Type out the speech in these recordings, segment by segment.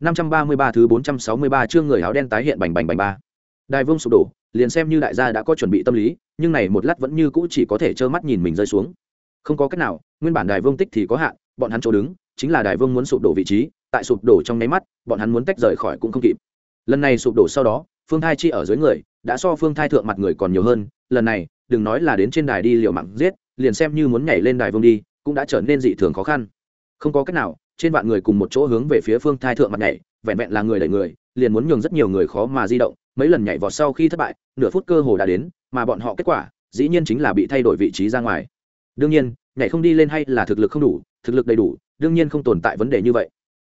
533 thứ 463 chương người áo đen tái hiện bành bành bành ba. Đài Vương sụp đổ, liền xem như đại gia đã có chuẩn bị tâm lý, nhưng này một lát vẫn như cũ chỉ có thể trơ mắt nhìn mình rơi xuống. Không có cách nào, nguyên bản Đài Vương tích thì có hạn, bọn hắn chỗ đứng, chính là Đài Vương muốn sụp đổ vị trí, tại sụp đổ trong nháy mắt, bọn hắn muốn tách rời khỏi cũng không kịp. Lần này sụp đổ sau đó, Phương Thai chi ở dưới người, đã so Phương Thai thượng mặt người còn nhiều hơn, lần này, đừng nói là đến trên đài đi liều mạng giết, liền xem như muốn nhảy lên đài vương đi, cũng đã trở nên dị thường khó khăn. Không có cách nào, trên vạn người cùng một chỗ hướng về phía Phương Thai thượng mặt nhảy, vẹn vẹn là người đẩy người liền muốn nhường rất nhiều người khó mà di động mấy lần nhảy vọt sau khi thất bại nửa phút cơ hồ đã đến mà bọn họ kết quả dĩ nhiên chính là bị thay đổi vị trí ra ngoài. Đương nhiên nhảy không đi lên hay là thực lực không đủ thực lực đầy đủ đương nhiên không tồn tại vấn đề như vậy.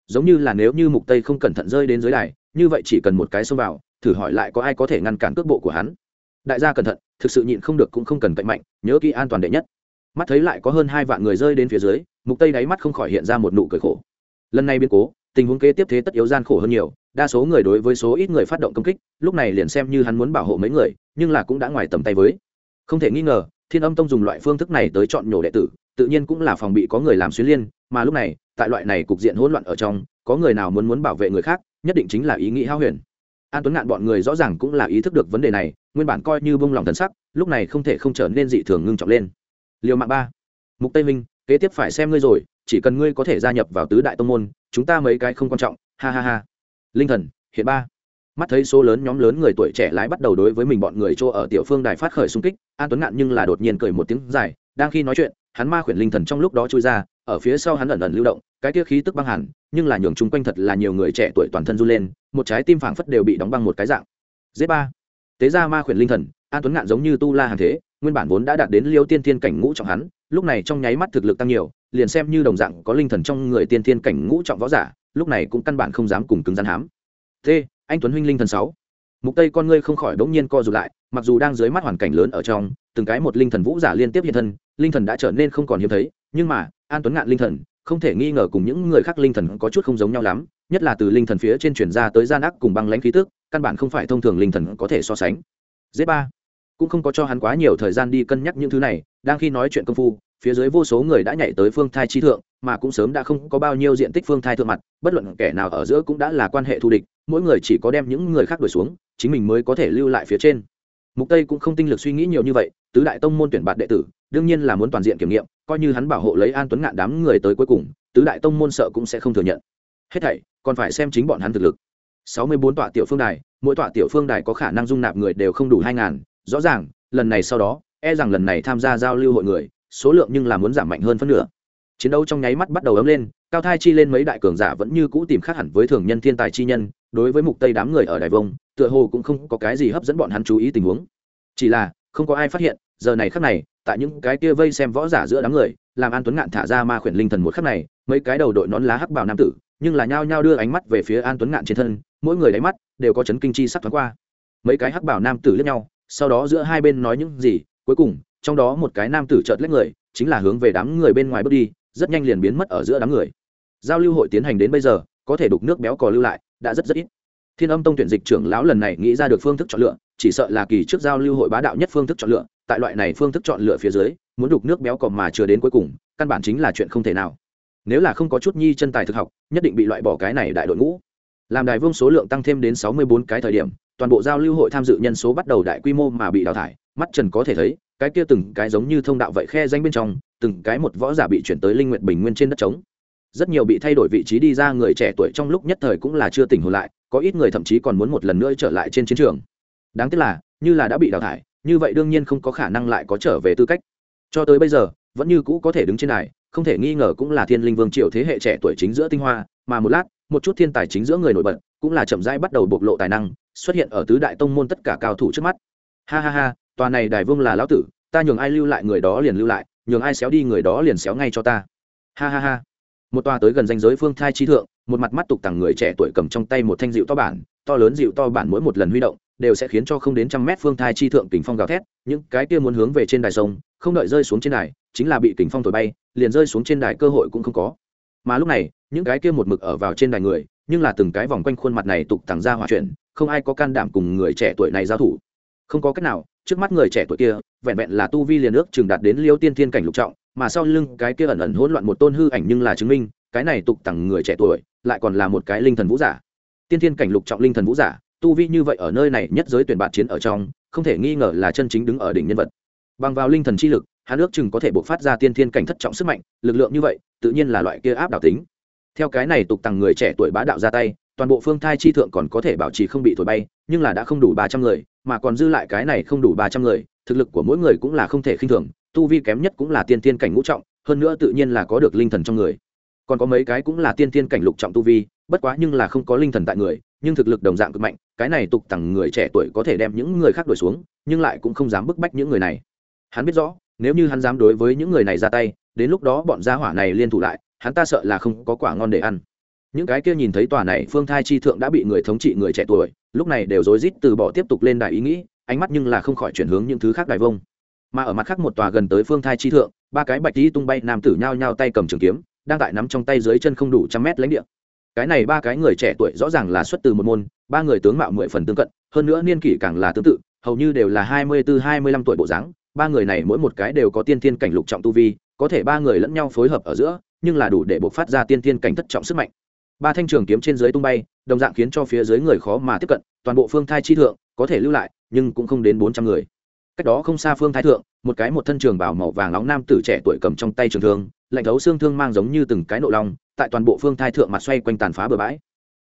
Giống như là nếu như mục tây không cẩn thận rơi đến dưới đài như vậy chỉ cần một cái xông vào thử hỏi lại có ai có thể ngăn cản cước bộ của hắn. Đại gia cẩn thận thực sự nhịn không được cũng không cần cạnh mạnh nhớ kỹ an toàn đệ nhất. Mắt thấy lại có hơn hai vạn người rơi đến phía dưới mục tây đáy mắt không khỏi hiện ra một nụ cười khổ. Lần này biến cố, tình huống kế tiếp thế tất yếu gian khổ hơn nhiều, đa số người đối với số ít người phát động công kích, lúc này liền xem như hắn muốn bảo hộ mấy người, nhưng là cũng đã ngoài tầm tay với. Không thể nghi ngờ, thiên âm tông dùng loại phương thức này tới chọn nhổ đệ tử, tự nhiên cũng là phòng bị có người làm xuyến liên, mà lúc này, tại loại này cục diện hỗn loạn ở trong, có người nào muốn muốn bảo vệ người khác, nhất định chính là ý nghĩ hao huyền. An tuấn ngạn bọn người rõ ràng cũng là ý thức được vấn đề này, nguyên bản coi như bông lòng thần sắc, lúc này không thể không trở nên dị thường ngưng trọng lên. Liều mạng ba. Mục tây minh kế tiếp phải xem ngươi rồi, chỉ cần ngươi có thể gia nhập vào tứ đại tông môn, chúng ta mấy cái không quan trọng, ha ha ha. Linh thần, hiện ba. Mắt thấy số lớn nhóm lớn người tuổi trẻ lái bắt đầu đối với mình bọn người chỗ ở tiểu phương đài phát khởi xung kích, an tuấn ngạn nhưng là đột nhiên cười một tiếng dài, đang khi nói chuyện, hắn ma khuyển linh thần trong lúc đó trôi ra, ở phía sau hắn ẩn ẩn lưu động, cái kia khí tức băng hẳn, nhưng là nhường chung quanh thật là nhiều người trẻ tuổi toàn thân run lên, một trái tim phảng phất đều bị đóng băng một cái dạng. Z ba. Tế ra ma khuyển linh thần, an tuấn ngạn giống như tu la hàng thế, nguyên bản vốn đã đạt đến liêu tiên thiên cảnh ngũ trọng hắn lúc này trong nháy mắt thực lực tăng nhiều, liền xem như đồng dạng có linh thần trong người tiên thiên cảnh ngũ trọng võ giả, lúc này cũng căn bản không dám cùng cứng rắn hám. T, anh tuấn huynh linh thần sáu. Mục tây con ngươi không khỏi đống nhiên co rụt lại, mặc dù đang dưới mắt hoàn cảnh lớn ở trong, từng cái một linh thần vũ giả liên tiếp hiện thân, linh thần đã trở nên không còn hiếm thấy, nhưng mà, an tuấn ngạn linh thần, không thể nghi ngờ cùng những người khác linh thần có chút không giống nhau lắm, nhất là từ linh thần phía trên chuyển ra tới gian ác cùng băng lãnh khí tức, căn bản không phải thông thường linh thần có thể so sánh. Z ba. Cũng không có cho hắn quá nhiều thời gian đi cân nhắc những thứ này đang khi nói chuyện công phu, phía dưới vô số người đã nhảy tới phương thai chi thượng, mà cũng sớm đã không có bao nhiêu diện tích phương thai thượng mặt, bất luận kẻ nào ở giữa cũng đã là quan hệ thù địch, mỗi người chỉ có đem những người khác đuổi xuống, chính mình mới có thể lưu lại phía trên. Mục tây cũng không tinh lực suy nghĩ nhiều như vậy, tứ đại tông môn tuyển bạt đệ tử, đương nhiên là muốn toàn diện kiểm nghiệm, coi như hắn bảo hộ lấy an tuấn ngạn đám người tới cuối cùng, tứ đại tông môn sợ cũng sẽ không thừa nhận. Hết thảy, còn phải xem chính bọn hắn thực lực. 64 tọa tiểu phương đài, mỗi tọa tiểu phương đài có khả năng dung nạp người đều không đủ 2.000 rõ ràng, lần này sau đó e rằng lần này tham gia giao lưu hội người, số lượng nhưng là muốn giảm mạnh hơn phân nửa. Chiến đấu trong nháy mắt bắt đầu ấm lên, cao thai chi lên mấy đại cường giả vẫn như cũ tìm khác hẳn với thường nhân thiên tài chi nhân, đối với mục tây đám người ở đài vông, tựa hồ cũng không có cái gì hấp dẫn bọn hắn chú ý tình huống. Chỉ là, không có ai phát hiện, giờ này khắc này, tại những cái kia vây xem võ giả giữa đám người, làm an tuấn ngạn thả ra ma khuyển linh thần một khắc này, mấy cái đầu đội nón lá hắc bảo nam tử, nhưng là nhao nhao đưa ánh mắt về phía an tuấn ngạn trên thân, mỗi người đáy mắt đều có chấn kinh chi sắc thoáng qua. Mấy cái hắc bảo nam tử lướt nhau, sau đó giữa hai bên nói những gì cuối cùng, trong đó một cái nam tử chợt lấy người, chính là hướng về đám người bên ngoài bước đi, rất nhanh liền biến mất ở giữa đám người. Giao lưu hội tiến hành đến bây giờ, có thể đục nước béo cò lưu lại, đã rất rất ít. Thiên âm tông tuyển dịch trưởng lão lần này nghĩ ra được phương thức chọn lựa, chỉ sợ là kỳ trước giao lưu hội bá đạo nhất phương thức chọn lựa, tại loại này phương thức chọn lựa phía dưới, muốn đục nước béo cò mà chưa đến cuối cùng, căn bản chính là chuyện không thể nào. Nếu là không có chút nhi chân tài thực học, nhất định bị loại bỏ cái này đại đội ngũ. Làm đài vương số lượng tăng thêm đến sáu mươi bốn cái thời điểm toàn bộ giao lưu hội tham dự nhân số bắt đầu đại quy mô mà bị đào thải, mắt trần có thể thấy, cái kia từng cái giống như thông đạo vậy khe danh bên trong, từng cái một võ giả bị chuyển tới linh nguyện bình nguyên trên đất trống. Rất nhiều bị thay đổi vị trí đi ra người trẻ tuổi trong lúc nhất thời cũng là chưa tỉnh hồn lại, có ít người thậm chí còn muốn một lần nữa trở lại trên chiến trường. Đáng tiếc là, như là đã bị đào thải, như vậy đương nhiên không có khả năng lại có trở về tư cách. Cho tới bây giờ, vẫn như cũ có thể đứng trên này, không thể nghi ngờ cũng là thiên linh vương triều thế hệ trẻ tuổi chính giữa tinh hoa mà một lát, một chút thiên tài chính giữa người nổi bật cũng là chậm rãi bắt đầu bộc lộ tài năng, xuất hiện ở tứ đại tông môn tất cả cao thủ trước mắt. Ha ha ha, tòa này đài vương là lão tử, ta nhường ai lưu lại người đó liền lưu lại, nhường ai xéo đi người đó liền xéo ngay cho ta. Ha ha ha. Một tòa tới gần danh giới phương thai trí thượng, một mặt mắt tục tằng người trẻ tuổi cầm trong tay một thanh dịu to bản, to lớn dịu to bản mỗi một lần huy động, đều sẽ khiến cho không đến trăm mét phương thai chi thượng kình phong gào thét, những cái kia muốn hướng về trên đài sông, không đợi rơi xuống trên đài, chính là bị kình phong thổi bay, liền rơi xuống trên đài cơ hội cũng không có. Mà lúc này những cái kia một mực ở vào trên đài người, nhưng là từng cái vòng quanh khuôn mặt này tục thẳng ra hỏa chuyện, không ai có can đảm cùng người trẻ tuổi này giao thủ. Không có cách nào, trước mắt người trẻ tuổi kia, vẹn vẹn là tu vi liền ước chừng đạt đến liêu tiên thiên cảnh lục trọng, mà sau lưng cái kia ẩn ẩn hỗn loạn một tôn hư ảnh nhưng là chứng minh, cái này tục tặng người trẻ tuổi, lại còn là một cái linh thần vũ giả. Tiên thiên cảnh lục trọng linh thần vũ giả, tu vi như vậy ở nơi này nhất giới tuyển bạt chiến ở trong, không thể nghi ngờ là chân chính đứng ở đỉnh nhân vật. Bằng vào linh thần chi lực, hắn ước chừng có thể bộc phát ra tiên thiên cảnh thất trọng sức mạnh, lực lượng như vậy, tự nhiên là loại kia áp đảo tính theo cái này tục tằng người trẻ tuổi bá đạo ra tay, toàn bộ phương thai chi thượng còn có thể bảo trì không bị thổi bay, nhưng là đã không đủ ba trăm người, mà còn dư lại cái này không đủ ba trăm người, thực lực của mỗi người cũng là không thể khinh thường, tu vi kém nhất cũng là tiên tiên cảnh ngũ trọng, hơn nữa tự nhiên là có được linh thần trong người. Còn có mấy cái cũng là tiên tiên cảnh lục trọng tu vi, bất quá nhưng là không có linh thần tại người, nhưng thực lực đồng dạng cực mạnh, cái này tục tằng người trẻ tuổi có thể đem những người khác đuổi xuống, nhưng lại cũng không dám bức bách những người này. Hắn biết rõ, nếu như hắn dám đối với những người này ra tay, đến lúc đó bọn gia hỏa này liên thủ lại hắn ta sợ là không có quả ngon để ăn. Những cái kia nhìn thấy tòa này phương thai chi thượng đã bị người thống trị người trẻ tuổi, lúc này đều rối rít từ bỏ tiếp tục lên đài ý nghĩ, ánh mắt nhưng là không khỏi chuyển hướng những thứ khác đài vông. Mà ở mặt khác một tòa gần tới phương thai chi thượng, ba cái bạch tí tung bay nam tử nhao nhao tay cầm trường kiếm, đang tại nắm trong tay dưới chân không đủ trăm mét lãnh địa. Cái này ba cái người trẻ tuổi rõ ràng là xuất từ một môn, ba người tướng mạo mười phần tương cận, hơn nữa niên kỷ càng là tương tự, hầu như đều là hai mươi bốn hai mươi lăm tuổi bộ dáng, ba người này mỗi một cái đều có tiên thiên cảnh lục trọng tu vi, có thể ba người lẫn nhau phối hợp ở giữa nhưng là đủ để buộc phát ra tiên tiên cảnh thất trọng sức mạnh. Ba thanh trường kiếm trên dưới tung bay, đồng dạng khiến cho phía dưới người khó mà tiếp cận, toàn bộ phương thai chi thượng có thể lưu lại, nhưng cũng không đến bốn trăm người. Cách đó không xa phương thái thượng, một cái một thân trường bảo màu vàng nóng nam tử trẻ tuổi cầm trong tay trường thương, lạnh thấu xương thương mang giống như từng cái nộ long, tại toàn bộ phương thái thượng mặt xoay quanh tàn phá bờ bãi.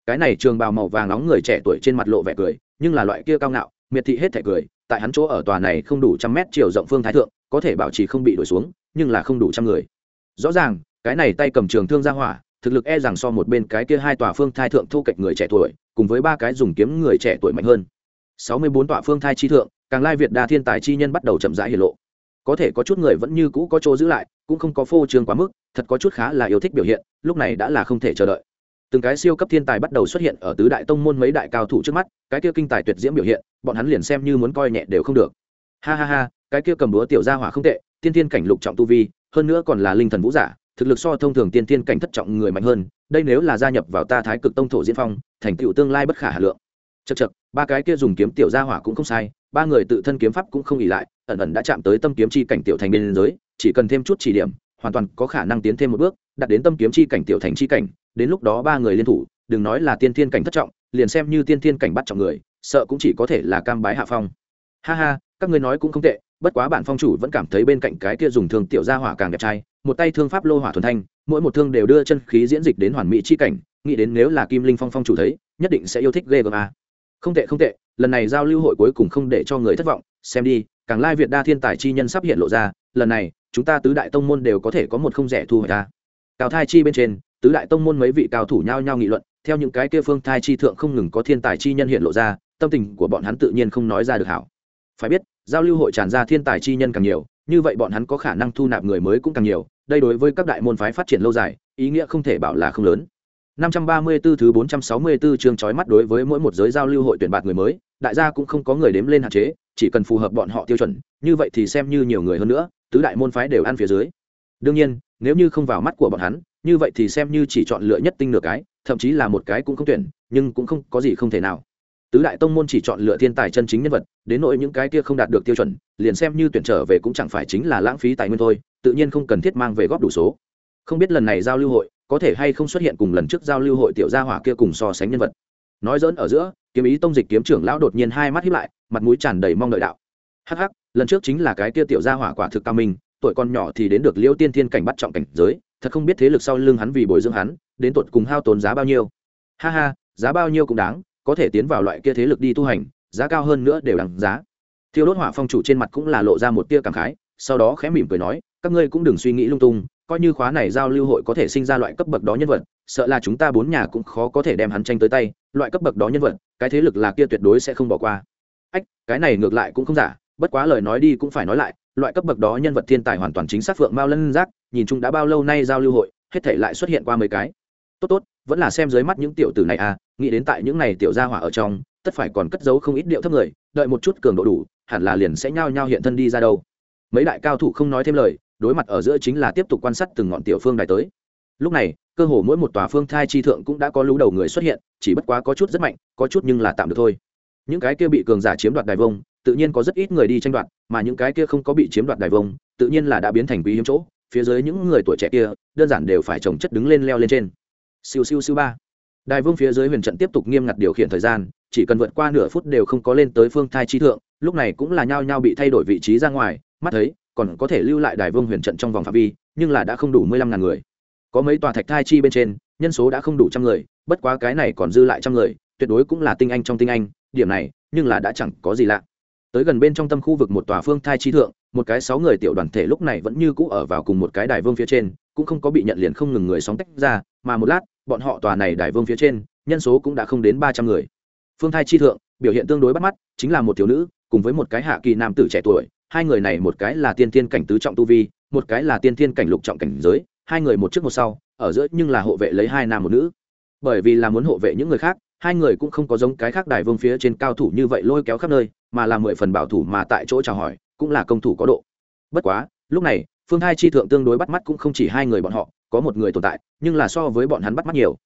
Cái này trường bào màu vàng nóng người trẻ tuổi trên mặt lộ vẻ cười, nhưng là loại kia cao ngạo, miệt thị hết thể cười, tại hắn chỗ ở tòa này không đủ trăm mét chiều rộng phương thái thượng, có thể bảo trì không bị đuổi xuống, nhưng là không đủ trăm người. Rõ ràng cái này tay cầm trường thương ra hỏa, thực lực e rằng so một bên cái kia hai tòa phương thai thượng thu cạnh người trẻ tuổi, cùng với ba cái dùng kiếm người trẻ tuổi mạnh hơn. Sáu mươi bốn tòa phương thai chi thượng, càng lai việt đa thiên tài chi nhân bắt đầu chậm rãi hiển lộ. Có thể có chút người vẫn như cũ có chỗ giữ lại, cũng không có phô trương quá mức, thật có chút khá là yêu thích biểu hiện, lúc này đã là không thể chờ đợi. Từng cái siêu cấp thiên tài bắt đầu xuất hiện ở tứ đại tông môn mấy đại cao thủ trước mắt, cái kia kinh tài tuyệt diễm biểu hiện, bọn hắn liền xem như muốn coi nhẹ đều không được. Ha ha ha, cái kia cầm búa tiểu gia hỏa không tệ, tiên thiên cảnh lục trọng tu vi, hơn nữa còn là linh thần vũ giả thực lực so thông thường tiên tiên cảnh thất trọng người mạnh hơn, đây nếu là gia nhập vào ta thái cực tông thổ diễn phong, thành tựu tương lai bất khả hà lượng. Chật chật ba cái kia dùng kiếm tiểu gia hỏa cũng không sai, ba người tự thân kiếm pháp cũng không ỉ lại, ẩn ẩn đã chạm tới tâm kiếm chi cảnh tiểu thành biên giới chỉ cần thêm chút chỉ điểm, hoàn toàn có khả năng tiến thêm một bước, đạt đến tâm kiếm chi cảnh tiểu thành chi cảnh, đến lúc đó ba người liên thủ, đừng nói là tiên thiên cảnh thất trọng, liền xem như tiên thiên cảnh bắt trọng người, sợ cũng chỉ có thể là cam bái hạ phong. Ha ha, các ngươi nói cũng không tệ, bất quá bản phong chủ vẫn cảm thấy bên cạnh cái kia dùng thương tiểu gia hỏa càng đẹp trai một tay thương pháp lô hỏa thuần thanh, mỗi một thương đều đưa chân khí diễn dịch đến hoàn mỹ chi cảnh, nghĩ đến nếu là kim linh phong phong chủ thấy, nhất định sẽ yêu thích ghê gớm a. Không tệ không tệ, lần này giao lưu hội cuối cùng không để cho người thất vọng, xem đi, càng lai việt đa thiên tài chi nhân sắp hiện lộ ra, lần này, chúng ta tứ đại tông môn đều có thể có một không rẻ thu hồi ta cao thai chi bên trên, tứ đại tông môn mấy vị cao thủ nhao nhao nghị luận, theo những cái kia phương thai chi thượng không ngừng có thiên tài chi nhân hiện lộ ra, tâm tình của bọn hắn tự nhiên không nói ra được hảo. Phải biết, giao lưu hội tràn ra thiên tài chi nhân càng nhiều, như vậy bọn hắn có khả năng thu nạp người mới cũng càng nhiều đây đối với các đại môn phái phát triển lâu dài ý nghĩa không thể bảo là không lớn 534 thứ 464 chương chói mắt đối với mỗi một giới giao lưu hội tuyển bạt người mới, đại gia cũng không có người đếm lên hạn chế, chỉ cần phù hợp bọn họ tiêu chuẩn, như vậy thì xem như nhiều người hơn nữa, tứ đại môn phái đều ăn phía dưới. Đương nhiên, nếu như không vào mắt của bọn hắn, như vậy thì xem như chỉ chọn lựa nhất tinh nửa cái, thậm chí là một cái cũng không tuyển, nhưng cũng không có gì không thể nào. Tứ đại tông môn chỉ chọn lựa thiên tài chân chính nhân vật, đến nỗi những cái kia không đạt được tiêu chuẩn, liền xem như tuyển trở về cũng chẳng phải chính là lãng phí tài nguyên thôi, tự nhiên không cần thiết mang về góp đủ số. Không biết lần này giao lưu hội, có thể hay không xuất hiện cùng lần trước giao lưu hội tiểu gia hỏa kia cùng so sánh nhân vật. Nói dỡn ở giữa kiếm ý tông dịch kiếm trưởng lão đột nhiên hai mắt hiếp lại mặt mũi tràn đầy mong đợi đạo. Hắc hắc lần trước chính là cái kia tiểu gia hỏa quả thực cao minh tuổi còn nhỏ thì đến được liêu tiên thiên cảnh bắt trọng cảnh giới thật không biết thế lực sau lưng hắn vì bồi dưỡng hắn đến tuột cùng hao tốn giá bao nhiêu. Ha ha giá bao nhiêu cũng đáng có thể tiến vào loại kia thế lực đi tu hành giá cao hơn nữa đều đằng giá. Thiêu đốt hỏa phong chủ trên mặt cũng là lộ ra một tia cảm khái sau đó khẽ mỉm cười nói các ngươi cũng đừng suy nghĩ lung tung, coi như khóa này giao lưu hội có thể sinh ra loại cấp bậc đó nhân vật, sợ là chúng ta bốn nhà cũng khó có thể đem hắn tranh tới tay, loại cấp bậc đó nhân vật, cái thế lực là kia tuyệt đối sẽ không bỏ qua. Ách, cái này ngược lại cũng không giả, bất quá lời nói đi cũng phải nói lại, loại cấp bậc đó nhân vật thiên tài hoàn toàn chính xác phượng mao lân giác, nhìn chung đã bao lâu nay giao lưu hội, hết thể lại xuất hiện qua mấy cái. Tốt tốt, vẫn là xem dưới mắt những tiểu tử này à nghĩ đến tại những này tiểu gia hỏa ở trong, tất phải còn cất giấu không ít điệu thấp người, đợi một chút cường độ đủ, hẳn là liền sẽ nhao nhao hiện thân đi ra đâu. Mấy đại cao thủ không nói thêm lời đối mặt ở giữa chính là tiếp tục quan sát từng ngọn tiểu phương đài tới. Lúc này, cơ hồ mỗi một tòa phương thai chi thượng cũng đã có lũ đầu người xuất hiện, chỉ bất quá có chút rất mạnh, có chút nhưng là tạm được thôi. Những cái kia bị cường giả chiếm đoạt đài vông, tự nhiên có rất ít người đi tranh đoạt, mà những cái kia không có bị chiếm đoạt đài vông, tự nhiên là đã biến thành quý hiếm chỗ. Phía dưới những người tuổi trẻ kia, đơn giản đều phải trồng chất đứng lên leo lên trên. Siêu siêu siêu ba. Đài vương phía dưới huyền trận tiếp tục nghiêm ngặt điều khiển thời gian, chỉ cần vượt qua nửa phút đều không có lên tới phương thai chi thượng, lúc này cũng là nhao nhao bị thay đổi vị trí ra ngoài, mắt thấy còn có thể lưu lại đài vương huyền trận trong vòng phạm vi, nhưng là đã không đủ mười lăm ngàn người. Có mấy tòa thạch thai chi bên trên, nhân số đã không đủ trăm người, bất quá cái này còn dư lại trăm người, tuyệt đối cũng là tinh anh trong tinh anh, điểm này, nhưng là đã chẳng có gì lạ. Tới gần bên trong tâm khu vực một tòa phương thai chi thượng, một cái sáu người tiểu đoàn thể lúc này vẫn như cũ ở vào cùng một cái đài vương phía trên, cũng không có bị nhận liền không ngừng người sóng tách ra, mà một lát, bọn họ tòa này đài vương phía trên, nhân số cũng đã không đến ba trăm người. Phương thai chi thượng, biểu hiện tương đối bắt mắt, chính là một thiếu nữ, cùng với một cái hạ kỳ nam tử trẻ tuổi hai người này một cái là tiên tiên cảnh tứ trọng tu vi, một cái là tiên tiên cảnh lục trọng cảnh giới, hai người một trước một sau, ở giữa nhưng là hộ vệ lấy hai nam một nữ. Bởi vì là muốn hộ vệ những người khác, hai người cũng không có giống cái khác đài vương phía trên cao thủ như vậy lôi kéo khắp nơi, mà là mười phần bảo thủ mà tại chỗ chào hỏi, cũng là công thủ có độ. Bất quá, lúc này, phương hai chi thượng tương đối bắt mắt cũng không chỉ hai người bọn họ, có một người tồn tại, nhưng là so với bọn hắn bắt mắt nhiều.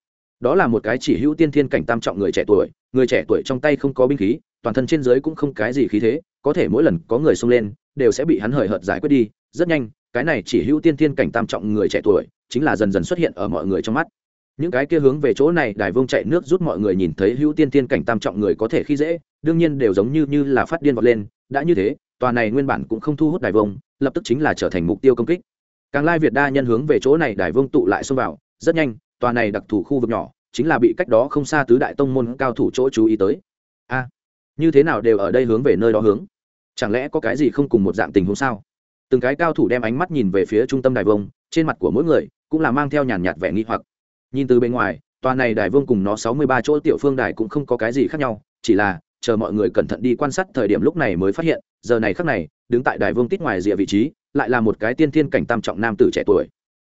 Đó là một cái chỉ hữu tiên thiên cảnh tam trọng người trẻ tuổi, người trẻ tuổi trong tay không có binh khí, toàn thân trên dưới cũng không cái gì khí thế có thể mỗi lần có người xông lên, đều sẽ bị hắn hời hợt giải quyết đi. Rất nhanh, cái này chỉ hữu tiên thiên cảnh tam trọng người trẻ tuổi, chính là dần dần xuất hiện ở mọi người trong mắt. Những cái kia hướng về chỗ này đài vương chạy nước rút mọi người nhìn thấy hữu tiên tiên cảnh tam trọng người có thể khi dễ, đương nhiên đều giống như như là phát điên vọt lên. Đã như thế, tòa này nguyên bản cũng không thu hút đài vương lập tức chính là trở thành mục tiêu công kích. Càng lai việt đa nhân hướng về chỗ này đài vương tụ lại xông vào. Rất nhanh, tòa này đặc thù khu vực nhỏ, chính là bị cách đó không xa tứ đại tông môn cao thủ chỗ chú ý tới. A! Như thế nào đều ở đây hướng về nơi đó hướng. Chẳng lẽ có cái gì không cùng một dạng tình huống sao? Từng cái cao thủ đem ánh mắt nhìn về phía trung tâm đài vông, trên mặt của mỗi người cũng là mang theo nhàn nhạt vẻ nghi hoặc. Nhìn từ bên ngoài, tòa này đài vương cùng nó sáu mươi ba chỗ tiểu phương đài cũng không có cái gì khác nhau, chỉ là chờ mọi người cẩn thận đi quan sát thời điểm lúc này mới phát hiện, giờ này khác này, đứng tại đài vương tít ngoài rìa vị trí, lại là một cái tiên thiên cảnh tam trọng nam tử trẻ tuổi.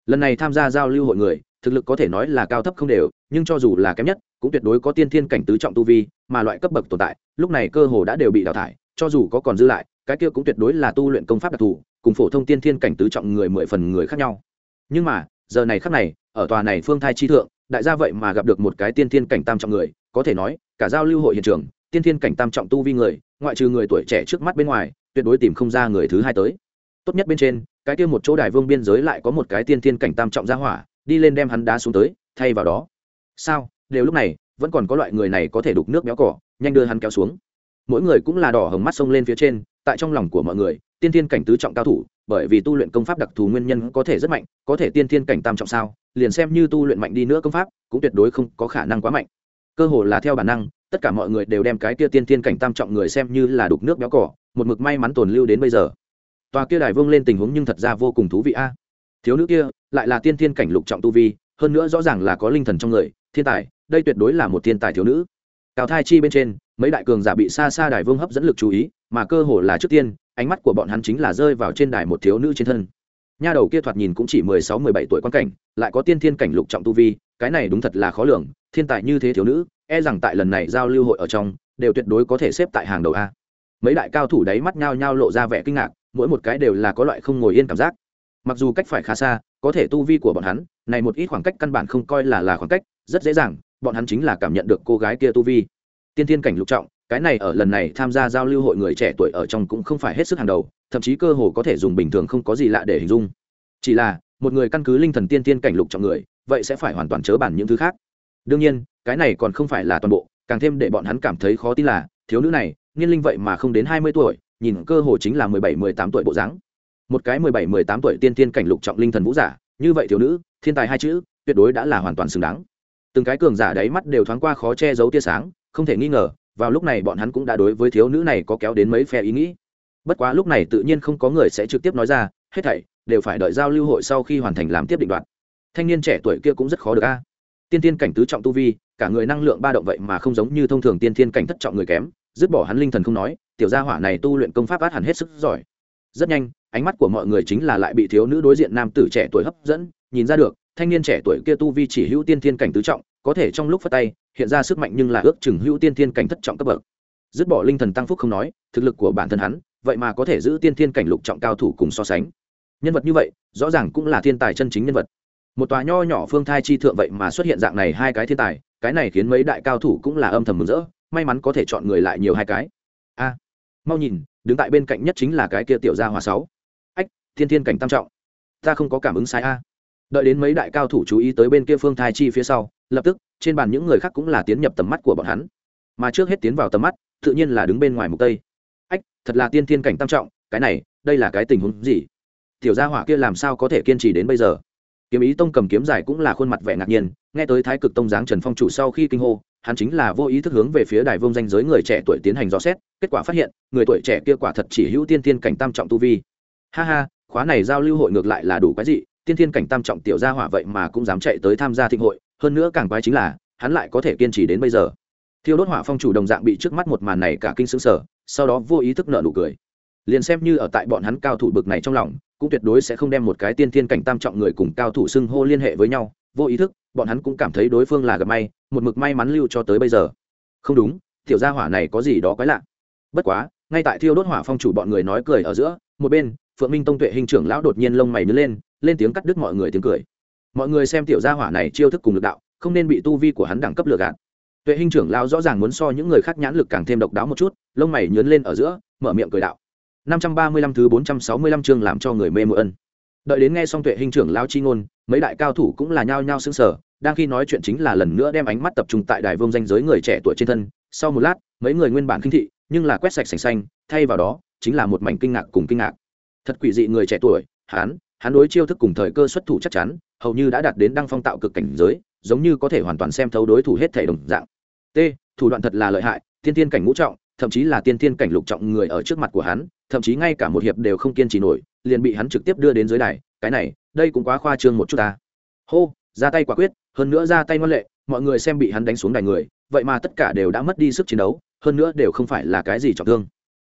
Lần này tham gia giao lưu hội người, thực lực có thể nói là cao thấp không đều, nhưng cho dù là kém nhất cũng tuyệt đối có tiên thiên cảnh tứ trọng tu vi, mà loại cấp bậc tồn tại, lúc này cơ hồ đã đều bị đào thải, cho dù có còn dư lại, cái kia cũng tuyệt đối là tu luyện công pháp đặc thù, cùng phổ thông tiên thiên cảnh tứ trọng người mười phần người khác nhau. Nhưng mà, giờ này khác này, ở tòa này phương thai chi thượng, đại gia vậy mà gặp được một cái tiên thiên cảnh tam trọng người, có thể nói, cả giao lưu hội hiện trường, tiên thiên cảnh tam trọng tu vi người, ngoại trừ người tuổi trẻ trước mắt bên ngoài, tuyệt đối tìm không ra người thứ hai tới. Tốt nhất bên trên, cái kia một chỗ đài vương biên giới lại có một cái tiên thiên cảnh tam trọng gia hỏa, đi lên đem hắn đá xuống tới, thay vào đó. Sao? Đều lúc này, vẫn còn có loại người này có thể đục nước béo cỏ, nhanh đưa hắn kéo xuống. Mỗi người cũng là đỏ hồng mắt sông lên phía trên, tại trong lòng của mọi người, tiên thiên cảnh tứ trọng cao thủ, bởi vì tu luyện công pháp đặc thù nguyên nhân có thể rất mạnh, có thể tiên thiên cảnh tam trọng sao, liền xem như tu luyện mạnh đi nữa công pháp, cũng tuyệt đối không có khả năng quá mạnh. Cơ hồ là theo bản năng, tất cả mọi người đều đem cái kia tiên thiên cảnh tam trọng người xem như là đục nước béo cỏ, một mực may mắn tồn lưu đến bây giờ. Tòa kia đài vương lên tình huống nhưng thật ra vô cùng thú vị a. Thiếu nữ kia, lại là tiên thiên cảnh lục trọng tu vi, hơn nữa rõ ràng là có linh thần trong người, thiên tài đây tuyệt đối là một thiên tài thiếu nữ. Cao thai chi bên trên, mấy đại cường giả bị xa xa đài vương hấp dẫn lực chú ý, mà cơ hồ là trước tiên, ánh mắt của bọn hắn chính là rơi vào trên đài một thiếu nữ trên thân. Nha đầu kia thoạt nhìn cũng chỉ mười sáu, mười bảy tuổi quan cảnh, lại có tiên thiên cảnh lục trọng tu vi, cái này đúng thật là khó lường, thiên tài như thế thiếu nữ e rằng tại lần này giao lưu hội ở trong, đều tuyệt đối có thể xếp tại hàng đầu a. Mấy đại cao thủ đáy mắt nhao nhao lộ ra vẻ kinh ngạc, mỗi một cái đều là có loại không ngồi yên cảm giác. Mặc dù cách phải khá xa, có thể tu vi của bọn hắn, này một ít khoảng cách căn bản không coi là là khoảng cách, rất dễ dàng bọn hắn chính là cảm nhận được cô gái kia tu vi. Tiên thiên cảnh lục trọng, cái này ở lần này tham gia giao lưu hội người trẻ tuổi ở trong cũng không phải hết sức hàng đầu, thậm chí cơ hồ có thể dùng bình thường không có gì lạ để hình dung. Chỉ là, một người căn cứ linh thần tiên tiên cảnh lục trọng người, vậy sẽ phải hoàn toàn chớ bản những thứ khác. Đương nhiên, cái này còn không phải là toàn bộ, càng thêm để bọn hắn cảm thấy khó tin là, thiếu nữ này, niên linh vậy mà không đến hai mươi tuổi, nhìn cơ hồ chính là mười bảy, mười tám tuổi bộ dáng. Một cái mười bảy, mười tám tuổi tiên tiên cảnh lục trọng linh thần vũ giả, như vậy thiếu nữ, thiên tài hai chữ, tuyệt đối đã là hoàn toàn xứng đáng từng cái cường giả đáy mắt đều thoáng qua khó che giấu tia sáng, không thể nghi ngờ, vào lúc này bọn hắn cũng đã đối với thiếu nữ này có kéo đến mấy phe ý nghĩ. Bất quá lúc này tự nhiên không có người sẽ trực tiếp nói ra, hết thảy đều phải đợi giao lưu hội sau khi hoàn thành làm tiếp định đoạt. Thanh niên trẻ tuổi kia cũng rất khó được a. Tiên tiên cảnh tứ trọng tu vi, cả người năng lượng ba động vậy mà không giống như thông thường tiên tiên cảnh thất trọng người kém, dứt bỏ hắn linh thần không nói, tiểu gia hỏa này tu luyện công pháp át hẳn hết sức giỏi. Rất nhanh, ánh mắt của mọi người chính là lại bị thiếu nữ đối diện nam tử trẻ tuổi hấp dẫn, nhìn ra được, thanh niên trẻ tuổi kia tu vi chỉ hữu tiên tiên cảnh tứ trọng có thể trong lúc phát tay, hiện ra sức mạnh nhưng là ước chừng hữu tiên thiên cảnh thất trọng cấp bậc. Dứt bỏ linh thần tăng phúc không nói, thực lực của bản thân hắn, vậy mà có thể giữ tiên thiên cảnh lục trọng cao thủ cùng so sánh. Nhân vật như vậy, rõ ràng cũng là thiên tài chân chính nhân vật. Một tòa nho nhỏ phương thai chi thượng vậy mà xuất hiện dạng này hai cái thiên tài, cái này khiến mấy đại cao thủ cũng là âm thầm mừng rỡ, may mắn có thể chọn người lại nhiều hai cái. A, mau nhìn, đứng tại bên cạnh nhất chính là cái kia tiểu gia hòa sáu. Ách, thiên thiên cảnh tam trọng. Ta không có cảm ứng sai a đợi đến mấy đại cao thủ chú ý tới bên kia phương thai chi phía sau, lập tức, trên bàn những người khác cũng là tiến nhập tầm mắt của bọn hắn. Mà trước hết tiến vào tầm mắt, tự nhiên là đứng bên ngoài mục tây. Ách, thật là tiên thiên cảnh tam trọng, cái này, đây là cái tình huống gì? Tiểu gia hỏa kia làm sao có thể kiên trì đến bây giờ? Kiếm ý tông cầm kiếm dài cũng là khuôn mặt vẻ ngạc nhiên, nghe tới thái cực tông giáng trần phong chủ sau khi kinh hô, hắn chính là vô ý thức hướng về phía đài vông danh giới người trẻ tuổi tiến hành dò xét, kết quả phát hiện, người tuổi trẻ kia quả thật chỉ hữu tiên thiên cảnh tam trọng tu vi. Ha ha, khóa này giao lưu hội ngược lại là đủ cái gì? Tiên thiên cảnh tam trọng tiểu gia hỏa vậy mà cũng dám chạy tới tham gia thịnh hội, hơn nữa càng quái chính là, hắn lại có thể kiên trì đến bây giờ. Thiêu đốt hỏa phong chủ đồng dạng bị trước mắt một màn này cả kinh xứng sở sau đó vô ý thức nợ nụ cười. Liền xem như ở tại bọn hắn cao thủ bực này trong lòng, cũng tuyệt đối sẽ không đem một cái tiên thiên cảnh tam trọng người cùng cao thủ xưng hô liên hệ với nhau, vô ý thức, bọn hắn cũng cảm thấy đối phương là gặp may, một mực may mắn lưu cho tới bây giờ. Không đúng, tiểu gia hỏa này có gì đó quái lạ. Bất quá ngay tại thiêu đốt hỏa phong chủ bọn người nói cười ở giữa một bên phượng minh tông tuệ hình trưởng lão đột nhiên lông mày nhớ lên lên tiếng cắt đứt mọi người tiếng cười. Mọi người xem tiểu gia hỏa này chiêu thức cùng lực đạo không nên bị tu vi của hắn đẳng cấp lừa gạt. Tuệ hình trưởng lão rõ ràng muốn so những người khác nhãn lực càng thêm độc đáo một chút lông mày nhớn lên ở giữa mở miệng cười đạo. 535 thứ 465 chương làm cho người mê mộ ân. Đợi đến nghe xong Tuệ Hình trưởng lão chi ngôn, mấy đại cao thủ cũng là nhao nhao sững sờ, đang khi nói chuyện chính là lần nữa đem ánh mắt tập trung tại đài vương danh giới người trẻ tuổi trên thân, sau một lát, mấy người nguyên bản kinh thị, nhưng là quét sạch sành xanh, thay vào đó, chính là một mảnh kinh ngạc cùng kinh ngạc. Thật quỷ dị người trẻ tuổi, hắn, hắn đối chiêu thức cùng thời cơ xuất thủ chắc chắn, hầu như đã đạt đến đăng phong tạo cực cảnh giới, giống như có thể hoàn toàn xem thấu đối thủ hết thể đồng dạng. T, thủ đoạn thật là lợi hại, thiên tiên cảnh ngũ trọng, thậm chí là tiên tiên cảnh lục trọng người ở trước mặt của hắn, thậm chí ngay cả một hiệp đều không kiên trì nổi liền bị hắn trực tiếp đưa đến dưới đài cái này đây cũng quá khoa trương một chút ta hô ra tay quả quyết hơn nữa ra tay ngoan lệ mọi người xem bị hắn đánh xuống đài người vậy mà tất cả đều đã mất đi sức chiến đấu hơn nữa đều không phải là cái gì trọng thương.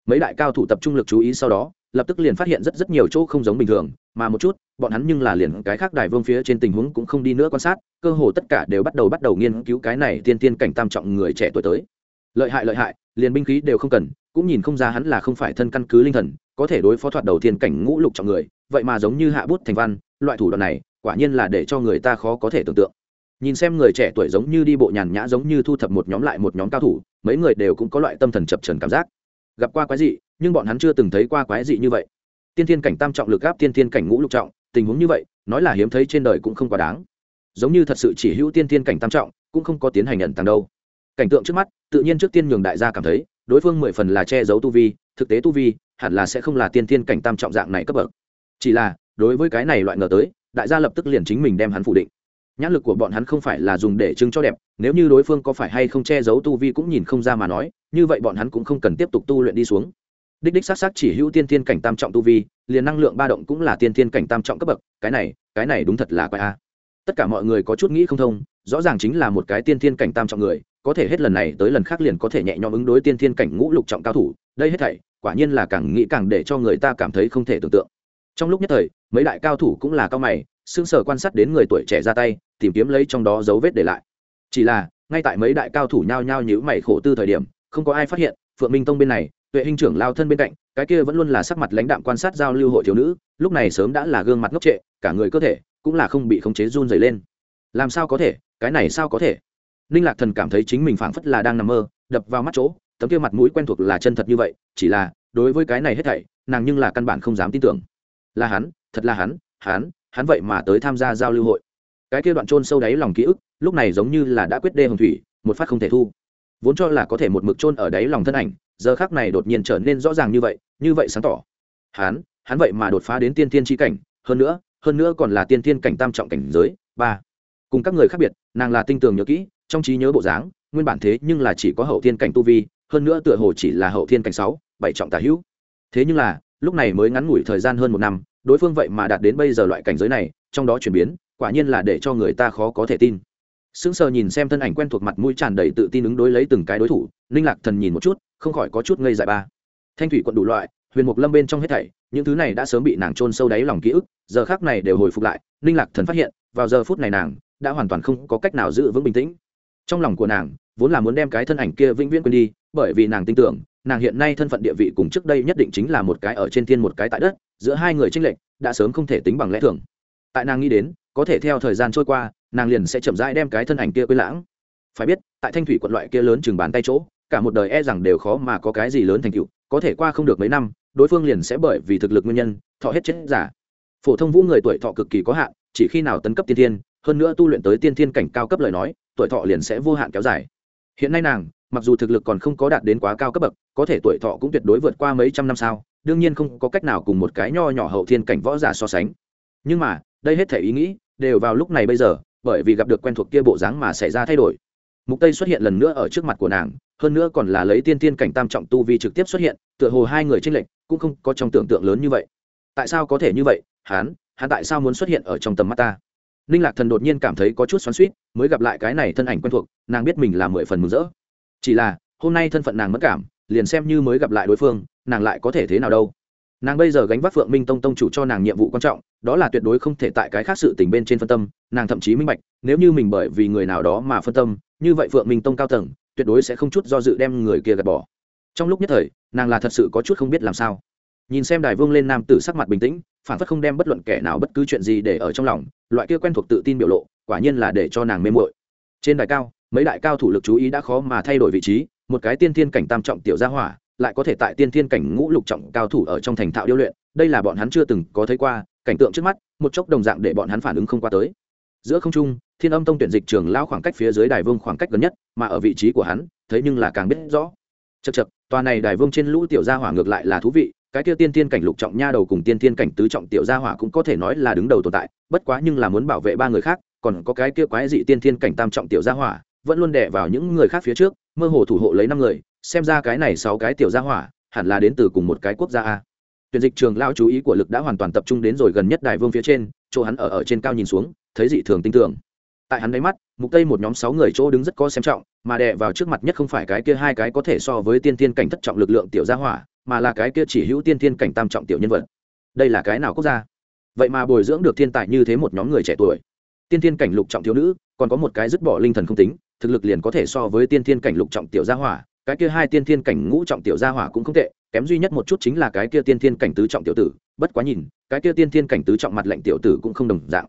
Mấy đại cao thủ tập trung lực chú ý sau đó, lập tức liền phát hiện rất rất nhiều chỗ không giống bình thường, mà một chút, bọn hắn nhưng là liền cái khác đài vương phía trên tình huống cũng không đi nữa quan sát, cơ hồ tất cả đều bắt đầu bắt đầu nghiên cứu cái này tiên tiên cảnh tam trọng người trẻ tuổi tới. Lợi hại lợi hại, liền binh khí đều không cần, cũng nhìn không ra hắn là không phải thân căn cứ linh thần, có thể đối phó thoạt đầu tiên cảnh ngũ lục trọng người, vậy mà giống như hạ bút thành văn, loại thủ đoạn này, quả nhiên là để cho người ta khó có thể tưởng tượng nhìn xem người trẻ tuổi giống như đi bộ nhàn nhã giống như thu thập một nhóm lại một nhóm cao thủ, mấy người đều cũng có loại tâm thần chập trần cảm giác. Gặp qua quái dị, nhưng bọn hắn chưa từng thấy qua quái dị như vậy. Tiên thiên cảnh tam trọng lực gáp tiên thiên cảnh ngũ lục trọng, tình huống như vậy, nói là hiếm thấy trên đời cũng không quá đáng. Giống như thật sự chỉ hữu tiên thiên cảnh tam trọng, cũng không có tiến hành nhận tàng đâu. Cảnh tượng trước mắt, tự nhiên trước tiên nhường đại gia cảm thấy, đối phương mười phần là che giấu tu vi, thực tế tu vi, hẳn là sẽ không là tiên Thiên cảnh tam trọng dạng này cấp bậc. Chỉ là, đối với cái này loại ngờ tới, đại gia lập tức liền chính mình đem hắn phủ định nhãn lực của bọn hắn không phải là dùng để chứng cho đẹp, nếu như đối phương có phải hay không che giấu tu vi cũng nhìn không ra mà nói, như vậy bọn hắn cũng không cần tiếp tục tu luyện đi xuống. Đích đích s á c s á c chỉ hữu tiên tiên cảnh tam trọng tu vi, liền năng lượng ba động cũng là tiên tiên cảnh tam trọng cấp bậc, cái này cái này đúng thật là quái a. Tất cả mọi người có chút nghĩ không thông, rõ ràng chính là một cái tiên tiên cảnh tam trọng người, có thể hết lần này tới lần khác liền có thể nhẹ nhõm ứng đối tiên thiên cảnh ngũ lục trọng cao thủ, đây hết thảy, quả nhiên là càng nghĩ càng để cho người ta cảm thấy không thể tưởng tượng. Trong lúc nhất thời, mấy đại cao thủ cũng là cao mày sững sờ quan sát đến người tuổi trẻ ra tay, tìm kiếm lấy trong đó dấu vết để lại. Chỉ là, ngay tại mấy đại cao thủ nhao nhao nhíu mày khổ tư thời điểm, không có ai phát hiện, phượng minh tông bên này, tuệ hình trưởng lao thân bên cạnh, cái kia vẫn luôn là sắc mặt lãnh đạm quan sát giao lưu hội thiếu nữ, lúc này sớm đã là gương mặt ngốc trệ, cả người cơ thể cũng là không bị khống chế run dày lên. Làm sao có thể? Cái này sao có thể? Ninh lạc thần cảm thấy chính mình phảng phất là đang nằm mơ, đập vào mắt chỗ, tấm kia mặt mũi quen thuộc là chân thật như vậy, chỉ là, đối với cái này hết thảy, nàng nhưng là căn bản không dám tin tưởng. Là hắn, thật là hắn hắn hắn vậy mà tới tham gia giao lưu hội. Cái kia đoạn trôn sâu đáy lòng ký ức, lúc này giống như là đã quyết đê hồng thủy, một phát không thể thu. Vốn cho là có thể một mực trôn ở đáy lòng thân ảnh, giờ khác này đột nhiên trở nên rõ ràng như vậy như vậy sáng tỏ. Hắn hắn vậy mà đột phá đến tiên tiên tri cảnh, hơn nữa hơn nữa còn là tiên tiên cảnh tam trọng cảnh giới, ba. Cùng các người khác biệt, nàng là tinh tường nhớ kỹ, trong trí nhớ bộ dáng, nguyên bản thế nhưng là chỉ có hậu thiên cảnh tu vi, hơn nữa tựa hồ chỉ là hậu thiên cảnh sáu, bảy trọng tả hữu. Thế nhưng là, lúc này mới ngắn ngủi thời gian hơn một năm đối phương vậy mà đạt đến bây giờ loại cảnh giới này, trong đó chuyển biến, quả nhiên là để cho người ta khó có thể tin. Sững sờ nhìn xem thân ảnh quen thuộc mặt mũi tràn đầy tự tin ứng đối lấy từng cái đối thủ, ninh lạc thần nhìn một chút, không khỏi có chút ngây dại ba. Thanh thủy quận đủ loại, huyền mục lâm bên trong hết thảy, những thứ này đã sớm bị nàng trôn sâu đáy lòng ký ức, giờ khác này đều hồi phục lại, ninh lạc thần phát hiện, vào giờ phút này nàng, đã hoàn toàn không có cách nào giữ vững bình tĩnh. Trong lòng của nàng, vốn là muốn đem cái thân ảnh kia vĩnh viễn quên đi, bởi vì nàng tin tưởng, nàng hiện nay thân phận địa vị cùng trước đây nhất định chính là một cái ở trên thiên một cái tại đất giữa hai người tranh lệch, đã sớm không thể tính bằng lẽ thường. Tại nàng nghĩ đến, có thể theo thời gian trôi qua, nàng liền sẽ chậm rãi đem cái thân ảnh kia quên lãng. Phải biết, tại thanh thủy quận loại kia lớn chừng bàn tay chỗ, cả một đời e rằng đều khó mà có cái gì lớn thành tựu, có thể qua không được mấy năm, đối phương liền sẽ bởi vì thực lực nguyên nhân, thọ hết chết giả. Phổ thông vũ người tuổi thọ cực kỳ có hạn, chỉ khi nào tấn cấp tiên thiên, hơn nữa tu luyện tới tiên thiên cảnh cao cấp lời nói, tuổi thọ liền sẽ vô hạn kéo dài. Hiện nay nàng, mặc dù thực lực còn không có đạt đến quá cao cấp bậc, có thể tuổi thọ cũng tuyệt đối vượt qua mấy trăm năm sao đương nhiên không có cách nào cùng một cái nho nhỏ hậu thiên cảnh võ giả so sánh. Nhưng mà, đây hết thể ý nghĩ đều vào lúc này bây giờ, bởi vì gặp được quen thuộc kia bộ dáng mà xảy ra thay đổi. Mục tây xuất hiện lần nữa ở trước mặt của nàng, hơn nữa còn là lấy tiên tiên cảnh tam trọng tu vi trực tiếp xuất hiện, tựa hồ hai người tranh lệch cũng không có trong tưởng tượng lớn như vậy. Tại sao có thể như vậy? Hắn hắn tại sao muốn xuất hiện ở trong tầm mắt ta? Ninh lạc thần đột nhiên cảm thấy có chút xoắn suýt mới gặp lại cái này thân ảnh quen thuộc, nàng biết mình là mười phần mừng rỡ. Chỉ là, hôm nay thân phận nàng mất cảm liền xem như mới gặp lại đối phương, nàng lại có thể thế nào đâu. Nàng bây giờ gánh vác phượng minh tông tông chủ cho nàng nhiệm vụ quan trọng, đó là tuyệt đối không thể tại cái khác sự tình bên trên phân tâm, nàng thậm chí minh bạch, nếu như mình bởi vì người nào đó mà phân tâm, như vậy phượng minh tông cao tầng, tuyệt đối sẽ không chút do dự đem người kia gạt bỏ. Trong lúc nhất thời, nàng là thật sự có chút không biết làm sao. Nhìn xem đài vương lên nam tử sắc mặt bình tĩnh, phản phất không đem bất luận kẻ nào bất cứ chuyện gì để ở trong lòng, loại kia quen thuộc tự tin biểu lộ, quả nhiên là để cho nàng mê mội trên đài cao, mấy đại cao thủ lực chú ý đã khó mà thay đổi vị trí một cái tiên thiên cảnh tam trọng tiểu gia hỏa, lại có thể tại tiên thiên cảnh ngũ lục trọng cao thủ ở trong thành thạo điêu luyện, đây là bọn hắn chưa từng có thấy qua, cảnh tượng trước mắt, một chốc đồng dạng để bọn hắn phản ứng không qua tới. Giữa không trung, thiên âm tông tuyển dịch trường lao khoảng cách phía dưới đài vương khoảng cách gần nhất, mà ở vị trí của hắn, thấy nhưng là càng biết rõ. Chật chật tòa này đài vương trên lũ tiểu gia hỏa ngược lại là thú vị, cái kia tiên tiên cảnh lục trọng nha đầu cùng tiên tiên cảnh tứ trọng tiểu gia hỏa cũng có thể nói là đứng đầu tồn tại, bất quá nhưng là muốn bảo vệ ba người khác, còn có cái kia quái dị tiên tiên cảnh tam trọng tiểu gia hỏa, vẫn luôn đè vào những người khác phía trước mơ hồ thủ hộ lấy năm người, xem ra cái này sáu cái tiểu gia hỏa, hẳn là đến từ cùng một cái quốc gia a. Tuyển dịch trường lao chú ý của lực đã hoàn toàn tập trung đến rồi gần nhất đài vương phía trên, chỗ hắn ở ở trên cao nhìn xuống, thấy dị thường tinh tưởng tại hắn đáy mắt, mục tây một nhóm sáu người chỗ đứng rất có xem trọng, mà đè vào trước mặt nhất không phải cái kia hai cái có thể so với tiên tiên cảnh thất trọng lực lượng tiểu gia hỏa, mà là cái kia chỉ hữu tiên tiên cảnh tam trọng tiểu nhân vật. Đây là cái nào quốc gia? Vậy mà bồi dưỡng được thiên tài như thế một nhóm người trẻ tuổi. Tiên tiên cảnh lục trọng thiếu nữ còn có một cái dứt bỏ linh thần không tính, thực lực liền có thể so với tiên thiên cảnh lục trọng tiểu gia hỏa, cái kia hai tiên thiên cảnh ngũ trọng tiểu gia hỏa cũng không tệ, kém duy nhất một chút chính là cái kia tiên thiên cảnh tứ trọng tiểu tử, bất quá nhìn, cái kia tiên thiên cảnh tứ trọng mặt lệnh tiểu tử cũng không đồng dạng.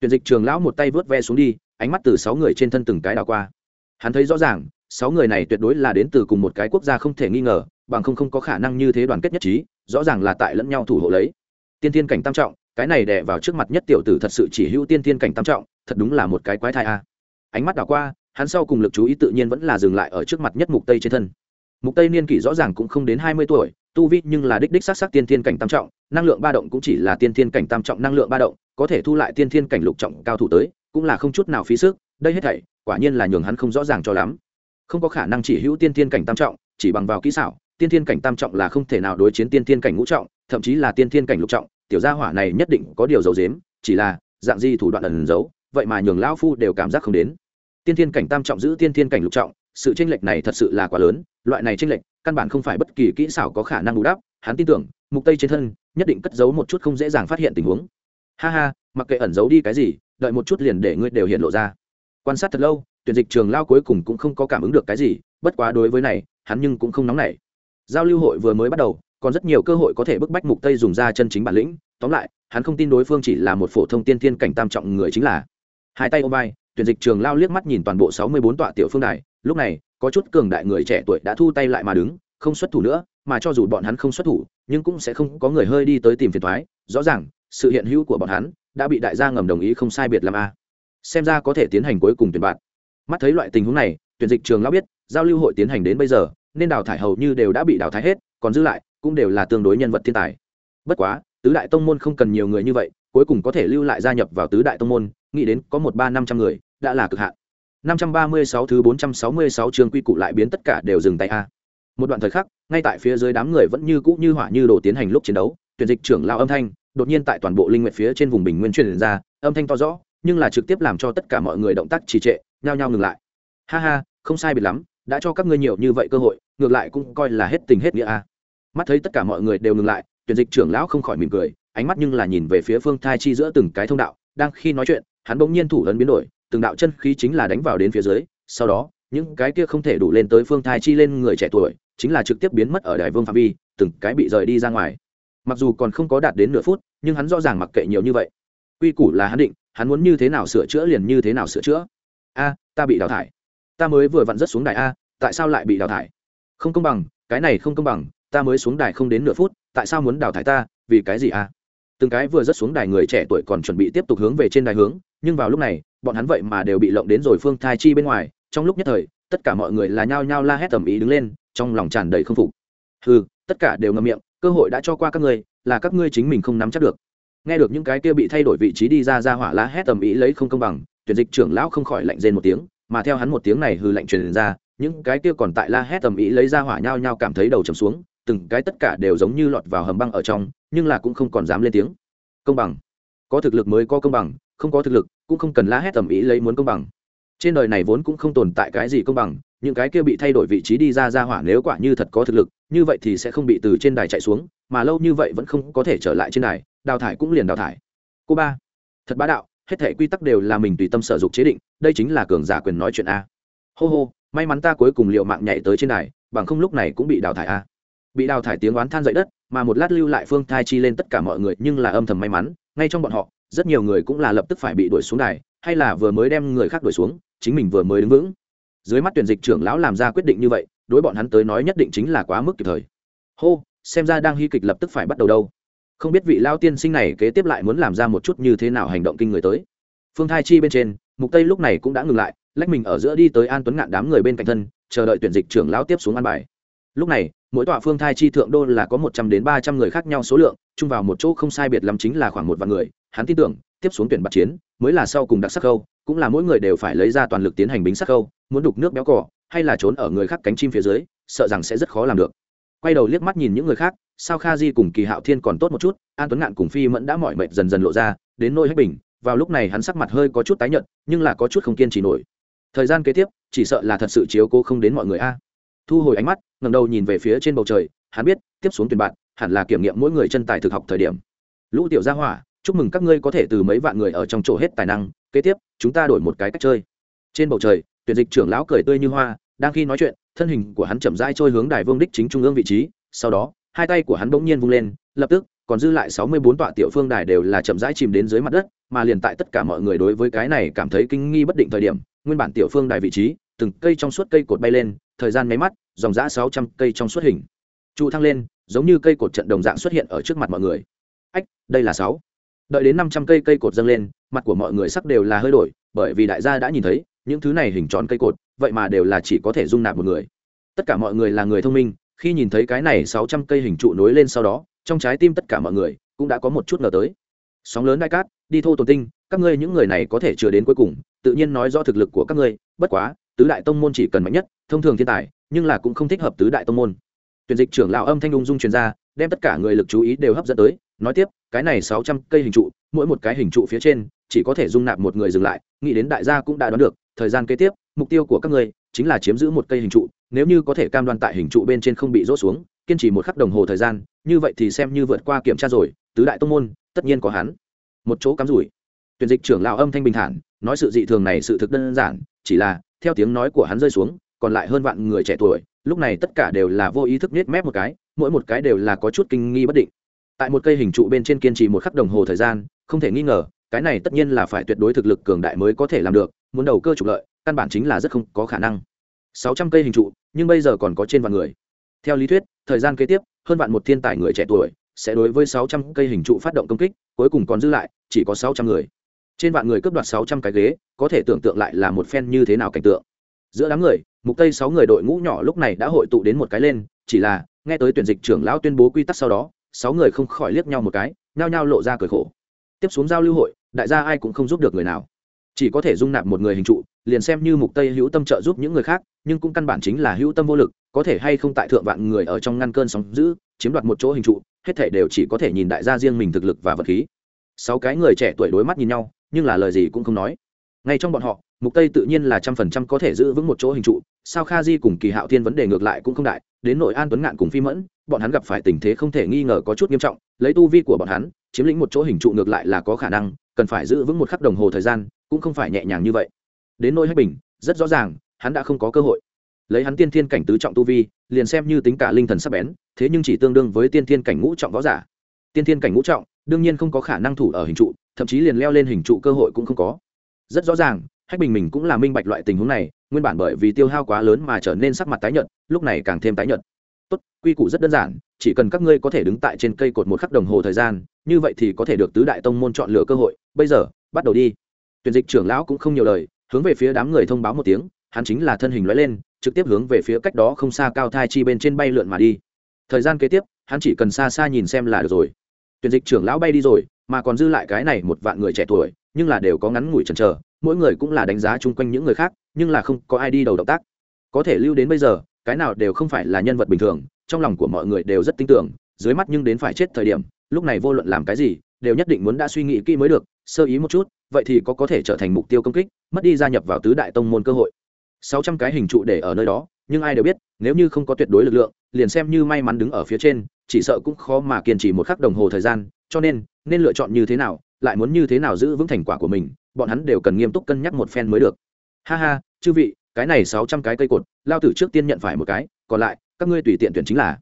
Tuyển dịch trường lão một tay vớt ve xuống đi, ánh mắt từ sáu người trên thân từng cái đào qua. Hắn thấy rõ ràng, sáu người này tuyệt đối là đến từ cùng một cái quốc gia không thể nghi ngờ, bằng không không có khả năng như thế đoàn kết nhất trí, rõ ràng là tại lẫn nhau thủ hộ lấy. Tiên thiên cảnh tam trọng, cái này đè vào trước mặt nhất tiểu tử thật sự chỉ hữu tiên thiên cảnh tam trọng thật đúng là một cái quái thai a. Ánh mắt đảo qua, hắn sau cùng lực chú ý tự nhiên vẫn là dừng lại ở trước mặt nhất mục tây trên thân. Mục tây niên kỷ rõ ràng cũng không đến 20 tuổi, tu vi nhưng là đích đích sát sát tiên thiên cảnh tam trọng, năng lượng ba động cũng chỉ là tiên thiên cảnh tam trọng năng lượng ba động, có thể thu lại tiên thiên cảnh lục trọng cao thủ tới, cũng là không chút nào phí sức, đây hết thảy, quả nhiên là nhường hắn không rõ ràng cho lắm. Không có khả năng chỉ hữu tiên thiên cảnh tam trọng, chỉ bằng vào kỹ xảo, tiên thiên cảnh tam trọng là không thể nào đối chiến tiên thiên cảnh ngũ trọng, thậm chí là tiên thiên cảnh lục trọng, tiểu gia hỏa này nhất định có điều giấu dếm chỉ là dạng gì thủ đoạn ẩn giấu vậy mà nhường lão phu đều cảm giác không đến. Tiên thiên cảnh tam trọng giữ tiên thiên cảnh lục trọng, sự tranh lệch này thật sự là quá lớn, loại này tranh lệch, căn bản không phải bất kỳ kỹ xảo có khả năng bù đắp, hắn tin tưởng, mục tây trên thân, nhất định cất giấu một chút không dễ dàng phát hiện tình huống. Ha ha, mặc kệ ẩn giấu đi cái gì, đợi một chút liền để ngươi đều hiện lộ ra. Quan sát thật lâu, tuyển dịch trường lao cuối cùng cũng không có cảm ứng được cái gì, bất quá đối với này, hắn nhưng cũng không nóng nảy. Giao lưu hội vừa mới bắt đầu, còn rất nhiều cơ hội có thể bức bách mục tây dùng ra chân chính bản lĩnh, tóm lại, hắn không tin đối phương chỉ là một phổ thông tiên thiên cảnh tam trọng người chính là hai tay ôm vai, tuyển dịch trường lao liếc mắt nhìn toàn bộ 64 tọa tiểu phương đài. Lúc này, có chút cường đại người trẻ tuổi đã thu tay lại mà đứng, không xuất thủ nữa, mà cho dù bọn hắn không xuất thủ, nhưng cũng sẽ không có người hơi đi tới tìm phiền thoái. Rõ ràng, sự hiện hữu của bọn hắn đã bị đại gia ngầm đồng ý không sai biệt làm a. Xem ra có thể tiến hành cuối cùng tuyển bạn. Mắt thấy loại tình huống này, tuyển dịch trường lao biết, giao lưu hội tiến hành đến bây giờ, nên đào thải hầu như đều đã bị đào thải hết, còn giữ lại, cũng đều là tương đối nhân vật thiên tài. Bất quá, tứ đại tông môn không cần nhiều người như vậy, cuối cùng có thể lưu lại gia nhập vào tứ đại tông môn nghĩ đến có một ba năm trăm người, đã là cực hạn. Năm trăm ba mươi sáu thứ bốn trăm sáu mươi sáu chương quy củ lại biến tất cả đều dừng tay a. Một đoạn thời khắc, ngay tại phía dưới đám người vẫn như cũ như hỏa như đồ tiến hành lúc chiến đấu, tuyển dịch trưởng lao âm thanh, đột nhiên tại toàn bộ linh nguyện phía trên vùng bình nguyên truyền ra, âm thanh to rõ, nhưng là trực tiếp làm cho tất cả mọi người động tác trì trệ, nhao nhao ngừng lại. Ha ha, không sai biệt lắm, đã cho các ngươi nhiều như vậy cơ hội, ngược lại cũng coi là hết tình hết nghĩa a. Mắt thấy tất cả mọi người đều ngừng lại, tuyển dịch trưởng lão không khỏi mỉm cười, ánh mắt nhưng là nhìn về phía phương thai chi giữa từng cái thông đạo, đang khi nói chuyện hắn bỗng nhiên thủ ấn biến đổi, từng đạo chân khí chính là đánh vào đến phía dưới, sau đó, những cái kia không thể đủ lên tới phương thai chi lên người trẻ tuổi, chính là trực tiếp biến mất ở đài vương phạm vi, từng cái bị rời đi ra ngoài. Mặc dù còn không có đạt đến nửa phút, nhưng hắn rõ ràng mặc kệ nhiều như vậy. Quy củ là hắn định, hắn muốn như thế nào sửa chữa liền như thế nào sửa chữa. A, ta bị đào thải. Ta mới vừa vặn rất xuống đài a, tại sao lại bị đào thải? Không công bằng, cái này không công bằng, ta mới xuống đài không đến nửa phút, tại sao muốn đào thải ta, vì cái gì a? Từng cái vừa rớt xuống đài người trẻ tuổi còn chuẩn bị tiếp tục hướng về trên đài hướng, nhưng vào lúc này, bọn hắn vậy mà đều bị lộng đến rồi phương thai chi bên ngoài, trong lúc nhất thời, tất cả mọi người là nhao nhao la hét tầm ý đứng lên, trong lòng tràn đầy không phục. Ừ tất cả đều ngậm miệng, cơ hội đã cho qua các ngươi, là các ngươi chính mình không nắm chắc được. Nghe được những cái kia bị thay đổi vị trí đi ra ra hỏa la hét tầm ý lấy không công bằng, tuyển dịch trưởng lão không khỏi lạnh rên một tiếng, mà theo hắn một tiếng này hư lạnh truyền ra, những cái kia còn tại la hét tầm ý lấy ra hỏa nhao nhao cảm thấy đầu trầm xuống từng cái tất cả đều giống như lọt vào hầm băng ở trong, nhưng là cũng không còn dám lên tiếng. Công bằng. Có thực lực mới có công bằng, không có thực lực, cũng không cần la hét tầm ý lấy muốn công bằng. Trên đời này vốn cũng không tồn tại cái gì công bằng, những cái kia bị thay đổi vị trí đi ra ra hỏa nếu quả như thật có thực lực, như vậy thì sẽ không bị từ trên đài chạy xuống, mà lâu như vậy vẫn không có thể trở lại trên đài, đào thải cũng liền đào thải. Cô ba. Thật bá đạo, hết thể quy tắc đều là mình tùy tâm sở dục chế định, đây chính là cường giả quyền nói chuyện a. Hô hô, may mắn ta cuối cùng liệu mạng nhảy tới trên đài, bằng không lúc này cũng bị đào thải a bị đào thải tiếng oán than dậy đất, mà một lát lưu lại phương thai chi lên tất cả mọi người, nhưng là âm thầm may mắn, ngay trong bọn họ, rất nhiều người cũng là lập tức phải bị đuổi xuống đài, hay là vừa mới đem người khác đuổi xuống, chính mình vừa mới đứng vững. Dưới mắt tuyển dịch trưởng lão làm ra quyết định như vậy, đối bọn hắn tới nói nhất định chính là quá mức kịp thời. Hô, xem ra đang hy kịch lập tức phải bắt đầu đâu. Không biết vị lao tiên sinh này kế tiếp lại muốn làm ra một chút như thế nào hành động kinh người tới. Phương thai chi bên trên, mục tây lúc này cũng đã ngừng lại, lách mình ở giữa đi tới an tuấn ngạn đám người bên cạnh thân, chờ đợi tuyển dịch trưởng lão tiếp xuống an bài lúc này, mỗi tọa phương thai chi thượng đô là có một trăm đến ba trăm người khác nhau số lượng, chung vào một chỗ không sai biệt lắm chính là khoảng một vạn người. Hắn tin tưởng, tiếp xuống tuyển bạc chiến, mới là sau cùng đặc sắc khâu cũng là mỗi người đều phải lấy ra toàn lực tiến hành bính sắc khâu muốn đục nước béo cỏ, hay là trốn ở người khác cánh chim phía dưới, sợ rằng sẽ rất khó làm được. Quay đầu liếc mắt nhìn những người khác, sao kha di cùng kỳ hạo thiên còn tốt một chút, an tuấn ngạn cùng phi mẫn đã mỏi mệt dần dần lộ ra, đến nôi hết bình. Vào lúc này hắn sắc mặt hơi có chút tái nhợt, nhưng là có chút không kiên trì nổi. Thời gian kế tiếp, chỉ sợ là thật sự chiếu cố không đến mọi người a thu hồi ánh mắt ngầm đầu nhìn về phía trên bầu trời, hắn biết, tiếp xuống tuyển bạn, hẳn là kiểm nghiệm mỗi người chân tài thực học thời điểm. Lũ tiểu gia hỏa, chúc mừng các ngươi có thể từ mấy vạn người ở trong chỗ hết tài năng, kế tiếp, chúng ta đổi một cái cách chơi. Trên bầu trời, tuyển dịch trưởng lão cười tươi như hoa, đang khi nói chuyện, thân hình của hắn chậm rãi trôi hướng đài vương đích chính trung ương vị trí, sau đó, hai tay của hắn bỗng nhiên vung lên, lập tức, còn dư lại sáu mươi bốn tọa tiểu phương đài đều là chậm rãi chìm đến dưới mặt đất, mà liền tại tất cả mọi người đối với cái này cảm thấy kinh nghi bất định thời điểm, nguyên bản tiểu phương đài vị trí từng cây trong suốt cây cột bay lên, thời gian mấy mắt, dòng giã sáu trăm cây trong suốt hình. Trụ thăng lên, giống như cây cột trận đồng dạng xuất hiện ở trước mặt mọi người. Ách, đây là sáu. Đợi đến năm trăm cây cây cột dâng lên, mặt của mọi người sắc đều là hơi đổi, bởi vì đại gia đã nhìn thấy, những thứ này hình tròn cây cột, vậy mà đều là chỉ có thể dung nạp một người. Tất cả mọi người là người thông minh, khi nhìn thấy cái này sáu trăm cây hình trụ nối lên sau đó, trong trái tim tất cả mọi người cũng đã có một chút ngờ tới. Sóng lớn đại cát, đi thô tồn tinh, các ngươi những người này có thể chưa đến cuối cùng, tự nhiên nói do thực lực của các ngươi, bất quá tứ đại tông môn chỉ cần mạnh nhất, thông thường thiên tài, nhưng là cũng không thích hợp tứ đại tông môn. Tuyển dịch trưởng lão âm thanh ung dung truyền ra, đem tất cả người lực chú ý đều hấp dẫn tới, nói tiếp, cái này sáu trăm cây hình trụ, mỗi một cái hình trụ phía trên, chỉ có thể dung nạp một người dừng lại, nghĩ đến đại gia cũng đã đoán được, thời gian kế tiếp, mục tiêu của các ngươi chính là chiếm giữ một cây hình trụ, nếu như có thể cam đoan tại hình trụ bên trên không bị rốt xuống, kiên trì một khắc đồng hồ thời gian, như vậy thì xem như vượt qua kiểm tra rồi, tứ đại tông môn, tất nhiên có hắn. Một chỗ cắm rủi. Tuyển dịch trưởng lão âm thanh bình thản, nói sự dị thường này sự thực đơn giản chỉ là, theo tiếng nói của hắn rơi xuống, còn lại hơn vạn người trẻ tuổi, lúc này tất cả đều là vô ý thức nết mép một cái, mỗi một cái đều là có chút kinh nghi bất định. Tại một cây hình trụ bên trên kiên trì một khắc đồng hồ thời gian, không thể nghi ngờ, cái này tất nhiên là phải tuyệt đối thực lực cường đại mới có thể làm được, muốn đầu cơ trục lợi, căn bản chính là rất không có khả năng. Sáu trăm cây hình trụ, nhưng bây giờ còn có trên vạn người. Theo lý thuyết, thời gian kế tiếp, hơn vạn một thiên tài người trẻ tuổi sẽ đối với sáu trăm cây hình trụ phát động công kích, cuối cùng còn dư lại, chỉ có sáu trăm người trên vạn người cướp đoạt sáu trăm cái ghế, có thể tưởng tượng lại là một phen như thế nào cảnh tượng. Giữa đám người, mục tây sáu người đội ngũ nhỏ lúc này đã hội tụ đến một cái lên, chỉ là, nghe tới tuyển dịch trưởng lão tuyên bố quy tắc sau đó, sáu người không khỏi liếc nhau một cái, nhao nhao lộ ra cười khổ. Tiếp xuống giao lưu hội, đại gia ai cũng không giúp được người nào. Chỉ có thể dung nạp một người hình trụ, liền xem như mục tây hữu tâm trợ giúp những người khác, nhưng cũng căn bản chính là hữu tâm vô lực, có thể hay không tại thượng vạn người ở trong ngăn cơn sóng giữ chiếm đoạt một chỗ hình trụ, hết thể đều chỉ có thể nhìn đại gia riêng mình thực lực và vật khí. Sáu cái người trẻ tuổi đối mắt nhìn nhau nhưng là lời gì cũng không nói. Ngay trong bọn họ, mục tây tự nhiên là trăm phần trăm có thể giữ vững một chỗ hình trụ, sao kha di cùng kỳ hạo thiên vấn đề ngược lại cũng không đại, đến nội an tuấn ngạn cùng phi mẫn, bọn hắn gặp phải tình thế không thể nghi ngờ có chút nghiêm trọng, lấy tu vi của bọn hắn, chiếm lĩnh một chỗ hình trụ ngược lại là có khả năng, cần phải giữ vững một khắc đồng hồ thời gian, cũng không phải nhẹ nhàng như vậy. Đến nỗi hách bình, rất rõ ràng, hắn đã không có cơ hội. Lấy hắn tiên thiên cảnh tứ trọng tu vi, liền xem như tính cả linh thần sắp bén, thế nhưng chỉ tương đương với tiên thiên cảnh ngũ trọng võ giả. Tiên thiên cảnh ngũ trọng đương nhiên không có khả năng thủ ở hình trụ, thậm chí liền leo lên hình trụ cơ hội cũng không có. Rất rõ ràng, hách bình mình cũng là minh bạch loại tình huống này, nguyên bản bởi vì tiêu hao quá lớn mà trở nên sắc mặt tái nhợt, lúc này càng thêm tái nhợt. Tốt, quy củ rất đơn giản, chỉ cần các ngươi có thể đứng tại trên cây cột một khắc đồng hồ thời gian, như vậy thì có thể được tứ đại tông môn chọn lựa cơ hội. Bây giờ, bắt đầu đi. Tuyển dịch trưởng lão cũng không nhiều lời, hướng về phía đám người thông báo một tiếng, hắn chính là thân hình lóe lên, trực tiếp hướng về phía cách đó không xa cao thai chi bên trên bay lượn mà đi. Thời gian kế tiếp, hắn chỉ cần xa xa nhìn xem là được rồi tuyển dịch trưởng lão bay đi rồi, mà còn dư lại cái này một vạn người trẻ tuổi, nhưng là đều có ngắn ngủi chần chờ, mỗi người cũng là đánh giá chung quanh những người khác, nhưng là không có ai đi đầu động tác. Có thể lưu đến bây giờ, cái nào đều không phải là nhân vật bình thường, trong lòng của mọi người đều rất tin tưởng, dưới mắt nhưng đến phải chết thời điểm, lúc này vô luận làm cái gì, đều nhất định muốn đã suy nghĩ kỹ mới được, sơ ý một chút, vậy thì có có thể trở thành mục tiêu công kích, mất đi gia nhập vào tứ đại tông môn cơ hội. Sáu trăm cái hình trụ để ở nơi đó, nhưng ai đều biết, nếu như không có tuyệt đối lực lượng, liền xem như may mắn đứng ở phía trên chỉ sợ cũng khó mà kiên trì một khắc đồng hồ thời gian, cho nên nên lựa chọn như thế nào, lại muốn như thế nào giữ vững thành quả của mình, bọn hắn đều cần nghiêm túc cân nhắc một phen mới được. Ha ha, chư vị, cái này sáu trăm cái cây cột, lao tử trước tiên nhận phải một cái, còn lại, các ngươi tùy tiện tuyển chính là.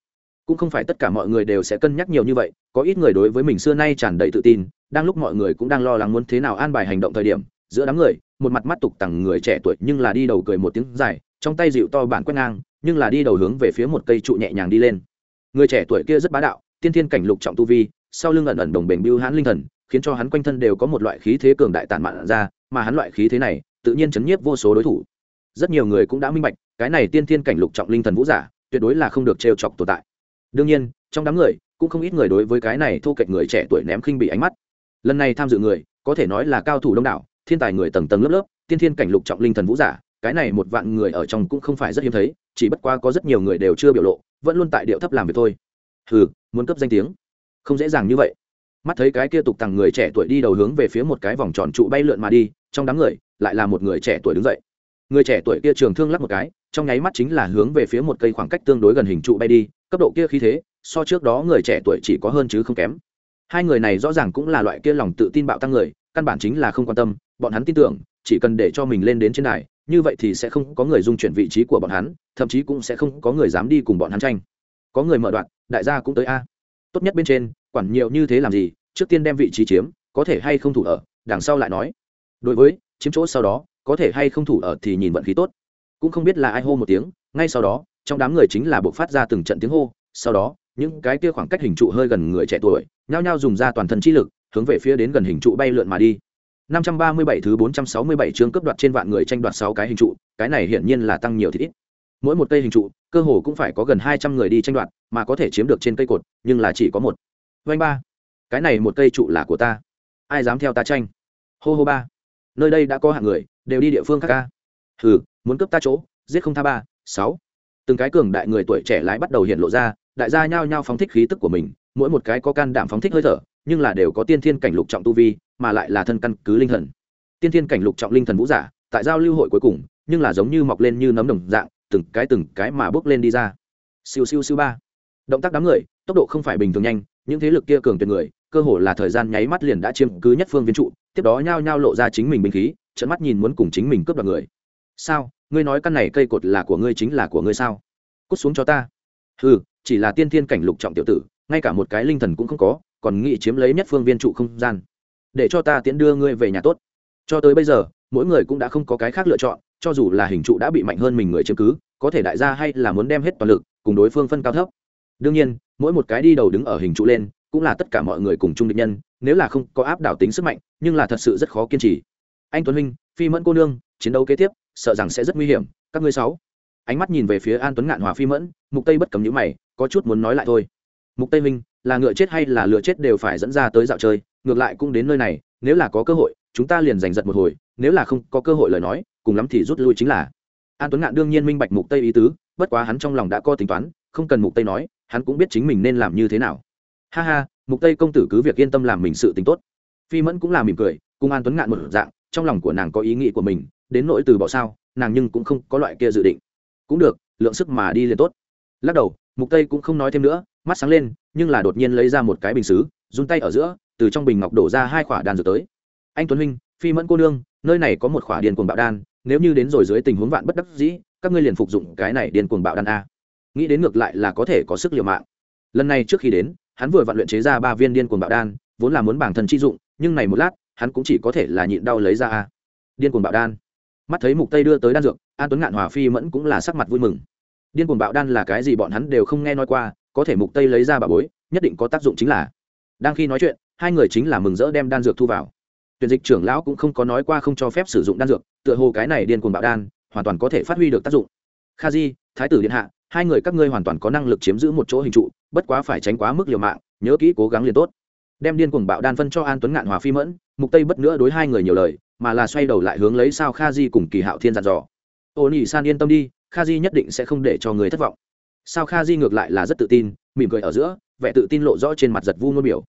Cũng không phải tất cả mọi người đều sẽ cân nhắc nhiều như vậy, có ít người đối với mình xưa nay tràn đầy tự tin, đang lúc mọi người cũng đang lo lắng muốn thế nào an bài hành động thời điểm, giữa đám người, một mặt mắt tục tằng người trẻ tuổi nhưng là đi đầu cười một tiếng dài, trong tay dịu to bản quét ngang, nhưng là đi đầu hướng về phía một cây trụ nhẹ nhàng đi lên người trẻ tuổi kia rất bá đạo, tiên thiên cảnh lục trọng tu vi, sau lưng ẩn ẩn đồng bền bưu hãn linh thần, khiến cho hắn quanh thân đều có một loại khí thế cường đại tản mạn ra, mà hắn loại khí thế này, tự nhiên chấn nhiếp vô số đối thủ. Rất nhiều người cũng đã minh bạch, cái này tiên thiên cảnh lục trọng linh thần vũ giả, tuyệt đối là không được trêu chọc tồn tại. Đương nhiên, trong đám người, cũng không ít người đối với cái này thu kệch người trẻ tuổi ném khinh bị ánh mắt. Lần này tham dự người, có thể nói là cao thủ đông đảo, thiên tài người tầng tầng lớp lớp, tiên thiên cảnh lục trọng linh thần vũ giả, cái này một vạn người ở trong cũng không phải rất hiếm thấy, chỉ bất qua có rất nhiều người đều chưa biểu lộ vẫn luôn tại điệu thấp làm việc thôi. Hừ, muốn cấp danh tiếng. Không dễ dàng như vậy. Mắt thấy cái kia tục tằng người trẻ tuổi đi đầu hướng về phía một cái vòng tròn trụ bay lượn mà đi, trong đám người, lại là một người trẻ tuổi đứng dậy. Người trẻ tuổi kia trường thương lắc một cái, trong nháy mắt chính là hướng về phía một cây khoảng cách tương đối gần hình trụ bay đi, cấp độ kia khí thế, so trước đó người trẻ tuổi chỉ có hơn chứ không kém. Hai người này rõ ràng cũng là loại kia lòng tự tin bạo tăng người, căn bản chính là không quan tâm, bọn hắn tin tưởng, chỉ cần để cho mình lên đến trên đài như vậy thì sẽ không có người dung chuyển vị trí của bọn hắn, thậm chí cũng sẽ không có người dám đi cùng bọn hắn tranh. Có người mở đoạn, đại gia cũng tới a. Tốt nhất bên trên, quản nhiều như thế làm gì, trước tiên đem vị trí chiếm, có thể hay không thủ ở, đằng sau lại nói. Đối với, chiếm chỗ sau đó, có thể hay không thủ ở thì nhìn vận khí tốt. Cũng không biết là ai hô một tiếng, ngay sau đó, trong đám người chính là buộc phát ra từng trận tiếng hô, sau đó, những cái kia khoảng cách hình trụ hơi gần người trẻ tuổi, nhao nhao dùng ra toàn thân chi lực, hướng về phía đến gần hình trụ bay lượn mà đi. 537 thứ 467 chương cấp đoạt trên vạn người tranh đoạt 6 cái hình trụ, cái này hiển nhiên là tăng nhiều thì ít. Mỗi một cây hình trụ, cơ hồ cũng phải có gần 200 người đi tranh đoạt, mà có thể chiếm được trên cây cột, nhưng là chỉ có một. Vành ba, cái này một cây trụ là của ta, ai dám theo ta tranh? Hô hô ba, nơi đây đã có hạng người, đều đi địa phương khác ca. Hừ, muốn cướp ta chỗ, giết không tha ba. 6. Từng cái cường đại người tuổi trẻ lái bắt đầu hiện lộ ra, đại gia nhao nhao phóng thích khí tức của mình, mỗi một cái có can đảm phóng thích hơi thở, nhưng là đều có tiên thiên cảnh lục trọng tu vi, mà lại là thân căn cứ linh thần. Tiên thiên cảnh lục trọng linh thần vũ giả tại giao lưu hội cuối cùng nhưng là giống như mọc lên như nấm đồng dạng từng cái từng cái mà bước lên đi ra. Siêu siêu siêu ba. Động tác đám người tốc độ không phải bình thường nhanh những thế lực kia cường tuyệt người cơ hồ là thời gian nháy mắt liền đã chiếm cứ nhất phương viên trụ tiếp đó nhao nhao lộ ra chính mình binh khí trận mắt nhìn muốn cùng chính mình cướp đoạt người. Sao? Ngươi nói căn này cây cột là của ngươi chính là của ngươi sao? Cút xuống cho ta. Ừ chỉ là tiên thiên cảnh lục trọng tiểu tử ngay cả một cái linh thần cũng không có còn nghĩ chiếm lấy nhất phương viên trụ không gian. Để cho ta tiễn đưa ngươi về nhà tốt. Cho tới bây giờ, mỗi người cũng đã không có cái khác lựa chọn, cho dù là hình trụ đã bị mạnh hơn mình người chiếm cứ, có thể đại gia hay là muốn đem hết toàn lực, cùng đối phương phân cao thấp. Đương nhiên, mỗi một cái đi đầu đứng ở hình trụ lên, cũng là tất cả mọi người cùng chung định nhân, nếu là không có áp đảo tính sức mạnh, nhưng là thật sự rất khó kiên trì. Anh tuấn huynh, phi mẫn cô nương, chiến đấu kế tiếp, sợ rằng sẽ rất nguy hiểm, các ngươi sáu. Ánh mắt nhìn về phía an tuấn ngạn hòa phi mẫn, mục tây bất cầm nhữ mày, có chút muốn nói lại thôi. Mục tây huynh là ngựa chết hay là lừa chết đều phải dẫn ra tới dạo chơi, ngược lại cũng đến nơi này, nếu là có cơ hội, chúng ta liền giành giật một hồi, nếu là không có cơ hội lời nói, cùng lắm thì rút lui chính là. An tuấn ngạn đương nhiên minh bạch mục tây ý tứ, bất quá hắn trong lòng đã có tính toán, không cần mục tây nói, hắn cũng biết chính mình nên làm như thế nào. Ha ha, mục tây công tử cứ việc yên tâm làm mình sự tính tốt. Phi mẫn cũng là mỉm cười, cùng an tuấn ngạn một dạng, trong lòng của nàng có ý nghĩ của mình, đến nỗi từ bỏ sao, nàng nhưng cũng không có loại kia dự định. Cũng được, lượng sức mà đi liền tốt. Lắc đầu mục tây cũng không nói thêm nữa, mắt sáng lên, nhưng là đột nhiên lấy ra một cái bình xứ, run tay ở giữa, từ trong bình ngọc đổ ra hai khỏa đan dược tới. Anh tuấn huynh, phi mẫn cô nương, nơi này có một khỏa điền cuồng bạo đan, nếu như đến rồi dưới tình huống vạn bất đắc dĩ, các ngươi liền phục dụng cái này điền cuồng bạo đan a. Nghĩ đến ngược lại là có thể có sức liều mạng. Lần này trước khi đến, hắn vừa vặn luyện chế ra ba viên điên cuồng bạo đan, vốn là muốn bản thân chi dụng, nhưng này một lát, hắn cũng chỉ có thể là nhịn đau lấy ra a. Điên cuồng bạo đan. Mắt thấy mục tây đưa tới đan dược, an tuấn ngạn hòa phi mẫn cũng là sắc mặt vui mừng điên cuồng bạo đan là cái gì bọn hắn đều không nghe nói qua, có thể mục tây lấy ra bà bối, nhất định có tác dụng chính là. Đang khi nói chuyện, hai người chính là mừng rỡ đem đan dược thu vào. Tuyển dịch trưởng lão cũng không có nói qua không cho phép sử dụng đan dược, tựa hồ cái này điên cuồng bạo đan, hoàn toàn có thể phát huy được tác dụng. Kha di thái tử điện hạ, hai người các ngươi hoàn toàn có năng lực chiếm giữ một chỗ hình trụ, bất quá phải tránh quá mức liều mạng, nhớ kỹ cố gắng liền tốt. Đem điên cuồng bạo đan phân cho an tuấn ngạn hòa phi mẫn, mục tây bất nữa đối hai người nhiều lời, mà là xoay đầu lại hướng lấy sao kha di cùng kỳ hạo thiên dặn dò. Ô nỉ san yên tâm đi kha di nhất định sẽ không để cho người thất vọng. Sao kha di ngược lại là rất tự tin, mỉm cười ở giữa, vẻ tự tin lộ rõ trên mặt giật vu ngôn biểu.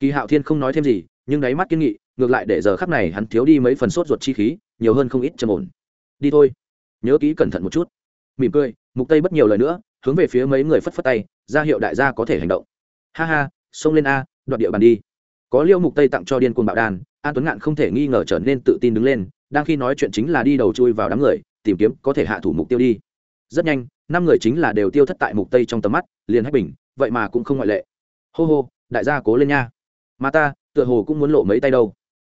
Kỳ hạo thiên không nói thêm gì, nhưng đáy mắt kiên nghị, ngược lại để giờ khắp này hắn thiếu đi mấy phần sốt ruột chi khí, nhiều hơn không ít trầm ổn. Đi thôi. Nhớ kỹ cẩn thận một chút. Mỉm cười, mục tây bất nhiều lời nữa, hướng về phía mấy người phất phất tay, ra hiệu đại gia có thể hành động. Ha ha, xông lên a, đoạt địa bàn đi. Có liêu mục tây tặng cho điên cuồng bạo đàn, an tuấn ngạn không thể nghi ngờ trở nên tự tin đứng lên, đang khi nói chuyện chính là đi đầu chui vào đám người tìm kiếm có thể hạ thủ mục tiêu đi. Rất nhanh, năm người chính là đều tiêu thất tại mục tây trong tầm mắt, liền hách bình, vậy mà cũng không ngoại lệ. Hô hô, đại gia cố lên nha. Mà ta, tựa hồ cũng muốn lộ mấy tay đâu.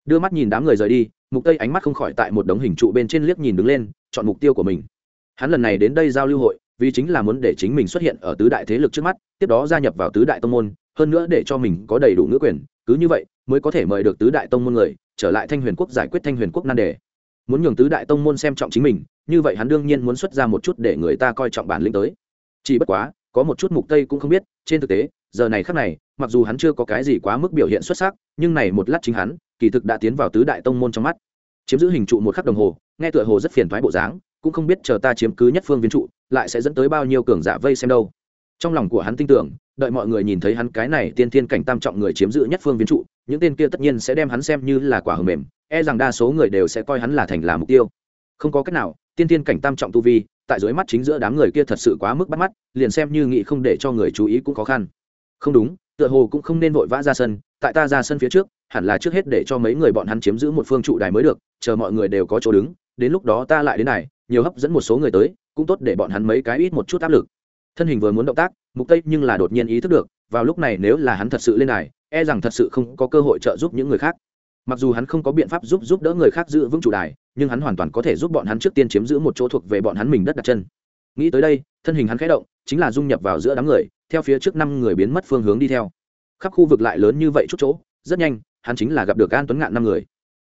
Đưa mắt nhìn đám người rời đi, mục tây ánh mắt không khỏi tại một đống hình trụ bên trên liếc nhìn đứng lên, chọn mục tiêu của mình. Hắn lần này đến đây giao lưu hội, vì chính là muốn để chính mình xuất hiện ở tứ đại thế lực trước mắt, tiếp đó gia nhập vào tứ đại tông môn, hơn nữa để cho mình có đầy đủ ngữ quyền, cứ như vậy mới có thể mời được tứ đại tông môn người, trở lại thanh huyền quốc giải quyết thanh huyền quốc nan đề. Muốn nhường tứ đại tông môn xem trọng chính mình như vậy hắn đương nhiên muốn xuất ra một chút để người ta coi trọng bản lĩnh tới. Chỉ bất quá, có một chút mục tây cũng không biết, trên thực tế, giờ này khắc này, mặc dù hắn chưa có cái gì quá mức biểu hiện xuất sắc, nhưng này một lát chính hắn, kỳ thực đã tiến vào tứ đại tông môn trong mắt. Chiếm giữ hình trụ một khắc đồng hồ, nghe tựa hồ rất phiền thoái bộ dáng, cũng không biết chờ ta chiếm cứ nhất phương viên trụ, lại sẽ dẫn tới bao nhiêu cường giả vây xem đâu. Trong lòng của hắn tin tưởng, đợi mọi người nhìn thấy hắn cái này tiên thiên cảnh tam trọng người chiếm giữ nhất phương viên trụ, những tên kia tất nhiên sẽ đem hắn xem như là quả hờ mềm e rằng đa số người đều sẽ coi hắn là thành là mục tiêu không có cách nào, tiên thiên cảnh tam trọng tu vi, tại dưới mắt chính giữa đám người kia thật sự quá mức bắt mắt, liền xem như nghị không để cho người chú ý cũng khó khăn. Không đúng, tựa hồ cũng không nên vội vã ra sân, tại ta ra sân phía trước, hẳn là trước hết để cho mấy người bọn hắn chiếm giữ một phương trụ đài mới được, chờ mọi người đều có chỗ đứng, đến lúc đó ta lại đến này, nhiều hấp dẫn một số người tới, cũng tốt để bọn hắn mấy cái ít một chút áp lực. Thân hình vừa muốn động tác, mục tây nhưng là đột nhiên ý thức được, vào lúc này nếu là hắn thật sự lên này e rằng thật sự không có cơ hội trợ giúp những người khác mặc dù hắn không có biện pháp giúp giúp đỡ người khác giữ vững chủ đài, nhưng hắn hoàn toàn có thể giúp bọn hắn trước tiên chiếm giữ một chỗ thuộc về bọn hắn mình đất đặt chân. Nghĩ tới đây, thân hình hắn khẽ động, chính là dung nhập vào giữa đám người, theo phía trước năm người biến mất phương hướng đi theo. Khắp khu vực lại lớn như vậy chút chỗ, rất nhanh, hắn chính là gặp được an tuấn ngạn năm người.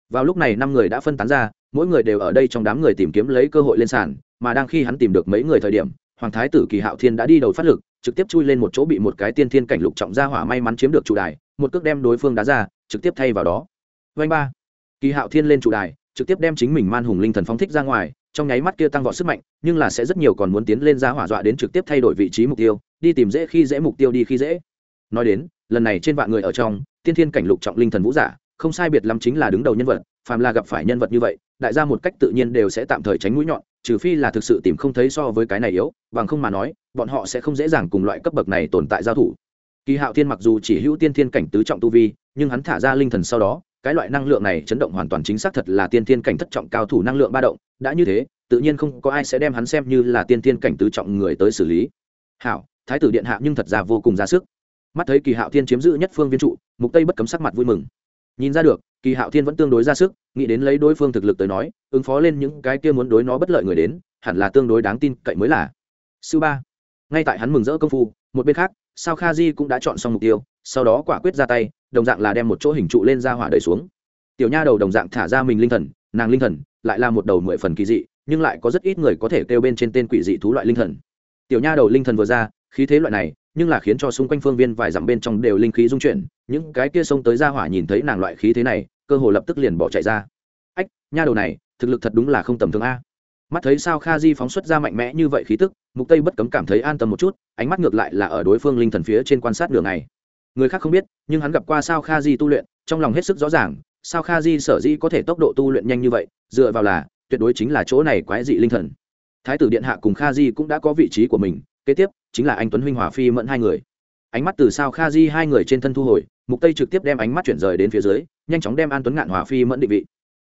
Vào lúc này năm người đã phân tán ra, mỗi người đều ở đây trong đám người tìm kiếm lấy cơ hội lên sàn, mà đang khi hắn tìm được mấy người thời điểm, hoàng thái tử kỳ hạo thiên đã đi đầu phát lực, trực tiếp chui lên một chỗ bị một cái tiên thiên cảnh lục trọng gia hỏa may mắn chiếm được chủ đài, một cước đem đối phương đá ra, trực tiếp thay vào đó vanh ba. Kỳ hạo thiên lên chủ đài, trực tiếp đem chính mình man hùng linh thần phóng thích ra ngoài, trong nháy mắt kia tăng vọt sức mạnh, nhưng là sẽ rất nhiều còn muốn tiến lên ra hỏa dọa đến trực tiếp thay đổi vị trí mục tiêu, đi tìm dễ khi dễ mục tiêu đi khi dễ. Nói đến, lần này trên vạn người ở trong, tiên thiên cảnh lục trọng linh thần vũ giả, không sai biệt lắm chính là đứng đầu nhân vật, phàm là gặp phải nhân vật như vậy, đại gia một cách tự nhiên đều sẽ tạm thời tránh mũi nhọn, trừ phi là thực sự tìm không thấy so với cái này yếu, bằng không mà nói, bọn họ sẽ không dễ dàng cùng loại cấp bậc này tồn tại giao thủ. Kỳ hạo thiên mặc dù chỉ hữu tiên thiên cảnh tứ trọng tu vi, nhưng hắn thả ra linh thần sau đó cái loại năng lượng này chấn động hoàn toàn chính xác thật là tiên thiên cảnh thất trọng cao thủ năng lượng ba động, đã như thế, tự nhiên không có ai sẽ đem hắn xem như là tiên thiên cảnh tứ trọng người tới xử lý. Hảo, thái tử điện hạ nhưng thật ra vô cùng ra sức. Mắt thấy kỳ hạo thiên chiếm giữ nhất phương viên trụ, mục tây bất cấm sắc mặt vui mừng. Nhìn ra được, kỳ hạo thiên vẫn tương đối ra sức, nghĩ đến lấy đối phương thực lực tới nói, ứng phó lên những cái kia muốn đối nó bất lợi người đến, hẳn là tương đối đáng tin cậy mới là. Sư ba, ngay tại hắn mừng rỡ công phu, một bên khác, sao kha di cũng đã chọn xong mục tiêu sau đó quả quyết ra tay, đồng dạng là đem một chỗ hình trụ lên ra hỏa đẩy xuống. Tiểu nha đầu đồng dạng thả ra mình linh thần, nàng linh thần lại là một đầu mười phần kỳ dị, nhưng lại có rất ít người có thể kêu bên trên tên quỷ dị thú loại linh thần. Tiểu nha đầu linh thần vừa ra, khí thế loại này, nhưng là khiến cho xung quanh phương viên vài dặm bên trong đều linh khí dung chuyển, những cái kia xông tới ra hỏa nhìn thấy nàng loại khí thế này, cơ hồ lập tức liền bỏ chạy ra. Ách, nha đầu này, thực lực thật đúng là không tầm thường a. Mắt thấy sao kha di phóng xuất ra mạnh mẽ như vậy khí tức, mục tây bất cấm cảm thấy an tâm một chút, ánh mắt ngược lại là ở đối phương linh thần phía trên quan sát đường này người khác không biết, nhưng hắn gặp qua sao kha di tu luyện, trong lòng hết sức rõ ràng, sao kha di sở di có thể tốc độ tu luyện nhanh như vậy, dựa vào là, tuyệt đối chính là chỗ này quái dị linh thần. Thái tử điện hạ cùng kha di cũng đã có vị trí của mình, kế tiếp, chính là anh tuấn huynh hòa phi mẫn hai người. Ánh mắt từ sao kha di hai người trên thân thu hồi, mục tây trực tiếp đem ánh mắt chuyển rời đến phía dưới, nhanh chóng đem an tuấn ngạn hòa phi mẫn định vị.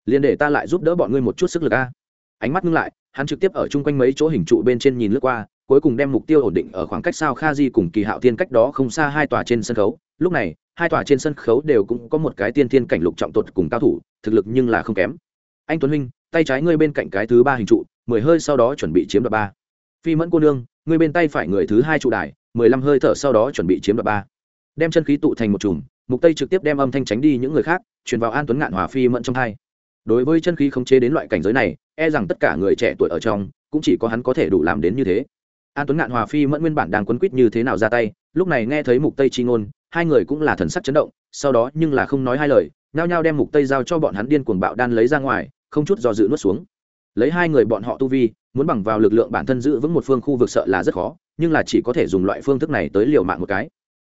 Liền để ta lại giúp đỡ bọn ngươi một chút sức lực a. Ánh mắt ngưng lại, hắn trực tiếp ở chung quanh mấy chỗ hình trụ bên trên nhìn lướt qua cuối cùng đem mục tiêu ổn định ở khoảng cách sao kha di cùng kỳ hạo thiên cách đó không xa hai tòa trên sân khấu. Lúc này, hai tòa trên sân khấu đều cũng có một cái tiên thiên cảnh lục trọng tột cùng cao thủ, thực lực nhưng là không kém. Anh tuấn huynh, tay trái ngươi bên cạnh cái thứ ba hình trụ, mười hơi sau đó chuẩn bị chiếm đoạt ba. Phi mẫn cô nương, ngươi bên tay phải người thứ hai trụ đài, mười lăm hơi thở sau đó chuẩn bị chiếm đoạt ba. Đem chân khí tụ thành một chùm, mục tây trực tiếp đem âm thanh tránh đi những người khác, truyền vào an tuấn ngạn hòa phi mẫn trong hai. Đối với chân khí khống chế đến loại cảnh giới này e rằng tất cả người trẻ tuổi ở trong, cũng chỉ có hắn có thể đủ làm đến như thế an tuấn ngạn hòa phi mẫn nguyên bản đang quấn quýt như thế nào ra tay, lúc này nghe thấy mục tây chi ngôn, hai người cũng là thần sắc chấn động, sau đó nhưng là không nói hai lời, nhao nhao đem mục tây giao cho bọn hắn điên cuồng bạo đan lấy ra ngoài, không chút do dự nuốt xuống. Lấy hai người bọn họ tu vi, muốn bằng vào lực lượng bản thân giữ vững một phương khu vực sợ là rất khó, nhưng là chỉ có thể dùng loại phương thức này tới liều mạng một cái.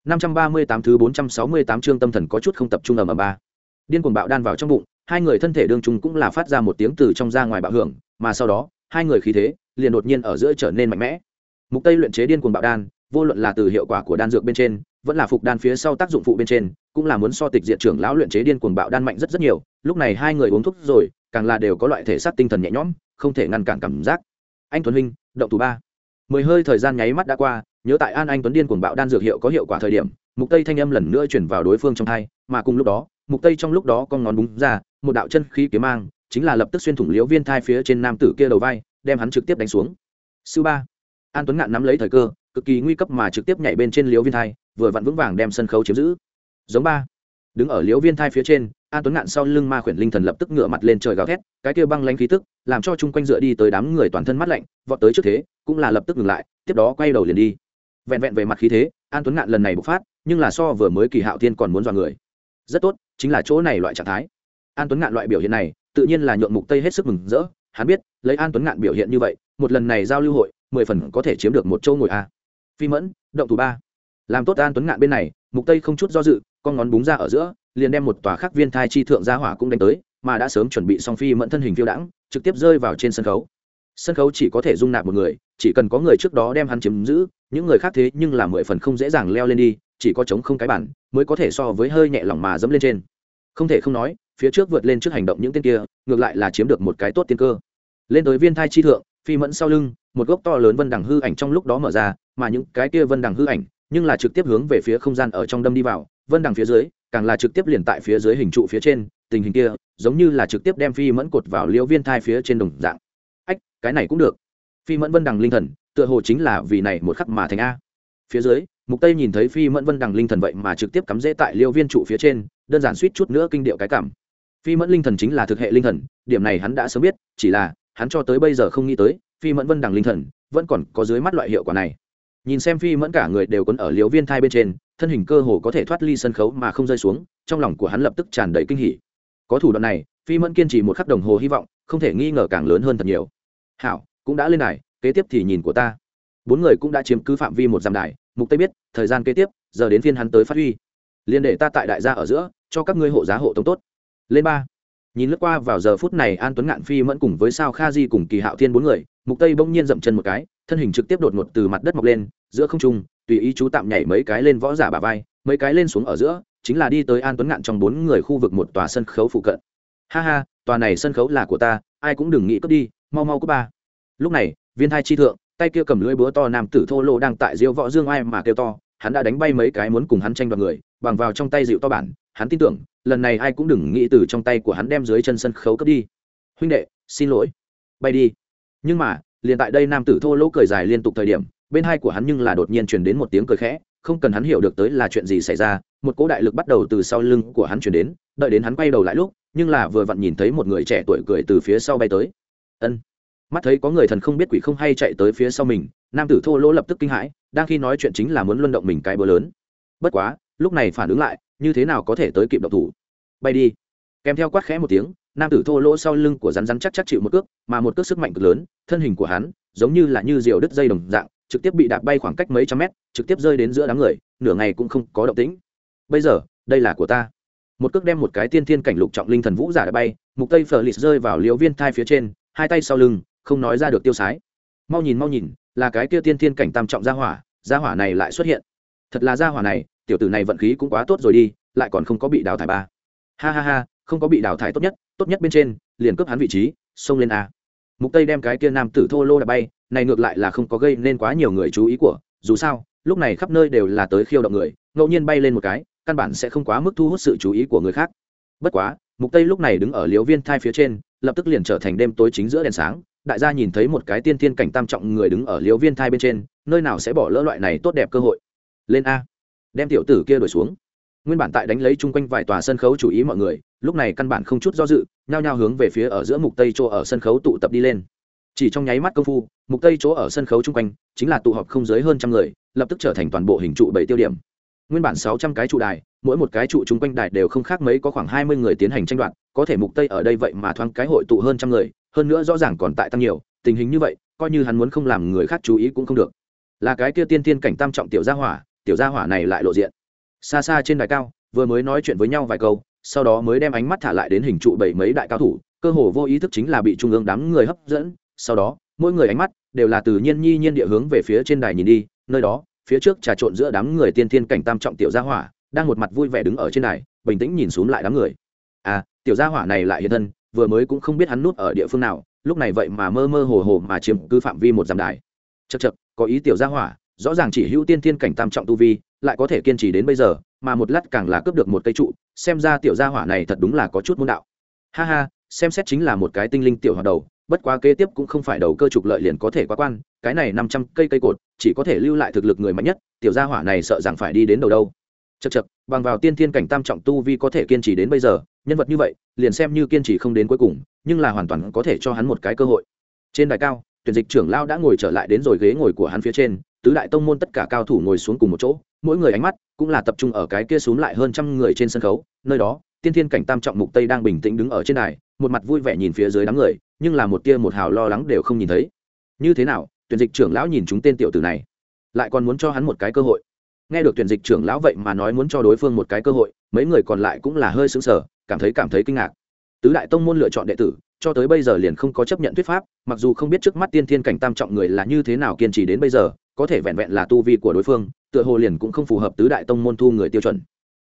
538 thứ 468 chương tâm thần có chút không tập trung ở mà ba. Điên cuồng bạo đan vào trong bụng, hai người thân thể đương trung cũng là phát ra một tiếng từ trong ra ngoài bạo hưởng, mà sau đó, hai người khí thế liền đột nhiên ở giữa trở nên mạnh mẽ mục tây luyện chế điên cuồng bạo đan, vô luận là từ hiệu quả của đan dược bên trên, vẫn là phục đan phía sau tác dụng phụ bên trên, cũng là muốn so tịch diện trưởng lão luyện chế điên cuồng bạo đan mạnh rất rất nhiều, lúc này hai người uống thuốc rồi, càng là đều có loại thể xác tinh thần nhẹ nhõm, không thể ngăn cản cảm giác. Anh tuấn huynh, động thủ ba. Mười hơi thời gian nháy mắt đã qua, nhớ tại an anh tuấn điên cuồng bạo đan dược hiệu có hiệu quả thời điểm, mục tây thanh âm lần nữa chuyển vào đối phương trong thai mà cùng lúc đó, mục tây trong lúc đó con ngón búng ra, một đạo chân khí kiếm mang, chính là lập tức xuyên thủng liễu viên thai phía trên nam tử kia đầu vai, đem hắn trực tiếp đánh xuống. Sư ba an tuấn ngạn nắm lấy thời cơ, cực kỳ nguy cấp mà trực tiếp nhảy bên trên liếu viên thai, vừa vặn vững vàng đem sân khấu chiếm giữ. Giống ba, đứng ở liếu viên thai phía trên, an tuấn ngạn sau lưng ma khuyển linh thần lập tức ngửa mặt lên trời gào thét, cái kia băng lanh khí tức, làm cho chung quanh dựa đi tới đám người toàn thân mắt lạnh, vọt tới trước thế, cũng là lập tức ngừng lại, tiếp đó quay đầu liền đi. Vẹn vẹn về mặt khí thế, an tuấn ngạn lần này bộc phát, nhưng là so vừa mới kỳ hạo thiên còn muốn dọa người. Rất tốt, chính là chỗ này loại trạng thái. An tuấn ngạn loại biểu hiện này, tự nhiên là nhuộm mục tây hết sức mừng rỡ, hắn biết, lấy an tuấn ngạn biểu hiện như vậy, một lần này giao lưu hội mười phần có thể chiếm được một châu ngồi a. Phi mẫn, động thủ ba. Làm tốt an tuấn ngạn bên này, mục tây không chút do dự, con ngón búng ra ở giữa, liền đem một tòa khắc viên thai chi thượng gia hỏa cũng đánh tới, mà đã sớm chuẩn bị xong phi mẫn thân hình phiêu đãng, trực tiếp rơi vào trên sân khấu. Sân khấu chỉ có thể dung nạp một người, chỉ cần có người trước đó đem hắn chiếm giữ, những người khác thế nhưng là mười phần không dễ dàng leo lên đi, chỉ có chống không cái bản, mới có thể so với hơi nhẹ lòng mà dẫm lên trên. Không thể không nói, phía trước vượt lên trước hành động những tên kia, ngược lại là chiếm được một cái tốt tiên cơ. Lên tới viên thai chi thượng, phi mẫn sau lưng một gốc to lớn vân đằng hư ảnh trong lúc đó mở ra, mà những cái kia vân đằng hư ảnh, nhưng là trực tiếp hướng về phía không gian ở trong đâm đi vào. Vân đằng phía dưới, càng là trực tiếp liền tại phía dưới hình trụ phía trên, tình hình kia giống như là trực tiếp đem phi mẫn cột vào liễu viên thai phía trên đồng dạng. Ách, cái này cũng được. Phi mẫn vân đằng linh thần, tựa hồ chính là vì này một khắc mà thành a. Phía dưới, mục tây nhìn thấy phi mẫn vân đằng linh thần vậy mà trực tiếp cắm rễ tại liêu viên trụ phía trên, đơn giản suýt chút nữa kinh điệu cái cảm. Phi mẫn linh thần chính là thực hệ linh thần, điểm này hắn đã sớm biết, chỉ là hắn cho tới bây giờ không nghĩ tới phi mẫn vân đằng linh thần, vẫn còn có dưới mắt loại hiệu quả này. Nhìn xem phi mẫn cả người đều quấn ở liều viên thai bên trên, thân hình cơ hồ có thể thoát ly sân khấu mà không rơi xuống, trong lòng của hắn lập tức tràn đầy kinh hỉ. Có thủ đoạn này, phi mẫn kiên trì một khắc đồng hồ hy vọng, không thể nghi ngờ càng lớn hơn thật nhiều. Hảo, cũng đã lên đài, kế tiếp thì nhìn của ta. Bốn người cũng đã chiếm cứ phạm vi một dặm đài, mục tây biết, thời gian kế tiếp, giờ đến phiên hắn tới phát huy. Liền để ta tại đại gia ở giữa, cho các ngươi hộ giá hộ tống tốt. Lên ba nhìn lướt qua vào giờ phút này an tuấn ngạn phi mẫn cùng với sao kha di cùng kỳ hạo thiên bốn người, mục tây bỗng nhiên dậm chân một cái, thân hình trực tiếp đột ngột từ mặt đất mọc lên, giữa không trung, tùy ý chú tạm nhảy mấy cái lên võ giả bà vai, mấy cái lên xuống ở giữa, chính là đi tới an tuấn ngạn trong bốn người khu vực một tòa sân khấu phụ cận. Ha ha, tòa này sân khấu là của ta, ai cũng đừng nghĩ cướp đi, mau mau cướp ba. Lúc này, viên thai chi thượng, tay kia cầm lưỡi búa to nam tử thô lô đang tại diêu võ dương ai mà kêu to, hắn đã đánh bay mấy cái muốn cùng hắn tranh đoạt người, bằng vào trong tay dịu to bản hắn tin tưởng, lần này ai cũng đừng nghĩ từ trong tay của hắn đem dưới chân sân khấu cướp đi. Huynh đệ, xin lỗi. Bay đi. Nhưng mà, liền tại đây nam tử thô lỗ cười dài liên tục thời điểm, bên hai của hắn nhưng là đột nhiên truyền đến một tiếng cười khẽ, không cần hắn hiểu được tới là chuyện gì xảy ra, một cỗ đại lực bắt đầu từ sau lưng của hắn truyền đến, đợi đến hắn quay đầu lại lúc, nhưng là vừa vặn nhìn thấy một người trẻ tuổi cười từ phía sau bay tới. Ân. Mắt thấy có người thần không biết quỷ không hay chạy tới phía sau mình, nam tử thô lỗ lập tức kinh hãi, đang khi nói chuyện chính là muốn luân động mình cái bữa lớn. Bất quá, lúc này phản ứng lại như thế nào có thể tới kịp độc thủ? Bay đi. Kèm theo quát khẽ một tiếng, nam tử thô lỗ sau lưng của rắn rắn chắc chắc chịu một cước, mà một cước sức mạnh cực lớn, thân hình của hắn giống như là như diều đứt dây đồng dạng, trực tiếp bị đạp bay khoảng cách mấy trăm mét, trực tiếp rơi đến giữa đám người, nửa ngày cũng không có động tĩnh. Bây giờ, đây là của ta. Một cước đem một cái tiên thiên cảnh lục trọng linh thần vũ giả đã bay, mục tây phở lịt rơi vào liều viên thai phía trên, hai tay sau lưng, không nói ra được tiêu sái. Mau nhìn mau nhìn, là cái kia tiên thiên cảnh tam trọng gia hỏa gia hỏa này lại xuất hiện thật là gia hỏa này, tiểu tử này vận khí cũng quá tốt rồi đi, lại còn không có bị đào thải ba. Ha ha ha, không có bị đào thải tốt nhất tốt nhất bên trên, liền cướp hắn vị trí, xông lên a. Mục tây đem cái kia nam tử thô lô đã bay, này ngược lại là không có gây nên quá nhiều người chú ý của, dù sao, lúc này khắp nơi đều là tới khiêu động người, ngẫu nhiên bay lên một cái, căn bản sẽ không quá mức thu hút sự chú ý của người khác. Bất quá, mục tây lúc này đứng ở liếu viên thai phía trên, lập tức liền trở thành đêm tối chính giữa đèn sáng, đại gia nhìn thấy một cái tiên thiên cảnh tam trọng người đứng ở liếu viên thai bên trên, nơi nào sẽ bỏ lỡ loại này tốt đẹp cơ hội lên a. Đem tiểu tử kia đuổi xuống. Nguyên bản tại đánh lấy chung quanh vài tòa sân khấu chủ ý mọi người, lúc này căn bản không chút do dự, nhao nhao hướng về phía ở giữa mục tây chỗ ở sân khấu tụ tập đi lên. Chỉ trong nháy mắt công phu, mục tây chỗ ở sân khấu chung quanh, chính là tụ họp không dưới hơn trăm người, lập tức trở thành toàn bộ hình trụ bảy tiêu điểm. Nguyên bản 600 cái trụ đài, mỗi một cái trụ chung quanh đài đều không khác mấy có khoảng 20 người tiến hành tranh đoạt, có thể mục tây ở đây vậy mà thoáng cái hội tụ hơn trăm người, hơn nữa rõ ràng còn tại tăng nhiều, tình hình như vậy, coi như hắn muốn không làm người khác chú ý cũng không được. Là cái kia tiên tiên cảnh tam trọng tiểu gia hỏa tiểu gia hỏa này lại lộ diện. Xa xa trên đài cao, vừa mới nói chuyện với nhau vài câu, sau đó mới đem ánh mắt thả lại đến hình trụ bảy mấy đại cao thủ, cơ hồ vô ý thức chính là bị trung ương đám người hấp dẫn. Sau đó, mỗi người ánh mắt đều là từ nhiên nhi nhiên địa hướng về phía trên đài nhìn đi, nơi đó, phía trước trà trộn giữa đám người tiên thiên cảnh tam trọng tiểu gia hỏa, đang một mặt vui vẻ đứng ở trên đài, bình tĩnh nhìn xuống lại đám người. À tiểu gia hỏa này lại hiện thân, vừa mới cũng không biết hắn nút ở địa phương nào, lúc này vậy mà mơ mơ hồ hồ mà chiếm cứ phạm vi một dặm đài. Chật chật có ý tiểu gia hỏa rõ ràng chỉ hữu tiên thiên cảnh tam trọng tu vi, lại có thể kiên trì đến bây giờ, mà một lát càng là cướp được một cây trụ, xem ra tiểu gia hỏa này thật đúng là có chút môn đạo. Ha ha, xem xét chính là một cái tinh linh tiểu hoạt đầu, bất quá kế tiếp cũng không phải đầu cơ trục lợi liền có thể quá quan, cái này năm trăm cây cây cột, chỉ có thể lưu lại thực lực người mạnh nhất, tiểu gia hỏa này sợ rằng phải đi đến đầu đâu. Chật chật bằng vào tiên thiên cảnh tam trọng tu vi có thể kiên trì đến bây giờ, nhân vật như vậy, liền xem như kiên trì không đến cuối cùng, nhưng là hoàn toàn có thể cho hắn một cái cơ hội. Trên đài cao, tuyển dịch trưởng lao đã ngồi trở lại đến rồi ghế ngồi của hắn phía trên tứ đại tông môn tất cả cao thủ ngồi xuống cùng một chỗ, mỗi người ánh mắt cũng là tập trung ở cái kia xuống lại hơn trăm người trên sân khấu, nơi đó, tiên thiên cảnh tam trọng mục tây đang bình tĩnh đứng ở trên đài, một mặt vui vẻ nhìn phía dưới đám người, nhưng là một tia một hào lo lắng đều không nhìn thấy. Như thế nào, tuyển dịch trưởng lão nhìn chúng tên tiểu tử này, lại còn muốn cho hắn một cái cơ hội. Nghe được tuyển dịch trưởng lão vậy mà nói muốn cho đối phương một cái cơ hội, mấy người còn lại cũng là hơi sững sờ, cảm thấy cảm thấy kinh ngạc. Tứ đại tông môn lựa chọn đệ tử cho tới bây giờ liền không có chấp nhận thuyết pháp, mặc dù không biết trước mắt tiên thiên cảnh tam trọng người là như thế nào kiên trì đến bây giờ, có thể vẹn vẹn là tu vi của đối phương, tựa hồ liền cũng không phù hợp tứ đại tông môn thu người tiêu chuẩn.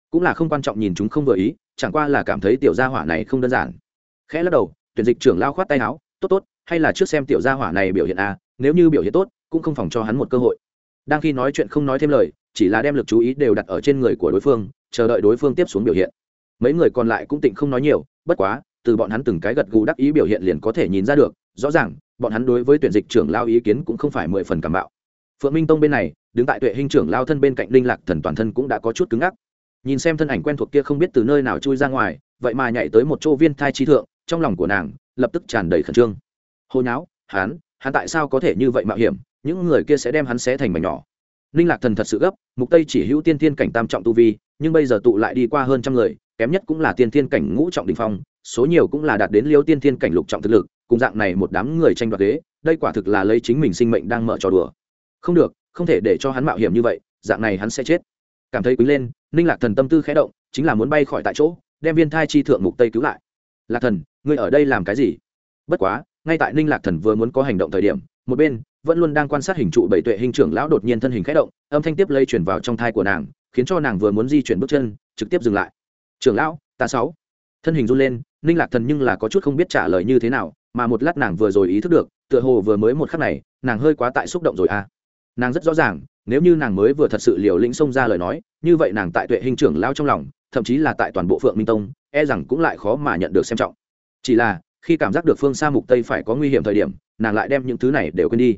Cũng là không quan trọng nhìn chúng không vừa ý, chẳng qua là cảm thấy tiểu gia hỏa này không đơn giản. Khẽ lắc đầu, tuyển dịch trưởng lao khoát tay áo, tốt tốt, hay là trước xem tiểu gia hỏa này biểu hiện a nếu như biểu hiện tốt, cũng không phòng cho hắn một cơ hội. Đang khi nói chuyện không nói thêm lời, chỉ là đem lực chú ý đều đặt ở trên người của đối phương, chờ đợi đối phương tiếp xuống biểu hiện. Mấy người còn lại cũng tịnh không nói nhiều, bất quá từ bọn hắn từng cái gật gù đắc ý biểu hiện liền có thể nhìn ra được, rõ ràng, bọn hắn đối với tuyển dịch trưởng lao ý kiến cũng không phải mười phần cảm bạo. Phượng minh tông bên này, đứng tại tuệ hình trưởng lao thân bên cạnh linh lạc thần toàn thân cũng đã có chút cứng ngắc. Nhìn xem thân ảnh quen thuộc kia không biết từ nơi nào chui ra ngoài, vậy mà nhảy tới một chỗ viên thai trí thượng, trong lòng của nàng lập tức tràn đầy khẩn trương. Hồi nháo, hắn hắn tại sao có thể như vậy mạo hiểm, những người kia sẽ đem hắn xé thành mảnh nhỏ. Ninh lạc thần thật sự gấp, mục tây chỉ hữu tiên thiên cảnh tam trọng tu vi, nhưng bây giờ tụ lại đi qua hơn trăm người, kém nhất cũng là tiên thiên cảnh ngũ trọng đình phong số nhiều cũng là đạt đến liêu tiên thiên cảnh lục trọng thực lực, cùng dạng này một đám người tranh đoạt ghế, đây quả thực là lấy chính mình sinh mệnh đang mở trò đùa. Không được, không thể để cho hắn mạo hiểm như vậy, dạng này hắn sẽ chết. Cảm thấy quý lên, ninh lạc thần tâm tư khẽ động, chính là muốn bay khỏi tại chỗ, đem viên thai chi thượng mục tây cứu lại. Lạc thần, ngươi ở đây làm cái gì? Bất quá, ngay tại ninh lạc thần vừa muốn có hành động thời điểm, một bên vẫn luôn đang quan sát hình trụ bảy tuệ hình trưởng lão đột nhiên thân hình khẽ động, âm thanh tiếp lây chuyển vào trong thai của nàng, khiến cho nàng vừa muốn di chuyển bước chân, trực tiếp dừng lại. Trưởng lão, ta sáu. Thân hình run lên ninh lạc thần nhưng là có chút không biết trả lời như thế nào, mà một lát nàng vừa rồi ý thức được, tựa hồ vừa mới một khắc này, nàng hơi quá tại xúc động rồi à. Nàng rất rõ ràng, nếu như nàng mới vừa thật sự liều lĩnh xông ra lời nói, như vậy nàng tại tuệ hình trưởng lao trong lòng, thậm chí là tại toàn bộ phượng minh tông e rằng cũng lại khó mà nhận được xem trọng. Chỉ là, khi cảm giác được phương xa mục tây phải có nguy hiểm thời điểm, nàng lại đem những thứ này đều quên đi.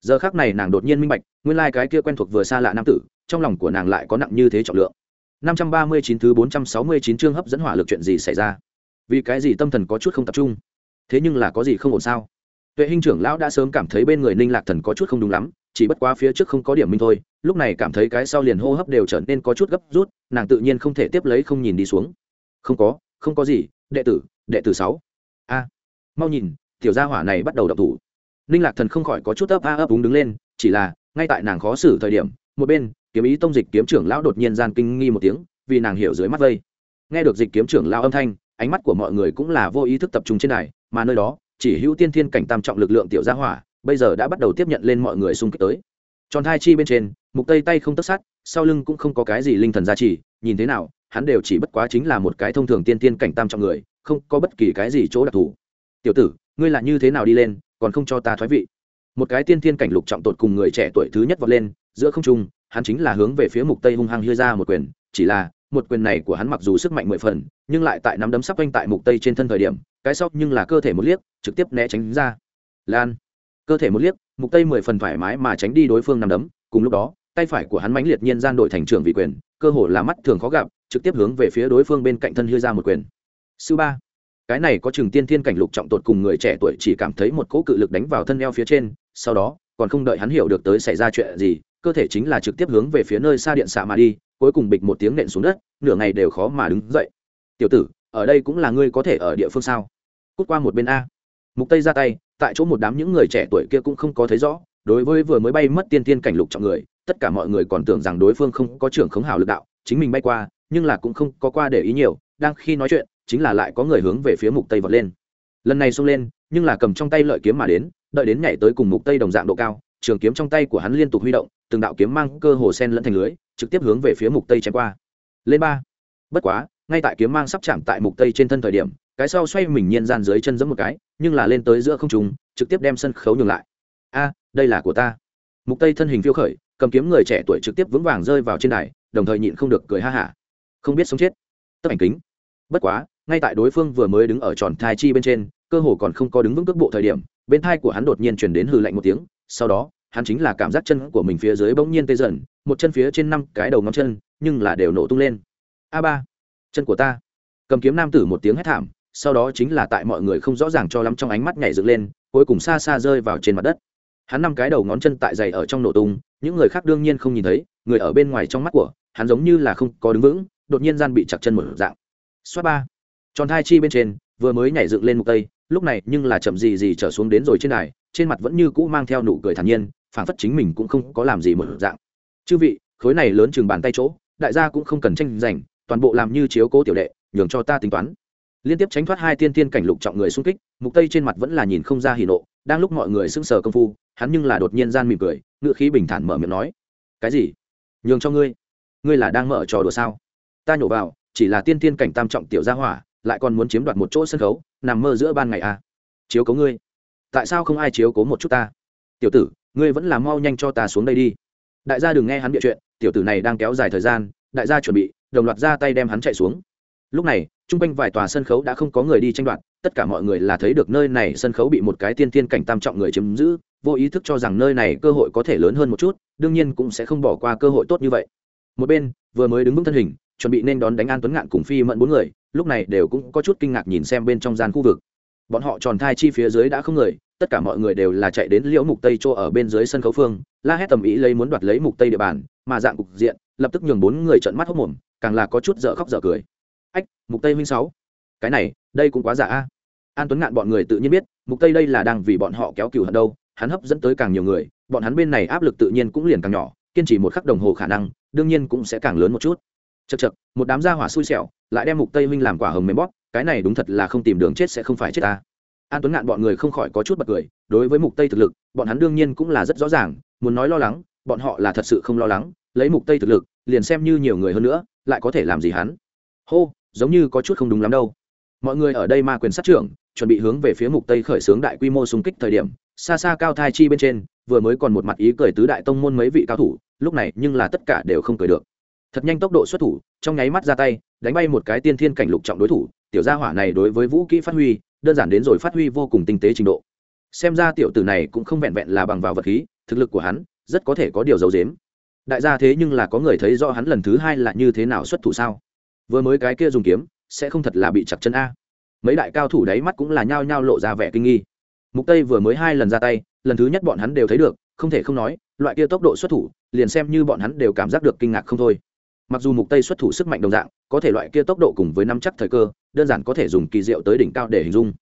Giờ khác này nàng đột nhiên minh bạch, nguyên lai cái kia quen thuộc vừa xa lạ nam tử, trong lòng của nàng lại có nặng như thế trọng lượng. 539 thứ 469 chương hấp dẫn hỏa lực chuyện gì xảy ra? Vì cái gì tâm thần có chút không tập trung? Thế nhưng là có gì không ổn sao? Tuệ hình trưởng lão đã sớm cảm thấy bên người ninh lạc thần có chút không đúng lắm, chỉ bất quá phía trước không có điểm minh thôi, lúc này cảm thấy cái sau liền hô hấp đều trở nên có chút gấp rút, nàng tự nhiên không thể tiếp lấy không nhìn đi xuống. Không có không có gì, đệ tử đệ tử sáu. A, mau nhìn, tiểu gia hỏa này bắt đầu đập thủ. Ninh lạc thần không khỏi có chút ấp a ấp úng đứng lên, chỉ là, ngay tại nàng khó xử thời điểm, một bên, kiếm ý tông dịch kiếm trưởng lão đột nhiên gian kinh nghi một tiếng, vì nàng hiểu dưới mắt vây. Nghe được dịch kiếm trưởng lão âm thanh ánh mắt của mọi người cũng là vô ý thức tập trung trên này, mà nơi đó, chỉ hữu tiên thiên cảnh tam trọng lực lượng tiểu gia hỏa, bây giờ đã bắt đầu tiếp nhận lên mọi người xung kích tới. Tròn thai chi bên trên, mục tây tay không tất sát, sau lưng cũng không có cái gì linh thần gia trì, nhìn thế nào, hắn đều chỉ bất quá chính là một cái thông thường tiên tiên cảnh tam trọng người, không có bất kỳ cái gì chỗ đặc thù. Tiểu tử, ngươi là như thế nào đi lên, còn không cho ta thoái vị? Một cái tiên tiên cảnh lục trọng tột cùng người trẻ tuổi thứ nhất vọt lên, giữa không trung, hắn chính là hướng về phía mục tây hung hăng hưa ra một quyền, chỉ là một quyền này của hắn mặc dù sức mạnh mười phần, nhưng lại tại nắm đấm sắp quanh tại mục tây trên thân thời điểm, cái sóc nhưng là cơ thể một liếc, trực tiếp né tránh ra. Lan. Cơ thể một liếc, mục tây mười phần thoải mái mà tránh đi đối phương nằm đấm, cùng lúc đó, tay phải của hắn mãnh liệt nhiên gian đội thành trưởng vị quyền, cơ hồ là mắt thường khó gặp, trực tiếp hướng về phía đối phương bên cạnh thân hư ra một quyền. Sư ba. Cái này có chừng tiên thiên cảnh lục trọng tột cùng người trẻ tuổi chỉ cảm thấy một cỗ cự lực đánh vào thân eo phía trên, sau đó, còn không đợi hắn hiểu được tới xảy ra chuyện gì, cơ thể chính là trực tiếp hướng về phía nơi xa điện xạ mà đi cuối cùng bịch một tiếng nện xuống đất, nửa ngày đều khó mà đứng dậy. Tiểu tử, ở đây cũng là ngươi có thể ở địa phương sao? Cút qua một bên a. Mục tây ra tay, tại chỗ một đám những người trẻ tuổi kia cũng không có thấy rõ, đối với vừa mới bay mất tiên tiên cảnh lục trọng người, tất cả mọi người còn tưởng rằng đối phương không có trưởng khống hảo lực đạo, chính mình bay qua, nhưng là cũng không có qua để ý nhiều, đang khi nói chuyện, chính là lại có người hướng về phía mục tây vọt lên. Lần này xông lên, nhưng là cầm trong tay lợi kiếm mà đến, đợi đến nhảy tới cùng mục tây đồng dạng độ cao, trường kiếm trong tay của hắn liên tục huy động, từng đạo kiếm mang cơ hồ sen lẫn thành lưới trực tiếp hướng về phía mục tây chém qua. Lên ba. Bất quá, ngay tại kiếm mang sắp chạm tại mục tây trên thân thời điểm, cái sau xoay mình nhiên gian dưới chân giẫm một cái, nhưng là lên tới giữa không trung, trực tiếp đem sân khấu nhường lại. A, đây là của ta. Mục tây thân hình phiêu khởi, cầm kiếm người trẻ tuổi trực tiếp vững vàng rơi vào trên đài, đồng thời nhịn không được cười ha hả. Không biết sống chết. Tấp ảnh kính. Bất quá, ngay tại đối phương vừa mới đứng ở tròn thai chi bên trên, cơ hồ còn không có đứng vững cước bộ thời điểm, bên thai của hắn đột nhiên chuyển đến hừ lạnh một tiếng, sau đó hắn chính là cảm giác chân của mình phía dưới bỗng nhiên tê dần, một chân phía trên năm cái đầu ngón chân, nhưng là đều nổ tung lên. A ba, chân của ta. Cầm kiếm nam tử một tiếng hét thảm, sau đó chính là tại mọi người không rõ ràng cho lắm trong ánh mắt nhảy dựng lên, cuối cùng xa xa rơi vào trên mặt đất. Hắn năm cái đầu ngón chân tại dày ở trong nổ tung, những người khác đương nhiên không nhìn thấy, người ở bên ngoài trong mắt của hắn giống như là không có đứng vững, đột nhiên gian bị chặt chân một dạng. Xoát ba, tròn thai chi bên trên, vừa mới nhảy dựng lên mục tây lúc này nhưng là chậm gì gì trở xuống đến rồi trên này trên mặt vẫn như cũ mang theo nụ cười thản nhiên phản phất chính mình cũng không có làm gì một dạng. Chư vị, khối này lớn chừng bàn tay chỗ, đại gia cũng không cần tranh giành, toàn bộ làm như chiếu cố tiểu đệ, nhường cho ta tính toán. Liên tiếp tránh thoát hai tiên tiên cảnh lục trọng người xung kích, mục tây trên mặt vẫn là nhìn không ra hỉ nộ, đang lúc mọi người sững sờ công phu, hắn nhưng là đột nhiên gian mỉm cười ngựa khí bình thản mở miệng nói, cái gì? Nhường cho ngươi. Ngươi là đang mở trò đùa sao? Ta nhổ vào, chỉ là tiên tiên cảnh tam trọng tiểu gia hỏa, lại còn muốn chiếm đoạt một chỗ sân khấu, nằm mơ giữa ban ngày à. chiếu cố ngươi. Tại sao không ai chiếu cố một chút ta? Tiểu tử ngươi vẫn là mau nhanh cho ta xuống đây đi. Đại gia đừng nghe hắn bịa chuyện, tiểu tử này đang kéo dài thời gian, đại gia chuẩn bị, đồng loạt ra tay đem hắn chạy xuống. Lúc này chung quanh vài tòa sân khấu đã không có người đi tranh đoạt, tất cả mọi người là thấy được nơi này sân khấu bị một cái tiên tiên cảnh tam trọng người chiếm giữ, vô ý thức cho rằng nơi này cơ hội có thể lớn hơn một chút, đương nhiên cũng sẽ không bỏ qua cơ hội tốt như vậy. Một bên, vừa mới đứng vững thân hình, chuẩn bị nên đón đánh an tuấn ngạn cùng phi mẫn bốn người, lúc này đều cũng có chút kinh ngạc nhìn xem bên trong gian khu vực bọn họ tròn thai chi phía dưới đã không người, tất cả mọi người đều là chạy đến liễu mục tây chỗ ở bên dưới sân khấu phương, la hét tầm ý lấy muốn đoạt lấy mục tây địa bàn, mà dạng cục diện, lập tức nhường bốn người trợn mắt hốc mồm, càng là có chút dở khóc dở cười. Ách, mục tây minh sáu. Cái này, đây cũng quá giả a. An tuấn ngạn bọn người tự nhiên biết, mục tây đây là đang vì bọn họ kéo cừu hận đâu, hắn hấp dẫn tới càng nhiều người, bọn hắn bên này áp lực tự nhiên cũng liền càng nhỏ, kiên trì một khắc đồng hồ khả năng, đương nhiên cũng sẽ càng lớn một chút. Chật chật một đám gia hỏa xui xẻo, lại đem mục tây minh làm quả hồng mềm bóp cái này đúng thật là không tìm đường chết sẽ không phải chết ta. An tuấn ngạn bọn người không khỏi có chút bật cười, đối với mục tây thực lực, bọn hắn đương nhiên cũng là rất rõ ràng, muốn nói lo lắng, bọn họ là thật sự không lo lắng, lấy mục tây thực lực, liền xem như nhiều người hơn nữa, lại có thể làm gì hắn. Hô, giống như có chút không đúng lắm đâu. Mọi người ở đây ma quyền sát trưởng, chuẩn bị hướng về phía mục tây khởi xướng đại quy mô xung kích thời điểm, xa xa cao thai chi bên trên, vừa mới còn một mặt ý cười tứ đại tông môn mấy vị cao thủ, lúc này nhưng là tất cả đều không cười được. Thật nhanh tốc độ xuất thủ, trong nháy mắt ra tay, đánh bay một cái tiên thiên cảnh lục trọng đối thủ tiểu gia hỏa này đối với vũ kỹ phát huy, đơn giản đến rồi phát huy vô cùng tinh tế trình độ. Xem ra tiểu tử này cũng không vẹn vẹn là bằng vào vật khí, thực lực của hắn rất có thể có điều dấu dếm đại gia thế nhưng là có người thấy rõ hắn lần thứ hai là như thế nào xuất thủ sao? Vừa mới cái kia dùng kiếm, sẽ không thật là bị chặt chân a. Mấy đại cao thủ đáy mắt cũng là nhao nhao lộ ra vẻ kinh nghi. Mục tây vừa mới hai lần ra tay, lần thứ nhất bọn hắn đều thấy được, không thể không nói, loại kia tốc độ xuất thủ, liền xem như bọn hắn đều cảm giác được kinh ngạc không thôi mặc dù mục tây xuất thủ sức mạnh đồng dạng, có thể loại kia tốc độ cùng với nắm chắc thời cơ, đơn giản có thể dùng kỳ diệu tới đỉnh cao để hình dung.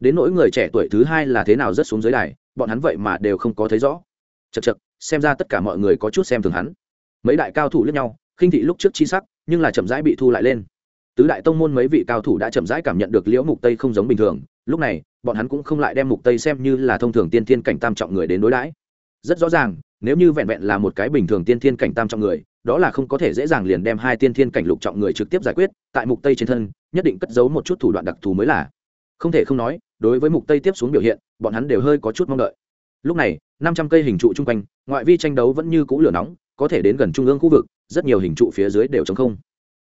Đến nỗi người trẻ tuổi thứ hai là thế nào rất xuống dưới đài, bọn hắn vậy mà đều không có thấy rõ. Chật chật xem ra tất cả mọi người có chút xem thường hắn. Mấy đại cao thủ lẫn nhau, khinh thị lúc trước chi sắc, nhưng là chậm rãi bị thu lại lên. Tứ đại tông môn mấy vị cao thủ đã chậm rãi cảm nhận được liễu mục tây không giống bình thường, lúc này, bọn hắn cũng không lại đem mục tây xem như là thông thường tiên thiên cảnh tam trọng người đến đối đãi. Rất rõ ràng, nếu như vẹn vẹn là một cái bình thường tiên thiên cảnh tam trọng người đó là không có thể dễ dàng liền đem hai tiên thiên cảnh lục trọng người trực tiếp giải quyết, tại mục tây trên thân, nhất định cất giấu một chút thủ đoạn đặc thù mới là. Không thể không nói, đối với mục tây tiếp xuống biểu hiện, bọn hắn đều hơi có chút mong đợi. Lúc này 500 cây hình trụ chung quanh, ngoại vi tranh đấu vẫn như cũ lửa nóng, có thể đến gần trung ương khu vực, rất nhiều hình trụ phía dưới đều chống không.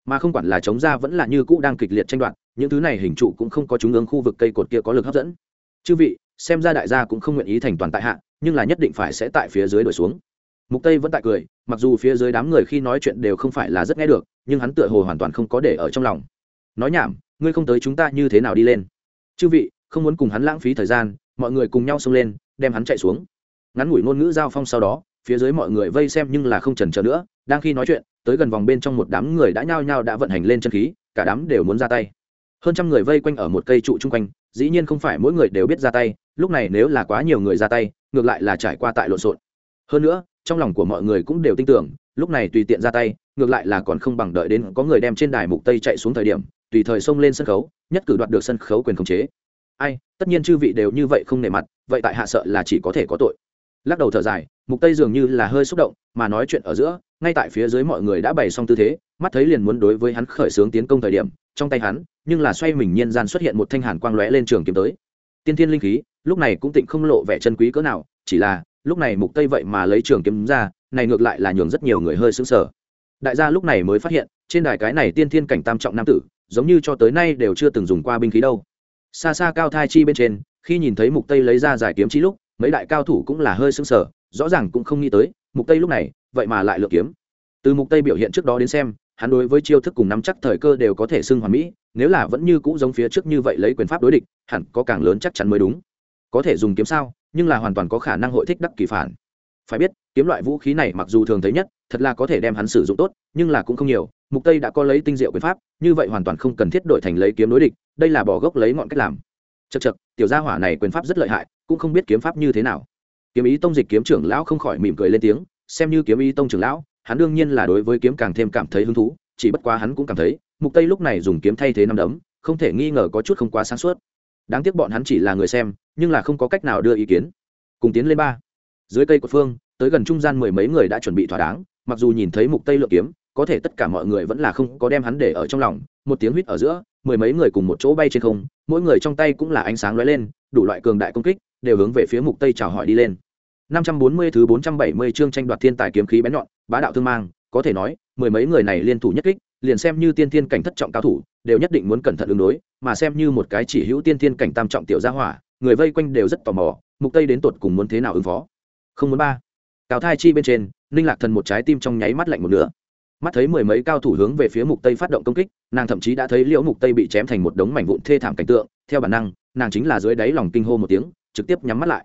Mà không quản là chống ra vẫn là như cũ đang kịch liệt tranh đoạt, những thứ này hình trụ cũng không có trung ương khu vực cây cột kia có lực hấp dẫn. Chư vị, xem ra đại gia cũng không nguyện ý thành toàn tại hạ, nhưng là nhất định phải sẽ tại phía dưới đổi xuống mục tây vẫn tại cười, mặc dù phía dưới đám người khi nói chuyện đều không phải là rất nghe được, nhưng hắn tựa hồ hoàn toàn không có để ở trong lòng. Nói nhảm, ngươi không tới chúng ta như thế nào đi lên? Chư vị, không muốn cùng hắn lãng phí thời gian, mọi người cùng nhau xông lên, đem hắn chạy xuống. Ngắn ngủi ngôn ngữ giao phong sau đó, phía dưới mọi người vây xem nhưng là không chần chờ nữa, đang khi nói chuyện, tới gần vòng bên trong một đám người đã nhao nhao đã vận hành lên chân khí, cả đám đều muốn ra tay. Hơn trăm người vây quanh ở một cây trụ chung quanh, dĩ nhiên không phải mỗi người đều biết ra tay, lúc này nếu là quá nhiều người ra tay, ngược lại là trải qua tại lộn xộn. Hơn nữa trong lòng của mọi người cũng đều tin tưởng, lúc này tùy tiện ra tay, ngược lại là còn không bằng đợi đến có người đem trên đài mục tây chạy xuống thời điểm, tùy thời xông lên sân khấu, nhất cử đoạt được sân khấu quyền khống chế. Ai, tất nhiên chư vị đều như vậy không nể mặt, vậy tại hạ sợ là chỉ có thể có tội. Lắc đầu thở dài, mục tây dường như là hơi xúc động, mà nói chuyện ở giữa, ngay tại phía dưới mọi người đã bày xong tư thế, mắt thấy liền muốn đối với hắn khởi xướng tiến công thời điểm, trong tay hắn, nhưng là xoay mình nhiên gian xuất hiện một thanh hàn quang lóe lên trường kiếm tới. Tiên thiên linh khí, lúc này cũng tịnh không lộ vẻ chân quý cỡ nào, chỉ là lúc này mục tây vậy mà lấy trường kiếm ra, này ngược lại là nhường rất nhiều người hơi sững sờ. Đại gia lúc này mới phát hiện, trên đài cái này tiên thiên cảnh tam trọng nam tử, giống như cho tới nay đều chưa từng dùng qua binh khí đâu. Xa xa cao thai chi bên trên, khi nhìn thấy mục tây lấy ra giải kiếm chi lúc, mấy đại cao thủ cũng là hơi sững sờ, rõ ràng cũng không nghĩ tới, mục tây lúc này, vậy mà lại lựa kiếm. Từ mục tây biểu hiện trước đó đến xem, hắn đối với chiêu thức cùng nắm chắc thời cơ đều có thể xưng hoàn mỹ, nếu là vẫn như cũ giống phía trước như vậy lấy quyền pháp đối địch, hẳn có càng lớn chắc chắn mới đúng. Có thể dùng kiếm sao? Nhưng là hoàn toàn có khả năng hội thích đắc kỳ phản. Phải biết, kiếm loại vũ khí này mặc dù thường thấy nhất, thật là có thể đem hắn sử dụng tốt, nhưng là cũng không nhiều. Mục tây đã có lấy tinh diệu quyền pháp, như vậy hoàn toàn không cần thiết đổi thành lấy kiếm đối địch, đây là bỏ gốc lấy ngọn cách làm. Chật chật tiểu gia hỏa này quyền pháp rất lợi hại, cũng không biết kiếm pháp như thế nào. Kiếm ý tông dịch kiếm trưởng lão không khỏi mỉm cười lên tiếng, xem như kiếm ý tông trưởng lão, hắn đương nhiên là đối với kiếm càng thêm cảm thấy hứng thú, chỉ bất quá hắn cũng cảm thấy, mục tây lúc này dùng kiếm thay thế năm đấm, không thể nghi ngờ có chút không quá sáng suốt. Đáng tiếc bọn hắn chỉ là người xem nhưng là không có cách nào đưa ý kiến. Cùng tiến lên ba. Dưới cây của phương, tới gần trung gian mười mấy người đã chuẩn bị thỏa đáng, mặc dù nhìn thấy mục tây lượng kiếm, có thể tất cả mọi người vẫn là không có đem hắn để ở trong lòng, một tiếng huýt ở giữa, mười mấy người cùng một chỗ bay trên không, mỗi người trong tay cũng là ánh sáng lóe lên, đủ loại cường đại công kích, đều hướng về phía mục tây chào hỏi đi lên. 540 thứ 470 chương tranh đoạt thiên tài kiếm khí bén nhọn, bá đạo thương mang, có thể nói, mười mấy người này liên thủ nhất kích, liền xem như tiên thiên cảnh thất trọng cao thủ, đều nhất định muốn cẩn thận ứng đối, mà xem như một cái chỉ hữu tiên thiên cảnh tam trọng tiểu gia hỏa người vây quanh đều rất tò mò, mục tây đến tột cùng muốn thế nào ứng phó? Không muốn ba. Cao thai chi bên trên, ninh lạc thần một trái tim trong nháy mắt lạnh một nửa. Mắt thấy mười mấy cao thủ hướng về phía mục tây phát động công kích, nàng thậm chí đã thấy liễu mục tây bị chém thành một đống mảnh vụn thê thảm cảnh tượng. Theo bản năng, nàng chính là dưới đáy lòng kinh hô một tiếng, trực tiếp nhắm mắt lại.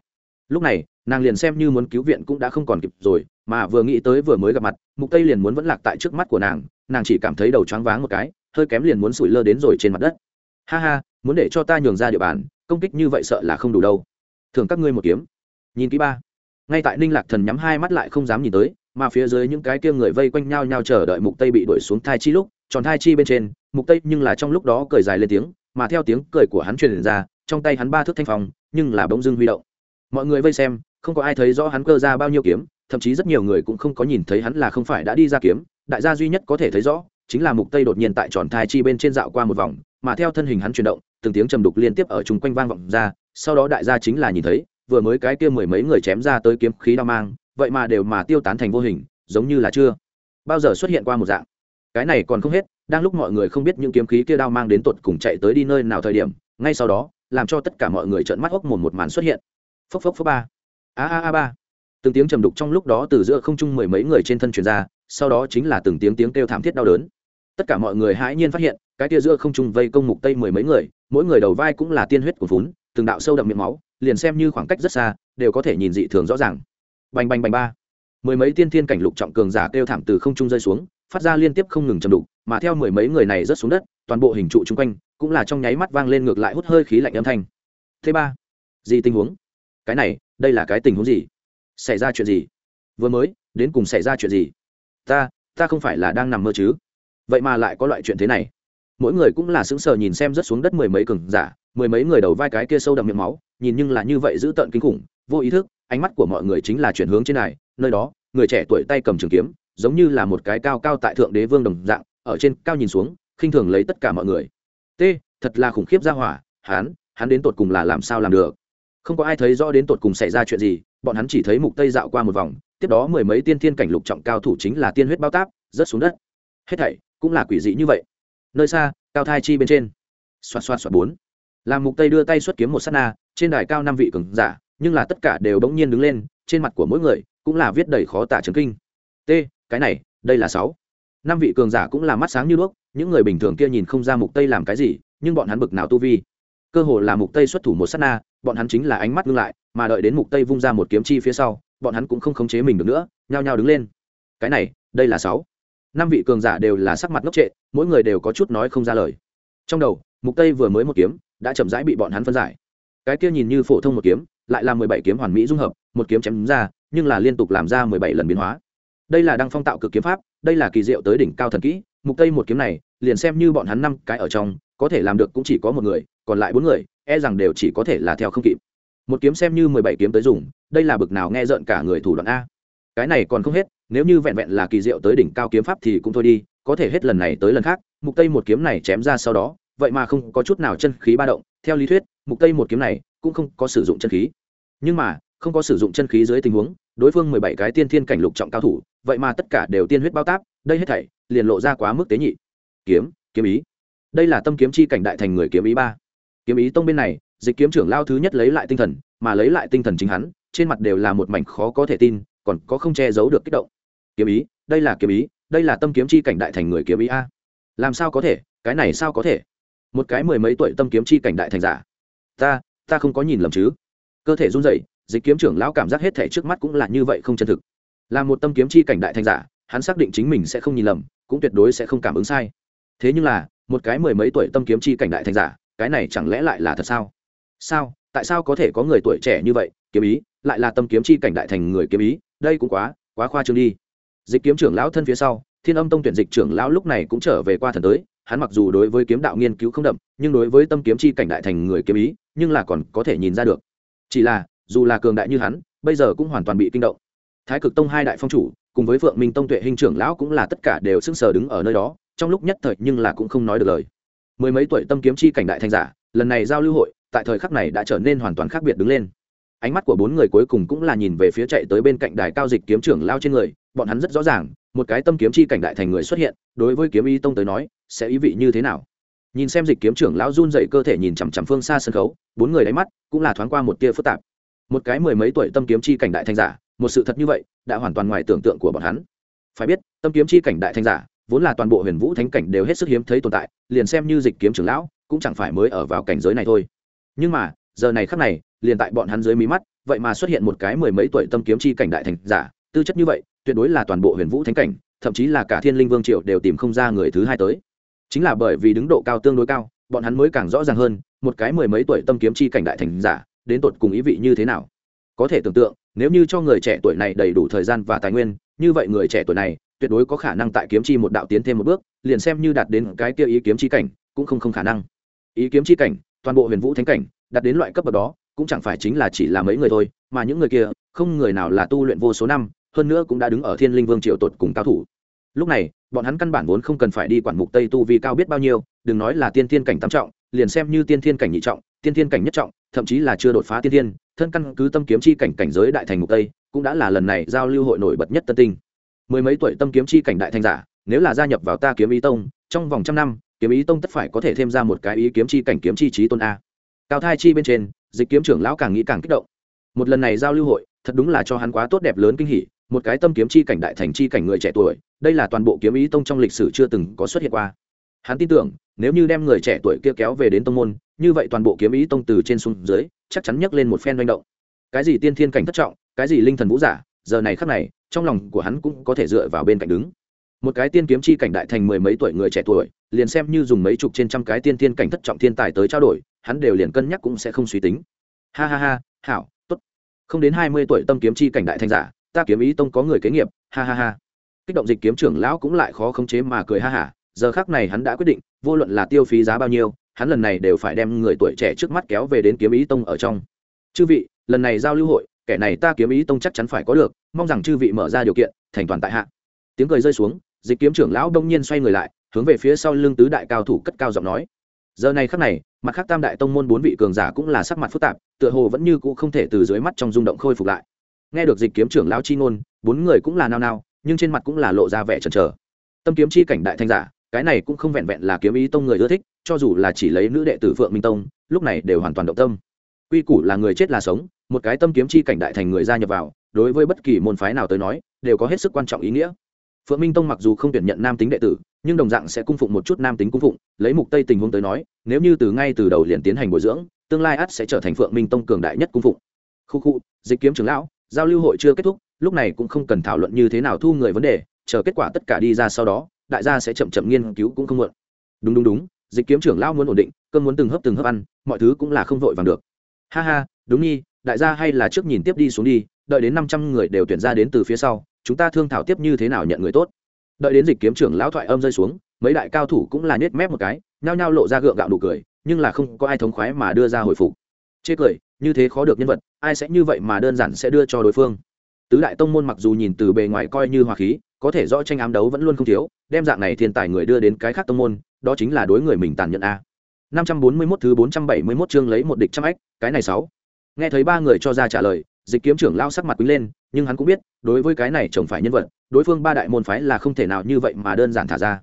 Lúc này, nàng liền xem như muốn cứu viện cũng đã không còn kịp rồi, mà vừa nghĩ tới vừa mới gặp mặt, mục tây liền muốn vẫn lạc tại trước mắt của nàng nàng chỉ cảm thấy đầu choáng váng một cái, hơi kém liền muốn sủi lơ đến rồi trên mặt đất. Ha ha, muốn để cho ta nhường ra địa bàn công kích như vậy sợ là không đủ đâu. Thường các ngươi một kiếm. Nhìn kỹ ba. Ngay tại ninh lạc thần nhắm hai mắt lại không dám nhìn tới, mà phía dưới những cái kia người vây quanh nhau nhau chờ đợi mục tây bị đuổi xuống thai chi lúc, tròn thai chi bên trên, mục tây nhưng là trong lúc đó cười dài lên tiếng, mà theo tiếng cười của hắn truyền ra, trong tay hắn ba thước thanh phòng nhưng là bỗng dưng huy động. Mọi người vây xem, không có ai thấy rõ hắn cơ ra bao nhiêu kiếm, thậm chí rất nhiều người cũng không có nhìn thấy hắn là không phải đã đi ra kiếm, đại gia duy nhất có thể thấy rõ, chính là mục tây đột nhiên tại tròn thai chi bên trên dạo qua một vòng, mà theo thân hình hắn chuyển động từng tiếng trầm đục liên tiếp ở chung quanh vang vọng ra, sau đó đại gia chính là nhìn thấy, vừa mới cái kia mười mấy người chém ra tới kiếm khí đao mang, vậy mà đều mà tiêu tán thành vô hình, giống như là chưa bao giờ xuất hiện qua một dạng. Cái này còn không hết, đang lúc mọi người không biết những kiếm khí kia đao mang đến tột cùng chạy tới đi nơi nào thời điểm, ngay sau đó, làm cho tất cả mọi người trợn mắt hốc mồm một màn xuất hiện. Phốc phốc phốc ba. A a a ba. Từng tiếng trầm đục trong lúc đó từ giữa không trung mười mấy người trên thân truyền ra, sau đó chính là từng tiếng tiếng kêu thảm thiết đau đớn. Tất cả mọi người hãi nhiên phát hiện, cái kia giữa không trung vây công mục tây mười mấy người mỗi người đầu vai cũng là tiên huyết của vốn từng đạo sâu đậm miệng máu, liền xem như khoảng cách rất xa, đều có thể nhìn dị thường rõ ràng. Bành bành bành ba. Mười mấy tiên thiên cảnh lục trọng cường giả kêu thảm từ không trung rơi xuống, phát ra liên tiếp không ngừng chầm đục, mà theo mười mấy người này rớt xuống đất, toàn bộ hình trụ chung quanh, cũng là trong nháy mắt vang lên ngược lại hút hơi khí lạnh âm thanh. Thế ba, gì tình huống? Cái này, đây là cái tình huống gì? Xảy ra chuyện gì? Vừa mới, đến cùng xảy ra chuyện gì? Ta ta không phải là đang nằm mơ chứ? Vậy mà lại có loại chuyện thế này mỗi người cũng là sững sờ nhìn xem rất xuống đất mười mấy cường giả, mười mấy người đầu vai cái kia sâu đậm miệng máu, nhìn nhưng là như vậy giữ tợn kinh khủng, vô ý thức, ánh mắt của mọi người chính là chuyển hướng trên này, nơi đó, người trẻ tuổi tay cầm trường kiếm, giống như là một cái cao cao tại thượng đế vương đồng dạng, ở trên cao nhìn xuống, khinh thường lấy tất cả mọi người. T, thật là khủng khiếp ra hỏa, hắn hắn đến tột cùng là làm sao làm được? Không có ai thấy rõ đến tột cùng xảy ra chuyện gì, bọn hắn chỉ thấy mục tây dạo qua một vòng, tiếp đó mười mấy tiên thiên cảnh lục trọng cao thủ chính là tiên huyết bao táp, rớt xuống đất. Hết thảy cũng là quỷ dị như vậy nơi xa, cao thai chi bên trên. Xoạt xoạt xoạt bốn. Làm mục tây đưa tay xuất kiếm một sát na, trên đài cao năm vị cường giả, nhưng là tất cả đều bỗng nhiên đứng lên, trên mặt của mỗi người cũng là viết đầy khó tả chứng kinh. T, cái này, đây là sáu. Năm vị cường giả cũng là mắt sáng như đuốc, những người bình thường kia nhìn không ra mục tây làm cái gì, nhưng bọn hắn bực nào tu vi. Cơ hồ là mục tây xuất thủ một sát na, bọn hắn chính là ánh mắt ngưng lại, mà đợi đến mục tây vung ra một kiếm chi phía sau, bọn hắn cũng không khống chế mình được nữa, nhao nhao đứng lên. Cái này, đây là sáu năm vị cường giả đều là sắc mặt ngốc trệ, mỗi người đều có chút nói không ra lời. Trong đầu, mục tây vừa mới một kiếm, đã chậm rãi bị bọn hắn phân giải. Cái kia nhìn như phổ thông một kiếm, lại là 17 kiếm hoàn mỹ dung hợp, một kiếm chém ra, nhưng là liên tục làm ra 17 lần biến hóa. Đây là đăng phong tạo cực kiếm pháp, đây là kỳ diệu tới đỉnh cao thần kỹ, mục tây một kiếm này, liền xem như bọn hắn năm cái ở trong, có thể làm được cũng chỉ có một người, còn lại bốn người e rằng đều chỉ có thể là theo không kịp. Một kiếm xem như 17 kiếm tới dùng, đây là bực nào nghe rợn cả người thủ đoạn a. Cái này còn không hết nếu như vẹn vẹn là kỳ diệu tới đỉnh cao kiếm pháp thì cũng thôi đi, có thể hết lần này tới lần khác, mục tây một kiếm này chém ra sau đó, vậy mà không có chút nào chân khí ba động, theo lý thuyết, mục tây một kiếm này cũng không có sử dụng chân khí. Nhưng mà, không có sử dụng chân khí dưới tình huống, đối phương 17 cái tiên thiên cảnh lục trọng cao thủ, vậy mà tất cả đều tiên huyết bao táp, đây hết thảy liền lộ ra quá mức tế nhị. Kiếm kiếm ý. Đây là tâm kiếm chi cảnh đại thành người kiếm ý ba. Kiếm ý tông bên này, dịch kiếm trưởng lao thứ nhất lấy lại tinh thần, mà lấy lại tinh thần chính hắn, trên mặt đều là một mảnh khó có thể tin, còn có không che giấu được kích động kiếm ý, đây là kiếm ý, đây là tâm kiếm chi cảnh đại thành người kiếm ý a. Làm sao có thể, cái này sao có thể? Một cái mười mấy tuổi tâm kiếm chi cảnh đại thành giả. Ta ta không có nhìn lầm chứ. Cơ thể run rẩy, dịch kiếm trưởng lão cảm giác hết thể trước mắt cũng là như vậy không chân thực. Là một tâm kiếm chi cảnh đại thành giả, hắn xác định chính mình sẽ không nhìn lầm, cũng tuyệt đối sẽ không cảm ứng sai. Thế nhưng là, một cái mười mấy tuổi tâm kiếm chi cảnh đại thành giả, cái này chẳng lẽ lại là thật sao? Sao? Tại sao có thể có người tuổi trẻ như vậy, kiếm ý, lại là tâm kiếm chi cảnh đại thành người kiếm ý? Đây cũng quá quá khoa trương đi dịch kiếm trưởng lão thân phía sau, thiên âm tông tuyển dịch trưởng lão lúc này cũng trở về qua thần tới. Hắn mặc dù đối với kiếm đạo nghiên cứu không đậm, nhưng đối với tâm kiếm chi cảnh đại thành người kiếm ý, nhưng là còn có thể nhìn ra được. Chỉ là, dù là cường đại như hắn, bây giờ cũng hoàn toàn bị kinh động. Thái cực tông hai đại phong chủ, cùng với phượng minh tông tuệ hình trưởng lão cũng là tất cả đều sững sờ đứng ở nơi đó, trong lúc nhất thời nhưng là cũng không nói được lời. Mười mấy tuổi tâm kiếm chi cảnh đại thành giả, lần này giao lưu hội, tại thời khắc này đã trở nên hoàn toàn khác biệt đứng lên ánh mắt của bốn người cuối cùng cũng là nhìn về phía chạy tới bên cạnh đài cao dịch kiếm trưởng lao trên người, bọn hắn rất rõ ràng, một cái tâm kiếm chi cảnh đại thành người xuất hiện, đối với kiếm y tông tới nói, sẽ ý vị như thế nào. Nhìn xem dịch kiếm trưởng lão run dậy cơ thể nhìn chằm chằm phương xa sân khấu, bốn người đáy mắt cũng là thoáng qua một tia phức tạp. Một cái mười mấy tuổi tâm kiếm chi cảnh đại thành giả, một sự thật như vậy, đã hoàn toàn ngoài tưởng tượng của bọn hắn. Phải biết, tâm kiếm chi cảnh đại thành giả, vốn là toàn bộ huyền vũ thánh cảnh đều hết sức hiếm thấy tồn tại, liền xem như dịch kiếm trưởng lão, cũng chẳng phải mới ở vào cảnh giới này thôi. Nhưng mà, giờ này khắc này liền tại bọn hắn dưới mí mắt, vậy mà xuất hiện một cái mười mấy tuổi tâm kiếm chi cảnh đại thành giả, tư chất như vậy, tuyệt đối là toàn bộ huyền vũ thánh cảnh, thậm chí là cả thiên linh vương triệu đều tìm không ra người thứ hai tới. Chính là bởi vì đứng độ cao tương đối cao, bọn hắn mới càng rõ ràng hơn, một cái mười mấy tuổi tâm kiếm chi cảnh đại thành giả, đến tột cùng ý vị như thế nào. Có thể tưởng tượng, nếu như cho người trẻ tuổi này đầy đủ thời gian và tài nguyên, như vậy người trẻ tuổi này, tuyệt đối có khả năng tại kiếm chi một đạo tiến thêm một bước, liền xem như đạt đến cái kia ý kiếm chi cảnh, cũng không không khả năng. Ý kiếm chi cảnh, toàn bộ huyền vũ thánh cảnh, đạt đến loại cấp bậc đó cũng chẳng phải chính là chỉ là mấy người thôi, mà những người kia, không người nào là tu luyện vô số năm, hơn nữa cũng đã đứng ở thiên linh vương triều tột cùng cao thủ. Lúc này, bọn hắn căn bản vốn không cần phải đi quản mục tây tu vì cao biết bao nhiêu, đừng nói là tiên thiên cảnh tam trọng, liền xem như tiên thiên cảnh nhị trọng, tiên thiên cảnh nhất trọng, thậm chí là chưa đột phá tiên thiên, thân căn cứ tâm kiếm chi cảnh cảnh giới đại thành mục tây, cũng đã là lần này giao lưu hội nổi bật nhất tân tinh. Mười mấy tuổi tâm kiếm chi cảnh đại thành giả, nếu là gia nhập vào ta kiếm ý tông, trong vòng trăm năm, kiếm ý tông tất phải có thể thêm ra một cái ý kiếm chi cảnh kiếm chi trí tôn a. Cao thai chi bên trên dịch kiếm trưởng lão càng nghĩ càng kích động. Một lần này giao lưu hội, thật đúng là cho hắn quá tốt đẹp lớn kinh hỉ, một cái tâm kiếm chi cảnh đại thành chi cảnh người trẻ tuổi, đây là toàn bộ kiếm ý tông trong lịch sử chưa từng có xuất hiện qua. Hắn tin tưởng, nếu như đem người trẻ tuổi kia kéo về đến tông môn, như vậy toàn bộ kiếm ý tông từ trên xuống dưới, chắc chắn nhấc lên một phen manh động. Cái gì tiên thiên cảnh thất trọng, cái gì linh thần vũ giả, giờ này khắc này, trong lòng của hắn cũng có thể dựa vào bên cạnh đứng. Một cái tiên kiếm chi cảnh đại thành mười mấy tuổi người trẻ tuổi, liền xem như dùng mấy chục trên trăm cái tiên thiên cảnh thất trọng thiên tài tới trao đổi hắn đều liền cân nhắc cũng sẽ không suy tính. Ha ha ha, hảo, tốt. Không đến hai mươi tuổi tâm kiếm chi cảnh đại thành giả, ta kiếm ý tông có người kế nghiệp, ha ha ha. Kích động dịch kiếm trưởng lão cũng lại khó khống chế mà cười ha hả giờ khác này hắn đã quyết định, vô luận là tiêu phí giá bao nhiêu, hắn lần này đều phải đem người tuổi trẻ trước mắt kéo về đến kiếm ý tông ở trong. Chư vị, lần này giao lưu hội, kẻ này ta kiếm ý tông chắc chắn phải có được, mong rằng chư vị mở ra điều kiện, thành toàn tại hạ. Tiếng cười rơi xuống, dịch kiếm trưởng lão đông nhiên xoay người lại, hướng về phía sau lưng tứ đại cao thủ cất cao giọng nói giờ này khắc này, mặt khác tam đại tông môn bốn vị cường giả cũng là sắc mặt phức tạp, tựa hồ vẫn như cũ không thể từ dưới mắt trong rung động khôi phục lại. Nghe được dịch kiếm trưởng lão chi ngôn, bốn người cũng là nao nao, nhưng trên mặt cũng là lộ ra vẻ chần chờ. Tâm kiếm chi cảnh đại thanh giả, cái này cũng không vẹn vẹn là kiếm ý tông người ưa thích, cho dù là chỉ lấy nữ đệ tử phượng minh tông, lúc này đều hoàn toàn động tâm. Quy củ là người chết là sống, một cái tâm kiếm chi cảnh đại thành người gia nhập vào, đối với bất kỳ môn phái nào tới nói, đều có hết sức quan trọng ý nghĩa. Phượng minh tông mặc dù không tuyển nhận nam tính đệ tử nhưng đồng dạng sẽ cung phụng một chút nam tính cung phụng, lấy mục tây tình huống tới nói, nếu như từ ngay từ đầu liền tiến hành bồi dưỡng, tương lai ắt sẽ trở thành phượng minh tông cường đại nhất cung phụng. Khu khu, dịch kiếm trưởng lão, giao lưu hội chưa kết thúc, lúc này cũng không cần thảo luận như thế nào thu người vấn đề, chờ kết quả tất cả đi ra sau đó, đại gia sẽ chậm chậm nghiên cứu cũng không muộn. Đúng đúng đúng, dịch kiếm trưởng lão muốn ổn định cơn muốn từng hấp từng hấp ăn, mọi thứ cũng là không vội vàng được. Ha ha, đúng nhi, đại gia hay là trước nhìn tiếp đi xuống đi, đợi đến năm trăm người đều tuyển ra đến từ phía sau, chúng ta thương thảo tiếp như thế nào nhận người tốt đợi đến dịch kiếm trưởng lão thoại âm rơi xuống, mấy đại cao thủ cũng là nhếch mép một cái, nhao nhao lộ ra gượng gạo đủ cười, nhưng là không có ai thống khoái mà đưa ra hồi phục. Chê cười, như thế khó được nhân vật, ai sẽ như vậy mà đơn giản sẽ đưa cho đối phương. Tứ đại tông môn mặc dù nhìn từ bề ngoài coi như hòa khí, có thể rõ tranh ám đấu vẫn luôn không thiếu, đem dạng này thiên tài người đưa đến cái khác tông môn, đó chính là đối người mình tàn nhẫn a. 541 thứ 471 chương lấy một địch trăm ách, cái này sáu. Nghe thấy ba người cho ra trả lời dịch kiếm trưởng lao sắc mặt quý lên, nhưng hắn cũng biết, đối với cái này chồng phải nhân vật, đối phương ba đại môn phái là không thể nào như vậy mà đơn giản thả ra.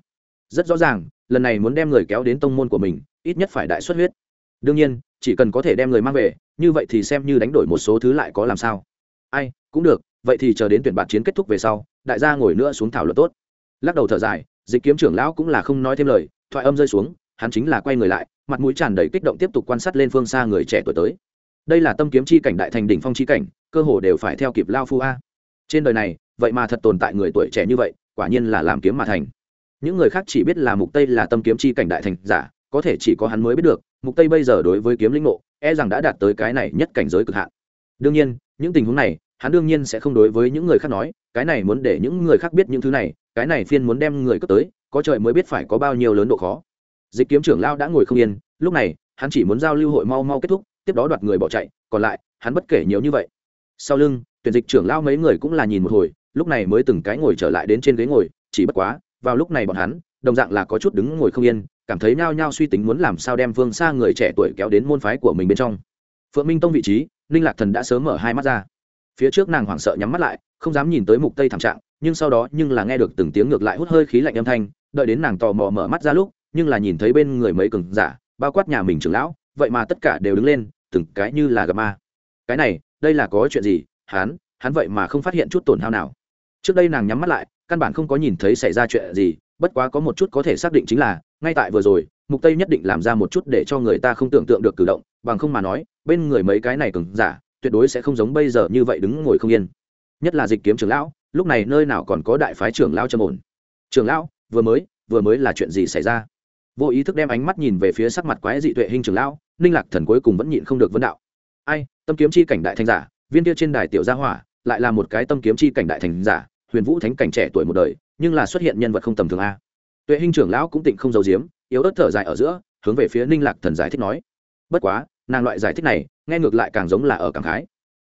Rất rõ ràng, lần này muốn đem người kéo đến tông môn của mình, ít nhất phải đại xuất huyết. Đương nhiên, chỉ cần có thể đem người mang về, như vậy thì xem như đánh đổi một số thứ lại có làm sao. Ai, cũng được, vậy thì chờ đến tuyển bạt chiến kết thúc về sau, đại gia ngồi nữa xuống thảo luận tốt. Lắc đầu thở dài, dịch kiếm trưởng lão cũng là không nói thêm lời, thoại âm rơi xuống, hắn chính là quay người lại, mặt mũi tràn đầy kích động tiếp tục quan sát lên phương xa người trẻ tuổi tới đây là tâm kiếm chi cảnh đại thành đỉnh phong chi cảnh, cơ hồ đều phải theo kịp lao phu a. Trên đời này, vậy mà thật tồn tại người tuổi trẻ như vậy, quả nhiên là làm kiếm mà thành. Những người khác chỉ biết là mục tây là tâm kiếm chi cảnh đại thành giả, có thể chỉ có hắn mới biết được, mục tây bây giờ đối với kiếm linh ngộ e rằng đã đạt tới cái này nhất cảnh giới cực hạn. Đương nhiên, những tình huống này, hắn đương nhiên sẽ không đối với những người khác nói, cái này muốn để những người khác biết những thứ này, cái này phiên muốn đem người cất tới, có trời mới biết phải có bao nhiêu lớn độ khó. Dịch kiếm trưởng lao đã ngồi không yên, lúc này, hắn chỉ muốn giao lưu hội mau mau kết thúc tiếp đó đoạt người bỏ chạy, còn lại, hắn bất kể nhiều như vậy. Sau lưng, tuyển dịch trưởng lao mấy người cũng là nhìn một hồi, lúc này mới từng cái ngồi trở lại đến trên ghế ngồi, chỉ bất quá, vào lúc này bọn hắn, đồng dạng là có chút đứng ngồi không yên, cảm thấy nhao nhao suy tính muốn làm sao đem vương xa người trẻ tuổi kéo đến môn phái của mình bên trong. Phượng minh tông vị trí, ninh lạc thần đã sớm mở hai mắt ra. Phía trước nàng hoảng sợ nhắm mắt lại, không dám nhìn tới mục tây thảm trạng, nhưng sau đó nhưng là nghe được từng tiếng ngược lại hút hơi khí lạnh âm thanh, đợi đến nàng tò mò mở mắt ra lúc, nhưng là nhìn thấy bên người mấy cường giả, bao quát nhà mình trưởng lão vậy mà tất cả đều đứng lên, từng cái như là gặp ma. Cái này, đây là có chuyện gì? Hắn hắn vậy mà không phát hiện chút tổn hao nào. Trước đây nàng nhắm mắt lại, căn bản không có nhìn thấy xảy ra chuyện gì, bất quá có một chút có thể xác định chính là, ngay tại vừa rồi, mục tây nhất định làm ra một chút để cho người ta không tưởng tượng được cử động, bằng không mà nói, bên người mấy cái này cứng giả, tuyệt đối sẽ không giống bây giờ như vậy đứng ngồi không yên. Nhất là dịch kiếm trưởng lão, lúc này nơi nào còn có đại phái trưởng lão trầm ổn. Trưởng lão, vừa mới vừa mới là chuyện gì xảy ra? Vô ý thức đem ánh mắt nhìn về phía sắc mặt quái dị tuệ hình trưởng lão, ninh lạc thần cuối cùng vẫn nhịn không được vấn đạo. Ai, tâm kiếm chi cảnh đại thành giả, viên kia trên đài tiểu gia hỏa, lại là một cái tâm kiếm chi cảnh đại thành giả, huyền vũ thánh cảnh trẻ tuổi một đời, nhưng là xuất hiện nhân vật không tầm thường a. Tuệ hình trưởng lão cũng tịnh không giấu giếm, yếu ớt thở dài ở giữa, hướng về phía ninh lạc thần giải thích nói. Bất quá, nàng loại giải thích này, nghe ngược lại càng giống là ở cảm khái.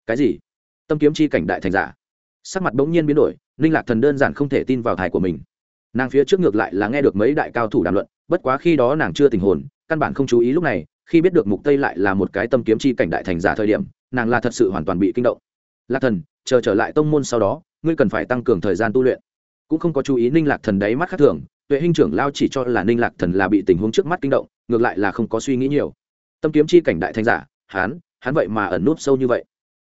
Cái gì? Tâm kiếm chi cảnh đại thành giả. Sắc mặt bỗng nhiên biến đổi, ninh lạc thần đơn giản không thể tin vào thai của mình. Nàng phía trước ngược lại là nghe được mấy đại cao thủ đàm luận bất quá khi đó nàng chưa tình hồn, căn bản không chú ý lúc này, khi biết được mục tây lại là một cái tâm kiếm chi cảnh đại thành giả thời điểm, nàng là thật sự hoàn toàn bị kinh động. Lạc thần, chờ trở lại tông môn sau đó, ngươi cần phải tăng cường thời gian tu luyện. Cũng không có chú ý ninh lạc thần đáy mắt khác thường, tuệ hình trưởng lao chỉ cho là ninh lạc thần là bị tình huống trước mắt kinh động, ngược lại là không có suy nghĩ nhiều. Tâm kiếm chi cảnh đại thành giả hán hắn vậy mà ẩn núp sâu như vậy.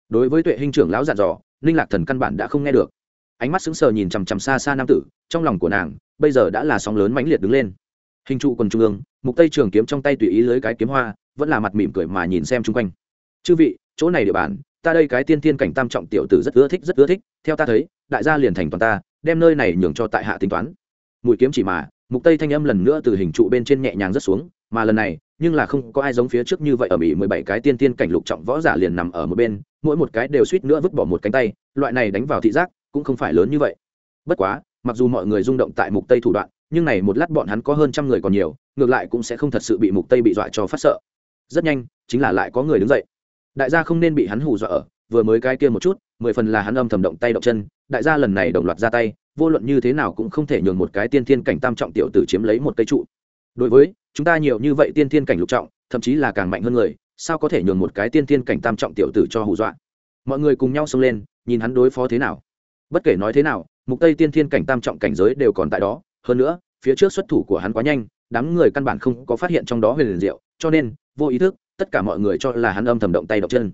Đối với tuệ hình trưởng lão dặn dò, ninh lạc thần căn bản đã không nghe được. Ánh mắt sững sờ nhìn chằm chằm xa xa nam tử, trong lòng của nàng, bây giờ đã là sóng lớn mãnh liệt đứng lên hình trụ quần trung ương, mục tây trường kiếm trong tay tùy ý lưới cái kiếm hoa, vẫn là mặt mỉm cười mà nhìn xem chung quanh. Chư vị, chỗ này địa bàn, ta đây cái tiên tiên cảnh tam trọng tiểu tử rất ưa thích, rất ưa thích. Theo ta thấy, đại gia liền thành toàn ta, đem nơi này nhường cho tại hạ tính toán. Mũi kiếm chỉ mà, mục tây thanh âm lần nữa từ hình trụ bên trên nhẹ nhàng rất xuống, mà lần này, nhưng là không có ai giống phía trước như vậy ở mỹ 17 cái tiên tiên cảnh lục trọng võ giả liền nằm ở một bên, mỗi một cái đều suýt nữa vứt bỏ một cánh tay, loại này đánh vào thị giác cũng không phải lớn như vậy. Bất quá, mặc dù mọi người rung động tại mục tây thủ đoạn nhưng này một lát bọn hắn có hơn trăm người còn nhiều, ngược lại cũng sẽ không thật sự bị mục tây bị dọa cho phát sợ. Rất nhanh, chính là lại có người đứng dậy. Đại gia không nên bị hắn hù dọa ở, vừa mới cái kia một chút, mười phần là hắn âm thầm động tay động chân, đại gia lần này đồng loạt ra tay, vô luận như thế nào cũng không thể nhường một cái tiên thiên cảnh tam trọng tiểu tử chiếm lấy một cây trụ. Đối với, chúng ta nhiều như vậy tiên thiên cảnh lục trọng, thậm chí là càng mạnh hơn người, sao có thể nhường một cái tiên thiên cảnh tam trọng tiểu tử cho hù dọa? Mọi người cùng nhau xông lên, nhìn hắn đối phó thế nào. Bất kể nói thế nào, mục tây tiên thiên cảnh tam trọng cảnh giới đều còn tại đó hơn nữa, phía trước xuất thủ của hắn quá nhanh, đám người căn bản không có phát hiện trong đó huyền liền diệu, cho nên, vô ý thức, tất cả mọi người cho là hắn âm thầm động tay động chân.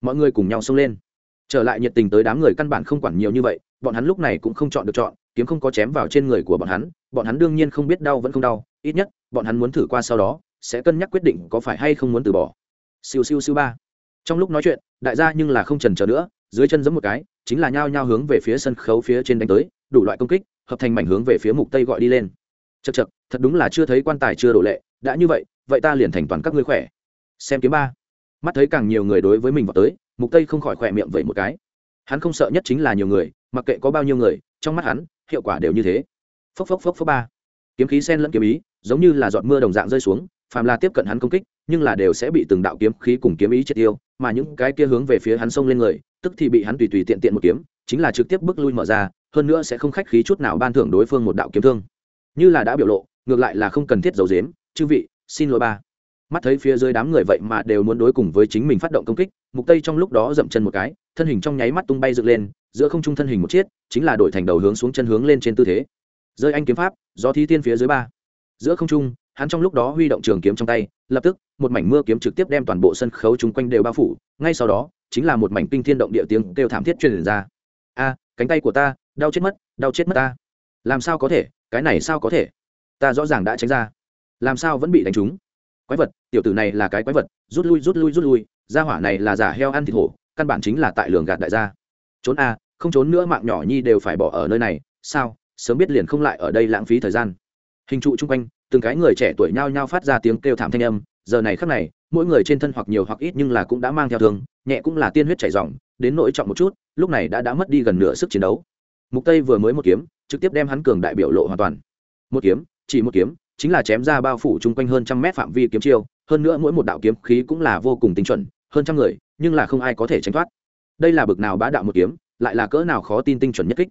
Mọi người cùng nhau xông lên. Trở lại nhiệt tình tới đám người căn bản không quản nhiều như vậy, bọn hắn lúc này cũng không chọn được chọn, kiếm không có chém vào trên người của bọn hắn bọn hắn đương nhiên không biết đau vẫn không đau, ít nhất, bọn hắn muốn thử qua sau đó, sẽ cân nhắc quyết định có phải hay không muốn từ bỏ. Siêu siêu siêu ba. Trong lúc nói chuyện, đại gia nhưng là không trần chờ nữa, dưới chân giẫm một cái, chính là nhao nhao hướng về phía sân khấu phía trên đánh tới, đủ loại công kích hợp thành mảnh hướng về phía mục tây gọi đi lên. Chật chật thật đúng là chưa thấy quan tài chưa đổ lệ. Đã như vậy vậy ta liền thành toàn các ngươi khỏe. Xem kiếm ba. Mắt thấy càng nhiều người đối với mình vào tới, mục tây không khỏi khỏe miệng vậy một cái. Hắn không sợ nhất chính là nhiều người, mặc kệ có bao nhiêu người, trong mắt hắn, hiệu quả đều như thế. Phốc phốc phốc phốc ba. Kiếm khí sen lẫn kiếm ý, giống như là giọt mưa đồng dạng rơi xuống, phàm là tiếp cận hắn công kích, nhưng là đều sẽ bị từng đạo kiếm khí cùng kiếm ý triệt tiêu, mà những cái kia hướng về phía hắn xông lên người, tức thì bị hắn tùy tùy tiện tiện một kiếm, chính là trực tiếp bước lui mở ra hơn nữa sẽ không khách khí chút nào ban thưởng đối phương một đạo kiếm thương. Như là đã biểu lộ, ngược lại là không cần thiết giấu dếm chư vị, xin lỗi ba. Mắt thấy phía dưới đám người vậy mà đều muốn đối cùng với chính mình phát động công kích, mục tây trong lúc đó dậm chân một cái, thân hình trong nháy mắt tung bay dựng lên, giữa không trung thân hình một chiếc, chính là đổi thành đầu hướng xuống chân hướng lên trên tư thế. Rơi anh kiếm pháp do thi tiên phía dưới ba. Giữa không trung, hắn trong lúc đó huy động trường kiếm trong tay, lập tức, một mảnh mưa kiếm trực tiếp đem toàn bộ sân khấu chung quanh đều bao phủ, ngay sau đó, chính là một mảnh kinh thiên động địa tiếng kêu thảm thiết truyền ra. A cánh tay của ta, đau chết mất, đau chết mất ta. Làm sao có thể? Cái này sao có thể? Ta rõ ràng đã tránh ra. Làm sao vẫn bị đánh trúng? Quái vật, tiểu tử này là cái quái vật, rút lui rút lui rút lui. Gia hỏa này là giả heo ăn thịt hổ, căn bản chính là tại lường gạt đại gia. Trốn a, không trốn nữa mạng nhỏ nhi đều phải bỏ ở nơi này. Sao? Sớm biết liền không lại ở đây lãng phí thời gian. Hình trụ chung quanh, từng cái người trẻ tuổi nhao nhao phát ra tiếng kêu thảm thanh âm. Giờ này khắc này, mỗi người trên thân hoặc nhiều hoặc ít nhưng là cũng đã mang theo thương, nhẹ cũng là tiên huyết chảy ròng đến nỗi trọng một chút, lúc này đã đã mất đi gần nửa sức chiến đấu. Mục tây vừa mới một kiếm, trực tiếp đem hắn cường đại biểu lộ hoàn toàn. Một kiếm, chỉ một kiếm, chính là chém ra bao phủ chung quanh hơn trăm mét phạm vi kiếm chiêu, hơn nữa mỗi một đạo kiếm khí cũng là vô cùng tinh chuẩn, hơn trăm người, nhưng là không ai có thể tránh thoát. Đây là bực nào bá đạo một kiếm, lại là cỡ nào khó tin tinh chuẩn nhất kích.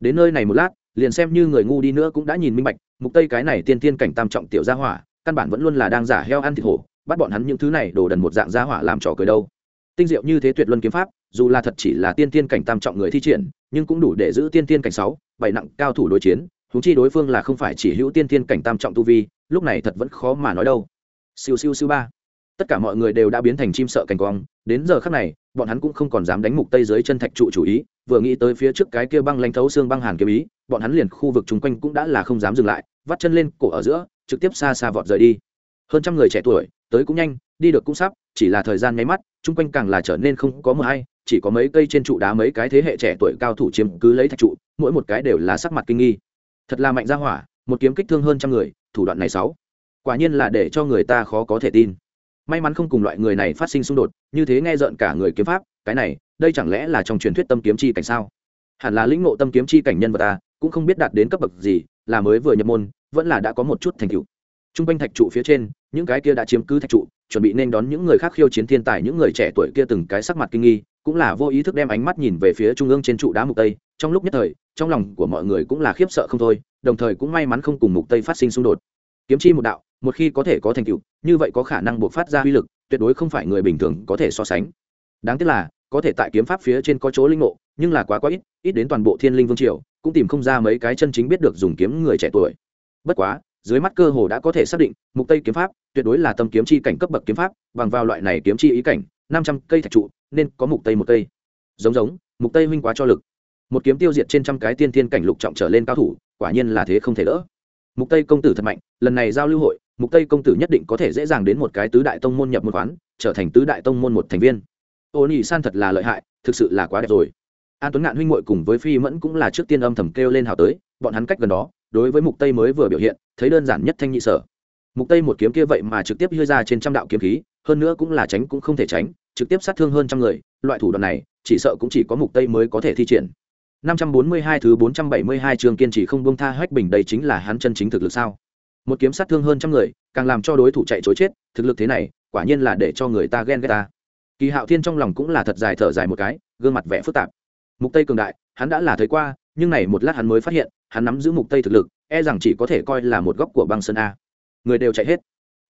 Đến nơi này một lát, liền xem như người ngu đi nữa cũng đã nhìn minh bạch, mục tây cái này tiên tiên cảnh tam trọng tiểu gia hỏa, căn bản vẫn luôn là đang giả heo ăn thịt hổ, bắt bọn hắn những thứ này đổ đần một dạng gia hỏa làm trò cười đâu. Tinh diệu như thế tuyệt luân kiếm pháp dù là thật chỉ là tiên tiên cảnh tam trọng người thi triển, nhưng cũng đủ để giữ tiên tiên cảnh sáu, bảy nặng cao thủ đối chiến thú chi đối phương là không phải chỉ hữu tiên tiên cảnh tam trọng tu vi, lúc này thật vẫn khó mà nói đâu. Siêu siêu siêu ba. Tất cả mọi người đều đã biến thành chim sợ cảnh quang, đến giờ khắc này, bọn hắn cũng không còn dám đánh mục tây dưới chân thạch trụ chủ ý, vừa nghĩ tới phía trước cái kia băng lanh thấu xương băng hàn kiếm ý, bọn hắn liền khu vực chung quanh cũng đã là không dám dừng lại, vắt chân lên cổ ở giữa, trực tiếp xa xa vọt rời đi. Hơn trăm người trẻ tuổi, tới cũng nhanh, đi được cũng sắp, chỉ là thời gian nháy mắt, chung quanh càng là trở nên không có mưa hay chỉ có mấy cây trên trụ đá mấy cái thế hệ trẻ tuổi cao thủ chiếm cứ lấy thạch trụ, mỗi một cái đều là sắc mặt kinh nghi. Thật là mạnh ra hỏa, một kiếm kích thương hơn trăm người, thủ đoạn này sáu. Quả nhiên là để cho người ta khó có thể tin. May mắn không cùng loại người này phát sinh xung đột, như thế nghe rợn cả người kiếm pháp, cái này, đây chẳng lẽ là trong truyền thuyết tâm kiếm chi cảnh sao? Hẳn là lĩnh ngộ tâm kiếm chi cảnh nhân vật ta, cũng không biết đạt đến cấp bậc gì, là mới vừa nhập môn, vẫn là đã có một chút thành tựu. Trung quanh thạch trụ phía trên những cái kia đã chiếm cứ thạch trụ, chuẩn bị nên đón những người khác khiêu chiến thiên tài, những người trẻ tuổi kia từng cái sắc mặt kinh nghi, cũng là vô ý thức đem ánh mắt nhìn về phía trung ương trên trụ đá mục tây. Trong lúc nhất thời, trong lòng của mọi người cũng là khiếp sợ không thôi, đồng thời cũng may mắn không cùng mục tây phát sinh xung đột. Kiếm chi một đạo, một khi có thể có thành tựu, như vậy có khả năng buộc phát ra uy lực, tuyệt đối không phải người bình thường có thể so sánh. Đáng tiếc là, có thể tại kiếm pháp phía trên có chỗ linh ngộ, nhưng là quá quá ít ít đến toàn bộ thiên linh vương triều, cũng tìm không ra mấy cái chân chính biết được dùng kiếm người trẻ tuổi. Bất quá dưới mắt cơ hồ đã có thể xác định, mục tây kiếm pháp, tuyệt đối là tâm kiếm chi cảnh cấp bậc kiếm pháp, bằng vào loại này kiếm chi ý cảnh 500 cây thạch trụ, nên có mục tây một cây. Giống giống, mục tây huynh quá cho lực. Một kiếm tiêu diệt trên trăm cái tiên thiên cảnh lục trọng trở lên cao thủ, quả nhiên là thế không thể đỡ. Mục tây công tử thật mạnh, lần này giao lưu hội, mục tây công tử nhất định có thể dễ dàng đến một cái tứ đại tông môn nhập một quán, trở thành tứ đại tông môn một thành viên. Ô nhị san thật là lợi hại, thực sự là quá đẹp rồi. An tuấn ngạn huynh muội cùng với phi mẫn cũng là trước tiên âm thầm kêu lên hào tới, bọn hắn cách gần đó đối với mục tây mới vừa biểu hiện, thấy đơn giản nhất thanh nhị sở. Mục tây một kiếm kia vậy mà trực tiếp đưa ra trên trăm đạo kiếm khí, hơn nữa cũng là tránh cũng không thể tránh, trực tiếp sát thương hơn trăm người, loại thủ đoạn này, chỉ sợ cũng chỉ có mục tây mới có thể thi triển. 542 thứ 472 trường kiên trì không buông tha hách bình đây chính là hắn chân chính thực lực sao? Một kiếm sát thương hơn trăm người, càng làm cho đối thủ chạy chối chết, thực lực thế này, quả nhiên là để cho người ta ghen ghét ta. Kỳ hạo thiên trong lòng cũng là thật dài thở dài một cái, gương mặt vẻ phức tạp. Mục tây cường đại, hắn đã là thấy qua nhưng này một lát hắn mới phát hiện, hắn nắm giữ mục tây thực lực e rằng chỉ có thể coi là một góc của băng sơn a. Người đều chạy hết.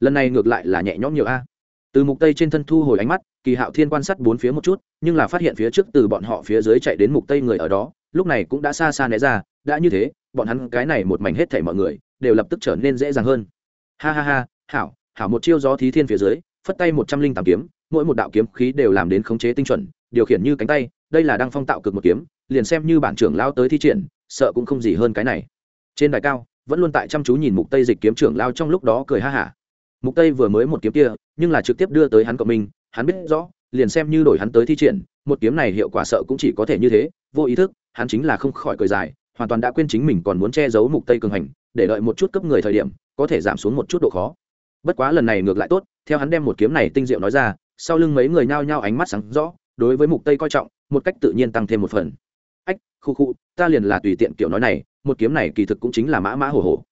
Lần này ngược lại là nhẹ nhõm nhiều a. Từ mục tây trên thân thu hồi ánh mắt, kỳ hạo thiên quan sát bốn phía một chút, nhưng là phát hiện phía trước từ bọn họ phía dưới chạy đến mục tây người ở đó, lúc này cũng đã xa xa né ra, đã như thế, bọn hắn cái này một mảnh hết thảy mọi người, đều lập tức trở nên dễ dàng hơn. Ha ha ha, hảo hảo một chiêu gió thí thiên phía dưới, phất tay một trăm linh tám kiếm, mỗi một đạo kiếm khí đều làm đến khống chế tinh chuẩn, điều khiển như cánh tay, đây là đang phong tạo cực một kiếm liền xem như bản trưởng lao tới thi triển, sợ cũng không gì hơn cái này. Trên đài cao, vẫn luôn tại chăm chú nhìn mục tây dịch kiếm trưởng lao trong lúc đó cười ha hả. Mục tây vừa mới một kiếm kia, nhưng là trực tiếp đưa tới hắn cộng minh, hắn biết rõ, liền xem như đổi hắn tới thi triển, một kiếm này hiệu quả sợ cũng chỉ có thể như thế, vô ý thức, hắn chính là không khỏi cười dài, hoàn toàn đã quên chính mình còn muốn che giấu mục tây cường hành, để đợi một chút cấp người thời điểm, có thể giảm xuống một chút độ khó. Bất quá lần này ngược lại tốt, theo hắn đem một kiếm này tinh diệu nói ra, sau lưng mấy người nhao nhao ánh mắt sáng rõ, đối với mục tây coi trọng, một cách tự nhiên tăng thêm một phần khu khu, ta liền là tùy tiện kiểu nói này, một kiếm này kỳ thực cũng chính là mã mã hổ hổ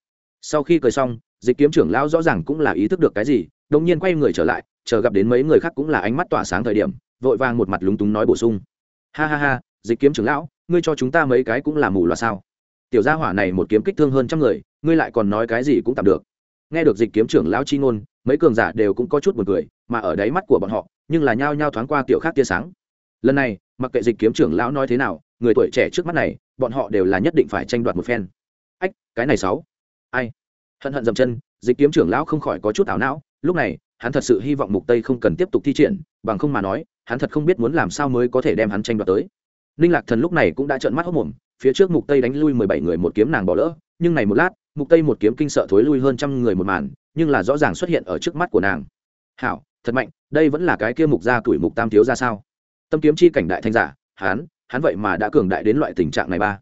sau khi cười xong, dịch kiếm trưởng lão rõ ràng cũng là ý thức được cái gì đông nhiên quay người trở lại, chờ gặp đến mấy người khác cũng là ánh mắt tỏa sáng thời điểm, vội vàng một mặt lúng túng nói bổ sung. Ha ha ha, dịch kiếm trưởng lão, ngươi cho chúng ta mấy cái cũng là mù loà sao? Tiểu gia hỏa này một kiếm kích thương hơn trăm người, ngươi lại còn nói cái gì cũng tạm được. Nghe được dịch kiếm trưởng lão chi ngôn, mấy cường giả đều cũng có chút buồn cười, mà ở đáy mắt của bọn họ, nhưng là nhao nhao thoáng qua tiểu khác tia sáng. Lần này mặc kệ dịch kiếm trưởng lão nói thế nào, người tuổi trẻ trước mắt này, bọn họ đều là nhất định phải tranh đoạt một phen. Ách, cái này sáu. Ai? Hận hận dầm chân, dịch kiếm trưởng lão không khỏi có chút ảo não, lúc này, hắn thật sự hy vọng mục tây không cần tiếp tục thi triển, bằng không mà nói, hắn thật không biết muốn làm sao mới có thể đem hắn tranh đoạt tới. Ninh lạc thần lúc này cũng đã trợn mắt hốc mồm, phía trước mục tây đánh lui 17 người một kiếm nàng bỏ lỡ, nhưng này một lát, mục tây một kiếm kinh sợ thối lui hơn trăm người một màn, nhưng là rõ ràng xuất hiện ở trước mắt của nàng. Hảo, thật mạnh, đây vẫn là cái kia mục gia tuổi mục tam thiếu ra sao? Tâm kiếm chi cảnh đại thanh giả, hắn hắn vậy mà đã cường đại đến loại tình trạng này ba.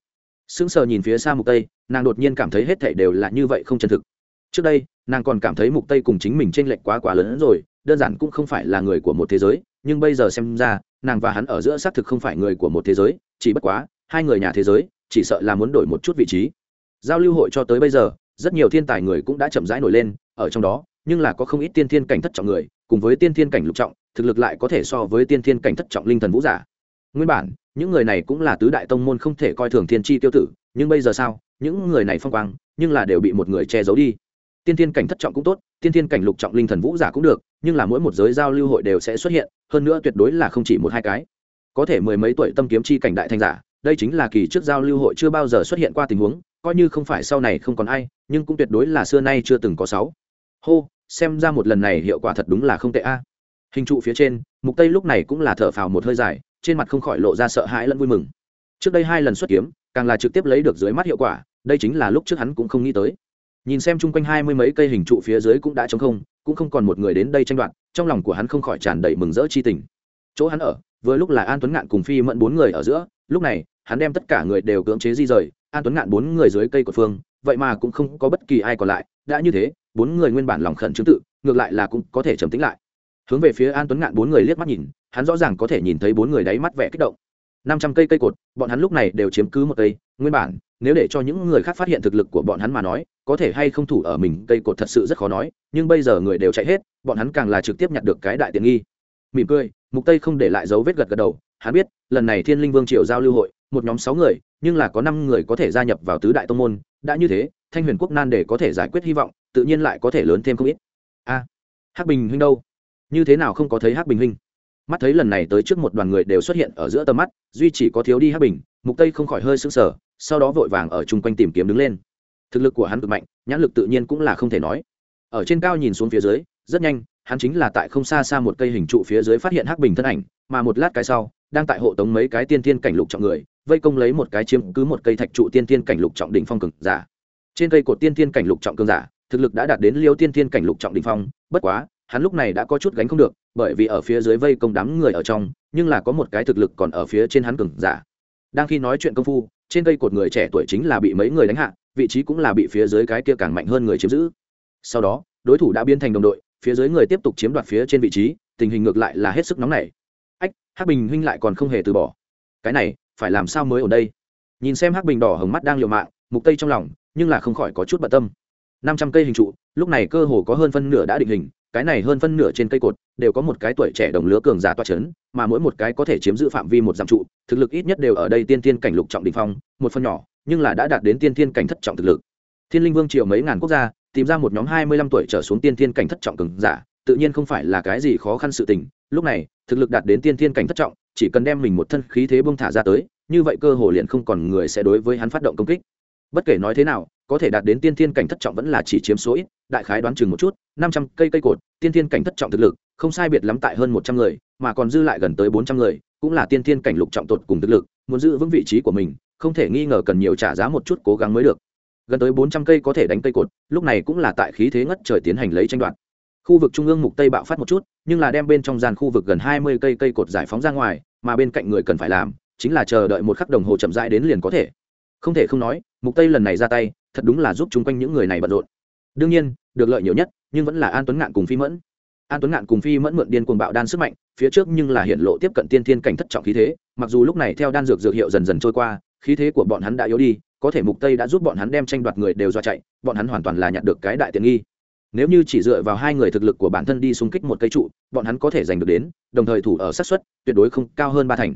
Sững sờ nhìn phía xa mục tây, nàng đột nhiên cảm thấy hết thảy đều là như vậy không chân thực. Trước đây, nàng còn cảm thấy mục tây cùng chính mình chênh lệch quá quá lớn hơn rồi, đơn giản cũng không phải là người của một thế giới, nhưng bây giờ xem ra, nàng và hắn ở giữa xác thực không phải người của một thế giới, chỉ bất quá, hai người nhà thế giới, chỉ sợ là muốn đổi một chút vị trí. Giao lưu hội cho tới bây giờ, rất nhiều thiên tài người cũng đã chậm rãi nổi lên, ở trong đó nhưng là có không ít tiên thiên cảnh thất trọng người, cùng với tiên thiên cảnh lục trọng, thực lực lại có thể so với tiên thiên cảnh thất trọng linh thần vũ giả. Nguyên bản, những người này cũng là tứ đại tông môn không thể coi thường thiên tri tiêu tử, nhưng bây giờ sao? Những người này phong quang, nhưng là đều bị một người che giấu đi. Tiên thiên cảnh thất trọng cũng tốt, tiên thiên cảnh lục trọng linh thần vũ giả cũng được, nhưng là mỗi một giới giao lưu hội đều sẽ xuất hiện, hơn nữa tuyệt đối là không chỉ một hai cái. Có thể mười mấy tuổi tâm kiếm chi cảnh đại thành giả, đây chính là kỳ trước giao lưu hội chưa bao giờ xuất hiện qua tình huống, coi như không phải sau này không còn ai, nhưng cũng tuyệt đối là xưa nay chưa từng có sáu hô, xem ra một lần này hiệu quả thật đúng là không tệ a. Hình trụ phía trên, mục tây lúc này cũng là thở phào một hơi dài, trên mặt không khỏi lộ ra sợ hãi lẫn vui mừng. Trước đây hai lần xuất kiếm, càng là trực tiếp lấy được dưới mắt hiệu quả, đây chính là lúc trước hắn cũng không nghĩ tới. Nhìn xem chung quanh hai mươi mấy cây hình trụ phía dưới cũng đã trống không, cũng không còn một người đến đây tranh đoạt, trong lòng của hắn không khỏi tràn đầy mừng rỡ chi tình. Chỗ hắn ở, vừa lúc là an tuấn ngạn cùng phi mẫn bốn người ở giữa, lúc này, hắn đem tất cả người đều cưỡng chế di rời, an tuấn ngạn bốn người dưới cây của phương, vậy mà cũng không có bất kỳ ai còn lại, đã như thế bốn người nguyên bản lòng khẩn chứng tự, ngược lại là cũng có thể trầm tính lại. Hướng về phía an tuấn ngạn bốn người liếc mắt nhìn, hắn rõ ràng có thể nhìn thấy bốn người đáy mắt vẻ kích động. Năm trăm cây cây cột, bọn hắn lúc này đều chiếm cứ một cây, nguyên bản, nếu để cho những người khác phát hiện thực lực của bọn hắn mà nói, có thể hay không thủ ở mình, cây cột thật sự rất khó nói, nhưng bây giờ người đều chạy hết, bọn hắn càng là trực tiếp nhặt được cái đại tiện nghi. Mỉm cười, mục tây không để lại dấu vết gật gật đầu, hắn biết, lần này thiên linh vương triều giao lưu hội, một nhóm sáu người, nhưng là có năm người có thể gia nhập vào tứ đại tông môn, đã như thế, thanh huyền quốc nan để có thể giải quyết hy vọng tự nhiên lại có thể lớn thêm không ít. A, hắc bình huynh đâu? Như thế nào không có thấy hắc bình huynh? Mắt thấy lần này tới trước một đoàn người đều xuất hiện ở giữa tầm mắt, duy chỉ có thiếu đi hắc bình, mục tây không khỏi hơi sững sờ, sau đó vội vàng ở chung quanh tìm kiếm đứng lên. Thực lực của hắn cực mạnh, nhãn lực tự nhiên cũng là không thể nói. Ở trên cao nhìn xuống phía dưới, rất nhanh, hắn chính là tại không xa xa một cây hình trụ phía dưới phát hiện hắc bình thân ảnh, mà một lát cái sau, đang tại hộ tống mấy cái tiên tiên cảnh lục trọng người, vây công lấy một cái chiếm cứ một cây thạch trụ tiên tiên cảnh lục trọng đỉnh phong cường giả. Trên cây cột tiên tiên cảnh lục trọng cường giả thực lực đã đạt đến liêu tiên tiên cảnh lục trọng đỉnh phong, bất quá, hắn lúc này đã có chút gánh không được, bởi vì ở phía dưới vây công đám người ở trong, nhưng là có một cái thực lực còn ở phía trên hắn cường giả. Đang khi nói chuyện công phu, trên cây cột người trẻ tuổi chính là bị mấy người đánh hạ, vị trí cũng là bị phía dưới cái kia càng mạnh hơn người chiếm giữ. Sau đó, đối thủ đã biến thành đồng đội, phía dưới người tiếp tục chiếm đoạt phía trên vị trí, tình hình ngược lại là hết sức nóng nảy. Ách, hắc bình huynh lại còn không hề từ bỏ. Cái này, phải làm sao mới ở đây? Nhìn xem hắc bình đỏ hồng mắt đang liều mạng, mục tây trong lòng, nhưng là không khỏi có chút bận tâm năm trăm cây hình trụ, lúc này cơ hồ có hơn phân nửa đã định hình, cái này hơn phân nửa trên cây cột đều có một cái tuổi trẻ đồng lứa cường giả toa chấn, mà mỗi một cái có thể chiếm giữ phạm vi một dặm trụ, thực lực ít nhất đều ở đây tiên tiên cảnh lục trọng đỉnh phong, một phần nhỏ, nhưng là đã đạt đến tiên tiên cảnh thất trọng thực lực. Thiên linh vương triều mấy ngàn quốc gia, tìm ra một nhóm hai mươi lăm tuổi trở xuống tiên tiên cảnh thất trọng cường giả, tự nhiên không phải là cái gì khó khăn sự tình, lúc này, thực lực đạt đến tiên tiên cảnh thất trọng, chỉ cần đem mình một thân khí thế bông thả ra tới, như vậy cơ hồ liền không còn người sẽ đối với hắn phát động công kích. Bất kể nói thế nào có thể đạt đến tiên thiên cảnh thất trọng vẫn là chỉ chiếm số ít, đại khái đoán chừng một chút, năm trăm cây cây cột, tiên thiên cảnh thất trọng thực lực, không sai biệt lắm tại hơn một trăm người, mà còn dư lại gần tới bốn trăm người, cũng là tiên thiên cảnh lục trọng tột cùng thực lực, muốn giữ vững vị trí của mình, không thể nghi ngờ cần nhiều trả giá một chút cố gắng mới được. Gần tới bốn trăm cây có thể đánh cây cột, lúc này cũng là tại khí thế ngất trời tiến hành lấy tranh đoạt. Khu vực trung ương mục tây bạo phát một chút, nhưng là đem bên trong gian khu vực gần hai mươi cây cây cột giải phóng ra ngoài, mà bên cạnh người cần phải làm, chính là chờ đợi một khắc đồng hồ chậm rãi đến liền có thể. Không thể không nói, mục tây lần này ra tay thật đúng là giúp chung quanh những người này bận rộn. Đương nhiên, được lợi nhiều nhất, nhưng vẫn là an tuấn ngạn cùng phi mẫn. An tuấn ngạn cùng phi mẫn mượn điên cuồng bạo đan sức mạnh, phía trước nhưng là hiện lộ tiếp cận tiên thiên cảnh thất trọng khí thế, mặc dù lúc này theo đan dược dược hiệu dần dần trôi qua, khí thế của bọn hắn đã yếu đi, có thể mục tây đã giúp bọn hắn đem tranh đoạt người đều do chạy, bọn hắn hoàn toàn là nhận được cái đại tiện nghi. Nếu như chỉ dựa vào hai người thực lực của bản thân đi xung kích một cây trụ, bọn hắn có thể giành được đến, đồng thời thủ ở sát suất, tuyệt đối không cao hơn ba thành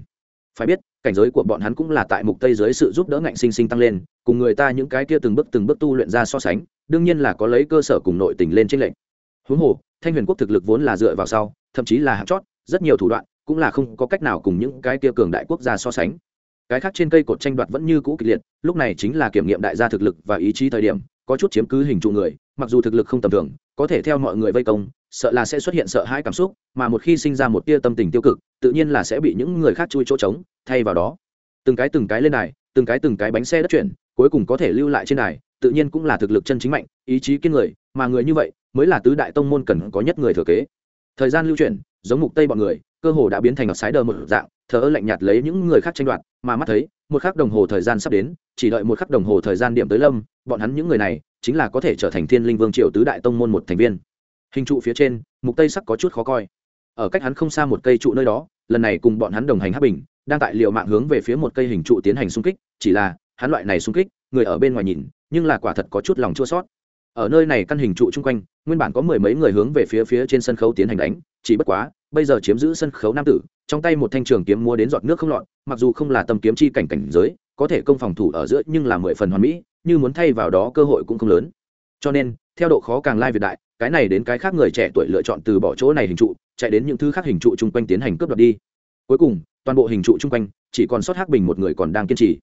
phải biết, cảnh giới của bọn hắn cũng là tại mục tây dưới sự giúp đỡ ngạnh sinh sinh tăng lên, cùng người ta những cái kia từng bước từng bước tu luyện ra so sánh, đương nhiên là có lấy cơ sở cùng nội tình lên trên lệnh. Huống hồ, thanh huyền quốc thực lực vốn là dựa vào sau, thậm chí là hạng chót, rất nhiều thủ đoạn cũng là không có cách nào cùng những cái kia cường đại quốc gia so sánh. Cái khác trên cây cột tranh đoạt vẫn như cũ kịch liệt, lúc này chính là kiểm nghiệm đại gia thực lực và ý chí thời điểm có chút chiếm cứ hình trụ người, mặc dù thực lực không tầm thường, có thể theo mọi người vây công, sợ là sẽ xuất hiện sợ hãi cảm xúc, mà một khi sinh ra một tia tâm tình tiêu cực, tự nhiên là sẽ bị những người khác chui chỗ trống, thay vào đó, từng cái từng cái lên đài, từng cái từng cái bánh xe đất chuyển, cuối cùng có thể lưu lại trên đài, tự nhiên cũng là thực lực chân chính mạnh, ý chí kiên người, mà người như vậy mới là tứ đại tông môn cần có nhất người thừa kế. Thời gian lưu chuyển, giống mục tây bọn người, cơ hồ đã biến thành ngọc sái đờ một dạng, thờ ơ lạnh nhạt lấy những người khác tranh đoạt, mà mắt thấy một khắc đồng hồ thời gian sắp đến, chỉ đợi một khắc đồng hồ thời gian điểm tới lâm, bọn hắn những người này chính là có thể trở thành thiên linh vương triều tứ đại tông môn một thành viên. Hình trụ phía trên, mục tây sắc có chút khó coi. Ở cách hắn không xa một cây trụ nơi đó, lần này cùng bọn hắn đồng hành hắc bình, đang tại liều mạng hướng về phía một cây hình trụ tiến hành xung kích, chỉ là, hắn loại này xung kích, người ở bên ngoài nhìn, nhưng là quả thật có chút lòng chua sót ở nơi này căn hình trụ chung quanh, nguyên bản có mười mấy người hướng về phía phía trên sân khấu tiến hành đánh, chỉ bất quá bây giờ chiếm giữ sân khấu nam tử trong tay một thanh trường kiếm múa đến giọt nước không lọt mặc dù không là tầm kiếm chi cảnh cảnh giới có thể công phòng thủ ở giữa nhưng là mười phần hoàn mỹ như muốn thay vào đó cơ hội cũng không lớn. Cho nên theo độ khó càng lai việt đại cái này đến cái khác người trẻ tuổi lựa chọn từ bỏ chỗ này hình trụ chạy đến những thứ khác hình trụ chung quanh tiến hành cướp đoạt đi. Cuối cùng toàn bộ hình trụ chung quanh chỉ còn sót hắc bình một người còn đang kiên trì.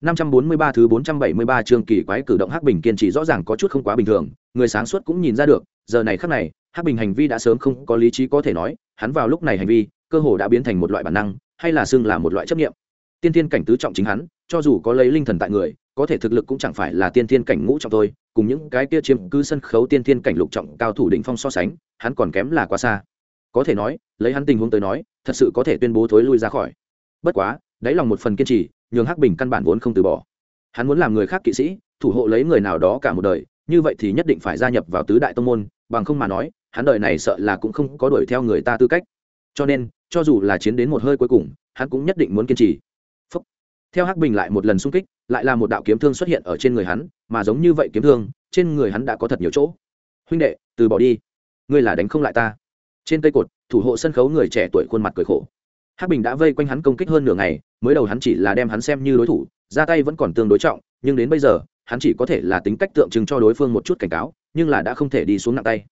543 thứ 473 chương kỳ quái cử động Hắc Bình kiên trì rõ ràng có chút không quá bình thường, người sáng suốt cũng nhìn ra được, giờ này khắc này, Hắc Bình hành vi đã sớm không có lý trí có thể nói, hắn vào lúc này hành vi, cơ hồ đã biến thành một loại bản năng, hay là xưng là một loại chấp niệm. Tiên tiên cảnh tứ trọng chính hắn, cho dù có lấy linh thần tại người, có thể thực lực cũng chẳng phải là tiên tiên cảnh ngũ trọng thôi, cùng những cái kia chiếm cứ sân khấu tiên tiên cảnh lục trọng cao thủ đỉnh phong so sánh, hắn còn kém là quá xa. Có thể nói, lấy hắn tình huống tới nói, thật sự có thể tuyên bố thối lui ra khỏi. Bất quá, đáy lòng một phần kiên trì, nhường hắc bình căn bản vốn không từ bỏ hắn muốn làm người khác kỵ sĩ thủ hộ lấy người nào đó cả một đời như vậy thì nhất định phải gia nhập vào tứ đại tông môn, bằng không mà nói, hắn đời này sợ là cũng không có đuổi theo người ta tư cách. Cho nên, cho dù là chiến đến một hơi cuối cùng, hắn cũng nhất định muốn kiên trì. Phúc. theo hắc bình lại một lần xung kích, lại là một đạo kiếm thương xuất hiện ở trên người hắn, mà giống như vậy kiếm thương, trên người hắn đã có thật nhiều chỗ. Huynh đệ, từ bỏ đi. Ngươi là đánh không lại ta. Trên cây cột, thủ hộ sân khấu người trẻ tuổi khuôn mặt cười khổ. Hắc bình đã vây quanh hắn công kích hơn nửa ngày, mới đầu hắn chỉ là đem hắn xem như đối thủ, ra tay vẫn còn tương đối trọng, nhưng đến bây giờ hắn chỉ có thể là tính cách tượng trưng cho đối phương một chút cảnh cáo, nhưng là đã không thể đi xuống nặng tay.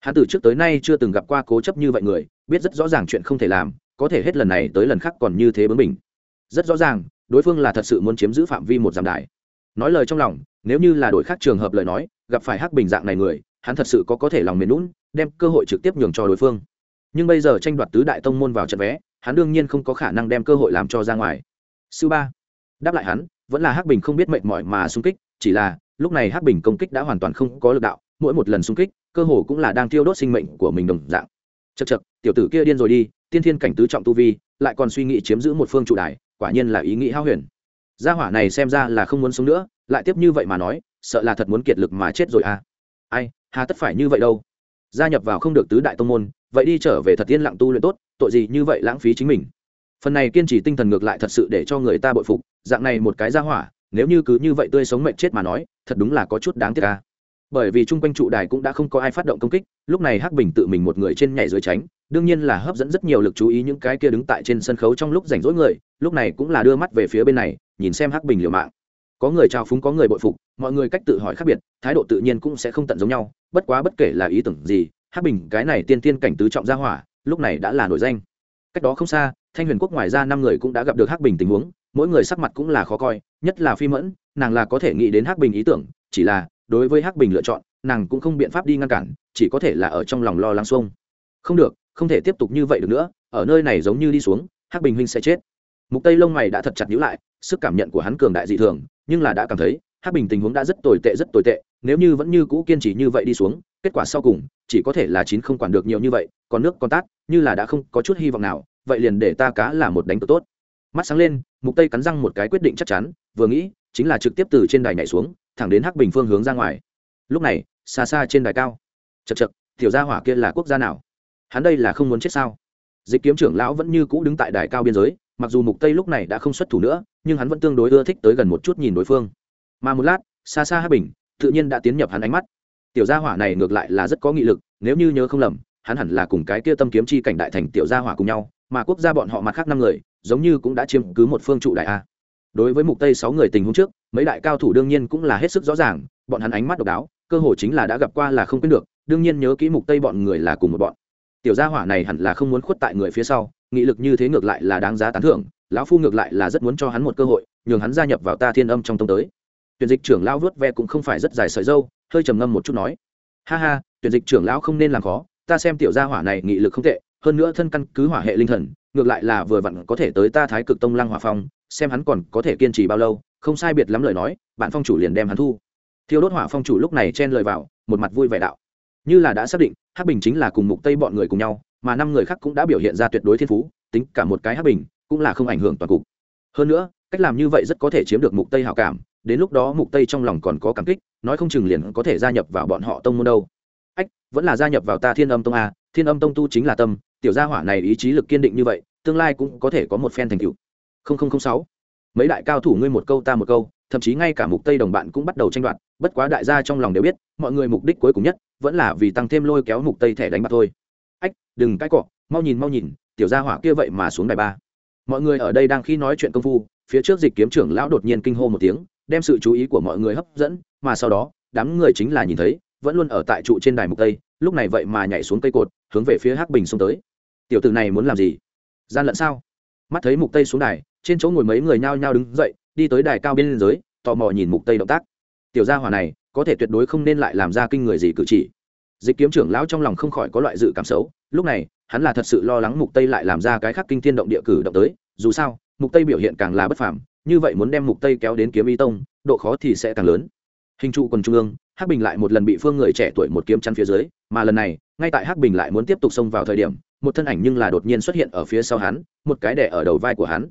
Hắn từ trước tới nay chưa từng gặp qua cố chấp như vậy người, biết rất rõ ràng chuyện không thể làm, có thể hết lần này tới lần khác còn như thế bướng mình rất rõ ràng, đối phương là thật sự muốn chiếm giữ phạm vi một giảm đại nói lời trong lòng, nếu như là đổi khác trường hợp lời nói, gặp phải hắc bình dạng này người, hắn thật sự có có thể lòng mềm lún đem cơ hội trực tiếp nhường cho đối phương. Nhưng bây giờ tranh đoạt tứ đại tông môn vào trận vé, hắn đương nhiên không có khả năng đem cơ hội làm cho ra ngoài. Sư ba, đáp lại hắn, vẫn là hắc bình không biết mệt mỏi mà xung kích chỉ là, lúc này hắc bình công kích đã hoàn toàn không có lực đạo, mỗi một lần xung kích, cơ hồ cũng là đang tiêu đốt sinh mệnh của mình đồng dạng. Chật chật tiểu tử kia điên rồi đi, tiên thiên cảnh tứ trọng tu vi, lại còn suy nghĩ chiếm giữ một phương trụ đài, quả nhiên là ý nghĩ hao huyền. Gia hỏa này xem ra là không muốn sống nữa, lại tiếp như vậy mà nói, sợ là thật muốn kiệt lực mà chết rồi à. Ai, hà tất phải như vậy đâu. Gia nhập vào không được tứ đại tông môn, vậy đi trở về thật yên lặng tu luyện tốt, tội gì như vậy lãng phí chính mình. Phần này kiên trì tinh thần ngược lại thật sự để cho người ta bội phục, dạng này một cái gia hỏa nếu như cứ như vậy tươi sống mệnh chết mà nói, thật đúng là có chút đáng tiếc ca bởi vì chung quanh trụ đài cũng đã không có ai phát động công kích, lúc này hắc bình tự mình một người trên nhảy dưới tránh, đương nhiên là hấp dẫn rất nhiều lực chú ý những cái kia đứng tại trên sân khấu trong lúc rảnh rỗi người, lúc này cũng là đưa mắt về phía bên này, nhìn xem hắc bình liều mạng. Có người trao phúng, có người bội phục, mọi người cách tự hỏi khác biệt, thái độ tự nhiên cũng sẽ không tận giống nhau, bất quá bất kể là ý tưởng gì, hắc bình, cái này tiên tiên cảnh tứ trọng gia hỏa, lúc này đã là nổi danh. Cách đó không xa, thanh huyền quốc ngoài ra năm người cũng đã gặp được hắc bình tình huống mỗi người sắc mặt cũng là khó coi, nhất là phi mẫn, nàng là có thể nghĩ đến hắc bình ý tưởng, chỉ là, đối với hắc bình lựa chọn, nàng cũng không biện pháp đi ngăn cản, chỉ có thể là ở trong lòng lo lắng xuông. Không được, không thể tiếp tục như vậy được nữa, ở nơi này giống như đi xuống, hắc bình huynh sẽ chết. Mục tây lông mày đã thật chặt nhíu lại, sức cảm nhận của hắn cường đại dị thường, nhưng là đã cảm thấy, hắc bình tình huống đã rất tồi tệ, rất tồi tệ, nếu như vẫn như cũ kiên trì như vậy đi xuống, kết quả sau cùng, chỉ có thể là chín không quản được nhiều như vậy, còn nước còn tát, như là đã không có chút hy vọng nào, vậy liền để ta cá là một đánh cực tốt mắt sáng lên, mục tây cắn răng một cái quyết định chắc chắn, vừa nghĩ, chính là trực tiếp từ trên đài nhảy xuống, thẳng đến hắc bình phương hướng ra ngoài. Lúc này, xa xa trên đài cao. Chật chật tiểu gia hỏa kia là quốc gia nào? Hắn đây là không muốn chết sao? Dịch kiếm trưởng lão vẫn như cũ đứng tại đài cao biên giới, mặc dù mục tây lúc này đã không xuất thủ nữa, nhưng hắn vẫn tương đối ưa thích tới gần một chút nhìn đối phương. Mà một lát, xa xa hắc bình, tự nhiên đã tiến nhập hắn ánh mắt. Tiểu gia hỏa này ngược lại là rất có nghị lực, nếu như nhớ không lầm, hắn hẳn là cùng cái kia tâm kiếm chi cảnh đại thành tiểu gia hỏa cùng nhau, mà quốc gia bọn họ mặt khác năm người giống như cũng đã chiếm cứ một phương trụ đại a. Đối với mục tây sáu người tình huống trước, mấy đại cao thủ đương nhiên cũng là hết sức rõ ràng, bọn hắn ánh mắt độc đáo, cơ hội chính là đã gặp qua là không quên được, đương nhiên nhớ kỹ mục tây bọn người là cùng một bọn. Tiểu gia hỏa này hẳn là không muốn khuất tại người phía sau, nghị lực như thế ngược lại là đáng giá tán thưởng, lão phu ngược lại là rất muốn cho hắn một cơ hội, nhường hắn gia nhập vào ta thiên âm trong tông tới. Tuyển dịch trưởng lão vớt ve cũng không phải rất dài sợi dâu, hơi trầm ngâm một chút nói, ha ha, tuyển dịch trưởng lão không nên làm khó, ta xem tiểu gia hỏa này nghị lực không tệ, hơn nữa thân căn cứ hỏa hệ linh thần ngược lại là vừa vặn có thể tới ta thái cực tông lăng hỏa phong, xem hắn còn có thể kiên trì bao lâu, không sai biệt lắm lời nói, bạn phong chủ liền đem hắn thu. Thiêu đốt hỏa phong chủ lúc này chen lời vào, một mặt vui vẻ đạo. Như là đã xác định, hắc bình chính là cùng mục tây bọn người cùng nhau, mà năm người khác cũng đã biểu hiện ra tuyệt đối thiên phú, tính cả một cái hắc bình cũng là không ảnh hưởng toàn cục. Hơn nữa, cách làm như vậy rất có thể chiếm được mục tây hảo cảm, đến lúc đó mục tây trong lòng còn có cảm kích, nói không chừng liền có thể gia nhập vào bọn họ tông môn đâu. Ách, vẫn là gia nhập vào ta thiên âm tông a thiên âm tông tu chính là tâm tiểu gia hỏa này ý chí lực kiên định như vậy, tương lai cũng có thể có một phen thành tựu. Sáu. Mấy đại cao thủ ngươi một câu ta một câu, thậm chí ngay cả mục tây đồng bạn cũng bắt đầu tranh đoạt, bất quá đại gia trong lòng đều biết, mọi người mục đích cuối cùng nhất vẫn là vì tăng thêm lôi kéo mục tây thẻ đánh bạc thôi. Ách, đừng cãi cọ, mau nhìn mau nhìn, tiểu gia hỏa kia vậy mà xuống đài ba. Mọi người ở đây đang khi nói chuyện công phu, phía trước dịch kiếm trưởng lão đột nhiên kinh hô một tiếng, đem sự chú ý của mọi người hấp dẫn, mà sau đó, đám người chính là nhìn thấy, vẫn luôn ở tại trụ trên đài mục tây, lúc này vậy mà nhảy xuống cây cột, hướng về phía hắc bình xông tới tiểu tử này muốn làm gì? Gian lận sao? Mắt thấy mục tây xuống đài, trên chỗ ngồi mấy người nhao nhao đứng dậy, đi tới đài cao bên dưới, tò mò nhìn mục tây động tác. Tiểu gia hỏa này, có thể tuyệt đối không nên lại làm ra kinh người gì cử chỉ. Dịch kiếm trưởng lão trong lòng không khỏi có loại dự cảm xấu, lúc này, hắn là thật sự lo lắng mục tây lại làm ra cái khác kinh thiên động địa cử động tới, dù sao, mục tây biểu hiện càng là bất phàm, như vậy muốn đem mục tây kéo đến kiếm y tông, độ khó thì sẽ càng lớn. Hình trụ quần trung ương, hắc bình lại một lần bị phương người trẻ tuổi một kiếm chắn phía dưới, mà lần này, ngay tại hắc bình lại muốn tiếp tục xông vào thời điểm một thân ảnh nhưng là đột nhiên xuất hiện ở phía sau hắn, một cái đẻ ở đầu vai của hắn.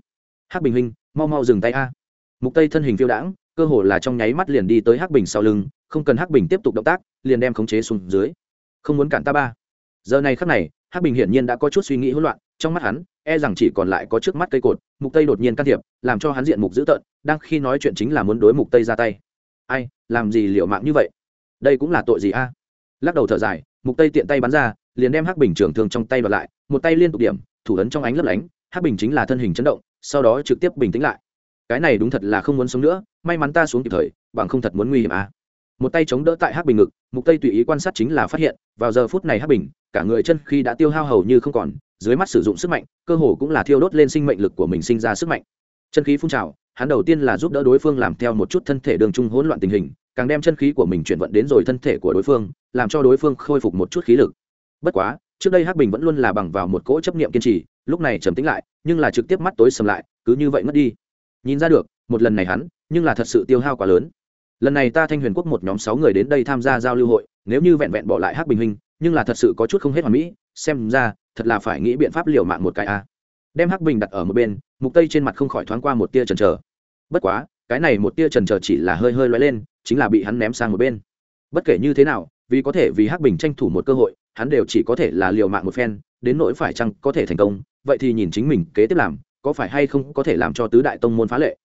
Hắc bình huynh, mau mau dừng tay a. Mục tây thân hình phiêu đãng, cơ hồ là trong nháy mắt liền đi tới hắc bình sau lưng, không cần hắc bình tiếp tục động tác, liền đem khống chế xuống dưới. Không muốn cản ta ba. Giờ này khắc này, hắc bình hiển nhiên đã có chút suy nghĩ hỗn loạn, trong mắt hắn e rằng chỉ còn lại có trước mắt cây cột, mục tây đột nhiên can thiệp, làm cho hắn diện mục dữ tợn, đang khi nói chuyện chính là muốn đối mục tây ra tay. Ai, làm gì liệu mạng như vậy? Đây cũng là tội gì a? Lắc đầu thở dài, mục tây tiện tay bắn ra liền đem hắc bình trưởng thường trong tay đoạt lại, một tay liên tục điểm, thủ ấn trong ánh lấp lánh, hắc bình chính là thân hình chấn động, sau đó trực tiếp bình tĩnh lại. Cái này đúng thật là không muốn sống nữa, may mắn ta xuống kịp thời, bằng không thật muốn nguy hiểm à. một tay chống đỡ tại hắc bình ngực, mục tây tùy ý quan sát chính là phát hiện, vào giờ phút này hắc bình, cả người chân khi đã tiêu hao hầu như không còn, dưới mắt sử dụng sức mạnh, cơ hồ cũng là thiêu đốt lên sinh mệnh lực của mình sinh ra sức mạnh. Chân khí phun trào, hắn đầu tiên là giúp đỡ đối phương làm theo một chút thân thể đường trung hỗn loạn tình hình, càng đem chân khí của mình chuyển vận đến rồi thân thể của đối phương, làm cho đối phương khôi phục một chút khí lực bất quá, trước đây hắc bình vẫn luôn là bằng vào một cỗ chấp niệm kiên trì, lúc này trầm tĩnh lại, nhưng là trực tiếp mắt tối sầm lại, cứ như vậy mất đi. Nhìn ra được, một lần này hắn, nhưng là thật sự tiêu hao quá lớn. Lần này ta thanh huyền quốc một nhóm sáu người đến đây tham gia giao lưu hội, nếu như vẹn vẹn bỏ lại hắc bình huynh, nhưng là thật sự có chút không hết hoàn mỹ, xem ra, thật là phải nghĩ biện pháp liều mạng một cái a. Đem hắc bình đặt ở một bên, mục tây trên mặt không khỏi thoáng qua một tia trần trờ bất quá, cái này một tia trần trờ chỉ là hơi hơi loay lên, chính là bị hắn ném sang một bên. Bất kể như thế nào, vì có thể vì hắc bình tranh thủ một cơ hội hắn đều chỉ có thể là liều mạng một phen, đến nỗi phải chăng có thể thành công, vậy thì nhìn chính mình kế tiếp làm, có phải hay không có thể làm cho tứ đại tông môn phá lệ.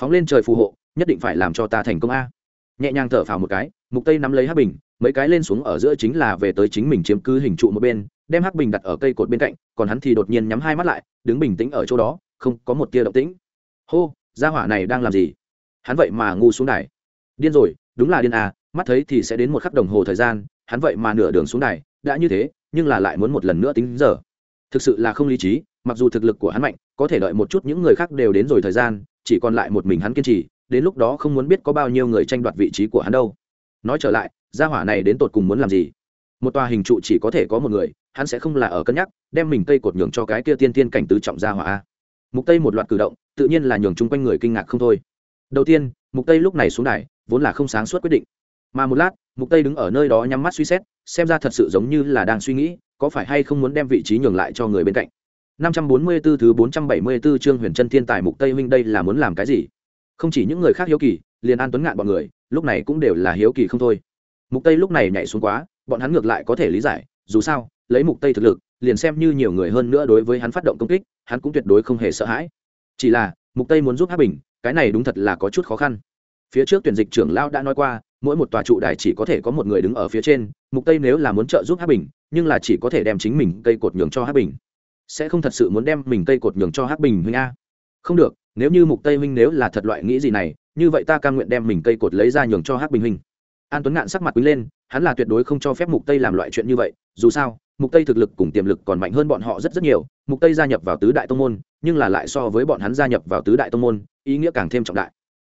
Phóng lên trời phù hộ, nhất định phải làm cho ta thành công a. Nhẹ nhàng thở phào một cái, mục tây nắm lấy hắc bình, mấy cái lên xuống ở giữa chính là về tới chính mình chiếm cứ hình trụ một bên, đem hắc bình đặt ở cây cột bên cạnh, còn hắn thì đột nhiên nhắm hai mắt lại, đứng bình tĩnh ở chỗ đó, không có một tia động tĩnh. Hô, gia hỏa này đang làm gì? Hắn vậy mà ngu xuống đài. Điên rồi, đúng là điên à mắt thấy thì sẽ đến một khắc đồng hồ thời gian, hắn vậy mà nửa đường xuống đài đã như thế, nhưng là lại muốn một lần nữa tính giờ. Thực sự là không lý trí, mặc dù thực lực của hắn mạnh, có thể đợi một chút những người khác đều đến rồi thời gian, chỉ còn lại một mình hắn kiên trì, đến lúc đó không muốn biết có bao nhiêu người tranh đoạt vị trí của hắn đâu. Nói trở lại, gia hỏa này đến tột cùng muốn làm gì? Một tòa hình trụ chỉ có thể có một người, hắn sẽ không là ở cân nhắc, đem mình cây cột nhường cho cái kia tiên tiên cảnh tứ trọng gia hỏa mục tây một loạt cử động, tự nhiên là nhường chung quanh người kinh ngạc không thôi. Đầu tiên, mục tây lúc này xuống đài, vốn là không sáng suốt quyết định. Mà một lát, mục tây đứng ở nơi đó nhắm mắt suy xét xem ra thật sự giống như là đang suy nghĩ, có phải hay không muốn đem vị trí nhường lại cho người bên cạnh. 544 thứ 474 chương huyền chân thiên tài mục tây huynh đây là muốn làm cái gì? Không chỉ những người khác hiếu kỳ, liền an tuấn ngạn bọn người, lúc này cũng đều là hiếu kỳ không thôi. Mục tây lúc này nhảy xuống quá, bọn hắn ngược lại có thể lý giải, dù sao, lấy mục tây thực lực, liền xem như nhiều người hơn nữa đối với hắn phát động công kích, hắn cũng tuyệt đối không hề sợ hãi. Chỉ là, mục tây muốn giúp Hắc bình, cái này đúng thật là có chút khó khăn. Phía trước tuyển dịch trưởng Lão đã nói qua mỗi một tòa trụ đài chỉ có thể có một người đứng ở phía trên, mục tây nếu là muốn trợ giúp hát bình, nhưng là chỉ có thể đem chính mình cây cột nhường cho hát bình. Sẽ không thật sự muốn đem mình cây cột nhường cho hát bình huynh a? Không được, nếu như mục tây huynh nếu là thật loại nghĩ gì này, như vậy ta cam nguyện đem mình cây cột lấy ra nhường cho hát bình huynh. An tuấn ngạn sắc mặt quý lên, hắn là tuyệt đối không cho phép mục tây làm loại chuyện như vậy, dù sao, mục tây thực lực cùng tiềm lực còn mạnh hơn bọn họ rất rất nhiều, mục tây gia nhập vào tứ đại tông môn, nhưng là lại so với bọn hắn gia nhập vào tứ đại tông môn, ý nghĩa càng thêm trọng đại.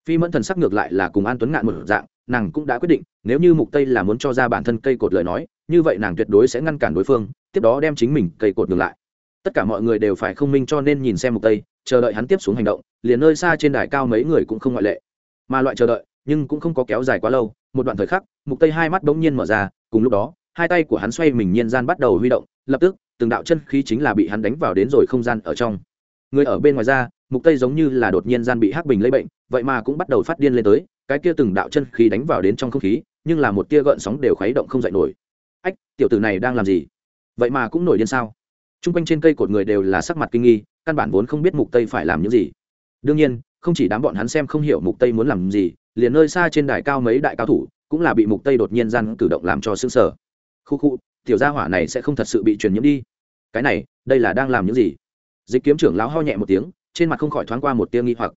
Phi mẫn thần sắc ngược lại là cùng an tuấn ngạn một dạng nàng cũng đã quyết định, nếu như mục tây là muốn cho ra bản thân cây cột lời nói, như vậy nàng tuyệt đối sẽ ngăn cản đối phương, tiếp đó đem chính mình cây cột ngược lại. Tất cả mọi người đều phải không minh cho nên nhìn xem mục tây, chờ đợi hắn tiếp xuống hành động, liền nơi xa trên đài cao mấy người cũng không ngoại lệ. Mà loại chờ đợi, nhưng cũng không có kéo dài quá lâu, một đoạn thời khắc, mục tây hai mắt bỗng nhiên mở ra, cùng lúc đó, hai tay của hắn xoay mình nhiên gian bắt đầu huy động, lập tức, từng đạo chân khí chính là bị hắn đánh vào đến rồi không gian ở trong. Người ở bên ngoài ra, mục tây giống như là đột nhiên gian bị hắc bình lấy bệnh, vậy mà cũng bắt đầu phát điên lên tới cái kia từng đạo chân khí đánh vào đến trong không khí, nhưng là một tia gợn sóng đều khuấy động không dậy nổi. Ách, tiểu tử này đang làm gì? Vậy mà cũng nổi điên sao? Trung quanh trên cây cột người đều là sắc mặt kinh nghi, căn bản vốn không biết mục tây phải làm những gì. Đương nhiên, không chỉ đám bọn hắn xem không hiểu mục tây muốn làm gì, liền nơi xa trên đài cao mấy đại cao thủ cũng là bị mục tây đột nhiên gian cử động làm cho sững sờ. Khu khu, tiểu gia hỏa này sẽ không thật sự bị truyền nhiễm đi. Cái này, đây là đang làm những gì? Dịch kiếm trưởng lão ho nhẹ một tiếng, trên mặt không khỏi thoáng qua một tia nghi hoặc.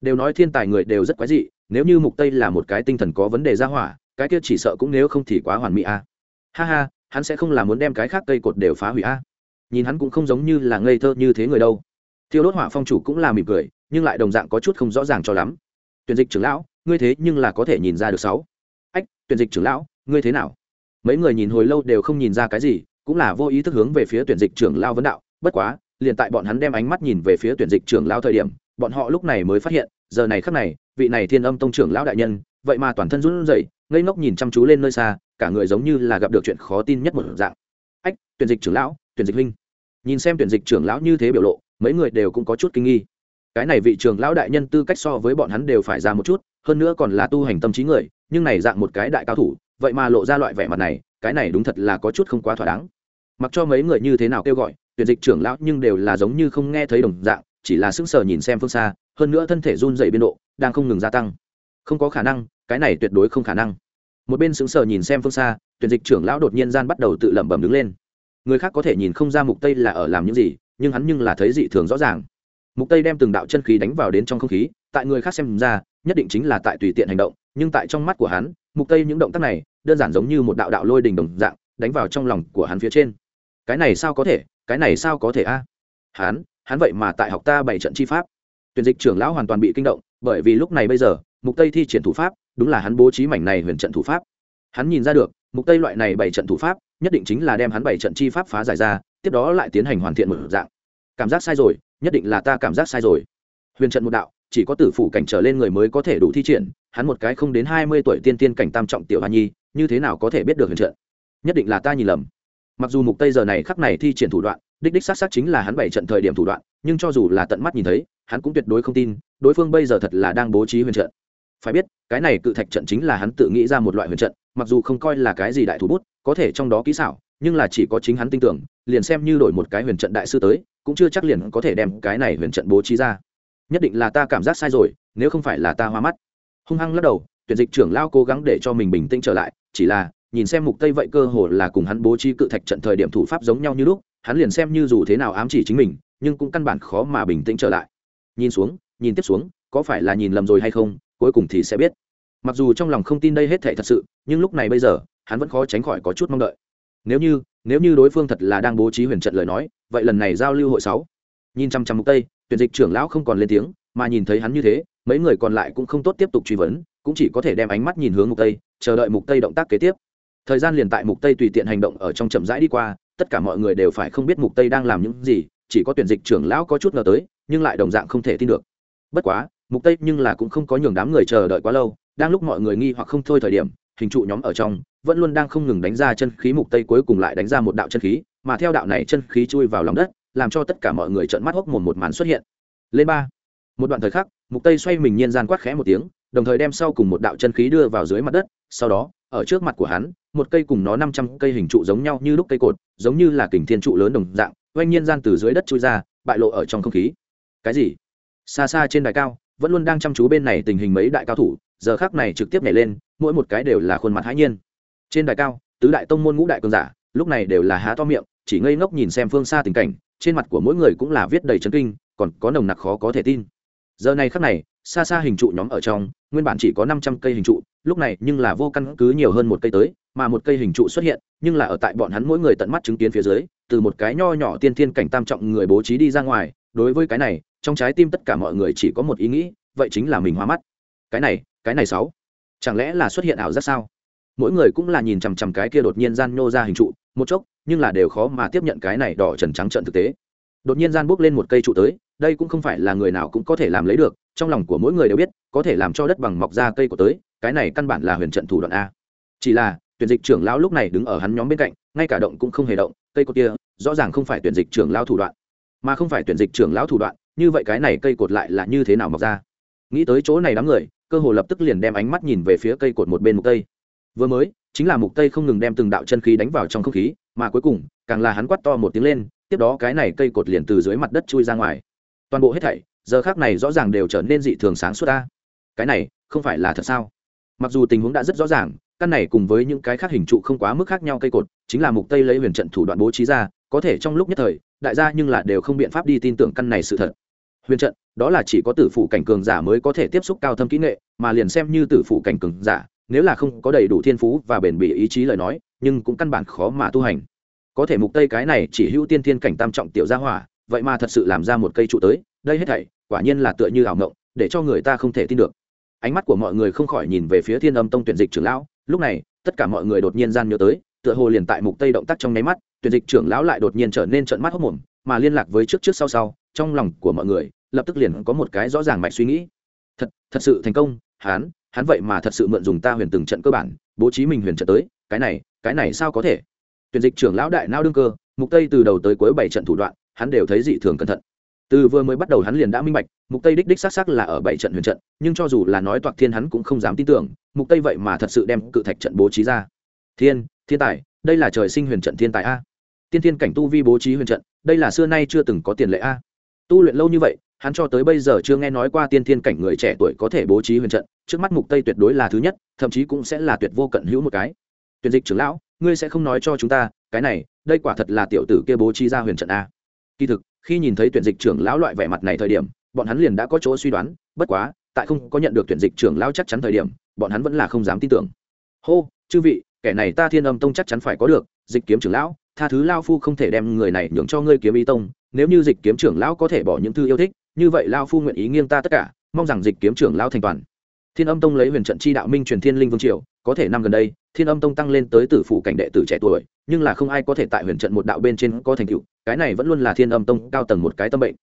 Đều nói thiên tài người đều rất quái dị nếu như mục tây là một cái tinh thần có vấn đề ra hỏa, cái kia chỉ sợ cũng nếu không thì quá hoàn mỹ a. Ha ha, hắn sẽ không là muốn đem cái khác cây cột đều phá hủy a. Nhìn hắn cũng không giống như là ngây thơ như thế người đâu. Thiêu đốt hỏa phong chủ cũng là mỉm cười, nhưng lại đồng dạng có chút không rõ ràng cho lắm. Tuyển dịch trưởng lão, ngươi thế nhưng là có thể nhìn ra được sáu. Ách, tuyển dịch trưởng lão, ngươi thế nào? Mấy người nhìn hồi lâu đều không nhìn ra cái gì, cũng là vô ý thức hướng về phía tuyển dịch trưởng lao vấn đạo. Bất quá, liền tại bọn hắn đem ánh mắt nhìn về phía tuyển dịch trưởng lao thời điểm, bọn họ lúc này mới phát hiện giờ này khắc này, vị này thiên âm tông trưởng lão đại nhân, vậy mà toàn thân run rẩy, ngây ngốc nhìn chăm chú lên nơi xa, cả người giống như là gặp được chuyện khó tin nhất một dạng. Ách, tuyển dịch trưởng lão, tuyển dịch huynh. Nhìn xem tuyển dịch trưởng lão như thế biểu lộ, mấy người đều cũng có chút kinh nghi. Cái này vị trưởng lão đại nhân tư cách so với bọn hắn đều phải ra một chút, hơn nữa còn là tu hành tâm trí người, nhưng này dạng một cái đại cao thủ, vậy mà lộ ra loại vẻ mặt này, cái này đúng thật là có chút không quá thỏa đáng. Mặc cho mấy người như thế nào kêu gọi, tuyển dịch trưởng lão nhưng đều là giống như không nghe thấy đồng dạng chỉ là sững sờ nhìn xem phương xa, hơn nữa thân thể run dày biên độ đang không ngừng gia tăng. Không có khả năng, cái này tuyệt đối không khả năng. Một bên sững sờ nhìn xem phương xa, tuyển dịch trưởng lão đột nhiên gian bắt đầu tự lẩm bẩm đứng lên. Người khác có thể nhìn không ra mục tây là ở làm những gì, nhưng hắn nhưng là thấy dị thường rõ ràng. Mục tây đem từng đạo chân khí đánh vào đến trong không khí, tại người khác xem ra, nhất định chính là tại tùy tiện hành động, nhưng tại trong mắt của hắn, mục tây những động tác này, đơn giản giống như một đạo đạo lôi đình đồng dạng, đánh vào trong lòng của hắn phía trên. Cái này sao có thể, cái này sao có thể a? Hắn hắn vậy mà tại học ta bảy trận chi pháp. Tuyển dịch trưởng lão hoàn toàn bị kinh động, bởi vì lúc này bây giờ, mục tây thi triển thủ pháp, đúng là hắn bố trí mảnh này huyền trận thủ pháp. Hắn nhìn ra được, mục tây loại này bảy trận thủ pháp, nhất định chính là đem hắn bảy trận chi pháp phá giải ra, tiếp đó lại tiến hành hoàn thiện một dạng. Cảm giác sai rồi, nhất định là ta cảm giác sai rồi. Huyền trận một đạo, chỉ có tử phủ cảnh trở lên người mới có thể đủ thi triển, hắn một cái không đến hai mươi tuổi tiên tiên cảnh tam trọng tiểu hoa nhi, như thế nào có thể biết được huyền trận? Nhất định là ta nhìn lầm. Mặc dù mục tây giờ này khắc này thi triển thủ đoạn đích đích xác xác chính là hắn bảy trận thời điểm thủ đoạn, nhưng cho dù là tận mắt nhìn thấy, hắn cũng tuyệt đối không tin, đối phương bây giờ thật là đang bố trí huyền trận. Phải biết, cái này cự thạch trận chính là hắn tự nghĩ ra một loại huyền trận, mặc dù không coi là cái gì đại thủ bút, có thể trong đó kỹ xảo, nhưng là chỉ có chính hắn tin tưởng, liền xem như đổi một cái huyền trận đại sư tới, cũng chưa chắc liền có thể đem cái này huyền trận bố trí ra. Nhất định là ta cảm giác sai rồi, nếu không phải là ta hoa mắt. Hung hăng lắc đầu, tuyển dịch trưởng lao cố gắng để cho mình bình tĩnh trở lại, chỉ là, nhìn xem mục tây vậy cơ hồ là cùng hắn bố trí cự thạch trận thời điểm thủ pháp giống nhau như lúc hắn liền xem như dù thế nào ám chỉ chính mình, nhưng cũng căn bản khó mà bình tĩnh trở lại. Nhìn xuống, nhìn tiếp xuống, có phải là nhìn lầm rồi hay không, cuối cùng thì sẽ biết. Mặc dù trong lòng không tin đây hết thể thật sự, nhưng lúc này bây giờ, hắn vẫn khó tránh khỏi có chút mong đợi. Nếu như nếu như đối phương thật là đang bố trí huyền trận lời nói, vậy lần này giao lưu hội sáu. Nhìn chăm chăm mục tây, tuyển dịch trưởng lão không còn lên tiếng, mà nhìn thấy hắn như thế, mấy người còn lại cũng không tốt tiếp tục truy vấn, cũng chỉ có thể đem ánh mắt nhìn hướng mục tây, chờ đợi mục tây động tác kế tiếp. Thời gian liền tại mục tây tùy tiện hành động ở trong chậm rãi đi qua tất cả mọi người đều phải không biết mục tây đang làm những gì, chỉ có tuyển dịch trưởng lão có chút ngờ tới, nhưng lại đồng dạng không thể tin được. Bất quá, mục tây nhưng là cũng không có nhường đám người chờ đợi quá lâu, đang lúc mọi người nghi hoặc không thôi thời điểm, hình trụ nhóm ở trong, vẫn luôn đang không ngừng đánh ra chân khí mục tây cuối cùng lại đánh ra một đạo chân khí, mà theo đạo này chân khí chui vào lòng đất, làm cho tất cả mọi người trợn mắt hốc mồm một màn xuất hiện. Lên ba. Một đoạn thời khắc, mục tây xoay mình nhiên gian quát khẽ một tiếng, đồng thời đem sau cùng một đạo chân khí đưa vào dưới mặt đất, sau đó ở trước mặt của hắn, một cây cùng nó 500 cây hình trụ giống nhau như lúc cây cột, giống như là kình thiên trụ lớn đồng dạng, oanh nhiên gian từ dưới đất chui ra, bại lộ ở trong không khí. Cái gì? Xa xa trên đài cao, vẫn luôn đang chăm chú bên này tình hình mấy đại cao thủ, giờ khác này trực tiếp nhảy lên, mỗi một cái đều là khuôn mặt hãi nhiên. Trên đài cao, tứ đại tông môn ngũ đại cường giả, lúc này đều là há to miệng, chỉ ngây ngốc nhìn xem phương xa tình cảnh, trên mặt của mỗi người cũng là viết đầy chấn kinh, còn có nồng nặc khó có thể tin. Giờ này khắc này xa xa hình trụ nhóm ở trong, nguyên bản chỉ có năm trăm cây hình trụ, lúc này nhưng là vô căn cứ nhiều hơn một cây tới, mà một cây hình trụ xuất hiện, nhưng là ở tại bọn hắn mỗi người tận mắt chứng kiến phía dưới, từ một cái nho nhỏ tiên thiên cảnh tam trọng người bố trí đi ra ngoài, đối với cái này, trong trái tim tất cả mọi người chỉ có một ý nghĩ, vậy chính là mình hóa mắt. Cái này cái này sáu, chẳng lẽ là xuất hiện ảo giác sao? Mỗi người cũng là nhìn chằm chằm cái kia đột nhiên gian nhô ra hình trụ, một chốc, nhưng là đều khó mà tiếp nhận cái này đỏ trần trắng trận thực tế. Đột nhiên gian bước lên một cây trụ tới, đây cũng không phải là người nào cũng có thể làm lấy được trong lòng của mỗi người đều biết, có thể làm cho đất bằng mọc ra cây của tới, cái này căn bản là huyền trận thủ đoạn a. Chỉ là, tuyển dịch trưởng lão lúc này đứng ở hắn nhóm bên cạnh, ngay cả động cũng không hề động, cây cột kia, rõ ràng không phải tuyển dịch trưởng lão thủ đoạn. Mà không phải tuyển dịch trưởng lão thủ đoạn, như vậy cái này cây cột lại là như thế nào mọc ra? Nghĩ tới chỗ này đám người, cơ hồ lập tức liền đem ánh mắt nhìn về phía cây cột một bên mục tây. Vừa mới, chính là mục tây không ngừng đem từng đạo chân khí đánh vào trong không khí, mà cuối cùng, càng là hắn quát to một tiếng lên, tiếp đó cái này cây cột liền từ dưới mặt đất chui ra ngoài. Toàn bộ hết thảy giờ khác này rõ ràng đều trở nên dị thường sáng suốt ta. Cái này, không phải là thật sao? Mặc dù tình huống đã rất rõ ràng, căn này cùng với những cái khác hình trụ không quá mức khác nhau cây cột, chính là mục tây lấy huyền trận thủ đoạn bố trí ra, có thể trong lúc nhất thời, đại gia nhưng là đều không biện pháp đi tin tưởng căn này sự thật. Huyền trận, đó là chỉ có tử phụ cảnh cường giả mới có thể tiếp xúc cao thâm kỹ nghệ, mà liền xem như tử phụ cảnh cường giả, nếu là không có đầy đủ thiên phú và bền bỉ ý chí lời nói, nhưng cũng căn bản khó mà tu hành. Có thể mục tây cái này chỉ hữu tiên thiên cảnh tam trọng tiểu gia hỏa, vậy mà thật sự làm ra một cây trụ tới, đây hết thảy quả nhiên là tựa như ảo ngộng để cho người ta không thể tin được. Ánh mắt của mọi người không khỏi nhìn về phía thiên âm tông tuyển dịch trưởng lão, lúc này, tất cả mọi người đột nhiên gian nhớ tới, tựa hồ liền tại mục tây động tác trong nháy mắt, tuyển dịch trưởng lão lại đột nhiên trở nên trợn mắt hốc mồm mà liên lạc với trước trước sau sau, trong lòng của mọi người, lập tức liền có một cái rõ ràng mạch suy nghĩ. Thật thật sự thành công, hắn hắn vậy mà thật sự mượn dùng ta huyền từng trận cơ bản, bố trí mình huyền trận tới, cái này cái này sao có thể? Tuyển dịch trưởng lão đại nao đương cơ, mục tây từ đầu tới cuối bảy trận thủ đoạn, hắn đều thấy dị thường cẩn thận từ vừa mới bắt đầu hắn liền đã minh bạch, mục tây đích đích xác xác là ở bảy trận huyền trận, nhưng cho dù là nói toạc thiên hắn cũng không dám tin tưởng, mục tây vậy mà thật sự đem cự thạch trận bố trí ra. Thiên thiên tài, đây là trời sinh huyền trận thiên tài a. Tiên thiên cảnh tu vi bố trí huyền trận, đây là xưa nay chưa từng có tiền lệ a. Tu luyện lâu như vậy, hắn cho tới bây giờ chưa nghe nói qua tiên thiên cảnh người trẻ tuổi có thể bố trí huyền trận, trước mắt mục tây tuyệt đối là thứ nhất, thậm chí cũng sẽ là tuyệt vô cận hữu một cái. Tuyển dịch trưởng lão, ngươi sẽ không nói cho chúng ta, cái này, đây quả thật là tiểu tử kia bố trí ra huyền trận a. Kỳ thực khi nhìn thấy tuyển dịch trưởng lão loại vẻ mặt này thời điểm, bọn hắn liền đã có chỗ suy đoán, bất quá, tại không có nhận được tuyển dịch trưởng lão chắc chắn thời điểm, bọn hắn vẫn là không dám tin tưởng. Hô, chư vị, kẻ này ta thiên âm tông chắc chắn phải có được, dịch kiếm trưởng lão, tha thứ lao phu không thể đem người này nhường cho ngươi kiếm ý tông, nếu như dịch kiếm trưởng lão có thể bỏ những thư yêu thích, như vậy lao phu nguyện ý nghiêng ta tất cả, mong rằng dịch kiếm trưởng lão thành toàn. Thiên âm tông lấy huyền trận chi đạo minh truyền thiên linh vương triều có thể năm gần đây, thiên âm tông tăng lên tới tử phủ cảnh đệ tử trẻ tuổi, nhưng là không ai có thể tại huyền trận một đạo bên trên có thành tựu, cái này vẫn luôn là thiên âm tông cao tầng một cái tâm bệnh.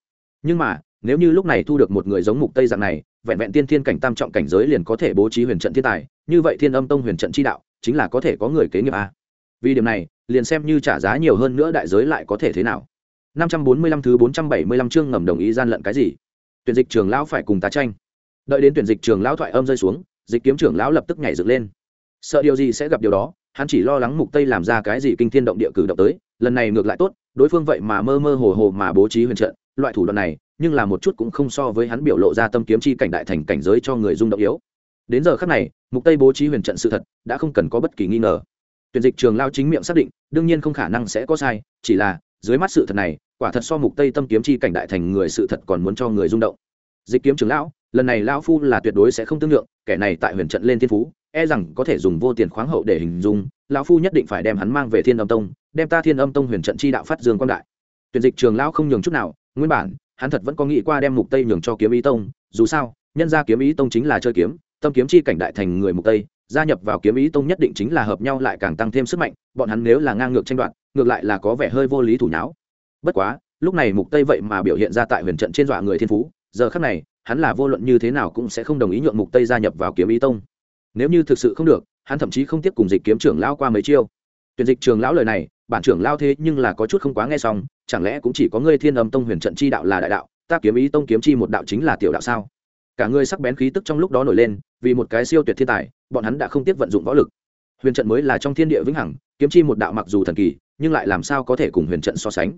Nhưng mà, nếu như lúc này thu được một người giống mục tây dạng này, vẹn vẹn tiên thiên cảnh tam trọng cảnh giới liền có thể bố trí huyền trận thiên tài, như vậy thiên âm tông huyền trận chi đạo, chính là có thể có người kế nghiệp a. Vì điểm này, liền xem như trả giá nhiều hơn nữa đại giới lại có thể thế nào. 545 thứ 475 chương ngầm đồng ý gian lận cái gì? Tuyển dịch trường lão phải cùng ta tranh. Đợi đến tuyển dịch trường lão thoại âm rơi xuống, dịch kiếm trưởng lão lập tức nhảy dựng lên sợ điều gì sẽ gặp điều đó, hắn chỉ lo lắng mục tây làm ra cái gì kinh thiên động địa cử động tới, lần này ngược lại tốt, đối phương vậy mà mơ mơ hồ hồ mà bố trí huyền trận, loại thủ đoạn này, nhưng là một chút cũng không so với hắn biểu lộ ra tâm kiếm chi cảnh đại thành cảnh giới cho người rung động yếu. Đến giờ khắc này, mục tây bố trí huyền trận sự thật đã không cần có bất kỳ nghi ngờ. Tuyển dịch trường lao chính miệng xác định, đương nhiên không khả năng sẽ có sai, chỉ là, dưới mắt sự thật này, quả thật so mục tây tâm kiếm chi cảnh đại thành người sự thật còn muốn cho người rung động. Dịch kiếm trường lão, lần này lão phu là tuyệt đối sẽ không tương lượng, kẻ này tại huyền trận lên thiên phú e rằng có thể dùng vô tiền khoáng hậu để hình dung, lão phu nhất định phải đem hắn mang về thiên âm tông, đem ta thiên âm tông huyền trận chi đạo phát dương quang đại. Tuyển dịch trường lão không nhường chút nào, nguyên bản, hắn thật vẫn có nghĩ qua đem mục tây nhường cho kiếm ý tông, dù sao, nhân ra kiếm ý tông chính là chơi kiếm, tâm kiếm chi cảnh đại thành người mục tây, gia nhập vào kiếm ý tông nhất định chính là hợp nhau lại càng tăng thêm sức mạnh, bọn hắn nếu là ngang ngược tranh đoạt, ngược lại là có vẻ hơi vô lý thủ nháo. Bất quá, lúc này mục tây vậy mà biểu hiện ra tại huyền trận trên dọa người thiên phú, giờ khắc này, hắn là vô luận như thế nào cũng sẽ không đồng ý nhượng mục tây gia nhập vào kiếm ý tông nếu như thực sự không được, hắn thậm chí không tiếp cùng dịch kiếm trưởng lão qua mấy chiêu. Tuyển dịch trường lão lời này, bản trưởng lao thế nhưng là có chút không quá nghe xong, chẳng lẽ cũng chỉ có ngươi thiên âm tông huyền trận chi đạo là đại đạo, ta kiếm ý tông kiếm chi một đạo chính là tiểu đạo sao? Cả ngươi sắc bén khí tức trong lúc đó nổi lên, vì một cái siêu tuyệt thiên tài, bọn hắn đã không tiếp vận dụng võ lực. Huyền trận mới là trong thiên địa vĩnh hằng, kiếm chi một đạo mặc dù thần kỳ, nhưng lại làm sao có thể cùng huyền trận so sánh?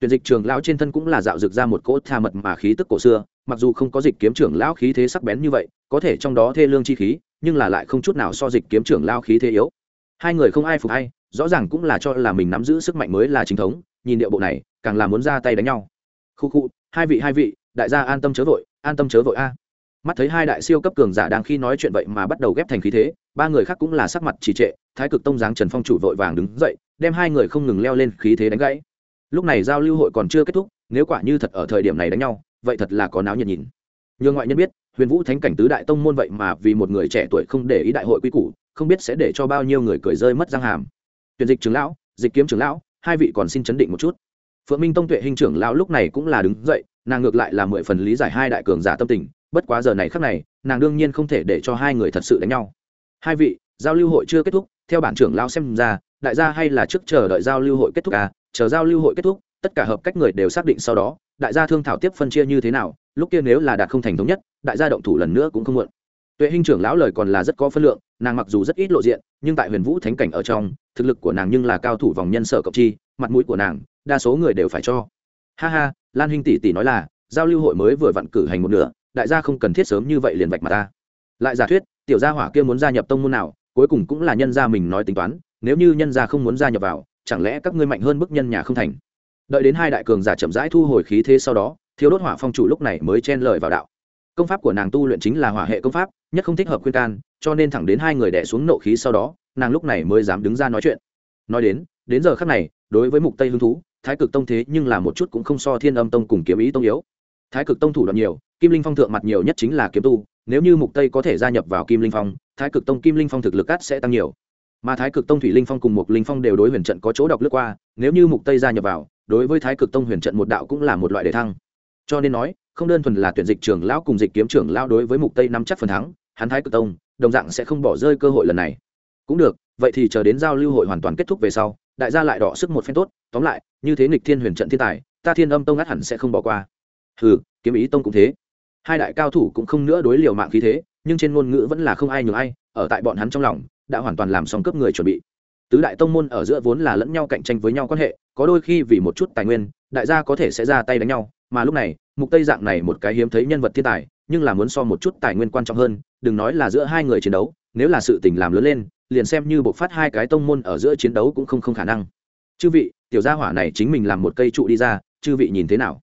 Tuyển dịch trường lão trên thân cũng là dạo dực ra một cỗ tha mật mà khí tức cổ xưa, mặc dù không có dịch kiếm trưởng lão khí thế sắc bén như vậy, có thể trong đó thê lương chi khí nhưng là lại không chút nào so dịch kiếm trưởng lao khí thế yếu. Hai người không ai phục hay, rõ ràng cũng là cho là mình nắm giữ sức mạnh mới là chính thống, nhìn điệu bộ này, càng là muốn ra tay đánh nhau. Khu khu, hai vị hai vị, đại gia an tâm chớ vội, an tâm chớ vội a. À. Mắt thấy hai đại siêu cấp cường giả đang khi nói chuyện vậy mà bắt đầu ghép thành khí thế, ba người khác cũng là sắc mặt trì trệ, thái cực tông giáng trần phong chủ vội vàng đứng dậy, đem hai người không ngừng leo lên khí thế đánh gãy. Lúc này giao lưu hội còn chưa kết thúc, nếu quả như thật ở thời điểm này đánh nhau, vậy thật là có náo nhiệt nhìn nhường ngoại nhân biết, huyền vũ thánh cảnh tứ đại tông môn vậy mà vì một người trẻ tuổi không để ý đại hội quy củ, không biết sẽ để cho bao nhiêu người cười rơi mất răng hàm. Tuyển dịch trưởng lão, dịch kiếm trưởng lão, hai vị còn xin chấn định một chút. Phượng minh tông tuệ hình trưởng lão lúc này cũng là đứng dậy, nàng ngược lại là mười phần lý giải hai đại cường giả tâm tình, bất quá giờ này khác này, nàng đương nhiên không thể để cho hai người thật sự đánh nhau. Hai vị, giao lưu hội chưa kết thúc, theo bản trưởng lão xem ra, đại gia hay là trước chờ đợi giao lưu hội kết thúc à chờ giao lưu hội kết thúc, tất cả hợp cách người đều xác định sau đó, đại gia thương thảo tiếp phân chia như thế nào lúc kia nếu là đạt không thành thống nhất, đại gia động thủ lần nữa cũng không muộn. Tuệ hình trưởng lão lời còn là rất có phân lượng, nàng mặc dù rất ít lộ diện, nhưng tại huyền vũ thánh cảnh ở trong, thực lực của nàng nhưng là cao thủ vòng nhân sở cộng chi, mặt mũi của nàng, đa số người đều phải cho. Ha ha, lan hinh tỷ tỷ nói là, giao lưu hội mới vừa vặn cử hành một nửa, đại gia không cần thiết sớm như vậy liền vạch mà ta. Lại giả thuyết, tiểu gia hỏa kia muốn gia nhập tông môn nào, cuối cùng cũng là nhân gia mình nói tính toán, nếu như nhân gia không muốn gia nhập vào, chẳng lẽ các ngươi mạnh hơn bức nhân nhà không thành? Đợi đến hai đại cường giả chậm rãi thu hồi khí thế sau đó thiếu đốt hỏa phong chủ lúc này mới chen lời vào đạo. Công pháp của nàng tu luyện chính là hỏa hệ công pháp, nhất không thích hợp khuyên can, cho nên thẳng đến hai người đẻ xuống nộ khí sau đó, nàng lúc này mới dám đứng ra nói chuyện. Nói đến đến giờ khác này, đối với mục tây hứng thú, thái cực tông thế nhưng là một chút cũng không so thiên âm tông cùng kiếm ý tông yếu. Thái cực tông thủ đoạn nhiều, kim linh phong thượng mặt nhiều nhất chính là kiếm tu, nếu như mục tây có thể gia nhập vào kim linh phong, thái cực tông kim linh phong thực lực cát sẽ tăng nhiều. Mà thái cực tông thủy linh phong cùng mục linh phong đều đối huyền trận có chỗ đọc lướt qua, nếu như mục tây gia nhập vào, đối với thái cực tông huyền trận một đạo cũng là một loại đề thăng cho nên nói, không đơn thuần là tuyển dịch trưởng lão cùng dịch kiếm trưởng lão đối với mục tây nắm chắc phần thắng, hắn thái cực tông, đồng dạng sẽ không bỏ rơi cơ hội lần này. Cũng được, vậy thì chờ đến giao lưu hội hoàn toàn kết thúc về sau, đại gia lại đỏ sức một phen tốt, tóm lại, như thế nghịch thiên huyền trận thiên tài, ta thiên âm tông ngắt hẳn sẽ không bỏ qua. Hừ, kiếm ý tông cũng thế. Hai đại cao thủ cũng không nữa đối liều mạng khí thế, nhưng trên ngôn ngữ vẫn là không ai nhường ai, ở tại bọn hắn trong lòng, đã hoàn toàn làm xong cướp người chuẩn bị. Tứ đại tông môn ở giữa vốn là lẫn nhau cạnh tranh với nhau quan hệ, có đôi khi vì một chút tài nguyên, đại gia có thể sẽ ra tay đánh nhau mà lúc này, mục tây dạng này một cái hiếm thấy nhân vật thiên tài, nhưng là muốn so một chút tài nguyên quan trọng hơn, đừng nói là giữa hai người chiến đấu, nếu là sự tình làm lớn lên, liền xem như bộc phát hai cái tông môn ở giữa chiến đấu cũng không không khả năng. Chư vị, tiểu gia hỏa này chính mình làm một cây trụ đi ra, chư vị nhìn thế nào?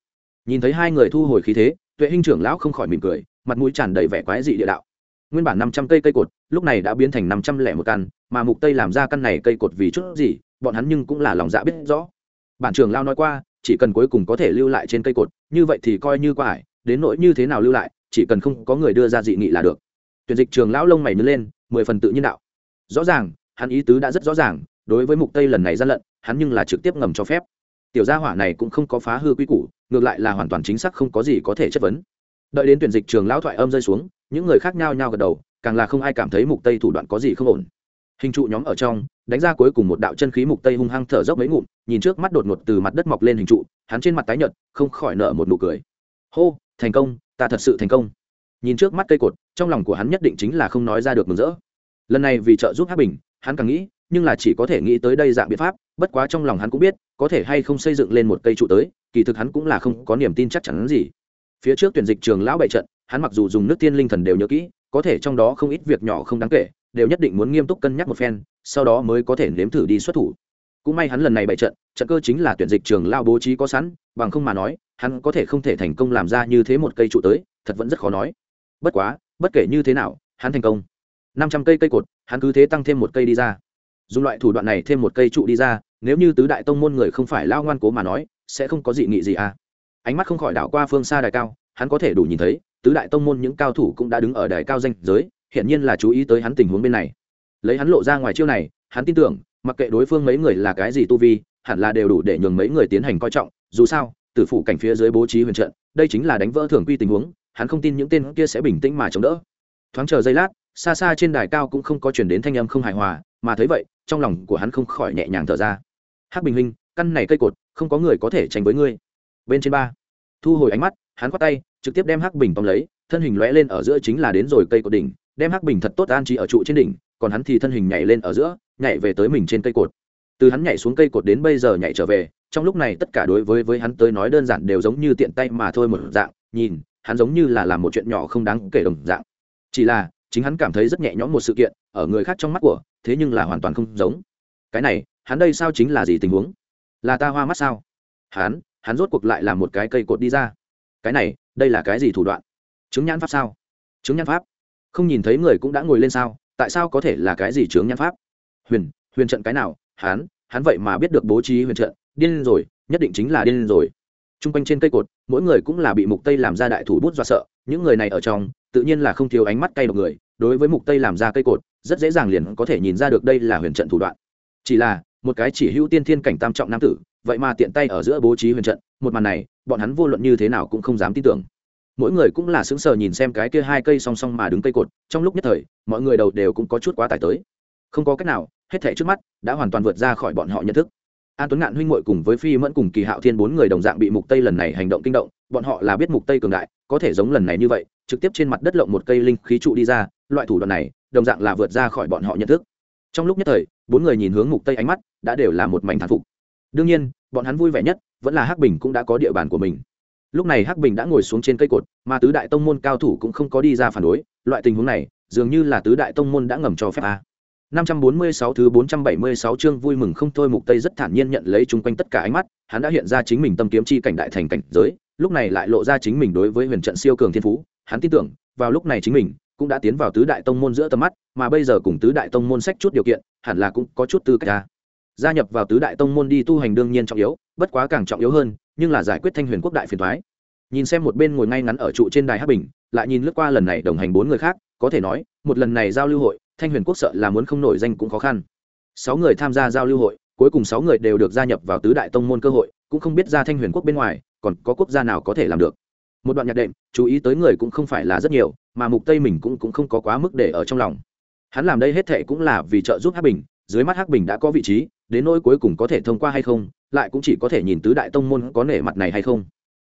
Nhìn thấy hai người thu hồi khí thế, tuệ hình trưởng lão không khỏi mỉm cười, mặt mũi tràn đầy vẻ quái dị địa đạo. Nguyên bản năm trăm cây cây cột, lúc này đã biến thành năm trăm lẻ một căn, mà mục tây làm ra căn này cây cột vì chút gì, bọn hắn nhưng cũng là lòng dạ biết rõ. Bản trưởng lao nói qua chỉ cần cuối cùng có thể lưu lại trên cây cột, như vậy thì coi như qua ải, đến nỗi như thế nào lưu lại, chỉ cần không có người đưa ra dị nghị là được. Tuyển dịch trường lão lông mày nứt lên, mười phần tự nhiên đạo. Rõ ràng, hắn ý tứ đã rất rõ ràng, đối với mục tây lần này gian lận, hắn nhưng là trực tiếp ngầm cho phép. Tiểu gia hỏa này cũng không có phá hư quy củ, ngược lại là hoàn toàn chính xác không có gì có thể chất vấn. Đợi đến tuyển dịch trường lão thoại âm rơi xuống, những người khác nhau nhau gật đầu, càng là không ai cảm thấy mục tây thủ đoạn có gì không ổn. Hình trụ nhóm ở trong, đánh ra cuối cùng một đạo chân khí mục tây hung hăng thở dốc mấy ngụm nhìn trước mắt đột ngột từ mặt đất mọc lên hình trụ, hắn trên mặt tái nhợt, không khỏi nở một nụ cười. Hô, thành công, ta thật sự thành công. Nhìn trước mắt cây cột, trong lòng của hắn nhất định chính là không nói ra được mừng rỡ. Lần này vì trợ giúp hắc bình, hắn càng nghĩ, nhưng là chỉ có thể nghĩ tới đây dạng biện pháp, bất quá trong lòng hắn cũng biết, có thể hay không xây dựng lên một cây trụ tới, kỳ thực hắn cũng là không có niềm tin chắc chắn gì. Phía trước tuyển dịch trường lão bệ trận, hắn mặc dù dùng nước tiên linh thần đều nhớ kỹ, có thể trong đó không ít việc nhỏ không đáng kể, đều nhất định muốn nghiêm túc cân nhắc một phen, sau đó mới có thể nếm thử đi xuất thủ cũng may hắn lần này bày trận trận cơ chính là tuyển dịch trường lao bố trí có sẵn, bằng không mà nói, hắn có thể không thể thành công làm ra như thế một cây trụ tới, thật vẫn rất khó nói. Bất quá, bất kể như thế nào, hắn thành công. Năm trăm cây cây cột, hắn cứ thế tăng thêm một cây đi ra. Dùng loại thủ đoạn này thêm một cây trụ đi ra, nếu như tứ đại tông môn người không phải lao ngoan cố mà nói, sẽ không có dị nghị gì à. Ánh mắt không khỏi đảo qua phương xa đài cao, hắn có thể đủ nhìn thấy, tứ đại tông môn những cao thủ cũng đã đứng ở đài cao danh giới hiện nhiên là chú ý tới hắn tình huống bên này. Lấy hắn lộ ra ngoài chiêu này, hắn tin tưởng mặc kệ đối phương mấy người là cái gì tu vi, hẳn là đều đủ để nhường mấy người tiến hành coi trọng. Dù sao, tử phủ cảnh phía dưới bố trí huyền trận, đây chính là đánh vỡ thường quy tình huống, hắn không tin những tên kia sẽ bình tĩnh mà chống đỡ. Thoáng chờ giây lát, xa xa trên đài cao cũng không có chuyển đến thanh âm không hài hòa, mà thấy vậy, trong lòng của hắn không khỏi nhẹ nhàng thở ra. Hắc bình huynh, căn này cây cột, không có người có thể tránh với ngươi. Bên trên ba, thu hồi ánh mắt, hắn khoát tay, trực tiếp đem hắc bình tóm lấy, thân hình lóe lên ở giữa chính là đến rồi cây cột đỉnh, đem hắc bình thật tốt an trí ở trụ trên đỉnh, còn hắn thì thân hình nhảy lên ở giữa nhảy về tới mình trên cây cột. Từ hắn nhảy xuống cây cột đến bây giờ nhảy trở về, trong lúc này tất cả đối với với hắn tới nói đơn giản đều giống như tiện tay mà thôi một dạng, nhìn, hắn giống như là làm một chuyện nhỏ không đáng kể đồng dạng. Chỉ là, chính hắn cảm thấy rất nhẹ nhõm một sự kiện ở người khác trong mắt của, thế nhưng là hoàn toàn không giống. Cái này, hắn đây sao chính là gì tình huống? Là ta hoa mắt sao? Hắn hắn rốt cuộc lại làm một cái cây cột đi ra. Cái này, đây là cái gì thủ đoạn? Chứng nhãn pháp sao? Chứng nhãn pháp? Không nhìn thấy người cũng đã ngồi lên sao? Tại sao có thể là cái gì chứng nhãn pháp? Huyền huyền trận cái nào? Hắn hắn vậy mà biết được bố trí huyền trận, điên rồi, nhất định chính là điên rồi. T r u n g quanh trên cây cột, mỗi người cũng là bị mục tây làm ra đại thủ bút do sợ, những người này ở trong, tự nhiên là không thiếu ánh mắt cay độc người, đối với mục tây làm ra cây cột, rất dễ dàng liền có thể nhìn ra được đây là huyền trận thủ đoạn. Chỉ là, một cái chỉ hữu tiên thiên cảnh tam trọng nam tử, vậy mà tiện tay ở giữa bố trí huyền trận, một màn này, bọn hắn vô luận như thế nào cũng không dám tin tưởng. Mỗi người cũng là sững sờ nhìn xem cái kia hai cây song song mà đứng cây cột, trong lúc nhất thời, mọi người đầu đều cũng có chút quá tải tới không có cách nào, hết thảy trước mắt đã hoàn toàn vượt ra khỏi bọn họ nhận thức. An tuấn ngạn huynh muội cùng với phi mẫn cùng kỳ hạo thiên bốn người đồng dạng bị mục tây lần này hành động kinh động, bọn họ là biết mục tây cường đại, có thể giống lần này như vậy, trực tiếp trên mặt đất lộng một cây linh khí trụ đi ra, loại thủ đoạn này, đồng dạng là vượt ra khỏi bọn họ nhận thức. Trong lúc nhất thời, bốn người nhìn hướng mục tây ánh mắt đã đều là một mảnh thán phục. Đương nhiên, bọn hắn vui vẻ nhất vẫn là hắc bình cũng đã có địa bàn của mình. Lúc này hắc bình đã ngồi xuống trên cây cột, mà tứ đại tông môn cao thủ cũng không có đi ra phản đối, loại tình huống này dường như là tứ đại tông môn đã ngầm cho phép a. 546 thứ 476 chương vui mừng không thôi Mục Tây rất thản nhiên nhận lấy chúng quanh tất cả ánh mắt, hắn đã hiện ra chính mình tâm kiếm chi cảnh đại thành cảnh giới, lúc này lại lộ ra chính mình đối với huyền trận siêu cường thiên phú, hắn tin tưởng, vào lúc này chính mình cũng đã tiến vào tứ đại tông môn giữa tầm mắt, mà bây giờ cùng tứ đại tông môn sách chút điều kiện, hẳn là cũng có chút tư cách ra. Gia nhập vào tứ đại tông môn đi tu hành đương nhiên trọng yếu, bất quá càng trọng yếu hơn, nhưng là giải quyết thanh huyền quốc đại phiền toái. Nhìn xem một bên ngồi ngay ngắn ở trụ trên đài hắc bình, lại nhìn lướt qua lần này đồng hành bốn người khác, có thể nói, một lần này giao lưu hội, thanh huyền quốc sợ là muốn không nổi danh cũng khó khăn. Sáu người tham gia giao lưu hội cuối cùng sáu người đều được gia nhập vào tứ đại tông môn cơ hội cũng không biết ra thanh huyền quốc bên ngoài còn có quốc gia nào có thể làm được. Một đoạn nhạc đệm chú ý tới người cũng không phải là rất nhiều mà mục tây mình cũng, cũng không có quá mức để ở trong lòng. Hắn làm đây hết thệ cũng là vì trợ giúp hắc bình dưới mắt hắc bình đã có vị trí đến nỗi cuối cùng có thể thông qua hay không lại cũng chỉ có thể nhìn tứ đại tông môn có nể mặt này hay không.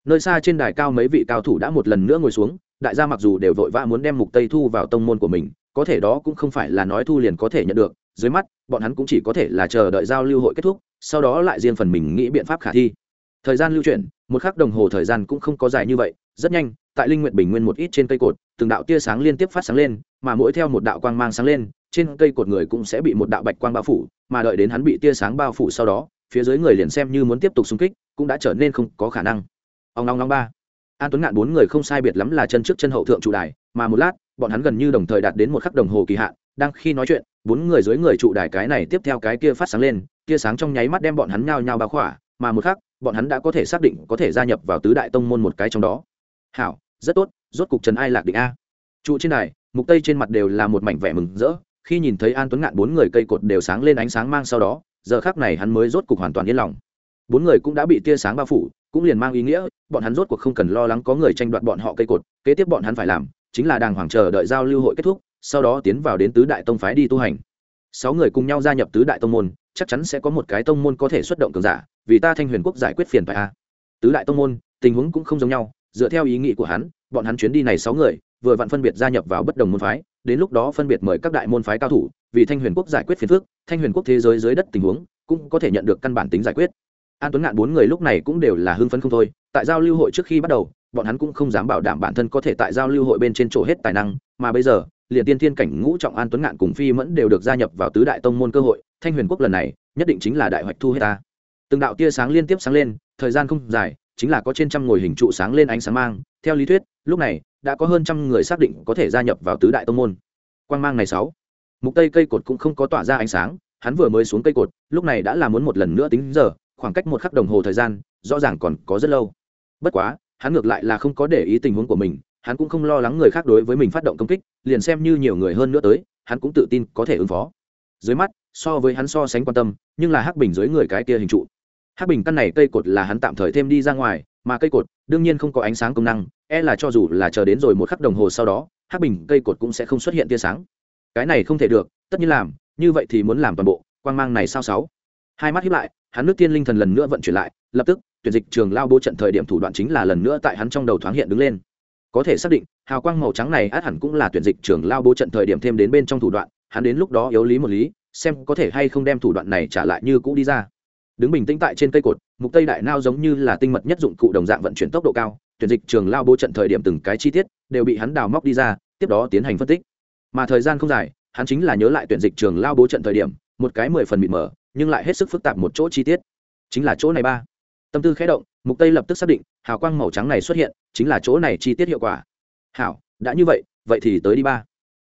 Nơi xa trên đài cao mấy vị cao thủ đã một lần nữa ngồi xuống đại gia mặc dù đều vội vã muốn đem mục tây thu vào tông môn của mình có thể đó cũng không phải là nói thu liền có thể nhận được, dưới mắt, bọn hắn cũng chỉ có thể là chờ đợi giao lưu hội kết thúc, sau đó lại riêng phần mình nghĩ biện pháp khả thi. Thời gian lưu chuyển, một khắc đồng hồ thời gian cũng không có dài như vậy, rất nhanh, tại linh nguyện bình nguyên một ít trên cây cột, từng đạo tia sáng liên tiếp phát sáng lên, mà mỗi theo một đạo quang mang sáng lên, trên cây cột người cũng sẽ bị một đạo bạch quang bao phủ, mà đợi đến hắn bị tia sáng bao phủ sau đó, phía dưới người liền xem như muốn tiếp tục xung kích, cũng đã trở nên không có khả năng. Ông long long ba. An tuấn ngạn bốn người không sai biệt lắm là chân trước chân hậu thượng trụ đài, mà một lát bọn hắn gần như đồng thời đạt đến một khắc đồng hồ kỳ hạn, đang khi nói chuyện, bốn người dưới người trụ đài cái này tiếp theo cái kia phát sáng lên, tia sáng trong nháy mắt đem bọn hắn nhao nhao bao khỏa, mà một khắc, bọn hắn đã có thể xác định có thể gia nhập vào tứ đại tông môn một cái trong đó. Hảo, rất tốt, rốt cục trần ai lạc định a. Trụ trên đài, mục tây trên mặt đều là một mảnh vẻ mừng rỡ, khi nhìn thấy an tuấn ngạn bốn người cây cột đều sáng lên ánh sáng mang sau đó, giờ khắc này hắn mới rốt cục hoàn toàn yên lòng. Bốn người cũng đã bị tia sáng bao phủ, cũng liền mang ý nghĩa, bọn hắn rốt cuộc không cần lo lắng có người tranh đoạt bọn họ cây cột, kế tiếp bọn hắn phải làm chính là đàng hoàng chờ đợi giao lưu hội kết thúc, sau đó tiến vào đến tứ đại tông phái đi tu hành. Sáu người cùng nhau gia nhập tứ đại tông môn, chắc chắn sẽ có một cái tông môn có thể xuất động cường giả, vì ta thanh huyền quốc giải quyết phiền phải a. Tứ đại tông môn, tình huống cũng không giống nhau, dựa theo ý nghĩ của hắn, bọn hắn chuyến đi này sáu người, vừa vặn phân biệt gia nhập vào bất đồng môn phái, đến lúc đó phân biệt mời các đại môn phái cao thủ, vì thanh huyền quốc giải quyết phiền phức, thanh huyền quốc thế giới dưới đất tình huống cũng có thể nhận được căn bản tính giải quyết. An tuấn ngạn bốn người lúc này cũng đều là hưng phấn không thôi, tại giao lưu hội trước khi bắt đầu bọn hắn cũng không dám bảo đảm bản thân có thể tại giao lưu hội bên trên chỗ hết tài năng, mà bây giờ, liền tiên thiên cảnh ngũ trọng an tuấn ngạn cùng phi mẫn đều được gia nhập vào tứ đại tông môn cơ hội, thanh huyền quốc lần này, nhất định chính là đại hoạch thu hết ta. Từng đạo tia sáng liên tiếp sáng lên, thời gian không dài, chính là có trên trăm ngồi hình trụ sáng lên ánh sáng mang, theo lý thuyết, lúc này, đã có hơn trăm người xác định có thể gia nhập vào tứ đại tông môn. Quang mang này sáu, mục tây cây cột cũng không có tỏa ra ánh sáng, hắn vừa mới xuống cây cột, lúc này đã là muốn một lần nữa tính giờ, khoảng cách một khắc đồng hồ thời gian, rõ ràng còn có rất lâu. Bất quá hắn ngược lại là không có để ý tình huống của mình, hắn cũng không lo lắng người khác đối với mình phát động công kích, liền xem như nhiều người hơn nữa tới, hắn cũng tự tin có thể ứng phó. Dưới mắt, so với hắn so sánh quan tâm, nhưng là hắc bình dưới người cái kia hình trụ. Hắc bình căn này cây cột là hắn tạm thời thêm đi ra ngoài, mà cây cột đương nhiên không có ánh sáng công năng e là cho dù là chờ đến rồi một khắc đồng hồ sau đó, hắc bình cây cột cũng sẽ không xuất hiện tia sáng. Cái này không thể được, tất nhiên làm, như vậy thì muốn làm toàn bộ, quang mang này sao sáu? Hai mắt hiếp lại, hắn nước tiên linh thần lần nữa vận chuyển lại, lập tức tuyển dịch trường lao bố trận thời điểm thủ đoạn chính là lần nữa tại hắn trong đầu thoáng hiện đứng lên. Có thể xác định, hào quang màu trắng này át hẳn cũng là tuyển dịch trường lao bố trận thời điểm thêm đến bên trong thủ đoạn, hắn đến lúc đó yếu lý một lý, xem có thể hay không đem thủ đoạn này trả lại như cũ đi ra. Đứng bình tĩnh tại trên cây cột, mục tây đại nao giống như là tinh mật nhất dụng cụ đồng dạng vận chuyển tốc độ cao, tuyển dịch trường lao bố trận thời điểm từng cái chi tiết đều bị hắn đào móc đi ra, tiếp đó tiến hành phân tích. Mà thời gian không dài, hắn chính là nhớ lại tuyển dịch trường lao bố trận thời điểm, một cái mười phần mịt mờ, nhưng lại hết sức phức tạp một chỗ chi tiết. Chính là chỗ này ba tâm tư khẽ động, mục tây lập tức xác định, hào quang màu trắng này xuất hiện, chính là chỗ này chi tiết hiệu quả. Hảo, đã như vậy vậy thì tới đi ba.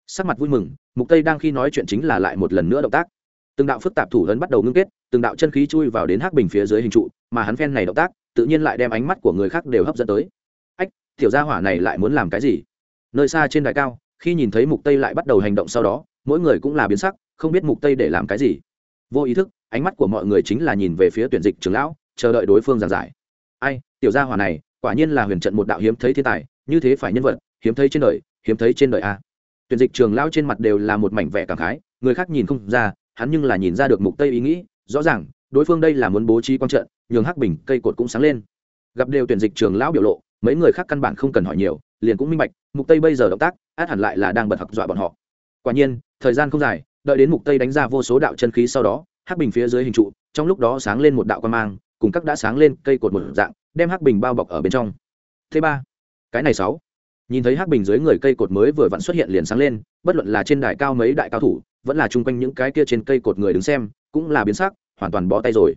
Sắc mặt vui mừng, mục tây đang khi nói chuyện chính là lại một lần nữa động tác. Từng đạo phức tạp thủ lớn bắt đầu ngưng kết, từng đạo chân khí chui vào đến hắc bình phía dưới hình trụ, mà hắn phen này động tác, tự nhiên lại đem ánh mắt của người khác đều hấp dẫn tới. Ách, tiểu gia hỏa này lại muốn làm cái gì? Nơi xa trên đài cao, khi nhìn thấy mục tây lại bắt đầu hành động sau đó, mỗi người cũng là biến sắc, không biết mục tây để làm cái gì. Vô ý thức, ánh mắt của mọi người chính là nhìn về phía tuyển dịch trưởng lão chờ đợi đối phương giảng giải. Ai, tiểu gia hỏa này, quả nhiên là huyền trận một đạo hiếm thấy thiên tài, như thế phải nhân vật, hiếm thấy trên đời, hiếm thấy trên đời a. Tuyển dịch trường lão trên mặt đều là một mảnh vẻ cảm khái, người khác nhìn không ra, hắn nhưng là nhìn ra được mục tây ý nghĩ, rõ ràng, đối phương đây là muốn bố trí quan trận, nhường hắc bình cây cột cũng sáng lên. Gặp đều tuyển dịch trường lão biểu lộ, mấy người khác căn bản không cần hỏi nhiều, liền cũng minh bạch, mục tây bây giờ động tác, át hẳn lại là đang bật học dọa bọn họ. Quả nhiên, thời gian không dài, đợi đến mục tây đánh ra vô số đạo chân khí sau đó, hắc bình phía dưới hình trụ, trong lúc đó sáng lên một đạo quan mang cùng các đã sáng lên cây cột một dạng, đem hắc bình bao bọc ở bên trong. Thứ ba, cái này sáu. Nhìn thấy hắc bình dưới người cây cột mới vừa vặn xuất hiện liền sáng lên, bất luận là trên đài cao mấy đại cao thủ, vẫn là chung quanh những cái kia trên cây cột người đứng xem, cũng là biến sắc, hoàn toàn bó tay rồi.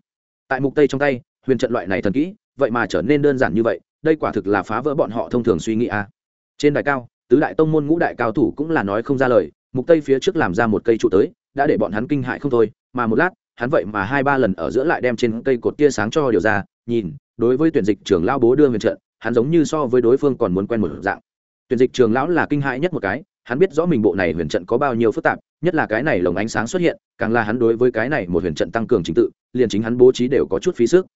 Tại mục tây trong tay, huyền trận loại này thần kỹ, vậy mà trở nên đơn giản như vậy, đây quả thực là phá vỡ bọn họ thông thường suy nghĩ a à. trên đài cao, tứ đại tông môn ngũ đại cao thủ cũng là nói không ra lời, mục tây phía trước làm ra một cây trụ tới, đã để bọn hắn kinh hại không thôi, mà một lát hắn vậy mà hai ba lần ở giữa lại đem trên cây cột tia sáng cho điều ra, nhìn, đối với tuyển dịch trưởng lão bố đưa huyền trận, hắn giống như so với đối phương còn muốn quen một dạng. Tuyển dịch trưởng lão là kinh hãi nhất một cái, hắn biết rõ mình bộ này huyền trận có bao nhiêu phức tạp, nhất là cái này lồng ánh sáng xuất hiện, càng là hắn đối với cái này một huyền trận tăng cường trình tự, liền chính hắn bố trí đều có chút phí sức.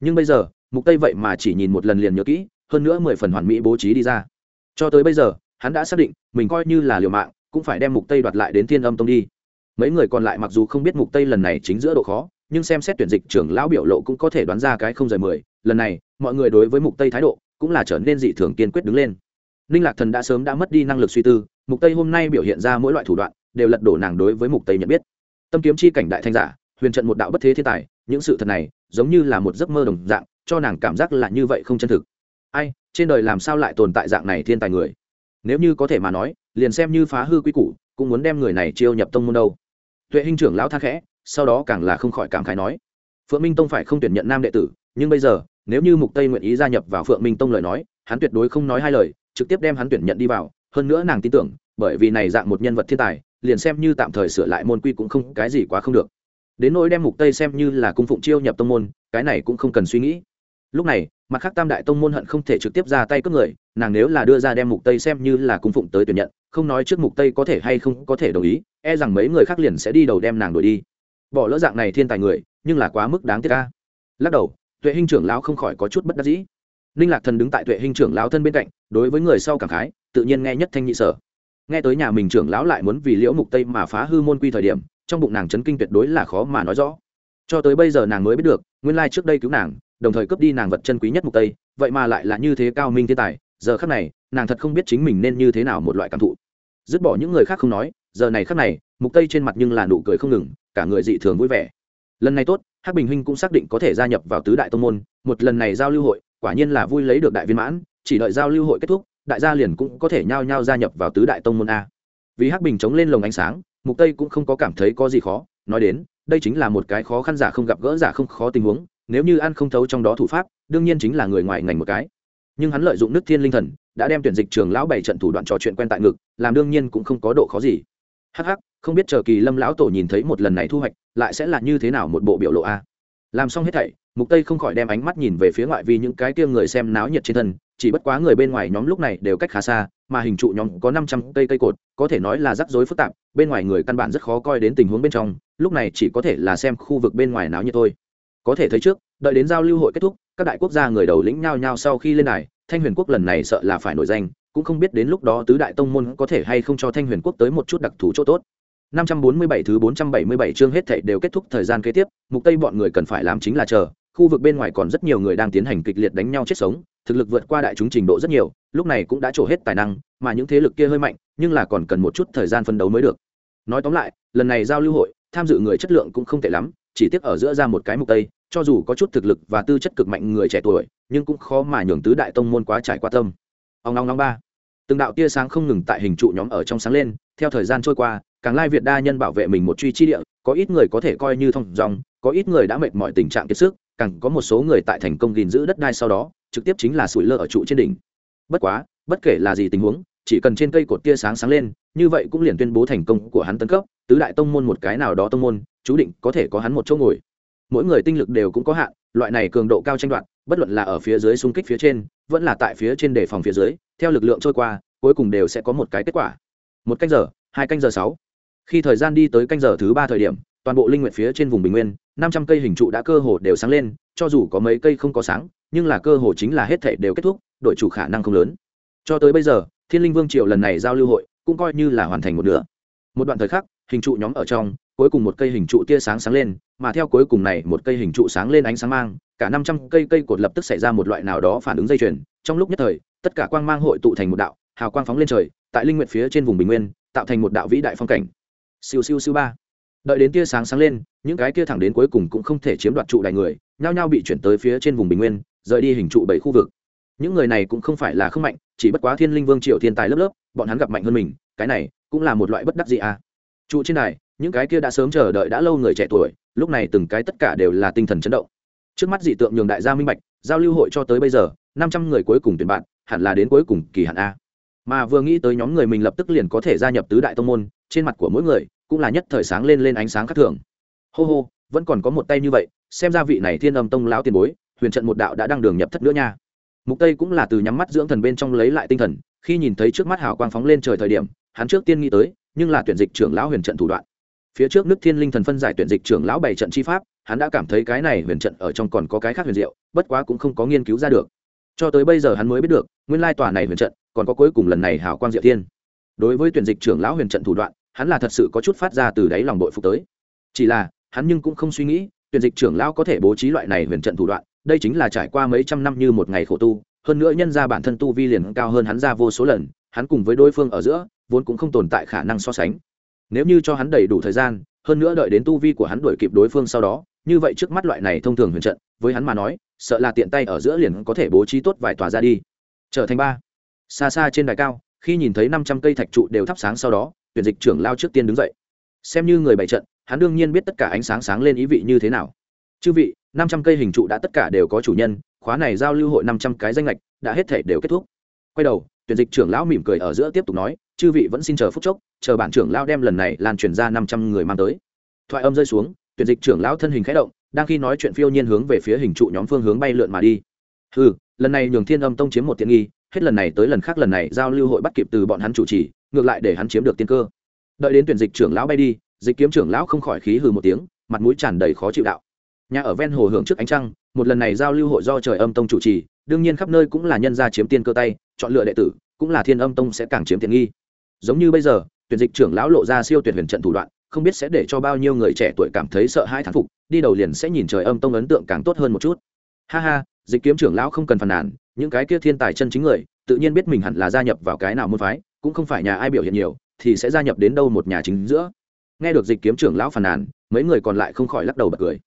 Nhưng bây giờ, mục tây vậy mà chỉ nhìn một lần liền nhớ kỹ, hơn nữa mười phần hoàn mỹ bố trí đi ra. Cho tới bây giờ, hắn đã xác định, mình coi như là liều mạng, cũng phải đem mục tây đoạt lại đến thiên âm tông đi mấy người còn lại mặc dù không biết mục tây lần này chính giữa độ khó, nhưng xem xét tuyển dịch trưởng lão biểu lộ cũng có thể đoán ra cái không rời mười. Lần này, mọi người đối với mục tây thái độ cũng là trở nên dị thường kiên quyết đứng lên. Ninh lạc thần đã sớm đã mất đi năng lực suy tư, mục tây hôm nay biểu hiện ra mỗi loại thủ đoạn đều lật đổ nàng đối với mục tây nhận biết. Tâm kiếm chi cảnh đại thanh giả, huyền trận một đạo bất thế thiên tài, những sự thật này giống như là một giấc mơ đồng dạng, cho nàng cảm giác là như vậy không chân thực. Ai, trên đời làm sao lại tồn tại dạng này thiên tài người? Nếu như có thể mà nói, liền xem như phá hư quy củ, cũng muốn đem người này chiêu nhập tông môn đâu tuệ hình trưởng lão tha khẽ, sau đó càng là không khỏi cảm khái nói, phượng minh tông phải không tuyển nhận nam đệ tử, nhưng bây giờ, nếu như mục tây nguyện ý gia nhập vào phượng minh tông lời nói, hắn tuyệt đối không nói hai lời, trực tiếp đem hắn tuyển nhận đi vào. Hơn nữa nàng tin tưởng, bởi vì này dạng một nhân vật thiên tài, liền xem như tạm thời sửa lại môn quy cũng không, cái gì quá không được. Đến nỗi đem mục tây xem như là cung phụng chiêu nhập tông môn, cái này cũng không cần suy nghĩ. Lúc này, mặt khác tam đại tông môn hận không thể trực tiếp ra tay cướp người, nàng nếu là đưa ra đem mục tây xem như là cung phụng tới tuyển nhận, không nói trước mục tây có thể hay không có thể đồng ý e rằng mấy người khác liền sẽ đi đầu đem nàng đuổi đi. Bỏ lỡ dạng này thiên tài người, nhưng là quá mức đáng tiếc ca lắc đầu, tuệ hình trưởng lão không khỏi có chút bất đắc dĩ. Ninh lạc thần đứng tại tuệ hình trưởng lão thân bên cạnh, đối với người sau cảm khái, tự nhiên nghe nhất thanh nhị sở. Nghe tới nhà mình trưởng lão lại muốn vì liễu mục tây mà phá hư môn quy thời điểm, trong bụng nàng chấn kinh tuyệt đối là khó mà nói rõ. Cho tới bây giờ nàng mới biết được, nguyên lai trước đây cứu nàng, đồng thời cướp đi nàng vật chân quý nhất mục tây, vậy mà lại là như thế cao minh thiên tài, giờ khắc này, nàng thật không biết chính mình nên như thế nào một loại cảm thụ. Dứt bỏ những người khác không nói giờ này khắc này, mục tây trên mặt nhưng là nụ cười không ngừng, cả người dị thường vui vẻ. Lần này tốt, hắc bình huynh cũng xác định có thể gia nhập vào tứ đại tông môn, một lần này giao lưu hội, quả nhiên là vui lấy được đại viên mãn, chỉ đợi giao lưu hội kết thúc, đại gia liền cũng có thể nhao nhao gia nhập vào tứ đại tông môn a. Vì hắc bình chống lên lồng ánh sáng, mục tây cũng không có cảm thấy có gì khó, nói đến, đây chính là một cái khó khăn giả không gặp gỡ giả không khó tình huống, nếu như ăn không thấu trong đó thủ pháp, đương nhiên chính là người ngoài ngành một cái. Nhưng hắn lợi dụng nước thiên linh thần, đã đem tuyển dịch trường lão bảy trận thủ đoạn trò chuyện quen tại ngực, làm đương nhiên cũng không có độ khó gì hắc hắc, không biết chờ kỳ lâm lão tổ nhìn thấy một lần này thu hoạch, lại sẽ là như thế nào một bộ biểu lộ a? Làm xong hết thảy, mục tây không khỏi đem ánh mắt nhìn về phía ngoại vi những cái kia người xem náo nhiệt trên thân, chỉ bất quá người bên ngoài nhóm lúc này đều cách khá xa, mà hình trụ nhóm có 500 cây cây cột, có thể nói là rắc rối phức tạp, bên ngoài người căn bản rất khó coi đến tình huống bên trong, lúc này chỉ có thể là xem khu vực bên ngoài náo nhiệt thôi. Có thể thấy trước, đợi đến giao lưu hội kết thúc, các đại quốc gia người đầu lĩnh nhau nhau sau khi lên đài, thanh huyền quốc lần này sợ là phải nổi danh cũng không biết đến lúc đó tứ đại tông môn có thể hay không cho thanh huyền quốc tới một chút đặc thù chỗ tốt 547 thứ 477 chương hết thảy đều kết thúc thời gian kế tiếp, mục tây bọn người cần phải làm chính là chờ, khu vực bên ngoài còn rất nhiều người đang tiến hành kịch liệt đánh nhau chết sống, thực lực vượt qua đại chúng trình độ rất nhiều, lúc này cũng đã trổ hết tài năng, mà những thế lực kia hơi mạnh, nhưng là còn cần một chút thời gian phân đấu mới được. Nói tóm lại, lần này giao lưu hội, tham dự người chất lượng cũng không tệ lắm, chỉ tiếc ở giữa ra một cái mục tây, cho dù có chút thực lực và tư chất cực mạnh người trẻ tuổi, nhưng cũng khó mà nhường tứ đại tông môn quá trải qua tâm. Ông long long ba. Từng đạo tia sáng không ngừng tại hình trụ nhóm ở trong sáng lên, theo thời gian trôi qua, càng lai việt đa nhân bảo vệ mình một truy chi địa có ít người có thể coi như thông dòng có ít người đã mệt mọi tình trạng kiệt sức càng có một số người tại thành công gìn giữ đất đai sau đó trực tiếp chính là sủi lơ ở trụ trên đỉnh bất quá bất kể là gì tình huống chỉ cần trên cây cột tia sáng sáng lên như vậy cũng liền tuyên bố thành công của hắn tấn cấp tứ đại tông môn một cái nào đó tông môn chú định có thể có hắn một chỗ ngồi mỗi người tinh lực đều cũng có hạn loại này cường độ cao tranh đoạt bất luận là ở phía dưới xung kích phía trên vẫn là tại phía trên đề phòng phía dưới, theo lực lượng trôi qua, cuối cùng đều sẽ có một cái kết quả. Một canh giờ, hai canh giờ sáu. Khi thời gian đi tới canh giờ thứ ba thời điểm, toàn bộ linh nguyện phía trên vùng bình nguyên, năm trăm cây hình trụ đã cơ hồ đều sáng lên, cho dù có mấy cây không có sáng, nhưng là cơ hồ chính là hết thể đều kết thúc, đội chủ khả năng không lớn. Cho tới bây giờ, thiên linh vương triều lần này giao lưu hội cũng coi như là hoàn thành một nửa. Một đoạn thời khắc, hình trụ nhóm ở trong, cuối cùng một cây hình trụ tia sáng sáng lên, mà theo cuối cùng này, một cây hình trụ sáng lên ánh sáng mang cả năm trăm cây cây cột lập tức xảy ra một loại nào đó phản ứng dây chuyền. Trong lúc nhất thời, tất cả quang mang hội tụ thành một đạo, hào quang phóng lên trời, tại linh nguyện phía trên vùng bình nguyên, tạo thành một đạo vĩ đại phong cảnh. Siêu siêu siêu ba. Đợi đến tia sáng sáng lên, những cái kia thẳng đến cuối cùng cũng không thể chiếm đoạt trụ đại người, nhao nhao bị chuyển tới phía trên vùng bình nguyên, rời đi hình trụ bảy khu vực. Những người này cũng không phải là không mạnh, chỉ bất quá thiên linh vương triệu thiên tài lớp lớp, bọn hắn gặp mạnh hơn mình, cái này cũng là một loại bất đắc gì à. Trụ trên này những cái kia đã sớm chờ đợi đã lâu người trẻ tuổi, lúc này từng cái tất cả đều là tinh thần chấn động trước mắt dị tượng nhường đại gia minh bạch, giao lưu hội cho tới bây giờ, năm trăm người cuối cùng tuyển bạn, hẳn là đến cuối cùng kỳ hạn a. Mà vừa nghĩ tới nhóm người mình lập tức liền có thể gia nhập tứ đại tông môn, trên mặt của mỗi người cũng là nhất thời sáng lên lên ánh sáng khác thường. Hô hô, vẫn còn có một tay như vậy, xem ra vị này thiên âm tông lão tiền bối, huyền trận một đạo đã đang đường nhập thất nữa nha. Mục tây cũng là từ nhắm mắt dưỡng thần bên trong lấy lại tinh thần, khi nhìn thấy trước mắt hào quang phóng lên trời thời điểm, hắn trước tiên nghĩ tới, nhưng là tuyển dịch trưởng lão huyền trận thủ đoạn phía trước nước thiên linh thần phân giải tuyển dịch trưởng lão bảy trận chi pháp, hắn đã cảm thấy cái này huyền trận ở trong còn có cái khác huyền diệu, bất quá cũng không có nghiên cứu ra được. Cho tới bây giờ hắn mới biết được, nguyên lai tòa này huyền trận còn có cuối cùng lần này hảo quang diệu thiên. Đối với tuyển dịch trưởng lão huyền trận thủ đoạn, hắn là thật sự có chút phát ra từ đáy lòng đội phục tới. Chỉ là, hắn nhưng cũng không suy nghĩ, tuyển dịch trưởng lão có thể bố trí loại này huyền trận thủ đoạn, đây chính là trải qua mấy trăm năm như một ngày khổ tu, hơn nữa nhân ra bản thân tu vi liền cao hơn hắn ra vô số lần, hắn cùng với đối phương ở giữa, vốn cũng không tồn tại khả năng so sánh nếu như cho hắn đầy đủ thời gian, hơn nữa đợi đến tu vi của hắn đuổi kịp đối phương sau đó, như vậy trước mắt loại này thông thường huyền trận, với hắn mà nói, sợ là tiện tay ở giữa liền có thể bố trí tốt vài tòa ra đi. Trở thành ba. Xa xa trên đài cao, khi nhìn thấy năm trăm cây thạch trụ đều thắp sáng sau đó, tuyển dịch trưởng lao trước tiên đứng dậy. Xem như người bày trận, hắn đương nhiên biết tất cả ánh sáng sáng lên ý vị như thế nào. Chư vị, năm trăm cây hình trụ đã tất cả đều có chủ nhân, khóa này giao lưu hội năm trăm cái danh lệch đã hết thể đều kết thúc. Quay đầu, tuyển dịch trưởng lão mỉm cười ở giữa tiếp tục nói chư vị vẫn xin chờ phút chốc, chờ bản trưởng lão đem lần này lan truyền ra năm trăm người mang tới. Thoại âm rơi xuống, tuyển dịch trưởng lão thân hình khẽ động, đang khi nói chuyện phiêu nhiên hướng về phía hình trụ nhóm phương hướng bay lượn mà đi. Ừ lần này nhường thiên âm tông chiếm một tiện nghi, hết lần này tới lần khác lần này giao lưu hội bắt kịp từ bọn hắn chủ trì, ngược lại để hắn chiếm được tiên cơ. Đợi đến tuyển dịch trưởng lão bay đi, dịch kiếm trưởng lão không khỏi khí hừ một tiếng, mặt mũi tràn đầy khó chịu đạo. Nhà ở ven hồ hưởng trước ánh trăng, một lần này giao lưu hội do trời âm tông chủ trì, đương nhiên khắp nơi cũng là nhân gia chiếm tiên cơ tay, chọn lựa đệ tử, cũng là thiên âm tông sẽ càng chiếm tiện nghi giống như bây giờ, tuyển dịch trưởng lão lộ ra siêu tuyệt huyền trận thủ đoạn, không biết sẽ để cho bao nhiêu người trẻ tuổi cảm thấy sợ hãi thán phục, đi đầu liền sẽ nhìn trời âm tông ấn tượng càng tốt hơn một chút. Ha ha, dịch kiếm trưởng lão không cần phàn nàn, những cái kia thiên tài chân chính người, tự nhiên biết mình hẳn là gia nhập vào cái nào môn phái, cũng không phải nhà ai biểu hiện nhiều, thì sẽ gia nhập đến đâu một nhà chính giữa. Nghe được dịch kiếm trưởng lão phàn nàn, mấy người còn lại không khỏi lắc đầu bật cười.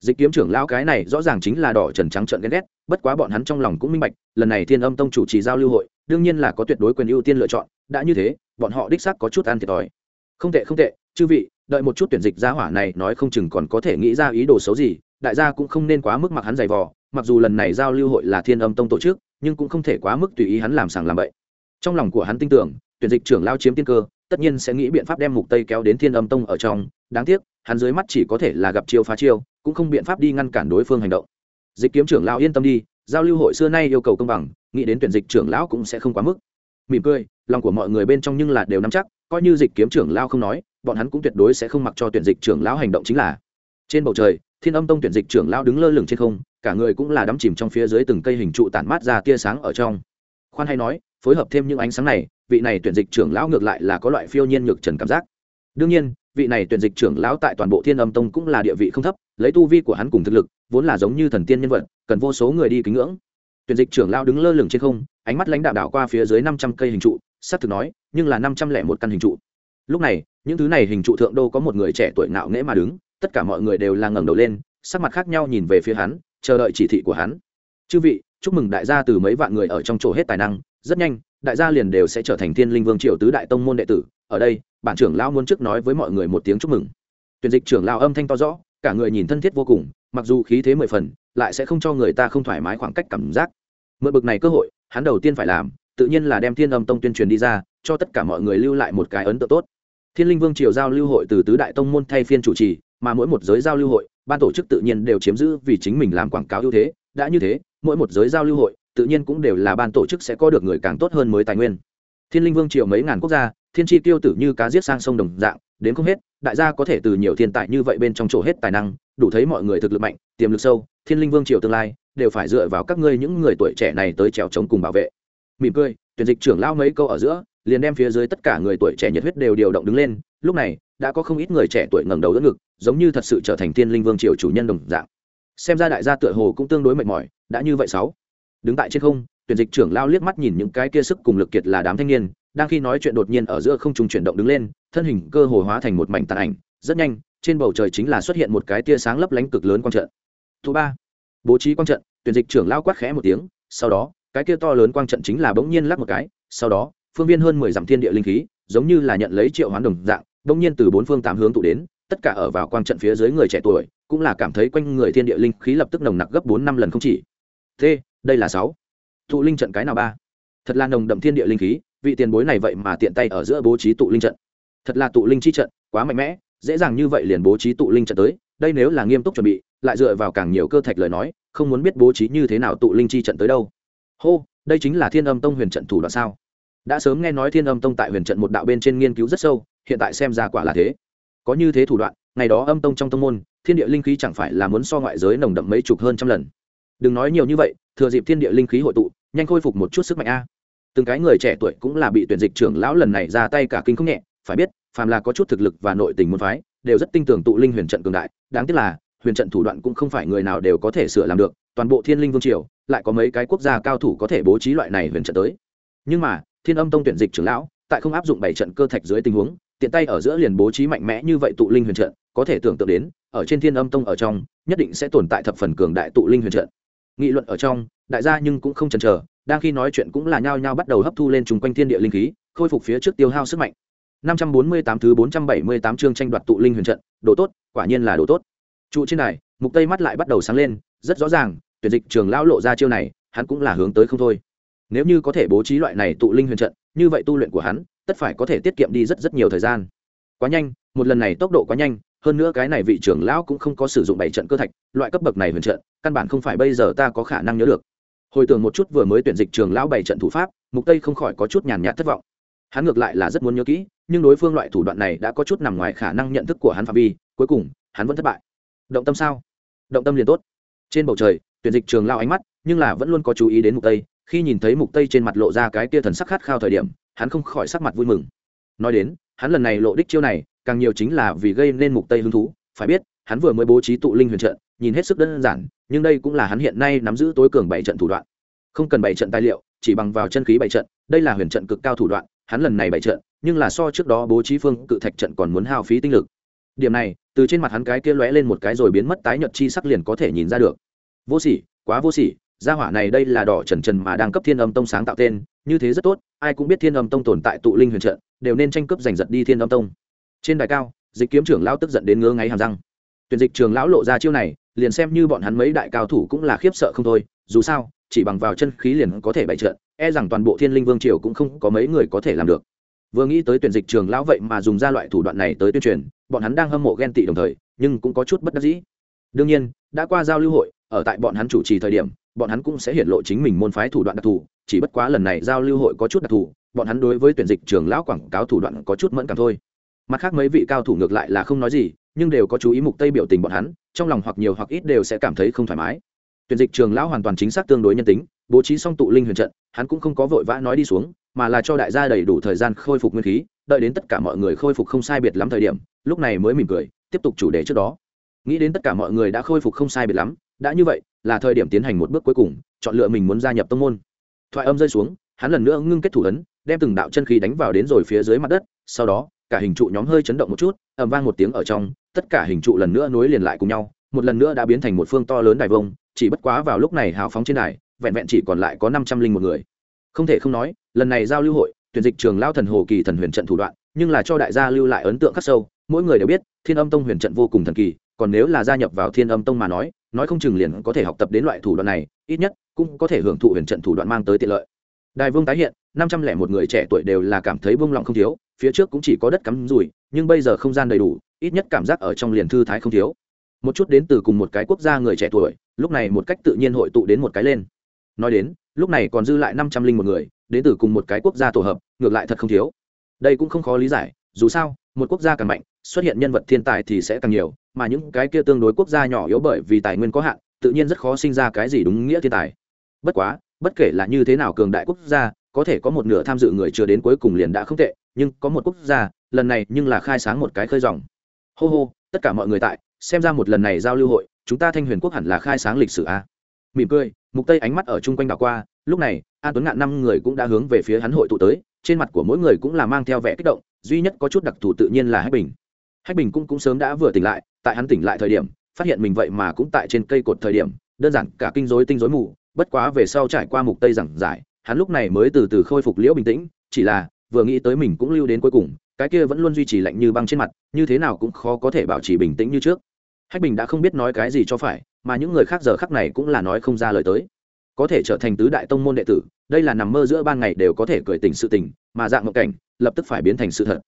Dịch kiếm trưởng lão cái này rõ ràng chính là đỏ trần trắng trợn ghen ghét, bất quá bọn hắn trong lòng cũng minh bạch, lần này thiên âm tông chủ trì giao lưu hội, đương nhiên là có tuyệt đối quyền ưu tiên lựa chọn, đã như thế bọn họ đích xác có chút ăn thiệt thòi. Không tệ không tệ, chư vị, đợi một chút tuyển dịch gia hỏa này nói không chừng còn có thể nghĩ ra ý đồ xấu gì, đại gia cũng không nên quá mức mặc hắn giày vò, mặc dù lần này giao lưu hội là thiên âm tông tổ chức, nhưng cũng không thể quá mức tùy ý hắn làm sàng làm bậy. Trong lòng của hắn tin tưởng, tuyển dịch trưởng lao chiếm tiên cơ, tất nhiên sẽ nghĩ biện pháp đem mục tây kéo đến thiên âm tông ở trong, đáng tiếc, hắn dưới mắt chỉ có thể là gặp chiêu phá chiêu, cũng không biện pháp đi ngăn cản đối phương hành động. Dịch kiếm trưởng lao yên tâm đi, giao lưu hội xưa nay yêu cầu công bằng, nghĩ đến tuyển dịch trưởng lão cũng sẽ không quá mức mỉm cười, lòng của mọi người bên trong nhưng là đều nắm chắc, coi như dịch kiếm trưởng lao không nói, bọn hắn cũng tuyệt đối sẽ không mặc cho tuyển dịch trưởng lão hành động chính là. Trên bầu trời, thiên âm tông tuyển dịch trưởng lao đứng lơ lửng trên không, cả người cũng là đắm chìm trong phía dưới từng cây hình trụ tản mát ra tia sáng ở trong. Khoan hay nói, phối hợp thêm những ánh sáng này, vị này tuyển dịch trưởng lão ngược lại là có loại phiêu nhiên nhược trần cảm giác. Đương nhiên, vị này tuyển dịch trưởng lão tại toàn bộ thiên âm tông cũng là địa vị không thấp, lấy tu vi của hắn cùng thực lực, vốn là giống như thần tiên nhân vật, cần vô số người đi kính ngưỡng tuyển dịch trưởng lão đứng lơ lửng trên không, ánh mắt lãnh đạo đảo qua phía dưới năm trăm cây hình trụ sắp thực nói, nhưng là năm trăm lẻ một căn hình trụ. Lúc này, những thứ này hình trụ thượng đô có một người trẻ tuổi ngạo nghễ mà đứng, tất cả mọi người đều là ngẩng đầu lên, sắc mặt khác nhau nhìn về phía hắn, chờ đợi chỉ thị của hắn. Chư vị, chúc mừng đại gia từ mấy vạn người ở trong chỗ hết tài năng, rất nhanh, đại gia liền đều sẽ trở thành thiên linh vương triều tứ đại tông môn đệ tử, ở đây, bản trưởng lão muốn trước nói với mọi người một tiếng chúc mừng. Tuyển dịch trưởng lão âm thanh to rõ, cả người nhìn thân thiết vô cùng, mặc dù khí thế mười phần, lại sẽ không cho người ta không thoải mái khoảng cách cảm giác mượn bực này cơ hội, hắn đầu tiên phải làm, tự nhiên là đem thiên âm tông tuyên truyền đi ra, cho tất cả mọi người lưu lại một cái ấn tượng tốt. Thiên linh vương triều giao lưu hội từ tứ đại tông môn thay phiên chủ trì, mà mỗi một giới giao lưu hội, ban tổ chức tự nhiên đều chiếm giữ vì chính mình làm quảng cáo ưu thế. Đã như thế, mỗi một giới giao lưu hội, tự nhiên cũng đều là ban tổ chức sẽ có được người càng tốt hơn mới tài nguyên. Thiên linh vương triều mấy ngàn quốc gia, thiên tri tiêu tử như cá giết sang sông đồng dạng, đến không hết đại gia có thể từ nhiều thiên tài như vậy bên trong chỗ hết tài năng, đủ thấy mọi người thực lực mạnh, tiềm lực sâu, thiên linh vương triều tương lai, đều phải dựa vào các ngươi những người tuổi trẻ này tới trèo chống cùng bảo vệ. Mỉm cười, tuyển dịch trưởng lao mấy câu ở giữa, liền đem phía dưới tất cả người tuổi trẻ nhiệt huyết đều điều động đứng lên, lúc này, đã có không ít người trẻ tuổi ngẩng đầu đỡ ngực, giống như thật sự trở thành thiên linh vương triều chủ nhân đồng dạng. Xem ra đại gia tựa hồ cũng tương đối mệt mỏi, đã như vậy sáu. Đứng tại trên không, tuyển dịch trưởng lao liếc mắt nhìn những cái kia sức cùng lực kiệt là đám thanh niên, đang khi nói chuyện đột nhiên ở giữa không trung chuyển động đứng lên thân hình cơ hồ hóa thành một mảnh tàn ảnh, rất nhanh, trên bầu trời chính là xuất hiện một cái tia sáng lấp lánh cực lớn quang trận. Thứ ba, bố trí quang trận, tuyển dịch trưởng lao quát khẽ một tiếng, sau đó, cái kia to lớn quang trận chính là bỗng nhiên lắc một cái, sau đó, phương viên hơn mười dặm thiên địa linh khí, giống như là nhận lấy triệu hoán đồng dạng, bỗng nhiên từ bốn phương tám hướng tụ đến, tất cả ở vào quang trận phía dưới người trẻ tuổi, cũng là cảm thấy quanh người thiên địa linh khí lập tức nồng nặc gấp bốn năm lần không chỉ. Thế đây là sáu. Tụ linh trận cái nào ba? Thật là nồng đậm thiên địa linh khí, vị tiền bối này vậy mà tiện tay ở giữa bố trí tụ linh trận thật là tụ linh chi trận, quá mạnh mẽ, dễ dàng như vậy liền bố trí tụ linh trận tới, đây nếu là nghiêm túc chuẩn bị, lại dựa vào càng nhiều cơ thạch lời nói, không muốn biết bố trí như thế nào tụ linh chi trận tới đâu. Hô, đây chính là thiên âm tông huyền trận thủ đoạn sao? Đã sớm nghe nói thiên âm tông tại huyền trận một đạo bên trên nghiên cứu rất sâu, hiện tại xem ra quả là thế. Có như thế thủ đoạn, ngày đó âm tông trong tông môn, thiên địa linh khí chẳng phải là muốn so ngoại giới nồng đậm mấy chục hơn trăm lần. Đừng nói nhiều như vậy, thừa dịp thiên địa linh khí hội tụ, nhanh khôi phục một chút sức mạnh a. Từng cái người trẻ tuổi cũng là bị tuyển dịch trưởng lão lần này ra tay cả kinh không nhẹ, phải biết phàm là có chút thực lực và nội tình môn phái, đều rất tin tưởng tụ linh huyền trận cường đại. Đáng tiếc là, huyền trận thủ đoạn cũng không phải người nào đều có thể sửa làm được, toàn bộ thiên linh vương triều, lại có mấy cái quốc gia cao thủ có thể bố trí loại này huyền trận tới. Nhưng mà, thiên âm tông tuyển dịch trưởng lão, tại không áp dụng bảy trận cơ thạch dưới tình huống, tiện tay ở giữa liền bố trí mạnh mẽ như vậy tụ linh huyền trận, có thể tưởng tượng đến, ở trên thiên âm tông ở trong, nhất định sẽ tồn tại thập phần cường đại tụ linh huyền trận. Nghị luận ở trong, đại gia nhưng cũng không chần chờ, đang khi nói chuyện cũng là nhao nhao bắt đầu hấp thu lên chung quanh thiên địa linh khí, khôi phục phía trước tiêu hao sức mạnh. 548 thứ 478 chương tranh đoạt tụ linh huyền trận, đồ tốt, quả nhiên là đồ tốt. Trụ trên này mục tây mắt lại bắt đầu sáng lên, rất rõ ràng, tuyển dịch trường lão lộ ra chiêu này, hắn cũng là hướng tới không thôi. Nếu như có thể bố trí loại này tụ linh huyền trận, như vậy tu luyện của hắn, tất phải có thể tiết kiệm đi rất rất nhiều thời gian. Quá nhanh, một lần này tốc độ quá nhanh, hơn nữa cái này vị trưởng lão cũng không có sử dụng bảy trận cơ thạch, loại cấp bậc này huyền trận, căn bản không phải bây giờ ta có khả năng nhớ được. Hồi tưởng một chút vừa mới tuyển dịch trường lão bảy trận thủ pháp, mục tây không khỏi có chút nhàn nhạt thất vọng hắn ngược lại là rất muốn nhớ kỹ, nhưng đối phương loại thủ đoạn này đã có chút nằm ngoài khả năng nhận thức của hắn phạm vi, cuối cùng, hắn vẫn thất bại. Động tâm sao? Động tâm liền tốt. Trên bầu trời, tuyển dịch trường lao ánh mắt, nhưng là vẫn luôn có chú ý đến mục tây, khi nhìn thấy mục tây trên mặt lộ ra cái tia thần sắc khát khao thời điểm, hắn không khỏi sắc mặt vui mừng. Nói đến, hắn lần này lộ đích chiêu này, càng nhiều chính là vì gây nên mục tây hứng thú, phải biết, hắn vừa mới bố trí tụ linh huyền trận, nhìn hết sức đơn giản, nhưng đây cũng là hắn hiện nay nắm giữ tối cường bảy trận thủ đoạn. Không cần bảy trận tài liệu, chỉ bằng vào chân khí bảy trận, đây là huyền trận cực cao thủ đoạn hắn lần này bày trận, nhưng là so trước đó bố trí phương cự thạch trận còn muốn hao phí tinh lực. Điểm này, từ trên mặt hắn cái kia lóe lên một cái rồi biến mất tái nhợt chi sắc liền có thể nhìn ra được. Vô sỉ, quá vô sỉ, gia hỏa này đây là đỏ trần trần mà đang cấp thiên âm tông sáng tạo tên, như thế rất tốt, ai cũng biết thiên âm tông tồn tại tụ linh huyền trận, đều nên tranh cướp giành giật đi thiên âm tông. Trên đài cao, dịch kiếm trưởng lão tức giận đến ngứa ngáy hàm răng. Tuyển dịch trường lão lộ ra chiêu này, liền xem như bọn hắn mấy đại cao thủ cũng là khiếp sợ không thôi, dù sao chỉ bằng vào chân khí liền có thể bày trận e rằng toàn bộ thiên linh vương triều cũng không có mấy người có thể làm được. Vừa nghĩ tới tuyển dịch trường lão vậy mà dùng ra loại thủ đoạn này tới tuyên truyền, bọn hắn đang hâm mộ ghen tị đồng thời, nhưng cũng có chút bất đắc dĩ. Đương nhiên, đã qua giao lưu hội, ở tại bọn hắn chủ trì thời điểm, bọn hắn cũng sẽ hiện lộ chính mình môn phái thủ đoạn đặc thù, chỉ bất quá lần này giao lưu hội có chút đặc thù, bọn hắn đối với tuyển dịch trường lão quảng cáo thủ đoạn có chút mẫn cảm thôi. Mặt khác mấy vị cao thủ ngược lại là không nói gì, nhưng đều có chú ý mục tây biểu tình bọn hắn, trong lòng hoặc nhiều hoặc ít đều sẽ cảm thấy không thoải mái tuyển dịch trường lão hoàn toàn chính xác tương đối nhân tính, bố trí xong tụ linh huyền trận, hắn cũng không có vội vã nói đi xuống, mà là cho đại gia đầy đủ thời gian khôi phục nguyên khí, đợi đến tất cả mọi người khôi phục không sai biệt lắm thời điểm, lúc này mới mỉm cười, tiếp tục chủ đề trước đó. Nghĩ đến tất cả mọi người đã khôi phục không sai biệt lắm, đã như vậy, là thời điểm tiến hành một bước cuối cùng, chọn lựa mình muốn gia nhập tông môn. Thoại âm rơi xuống, hắn lần nữa ngưng kết thủ ấn, đem từng đạo chân khí đánh vào đến rồi phía dưới mặt đất, sau đó, cả hình trụ nhóm hơi chấn động một chút, ầm vang một tiếng ở trong, tất cả hình trụ lần nữa nối liền lại cùng nhau, một lần nữa đã biến thành một phương to lớn đài vông chỉ bất quá vào lúc này hào phóng trên đài, vẹn vẹn chỉ còn lại có năm trăm linh một người. Không thể không nói, lần này giao lưu hội, tuyển dịch trường lao thần hồ kỳ thần huyền trận thủ đoạn, nhưng là cho đại gia lưu lại ấn tượng khắc sâu, mỗi người đều biết, thiên âm tông huyền trận vô cùng thần kỳ, còn nếu là gia nhập vào thiên âm tông mà nói nói không chừng liền có thể học tập đến loại thủ đoạn này, ít nhất cũng có thể hưởng thụ huyền trận thủ đoạn mang tới tiện lợi. Đài vương tái hiện, năm trăm lẻ một người trẻ tuổi đều là cảm thấy bông lòng không thiếu, phía trước cũng chỉ có đất cắm rủi, nhưng bây giờ không gian đầy đủ, ít nhất cảm giác ở trong liền thư thái không thiếu một chút đến từ cùng một cái quốc gia người trẻ tuổi, lúc này một cách tự nhiên hội tụ đến một cái lên. Nói đến, lúc này còn dư lại năm trăm linh một người, đến từ cùng một cái quốc gia tổ hợp, ngược lại thật không thiếu. Đây cũng không khó lý giải, dù sao, một quốc gia càng mạnh, xuất hiện nhân vật thiên tài thì sẽ càng nhiều, mà những cái kia tương đối quốc gia nhỏ yếu bởi vì tài nguyên có hạn, tự nhiên rất khó sinh ra cái gì đúng nghĩa thiên tài. Bất quá, bất kể là như thế nào cường đại quốc gia, có thể có một nửa tham dự người chưa đến cuối cùng liền đã không tệ, nhưng có một quốc gia, lần này nhưng là khai sáng một cái khơi dòng. Hô hô, tất cả mọi người tại xem ra một lần này giao lưu hội, chúng ta thanh huyền quốc hẳn là khai sáng lịch sử a. Mỉm cười, mục tây ánh mắt ở chung quanh đảo qua, lúc này, an tuấn ngạn năm người cũng đã hướng về phía hắn hội tụ tới, trên mặt của mỗi người cũng là mang theo vẻ kích động, duy nhất có chút đặc thù tự nhiên là hách bình. Hách bình cũng cũng sớm đã vừa tỉnh lại, tại hắn tỉnh lại thời điểm, phát hiện mình vậy mà cũng tại trên cây cột thời điểm, đơn giản cả kinh rối tinh rối mù, bất quá về sau trải qua mục tây giảng giải, hắn lúc này mới từ từ khôi phục liễu bình tĩnh, chỉ là, vừa nghĩ tới mình cũng lưu đến cuối cùng, cái kia vẫn luôn duy trì lạnh như băng trên mặt, như thế nào cũng khó có thể bảo trì bình tĩnh như trước hách bình đã không biết nói cái gì cho phải, mà những người khác giờ khắc này cũng là nói không ra lời tới. Có thể trở thành tứ đại tông môn đệ tử, đây là nằm mơ giữa ban ngày đều có thể cười tình sự tình, mà dạng ngộ cảnh, lập tức phải biến thành sự thật.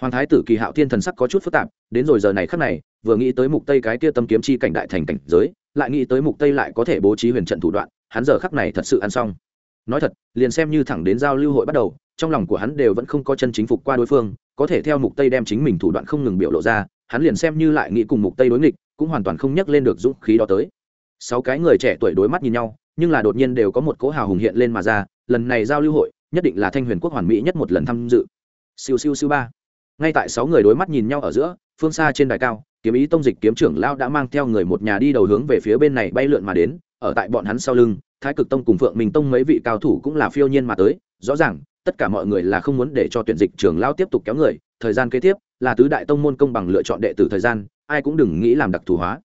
Hoàng thái tử kỳ hạo thiên thần sắc có chút phức tạp, đến rồi giờ này khắc này, vừa nghĩ tới mục tây cái kia tâm kiếm chi cảnh đại thành cảnh giới, lại nghĩ tới mục tây lại có thể bố trí huyền trận thủ đoạn, hắn giờ khắc này thật sự ăn xong. Nói thật, liền xem như thẳng đến giao lưu hội bắt đầu, trong lòng của hắn đều vẫn không có chân chính phục qua đối phương, có thể theo mục tây đem chính mình thủ đoạn không ngừng biểu lộ ra, hắn liền xem như lại nghĩ cùng mục tây đối nghịch cũng hoàn toàn không nhắc lên được dũng khí đó tới. Sáu cái người trẻ tuổi đối mắt nhìn nhau, nhưng là đột nhiên đều có một cỗ hào hùng hiện lên mà ra, lần này giao lưu hội, nhất định là thanh huyền quốc hoàn mỹ nhất một lần tham dự. Siêu siêu siêu ba. Ngay tại sáu người đối mắt nhìn nhau ở giữa, phương xa trên đài cao, kiếm ý tông dịch kiếm trưởng lao đã mang theo người một nhà đi đầu hướng về phía bên này bay lượn mà đến, ở tại bọn hắn sau lưng, thái cực tông cùng phượng minh tông mấy vị cao thủ cũng là phiêu nhiên mà tới, rõ ràng, tất cả mọi người là không muốn để cho tuyển dịch trưởng lao tiếp tục kéo người, thời gian kế tiếp là tứ đại tông môn công bằng lựa chọn đệ tử thời gian, ai cũng đừng nghĩ làm đặc thù hóa.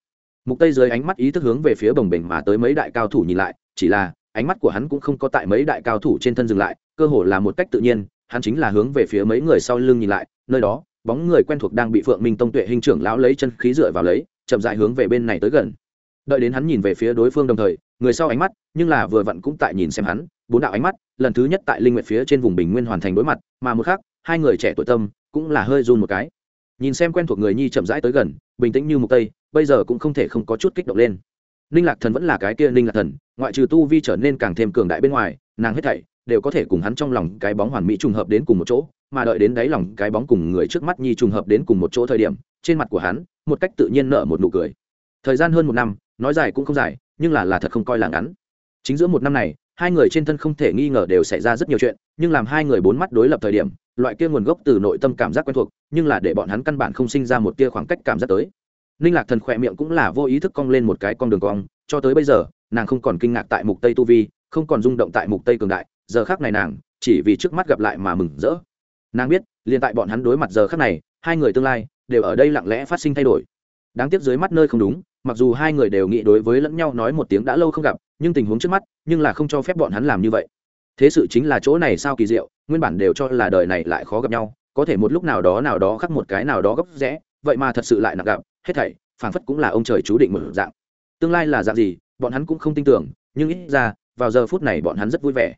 Mục tây dưới ánh mắt ý thức hướng về phía bồng bềnh mà tới mấy đại cao thủ nhìn lại, chỉ là, ánh mắt của hắn cũng không có tại mấy đại cao thủ trên thân dừng lại, cơ hồ là một cách tự nhiên, hắn chính là hướng về phía mấy người sau lưng nhìn lại, nơi đó, bóng người quen thuộc đang bị phượng minh tông tuệ hình trưởng lão lấy chân khí dựa vào lấy, chậm dại hướng về bên này tới gần. Đợi đến hắn nhìn về phía đối phương đồng thời, người sau ánh mắt, nhưng là vừa vặn cũng tại nhìn xem hắn, bốn đạo ánh mắt, lần thứ nhất tại linh nguyện phía trên vùng bình nguyên hoàn thành đối mặt, mà một khác hai người trẻ tuổi tâm cũng là hơi run một cái. Nhìn xem quen thuộc người nhi chậm rãi tới gần, bình tĩnh như một tây, bây giờ cũng không thể không có chút kích động lên. Ninh lạc thần vẫn là cái kia ninh lạc thần, ngoại trừ tu vi trở nên càng thêm cường đại bên ngoài, nàng hết thảy đều có thể cùng hắn trong lòng cái bóng hoàn mỹ trùng hợp đến cùng một chỗ, mà đợi đến đáy lòng cái bóng cùng người trước mắt nhi trùng hợp đến cùng một chỗ thời điểm, trên mặt của hắn, một cách tự nhiên nở một nụ cười. Thời gian hơn một năm, nói dài cũng không dài, nhưng là là thật không coi là ngắn. Chính giữa một năm này, hai người trên thân không thể nghi ngờ đều xảy ra rất nhiều chuyện, nhưng làm hai người bốn mắt đối lập thời điểm loại kia nguồn gốc từ nội tâm cảm giác quen thuộc, nhưng là để bọn hắn căn bản không sinh ra một tia khoảng cách cảm giác tới. Ninh lạc thần khỏe miệng cũng là vô ý thức cong lên một cái con đường cong, cho tới bây giờ, nàng không còn kinh ngạc tại mục tây tu vi, không còn rung động tại mục tây cường đại, giờ khác này nàng, chỉ vì trước mắt gặp lại mà mừng rỡ. Nàng biết, liền tại bọn hắn đối mặt giờ khác này, hai người tương lai đều ở đây lặng lẽ phát sinh thay đổi. Đáng tiếc dưới mắt nơi không đúng, mặc dù hai người đều nghĩ đối với lẫn nhau nói một tiếng đã lâu không gặp, nhưng tình huống trước mắt, nhưng là không cho phép bọn hắn làm như vậy thế sự chính là chỗ này sao kỳ diệu, nguyên bản đều cho là đời này lại khó gặp nhau, có thể một lúc nào đó nào đó khắc một cái nào đó gấp rẽ, vậy mà thật sự lại nặng gặp, hết thảy, phảng phất cũng là ông trời chú định mở dạng. Tương lai là dạng gì, bọn hắn cũng không tin tưởng, nhưng ít ra, vào giờ phút này bọn hắn rất vui vẻ.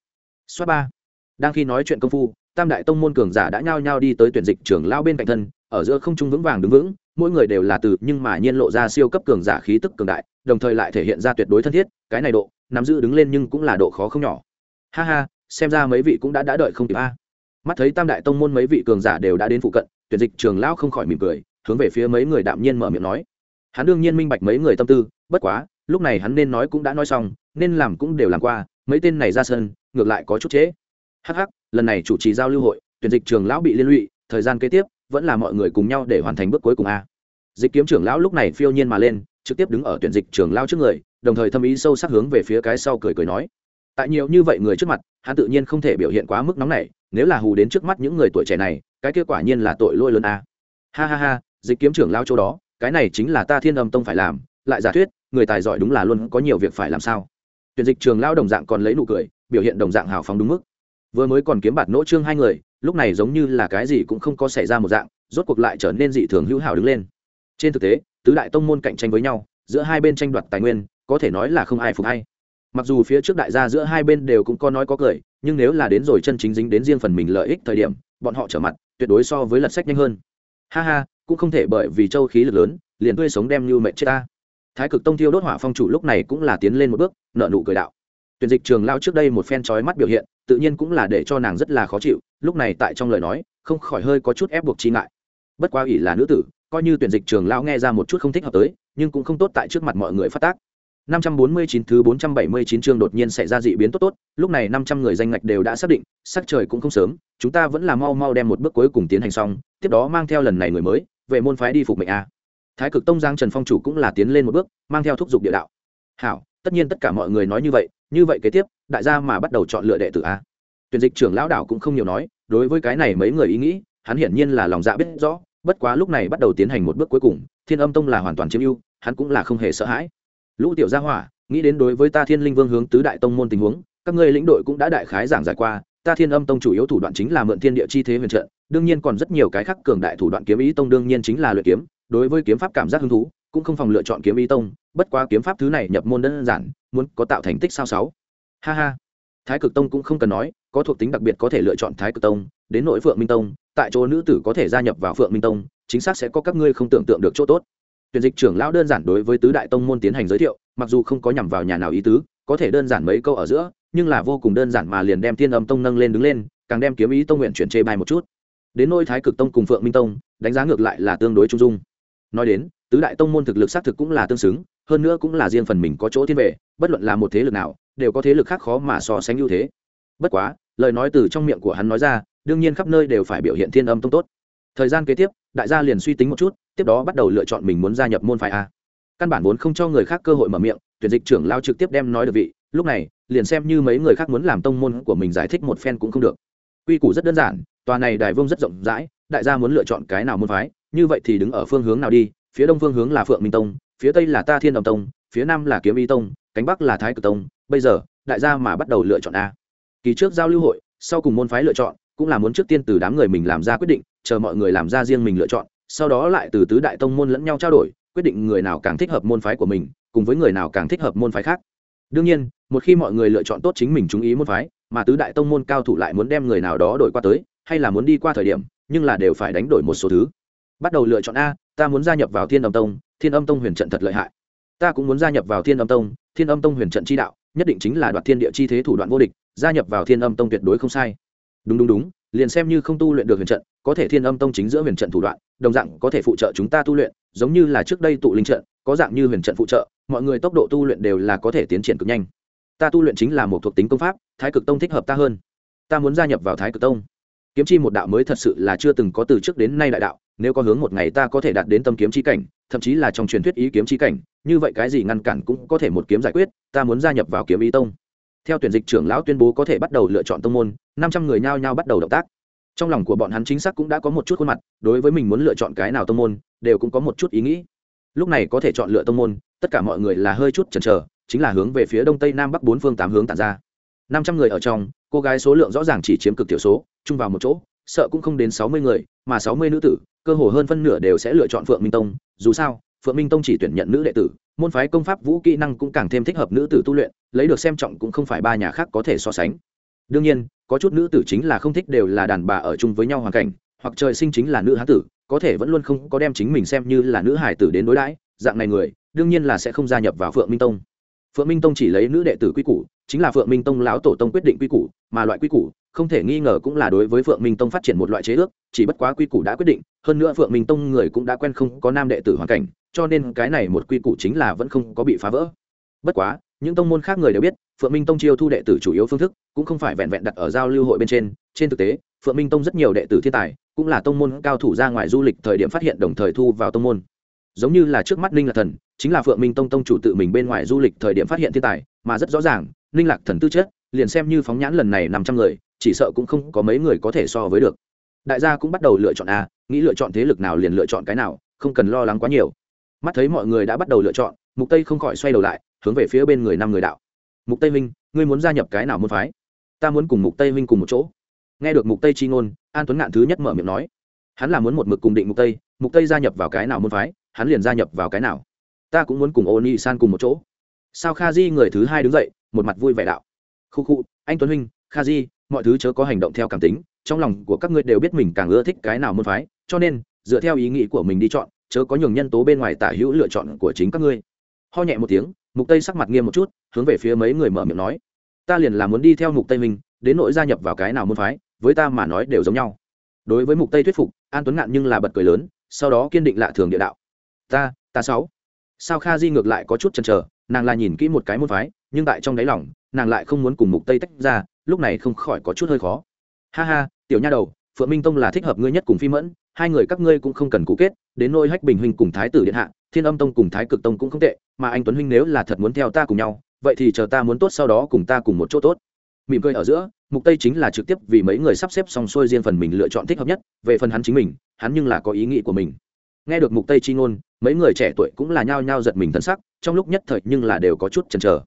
Xoát ba. Đang khi nói chuyện công phu, tam đại tông môn cường giả đã nhao nhao đi tới tuyển dịch trưởng lao bên cạnh thân, ở giữa không trung vững vàng đứng vững, mỗi người đều là từ nhưng mà nhiên lộ ra siêu cấp cường giả khí tức cường đại, đồng thời lại thể hiện ra tuyệt đối thân thiết, cái này độ, nắm giữ đứng lên nhưng cũng là độ khó không nhỏ ha ha, xem ra mấy vị cũng đã đã đợi không kịp a. Mắt thấy tam đại tông môn mấy vị cường giả đều đã đến phụ cận, tuyển dịch trường lão không khỏi mỉm cười, hướng về phía mấy người đạm nhiên mở miệng nói. Hắn đương nhiên minh bạch mấy người tâm tư, bất quá, lúc này hắn nên nói cũng đã nói xong, nên làm cũng đều làm qua, mấy tên này ra sân, ngược lại có chút trễ. Hh lần này chủ trì giao lưu hội, tuyển dịch trường lão bị liên lụy, thời gian kế tiếp, vẫn là mọi người cùng nhau để hoàn thành bước cuối cùng a. Dịch kiếm trưởng lão lúc này phiêu nhiên mà lên, trực tiếp đứng ở tuyển dịch trường lao trước người, đồng thời thâm ý sâu sắc hướng về phía cái sau cười cười nói tại nhiều như vậy người trước mặt, hắn tự nhiên không thể biểu hiện quá mức nóng nảy, nếu là hù đến trước mắt những người tuổi trẻ này, cái kết quả nhiên là tội lỗi lớn a. Ha ha ha, dịch kiếm trưởng lao chỗ đó, cái này chính là ta thiên âm tông phải làm, lại giả thuyết, người tài giỏi đúng là luôn có nhiều việc phải làm sao. Tuyển dịch trường lao đồng dạng còn lấy nụ cười, biểu hiện đồng dạng hào phóng đúng mức. Vừa mới còn kiếm bạt nỗ trương hai người, lúc này giống như là cái gì cũng không có xảy ra một dạng, rốt cuộc lại trở nên dị thường hữu hảo đứng lên. Trên thực tế, tứ đại tông môn cạnh tranh với nhau, giữa hai bên tranh đoạt tài nguyên, có thể nói là không ai phục hay mặc dù phía trước đại gia giữa hai bên đều cũng có nói có cười, nhưng nếu là đến rồi chân chính dính đến riêng phần mình lợi ích thời điểm, bọn họ trở mặt, tuyệt đối so với lật sách nhanh hơn. Ha ha, cũng không thể bởi vì châu khí lực lớn, liền tươi sống đem như mệnh chết ta. Thái cực tông thiêu đốt hỏa phong chủ lúc này cũng là tiến lên một bước nợ nụ cười đạo. Tuyển dịch trường lao trước đây một phen trói mắt biểu hiện, tự nhiên cũng là để cho nàng rất là khó chịu, lúc này tại trong lời nói, không khỏi hơi có chút ép buộc chi ngại. Bất quá ỷ là nữ tử, coi như tuyển dịch trường lao nghe ra một chút không thích hợp tới, nhưng cũng không tốt tại trước mặt mọi người phát tác. 549 thứ 479 chương đột nhiên xảy ra dị biến tốt tốt, lúc này 500 người danh ngạch đều đã xác định, sắc trời cũng không sớm, chúng ta vẫn là mau mau đem một bước cuối cùng tiến hành xong, tiếp đó mang theo lần này người mới, về môn phái đi phục mệnh a. Thái Cực Tông Giang Trần Phong chủ cũng là tiến lên một bước, mang theo thúc dục địa đạo. Hảo, tất nhiên tất cả mọi người nói như vậy, như vậy kế tiếp, đại gia mà bắt đầu chọn lựa đệ tử a. Tuyển dịch trưởng lão đảo cũng không nhiều nói, đối với cái này mấy người ý nghĩ, hắn hiển nhiên là lòng dạ biết rõ, bất quá lúc này bắt đầu tiến hành một bước cuối cùng, Thiên Âm Tông là hoàn toàn chiếm ưu, hắn cũng là không hề sợ hãi lũ tiểu gia hỏa, nghĩ đến đối với ta thiên linh vương hướng tứ đại tông môn tình huống, các ngươi lĩnh đội cũng đã đại khái giảng giải qua, ta thiên âm tông chủ yếu thủ đoạn chính là mượn thiên địa chi thế huyền trận, đương nhiên còn rất nhiều cái khác cường đại thủ đoạn kiếm ý tông đương nhiên chính là luyện kiếm, đối với kiếm pháp cảm giác hứng thú, cũng không phòng lựa chọn kiếm ý tông, bất quá kiếm pháp thứ này nhập môn đơn giản, muốn có tạo thành tích sao sáu. Ha ha. Thái cực tông cũng không cần nói, có thuộc tính đặc biệt có thể lựa chọn thái cực tông, đến nội phượng minh tông, tại chỗ nữ tử có thể gia nhập vào phượng minh tông, chính xác sẽ có các ngươi không tưởng tượng được chỗ tốt tuyển dịch trưởng lão đơn giản đối với tứ đại tông môn tiến hành giới thiệu, mặc dù không có nhằm vào nhà nào ý tứ, có thể đơn giản mấy câu ở giữa, nhưng là vô cùng đơn giản mà liền đem thiên âm tông nâng lên đứng lên, càng đem kiếm ý tông nguyện chuyển chê bài một chút. Đến nôi thái cực tông cùng phượng minh tông, đánh giá ngược lại là tương đối trung dung. Nói đến, tứ đại tông môn thực lực xác thực cũng là tương xứng, hơn nữa cũng là riêng phần mình có chỗ thiên về, bất luận là một thế lực nào, đều có thế lực khác khó mà so sánh ưu thế. Bất quá, lời nói từ trong miệng của hắn nói ra, đương nhiên khắp nơi đều phải biểu hiện thiên âm tông tốt. Thời gian kế tiếp đại gia liền suy tính một chút, tiếp đó bắt đầu lựa chọn mình muốn gia nhập môn phái a. Căn bản vốn không cho người khác cơ hội mở miệng, tuyển dịch trưởng lao trực tiếp đem nói được vị, lúc này, liền xem như mấy người khác muốn làm tông môn của mình giải thích một phen cũng không được. Quy củ rất đơn giản, tòa này đài vông rất rộng rãi, đại gia muốn lựa chọn cái nào môn phái, như vậy thì đứng ở phương hướng nào đi, phía đông phương hướng là phượng minh tông, phía tây là ta thiên đồng tông, phía nam là kiếm y tông, cánh bắc là thái cực tông, bây giờ, đại gia mà bắt đầu lựa chọn a. Kỳ trước giao lưu hội, sau cùng môn phái lựa chọn, cũng là muốn trước tiên từ đám người mình làm ra quyết định chờ mọi người làm ra riêng mình lựa chọn, sau đó lại từ tứ đại tông môn lẫn nhau trao đổi, quyết định người nào càng thích hợp môn phái của mình, cùng với người nào càng thích hợp môn phái khác. Đương nhiên, một khi mọi người lựa chọn tốt chính mình chú ý môn phái, mà tứ đại tông môn cao thủ lại muốn đem người nào đó đổi qua tới, hay là muốn đi qua thời điểm, nhưng là đều phải đánh đổi một số thứ. Bắt đầu lựa chọn a, ta muốn gia nhập vào thiên âm tông, thiên âm tông huyền trận thật lợi hại. Ta cũng muốn gia nhập vào thiên âm tông, thiên âm tông huyền trận chi đạo, nhất định chính là đoạt thiên địa chi thế thủ đoạn vô địch, gia nhập vào thiên âm tông tuyệt đối không sai. Đúng đúng đúng liền xem như không tu luyện được huyền trận, có thể thiên âm tông chính giữa huyền trận thủ đoạn, đồng dạng có thể phụ trợ chúng ta tu luyện, giống như là trước đây tụ linh trận, có dạng như huyền trận phụ trợ, mọi người tốc độ tu luyện đều là có thể tiến triển cực nhanh. Ta tu luyện chính là một thuộc tính công pháp, thái cực tông thích hợp ta hơn. Ta muốn gia nhập vào thái cực tông. Kiếm chi một đạo mới thật sự là chưa từng có từ trước đến nay đại đạo, nếu có hướng một ngày ta có thể đạt đến tâm kiếm chi cảnh, thậm chí là trong truyền thuyết ý kiếm chi cảnh, như vậy cái gì ngăn cản cũng có thể một kiếm giải quyết, ta muốn gia nhập vào kiếm ý tông theo tuyển dịch trưởng lão tuyên bố có thể bắt đầu lựa chọn tông môn, năm trăm người nhao nhao bắt đầu động tác. Trong lòng của bọn hắn chính xác cũng đã có một chút khuôn mặt, đối với mình muốn lựa chọn cái nào tông môn, đều cũng có một chút ý nghĩ. Lúc này có thể chọn lựa tông môn, tất cả mọi người là hơi chút chần chờ, chính là hướng về phía đông tây nam bắc bốn phương tám hướng tản ra. năm trăm người ở trong, cô gái số lượng rõ ràng chỉ chiếm cực thiểu số, chung vào một chỗ, sợ cũng không đến sáu mươi người, mà sáu mươi nữ tử, cơ hồ hơn phân nửa đều sẽ lựa chọn phượng minh tông. Dù sao phượng minh tông chỉ tuyển nhận nữ đệ tử, môn phái công pháp vũ kỹ năng cũng càng thêm thích hợp nữ tử tu luyện, lấy được xem trọng cũng không phải ba nhà khác có thể so sánh. Đương nhiên, có chút nữ tử chính là không thích đều là đàn bà ở chung với nhau hoàn cảnh, hoặc trời sinh chính là nữ hán tử, có thể vẫn luôn không có đem chính mình xem như là nữ hải tử đến đối đãi, dạng này người, đương nhiên là sẽ không gia nhập vào phượng minh tông. Phượng minh tông chỉ lấy nữ đệ tử quy củ, chính là phượng minh tông lão tổ tông quyết định quy củ, mà loại quy củ, không thể nghi ngờ cũng là đối với phượng minh tông phát triển một loại chế ước, chỉ bất quá quy củ đã quyết định, hơn nữa phượng minh tông người cũng đã quen không có nam đệ tử hoàn cảnh cho nên cái này một quy củ chính là vẫn không có bị phá vỡ. Bất quá, những tông môn khác người đều biết, phượng minh tông chiêu thu đệ tử chủ yếu phương thức cũng không phải vẹn vẹn đặt ở giao lưu hội bên trên. Trên thực tế, phượng minh tông rất nhiều đệ tử thiên tài cũng là tông môn cao thủ ra ngoài du lịch thời điểm phát hiện đồng thời thu vào tông môn. Giống như là trước mắt ninh lạc thần, chính là phượng minh tông tông chủ tự mình bên ngoài du lịch thời điểm phát hiện thiên tài, mà rất rõ ràng, ninh lạc thần tư chất, liền xem như phóng nhãn lần này năm trăm người, chỉ sợ cũng không có mấy người có thể so với được. Đại gia cũng bắt đầu lựa chọn a, nghĩ lựa chọn thế lực nào liền lựa chọn cái nào, không cần lo lắng quá nhiều mắt thấy mọi người đã bắt đầu lựa chọn, mục tây không khỏi xoay đầu lại, hướng về phía bên người năm người đạo. Mục tây minh ngươi muốn gia nhập cái nào môn phái? Ta muốn cùng mục tây minh cùng một chỗ. Nghe được mục tây chi ngôn, an tuấn ngạn thứ nhất mở miệng nói. Hắn là muốn một mực cùng định mục tây mục tây gia nhập vào cái nào môn phái, hắn liền gia nhập vào cái nào. Ta cũng muốn cùng ô ni san cùng một chỗ. Sao kha di người thứ hai đứng dậy, một mặt vui vẻ đạo. Khu khu, anh tuấn huynh, kha di, mọi thứ chớ có hành động theo cảm tính, trong lòng của các ngươi đều biết mình càng ưa thích cái nào môn phái, cho nên, dựa theo ý nghĩ của mình đi chọn chớ có nhường nhân tố bên ngoài tả hữu lựa chọn của chính các ngươi. Ho nhẹ một tiếng, mục tây sắc mặt nghiêm một chút, hướng về phía mấy người mở miệng nói, ta liền là muốn đi theo mục tây mình đến nỗi gia nhập vào cái nào môn phái, với ta mà nói đều giống nhau. Đối với mục tây thuyết phục, an tuấn ngạn nhưng là bật cười lớn, sau đó kiên định lạ thường địa đạo, ta ta sáu. Sao kha di ngược lại có chút chần chờ, nàng là nhìn kỹ một cái môn phái, nhưng tại trong đáy lòng, nàng lại không muốn cùng mục tây tách ra, lúc này không khỏi có chút hơi khó. Ha ha, tiểu nha đầu, phượng minh tông là thích hợp ngươi nhất cùng phi mẫn, hai người các ngươi cũng không cần cũ kết đến nôi hách bình huynh cùng thái tử điện hạ, thiên âm tông cùng thái cực tông cũng không tệ, mà anh tuấn huynh nếu là thật muốn theo ta cùng nhau, vậy thì chờ ta muốn tốt sau đó cùng ta cùng một chỗ tốt. Mỉm cười ở giữa, mục tây chính là trực tiếp vì mấy người sắp xếp xong xuôi riêng phần mình lựa chọn thích hợp nhất, về phần hắn chính mình, hắn nhưng là có ý nghĩ của mình. Nghe được mục tây chi ngôn, mấy người trẻ tuổi cũng là nhao nhao giật mình thân sắc, trong lúc nhất thời nhưng là đều có chút chần chờ.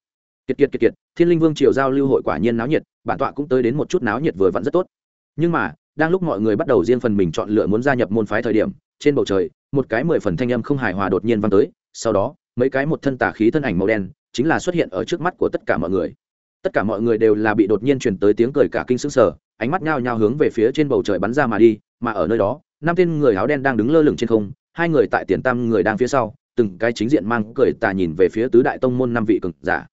Kiệt kiệt kiệt kiệt, thiên linh vương triều giao lưu hội quả nhiên náo nhiệt, bản tọa cũng tới đến một chút náo nhiệt vừa vặn rất tốt. Nhưng mà đang lúc mọi người bắt đầu riêng phần mình chọn lựa muốn gia nhập môn phái thời điểm, trên bầu trời, một cái mười phần thanh âm không hài hòa đột nhiên vang tới, sau đó, mấy cái một thân tà khí thân ảnh màu đen chính là xuất hiện ở trước mắt của tất cả mọi người. Tất cả mọi người đều là bị đột nhiên truyền tới tiếng cười cả kinh sững sờ, ánh mắt nhao nhao hướng về phía trên bầu trời bắn ra mà đi, mà ở nơi đó, năm tên người áo đen đang đứng lơ lửng trên không, hai người tại tiền tam người đang phía sau, từng cái chính diện mang cười tà nhìn về phía tứ đại tông môn năm vị cực giả.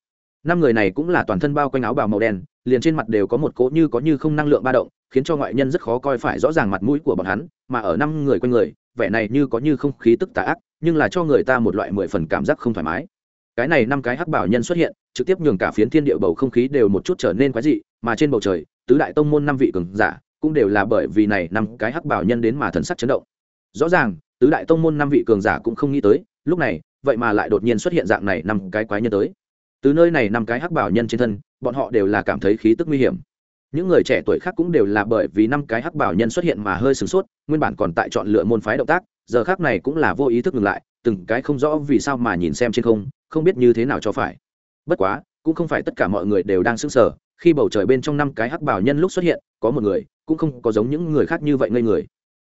Năm người này cũng là toàn thân bao quanh áo bào màu đen liền trên mặt đều có một cỗ như có như không năng lượng ba động, khiến cho ngoại nhân rất khó coi phải rõ ràng mặt mũi của bọn hắn, mà ở năm người quanh người, vẻ này như có như không khí tức tà ác, nhưng là cho người ta một loại mười phần cảm giác không thoải mái. Cái này năm cái hắc bảo nhân xuất hiện, trực tiếp nhường cả phiến thiên địa bầu không khí đều một chút trở nên quái dị, mà trên bầu trời, tứ đại tông môn năm vị cường giả cũng đều là bởi vì này năm cái hắc bảo nhân đến mà thần sắc chấn động. Rõ ràng, tứ đại tông môn năm vị cường giả cũng không nghĩ tới, lúc này, vậy mà lại đột nhiên xuất hiện dạng này năm cái quái nhân tới. Từ nơi này năm cái hắc bảo nhân trên thân bọn họ đều là cảm thấy khí tức nguy hiểm. Những người trẻ tuổi khác cũng đều là bởi vì năm cái hắc bảo nhân xuất hiện mà hơi sửng sốt, nguyên bản còn tại chọn lựa môn phái động tác, giờ khác này cũng là vô ý thức ngừng lại, từng cái không rõ vì sao mà nhìn xem trên không không biết như thế nào cho phải. Bất quá, cũng không phải tất cả mọi người đều đang sững sờ, khi bầu trời bên trong năm cái hắc bảo nhân lúc xuất hiện, có một người, cũng không có giống những người khác như vậy ngây người.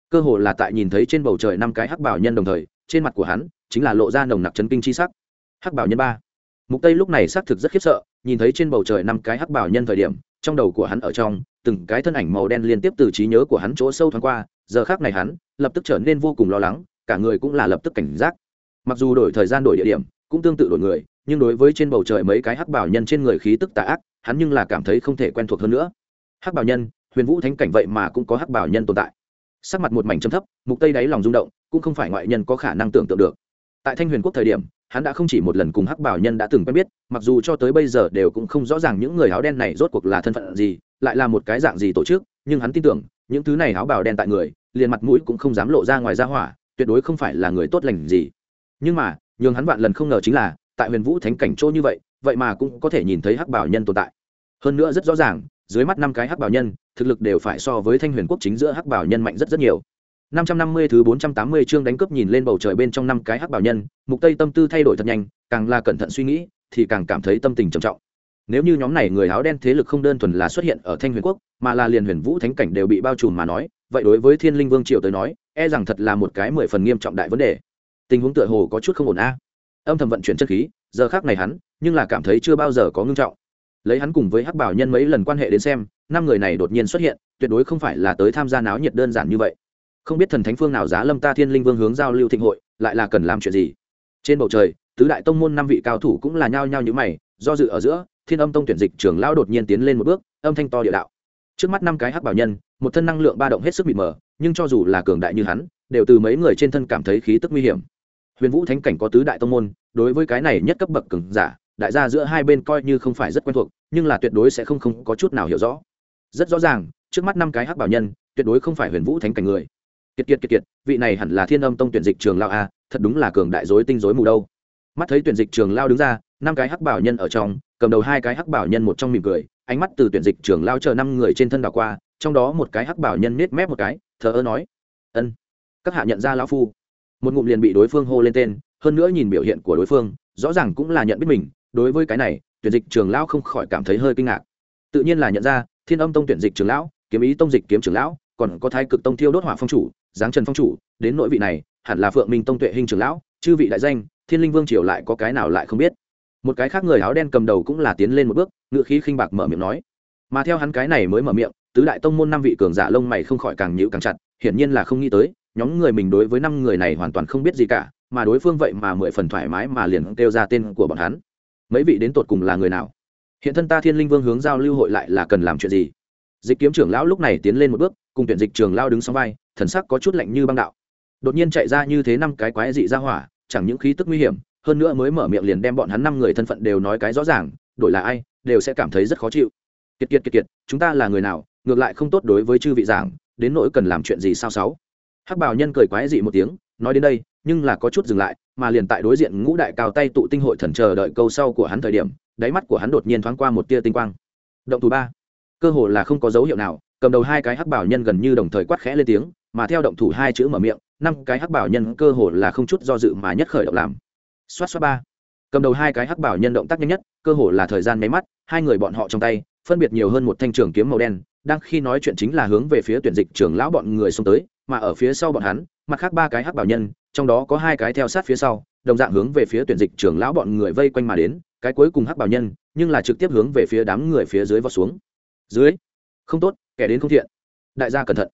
Cơ hồ là tại nhìn thấy trên bầu trời năm cái hắc bảo nhân đồng thời, trên mặt của hắn chính là lộ ra nồng nặc chấn kinh chi sắc. Hắc bảo nhân ba mục tây lúc này xác thực rất khiếp sợ, nhìn thấy trên bầu trời năm cái hắc bảo nhân thời điểm, trong đầu của hắn ở trong, từng cái thân ảnh màu đen liên tiếp từ trí nhớ của hắn chỗ sâu thoáng qua, giờ khác này hắn, lập tức trở nên vô cùng lo lắng, cả người cũng là lập tức cảnh giác. Mặc dù đổi thời gian đổi địa điểm, cũng tương tự đổi người, nhưng đối với trên bầu trời mấy cái hắc bảo nhân trên người khí tức tà ác, hắn nhưng là cảm thấy không thể quen thuộc hơn nữa. Hắc bảo nhân, huyền vũ thánh cảnh vậy mà cũng có hắc bảo nhân tồn tại. Sắc mặt một mảnh chấm thấp, mục tây đáy lòng rung động, cũng không phải ngoại nhân có khả năng tưởng tượng được. Tại thanh huyền quốc thời điểm hắn đã không chỉ một lần cùng hắc bảo nhân đã từng quen biết, mặc dù cho tới bây giờ đều cũng không rõ ràng những người áo đen này rốt cuộc là thân phận gì, lại là một cái dạng gì tổ chức, nhưng hắn tin tưởng, những thứ này áo bào đen tại người, liền mặt mũi cũng không dám lộ ra ngoài ra hỏa, tuyệt đối không phải là người tốt lành gì. Nhưng mà, nhường hắn vạn lần không ngờ chính là, tại huyền vũ thánh cảnh chỗ như vậy vậy mà cũng có thể nhìn thấy hắc bảo nhân tồn tại. Hơn nữa rất rõ ràng, dưới mắt năm cái hắc bảo nhân, thực lực đều phải so với thanh huyền quốc chính giữa hắc bảo nhân mạnh rất rất nhiều. 550 thứ 480 chương đánh cướp nhìn lên bầu trời bên trong năm cái hắc bảo nhân, Mục Tây tâm tư thay đổi thật nhanh, càng là cẩn thận suy nghĩ, thì càng cảm thấy tâm tình trầm trọng. Nếu như nhóm này người áo đen thế lực không đơn thuần là xuất hiện ở Thanh Huyền Quốc, mà là liền Huyền Vũ Thánh cảnh đều bị bao trùm mà nói, vậy đối với Thiên Linh Vương triều tới nói, e rằng thật là một cái mười phần nghiêm trọng đại vấn đề. Tình huống tựa hồ có chút không ổn a. Âm thầm vận chuyển chân khí, giờ khác này hắn, nhưng là cảm thấy chưa bao giờ có ngưng trọng. Lấy hắn cùng với Hắc Bảo Nhân mấy lần quan hệ đến xem, năm người này đột nhiên xuất hiện, tuyệt đối không phải là tới tham gia náo nhiệt đơn giản như vậy không biết thần thánh phương nào giá lâm ta thiên linh vương hướng giao lưu thịnh hội, lại là cần làm chuyện gì? Trên bầu trời, tứ đại tông môn năm vị cao thủ cũng là nhao nhao như mày, do dự ở giữa, thiên âm tông tuyển dịch trưởng lao đột nhiên tiến lên một bước, âm thanh to địa đạo. Trước mắt năm cái hắc bảo nhân, một thân năng lượng ba động hết sức mịt mờ, nhưng cho dù là cường đại như hắn, đều từ mấy người trên thân cảm thấy khí tức nguy hiểm. Huyền vũ thánh cảnh có tứ đại tông môn, đối với cái này nhất cấp bậc cường giả, đại gia giữa hai bên coi như không phải rất quen thuộc, nhưng là tuyệt đối sẽ không không có chút nào hiểu rõ. Rất rõ ràng, trước mắt năm cái hắc bảo nhân, tuyệt đối không phải huyền vũ thánh cảnh người kiệt kiệt kiệt kiệt, vị này hẳn là thiên âm tông tuyển dịch trường lao a, thật đúng là cường đại dối tinh dối mù đâu. Mắt thấy tuyển dịch trường lao đứng ra, năm cái hắc bảo nhân ở trong, cầm đầu hai cái hắc bảo nhân một trong mỉm cười, ánh mắt từ tuyển dịch trường lao chờ năm người trên thân đảo qua, trong đó một cái hắc bảo nhân nết mép một cái, thờ ơ nói, ân, các hạ nhận ra lão phu. Một ngụm liền bị đối phương hô lên tên, hơn nữa nhìn biểu hiện của đối phương, rõ ràng cũng là nhận biết mình, đối với cái này, tuyển dịch trường lão không khỏi cảm thấy hơi kinh ngạc. Tự nhiên là nhận ra, thiên âm tông tuyển dịch trường lão, kiếm ý tông dịch kiếm trường lão, còn có thái cực tông thiêu đốt hỏa phong chủ giáng trần phong chủ, đến nội vị này, hẳn là phượng minh tông tuệ hình trưởng lão, chư vị đại danh, thiên linh vương triều lại có cái nào lại không biết. Một cái khác người áo đen cầm đầu cũng là tiến lên một bước ngự khí khinh bạc mở miệng nói. Mà theo hắn cái này mới mở miệng, tứ đại tông môn năm vị cường giả lông mày không khỏi càng nhịu càng chặt, hiển nhiên là không nghĩ tới, nhóm người mình đối với năm người này hoàn toàn không biết gì cả, mà đối phương vậy mà mười phần thoải mái mà liền kêu ra tên của bọn hắn. Mấy vị đến tột cùng là người nào? Hiện thân ta thiên linh vương hướng giao lưu hội lại là cần làm chuyện gì? Dịch kiếm trưởng lão lúc này tiến lên một bước, cùng tuyển dịch trường lao đứng song vai, thần sắc có chút lạnh như băng đạo. Đột nhiên chạy ra như thế năm cái quái dị ra hỏa, chẳng những khí tức nguy hiểm, hơn nữa mới mở miệng liền đem bọn hắn năm người thân phận đều nói cái rõ ràng, đổi là ai, đều sẽ cảm thấy rất khó chịu. Kiệt kiệt kiệt kiệt, chúng ta là người nào, ngược lại không tốt đối với chư vị giảng, đến nỗi cần làm chuyện gì sao sáu? Hắc bảo nhân cười quái dị một tiếng, nói đến đây, nhưng là có chút dừng lại, mà liền tại đối diện ngũ đại cao tay tụ tinh hội thần chờ đợi câu sau của hắn thời điểm, đáy mắt của hắn đột nhiên thoáng qua một tia tinh quang. Động thủ ba cơ hồ là không có dấu hiệu nào, cầm đầu hai cái hắc bảo nhân gần như đồng thời quát khẽ lên tiếng, mà theo động thủ hai chữ mở miệng, năm cái hắc bảo nhân cơ hồ là không chút do dự mà nhất khởi động làm. Xoát xoát ba. Cầm đầu hai cái hắc bảo nhân động tác nhanh nhất, cơ hồ là thời gian máy mắt, hai người bọn họ trong tay, phân biệt nhiều hơn một thanh trường kiếm màu đen, đang khi nói chuyện chính là hướng về phía tuyển dịch trưởng lão bọn người xông tới, mà ở phía sau bọn hắn, mặt khác ba cái hắc bảo nhân, trong đó có hai cái theo sát phía sau, đồng dạng hướng về phía tuyển dịch trưởng lão bọn người vây quanh mà đến, cái cuối cùng hắc bảo nhân, nhưng là trực tiếp hướng về phía đám người phía dưới vào xuống dưới. Không tốt, kẻ đến không thiện. Đại gia cẩn thận.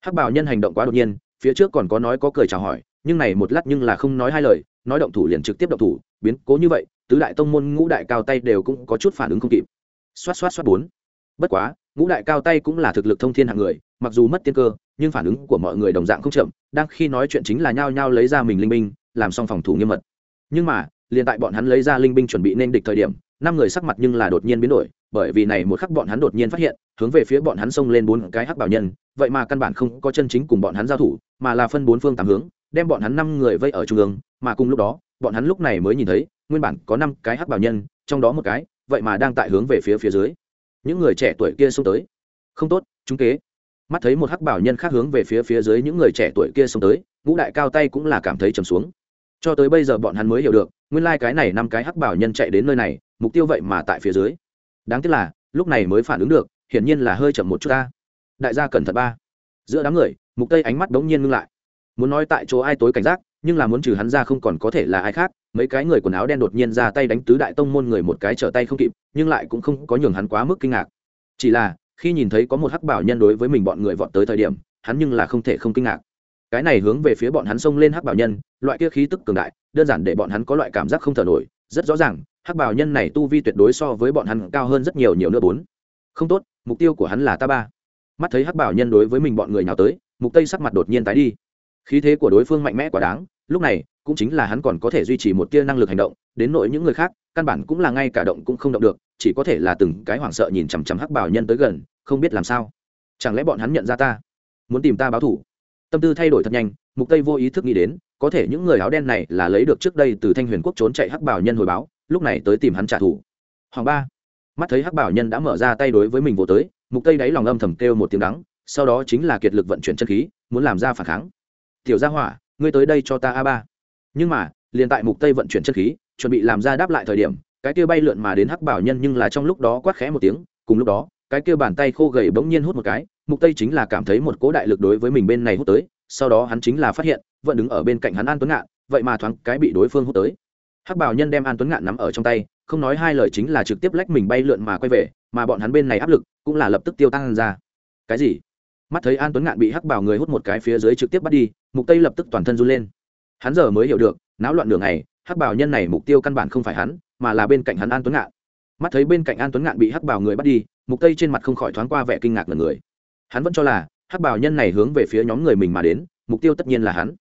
Hắc bảo nhân hành động quá đột nhiên, phía trước còn có nói có cười chào hỏi, nhưng này một lát nhưng là không nói hai lời, nói động thủ liền trực tiếp động thủ, biến cố như vậy, tứ đại tông môn ngũ đại cao tay đều cũng có chút phản ứng không kịp. Xoát xoát xoát bốn. Bất quá, ngũ đại cao tay cũng là thực lực thông thiên hạng người, mặc dù mất tiên cơ, nhưng phản ứng của mọi người đồng dạng không chậm, đang khi nói chuyện chính là nhao nhao lấy ra mình linh binh, làm xong phòng thủ nghiêm mật. Nhưng mà, liền tại bọn hắn lấy ra linh binh chuẩn bị nên địch thời điểm, năm người sắc mặt nhưng là đột nhiên biến đổi bởi vì này một khắc bọn hắn đột nhiên phát hiện, hướng về phía bọn hắn xông lên bốn cái hắc bảo nhân, vậy mà căn bản không có chân chính cùng bọn hắn giao thủ, mà là phân bốn phương tám hướng, đem bọn hắn năm người vây ở trung ương, mà cùng lúc đó, bọn hắn lúc này mới nhìn thấy, nguyên bản có năm cái hắc bảo nhân, trong đó một cái, vậy mà đang tại hướng về phía phía dưới. Những người trẻ tuổi kia xông tới. Không tốt, chúng kế. Mắt thấy một hắc bảo nhân khác hướng về phía phía dưới những người trẻ tuổi kia xông tới, ngũ đại cao tay cũng là cảm thấy trầm xuống. Cho tới bây giờ bọn hắn mới hiểu được, nguyên lai cái này năm cái hắc bảo nhân chạy đến nơi này, mục tiêu vậy mà tại phía dưới đáng tiếc là, lúc này mới phản ứng được, hiển nhiên là hơi chậm một chút ta. Đại gia cẩn thận ba. Giữa đám người, mục tây ánh mắt đống nhiên ngưng lại. Muốn nói tại chỗ ai tối cảnh giác, nhưng là muốn trừ hắn ra không còn có thể là ai khác, mấy cái người quần áo đen đột nhiên ra tay đánh tứ đại tông môn người một cái trở tay không kịp, nhưng lại cũng không có nhường hắn quá mức kinh ngạc. Chỉ là, khi nhìn thấy có một hắc bảo nhân đối với mình bọn người vọt tới thời điểm, hắn nhưng là không thể không kinh ngạc. Cái này hướng về phía bọn hắn xông lên hắc bảo nhân, loại kia khí tức cường đại, đơn giản để bọn hắn có loại cảm giác không thở nổi rất rõ ràng, hắc bảo nhân này tu vi tuyệt đối so với bọn hắn cao hơn rất nhiều nhiều nữa bốn. Không tốt, mục tiêu của hắn là ta ba. Mắt thấy hắc bảo nhân đối với mình bọn người nào tới, mục tây sắc mặt đột nhiên tái đi. Khí thế của đối phương mạnh mẽ quá đáng, lúc này, cũng chính là hắn còn có thể duy trì một tia năng lực hành động, đến nội những người khác, căn bản cũng là ngay cả động cũng không động được, chỉ có thể là từng cái hoảng sợ nhìn chằm chằm hắc bảo nhân tới gần, không biết làm sao. Chẳng lẽ bọn hắn nhận ra ta, muốn tìm ta báo thủ tâm tư thay đổi thật nhanh, mục tây vô ý thức nghĩ đến có thể những người áo đen này là lấy được trước đây từ thanh huyền quốc trốn chạy hắc bảo nhân hồi báo, lúc này tới tìm hắn trả thù. Hoàng ba, mắt thấy hắc bảo nhân đã mở ra tay đối với mình vô tới, mục tây đáy lòng âm thầm kêu một tiếng đắng, sau đó chính là kiệt lực vận chuyển chân khí, muốn làm ra phản kháng. Tiểu gia hỏa, ngươi tới đây cho ta a ba. Nhưng mà, liền tại mục tây vận chuyển chân khí, chuẩn bị làm ra đáp lại thời điểm, cái kia bay lượn mà đến hắc bảo nhân nhưng là trong lúc đó quát khẽ một tiếng, cùng lúc đó, cái kia bàn tay khô gầy bỗng nhiên hút một cái, mục tây chính là cảm thấy một cố đại lực đối với mình bên này hút tới sau đó hắn chính là phát hiện, vẫn đứng ở bên cạnh hắn an tuấn ngạn, vậy mà thoáng cái bị đối phương hút tới. Hắc bảo nhân đem an tuấn ngạn nắm ở trong tay, không nói hai lời chính là trực tiếp lách mình bay lượn mà quay về, mà bọn hắn bên này áp lực cũng là lập tức tiêu tăng ra. Cái gì? Mắt thấy an tuấn ngạn bị hắc bảo người hút một cái phía dưới trực tiếp bắt đi, mục tây lập tức toàn thân run lên. Hắn giờ mới hiểu được, náo loạn đường này hắc bảo nhân này mục tiêu căn bản không phải hắn, mà là bên cạnh hắn an tuấn ngạn. Mắt thấy bên cạnh an tuấn ngạn bị hắc bảo người bắt đi, mục tây trên mặt không khỏi thoáng qua vẻ kinh ngạc lần người. Hắn vẫn cho là hắc bảo nhân này hướng về phía nhóm người mình mà đến, mục tiêu tất nhiên là hắn.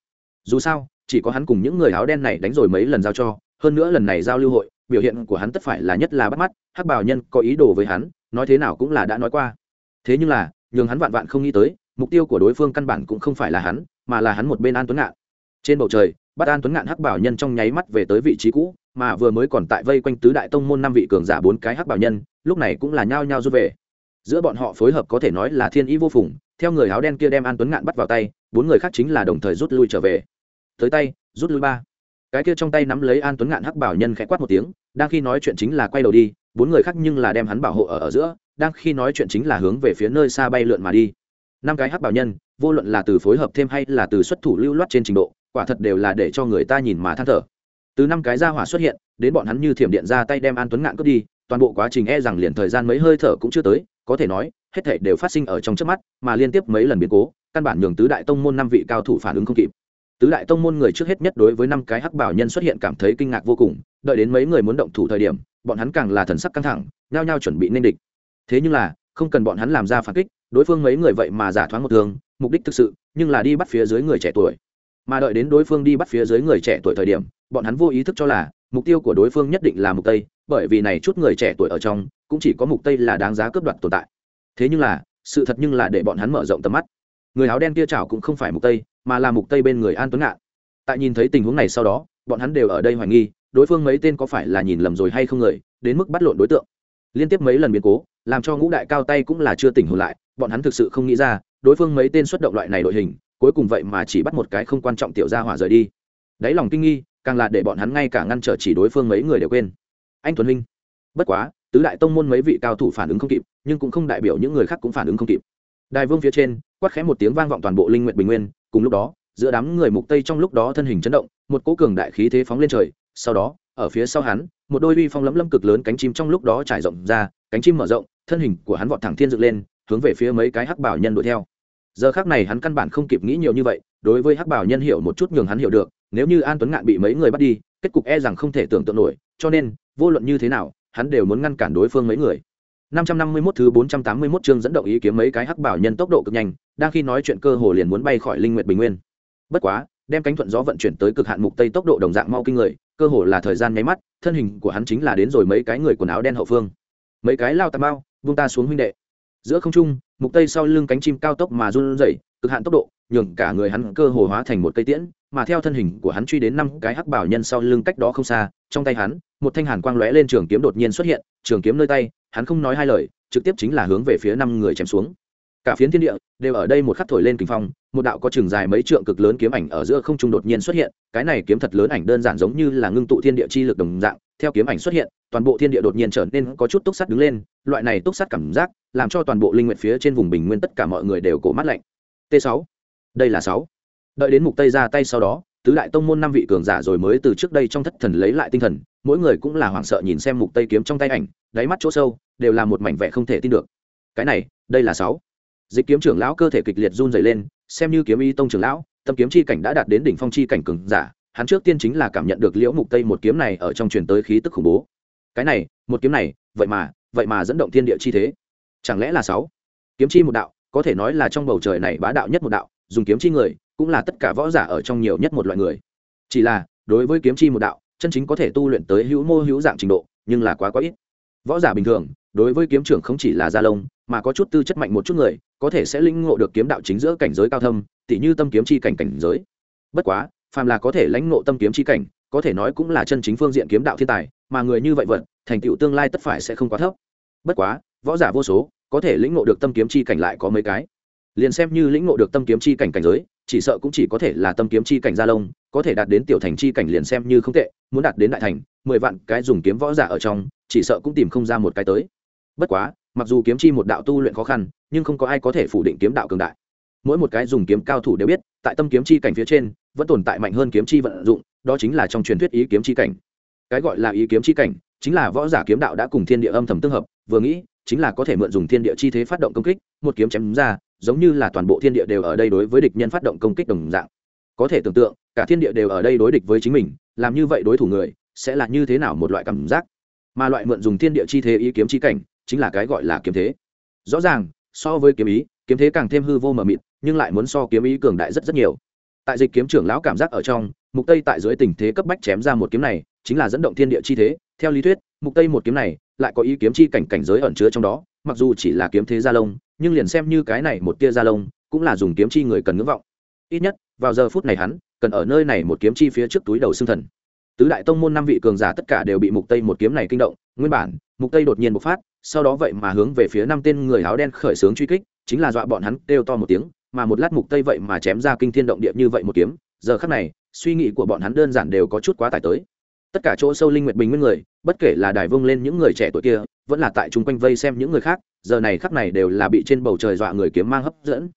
Dù sao, chỉ có hắn cùng những người áo đen này đánh rồi mấy lần giao cho, hơn nữa lần này giao lưu hội, biểu hiện của hắn tất phải là nhất là bắt mắt, hắc bảo nhân có ý đồ với hắn, nói thế nào cũng là đã nói qua. Thế nhưng là, nhường hắn vạn vạn không nghĩ tới, mục tiêu của đối phương căn bản cũng không phải là hắn, mà là hắn một bên an tuấn ngạn. Trên bầu trời, bắt an tuấn ngạn hắc bảo nhân trong nháy mắt về tới vị trí cũ, mà vừa mới còn tại vây quanh tứ đại tông môn năm vị cường giả bốn cái hắc bảo nhân, lúc này cũng là nhao nhao rút về. Giữa bọn họ phối hợp có thể nói là thiên ý vô phùng theo người áo đen kia đem an tuấn ngạn bắt vào tay, bốn người khác chính là đồng thời rút lui trở về. Tới tay, rút lui ba. Cái kia trong tay nắm lấy an tuấn ngạn hắc bảo nhân khẽ quát một tiếng, đang khi nói chuyện chính là quay đầu đi, bốn người khác nhưng là đem hắn bảo hộ ở ở giữa, đang khi nói chuyện chính là hướng về phía nơi xa bay lượn mà đi. Năm cái hắc bảo nhân, vô luận là từ phối hợp thêm hay là từ xuất thủ lưu loát trên trình độ, quả thật đều là để cho người ta nhìn mà than thở. Từ năm cái ra hỏa xuất hiện, đến bọn hắn như thiểm điện ra tay đem an tuấn ngạn cướp đi, toàn bộ quá trình e rằng liền thời gian mấy hơi thở cũng chưa tới, có thể nói hết thảy đều phát sinh ở trong trước mắt, mà liên tiếp mấy lần biến cố, căn bản nhường tứ đại tông môn năm vị cao thủ phản ứng không kịp. Tứ đại tông môn người trước hết nhất đối với năm cái hắc bảo nhân xuất hiện cảm thấy kinh ngạc vô cùng, đợi đến mấy người muốn động thủ thời điểm, bọn hắn càng là thần sắc căng thẳng, nhao nhao chuẩn bị nên địch. Thế nhưng là, không cần bọn hắn làm ra phản kích, đối phương mấy người vậy mà giả thoáng một thường mục đích thực sự, nhưng là đi bắt phía dưới người trẻ tuổi. Mà đợi đến đối phương đi bắt phía dưới người trẻ tuổi thời điểm, bọn hắn vô ý thức cho là, mục tiêu của đối phương nhất định là mục tây, bởi vì này chút người trẻ tuổi ở trong, cũng chỉ có mục tây là đáng giá cướp đoạt tồn tại thế nhưng là, sự thật nhưng là để bọn hắn mở rộng tầm mắt. Người áo đen kia chảo cũng không phải mục tây, mà là mục tây bên người an tuấn ngạn. Tại nhìn thấy tình huống này sau đó, bọn hắn đều ở đây hoài nghi, đối phương mấy tên có phải là nhìn lầm rồi hay không người, đến mức bắt lộn đối tượng. Liên tiếp mấy lần biến cố, làm cho ngũ đại cao tay cũng là chưa tỉnh hồn lại, bọn hắn thực sự không nghĩ ra, đối phương mấy tên xuất động loại này đội hình, cuối cùng vậy mà chỉ bắt một cái không quan trọng tiểu gia hỏa rời đi. Đáy lòng kinh nghi, càng là để bọn hắn ngay cả ngăn trở chỉ đối phương mấy người đều quên. Anh tuấn huynh, bất quá tứ đại tông môn mấy vị cao thủ phản ứng không kịp, nhưng cũng không đại biểu những người khác cũng phản ứng không kịp. Đài vương phía trên, quát khẽ một tiếng vang vọng toàn bộ linh nguyện bình nguyên, cùng lúc đó, giữa đám người mục tây trong lúc đó thân hình chấn động, một cỗ cường đại khí thế phóng lên trời, sau đó, ở phía sau hắn, một đôi uy phong lẫm lấm cực lớn cánh chim trong lúc đó trải rộng ra, cánh chim mở rộng, thân hình của hắn vọt thẳng thiên dựng lên, hướng về phía mấy cái hắc bảo nhân đuổi theo. Giờ khác này hắn căn bản không kịp nghĩ nhiều như vậy, đối với hắc bảo nhân hiểu một chút nhường hắn hiểu được, nếu như an tuấn ngạn bị mấy người bắt đi, kết cục e rằng không thể tưởng tượng nổi, cho nên, vô luận như thế nào hắn đều muốn ngăn cản đối phương mấy người 551 thứ 481 chương dẫn động ý kiếm mấy cái hắc bảo nhân tốc độ cực nhanh, đang khi nói chuyện cơ hồ liền muốn bay khỏi linh nguyệt bình nguyên. Bất quá, đem cánh thuận gió vận chuyển tới cực hạn mục tây tốc độ đồng dạng mau kinh người, cơ hồ là thời gian nháy mắt, thân hình của hắn chính là đến rồi mấy cái người quần áo đen hậu phương. Mấy cái lao tà bao, vung ta xuống huynh đệ. Giữa không trung, mục tây sau lưng cánh chim cao tốc mà run rẩy, cực hạn tốc độ, nhường cả người hắn cơ hồ hóa thành một cây tiễn, mà theo thân hình của hắn truy đến năm cái hắc bảo nhân sau lưng cách đó không xa, trong tay hắn, một thanh hàn quang lóe lên trường kiếm đột nhiên xuất hiện, trường kiếm nơi tay, hắn không nói hai lời, trực tiếp chính là hướng về phía năm người chém xuống. Cả phiến thiên địa đều ở đây một khắc thổi lên kình phong, một đạo có trường dài mấy trượng cực lớn kiếm ảnh ở giữa không trung đột nhiên xuất hiện, cái này kiếm thật lớn ảnh đơn giản giống như là ngưng tụ thiên địa chi lực đồng dạng, theo kiếm ảnh xuất hiện, toàn bộ thiên địa đột nhiên trở nên có chút túc sắt đứng lên, loại này túc sắt cảm giác, làm cho toàn bộ linh nguyện phía trên vùng bình nguyên tất cả mọi người đều cổ mắt lạnh. T6. Đây là sáu. Đợi đến mục tây ra tay sau đó, tứ đại tông môn năm vị cường giả rồi mới từ trước đây trong thất thần lấy lại tinh thần, mỗi người cũng là hoảng sợ nhìn xem mục tây kiếm trong tay ảnh, đáy mắt chỗ sâu đều là một mảnh vẻ không thể tin được. Cái này, đây là sáu. Dịch kiếm trưởng lão cơ thể kịch liệt run rẩy lên, xem như kiếm y tông trưởng lão, tâm kiếm chi cảnh đã đạt đến đỉnh phong chi cảnh cường giả, hắn trước tiên chính là cảm nhận được liễu mục tây một kiếm này ở trong truyền tới khí tức khủng bố. Cái này, một kiếm này, vậy mà, vậy mà dẫn động thiên địa chi thế. Chẳng lẽ là sáu? Kiếm chi một đạo, có thể nói là trong bầu trời này bá đạo nhất một đạo, dùng kiếm chi người, cũng là tất cả võ giả ở trong nhiều nhất một loại người. Chỉ là đối với kiếm chi một đạo chân chính có thể tu luyện tới hữu mô hữu dạng trình độ nhưng là quá quá ít. Võ giả bình thường đối với kiếm trưởng không chỉ là gia lông mà có chút tư chất mạnh một chút người có thể sẽ lĩnh ngộ được kiếm đạo chính giữa cảnh giới cao thâm tỉ như tâm kiếm chi cảnh cảnh giới. Bất quá phàm là có thể lãnh ngộ tâm kiếm chi cảnh có thể nói cũng là chân chính phương diện kiếm đạo thiên tài mà người như vậy vật thành tựu tương lai tất phải sẽ không quá thấp. Bất quá võ giả vô số có thể lĩnh ngộ được tâm kiếm chi cảnh lại có mấy cái liền xem như lĩnh ngộ được tâm kiếm chi cảnh cảnh giới, chỉ sợ cũng chỉ có thể là tâm kiếm chi cảnh gia lông, có thể đạt đến tiểu thành chi cảnh liền xem như không tệ, muốn đạt đến đại thành, mười vạn cái dùng kiếm võ giả ở trong, chỉ sợ cũng tìm không ra một cái tới. Bất quá, mặc dù kiếm chi một đạo tu luyện khó khăn, nhưng không có ai có thể phủ định kiếm đạo cường đại. Mỗi một cái dùng kiếm cao thủ đều biết, tại tâm kiếm chi cảnh phía trên, vẫn tồn tại mạnh hơn kiếm chi vận dụng, đó chính là trong truyền thuyết ý kiếm chi cảnh. Cái gọi là ý kiếm chi cảnh, chính là võ giả kiếm đạo đã cùng thiên địa âm thầm tương hợp, vừa nghĩ, chính là có thể mượn dùng thiên địa chi thế phát động công kích, một kiếm chém ra giống như là toàn bộ thiên địa đều ở đây đối với địch nhân phát động công kích đồng dạng. Có thể tưởng tượng, cả thiên địa đều ở đây đối địch với chính mình, làm như vậy đối thủ người, sẽ là như thế nào một loại cảm giác? Mà loại mượn dùng thiên địa chi thế ý kiếm chi cảnh, chính là cái gọi là kiếm thế. Rõ ràng, so với kiếm ý, kiếm thế càng thêm hư vô mờ mịt, nhưng lại muốn so kiếm ý cường đại rất rất nhiều. Tại dịch kiếm trưởng lão cảm giác ở trong, mục tây tại dưới tình thế cấp bách chém ra một kiếm này, chính là dẫn động thiên địa chi thế. Theo lý thuyết, mục tây một kiếm này, lại có ý kiếm chi cảnh cảnh giới ẩn chứa trong đó, mặc dù chỉ là kiếm thế gia lông nhưng liền xem như cái này một tia da lông, cũng là dùng kiếm chi người cần ngưỡng vọng. Ít nhất, vào giờ phút này hắn, cần ở nơi này một kiếm chi phía trước túi đầu xương thần. Tứ đại tông môn năm vị cường giả tất cả đều bị mục tây một kiếm này kinh động, nguyên bản, mục tây đột nhiên bộc phát, sau đó vậy mà hướng về phía năm tên người áo đen khởi sướng truy kích, chính là dọa bọn hắn kêu to một tiếng, mà một lát mục tây vậy mà chém ra kinh thiên động địa như vậy một kiếm, giờ khắc này, suy nghĩ của bọn hắn đơn giản đều có chút quá tải tới. Tất cả chỗ sâu linh nguyệt bình nguyên người, bất kể là đài vung lên những người trẻ tuổi kia vẫn là tại chung quanh vây xem những người khác, giờ này khắc này đều là bị trên bầu trời dọa người kiếm mang hấp dẫn.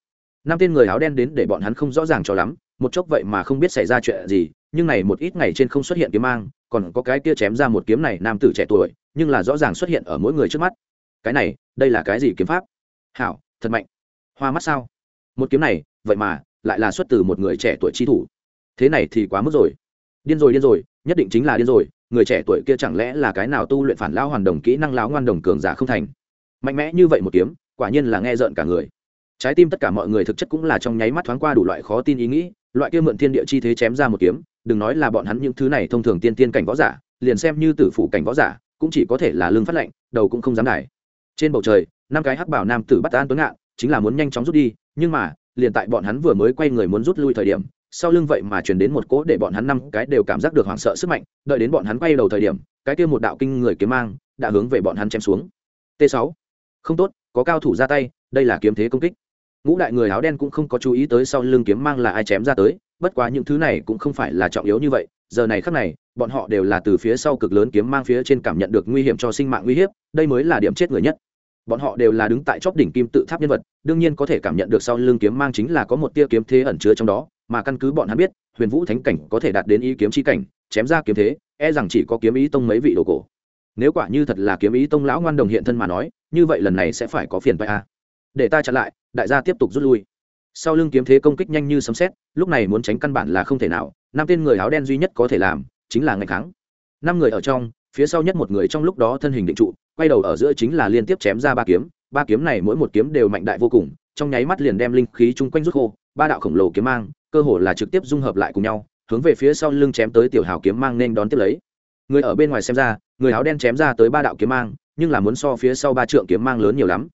Năm tên người áo đen đến để bọn hắn không rõ ràng cho lắm, một chốc vậy mà không biết xảy ra chuyện gì, nhưng này một ít ngày trên không xuất hiện kiếm mang, còn có cái kia chém ra một kiếm này nam tử trẻ tuổi, nhưng là rõ ràng xuất hiện ở mỗi người trước mắt. Cái này, đây là cái gì kiếm pháp? Hảo, thật mạnh. Hoa mắt sao? Một kiếm này, vậy mà, lại là xuất từ một người trẻ tuổi chi thủ. Thế này thì quá mức rồi. Điên rồi điên rồi, nhất định chính là điên rồi người trẻ tuổi kia chẳng lẽ là cái nào tu luyện phản lao hoàn đồng kỹ năng láo ngoan đồng cường giả không thành? Mạnh mẽ như vậy một kiếm, quả nhiên là nghe rợn cả người. Trái tim tất cả mọi người thực chất cũng là trong nháy mắt thoáng qua đủ loại khó tin ý nghĩ, loại kia mượn thiên địa chi thế chém ra một kiếm, đừng nói là bọn hắn những thứ này thông thường tiên tiên cảnh võ giả, liền xem như tử phủ cảnh võ giả, cũng chỉ có thể là lương phát lệnh, đầu cũng không dám đài. Trên bầu trời, năm cái hắc bảo nam tử bắt an tuấn ngạn, chính là muốn nhanh chóng rút đi, nhưng mà, liền tại bọn hắn vừa mới quay người muốn rút lui thời điểm sau lưng vậy mà truyền đến một cỗ để bọn hắn năm cái đều cảm giác được hoảng sợ sức mạnh, đợi đến bọn hắn quay đầu thời điểm, cái kia một đạo kinh người kiếm mang đã hướng về bọn hắn chém xuống. T 6 không tốt, có cao thủ ra tay, đây là kiếm thế công kích. Ngũ đại người áo đen cũng không có chú ý tới sau lưng kiếm mang là ai chém ra tới, bất quá những thứ này cũng không phải là trọng yếu như vậy, giờ này khắc này, bọn họ đều là từ phía sau cực lớn kiếm mang phía trên cảm nhận được nguy hiểm cho sinh mạng nguy hiểm đây mới là điểm chết người nhất bọn họ đều là đứng tại chóp đỉnh kim tự tháp nhân vật, đương nhiên có thể cảm nhận được sau lưng kiếm mang chính là có một tia kiếm thế ẩn chứa trong đó, mà căn cứ bọn hắn biết, huyền vũ thánh cảnh có thể đạt đến ý kiếm chi cảnh, chém ra kiếm thế e rằng chỉ có kiếm ý tông mấy vị đồ cổ. Nếu quả như thật là kiếm ý tông lão ngoan đồng hiện thân mà nói, như vậy lần này sẽ phải có phiền vai a. Để ta chặn lại, đại gia tiếp tục rút lui. Sau lưng kiếm thế công kích nhanh như sấm xét lúc này muốn tránh căn bản là không thể nào, năm tên người áo đen duy nhất có thể làm, chính là ngày kháng. Năm người ở trong phía sau nhất một người trong lúc đó thân hình định trụ, quay đầu ở giữa chính là liên tiếp chém ra ba kiếm. Ba kiếm này mỗi một kiếm đều mạnh đại vô cùng, trong nháy mắt liền đem linh khí chung quanh rút khô, ba đạo khổng lồ kiếm mang, cơ hồ là trực tiếp dung hợp lại cùng nhau, hướng về phía sau lưng chém tới tiểu hào kiếm mang nên đón tiếp lấy. Người ở bên ngoài xem ra, người áo đen chém ra tới ba đạo kiếm mang, nhưng là muốn so phía sau ba trượng kiếm mang lớn nhiều lắm.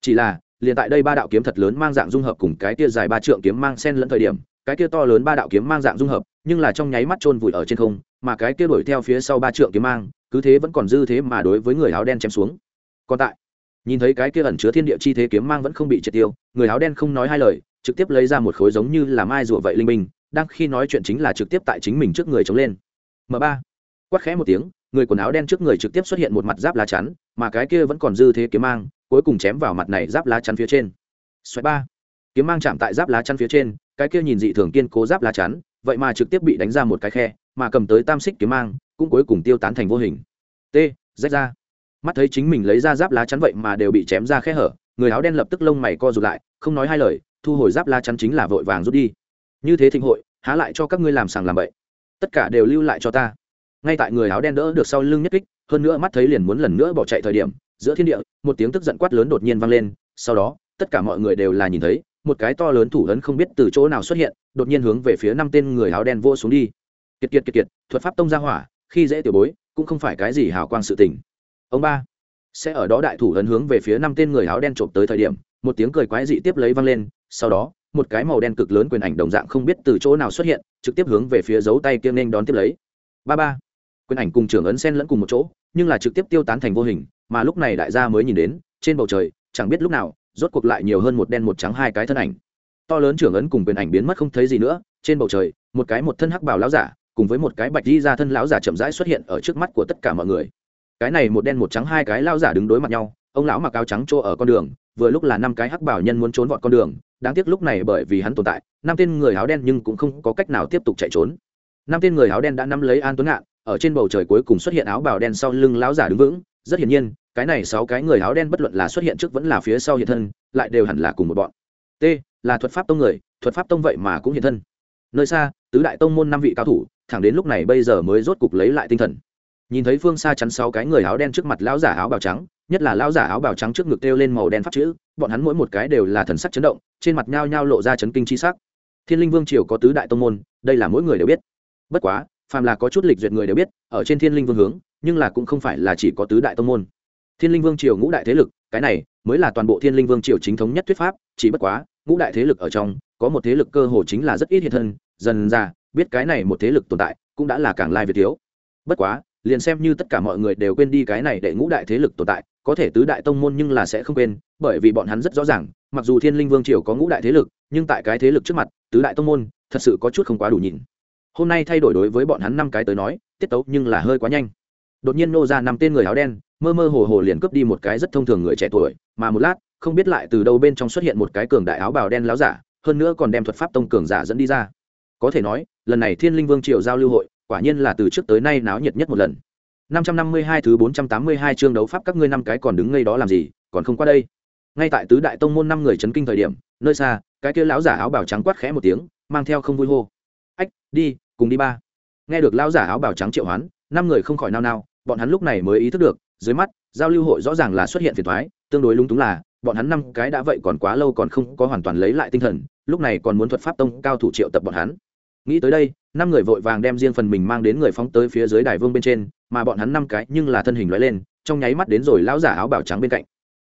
Chỉ là, liền tại đây ba đạo kiếm thật lớn mang dạng dung hợp cùng cái kia dài ba trượng kiếm mang sen lẫn thời điểm, cái kia to lớn ba đạo kiếm mang dạng dung hợp, nhưng là trong nháy mắt chôn vùi ở trên không, mà cái kia đuổi theo phía sau ba trượng kiếm mang cứ thế vẫn còn dư thế mà đối với người áo đen chém xuống. Còn tại, nhìn thấy cái kia ẩn chứa thiên địa chi thế kiếm mang vẫn không bị triệt tiêu, người áo đen không nói hai lời, trực tiếp lấy ra một khối giống như là mai rùa vậy linh minh, đang khi nói chuyện chính là trực tiếp tại chính mình trước người chống lên. M ba, quát khẽ một tiếng, người quần áo đen trước người trực tiếp xuất hiện một mặt giáp lá chắn, mà cái kia vẫn còn dư thế kiếm mang, cuối cùng chém vào mặt này giáp lá chắn phía trên. Xoáy ba, kiếm mang chạm tại giáp lá chắn phía trên, cái kia nhìn dị thường kiên cố giáp lá chắn, vậy mà trực tiếp bị đánh ra một cái khe mà cầm tới tam xích kiếm mang, cũng cuối cùng tiêu tán thành vô hình. T, rách ra. Mắt thấy chính mình lấy ra giáp lá chắn vậy mà đều bị chém ra khe hở, người áo đen lập tức lông mày co rụt lại, không nói hai lời, thu hồi giáp lá chắn chính là vội vàng rút đi. Như thế thịnh hội, há lại cho các ngươi làm sàng làm bậy. Tất cả đều lưu lại cho ta. Ngay tại người áo đen đỡ được sau lưng nhất kích, hơn nữa mắt thấy liền muốn lần nữa bỏ chạy thời điểm, giữa thiên địa, một tiếng tức giận quát lớn đột nhiên vang lên, sau đó, tất cả mọi người đều là nhìn thấy, một cái to lớn thủ lớn không biết từ chỗ nào xuất hiện, đột nhiên hướng về phía năm tên người áo đen vô xuống đi kiệt kiệt kiệt kiệt, thuật pháp tông gia hỏa, khi dễ tiểu bối, cũng không phải cái gì hào quang sự tình. Ông ba, sẽ ở đó đại thủ ấn hướng về phía năm tên người áo đen trộm tới thời điểm, một tiếng cười quái dị tiếp lấy vang lên, sau đó, một cái màu đen cực lớn quyền ảnh đồng dạng không biết từ chỗ nào xuất hiện, trực tiếp hướng về phía dấu tay kiêng nên đón tiếp lấy. Ba ba, quyền ảnh cùng trưởng ấn sen lẫn cùng một chỗ, nhưng là trực tiếp tiêu tán thành vô hình, mà lúc này đại gia mới nhìn đến, trên bầu trời, chẳng biết lúc nào, rốt cuộc lại nhiều hơn một đen một trắng hai cái thân ảnh. To lớn trưởng ấn cùng quyền ảnh biến mất không thấy gì nữa, trên bầu trời, một cái một thân hắc bào lão giả cùng với một cái bạch di ra thân lão giả chậm rãi xuất hiện ở trước mắt của tất cả mọi người. Cái này một đen một trắng hai cái lão giả đứng đối mặt nhau, ông lão mặc áo trắng chỗ ở con đường, vừa lúc là năm cái hắc bảo nhân muốn trốn vọt con đường, đáng tiếc lúc này bởi vì hắn tồn tại, năm tên người áo đen nhưng cũng không có cách nào tiếp tục chạy trốn. Năm tên người áo đen đã nắm lấy an tuấn ngạn, ở trên bầu trời cuối cùng xuất hiện áo bào đen sau lưng lão giả đứng vững. Rất hiển nhiên, cái này sáu cái người áo đen bất luận là xuất hiện trước vẫn là phía sau hiện thân, lại đều hẳn là cùng một bọn. T, là thuật pháp tông người, thuật pháp tông vậy mà cũng hiện thân. Nơi xa, tứ đại tông môn năm vị cao thủ thẳng đến lúc này bây giờ mới rốt cục lấy lại tinh thần. Nhìn thấy phương xa chắn sáu cái người áo đen trước mặt lão giả áo bào trắng, nhất là lão giả áo bào trắng trước ngực kêu lên màu đen pháp chữ, bọn hắn mỗi một cái đều là thần sắc chấn động, trên mặt nhao nhao lộ ra chấn kinh chi sắc. Thiên linh vương triều có tứ đại tông môn, đây là mỗi người đều biết. Bất quá, phàm là có chút lịch duyệt người đều biết, ở trên thiên linh vương hướng, nhưng là cũng không phải là chỉ có tứ đại tông môn. Thiên linh vương triều ngũ đại thế lực, cái này mới là toàn bộ thiên linh vương triều chính thống nhất thuyết pháp, chỉ bất quá, ngũ đại thế lực ở trong, có một thế lực cơ hồ chính là rất ít hiện thân, dần ra biết cái này một thế lực tồn tại, cũng đã là càng lai việt thiếu. Bất quá, liền xem như tất cả mọi người đều quên đi cái này để ngũ đại thế lực tồn tại, có thể tứ đại tông môn nhưng là sẽ không quên, bởi vì bọn hắn rất rõ ràng, mặc dù thiên linh vương triều có ngũ đại thế lực, nhưng tại cái thế lực trước mặt, tứ đại tông môn, thật sự có chút không quá đủ nhìn. Hôm nay thay đổi đối với bọn hắn năm cái tới nói, tiết tấu nhưng là hơi quá nhanh. Đột nhiên nô ra năm tên người áo đen, mơ mơ hồ hồ liền cướp đi một cái rất thông thường người trẻ tuổi, mà một lát, không biết lại từ đâu bên trong xuất hiện một cái cường đại áo bào đen láo giả, hơn nữa còn đem thuật pháp tông cường giả dẫn đi ra có thể nói, lần này thiên linh vương triều giao lưu hội, quả nhiên là từ trước tới nay náo nhiệt nhất một lần. 552 thứ 482 chương đấu pháp các ngươi năm cái còn đứng ngây đó làm gì, còn không qua đây. Ngay tại tứ đại tông môn năm người chấn kinh thời điểm, nơi xa, cái kia lão giả áo bào trắng quát khẽ một tiếng, mang theo không vui hô. Ách, đi, cùng đi ba. Nghe được lão giả áo bào trắng triệu hoán, năm người không khỏi nao nao, bọn hắn lúc này mới ý thức được, dưới mắt, giao lưu hội rõ ràng là xuất hiện phiền thoái tương đối lung túng là, bọn hắn năm cái đã vậy còn quá lâu còn không có hoàn toàn lấy lại tinh thần, lúc này còn muốn thuật pháp tông cao thủ triệu tập bọn hắn nghĩ tới đây, năm người vội vàng đem riêng phần mình mang đến người phóng tới phía dưới đài vương bên trên, mà bọn hắn năm cái nhưng là thân hình loại lên, trong nháy mắt đến rồi lão giả áo bào trắng bên cạnh.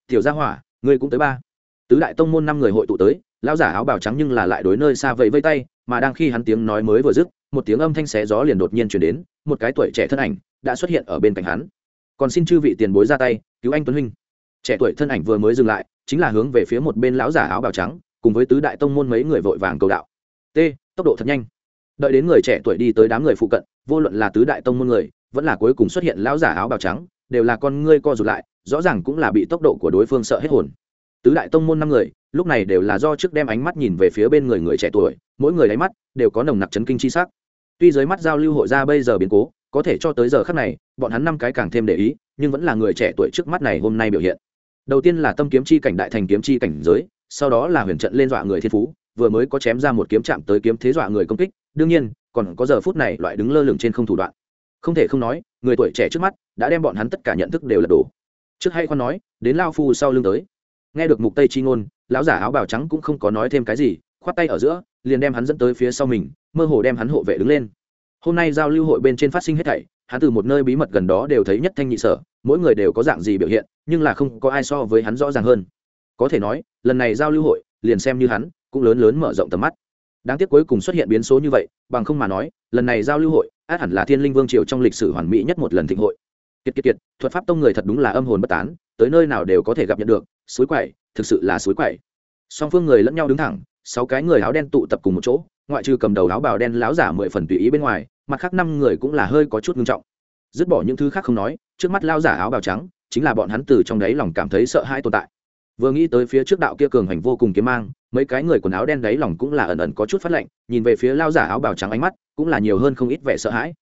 Tiểu gia hỏa, ngươi cũng tới ba. Tứ đại tông môn năm người hội tụ tới, lão giả áo bào trắng nhưng là lại đối nơi xa vậy vây tay, mà đang khi hắn tiếng nói mới vừa dứt, một tiếng âm thanh xé gió liền đột nhiên chuyển đến, một cái tuổi trẻ thân ảnh đã xuất hiện ở bên cạnh hắn. Còn xin chư vị tiền bối ra tay, cứu anh tuấn huynh. Trẻ tuổi thân ảnh vừa mới dừng lại, chính là hướng về phía một bên lão giả áo bào trắng, cùng với tứ đại tông môn mấy người vội vàng cầu đạo. T, tốc độ thật nhanh đợi đến người trẻ tuổi đi tới đám người phụ cận, vô luận là tứ đại tông môn người, vẫn là cuối cùng xuất hiện lão giả áo bào trắng, đều là con ngươi co rụt lại, rõ ràng cũng là bị tốc độ của đối phương sợ hết hồn. Tứ đại tông môn năm người, lúc này đều là do trước đem ánh mắt nhìn về phía bên người người trẻ tuổi, mỗi người đáy mắt đều có nồng nặc chấn kinh chi sắc. Tuy dưới mắt giao lưu hội ra bây giờ biến cố, có thể cho tới giờ khắc này, bọn hắn năm cái càng thêm để ý, nhưng vẫn là người trẻ tuổi trước mắt này hôm nay biểu hiện. Đầu tiên là tâm kiếm chi cảnh đại thành kiếm chi cảnh giới, sau đó là huyền trận lên dọa người thiên phú vừa mới có chém ra một kiếm chạm tới kiếm thế dọa người công kích, đương nhiên, còn có giờ phút này loại đứng lơ lửng trên không thủ đoạn. Không thể không nói, người tuổi trẻ trước mắt đã đem bọn hắn tất cả nhận thức đều lật đổ. Trước hay khoan nói, đến lao phu sau lưng tới. Nghe được mục tây chi ngôn, lão giả áo bào trắng cũng không có nói thêm cái gì, khoát tay ở giữa, liền đem hắn dẫn tới phía sau mình, mơ hồ đem hắn hộ vệ đứng lên. Hôm nay giao lưu hội bên trên phát sinh hết thảy, hắn từ một nơi bí mật gần đó đều thấy nhất thanh nhị sở, mỗi người đều có dạng gì biểu hiện, nhưng là không có ai so với hắn rõ ràng hơn. Có thể nói, lần này giao lưu hội, liền xem như hắn cũng lớn lớn mở rộng tầm mắt. Đáng tiếc cuối cùng xuất hiện biến số như vậy, bằng không mà nói, lần này giao lưu hội, át hẳn là thiên linh vương triều trong lịch sử hoàn mỹ nhất một lần thịnh hội. Kiệt kiệt kiệt, thuật pháp tông người thật đúng là âm hồn bất tán, tới nơi nào đều có thể gặp nhận được, suối quậy thực sự là suối quậy song phương người lẫn nhau đứng thẳng, sáu cái người áo đen tụ tập cùng một chỗ, ngoại trừ cầm đầu áo bào đen láo giả mười phần tùy ý bên ngoài, mặt khác năm người cũng là hơi có chút nghiêm trọng. Dứt bỏ những thứ khác không nói, trước mắt lao giả áo bào trắng, chính là bọn hắn từ trong đấy lòng cảm thấy sợ hãi tồn tại vừa nghĩ tới phía trước đạo kia cường hành vô cùng kiếm mang, mấy cái người quần áo đen đáy lòng cũng là ẩn ẩn có chút phát lạnh, nhìn về phía lao giả áo bào trắng ánh mắt, cũng là nhiều hơn không ít vẻ sợ hãi.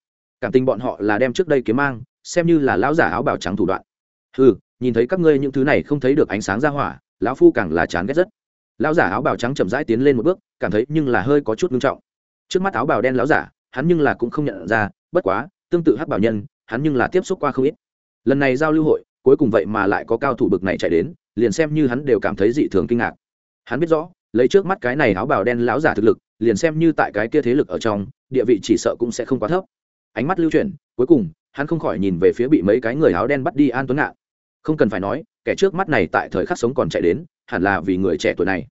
Cảm tình bọn họ là đem trước đây kiếm mang, xem như là lão giả áo bào trắng thủ đoạn. Ừ nhìn thấy các ngươi những thứ này không thấy được ánh sáng ra hỏa, lão phu càng là chán ghét rất. Lão giả áo bào trắng chậm rãi tiến lên một bước, cảm thấy nhưng là hơi có chút nghiêm trọng. Trước mắt áo bào đen lão giả, hắn nhưng là cũng không nhận ra, bất quá, tương tự hắc bảo nhân, hắn nhưng là tiếp xúc qua không ít. Lần này giao lưu hội cuối cùng vậy mà lại có cao thủ bực này chạy đến, liền xem như hắn đều cảm thấy dị thường kinh ngạc. Hắn biết rõ, lấy trước mắt cái này áo bào đen lão giả thực lực, liền xem như tại cái kia thế lực ở trong, địa vị chỉ sợ cũng sẽ không quá thấp. Ánh mắt lưu chuyển, cuối cùng, hắn không khỏi nhìn về phía bị mấy cái người áo đen bắt đi an tuấn ngạn. Không cần phải nói, kẻ trước mắt này tại thời khắc sống còn chạy đến, hẳn là vì người trẻ tuổi này.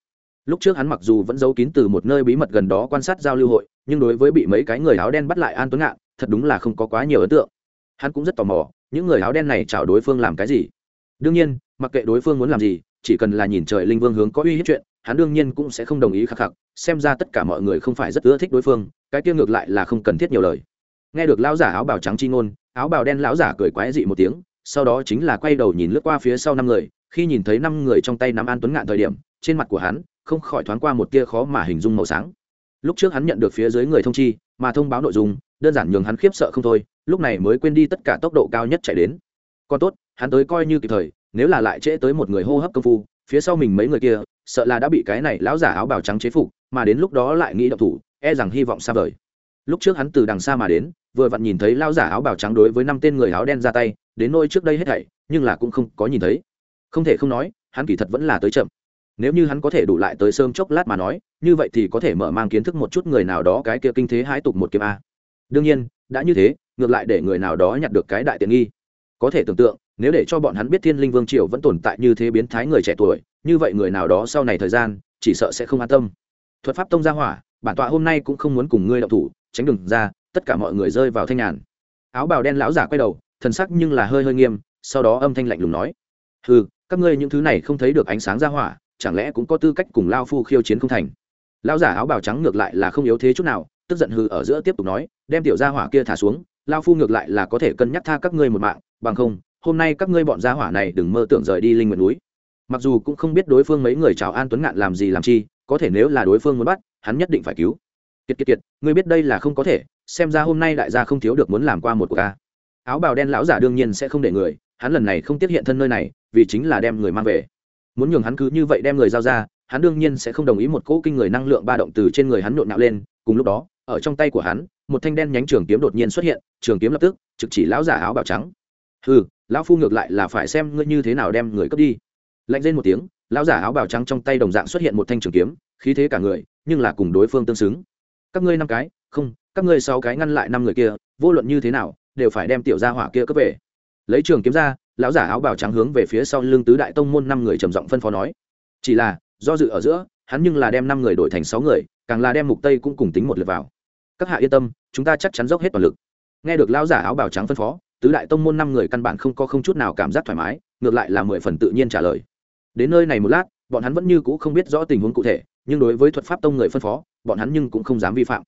Lúc trước hắn mặc dù vẫn giấu kín từ một nơi bí mật gần đó quan sát giao lưu hội, nhưng đối với bị mấy cái người áo đen bắt lại an tuấn ngạn, thật đúng là không có quá nhiều ấn tượng. Hắn cũng rất tò mò những người áo đen này chảo đối phương làm cái gì? Đương nhiên, mặc kệ đối phương muốn làm gì, chỉ cần là nhìn trời linh vương hướng có uy hiếp chuyện, hắn đương nhiên cũng sẽ không đồng ý khắc khắc, xem ra tất cả mọi người không phải rất ưa thích đối phương, cái kia ngược lại là không cần thiết nhiều lời. Nghe được lão giả áo bào trắng chi ngôn, áo bào đen lão giả cười quái dị một tiếng, sau đó chính là quay đầu nhìn lướt qua phía sau năm người, khi nhìn thấy năm người trong tay nắm an tuấn ngạn thời điểm, trên mặt của hắn không khỏi thoáng qua một tia khó mà hình dung màu sáng. Lúc trước hắn nhận được phía dưới người thông chi, mà thông báo nội dung, đơn giản nhường hắn khiếp sợ không thôi lúc này mới quên đi tất cả tốc độ cao nhất chạy đến. Còn tốt, hắn tới coi như kịp thời, nếu là lại trễ tới một người hô hấp công phu, phía sau mình mấy người kia, sợ là đã bị cái này lão giả áo bào trắng chế phục, mà đến lúc đó lại nghĩ độc thủ e rằng hy vọng xa vời. Lúc trước hắn từ đằng xa mà đến, vừa vặn nhìn thấy lão giả áo bào trắng đối với năm tên người áo đen ra tay, đến nôi trước đây hết thảy, nhưng là cũng không có nhìn thấy. Không thể không nói, hắn kỳ thật vẫn là tới chậm. Nếu như hắn có thể đủ lại tới sớm chốc lát mà nói, như vậy thì có thể mở mang kiến thức một chút người nào đó cái kia kinh thế hãi tục một kiếm a. Đương nhiên đã như thế, ngược lại để người nào đó nhặt được cái đại tiện nghi. Có thể tưởng tượng, nếu để cho bọn hắn biết thiên linh vương triều vẫn tồn tại như thế biến thái người trẻ tuổi, như vậy người nào đó sau này thời gian, chỉ sợ sẽ không an tâm. Thuật pháp tông gia hỏa, bản tọa hôm nay cũng không muốn cùng ngươi đậu thủ, tránh đừng ra, tất cả mọi người rơi vào thanh nhàn. Áo bào đen lão giả quay đầu, thần sắc nhưng là hơi hơi nghiêm, sau đó âm thanh lạnh lùng nói ừ các ngươi những thứ này không thấy được ánh sáng gia hỏa, chẳng lẽ cũng có tư cách cùng lao phu khiêu chiến không thành? Lão giả áo bào trắng ngược lại là không yếu thế chút nào tức giận hư ở giữa tiếp tục nói, đem tiểu gia hỏa kia thả xuống, lao phu ngược lại là có thể cân nhắc tha các ngươi một mạng, bằng không, hôm nay các ngươi bọn gia hỏa này đừng mơ tưởng rời đi linh nguyện núi. Mặc dù cũng không biết đối phương mấy người chào an tuấn ngạn làm gì làm chi, có thể nếu là đối phương muốn bắt, hắn nhất định phải cứu. Kiệt kiệt kiệt, ngươi biết đây là không có thể, xem ra hôm nay đại gia không thiếu được muốn làm qua một cuộc ca áo bào đen lão giả đương nhiên sẽ không để người, hắn lần này không tiếp hiện thân nơi này, vì chính là đem người mang về. Muốn nhường hắn cứ như vậy đem người giao ra, hắn đương nhiên sẽ không đồng ý một cỗ kinh người năng lượng ba động từ trên người hắn nhộn nhạo lên, cùng lúc đó ở trong tay của hắn, một thanh đen nhánh trường kiếm đột nhiên xuất hiện, trường kiếm lập tức, trực chỉ lão giả áo bào trắng. Ừ lão phu ngược lại là phải xem ngươi như thế nào đem người cướp đi. Lạnh lên một tiếng, lão giả áo bào trắng trong tay đồng dạng xuất hiện một thanh trường kiếm, khí thế cả người, nhưng là cùng đối phương tương xứng. Các ngươi năm cái, không, các ngươi sáu cái ngăn lại năm người kia, vô luận như thế nào, đều phải đem tiểu gia hỏa kia cướp về. Lấy trường kiếm ra, lão giả áo bào trắng hướng về phía sau lưng tứ đại tông môn năm người trầm giọng phân phó nói. Chỉ là, do dự ở giữa, hắn nhưng là đem năm người đổi thành sáu người, càng là đem mục tây cũng cùng tính một lượt vào các hạ yên tâm, chúng ta chắc chắn dốc hết toàn lực. Nghe được lão giả áo bào trắng phân phó, tứ đại tông môn năm người căn bản không có không chút nào cảm giác thoải mái, ngược lại là mười phần tự nhiên trả lời. Đến nơi này một lát, bọn hắn vẫn như cũ không biết rõ tình huống cụ thể, nhưng đối với thuật pháp tông người phân phó, bọn hắn nhưng cũng không dám vi phạm.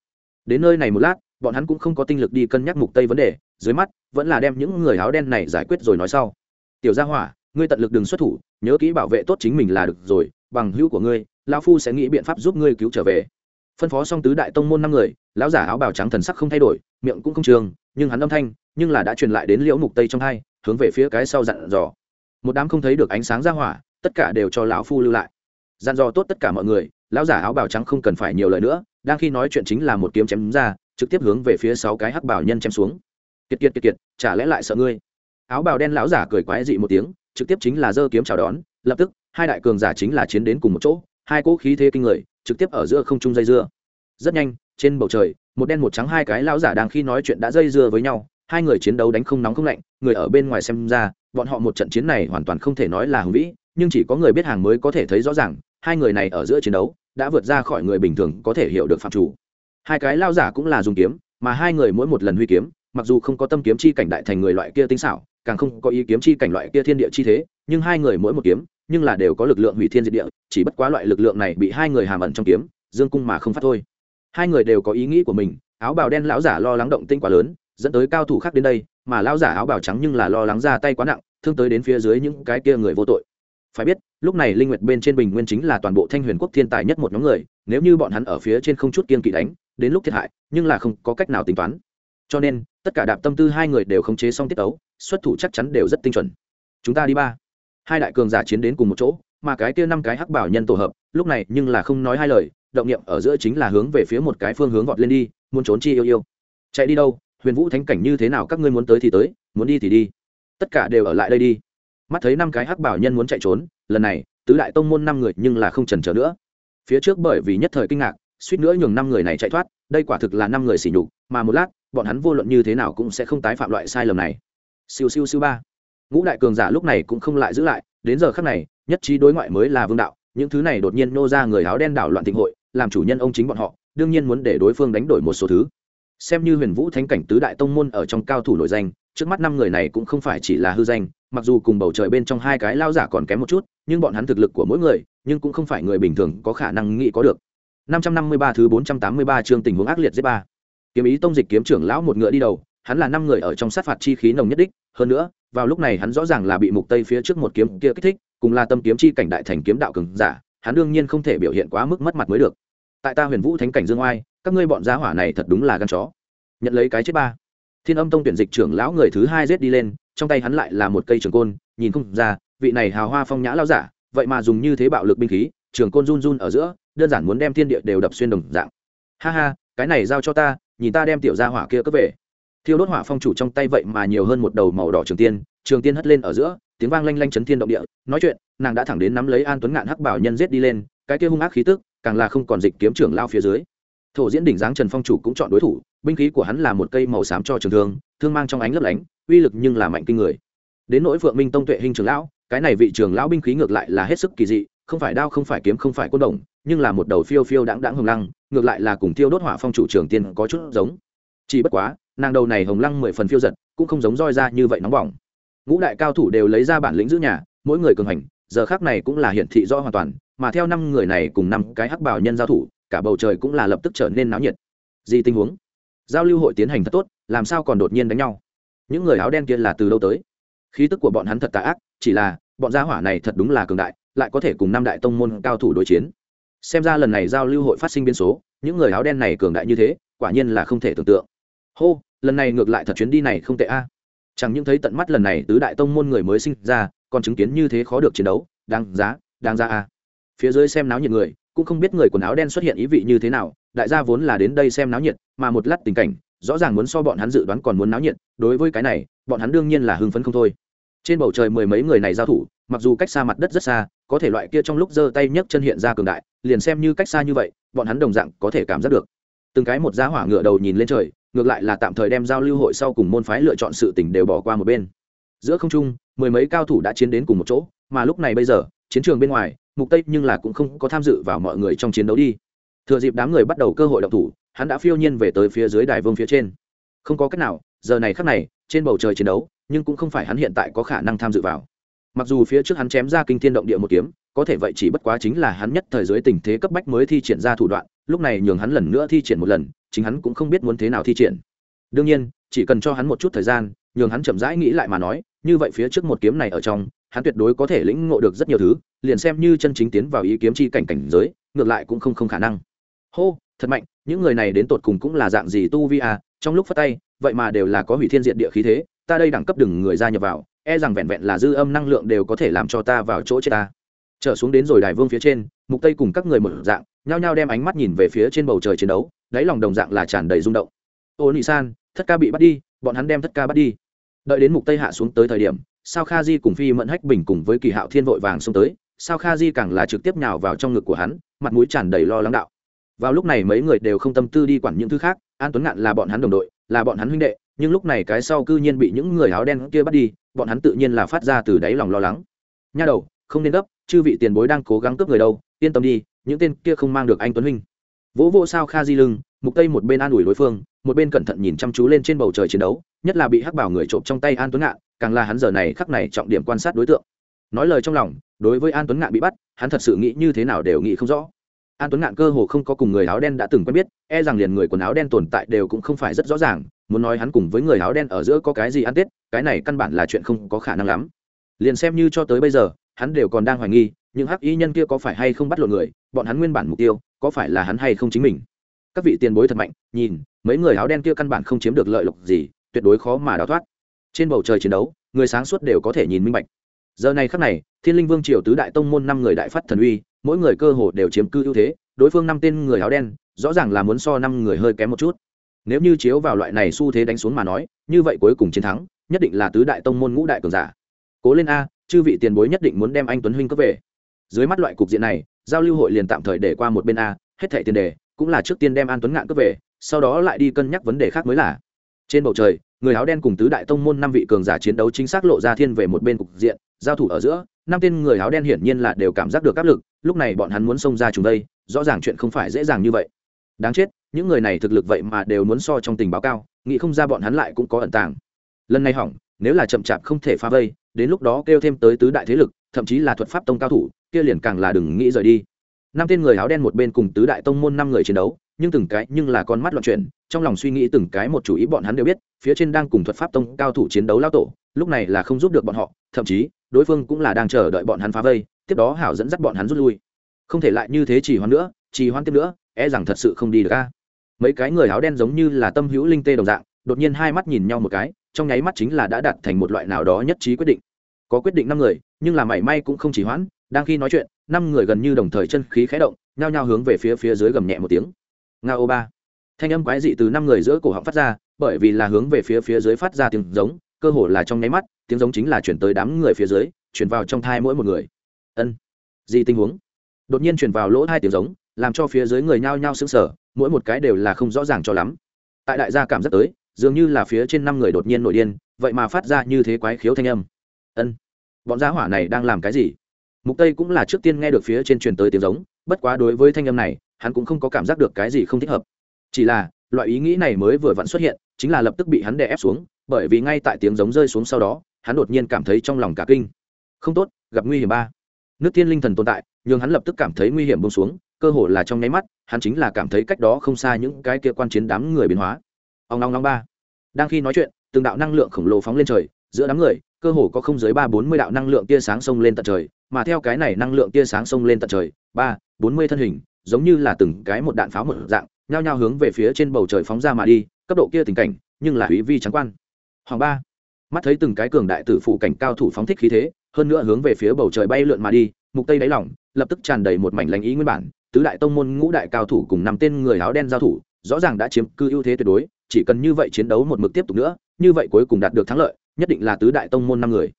Đến nơi này một lát, bọn hắn cũng không có tinh lực đi cân nhắc mục tây vấn đề, dưới mắt, vẫn là đem những người áo đen này giải quyết rồi nói sau. Tiểu gia hỏa, ngươi tận lực đừng xuất thủ, nhớ kỹ bảo vệ tốt chính mình là được rồi, bằng hữu của ngươi, lão phu sẽ nghĩ biện pháp giúp ngươi cứu trở về phân phó xong tứ đại tông môn năm người, lão giả áo bào trắng thần sắc không thay đổi, miệng cũng không trường, nhưng hắn âm thanh, nhưng là đã truyền lại đến liễu mục tây trong hai, hướng về phía cái sau dặn dò. Một đám không thấy được ánh sáng ra hỏa, tất cả đều cho lão phu lưu lại. Dặn dò tốt tất cả mọi người, lão giả áo bào trắng không cần phải nhiều lời nữa, đang khi nói chuyện chính là một kiếm chém ra, trực tiếp hướng về phía sáu cái hắc bảo nhân chém xuống. Kiệt kiệt kiệt kiệt, chả lẽ lại sợ ngươi? Áo bào đen lão giả cười quái dị một tiếng, trực tiếp chính là giơ kiếm chào đón, lập tức, hai đại cường giả chính là chiến đến cùng một chỗ, hai cỗ khí thế kinh người trực tiếp ở giữa không trung dây dưa. Rất nhanh, trên bầu trời, một đen một trắng hai cái lão giả đang khi nói chuyện đã dây dưa với nhau, hai người chiến đấu đánh không nóng không lạnh, người ở bên ngoài xem ra, bọn họ một trận chiến này hoàn toàn không thể nói là hùng vĩ, nhưng chỉ có người biết hàng mới có thể thấy rõ ràng, hai người này ở giữa chiến đấu, đã vượt ra khỏi người bình thường có thể hiểu được phạm chủ. Hai cái lao giả cũng là dùng kiếm, mà hai người mỗi một lần huy kiếm, mặc dù không có tâm kiếm chi cảnh đại thành người loại kia tinh xảo, càng không có ý kiếm chi cảnh loại kia thiên địa chi thế, nhưng hai người mỗi một kiếm nhưng là đều có lực lượng hủy thiên diệt địa, chỉ bất quá loại lực lượng này bị hai người hàm ẩn trong kiếm, dương cung mà không phát thôi. Hai người đều có ý nghĩ của mình, áo bào đen lão giả lo lắng động tinh quá lớn, dẫn tới cao thủ khác đến đây, mà lão giả áo bào trắng nhưng là lo lắng ra tay quá nặng, thương tới đến phía dưới những cái kia người vô tội. Phải biết, lúc này linh nguyệt bên trên bình nguyên chính là toàn bộ thanh huyền quốc thiên tài nhất một nhóm người, nếu như bọn hắn ở phía trên không chút kiên kỵ đánh, đến lúc thiệt hại, nhưng là không có cách nào tính toán. Cho nên, tất cả đạp tâm tư hai người đều khống chế xong tiết tấu, xuất thủ chắc chắn đều rất tinh chuẩn. Chúng ta đi ba hai đại cường giả chiến đến cùng một chỗ, mà cái kia năm cái hắc bảo nhân tổ hợp, lúc này nhưng là không nói hai lời, động niệm ở giữa chính là hướng về phía một cái phương hướng vọt lên đi, muốn trốn chi yêu yêu. Chạy đi đâu, huyền vũ thánh cảnh như thế nào các ngươi muốn tới thì tới, muốn đi thì đi. Tất cả đều ở lại đây đi. Mắt thấy năm cái hắc bảo nhân muốn chạy trốn, lần này, tứ đại tông môn năm người nhưng là không trần trở nữa. Phía trước bởi vì nhất thời kinh ngạc, suýt nữa nhường năm người này chạy thoát, đây quả thực là năm người xỉ nhục, mà một lát, bọn hắn vô luận như thế nào cũng sẽ không tái phạm loại sai lầm này. Siêu siêu siêu ba ngũ đại cường giả lúc này cũng không lại giữ lại, đến giờ khắc này, nhất trí đối ngoại mới là vương đạo, những thứ này đột nhiên nô ra người áo đen đảo loạn thịnh hội, làm chủ nhân ông chính bọn họ, đương nhiên muốn để đối phương đánh đổi một số thứ. Xem như huyền vũ thánh cảnh tứ đại tông môn ở trong cao thủ nổi danh, trước mắt năm người này cũng không phải chỉ là hư danh, mặc dù cùng bầu trời bên trong hai cái lao giả còn kém một chút, nhưng bọn hắn thực lực của mỗi người, nhưng cũng không phải người bình thường có khả năng nghĩ có được. 553 thứ 483 chương tình huống ác liệt giết ba. Kiếm ý tông dịch kiếm trưởng lão một ngựa đi đầu hắn là năm người ở trong sát phạt chi khí nồng nhất đích, hơn nữa, vào lúc này hắn rõ ràng là bị mục tây phía trước một kiếm kia kích thích, cùng là tâm kiếm chi cảnh đại thành kiếm đạo cường giả, hắn đương nhiên không thể biểu hiện quá mức mất mặt mới được. Tại ta huyền vũ thánh cảnh dương oai, các ngươi bọn giá hỏa này thật đúng là gan chó. Nhận lấy cái chết ba. Thiên âm tông tuyển dịch trưởng lão người thứ hai giết đi lên, trong tay hắn lại là một cây trường côn, nhìn không ra, vị này hào hoa phong nhã lao giả, vậy mà dùng như thế bạo lực binh khí, trường côn run run ở giữa, đơn giản muốn đem thiên địa đều đập xuyên đồng dạng. Ha ha, cái này giao cho ta, nhìn ta đem tiểu gia hỏa kia cướp về thiêu đốt hỏa phong chủ trong tay vậy mà nhiều hơn một đầu màu đỏ trường tiên trường tiên hất lên ở giữa, tiếng vang lanh lanh chấn thiên động địa. Nói chuyện, nàng đã thẳng đến nắm lấy an tuấn ngạn hắc bảo nhân giết đi lên, cái kia hung ác khí tức, càng là không còn dịch kiếm trưởng lao phía dưới. Thổ diễn đỉnh dáng trần phong chủ cũng chọn đối thủ, binh khí của hắn là một cây màu xám cho trường thương thương mang trong ánh lấp lánh, uy lực nhưng là mạnh kinh người. Đến nỗi phượng minh tông tuệ hình trường lão, cái này vị trường lão binh khí ngược lại là hết sức kỳ dị, không phải đao không phải kiếm không phải côn đồng, nhưng là một đầu phiêu phiêu đáng đáng hồng lăng, ngược lại là cùng tiêu đốt hỏa phong chủ trường tiên có chút giống. Chỉ bất quá nàng đầu này hồng lăng mười phần phiêu giật, cũng không giống roi ra như vậy nóng bỏng. Ngũ đại cao thủ đều lấy ra bản lĩnh giữ nhà, mỗi người cường hành, giờ khác này cũng là hiển thị rõ hoàn toàn, mà theo năm người này cùng năm cái hắc bảo nhân giao thủ, cả bầu trời cũng là lập tức trở nên náo nhiệt. Gì tình huống? Giao lưu hội tiến hành thật tốt, làm sao còn đột nhiên đánh nhau? Những người áo đen kia là từ đâu tới? Khí tức của bọn hắn thật tà ác, chỉ là, bọn gia hỏa này thật đúng là cường đại, lại có thể cùng năm đại tông môn cao thủ đối chiến. Xem ra lần này giao lưu hội phát sinh biến số, những người áo đen này cường đại như thế, quả nhiên là không thể tưởng tượng. Hô! Lần này ngược lại thật chuyến đi này không tệ a. Chẳng những thấy tận mắt lần này tứ đại tông môn người mới sinh ra, còn chứng kiến như thế khó được chiến đấu, đáng giá, đáng ra a. Phía dưới xem náo nhiệt người, cũng không biết người quần áo đen xuất hiện ý vị như thế nào, đại gia vốn là đến đây xem náo nhiệt, mà một lát tình cảnh, rõ ràng muốn so bọn hắn dự đoán còn muốn náo nhiệt, đối với cái này, bọn hắn đương nhiên là hưng phấn không thôi. Trên bầu trời mười mấy người này giao thủ, mặc dù cách xa mặt đất rất xa, có thể loại kia trong lúc giơ tay nhấc chân hiện ra cường đại, liền xem như cách xa như vậy, bọn hắn đồng dạng có thể cảm giác được. Từng cái một giá hỏa ngựa đầu nhìn lên trời ngược lại là tạm thời đem giao lưu hội sau cùng môn phái lựa chọn sự tỉnh đều bỏ qua một bên. Giữa không trung, mười mấy cao thủ đã chiến đến cùng một chỗ, mà lúc này bây giờ, chiến trường bên ngoài, mục tây nhưng là cũng không có tham dự vào mọi người trong chiến đấu đi. Thừa dịp đám người bắt đầu cơ hội động thủ, hắn đã phiêu nhiên về tới phía dưới đài vương phía trên. Không có cách nào, giờ này khắc này, trên bầu trời chiến đấu, nhưng cũng không phải hắn hiện tại có khả năng tham dự vào. Mặc dù phía trước hắn chém ra kinh thiên động địa một kiếm, có thể vậy chỉ bất quá chính là hắn nhất thời dưới tình thế cấp bách mới thi triển ra thủ đoạn, lúc này nhường hắn lần nữa thi triển một lần chính hắn cũng không biết muốn thế nào thi triển. Đương nhiên, chỉ cần cho hắn một chút thời gian, nhường hắn chậm rãi nghĩ lại mà nói, như vậy phía trước một kiếm này ở trong, hắn tuyệt đối có thể lĩnh ngộ được rất nhiều thứ, liền xem như chân chính tiến vào ý kiếm chi cảnh cảnh giới, ngược lại cũng không không khả năng. Hô, thật mạnh, những người này đến tột cùng cũng là dạng gì tu vi à trong lúc phát tay, vậy mà đều là có hủy thiên diện địa khí thế, ta đây đẳng cấp đừng người ra nhập vào e rằng vẹn vẹn là dư âm năng lượng đều có thể làm cho ta vào chỗ chết ta. Trở xuống đến rồi đài vương phía trên, mục tây cùng các người mở dạng nhao nhao đem ánh mắt nhìn về phía trên bầu trời chiến đấu, đáy lòng đồng dạng là tràn đầy rung động. Ô nị san, thất ca bị bắt đi, bọn hắn đem thất ca bắt đi. Đợi đến mục tây hạ xuống tới thời điểm, sao kha di cùng phi mẫn hách bình cùng với kỳ hạo thiên vội vàng xông tới, sao kha di càng là trực tiếp nhào vào trong ngực của hắn, mặt mũi tràn đầy lo lắng đạo. Vào lúc này mấy người đều không tâm tư đi quản những thứ khác, an tuấn ngạn là bọn hắn đồng đội, là bọn hắn huynh đệ, nhưng lúc này cái sau cư nhiên bị những người áo đen kia bắt đi, bọn hắn tự nhiên là phát ra từ đáy lòng lo lắng. Nha đầu, không nên gấp, chư vị tiền bối đang cố gắng cướp người đâu, yên tâm đi những tên kia không mang được anh tuấn huynh. Vỗ vỗ sao kha di lưng, mục tây một bên an ủi đối phương, một bên cẩn thận nhìn chăm chú lên trên bầu trời chiến đấu, nhất là bị hắc bảo người trộm trong tay an tuấn ngạn, càng là hắn giờ này khắc này trọng điểm quan sát đối tượng. Nói lời trong lòng, đối với an tuấn ngạn bị bắt, hắn thật sự nghĩ như thế nào đều nghĩ không rõ. An tuấn ngạn cơ hồ không có cùng người áo đen đã từng quen biết e rằng liền người quần áo đen tồn tại đều cũng không phải rất rõ ràng, muốn nói hắn cùng với người áo đen ở giữa có cái gì ăn tết, cái này căn bản là chuyện không có khả năng lắm. Liền xem như cho tới bây giờ, hắn đều còn đang hoài nghi, những hắc y nhân kia có phải hay không bắt lộn người bọn hắn nguyên bản mục tiêu có phải là hắn hay không chính mình? Các vị tiền bối thật mạnh, nhìn, mấy người áo đen kia căn bản không chiếm được lợi lộc gì, tuyệt đối khó mà đào thoát. Trên bầu trời chiến đấu, người sáng suốt đều có thể nhìn minh bạch. Giờ này khắc này, thiên linh vương triều tứ đại tông môn năm người đại phát thần uy, mỗi người cơ hồ đều chiếm cư ưu thế, đối phương năm tên người áo đen, rõ ràng là muốn so năm người hơi kém một chút. Nếu như chiếu vào loại này xu thế đánh xuống mà nói, như vậy cuối cùng chiến thắng, nhất định là tứ đại tông môn ngũ đại cường giả. Cố lên a, chư vị tiền bối nhất định muốn đem anh tuấn huynh cấp về. Dưới mắt loại cục diện này giao lưu hội liền tạm thời để qua một bên a, hết thẻ tiền đề, cũng là trước tiên đem an tuấn ngạn cấp về, sau đó lại đi cân nhắc vấn đề khác mới là. Trên bầu trời, người áo đen cùng tứ đại tông môn năm vị cường giả chiến đấu chính xác lộ ra thiên về một bên cục diện, giao thủ ở giữa, năm tên người áo đen hiển nhiên là đều cảm giác được áp lực, lúc này bọn hắn muốn xông ra chúng đây, rõ ràng chuyện không phải dễ dàng như vậy. Đáng chết, những người này thực lực vậy mà đều muốn so trong tình báo cao, nghĩ không ra bọn hắn lại cũng có ẩn tàng. Lần này hỏng, nếu là chậm chạp không thể phá vây, đến lúc đó kêu thêm tới tứ đại thế lực thậm chí là thuật pháp tông cao thủ, kia liền càng là đừng nghĩ rời đi. Năm tên người áo đen một bên cùng tứ đại tông môn năm người chiến đấu, nhưng từng cái nhưng là con mắt loạn chuyển, trong lòng suy nghĩ từng cái một chủ ý bọn hắn đều biết, phía trên đang cùng thuật pháp tông cao thủ chiến đấu lao tổ, lúc này là không giúp được bọn họ, thậm chí, đối phương cũng là đang chờ đợi bọn hắn phá vây, tiếp đó hảo dẫn dắt bọn hắn rút lui. Không thể lại như thế chỉ hoãn nữa chỉ hoãn tiếp nữa e rằng thật sự không đi được ca mấy cái người áo đen giống như là tâm hữu linh tê đồng dạng, đột nhiên hai mắt nhìn nhau một cái, trong nháy mắt chính là đã đạt thành một loại nào đó nhất trí quyết định. Có quyết định năm người nhưng là mảy may cũng không chỉ hoãn, đang khi nói chuyện, năm người gần như đồng thời chân khí khé động, nhao nhao hướng về phía phía dưới gầm nhẹ một tiếng. Nga ô ba. Thanh âm quái dị từ năm người giữa cổ họng phát ra, bởi vì là hướng về phía phía dưới phát ra tiếng giống, cơ hồ là trong nháy mắt, tiếng giống chính là chuyển tới đám người phía dưới, chuyển vào trong thai mỗi một người. Ân. Gì tình huống? Đột nhiên chuyển vào lỗ hai tiếng giống, làm cho phía dưới người nhao nhao sững sờ, mỗi một cái đều là không rõ ràng cho lắm. Tại đại gia cảm giác tới, dường như là phía trên năm người đột nhiên nổi điên, vậy mà phát ra như thế quái khiếu thanh âm. Ân bọn gia hỏa này đang làm cái gì? Mục tây cũng là trước tiên nghe được phía trên truyền tới tiếng giống, bất quá đối với thanh âm này, hắn cũng không có cảm giác được cái gì không thích hợp. Chỉ là, loại ý nghĩ này mới vừa vặn xuất hiện, chính là lập tức bị hắn đè ép xuống, bởi vì ngay tại tiếng giống rơi xuống sau đó, hắn đột nhiên cảm thấy trong lòng cả kinh. Không tốt, gặp nguy hiểm ba. Nước thiên linh thần tồn tại, nhưng hắn lập tức cảm thấy nguy hiểm bông xuống, cơ hồ là trong nháy mắt, hắn chính là cảm thấy cách đó không xa những cái kia quan chiến đám người biến hóa. Ông long long ba. Đang khi nói chuyện, từng đạo năng lượng khổng lồ phóng lên trời, giữa đám người cơ hồ có không dưới ba bốn mươi đạo năng lượng tia sáng sông lên tận trời, mà theo cái này năng lượng tia sáng sông lên tận trời, ba, bốn mươi thân hình, giống như là từng cái một đạn pháo một dạng, nhao nhao hướng về phía trên bầu trời phóng ra mà đi, cấp độ kia tình cảnh, nhưng là hủy vi trắng quan. Hoàng ba, mắt thấy từng cái cường đại tử phụ cảnh cao thủ phóng thích khí thế, hơn nữa hướng về phía bầu trời bay lượn mà đi, mục tây đáy lỏng lập tức tràn đầy một mảnh lãnh ý nguyên bản, tứ đại tông môn ngũ đại cao thủ cùng năm tên người áo đen giao thủ, rõ ràng đã chiếm cư ưu thế tuyệt đối, chỉ cần như vậy chiến đấu một mực tiếp tục nữa, như vậy cuối cùng đạt được thắng lợi nhất định là tứ đại tông môn năm người.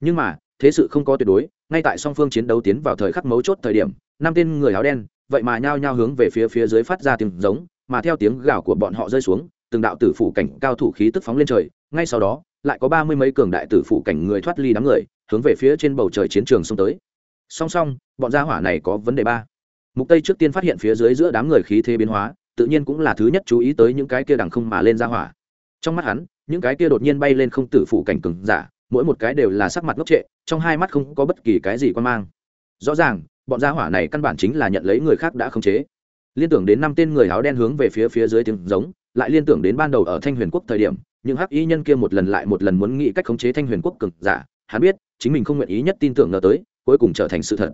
Nhưng mà, thế sự không có tuyệt đối, ngay tại song phương chiến đấu tiến vào thời khắc mấu chốt thời điểm, năm tên người áo đen, vậy mà nhao nhao hướng về phía phía dưới phát ra tiếng giống, mà theo tiếng gào của bọn họ rơi xuống, từng đạo tử phủ cảnh cao thủ khí tức phóng lên trời, ngay sau đó, lại có ba mươi mấy cường đại tử phủ cảnh người thoát ly đám người, hướng về phía trên bầu trời chiến trường xông tới. Song song, bọn gia hỏa này có vấn đề ba. Mục tây trước tiên phát hiện phía dưới giữa đám người khí thế biến hóa, tự nhiên cũng là thứ nhất chú ý tới những cái kia đằng không mà lên ra hỏa trong mắt hắn, những cái kia đột nhiên bay lên không tử phủ cảnh cường giả, mỗi một cái đều là sắc mặt ngốc trệ, trong hai mắt không có bất kỳ cái gì quan mang. Rõ ràng, bọn gia hỏa này căn bản chính là nhận lấy người khác đã khống chế. Liên tưởng đến năm tên người áo đen hướng về phía phía dưới tiếng giống, lại liên tưởng đến ban đầu ở thanh huyền quốc thời điểm, những hắc y nhân kia một lần lại một lần muốn nghĩ cách khống chế thanh huyền quốc cực giả, hắn biết, chính mình không nguyện ý nhất tin tưởng ngờ tới, cuối cùng trở thành sự thật.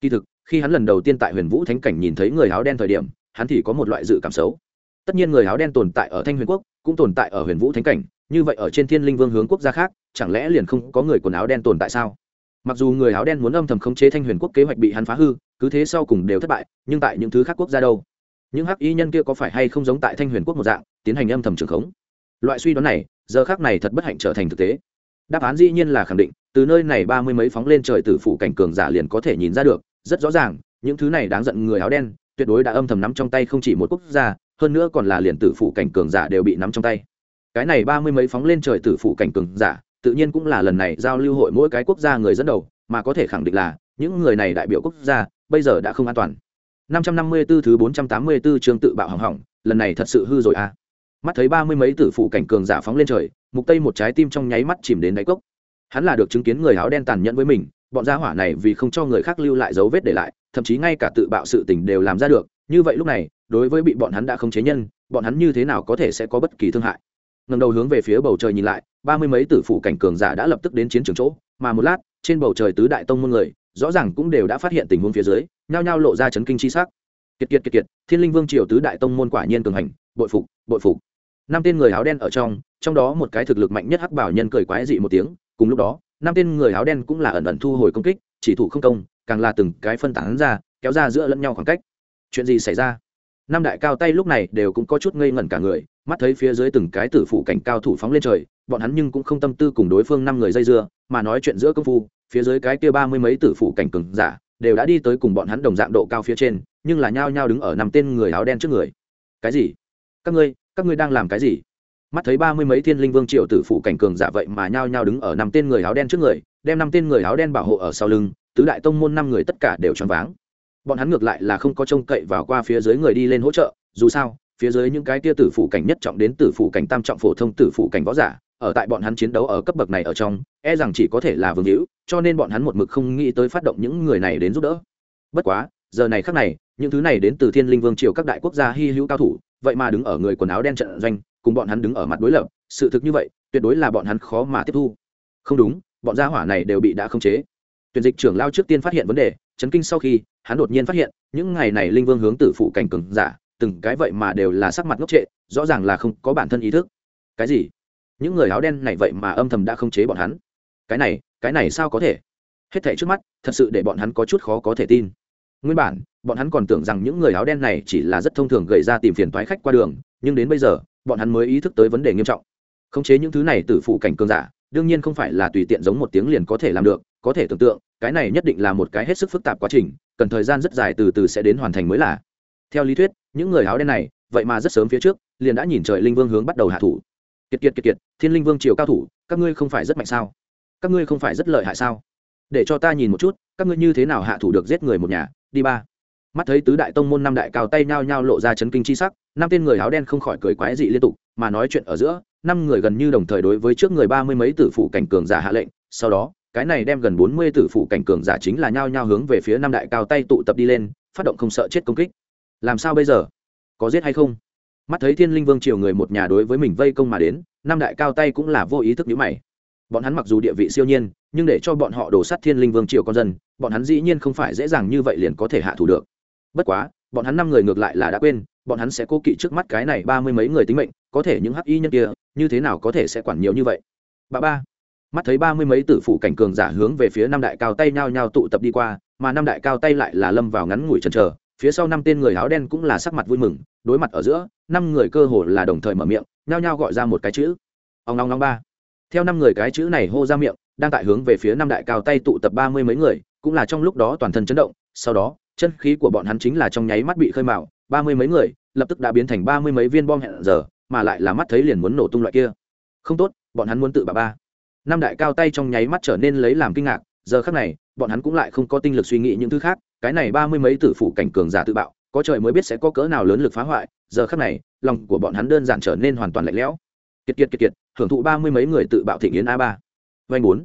Kỳ thực, khi hắn lần đầu tiên tại huyền vũ thánh cảnh nhìn thấy người áo đen thời điểm, hắn thì có một loại dự cảm xấu. Tất nhiên người áo đen tồn tại ở thanh huyền quốc cũng tồn tại ở huyền vũ thánh cảnh, như vậy ở trên thiên linh vương hướng quốc gia khác, chẳng lẽ liền không có người quần áo đen tồn tại sao? Mặc dù người áo đen muốn âm thầm khống chế thanh huyền quốc kế hoạch bị hắn phá hư, cứ thế sau cùng đều thất bại, nhưng tại những thứ khác quốc gia đâu? Những hắc y nhân kia có phải hay không giống tại thanh huyền quốc một dạng, tiến hành âm thầm trường khống? Loại suy đoán này, giờ khác này thật bất hạnh trở thành thực tế. Đáp án dĩ nhiên là khẳng định, từ nơi này ba mươi mấy phóng lên trời từ phủ cảnh cường giả liền có thể nhìn ra được, rất rõ ràng, những thứ này đáng giận người áo đen, tuyệt đối đã âm thầm nắm trong tay không chỉ một quốc gia hơn nữa còn là liền tử phụ cảnh cường giả đều bị nắm trong tay. Cái này ba mươi mấy phóng lên trời tử phụ cảnh cường giả, tự nhiên cũng là lần này giao lưu hội mỗi cái quốc gia người dẫn đầu, mà có thể khẳng định là những người này đại biểu quốc gia, bây giờ đã không an toàn. 554 thứ 484 chương tự bạo hỏng hỏng, lần này thật sự hư rồi à. Mắt thấy ba mươi mấy tử phụ cảnh cường giả phóng lên trời, mục tây một trái tim trong nháy mắt chìm đến đáy cốc. Hắn là được chứng kiến người áo đen tàn nhẫn với mình, bọn gia hỏa này vì không cho người khác lưu lại dấu vết để lại, thậm chí ngay cả tự bạo sự tình đều làm ra được, như vậy lúc này đối với bị bọn hắn đã không chế nhân, bọn hắn như thế nào có thể sẽ có bất kỳ thương hại? Ngầm đầu hướng về phía bầu trời nhìn lại, ba mươi mấy tử phụ cảnh cường giả đã lập tức đến chiến trường chỗ, mà một lát, trên bầu trời tứ đại tông môn người, rõ ràng cũng đều đã phát hiện tình huống phía dưới, nhao nhao lộ ra chấn kinh chi sắc. Kiệt kiệt kiệt kiệt, thiên linh vương triều tứ đại tông môn quả nhiên cường hành, bội phục bội phục. Năm tên người áo đen ở trong trong đó một cái thực lực mạnh nhất hắc bảo nhân cười quái dị một tiếng, cùng lúc đó, năm tên người áo đen cũng là ẩn ẩn thu hồi công kích, chỉ thủ không công, càng là từng cái phân tán ra, kéo ra giữa lẫn nhau khoảng cách. Chuyện gì xảy ra? Năm đại cao tay lúc này đều cũng có chút ngây ngẩn cả người, mắt thấy phía dưới từng cái tử phụ cảnh cao thủ phóng lên trời, bọn hắn nhưng cũng không tâm tư cùng đối phương năm người dây dưa, mà nói chuyện giữa công phu, phía dưới cái kia ba mươi mấy tử phụ cảnh cường giả, đều đã đi tới cùng bọn hắn đồng dạng độ cao phía trên, nhưng là nhao nhao đứng ở năm tên người áo đen trước người. Cái gì? Các ngươi các ngươi đang làm cái gì? Mắt thấy ba mươi mấy thiên linh vương triệu tử phụ cảnh cường giả vậy mà nhao nhao đứng ở năm tên người áo đen trước người, đem năm tên người áo đen bảo hộ ở sau lưng, tứ đại tông môn năm người tất cả đều choáng váng bọn hắn ngược lại là không có trông cậy vào qua phía dưới người đi lên hỗ trợ, dù sao, phía dưới những cái tia tử phụ cảnh nhất trọng đến tử phụ cảnh tam trọng phổ thông tử phụ cảnh võ giả, ở tại bọn hắn chiến đấu ở cấp bậc này ở trong e rằng chỉ có thể là vương hữu, cho nên bọn hắn một mực không nghĩ tới phát động những người này đến giúp đỡ. Bất quá, giờ này khác này, những thứ này đến từ thiên linh vương triều các đại quốc gia hy hữu cao thủ, vậy mà đứng ở người quần áo đen trận doanh, cùng bọn hắn đứng ở mặt đối lập, sự thực như vậy, tuyệt đối là bọn hắn khó mà tiếp thu. Không đúng, bọn gia hỏa này đều bị đã khống chế. Tuyển dịch trưởng lao trước tiên phát hiện vấn đề chấn kinh sau khi, hắn đột nhiên phát hiện, những ngày này linh vương hướng tử phụ cảnh cường giả, từng cái vậy mà đều là sắc mặt ngốc trệ, rõ ràng là không có bản thân ý thức. Cái gì? Những người áo đen này vậy mà âm thầm đã không chế bọn hắn. Cái này cái này sao có thể? Hết thảy trước mắt, thật sự để bọn hắn có chút khó có thể tin. Nguyên bản, bọn hắn còn tưởng rằng những người áo đen này chỉ là rất thông thường gây ra tìm phiền toái khách qua đường, nhưng đến bây giờ, bọn hắn mới ý thức tới vấn đề nghiêm trọng. Khống chế những thứ này từ phụ cảnh cường giả đương nhiên không phải là tùy tiện giống một tiếng liền có thể làm được, có thể tưởng tượng, cái này nhất định là một cái hết sức phức tạp quá trình, cần thời gian rất dài từ từ sẽ đến hoàn thành mới là. Theo lý thuyết, những người áo đen này, vậy mà rất sớm phía trước, liền đã nhìn trời linh vương hướng bắt đầu hạ thủ. Kiệt kiệt kiệt kiệt, thiên linh vương triều cao thủ, các ngươi không phải rất mạnh sao? Các ngươi không phải rất lợi hại sao? Để cho ta nhìn một chút, các ngươi như thế nào hạ thủ được giết người một nhà, đi ba. Mắt thấy tứ đại tông môn năm đại cao tay nhao nhao lộ ra chấn kinh chi sắc, năm tên người áo đen không khỏi cười quái dị liên tục, mà nói chuyện ở giữa năm người gần như đồng thời đối với trước người ba mươi mấy tử phụ cảnh cường giả hạ lệnh, sau đó, cái này đem gần bốn mươi tử phụ cảnh cường giả chính là nhao nhao hướng về phía năm đại cao tay tụ tập đi lên, phát động không sợ chết công kích. Làm sao bây giờ? Có giết hay không? Mắt thấy thiên linh vương triều người một nhà đối với mình vây công mà đến, năm đại cao tay cũng là vô ý thức nhữ mày. Bọn hắn mặc dù địa vị siêu nhiên, nhưng để cho bọn họ đổ sát thiên linh vương triều con dân, bọn hắn dĩ nhiên không phải dễ dàng như vậy liền có thể hạ thủ được. Bất quá, bọn hắn năm người ngược lại là đã quên, bọn hắn sẽ cố kỵ trước mắt cái này ba mươi mấy người tính mệnh, có thể những hắc y nhân kia như thế nào có thể sẽ quản nhiều như vậy? Ba ba. Mắt thấy ba mươi mấy tử phủ cảnh cường giả hướng về phía năm đại cao tay nhao nhao tụ tập đi qua, mà năm đại cao tay lại là lâm vào ngắn ngủi trần chờ, phía sau năm tên người áo đen cũng là sắc mặt vui mừng, đối mặt ở giữa, năm người cơ hồ là đồng thời mở miệng, nhao nhao gọi ra một cái chữ. Ông long long ba. Theo năm người cái chữ này hô ra miệng, đang tại hướng về phía năm đại cao tay tụ tập ba mươi mấy người, cũng là trong lúc đó toàn thân chấn động, sau đó, chân khí của bọn hắn chính là trong nháy mắt bị khơi mạo ba mươi mấy người lập tức đã biến thành ba mươi mấy viên bom hẹn giờ mà lại là mắt thấy liền muốn nổ tung loại kia. Không tốt, bọn hắn muốn tự bà ba. Năm đại cao tay trong nháy mắt trở nên lấy làm kinh ngạc, giờ khác này, bọn hắn cũng lại không có tinh lực suy nghĩ những thứ khác, cái này ba mươi mấy tử phụ cảnh cường giả tự bạo, có trời mới biết sẽ có cỡ nào lớn lực phá hoại, giờ khác này, lòng của bọn hắn đơn giản trở nên hoàn toàn lạnh lẽo. Kiệt kiệt kiệt kiệt, hưởng thụ ba mươi mấy người tự bạo thị nghiến a ba. Vanh bốn.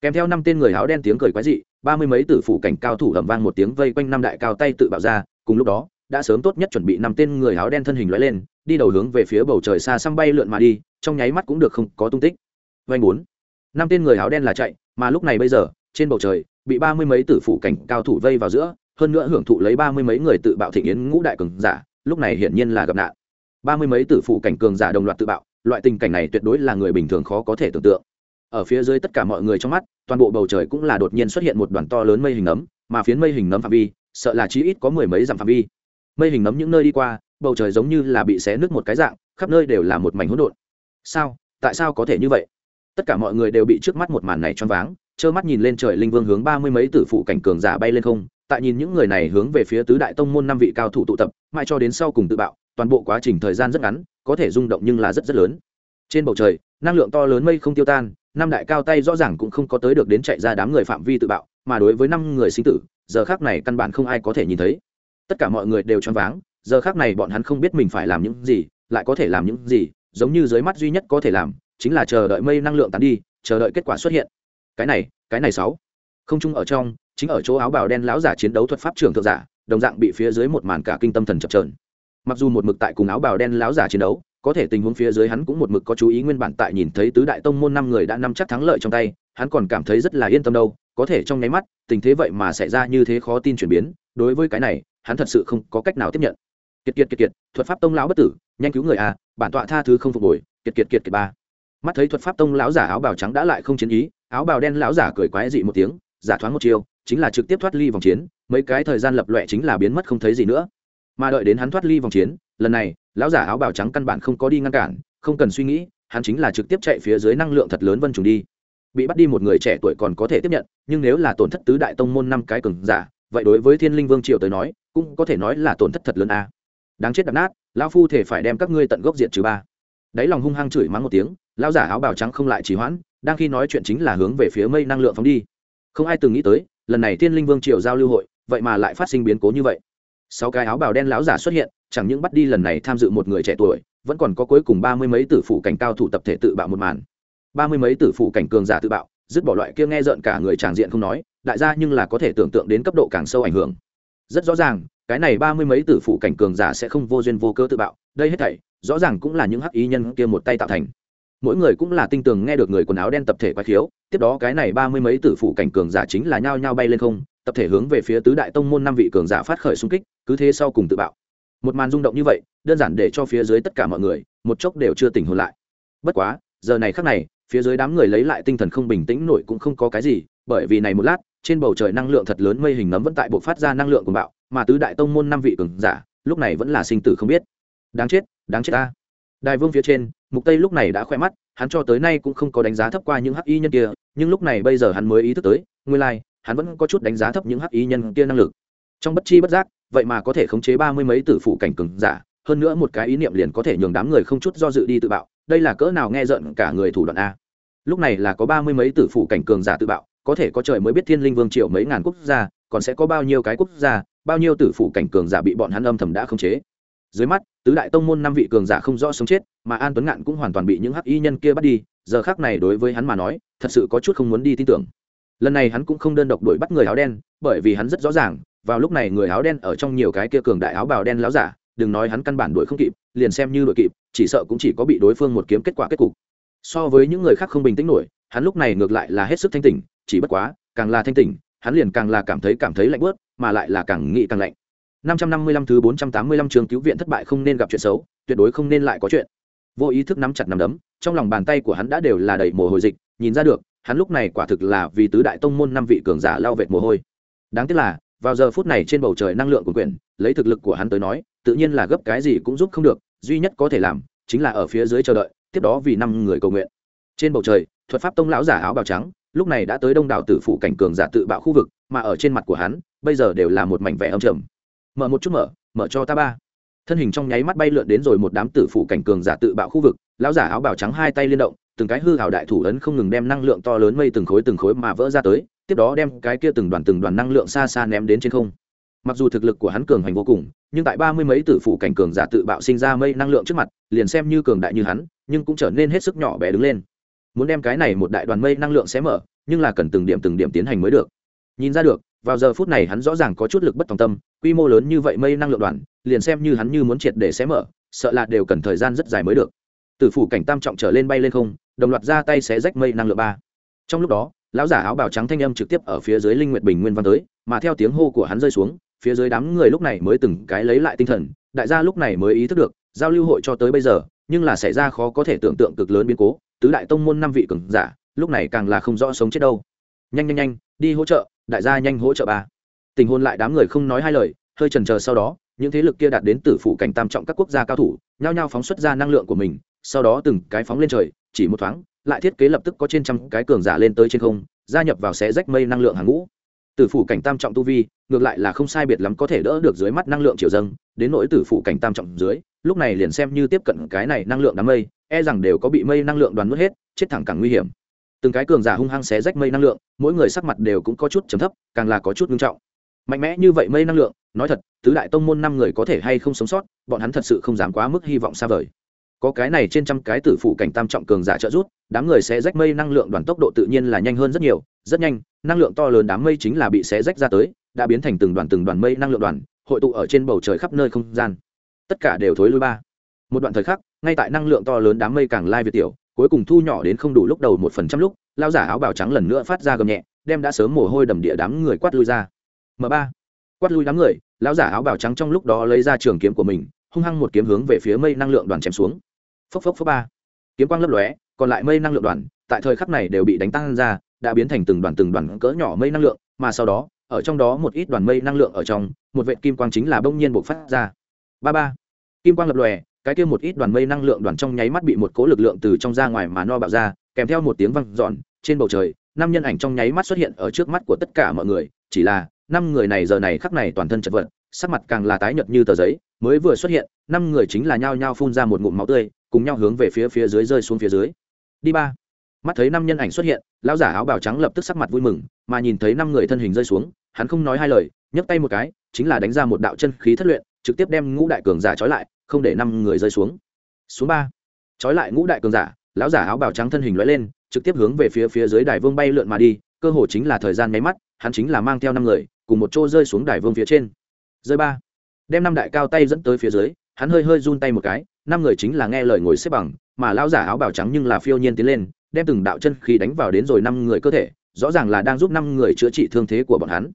Kèm theo năm tên người áo đen tiếng cười quái dị, ba mươi mấy tử phủ cảnh cao thủ ẩm vang một tiếng vây quanh năm đại cao tay tự bạo ra, cùng lúc đó, đã sớm tốt nhất chuẩn bị năm tên người áo đen thân hình loại lên đi đầu hướng về phía bầu trời xa xăm bay lượn mà đi, trong nháy mắt cũng được không có tung tích. Vanh bốn. Năm tên người áo đen là chạy, mà lúc này bây giờ, trên bầu trời, bị ba mươi mấy tử phủ cảnh cao thủ vây vào giữa, hơn nữa hưởng thụ lấy ba mươi mấy người tự bạo thị yến ngũ đại cường giả, lúc này hiển nhiên là gặp nạn. Ba mươi mấy tử phụ cảnh cường giả đồng loạt tự bạo, loại tình cảnh này tuyệt đối là người bình thường khó có thể tưởng tượng. Ở phía dưới tất cả mọi người trong mắt, toàn bộ bầu trời cũng là đột nhiên xuất hiện một đoàn to lớn mây hình nấm, mà phiến mây hình nấm phạm vi, sợ là chí ít có mười mấy dặm phạm vi. Mây hình nấm những nơi đi qua bầu trời giống như là bị xé nứt một cái dạng, khắp nơi đều là một mảnh hỗn độn. Sao? Tại sao có thể như vậy? Tất cả mọi người đều bị trước mắt một màn này choáng váng, trơ mắt nhìn lên trời linh vương hướng ba mươi mấy tử phụ cảnh cường giả bay lên không, tại nhìn những người này hướng về phía tứ đại tông môn năm vị cao thủ tụ tập, mãi cho đến sau cùng tự bạo, toàn bộ quá trình thời gian rất ngắn, có thể rung động nhưng là rất rất lớn. Trên bầu trời, năng lượng to lớn mây không tiêu tan, năm đại cao tay rõ ràng cũng không có tới được đến chạy ra đám người phạm vi tự bạo, mà đối với năm người sinh tử, giờ khác này căn bản không ai có thể nhìn thấy. Tất cả mọi người đều choáng váng giờ khác này bọn hắn không biết mình phải làm những gì, lại có thể làm những gì, giống như dưới mắt duy nhất có thể làm, chính là chờ đợi mây năng lượng tán đi, chờ đợi kết quả xuất hiện. Cái này cái này sáu. Không chung ở trong, chính ở chỗ áo bào đen lão giả chiến đấu thuật pháp trưởng thượng giả, đồng dạng bị phía dưới một màn cả kinh tâm thần chập trờn mặc dù một mực tại cùng áo bào đen lão giả chiến đấu, có thể tình huống phía dưới hắn cũng một mực có chú ý nguyên bản tại nhìn thấy tứ đại tông môn năm người đã nắm chắc thắng lợi trong tay, hắn còn cảm thấy rất là yên tâm đâu, có thể trong nháy mắt, tình thế vậy mà xảy ra như thế khó tin chuyển biến, đối với cái này, hắn thật sự không có cách nào tiếp nhận kiệt kiệt kiệt kiệt, thuật pháp tông lão bất tử, nhanh cứu người à bản tọa tha thứ không phục hồi, kiệt kiệt kiệt kiệt ba. Mắt thấy thuật pháp tông lão giả áo bào trắng đã lại không chiến ý, áo bào đen lão giả cười quái dị một tiếng, giả thoáng một chiều chính là trực tiếp thoát ly vòng chiến, mấy cái thời gian lập loẹ chính là biến mất không thấy gì nữa. Mà đợi đến hắn thoát ly vòng chiến, lần này, lão giả áo bào trắng căn bản không có đi ngăn cản, không cần suy nghĩ, hắn chính là trực tiếp chạy phía dưới năng lượng thật lớn vân trùng đi. Bị bắt đi một người trẻ tuổi còn có thể tiếp nhận, nhưng nếu là tổn thất tứ đại tông môn năm cái cường giả, vậy đối với thiên linh vương triều tới nói, cũng có thể nói là tổn thất thật lớn a đáng chết đập nát, lão phu thể phải đem các ngươi tận gốc diện trừ ba. Đáy lòng hung hăng chửi mắng một tiếng, lão giả áo bào trắng không lại trì hoãn, đang khi nói chuyện chính là hướng về phía mây năng lượng phóng đi. Không ai từng nghĩ tới, lần này thiên linh vương triều giao lưu hội, vậy mà lại phát sinh biến cố như vậy. Sáu cái áo bào đen lão giả xuất hiện, chẳng những bắt đi lần này tham dự một người trẻ tuổi, vẫn còn có cuối cùng ba mươi mấy tử phụ cảnh cao thủ tập thể tự bạo một màn. Ba mươi mấy tử phụ cảnh cường giả tự bạo, dứt bỏ loại kia nghe rợn cả người tràng diện không nói, đại gia nhưng là có thể tưởng tượng đến cấp độ càng sâu ảnh hưởng. Rất rõ ràng cái này ba mươi mấy tử phụ cảnh cường giả sẽ không vô duyên vô cơ tự bạo, đây hết thảy, rõ ràng cũng là những hắc ý nhân kia một tay tạo thành. Mỗi người cũng là tinh tường nghe được người quần áo đen tập thể quái khiếu, tiếp đó cái này ba mươi mấy tử phụ cảnh cường giả chính là nhao nhao bay lên không, tập thể hướng về phía tứ đại tông môn năm vị cường giả phát khởi xung kích, cứ thế sau cùng tự bạo. Một màn rung động như vậy, đơn giản để cho phía dưới tất cả mọi người, một chốc đều chưa tỉnh hồn lại. Bất quá, giờ này khắc này, phía dưới đám người lấy lại tinh thần không bình tĩnh nổi cũng không có cái gì, bởi vì này một lát, trên bầu trời năng lượng thật lớn mây hình nấm vẫn tại bộ phát ra năng lượng của bạo mà tứ đại tông môn năm vị cường giả lúc này vẫn là sinh tử không biết. Đáng chết đáng chết ta. Đài vương phía trên mục tây lúc này đã khoe mắt hắn cho tới nay cũng không có đánh giá thấp qua những hắc y nhân kia nhưng lúc này bây giờ hắn mới ý thức tới nguyên lai like, hắn vẫn có chút đánh giá thấp những hắc y nhân kia năng lực. Trong bất chi bất giác vậy mà có thể khống chế ba mươi mấy tử phụ cảnh cường giả hơn nữa một cái ý niệm liền có thể nhường đám người không chút do dự đi tự bạo đây là cỡ nào nghe giận cả người thủ đoạn a. Lúc này là có ba mươi mấy tử phụ cảnh cường giả tự bạo có thể có trời mới biết thiên linh vương triệu mấy ngàn quốc gia còn sẽ có bao nhiêu cái quốc gia bao nhiêu tử phụ cảnh cường giả bị bọn hắn âm thầm đã khống chế. Dưới mắt, tứ đại tông môn năm vị cường giả không rõ sống chết, mà an tuấn ngạn cũng hoàn toàn bị những hắc y nhân kia bắt đi, giờ khác này đối với hắn mà nói, thật sự có chút không muốn đi tin tưởng. Lần này hắn cũng không đơn độc đuổi bắt người áo đen, bởi vì hắn rất rõ ràng, vào lúc này người áo đen ở trong nhiều cái kia cường đại áo bào đen láo giả, đừng nói hắn căn bản đuổi không kịp, liền xem như đuổi kịp, chỉ sợ cũng chỉ có bị đối phương một kiếm kết quả kết cục. So với những người khác không bình tĩnh nổi, hắn lúc này ngược lại là hết sức thanh tỉnh, chỉ bất quá, càng là thanh tỉnh hắn liền càng là cảm thấy cảm thấy lạnh bớt, mà lại là càng nghĩ càng lạnh. 555 thứ 485 trường cứu viện thất bại không nên gặp chuyện xấu, tuyệt đối không nên lại có chuyện. Vô ý thức nắm chặt nắm đấm, trong lòng bàn tay của hắn đã đều là đầy mồ hôi dịch, nhìn ra được, hắn lúc này quả thực là vì tứ đại tông môn năm vị cường giả lao vệt mồ hôi. Đáng tiếc là, vào giờ phút này trên bầu trời năng lượng của quyển, lấy thực lực của hắn tới nói, tự nhiên là gấp cái gì cũng giúp không được, duy nhất có thể làm, chính là ở phía dưới chờ đợi, tiếp đó vì năm người cầu nguyện. Trên bầu trời, thuật pháp tông lão giả áo bào trắng lúc này đã tới đông đảo tử phủ cảnh cường giả tự bạo khu vực, mà ở trên mặt của hắn, bây giờ đều là một mảnh vẻ âm trầm. Mở một chút mở mở cho ta ba. Thân hình trong nháy mắt bay lượn đến rồi một đám tử phủ cảnh cường giả tự bạo khu vực, lão giả áo bào trắng hai tay liên động, từng cái hư hào đại thủ ấn không ngừng đem năng lượng to lớn mây từng khối từng khối mà vỡ ra tới, tiếp đó đem cái kia từng đoàn từng đoàn năng lượng xa xa ném đến trên không. Mặc dù thực lực của hắn cường hành vô cùng, nhưng tại ba mươi mấy tử phủ cảnh cường giả tự bạo sinh ra mây năng lượng trước mặt, liền xem như cường đại như hắn, nhưng cũng trở nên hết sức nhỏ bé đứng lên muốn đem cái này một đại đoàn mây năng lượng xé mở, nhưng là cần từng điểm từng điểm tiến hành mới được. Nhìn ra được, vào giờ phút này hắn rõ ràng có chút lực bất tòng tâm, quy mô lớn như vậy mây năng lượng đoàn, liền xem như hắn như muốn triệt để xé mở, sợ là đều cần thời gian rất dài mới được. Từ phủ cảnh tam trọng trở lên bay lên không, đồng loạt ra tay xé rách mây năng lượng ba. Trong lúc đó, lão giả áo bào trắng thanh âm trực tiếp ở phía dưới linh nguyệt bình nguyên văn tới, mà theo tiếng hô của hắn rơi xuống, phía dưới đám người lúc này mới từng cái lấy lại tinh thần, đại gia lúc này mới ý thức được, giao lưu hội cho tới bây giờ, nhưng là xảy ra khó có thể tưởng tượng cực lớn biến cố tứ đại tông môn năm vị cường giả, lúc này càng là không rõ sống chết đâu. Nhanh nhanh nhanh, đi hỗ trợ, đại gia nhanh hỗ trợ ba. Tình hôn lại đám người không nói hai lời, hơi trần chờ sau đó, những thế lực kia đạt đến tử phủ cảnh tam trọng các quốc gia cao thủ, nhao nhao phóng xuất ra năng lượng của mình, sau đó từng cái phóng lên trời, chỉ một thoáng, lại thiết kế lập tức có trên trăm cái cường giả lên tới trên không, gia nhập vào xé rách mây năng lượng hàng ngũ. Tử phủ cảnh tam trọng tu vi, ngược lại là không sai biệt lắm có thể đỡ được dưới mắt năng lượng chiều dâng, đến nỗi tử phủ cảnh tam trọng dưới lúc này liền xem như tiếp cận cái này năng lượng đám mây e rằng đều có bị mây năng lượng đoàn nuốt hết, chết thẳng càng nguy hiểm. Từng cái cường giả hung hăng xé rách mây năng lượng, mỗi người sắc mặt đều cũng có chút chấm thấp, càng là có chút nghiêm trọng. Mạnh mẽ như vậy mây năng lượng, nói thật, tứ đại tông môn năm người có thể hay không sống sót, bọn hắn thật sự không dám quá mức hy vọng xa vời. Có cái này trên trăm cái tử phụ cảnh tam trọng cường giả trợ rút đám người sẽ rách mây năng lượng đoàn tốc độ tự nhiên là nhanh hơn rất nhiều, rất nhanh, năng lượng to lớn đám mây chính là bị xé rách ra tới, đã biến thành từng đoàn từng đoàn mây năng lượng đoàn, hội tụ ở trên bầu trời khắp nơi không gian tất cả đều thối lui ba. Một đoạn thời khắc, ngay tại năng lượng to lớn đám mây càng lai việt tiểu, cuối cùng thu nhỏ đến không đủ lúc đầu một phần trăm lúc lao giả áo bào trắng lần nữa phát ra gầm nhẹ, đem đã sớm mồ hôi đầm địa đám người quát lui ra. M ba. Quát lui đám người lao giả áo bào trắng trong lúc đó lấy ra trường kiếm của mình, hung hăng một kiếm hướng về phía mây năng lượng đoàn chém xuống. Phốc phốc phốc ba. Kiếm quang lấp lóe, còn lại mây năng lượng đoàn, tại thời khắc này đều bị đánh tăng ra, đã biến thành từng đoàn từng đoàn cỡ nhỏ mây năng lượng, mà sau đó, ở trong đó một ít đoàn mây năng lượng ở trong, một vệ kim quang chính là bỗng nhiên bộc phát ra ba ba. Kim quang lập lòe, cái kia một ít đoàn mây năng lượng đoàn trong nháy mắt bị một cố lực lượng từ trong ra ngoài mà no bạo ra, kèm theo một tiếng vang dọn, trên bầu trời, năm nhân ảnh trong nháy mắt xuất hiện ở trước mắt của tất cả mọi người. Chỉ là, năm người này giờ này khắc này toàn thân chật vật, sắc mặt càng là tái nhợt như tờ giấy. Mới vừa xuất hiện, năm người chính là nhao nhao phun ra một ngụm máu tươi, cùng nhau hướng về phía phía dưới rơi xuống phía dưới. Đi ba mắt thấy năm nhân ảnh xuất hiện, lão giả áo bào trắng lập tức sắc mặt vui mừng, mà nhìn thấy năm người thân hình rơi xuống, hắn không nói hai lời, nhấc tay một cái, chính là đánh ra một đạo chân khí thất luyện, trực tiếp đem ngũ đại cường giả trói lại, không để năm người rơi xuống. Xuống ba. Trói lại ngũ đại cường giả, lão giả áo bào trắng thân hình lóe lên, trực tiếp hướng về phía phía dưới đài vương bay lượn mà đi, cơ hồ chính là thời gian nháy mắt, hắn chính là mang theo năm người, cùng một chỗ rơi xuống đài vương phía trên. Rơi ba. Đem năm đại cao tay dẫn tới phía dưới, hắn hơi hơi run tay một cái, năm người chính là nghe lời ngồi xếp bằng, mà lão giả áo bào trắng nhưng là phiêu nhiên tiến lên đem từng đạo chân khí đánh vào đến rồi năm người cơ thể, rõ ràng là đang giúp năm người chữa trị thương thế của bọn hắn.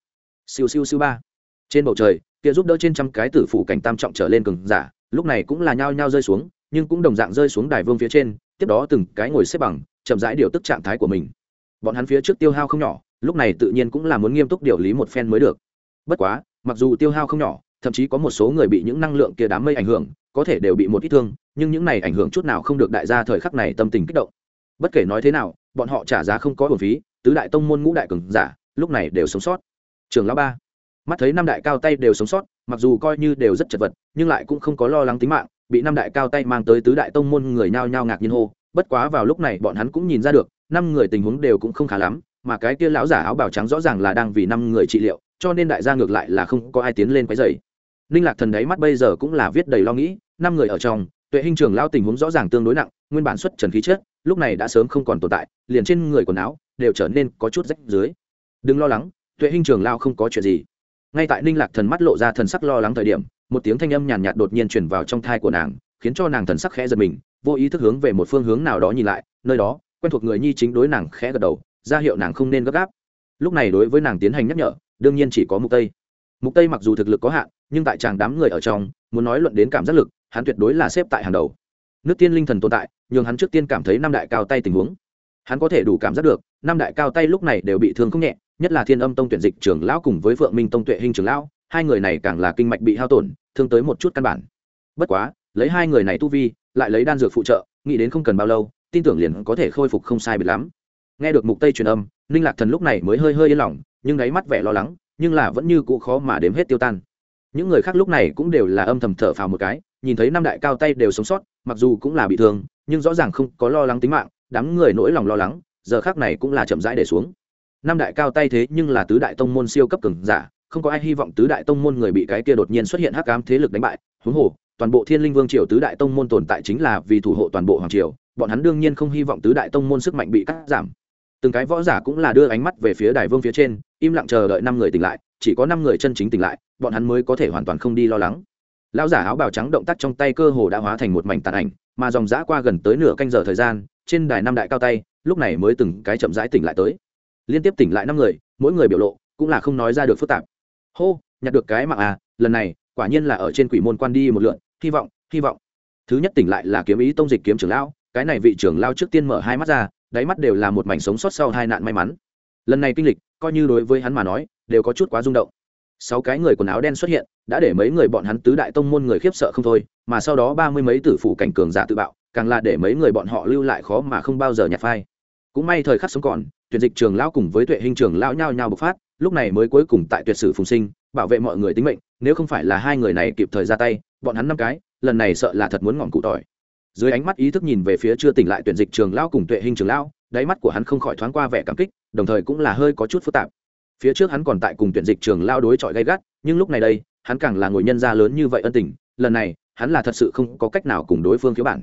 Siêu siêu siêu ba. Trên bầu trời, kia giúp đỡ trên trăm cái tử phủ cảnh tam trọng trở lên cường giả, lúc này cũng là nhao nhao rơi xuống, nhưng cũng đồng dạng rơi xuống đài vương phía trên, tiếp đó từng cái ngồi xếp bằng, chậm rãi điều tức trạng thái của mình. Bọn hắn phía trước tiêu hao không nhỏ, lúc này tự nhiên cũng là muốn nghiêm túc điều lý một phen mới được. Bất quá, mặc dù tiêu hao không nhỏ, thậm chí có một số người bị những năng lượng kia đám mây ảnh hưởng, có thể đều bị một ít thương, nhưng những này ảnh hưởng chút nào không được đại gia thời khắc này tâm tình kích động bất kể nói thế nào, bọn họ trả giá không có hồn phí, tứ đại tông môn ngũ đại cường giả, lúc này đều sống sót. Trường lão ba. Mắt thấy năm đại cao tay đều sống sót, mặc dù coi như đều rất chật vật, nhưng lại cũng không có lo lắng tính mạng, bị năm đại cao tay mang tới tứ đại tông môn người nhao nhao ngạc nhiên hô. Bất quá vào lúc này bọn hắn cũng nhìn ra được, năm người tình huống đều cũng không khá lắm, mà cái kia lão giả áo bào trắng rõ ràng là đang vì năm người trị liệu, cho nên đại gia ngược lại là không có ai tiến lên quấy dày ninh lạc thần đáy mắt bây giờ cũng là viết đầy lo nghĩ, năm người ở trong, tuệ hình trường lao tình huống rõ ràng tương đối nặng, nguyên bản xuất trần khí chết lúc này đã sớm không còn tồn tại, liền trên người quần áo đều trở nên có chút rách dưới. Đừng lo lắng, tuệ hình trường lao không có chuyện gì. Ngay tại ninh lạc thần mắt lộ ra thần sắc lo lắng thời điểm, một tiếng thanh âm nhàn nhạt đột nhiên chuyển vào trong thai của nàng, khiến cho nàng thần sắc khẽ giật mình, vô ý thức hướng về một phương hướng nào đó nhìn lại, nơi đó, quen thuộc người nhi chính đối nàng khẽ gật đầu, ra hiệu nàng không nên gấp gáp. Lúc này đối với nàng tiến hành nhắc nhở, đương nhiên chỉ có mục tây. Mục tây mặc dù thực lực có hạn, nhưng tại chàng đám người ở trong, muốn nói luận đến cảm giác lực, hắn tuyệt đối là xếp tại hàng đầu nước tiên linh thần tồn tại, nhường hắn trước tiên cảm thấy năm đại cao tay tình huống. Hắn có thể đủ cảm giác được, năm đại cao tay lúc này đều bị thương không nhẹ, nhất là thiên âm tông tuyển dịch trưởng lão cùng với phượng minh tông tuệ hình trưởng lão, hai người này càng là kinh mạch bị hao tổn, thương tới một chút căn bản. Bất quá, lấy hai người này tu vi, lại lấy đan dược phụ trợ, nghĩ đến không cần bao lâu, tin tưởng liền có thể khôi phục không sai biệt lắm. Nghe được mục tây truyền âm, ninh lạc thần lúc này mới hơi hơi yên lòng, nhưng đáy mắt vẻ lo lắng, nhưng là vẫn như cũ khó mà đếm hết tiêu tan. Những người khác lúc này cũng đều là âm thầm thở phào một cái, nhìn thấy năm đại cao tay đều sống sót mặc dù cũng là bị thương, nhưng rõ ràng không có lo lắng tính mạng, đám người nỗi lòng lo lắng, giờ khác này cũng là chậm rãi để xuống. Năm đại cao tay thế nhưng là tứ đại tông môn siêu cấp cường giả, không có ai hy vọng tứ đại tông môn người bị cái kia đột nhiên xuất hiện hắc ám thế lực đánh bại. Huống hồ, toàn bộ thiên linh vương triều tứ đại tông môn tồn tại chính là vì thủ hộ toàn bộ hoàng triều, bọn hắn đương nhiên không hy vọng tứ đại tông môn sức mạnh bị cắt giảm. Từng cái võ giả cũng là đưa ánh mắt về phía đài vương phía trên, im lặng chờ đợi năm người tỉnh lại, chỉ có năm người chân chính tỉnh lại, bọn hắn mới có thể hoàn toàn không đi lo lắng lão giả áo bào trắng động tác trong tay cơ hồ đã hóa thành một mảnh tàn ảnh, mà dòng giã qua gần tới nửa canh giờ thời gian, trên đài năm đại cao tay, lúc này mới từng cái chậm rãi tỉnh lại tới. Liên tiếp tỉnh lại năm người, mỗi người biểu lộ cũng là không nói ra được phức tạp. Hô, nhặt được cái mạng à lần này, quả nhiên là ở trên quỷ môn quan đi một lượn, hy vọng hy vọng. Thứ nhất tỉnh lại là kiếm ý tông dịch kiếm trưởng lão, cái này vị trưởng lao trước tiên mở hai mắt ra, đáy mắt đều là một mảnh sống sót sau hai nạn may mắn. Lần này kinh lịch, coi như đối với hắn mà nói, đều có chút quá rung động sáu cái người quần áo đen xuất hiện, đã để mấy người bọn hắn tứ đại tông môn người khiếp sợ không thôi, mà sau đó ba mươi mấy tử phủ cảnh cường giả tự bạo, càng là để mấy người bọn họ lưu lại khó mà không bao giờ nhặt phai. Cũng may thời khắc sống còn tuyệt dịch trường lão cùng với tuệ hình trường lão nhao nhao bộc phát, lúc này mới cuối cùng tại tuyệt sử phùng sinh, bảo vệ mọi người tính mệnh, nếu không phải là hai người này kịp thời ra tay, bọn hắn năm cái, lần này sợ là thật muốn ngọn cụ tỏi. Dưới ánh mắt ý thức nhìn về phía chưa tỉnh lại tuyển dịch trường lão cùng tuệ hình trường lão, đáy mắt của hắn không khỏi thoáng qua vẻ cảm kích, đồng thời cũng là hơi có chút phức tạp phía trước hắn còn tại cùng tuyển dịch trường lao đối chọi gay gắt, nhưng lúc này đây, hắn càng là ngồi nhân gia lớn như vậy ân tình, lần này, hắn là thật sự không có cách nào cùng đối phương khiếu bản.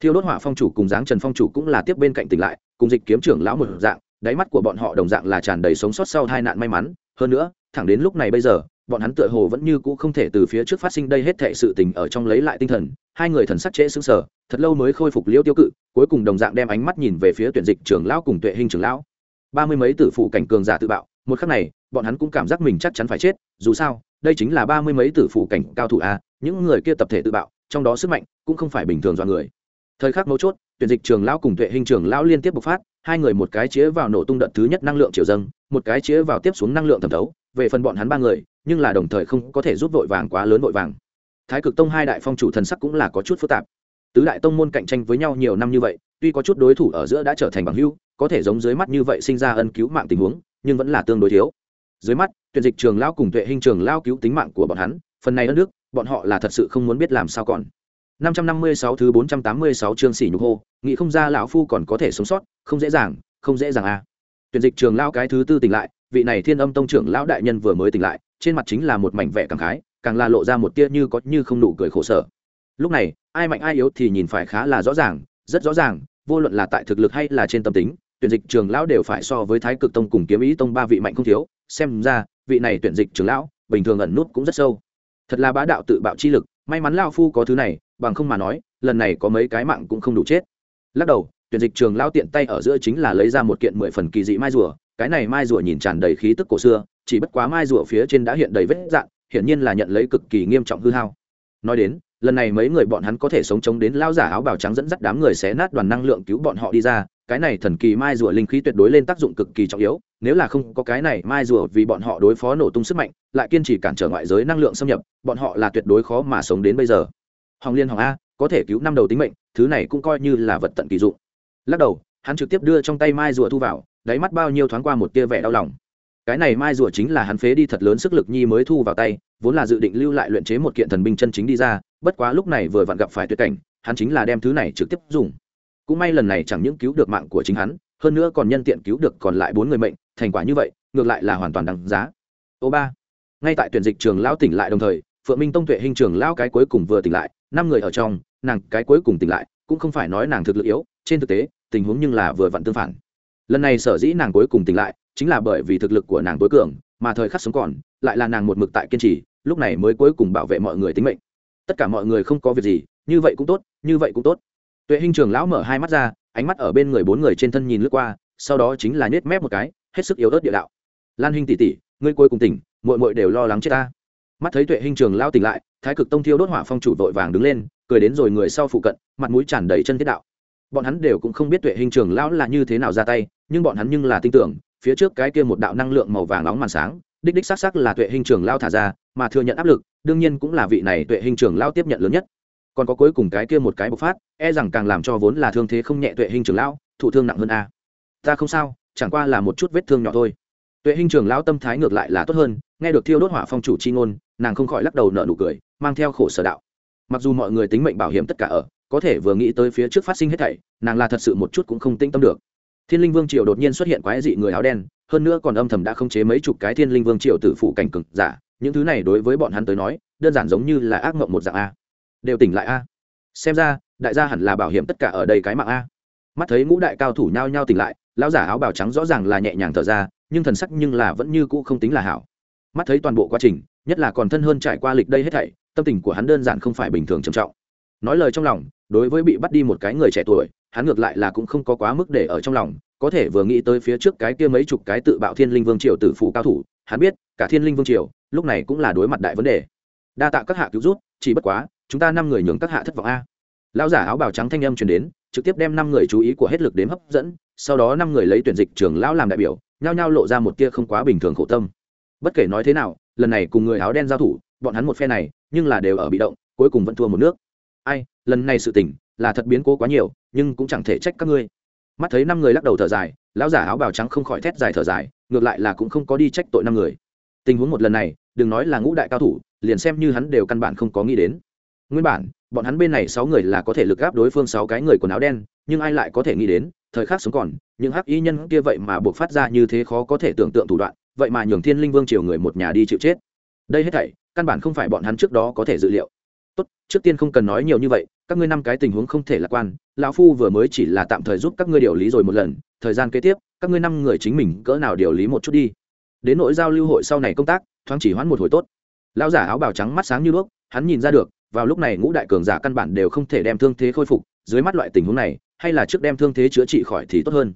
Thiêu đốt hỏa phong chủ cùng dáng trần phong chủ cũng là tiếp bên cạnh tỉnh lại, cùng dịch kiếm trưởng lão một dạng, đáy mắt của bọn họ đồng dạng là tràn đầy sống sót sau hai nạn may mắn. Hơn nữa, thẳng đến lúc này bây giờ, bọn hắn tựa hồ vẫn như cũ không thể từ phía trước phát sinh đây hết thệ sự tình ở trong lấy lại tinh thần. Hai người thần sắc trễ xứng sở thật lâu mới khôi phục liễu tiêu cự, cuối cùng đồng dạng đem ánh mắt nhìn về phía tuyển dịch trưởng lão cùng tuệ hình trưởng lão. Ba mươi mấy tử phụ cảnh cường giả tự bạo một khắc này, bọn hắn cũng cảm giác mình chắc chắn phải chết, dù sao, đây chính là ba mươi mấy tử phụ cảnh cao thủ a, những người kia tập thể tự bạo, trong đó sức mạnh cũng không phải bình thường do người. Thời khắc mấu chốt, tuyển dịch trường lão cùng tuệ hình trường lão liên tiếp bộc phát, hai người một cái chĩa vào nổ tung đợt thứ nhất năng lượng chiều dâng, một cái chĩa vào tiếp xuống năng lượng thẩm thấu, về phần bọn hắn ba người, nhưng là đồng thời không có thể giúp vội vàng quá lớn vội vàng. Thái cực tông hai đại phong chủ thần sắc cũng là có chút phức tạp. Tứ đại tông môn cạnh tranh với nhau nhiều năm như vậy, tuy có chút đối thủ ở giữa đã trở thành bằng hữu, có thể giống dưới mắt như vậy sinh ra ân cứu mạng tình huống nhưng vẫn là tương đối thiếu dưới mắt tuyển dịch trường lao cùng tuệ hình trường lao cứu tính mạng của bọn hắn phần này đất nước bọn họ là thật sự không muốn biết làm sao còn 556 thứ 486 chương sỉ nhục hô, nghĩ không ra lão phu còn có thể sống sót, không dễ dàng, không dễ dàng à. Tuyển dịch trường lao cái thứ tư tỉnh lại, vị này Thiên Âm tông trưởng lão đại nhân vừa mới tỉnh lại, trên mặt chính là một mảnh vẻ cảm khái, càng là lộ ra một tia như có như không nụ cười khổ sở. Lúc này, ai mạnh ai yếu thì nhìn phải khá là rõ ràng, rất rõ ràng, vô luận là tại thực lực hay là trên tâm tính, tuyển dịch trường lão đều phải so với Thái Cực tông cùng Kiếm Ý tông ba vị mạnh không thiếu, xem ra, vị này tuyển dịch trường lão, bình thường ẩn nút cũng rất sâu. Thật là bá đạo tự bạo chi lực, may mắn lão phu có thứ này, bằng không mà nói lần này có mấy cái mạng cũng không đủ chết lắc đầu tuyển dịch trường lao tiện tay ở giữa chính là lấy ra một kiện mười phần kỳ dị mai rùa cái này mai rùa nhìn tràn đầy khí tức cổ xưa chỉ bất quá mai rùa phía trên đã hiện đầy vết dạn hiển nhiên là nhận lấy cực kỳ nghiêm trọng hư hao nói đến lần này mấy người bọn hắn có thể sống chống đến lao giả áo bào trắng dẫn dắt đám người xé nát đoàn năng lượng cứu bọn họ đi ra, cái này thần kỳ mai rùa linh khí tuyệt đối lên tác dụng cực kỳ trọng yếu, nếu là không có cái này mai rùa vì bọn họ đối phó nổ tung sức mạnh, lại kiên trì cản trở ngoại giới năng lượng xâm nhập, bọn họ là tuyệt đối khó mà sống đến bây giờ. Hoàng liên hoàng a, có thể cứu năm đầu tính mệnh, thứ này cũng coi như là vật tận kỳ dụng. Lắc đầu, hắn trực tiếp đưa trong tay mai rùa thu vào, đáy mắt bao nhiêu thoáng qua một tia vẻ đau lòng cái này mai rùa chính là hắn phế đi thật lớn sức lực nhi mới thu vào tay, vốn là dự định lưu lại luyện chế một kiện thần binh chân chính đi ra, bất quá lúc này vừa vặn gặp phải tuyệt cảnh, hắn chính là đem thứ này trực tiếp dùng. Cũng may lần này chẳng những cứu được mạng của chính hắn, hơn nữa còn nhân tiện cứu được còn lại bốn người mệnh, thành quả như vậy, ngược lại là hoàn toàn đáng giá. Ô ba, ngay tại tuyển dịch trường lão tỉnh lại đồng thời, phượng minh tông tuệ hình trường lão cái cuối cùng vừa tỉnh lại, năm người ở trong, nàng cái cuối cùng tỉnh lại, cũng không phải nói nàng thực lực yếu, trên thực tế, tình huống nhưng là vừa vặn tương phản lần này sở dĩ nàng cuối cùng tỉnh lại, chính là bởi vì thực lực của nàng tối cường, mà thời khắc sống còn, lại là nàng một mực tại kiên trì, lúc này mới cuối cùng bảo vệ mọi người tính mệnh. Tất cả mọi người không có việc gì, như vậy cũng tốt, như vậy cũng tốt. Tuệ hình trường lão mở hai mắt ra, ánh mắt ở bên người bốn người trên thân nhìn lướt qua, sau đó chính là nhét mép một cái, hết sức yếu ớt địa đạo. Lan huynh tỷ tỷ, ngươi cuối cùng tỉnh mội mội đều lo lắng chết ta. Mắt thấy tuệ hình trường lao tỉnh lại, thái cực tông thiêu đốt hỏa phong chủ vội vàng đứng lên, cười đến rồi người sau phụ cận, mặt mũi tràn đầy chân thiết đạo bọn hắn đều cũng không biết tuệ hình trường lão là như thế nào ra tay, nhưng bọn hắn nhưng là tin tưởng, phía trước cái kia một đạo năng lượng màu vàng nóng màn sáng, đích đích xác xác là tuệ hình trường lao thả ra, mà thừa nhận áp lực, đương nhiên cũng là vị này tuệ hình trường lao tiếp nhận lớn nhất. Còn có cuối cùng cái kia một cái bộc phát e rằng càng làm cho vốn là thương thế không nhẹ tuệ hình trường lão, thụ thương nặng hơn a. Ta không sao, chẳng qua là một chút vết thương nhỏ thôi. Tuệ hình trường lão tâm thái ngược lại là tốt hơn, nghe được thiêu đốt hỏa phong chủ chi ngôn, nàng không khỏi lắc đầu nợ nụ cười, mang theo khổ sở đạo. Mặc dù mọi người tính mệnh bảo hiểm tất cả ở có thể vừa nghĩ tới phía trước phát sinh hết thảy, nàng là thật sự một chút cũng không tĩnh tâm được. Thiên linh vương triều đột nhiên xuất hiện quái dị người áo đen, hơn nữa còn âm thầm đã không chế mấy chục cái thiên linh vương triều tử phụ cảnh cực giả, những thứ này đối với bọn hắn tới nói, đơn giản giống như là ác mộng một dạng a. Đều tỉnh lại a. Xem ra, đại gia hẳn là bảo hiểm tất cả ở đây cái mạng a. Mắt thấy ngũ đại cao thủ nhao nhao tỉnh lại, lão giả áo bào trắng rõ ràng là nhẹ nhàng thở ra, nhưng thần sắc nhưng là vẫn như cũ không tính là hảo. Mắt thấy toàn bộ quá trình, nhất là còn thân hơn trải qua lịch đây hết thảy, tâm tình của hắn đơn giản không phải bình thường trầm trọng nói lời trong lòng, đối với bị bắt đi một cái người trẻ tuổi, hắn ngược lại là cũng không có quá mức để ở trong lòng, có thể vừa nghĩ tới phía trước cái kia mấy chục cái tự bạo thiên linh vương triều tử phụ cao thủ, hắn biết, cả thiên linh vương triều, lúc này cũng là đối mặt đại vấn đề. Đa tạ các hạ cứu rút chỉ bất quá, chúng ta năm người nhường các hạ thất vọng a. Lão giả áo bào trắng thanh âm truyền đến, trực tiếp đem năm người chú ý của hết lực đến hấp dẫn, sau đó năm người lấy tuyển dịch trưởng lão làm đại biểu, nhao nhao lộ ra một tia không quá bình thường khổ tâm. Bất kể nói thế nào, lần này cùng người áo đen giao thủ, bọn hắn một phe này, nhưng là đều ở bị động, cuối cùng vẫn thua một nước ai, lần này sự tình là thật biến cố quá nhiều, nhưng cũng chẳng thể trách các ngươi. Mắt thấy năm người lắc đầu thở dài, lão giả áo bào trắng không khỏi thét dài thở dài, ngược lại là cũng không có đi trách tội năm người. Tình huống một lần này, đừng nói là ngũ đại cao thủ, liền xem như hắn đều căn bản không có nghĩ đến. Nguyên bản, bọn hắn bên này sáu người là có thể lực gáp đối phương sáu cái người quần áo đen, nhưng ai lại có thể nghĩ đến, thời khắc sống còn, những hắc y nhân kia vậy mà buộc phát ra như thế khó có thể tưởng tượng thủ đoạn, vậy mà nhường thiên linh vương triều người một nhà đi chịu chết. Đây hết thảy, căn bản không phải bọn hắn trước đó có thể dự liệu trước tiên không cần nói nhiều như vậy, các ngươi năm cái tình huống không thể lạc quan, lão phu vừa mới chỉ là tạm thời giúp các ngươi điều lý rồi một lần, thời gian kế tiếp, các ngươi năm người chính mình cỡ nào điều lý một chút đi. Đến nội giao lưu hội sau này công tác, thoáng chỉ hoãn một hồi tốt. Lão giả áo bào trắng mắt sáng như đuốc, hắn nhìn ra được, vào lúc này ngũ đại cường giả căn bản đều không thể đem thương thế khôi phục, dưới mắt loại tình huống này, hay là trước đem thương thế chữa trị khỏi thì tốt hơn.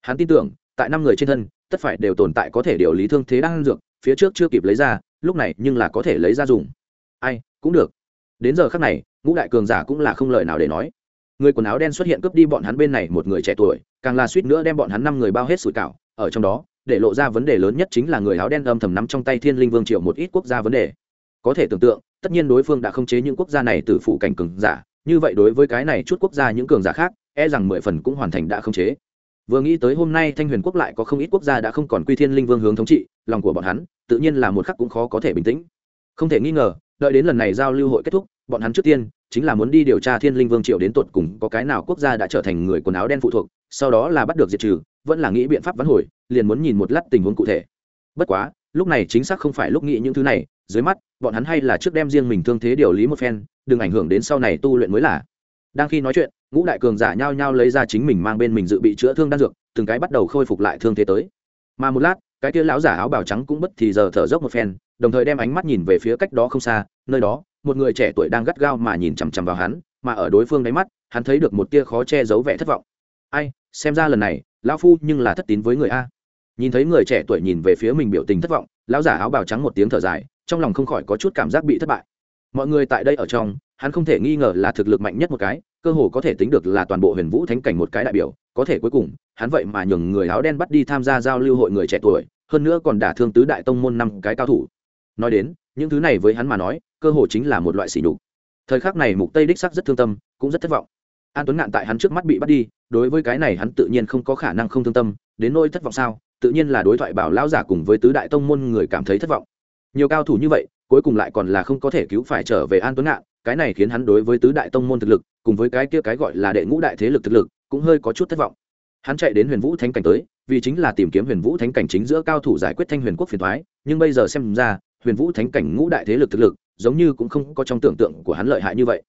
Hắn tin tưởng, tại năm người trên thân, tất phải đều tồn tại có thể điều lý thương thế đang dược, phía trước chưa kịp lấy ra, lúc này nhưng là có thể lấy ra dùng. Ai, cũng được đến giờ khác này, ngũ đại cường giả cũng là không lời nào để nói. Người quần áo đen xuất hiện cướp đi bọn hắn bên này một người trẻ tuổi, càng là suýt nữa đem bọn hắn năm người bao hết sủi cảo. Ở trong đó, để lộ ra vấn đề lớn nhất chính là người áo đen âm thầm nắm trong tay thiên linh vương triệu một ít quốc gia vấn đề. Có thể tưởng tượng, tất nhiên đối phương đã không chế những quốc gia này từ phụ cảnh cường giả, như vậy đối với cái này chút quốc gia những cường giả khác e rằng mười phần cũng hoàn thành đã không chế. Vừa nghĩ tới hôm nay thanh huyền quốc lại có không ít quốc gia đã không còn quy thiên linh vương hướng thống trị, lòng của bọn hắn, tự nhiên là một khắc cũng khó có thể bình tĩnh không thể nghi ngờ, đợi đến lần này giao lưu hội kết thúc, bọn hắn trước tiên chính là muốn đi điều tra thiên linh vương triệu đến tột cùng có cái nào quốc gia đã trở thành người quần áo đen phụ thuộc, sau đó là bắt được diệt trừ, vẫn là nghĩ biện pháp vắn hồi, liền muốn nhìn một lát tình huống cụ thể. Bất quá, lúc này chính xác không phải lúc nghĩ những thứ này, dưới mắt, bọn hắn hay là trước đem riêng mình thương thế điều lý một phen, đừng ảnh hưởng đến sau này tu luyện mới là. Đang khi nói chuyện, ngũ đại cường giả nhao nhao lấy ra chính mình mang bên mình dự bị chữa thương đan dược, từng cái bắt đầu khôi phục lại thương thế tới. Mà một lát cái kia lão giả áo bào trắng cũng bất thì giờ thở dốc một phen, đồng thời đem ánh mắt nhìn về phía cách đó không xa, nơi đó, một người trẻ tuổi đang gắt gao mà nhìn chằm chằm vào hắn, mà ở đối phương đáy mắt, hắn thấy được một tia khó che giấu vẻ thất vọng. Ai, xem ra lần này, lão phu nhưng là thất tín với người a. Nhìn thấy người trẻ tuổi nhìn về phía mình biểu tình thất vọng, lão giả áo bào trắng một tiếng thở dài, trong lòng không khỏi có chút cảm giác bị thất bại. Mọi người tại đây ở trong, hắn không thể nghi ngờ là thực lực mạnh nhất một cái, cơ hồ có thể tính được là toàn bộ huyền vũ thánh cảnh một cái đại biểu có thể cuối cùng, hắn vậy mà nhường người áo đen bắt đi tham gia giao lưu hội người trẻ tuổi, hơn nữa còn đả thương tứ đại tông môn năm cái cao thủ. Nói đến, những thứ này với hắn mà nói, cơ hội chính là một loại sỉ nhục. Thời khắc này mục tây đích sắc rất thương tâm, cũng rất thất vọng. An tuấn ngạn tại hắn trước mắt bị bắt đi, đối với cái này hắn tự nhiên không có khả năng không thương tâm, đến nỗi thất vọng sao, tự nhiên là đối thoại bảo lão giả cùng với tứ đại tông môn người cảm thấy thất vọng. Nhiều cao thủ như vậy, cuối cùng lại còn là không có thể cứu phải trở về an tuấn ngạn, cái này khiến hắn đối với tứ đại tông môn thực lực, cùng với cái kia cái gọi là đệ ngũ đại thế lực thực lực cũng hơi có chút thất vọng. Hắn chạy đến huyền vũ thánh cảnh tới, vì chính là tìm kiếm huyền vũ thánh cảnh chính giữa cao thủ giải quyết thanh huyền quốc phiền thoái nhưng bây giờ xem ra, huyền vũ thánh cảnh ngũ đại thế lực thực lực, giống như cũng không có trong tưởng tượng của hắn lợi hại như vậy.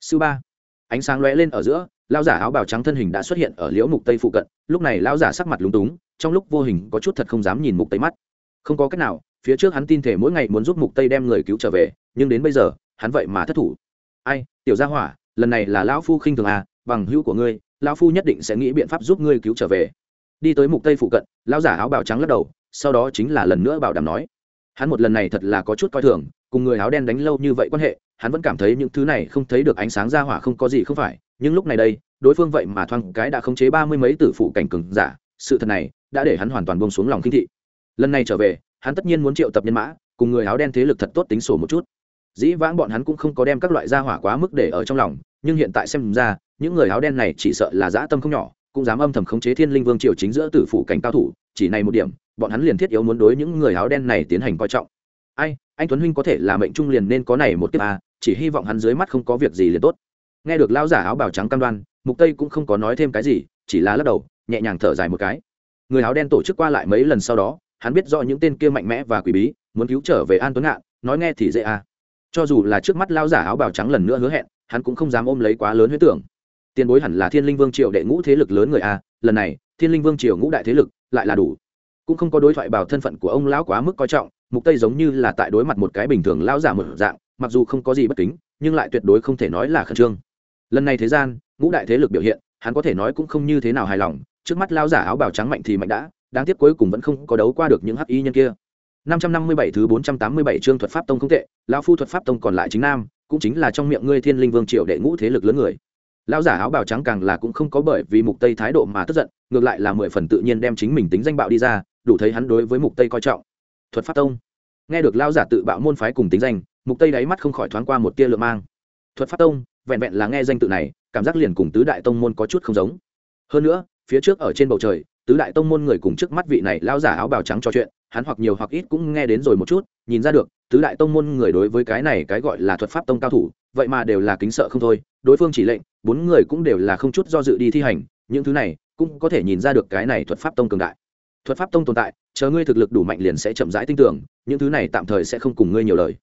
Sư ba, ánh sáng lóe lên ở giữa lao giả áo bào trắng thân hình đã xuất hiện ở liễu mục tây phụ cận, lúc này lao giả sắc mặt lúng túng, trong lúc vô hình có chút thật không dám nhìn mục tây mắt. Không có cách nào, phía trước hắn tin thể mỗi ngày muốn giúp mục tây đem người cứu trở về, nhưng đến bây giờ, hắn vậy mà thất thủ. Ai, tiểu gia hỏa, lần này là lão phu khinh thường à bằng hữu của ngươi lão phu nhất định sẽ nghĩ biện pháp giúp ngươi cứu trở về. Đi tới mục tây phụ cận, lão giả áo bào trắng lắc đầu, sau đó chính là lần nữa bảo đảm nói. Hắn một lần này thật là có chút coi thường, cùng người áo đen đánh lâu như vậy quan hệ, hắn vẫn cảm thấy những thứ này không thấy được ánh sáng ra hỏa không có gì không phải, nhưng lúc này đây, đối phương vậy mà thoang cái đã khống chế ba mươi mấy tử phụ cảnh cường giả, sự thật này đã để hắn hoàn toàn buông xuống lòng kinh thị. Lần này trở về, hắn tất nhiên muốn triệu tập nhân mã, cùng người áo đen thế lực thật tốt tính sổ một chút. Dĩ vãng bọn hắn cũng không có đem các loại gia hỏa quá mức để ở trong lòng, nhưng hiện tại xem ra những người áo đen này chỉ sợ là dã tâm không nhỏ cũng dám âm thầm khống chế thiên linh vương triều chính giữa tử phủ cảnh cao thủ chỉ này một điểm bọn hắn liền thiết yếu muốn đối những người áo đen này tiến hành coi trọng. Ai anh tuấn huynh có thể là mệnh trung liền nên có này một kiếp à, chỉ hy vọng hắn dưới mắt không có việc gì liền tốt. Nghe được lão giả áo bào trắng cam đoan mục tây cũng không có nói thêm cái gì chỉ là lắc đầu nhẹ nhàng thở dài một cái. Người áo đen tổ chức qua lại mấy lần sau đó hắn biết rõ những tên kia mạnh mẽ và quỷ bí muốn cứu trở về an tuấn ngạn nói nghe thì dễ à. Cho dù là trước mắt lão giả áo bào trắng lần nữa hứa hẹn hắn cũng không dám ôm lấy quá lớn huyết tưởng tiền bối hẳn là thiên linh vương triều đệ ngũ thế lực lớn người a, lần này, thiên linh vương triều ngũ đại thế lực lại là đủ. Cũng không có đối thoại bảo thân phận của ông lão quá mức coi trọng, mục tây giống như là tại đối mặt một cái bình thường lão giả một dạng, mặc dù không có gì bất kính, nhưng lại tuyệt đối không thể nói là khẩn trương. Lần này thế gian, ngũ đại thế lực biểu hiện, hắn có thể nói cũng không như thế nào hài lòng, trước mắt lão giả áo bào trắng mạnh thì mạnh đã, đáng tiếc cuối cùng vẫn không có đấu qua được những hắc y nhân kia. 557 thứ 487 chương thuật pháp tông không tệ, lão phu thuật pháp tông còn lại chính nam, cũng chính là trong miệng ngươi thiên linh vương triều đệ ngũ thế lực lớn người lão giả áo bào trắng càng là cũng không có bởi vì mục tây thái độ mà tức giận, ngược lại là mười phần tự nhiên đem chính mình tính danh bạo đi ra, đủ thấy hắn đối với mục tây coi trọng. Thuật pháp tông. Nghe được lão giả tự bạo môn phái cùng tính danh, mục tây đáy mắt không khỏi thoáng qua một tia lượm mang. Thuật pháp tông, vẹn vẹn là nghe danh tự này, cảm giác liền cùng tứ đại tông môn có chút không giống. Hơn nữa, phía trước ở trên bầu trời, tứ đại tông môn người cùng trước mắt vị này lão giả áo bào trắng trò chuyện, hắn hoặc nhiều hoặc ít cũng nghe đến rồi một chút, nhìn ra được, tứ đại tông môn người đối với cái này cái gọi là thuật pháp tông cao thủ, vậy mà đều là kính sợ không thôi đối phương chỉ lệnh, bốn người cũng đều là không chút do dự đi thi hành, những thứ này cũng có thể nhìn ra được cái này thuật pháp tông cường đại. Thuật pháp tông tồn tại, chờ ngươi thực lực đủ mạnh liền sẽ chậm rãi tin tưởng, những thứ này tạm thời sẽ không cùng ngươi nhiều lời.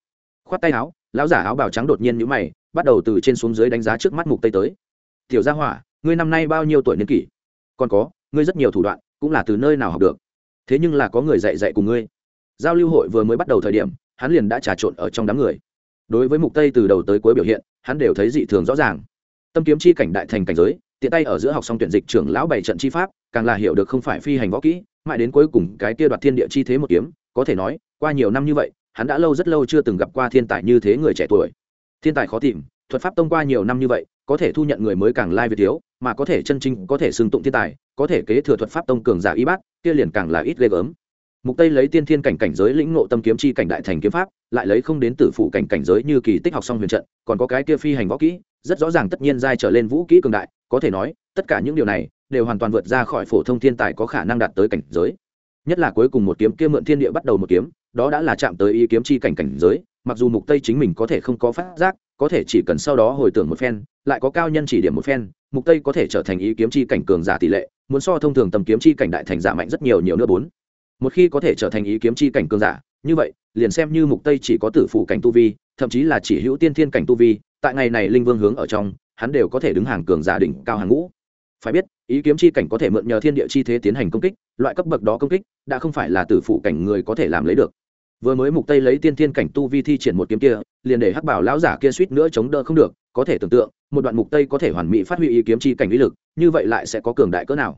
Khoát tay áo, lão giả áo bào trắng đột nhiên nhũ mày, bắt đầu từ trên xuống dưới đánh giá trước mắt mục tây tới. Tiểu gia hỏa, ngươi năm nay bao nhiêu tuổi niên kỷ? Còn có, ngươi rất nhiều thủ đoạn, cũng là từ nơi nào học được? Thế nhưng là có người dạy dạy cùng ngươi. Giao lưu hội vừa mới bắt đầu thời điểm, hắn liền đã trà trộn ở trong đám người đối với mục tây từ đầu tới cuối biểu hiện, hắn đều thấy dị thường rõ ràng. Tâm kiếm chi cảnh đại thành cảnh giới, tiện tay ở giữa học xong tuyển dịch trưởng lão bảy trận chi pháp, càng là hiểu được không phải phi hành võ kỹ, mãi đến cuối cùng cái kia đoạt thiên địa chi thế một kiếm, có thể nói, qua nhiều năm như vậy, hắn đã lâu rất lâu chưa từng gặp qua thiên tài như thế người trẻ tuổi. Thiên tài khó tìm, thuật pháp tông qua nhiều năm như vậy, có thể thu nhận người mới càng lai việt thiếu, mà có thể chân chính có thể xưng tụng thiên tài, có thể kế thừa thuật pháp tông cường giả y bác kia liền càng là ít ghê gớm mục tây lấy tiên thiên cảnh cảnh giới lĩnh ngộ tâm kiếm chi cảnh đại thành kiếm pháp, lại lấy không đến tử phụ cảnh cảnh giới như kỳ tích học xong huyền trận, còn có cái kia phi hành võ kỹ, rất rõ ràng tất nhiên giai trở lên vũ kỹ cường đại, có thể nói, tất cả những điều này đều hoàn toàn vượt ra khỏi phổ thông thiên tài có khả năng đạt tới cảnh giới. Nhất là cuối cùng một kiếm kia mượn thiên địa bắt đầu một kiếm, đó đã là chạm tới ý kiếm chi cảnh cảnh giới, mặc dù mục tây chính mình có thể không có phát giác, có thể chỉ cần sau đó hồi tưởng một phen, lại có cao nhân chỉ điểm một phen, mục tây có thể trở thành ý kiếm chi cảnh cường giả tỷ lệ, muốn so thông thường tầm kiếm chi cảnh đại thành giả mạnh rất nhiều nhiều nữa bốn một khi có thể trở thành ý kiếm chi cảnh cường giả, như vậy, liền xem như mục tây chỉ có tử phụ cảnh tu vi, thậm chí là chỉ hữu tiên thiên cảnh tu vi, tại ngày này linh vương hướng ở trong, hắn đều có thể đứng hàng cường giả đỉnh cao hàng ngũ. Phải biết, ý kiếm chi cảnh có thể mượn nhờ thiên địa chi thế tiến hành công kích, loại cấp bậc đó công kích, đã không phải là tử phụ cảnh người có thể làm lấy được. Vừa mới mục tây lấy tiên thiên cảnh tu vi thi triển một kiếm kia, liền để hắc bảo lão giả kia suýt nữa chống đỡ không được, có thể tưởng tượng, một đoạn mục tây có thể hoàn mỹ phát huy ý kiếm chi cảnh uy lực, như vậy lại sẽ có cường đại cỡ nào.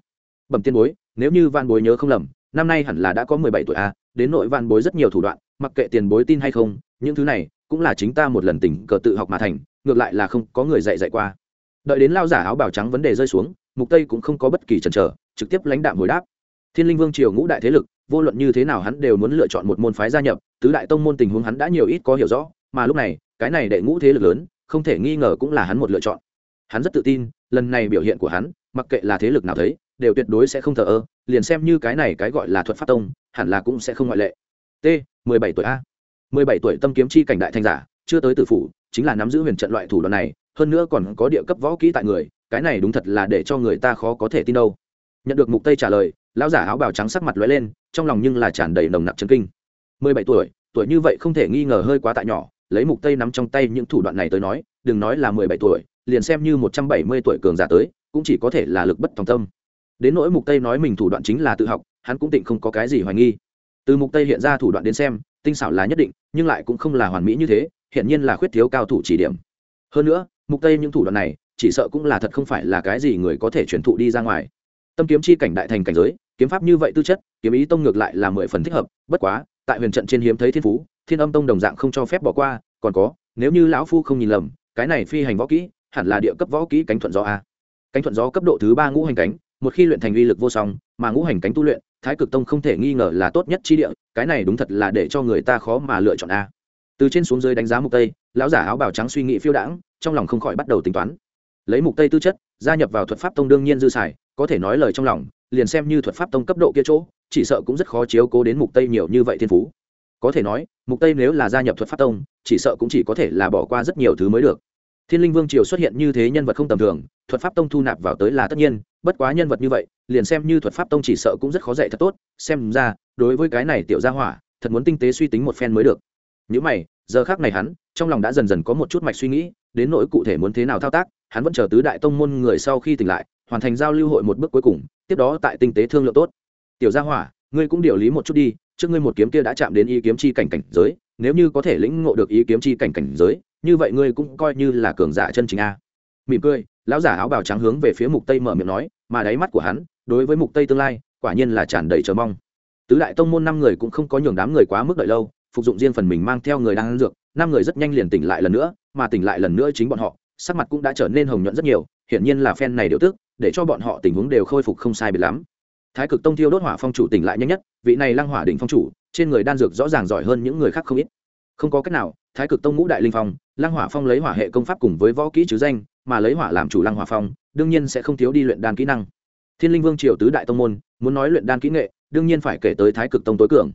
Bẩm tiên bối, nếu như van bối nhớ không lầm năm nay hẳn là đã có 17 tuổi a, đến nội vạn bối rất nhiều thủ đoạn, mặc kệ tiền bối tin hay không, những thứ này cũng là chính ta một lần tình cờ tự học mà thành, ngược lại là không có người dạy dạy qua. Đợi đến lao giả áo bào trắng vấn đề rơi xuống, mục tây cũng không có bất kỳ chần chờ, trực tiếp lãnh đạm hồi đáp. Thiên linh vương triều ngũ đại thế lực, vô luận như thế nào hắn đều muốn lựa chọn một môn phái gia nhập, tứ đại tông môn tình huống hắn đã nhiều ít có hiểu rõ, mà lúc này, cái này đệ ngũ thế lực lớn, không thể nghi ngờ cũng là hắn một lựa chọn. Hắn rất tự tin, lần này biểu hiện của hắn, mặc kệ là thế lực nào thấy đều tuyệt đối sẽ không thờ ơ, liền xem như cái này cái gọi là thuật pháp tông, hẳn là cũng sẽ không ngoại lệ. T 17 tuổi a. 17 tuổi tâm kiếm chi cảnh đại thanh giả, chưa tới tử phủ, chính là nắm giữ huyền trận loại thủ đoạn này, hơn nữa còn có địa cấp võ kỹ tại người, cái này đúng thật là để cho người ta khó có thể tin đâu. Nhận được mục tây trả lời, lão giả áo bào trắng sắc mặt lóe lên, trong lòng nhưng là tràn đầy nồng nặc chấn kinh. 17 tuổi tuổi như vậy không thể nghi ngờ hơi quá tại nhỏ, lấy mục tây nắm trong tay những thủ đoạn này tới nói, đừng nói là 17 tuổi, liền xem như 170 tuổi cường giả tới, cũng chỉ có thể là lực bất tòng tâm đến nỗi mục tây nói mình thủ đoạn chính là tự học, hắn cũng tịnh không có cái gì hoài nghi. Từ mục tây hiện ra thủ đoạn đến xem, tinh xảo là nhất định, nhưng lại cũng không là hoàn mỹ như thế hiện nhiên là khuyết thiếu cao thủ chỉ điểm. Hơn nữa, mục tây những thủ đoạn này, chỉ sợ cũng là thật không phải là cái gì người có thể truyền thụ đi ra ngoài. Tâm kiếm chi cảnh đại thành cảnh giới, kiếm pháp như vậy tư chất, kiếm ý tông ngược lại là mười phần thích hợp, bất quá, tại huyền trận trên hiếm thấy thiên phú, thiên âm tông đồng dạng không cho phép bỏ qua, còn có, nếu như lão phu không nhìn lầm, cái này phi hành võ kỹ, hẳn là địa cấp võ kỹ cánh thuận gió a. Cánh thuận gió cấp độ thứ ba ngũ hành cánh một khi luyện thành uy lực vô song, mà ngũ hành cánh tu luyện, thái cực tông không thể nghi ngờ là tốt nhất chi địa, cái này đúng thật là để cho người ta khó mà lựa chọn a. Từ trên xuống dưới đánh giá mục tây, lão giả áo bào trắng suy nghĩ phiêu đãng, trong lòng không khỏi bắt đầu tính toán. Lấy mục tây tư chất, gia nhập vào thuật pháp tông đương nhiên dư xài, có thể nói lời trong lòng, liền xem như thuật pháp tông cấp độ kia chỗ, chỉ sợ cũng rất khó chiếu cố đến mục tây nhiều như vậy thiên phú. Có thể nói, mục tây nếu là gia nhập thuật pháp tông, chỉ sợ cũng chỉ có thể là bỏ qua rất nhiều thứ mới được thiên linh vương triều xuất hiện như thế nhân vật không tầm thường, thuật pháp tông thu nạp vào tới là tất nhiên, bất quá nhân vật như vậy, liền xem như thuật pháp tông chỉ sợ cũng rất khó dạy thật tốt, xem ra, đối với cái này tiểu gia hỏa, thật muốn tinh tế suy tính một phen mới được. Những mày, giờ khác này hắn, trong lòng đã dần dần có một chút mạch suy nghĩ, đến nỗi cụ thể muốn thế nào thao tác, hắn vẫn chờ tứ đại tông môn người sau khi tỉnh lại, hoàn thành giao lưu hội một bước cuối cùng, tiếp đó tại tinh tế thương lượng tốt. Tiểu gia hỏa, ngươi cũng điều lý một chút đi, trước ngươi một kiếm kia đã chạm đến ý kiếm chi cảnh cảnh giới nếu như có thể lĩnh ngộ được ý kiếm chi cảnh cảnh giới, như vậy ngươi cũng coi như là cường giả chân chính a. Mỉm cười, lão giả áo bào trắng hướng về phía mục tây mở miệng nói, mà đáy mắt của hắn, đối với mục tây tương lai, quả nhiên là tràn đầy chờ mong. Tứ đại tông môn năm người cũng không có nhường đám người quá mức đợi lâu, phục dụng riêng phần mình mang theo người đang ăn dược, năm người rất nhanh liền tỉnh lại lần nữa, mà tỉnh lại lần nữa chính bọn họ, sắc mặt cũng đã trở nên hồng nhuận rất nhiều, hiển nhiên là phen này điều tức, để cho bọn họ tình huống đều khôi phục không sai biệt lắm. Thái cực tông thiêu đốt hỏa phong chủ tỉnh lại nhanh nhất, vị này lăng hỏa đỉnh phong chủ trên người đan dược rõ ràng giỏi hơn những người khác không ít. Không có cách nào, thái cực tông ngũ đại linh phong, lăng hỏa phong lấy hỏa hệ công pháp cùng với võ kỹ chứ danh, mà lấy hỏa làm chủ lăng hỏa phong, đương nhiên sẽ không thiếu đi luyện đan kỹ năng. Thiên linh vương triều tứ đại tông môn, muốn nói luyện đan kỹ nghệ, đương nhiên phải kể tới thái cực tông tối cường.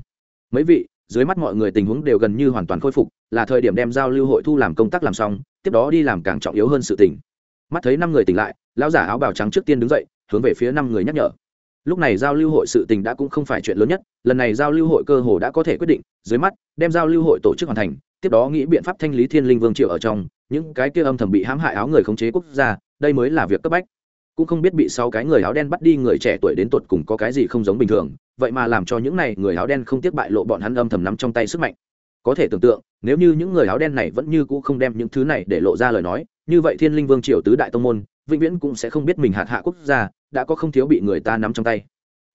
Mấy vị, dưới mắt mọi người tình huống đều gần như hoàn toàn khôi phục, là thời điểm đem giao lưu hội thu làm công tác làm xong, tiếp đó đi làm càng trọng yếu hơn sự tình. Mắt thấy năm người tỉnh lại, lão giả áo bào trắng trước tiên đứng dậy, hướng về phía năm người nhắc nhở lúc này giao lưu hội sự tình đã cũng không phải chuyện lớn nhất, lần này giao lưu hội cơ hồ đã có thể quyết định, dưới mắt, đem giao lưu hội tổ chức hoàn thành, tiếp đó nghĩ biện pháp thanh lý thiên linh vương triệu ở trong, những cái kia âm thầm bị hãm hại áo người khống chế quốc gia, đây mới là việc cấp bách. Cũng không biết bị sau cái người áo đen bắt đi người trẻ tuổi đến tột cùng có cái gì không giống bình thường, vậy mà làm cho những này người áo đen không tiếc bại lộ bọn hắn âm thầm nắm trong tay sức mạnh. Có thể tưởng tượng, nếu như những người áo đen này vẫn như cũ không đem những thứ này để lộ ra lời nói, như vậy thiên linh vương triều tứ đại tông môn vĩnh viễn cũng sẽ không biết mình hạt hạ quốc gia, đã có không thiếu bị người ta nắm trong tay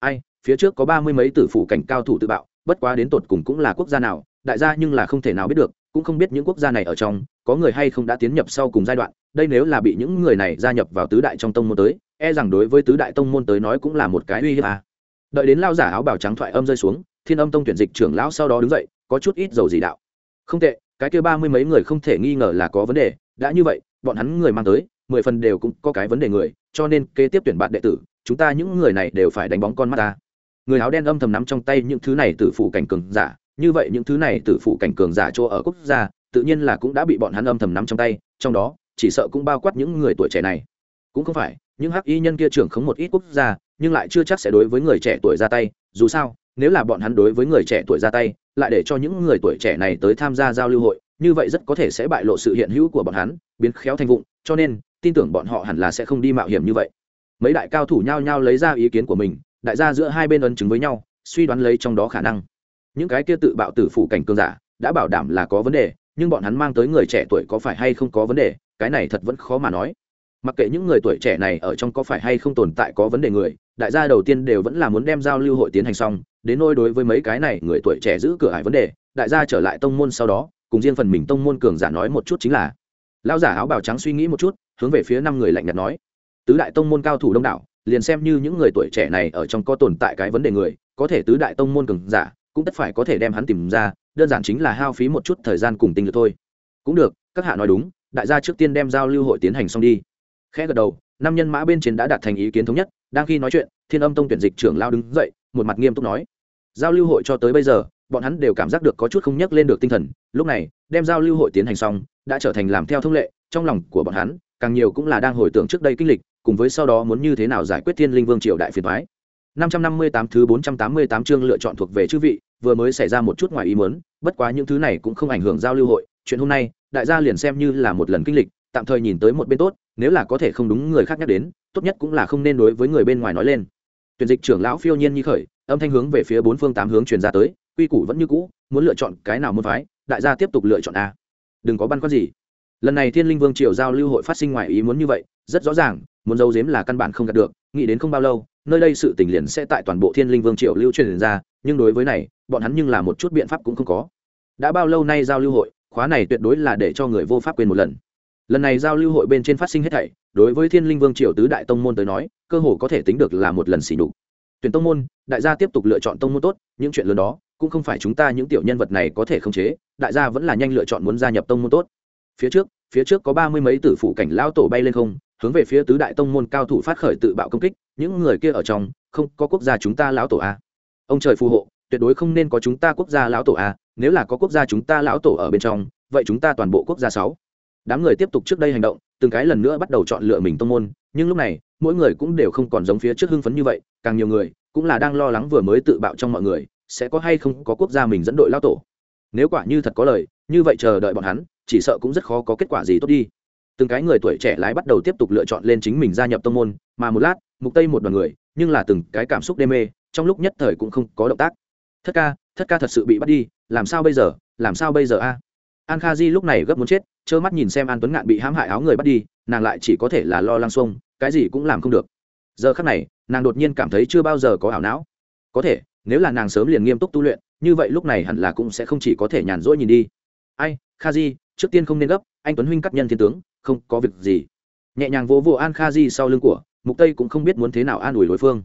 ai, phía trước có ba mươi mấy tử phủ cảnh cao thủ tự bạo, bất quá đến tột cùng cũng là quốc gia nào, đại gia nhưng là không thể nào biết được, cũng không biết những quốc gia này ở trong, có người hay không đã tiến nhập sau cùng giai đoạn, đây nếu là bị những người này gia nhập vào tứ đại trong tông môn tới e rằng đối với tứ đại tông môn tới nói cũng là một cái uy hiếp à. đợi đến lao giả áo bào trắng thoại âm rơi xuống, thiên âm tông tuyển dịch trưởng lão sau đó đứng dậy, có chút ít dầu gì đạo không tệ, cái kia ba mươi mấy người không thể nghi ngờ là có vấn đề, đã như vậy, bọn hắn người mang tới mười phần đều cũng có cái vấn đề người, cho nên kế tiếp tuyển bạn đệ tử, chúng ta những người này đều phải đánh bóng con mắt ta. Người áo đen âm thầm nắm trong tay những thứ này từ phủ cảnh cường giả, như vậy những thứ này từ phủ cảnh cường giả chỗ ở quốc gia, tự nhiên là cũng đã bị bọn hắn âm thầm nắm trong tay, trong đó, chỉ sợ cũng bao quát những người tuổi trẻ này. Cũng không phải, những hắc y nhân kia trưởng khống một ít quốc gia, nhưng lại chưa chắc sẽ đối với người trẻ tuổi ra tay, dù sao, nếu là bọn hắn đối với người trẻ tuổi ra tay, lại để cho những người tuổi trẻ này tới tham gia giao lưu hội, như vậy rất có thể sẽ bại lộ sự hiện hữu của bọn hắn, biến khéo thành vụng, cho nên tin tưởng bọn họ hẳn là sẽ không đi mạo hiểm như vậy. Mấy đại cao thủ nhao nhao lấy ra ý kiến của mình, đại gia giữa hai bên ấn chứng với nhau, suy đoán lấy trong đó khả năng. Những cái kia tự bạo tử phủ cảnh cường giả đã bảo đảm là có vấn đề, nhưng bọn hắn mang tới người trẻ tuổi có phải hay không có vấn đề, cái này thật vẫn khó mà nói. Mặc kệ những người tuổi trẻ này ở trong có phải hay không tồn tại có vấn đề người, đại gia đầu tiên đều vẫn là muốn đem giao lưu hội tiến hành xong, đến nôi đối với mấy cái này người tuổi trẻ giữ cửa hải vấn đề, đại gia trở lại tông môn sau đó, cùng riêng phần mình tông môn cường giả nói một chút chính là lao giả áo bào trắng suy nghĩ một chút hướng về phía năm người lạnh nhạt nói, tứ đại tông môn cao thủ đông đảo, liền xem như những người tuổi trẻ này ở trong có tồn tại cái vấn đề người, có thể tứ đại tông môn cường giả, cũng tất phải có thể đem hắn tìm ra, đơn giản chính là hao phí một chút thời gian cùng tinh lực thôi. Cũng được, các hạ nói đúng, đại gia trước tiên đem giao lưu hội tiến hành xong đi. Khẽ gật đầu, năm nhân mã bên trên đã đạt thành ý kiến thống nhất, đang khi nói chuyện, thiên âm tông tuyển dịch trưởng lao đứng dậy, một mặt nghiêm túc nói, giao lưu hội cho tới bây giờ, bọn hắn đều cảm giác được có chút không nhắc lên được tinh thần, lúc này, đem giao lưu hội tiến hành xong, đã trở thành làm theo thông lệ, trong lòng của bọn hắn càng nhiều cũng là đang hồi tưởng trước đây kinh lịch, cùng với sau đó muốn như thế nào giải quyết thiên linh vương triều đại phiền thoái 558 thứ 488 chương lựa chọn thuộc về chư vị, vừa mới xảy ra một chút ngoài ý muốn, bất quá những thứ này cũng không ảnh hưởng giao lưu hội, chuyện hôm nay, đại gia liền xem như là một lần kinh lịch, tạm thời nhìn tới một bên tốt, nếu là có thể không đúng người khác nhắc đến, tốt nhất cũng là không nên đối với người bên ngoài nói lên. Tuyển dịch trưởng lão phiêu nhiên như khởi, âm thanh hướng về phía bốn phương tám hướng truyền ra tới, quy củ vẫn như cũ, muốn lựa chọn cái nào môn phái, đại gia tiếp tục lựa chọn a. Đừng có băn khoăn gì lần này thiên linh vương triều giao lưu hội phát sinh ngoài ý muốn như vậy, rất rõ ràng, muốn giấu giếm là căn bản không đạt được, nghĩ đến không bao lâu, nơi đây sự tình liền sẽ tại toàn bộ thiên linh vương triều lưu truyền ra, nhưng đối với này, bọn hắn nhưng là một chút biện pháp cũng không có. Đã bao lâu nay giao lưu hội, khóa này tuyệt đối là để cho người vô pháp quên một lần. Lần này giao lưu hội bên trên phát sinh hết thảy, đối với thiên linh vương triều tứ đại tông môn tới nói, cơ hồ có thể tính được là một lần xỉ đục tuyển tông môn, đại gia tiếp tục lựa chọn tông môn tốt, những chuyện lớn đó, cũng không phải chúng ta những tiểu nhân vật này có thể khống chế, đại gia vẫn là nhanh lựa chọn muốn gia nhập tông môn tốt phía trước phía trước có ba mươi mấy tử phụ cảnh lao tổ bay lên không, hướng về phía tứ đại tông môn cao thủ phát khởi tự bạo công kích, những người kia ở trong, không có quốc gia chúng ta lão tổ a. Ông trời phù hộ, tuyệt đối không nên có chúng ta quốc gia lão tổ a, nếu là có quốc gia chúng ta lão tổ ở bên trong, vậy chúng ta toàn bộ quốc gia sáu. Đám người tiếp tục trước đây hành động, từng cái lần nữa bắt đầu chọn lựa mình tông môn, nhưng lúc này, mỗi người cũng đều không còn giống phía trước hưng phấn như vậy, càng nhiều người cũng là đang lo lắng vừa mới tự bạo trong mọi người, sẽ có hay không có quốc gia mình dẫn đội lao tổ. Nếu quả như thật có lời, như vậy chờ đợi bọn hắn chỉ sợ cũng rất khó có kết quả gì tốt đi. Từng cái người tuổi trẻ lái bắt đầu tiếp tục lựa chọn lên chính mình gia nhập tông môn, mà một lát, mục tây một đoàn người, nhưng là từng cái cảm xúc đê mê, trong lúc nhất thời cũng không có động tác. Thất ca thất ca thật sự bị bắt đi, làm sao bây giờ, làm sao bây giờ a? An kha di lúc này gấp muốn chết, trơ mắt nhìn xem an tuấn ngạn bị hãm hại áo người bắt đi, nàng lại chỉ có thể là lo lăng xuông, cái gì cũng làm không được. Giờ khắc này, nàng đột nhiên cảm thấy chưa bao giờ có ảo não. Có thể, nếu là nàng sớm liền nghiêm túc tu luyện, như vậy lúc này hẳn là cũng sẽ không chỉ có thể nhàn rỗi nhìn đi. Ai, kha di trước tiên không nên gấp, anh tuấn huynh cắt nhân thiên tướng, không có việc gì. Nhẹ nhàng vỗ vỗ an kha di sau lưng của, mục tây cũng không biết muốn thế nào an ủi đối phương.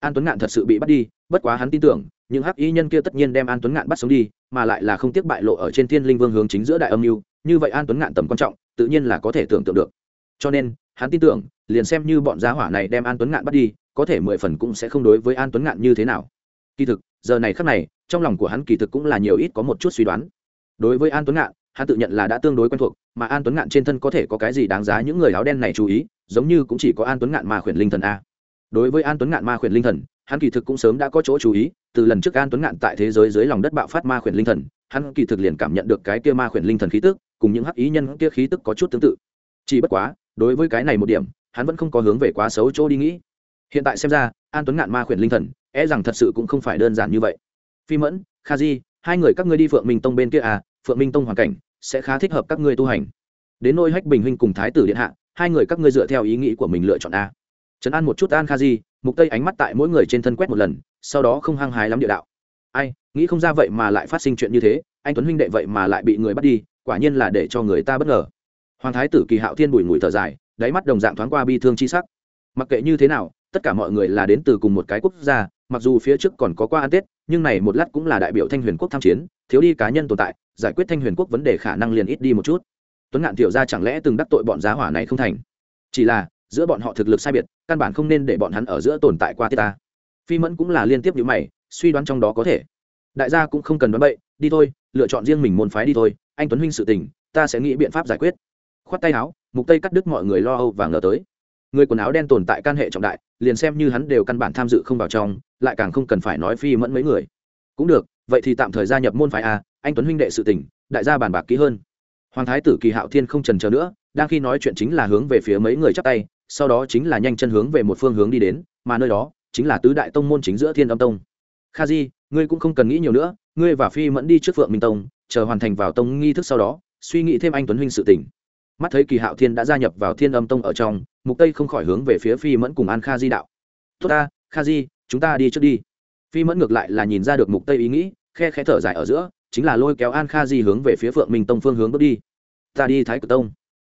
An tuấn ngạn thật sự bị bắt đi, bất quá hắn tin tưởng, những hắc y nhân kia tất nhiên đem an tuấn ngạn bắt sống đi, mà lại là không tiếc bại lộ ở trên thiên linh vương hướng chính giữa đại âm mưu, như vậy an tuấn ngạn tầm quan trọng, tự nhiên là có thể tưởng tượng được. Cho nên, hắn tin tưởng, liền xem như bọn giá hỏa này đem an tuấn ngạn bắt đi, có thể mười phần cũng sẽ không đối với an tuấn ngạn như thế nào. Kỳ thực, giờ này khắc này, trong lòng của hắn kỳ thực cũng là nhiều ít có một chút suy đoán. Đối với an tuấn ngạn hắn tự nhận là đã tương đối quen thuộc, mà an tuấn ngạn trên thân có thể có cái gì đáng giá những người áo đen này chú ý, giống như cũng chỉ có an tuấn ngạn ma khuyển linh thần a. Đối với an tuấn ngạn ma khuyển linh thần, hắn kỳ thực cũng sớm đã có chỗ chú ý, từ lần trước an tuấn ngạn tại thế giới dưới lòng đất bạo phát ma khuyển linh thần, hắn kỳ thực liền cảm nhận được cái kia ma khuyển linh thần khí tức, cùng những hắc ý nhân kia khí tức có chút tương tự. Chỉ bất quá, đối với cái này một điểm, hắn vẫn không có hướng về quá xấu chỗ đi nghĩ. Hiện tại xem ra, an tuấn ngạn ma khuyển linh thần e rằng thật sự cũng không phải đơn giản như vậy. Phi mẫn, kha di hai người các ngươi đi phượng minh tông bên kia à phượng minh tông hoàn cảnh sẽ khá thích hợp các ngươi tu hành. Đến nôi hách bình huynh cùng thái tử điện hạ, hai người các ngươi dựa theo ý nghĩ của mình lựa chọn a. Trấn an một chút an kha di, mục tây ánh mắt tại mỗi người trên thân quét một lần, sau đó không hăng hái lắm địa đạo. Ai, nghĩ không ra vậy mà lại phát sinh chuyện như thế, anh tuấn huynh đệ vậy mà lại bị người bắt đi, quả nhiên là để cho người ta bất ngờ. Hoàng thái tử kỳ hạo thiên bùi ngùi thở dài, đáy mắt đồng dạng thoáng qua bi thương chi sắc. Mặc kệ như thế nào, tất cả mọi người là đến từ cùng một cái quốc gia mặc dù phía trước còn có qua ăn tết, nhưng này một lát cũng là đại biểu thanh huyền quốc tham chiến, thiếu đi cá nhân tồn tại, giải quyết thanh huyền quốc vấn đề khả năng liền ít đi một chút. Tuấn ngạn tiểu ra chẳng lẽ từng đắc tội bọn giá hỏa này không thành? Chỉ là, giữa bọn họ thực lực sai biệt, căn bản không nên để bọn hắn ở giữa tồn tại qua tết ta. Phi mẫn cũng là liên tiếp như mày, suy đoán trong đó có thể. Đại gia cũng không cần đoán bậy, đi thôi, lựa chọn riêng mình môn phái đi thôi, anh tuấn huynh sự tình, ta sẽ nghĩ biện pháp giải quyết. Khoát tay áo, mục tây cắt đứt mọi người lo âu và ngờ tới người quần áo đen tồn tại can hệ trọng đại liền xem như hắn đều căn bản tham dự không vào trong lại càng không cần phải nói phi mẫn mấy người. Cũng được vậy thì tạm thời gia nhập môn phái a anh tuấn huynh đệ sự tỉnh, đại gia bàn bạc kỹ hơn. Hoàng thái tử kỳ hạo thiên không trần chờ nữa đang khi nói chuyện chính là hướng về phía mấy người chắp tay sau đó chính là nhanh chân hướng về một phương hướng đi đến mà nơi đó chính là tứ đại tông môn chính giữa thiên âm tông. Kha di ngươi cũng không cần nghĩ nhiều nữa ngươi và phi mẫn đi trước phượng minh tông chờ hoàn thành vào tông nghi thức sau đó suy nghĩ thêm anh tuấn huynh sự tỉnh mắt thấy kỳ hạo thiên đã gia nhập vào thiên âm tông ở trong, mục tây không khỏi hướng về phía phi mẫn cùng an kha di đạo. Tốt ta, kha di, chúng ta đi trước đi. Phi mẫn ngược lại là nhìn ra được mục tây ý nghĩ, khe khẽ thở dài ở giữa, chính là lôi kéo an kha di hướng về phía phượng minh tông phương hướng bước đi. Ta đi thái cực tông.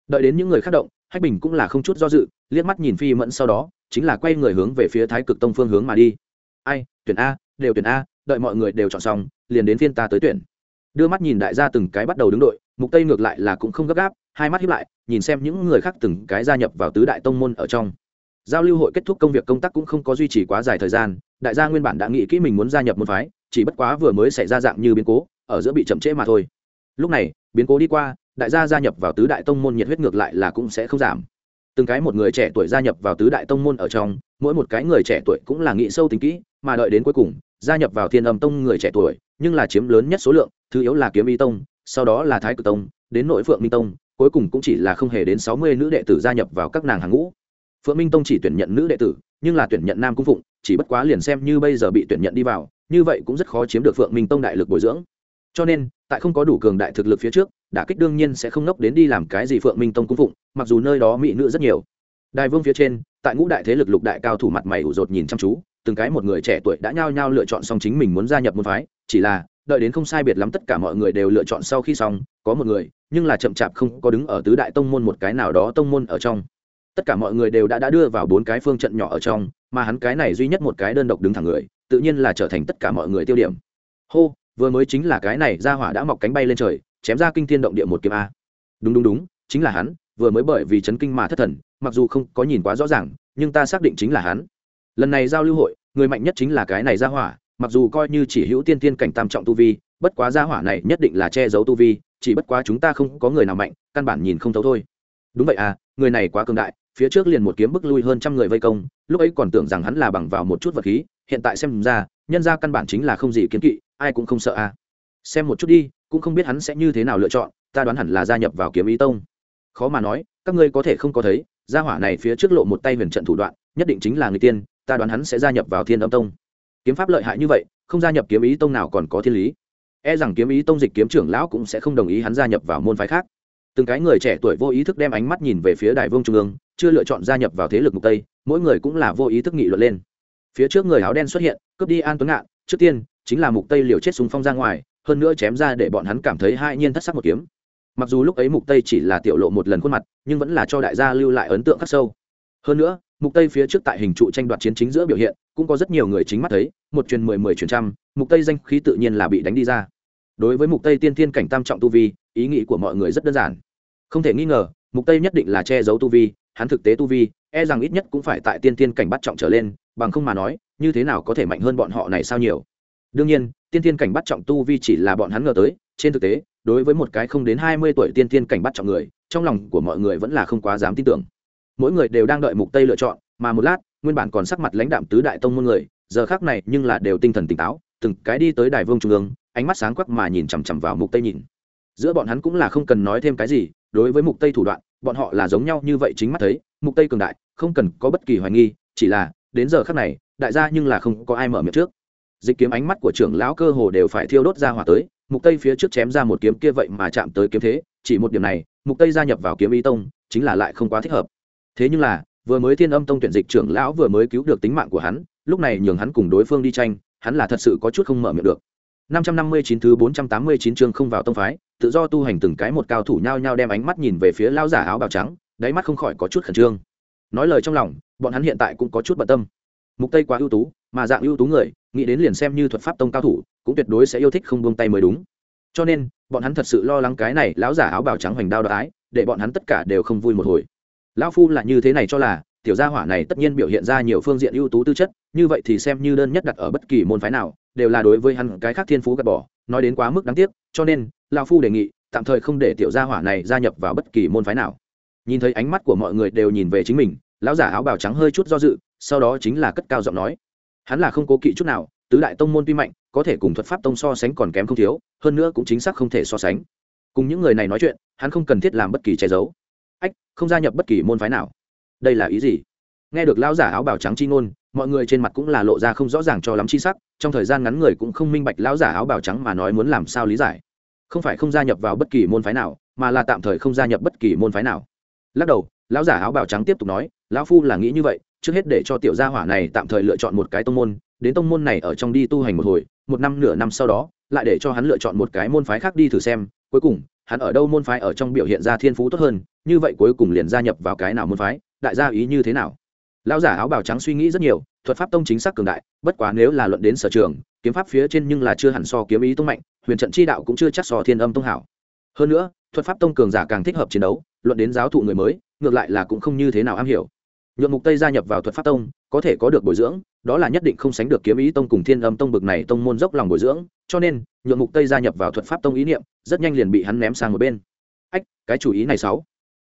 Đợi đến những người khác động, hách bình cũng là không chút do dự, liếc mắt nhìn phi mẫn sau đó, chính là quay người hướng về phía thái cực tông phương hướng mà đi. Ai, tuyển a, đều tuyển a, đợi mọi người đều chọn xong, liền đến phiên ta tới tuyển. Đưa mắt nhìn đại gia từng cái bắt đầu đứng đội, mục tây ngược lại là cũng không gấp gáp hai mắt hiếp lại, nhìn xem những người khác từng cái gia nhập vào tứ đại tông môn ở trong. Giao lưu hội kết thúc công việc công tác cũng không có duy trì quá dài thời gian, đại gia nguyên bản đã nghĩ kỹ mình muốn gia nhập môn phái, chỉ bất quá vừa mới xảy ra dạng như biến cố, ở giữa bị chậm trễ mà thôi. Lúc này, biến cố đi qua, đại gia gia nhập vào tứ đại tông môn nhiệt huyết ngược lại là cũng sẽ không giảm. Từng cái một người trẻ tuổi gia nhập vào tứ đại tông môn ở trong, mỗi một cái người trẻ tuổi cũng là nghĩ sâu tính kỹ, mà đợi đến cuối cùng, gia nhập vào thiên âm tông người trẻ tuổi, nhưng là chiếm lớn nhất số lượng, thứ yếu là kiếm y tông, sau đó là thái cử tông, đến nội phượng minh tông cuối cùng cũng chỉ là không hề đến sáu mươi nữ đệ tử gia nhập vào các nàng hàng ngũ. Phượng minh tông chỉ tuyển nhận nữ đệ tử, nhưng là tuyển nhận nam cung phụng, chỉ bất quá liền xem như bây giờ bị tuyển nhận đi vào, như vậy cũng rất khó chiếm được phượng minh tông đại lực bồi dưỡng. Cho nên, tại không có đủ cường đại thực lực phía trước, đả kích đương nhiên sẽ không nốc đến đi làm cái gì phượng minh tông cung phụng, mặc dù nơi đó mỹ nữ rất nhiều. Đài vương phía trên, tại ngũ đại thế lực lục đại cao thủ mặt mày ủ rột nhìn chăm chú, từng cái một người trẻ tuổi đã nhao nhao lựa chọn xong chính mình muốn gia nhập môn phái, chỉ là đợi đến không sai biệt lắm tất cả mọi người đều lựa chọn sau khi xong, có một người, nhưng là chậm chạp không có đứng ở tứ đại tông môn một cái nào đó tông môn ở trong. Tất cả mọi người đều đã đã đưa vào bốn cái phương trận nhỏ ở trong, mà hắn cái này duy nhất một cái đơn độc đứng thẳng người, tự nhiên là trở thành tất cả mọi người tiêu điểm. Hô, vừa mới chính là cái này ra hỏa đã mọc cánh bay lên trời, chém ra kinh thiên động địa một kiếm a. Đúng đúng đúng, chính là hắn, vừa mới bởi vì chấn kinh mà thất thần, mặc dù không có nhìn quá rõ ràng, nhưng ta xác định chính là hắn. Lần này giao lưu hội, người mạnh nhất chính là cái này ra hỏa mặc dù coi như chỉ hữu tiên tiên cảnh tam trọng tu vi, bất quá gia hỏa này nhất định là che giấu tu vi, chỉ bất quá chúng ta không có người nào mạnh, căn bản nhìn không thấu thôi. Đúng vậy à người này quá cường đại, phía trước liền một kiếm bức lui hơn trăm người vây công, lúc ấy còn tưởng rằng hắn là bằng vào một chút vật khí, hiện tại xem ra, nhân ra căn bản chính là không gì kiến kỵ, ai cũng không sợ à. Xem một chút đi, cũng không biết hắn sẽ như thế nào lựa chọn, ta đoán hẳn là gia nhập vào kiếm ý tông. Khó mà nói, các ngươi có thể không có thấy, gia hỏa này phía trước lộ một tay huyền trận thủ đoạn, nhất định chính là người tiên, ta đoán hắn sẽ gia nhập vào thiên âm tông kiếm pháp lợi hại như vậy, không gia nhập kiếm ý tông nào còn có thiên lý. E rằng kiếm ý tông dịch kiếm trưởng lão cũng sẽ không đồng ý hắn gia nhập vào môn phái khác. Từng cái người trẻ tuổi vô ý thức đem ánh mắt nhìn về phía đại vương trung ương, chưa lựa chọn gia nhập vào thế lực mục tây, mỗi người cũng là vô ý thức nghị luận lên. Phía trước người áo đen xuất hiện, cướp đi an tuấn ngạn, trước tiên, chính là mục tây liều chết súng phong ra ngoài, hơn nữa chém ra để bọn hắn cảm thấy hai nhiên thất sắc một kiếm. Mặc dù lúc ấy mục tây chỉ là tiểu lộ một lần khuôn mặt, nhưng vẫn là cho đại gia lưu lại ấn tượng khắc sâu. Hơn nữa, mục tây phía trước tại hình trụ tranh đoạt chiến chính giữa biểu hiện cũng có rất nhiều người chính mắt thấy, một truyền mười mười truyền trăm, mục tây danh khí tự nhiên là bị đánh đi ra. Đối với mục tây tiên thiên cảnh tam trọng tu vi, ý nghĩ của mọi người rất đơn giản. Không thể nghi ngờ, mục tây nhất định là che giấu tu vi, hắn thực tế tu vi e rằng ít nhất cũng phải tại tiên thiên cảnh bắt trọng trở lên, bằng không mà nói, như thế nào có thể mạnh hơn bọn họ này sao nhiều. Đương nhiên, tiên thiên cảnh bắt trọng tu vi chỉ là bọn hắn ngờ tới, trên thực tế, đối với một cái không đến 20 tuổi tiên thiên cảnh bắt trọng người, trong lòng của mọi người vẫn là không quá dám tin tưởng. Mỗi người đều đang đợi mục tây lựa chọn, mà một lát nguyên bản còn sắc mặt lãnh đạm tứ đại tông môn người, giờ khác này nhưng là đều tinh thần tỉnh táo, từng cái đi tới đài vương trung ương, ánh mắt sáng quắc mà nhìn chằm chằm vào mục tây nhìn. Giữa bọn hắn cũng là không cần nói thêm cái gì, đối với mục tây thủ đoạn, bọn họ là giống nhau như vậy chính mắt thấy, mục tây cường đại, không cần có bất kỳ hoài nghi, chỉ là, đến giờ khác này, đại gia nhưng là không có ai mở miệng trước. Dịch kiếm ánh mắt của trưởng lão cơ hồ đều phải thiêu đốt ra hỏa tới, mục tây phía trước chém ra một kiếm kia vậy mà chạm tới kiếm thế, chỉ một điểm này, mục tây gia nhập vào kiếm y tông, chính là lại không quá thích hợp. Thế nhưng là vừa mới thiên âm tông tuyển dịch trưởng lão vừa mới cứu được tính mạng của hắn, lúc này nhường hắn cùng đối phương đi tranh, hắn là thật sự có chút không mở miệng được. 559 thứ 489 chương không vào tông phái, tự do tu hành từng cái một cao thủ nhao nhao đem ánh mắt nhìn về phía lão giả áo bào trắng, đáy mắt không khỏi có chút khẩn trương. Nói lời trong lòng, bọn hắn hiện tại cũng có chút bận tâm. Mục tây quá ưu tú, mà dạng ưu tú người, nghĩ đến liền xem như thuật pháp tông cao thủ, cũng tuyệt đối sẽ yêu thích không buông tay mới đúng. Cho nên, bọn hắn thật sự lo lắng cái này lão giả áo bào trắng hoành đao đái để bọn hắn tất cả đều không vui một hồi lão phu là như thế này cho là, tiểu gia hỏa này tất nhiên biểu hiện ra nhiều phương diện ưu tú tư chất, như vậy thì xem như đơn nhất đặt ở bất kỳ môn phái nào, đều là đối với hắn cái khác thiên phú gạt bỏ, nói đến quá mức đáng tiếc, cho nên, lão phu đề nghị, tạm thời không để tiểu gia hỏa này gia nhập vào bất kỳ môn phái nào. Nhìn thấy ánh mắt của mọi người đều nhìn về chính mình, lão giả áo bào trắng hơi chút do dự, sau đó chính là cất cao giọng nói. Hắn là không cố kỵ chút nào, tứ đại tông môn tuy mạnh, có thể cùng thuật pháp tông so sánh còn kém không thiếu, hơn nữa cũng chính xác không thể so sánh. Cùng những người này nói chuyện, hắn không cần thiết làm bất kỳ che giấu ách, không gia nhập bất kỳ môn phái nào. Đây là ý gì? Nghe được lão giả áo bào trắng chi ngôn, mọi người trên mặt cũng là lộ ra không rõ ràng cho lắm chi sắc, trong thời gian ngắn người cũng không minh bạch lão giả áo bào trắng mà nói muốn làm sao lý giải. Không phải không gia nhập vào bất kỳ môn phái nào, mà là tạm thời không gia nhập bất kỳ môn phái nào. Lắc đầu, lão giả áo bào trắng tiếp tục nói, lão phu là nghĩ như vậy, trước hết để cho tiểu gia hỏa này tạm thời lựa chọn một cái tông môn, đến tông môn này ở trong đi tu hành một hồi, một năm nửa năm sau đó, lại để cho hắn lựa chọn một cái môn phái khác đi thử xem, cuối cùng hắn ở đâu môn phái ở trong biểu hiện ra thiên phú tốt hơn, như vậy cuối cùng liền gia nhập vào cái nào môn phái, đại gia ý như thế nào? Lão giả áo bào trắng suy nghĩ rất nhiều, thuật pháp tông chính xác cường đại, bất quá nếu là luận đến sở trường, kiếm pháp phía trên nhưng là chưa hẳn so kiếm ý tông mạnh, huyền trận chi đạo cũng chưa chắc so thiên âm tông hảo. Hơn nữa, thuật pháp tông cường giả càng thích hợp chiến đấu, luận đến giáo thụ người mới, ngược lại là cũng không như thế nào am hiểu. Nhuộm mục tây gia nhập vào thuật pháp tông, có thể có được bồi dưỡng, đó là nhất định không sánh được kiếm ý tông cùng thiên âm tông bực này tông môn dốc lòng bồi dưỡng cho nên, nhượng mục tây gia nhập vào thuật pháp tông ý niệm, rất nhanh liền bị hắn ném sang một bên. Ách, cái chủ ý này sáu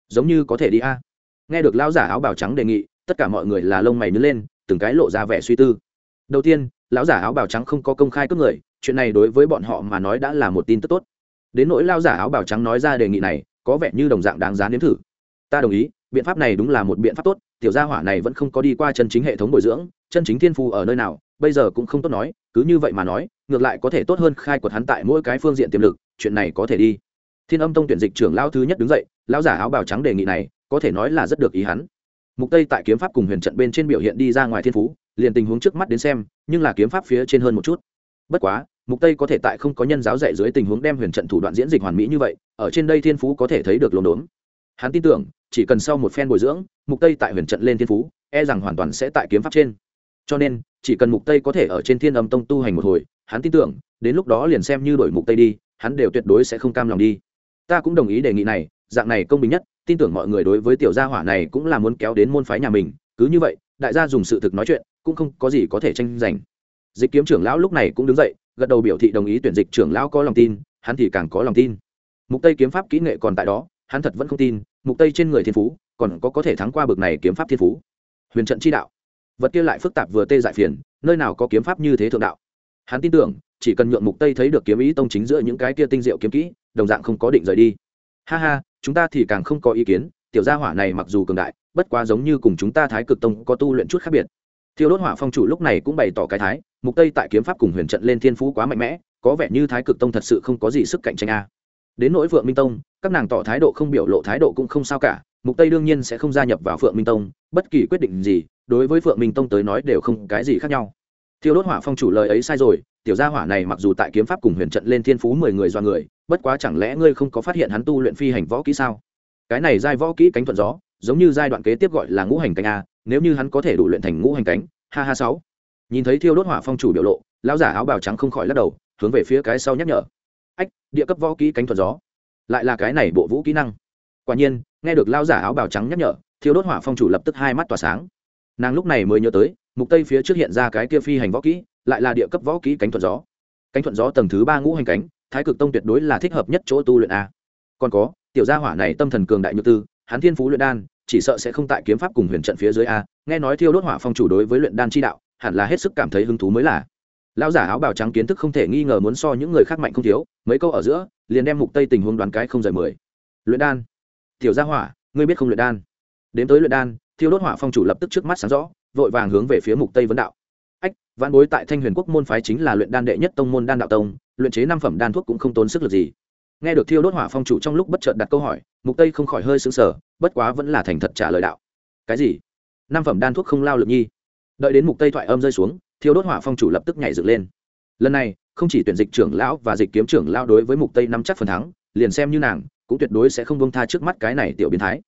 giống như có thể đi a. Nghe được lão giả áo bào trắng đề nghị, tất cả mọi người là lông mày nhớ lên, từng cái lộ ra vẻ suy tư. Đầu tiên, lão giả áo bào trắng không có công khai cướp người, chuyện này đối với bọn họ mà nói đã là một tin tức tốt. Đến nỗi lão giả áo bào trắng nói ra đề nghị này, có vẻ như đồng dạng đáng giá nếm thử. Ta đồng ý, biện pháp này đúng là một biện pháp tốt, tiểu gia hỏa này vẫn không có đi qua chân chính hệ thống bồi dưỡng, chân chính thiên phu ở nơi nào bây giờ cũng không tốt nói, cứ như vậy mà nói, ngược lại có thể tốt hơn khai quật hắn tại mỗi cái phương diện tiềm lực, chuyện này có thể đi. Thiên âm tông tuyển dịch trưởng lão thứ nhất đứng dậy, lão giả áo bào trắng đề nghị này, có thể nói là rất được ý hắn. Mục tây tại kiếm pháp cùng huyền trận bên trên biểu hiện đi ra ngoài thiên phú, liền tình huống trước mắt đến xem, nhưng là kiếm pháp phía trên hơn một chút. Bất quá, mục tây có thể tại không có nhân giáo dạy dưới tình huống đem huyền trận thủ đoạn diễn dịch hoàn mỹ như vậy, ở trên đây thiên phú có thể thấy được lồn đốn. Hắn tin tưởng, chỉ cần sau một phen bồi dưỡng, mục tây tại huyền trận lên thiên phú e rằng hoàn toàn sẽ tại kiếm pháp trên. Cho nên chỉ cần mục tây có thể ở trên thiên âm tông tu hành một hồi, hắn tin tưởng, đến lúc đó liền xem như đổi mục tây đi, hắn đều tuyệt đối sẽ không cam lòng đi. Ta cũng đồng ý đề nghị này, dạng này công bình nhất, tin tưởng mọi người đối với tiểu gia hỏa này cũng là muốn kéo đến môn phái nhà mình, cứ như vậy, đại gia dùng sự thực nói chuyện, cũng không có gì có thể tranh giành. Dịch kiếm trưởng lão lúc này cũng đứng dậy, gật đầu biểu thị đồng ý tuyển dịch trưởng lão có lòng tin, hắn thì càng có lòng tin. Mục tây kiếm pháp kỹ nghệ còn tại đó, hắn thật vẫn không tin, mục tây trên người thiên phú, còn có có thể thắng qua bực này kiếm pháp thiên phú. Huyền trận chi đạo vật kia lại phức tạp vừa tê dại phiền, nơi nào có kiếm pháp như thế thượng đạo. Hắn tin tưởng, chỉ cần nhượng mục tây thấy được kiếm ý tông chính giữa những cái kia tinh diệu kiếm kỹ, đồng dạng không có định rời đi. Ha ha, chúng ta thì càng không có ý kiến, tiểu gia hỏa này mặc dù cường đại, bất quá giống như cùng chúng ta thái cực tông có tu luyện chút khác biệt. Thiêu đốt hỏa phong chủ lúc này cũng bày tỏ cái thái, mục tây tại kiếm pháp cùng huyền trận lên thiên phú quá mạnh mẽ, có vẻ như thái cực tông thật sự không có gì sức cạnh tranh a. Đến nỗi vượng minh tông, các nàng tỏ thái độ không biểu lộ thái độ cũng không sao cả mục tây đương nhiên sẽ không gia nhập vào phượng minh tông, bất kỳ quyết định gì, đối với phượng minh tông tới nói đều không cái gì khác nhau. Thiêu đốt hỏa phong chủ lời ấy sai rồi, tiểu gia hỏa này mặc dù tại kiếm pháp cùng huyền trận lên thiên phú mười người do người, bất quá chẳng lẽ ngươi không có phát hiện hắn tu luyện phi hành võ kỹ sao? Cái này giai võ kỹ cánh thuận gió, giống như giai đoạn kế tiếp gọi là ngũ hành cánh a, nếu như hắn có thể đủ luyện thành ngũ hành cánh, ha ha sáu. Nhìn thấy thiêu đốt hỏa phong chủ biểu lộ, lão giả áo bào trắng không khỏi lắc đầu, hướng về phía cái sau nhắc nhở. Ách, địa cấp võ kỹ cánh thuận gió. Lại là cái này bộ vũ kỹ năng. Quả nhiên nghe được lão giả áo bào trắng nhắc nhở, thiêu đốt hỏa phong chủ lập tức hai mắt tỏa sáng. Nàng lúc này mới nhớ tới, mục tây phía trước hiện ra cái kia phi hành võ kỹ, lại là địa cấp võ kỹ cánh thuận gió. Cánh thuận gió tầng thứ ba ngũ hành cánh, thái cực tông tuyệt đối là thích hợp nhất chỗ tu luyện a. Còn có, tiểu gia hỏa này tâm thần cường đại nhược tư, hắn thiên phú luyện đan, chỉ sợ sẽ không tại kiếm pháp cùng huyền trận phía dưới a. Nghe nói thiêu đốt hỏa phong chủ đối với luyện đan chi đạo, hẳn là hết sức cảm thấy hứng thú mới là. Lão giả áo bào trắng kiến thức không thể nghi ngờ muốn so những người khác mạnh không thiếu, mấy câu ở giữa, liền đem mục tây tình huống đoán cái không rời mười. Luyện đan tiểu gia hỏa, ngươi biết không luyện đan? Đến tới luyện đan, thiêu đốt hỏa phong chủ lập tức trước mắt sáng rõ, vội vàng hướng về phía mục tây vấn đạo. Ách, vãn bối tại thanh huyền quốc môn phái chính là luyện đan đệ nhất tông môn đan đạo tông, luyện chế năm phẩm đan thuốc cũng không tốn sức lực gì. Nghe được thiêu đốt hỏa phong chủ trong lúc bất chợt đặt câu hỏi, mục tây không khỏi hơi sững sờ, bất quá vẫn là thành thật trả lời đạo. Cái gì? Năm phẩm đan thuốc không lao lực nhi? Đợi đến mục tây thoại âm rơi xuống, thiêu đốt hỏa phong chủ lập tức nhảy dựng lên. Lần này, không chỉ tuyển dịch trưởng lão và dịch kiếm trưởng lão đối với mục tây nắm chắc phần thắng, liền xem như nàng cũng tuyệt đối sẽ không buông tha trước mắt cái này tiểu biến thái.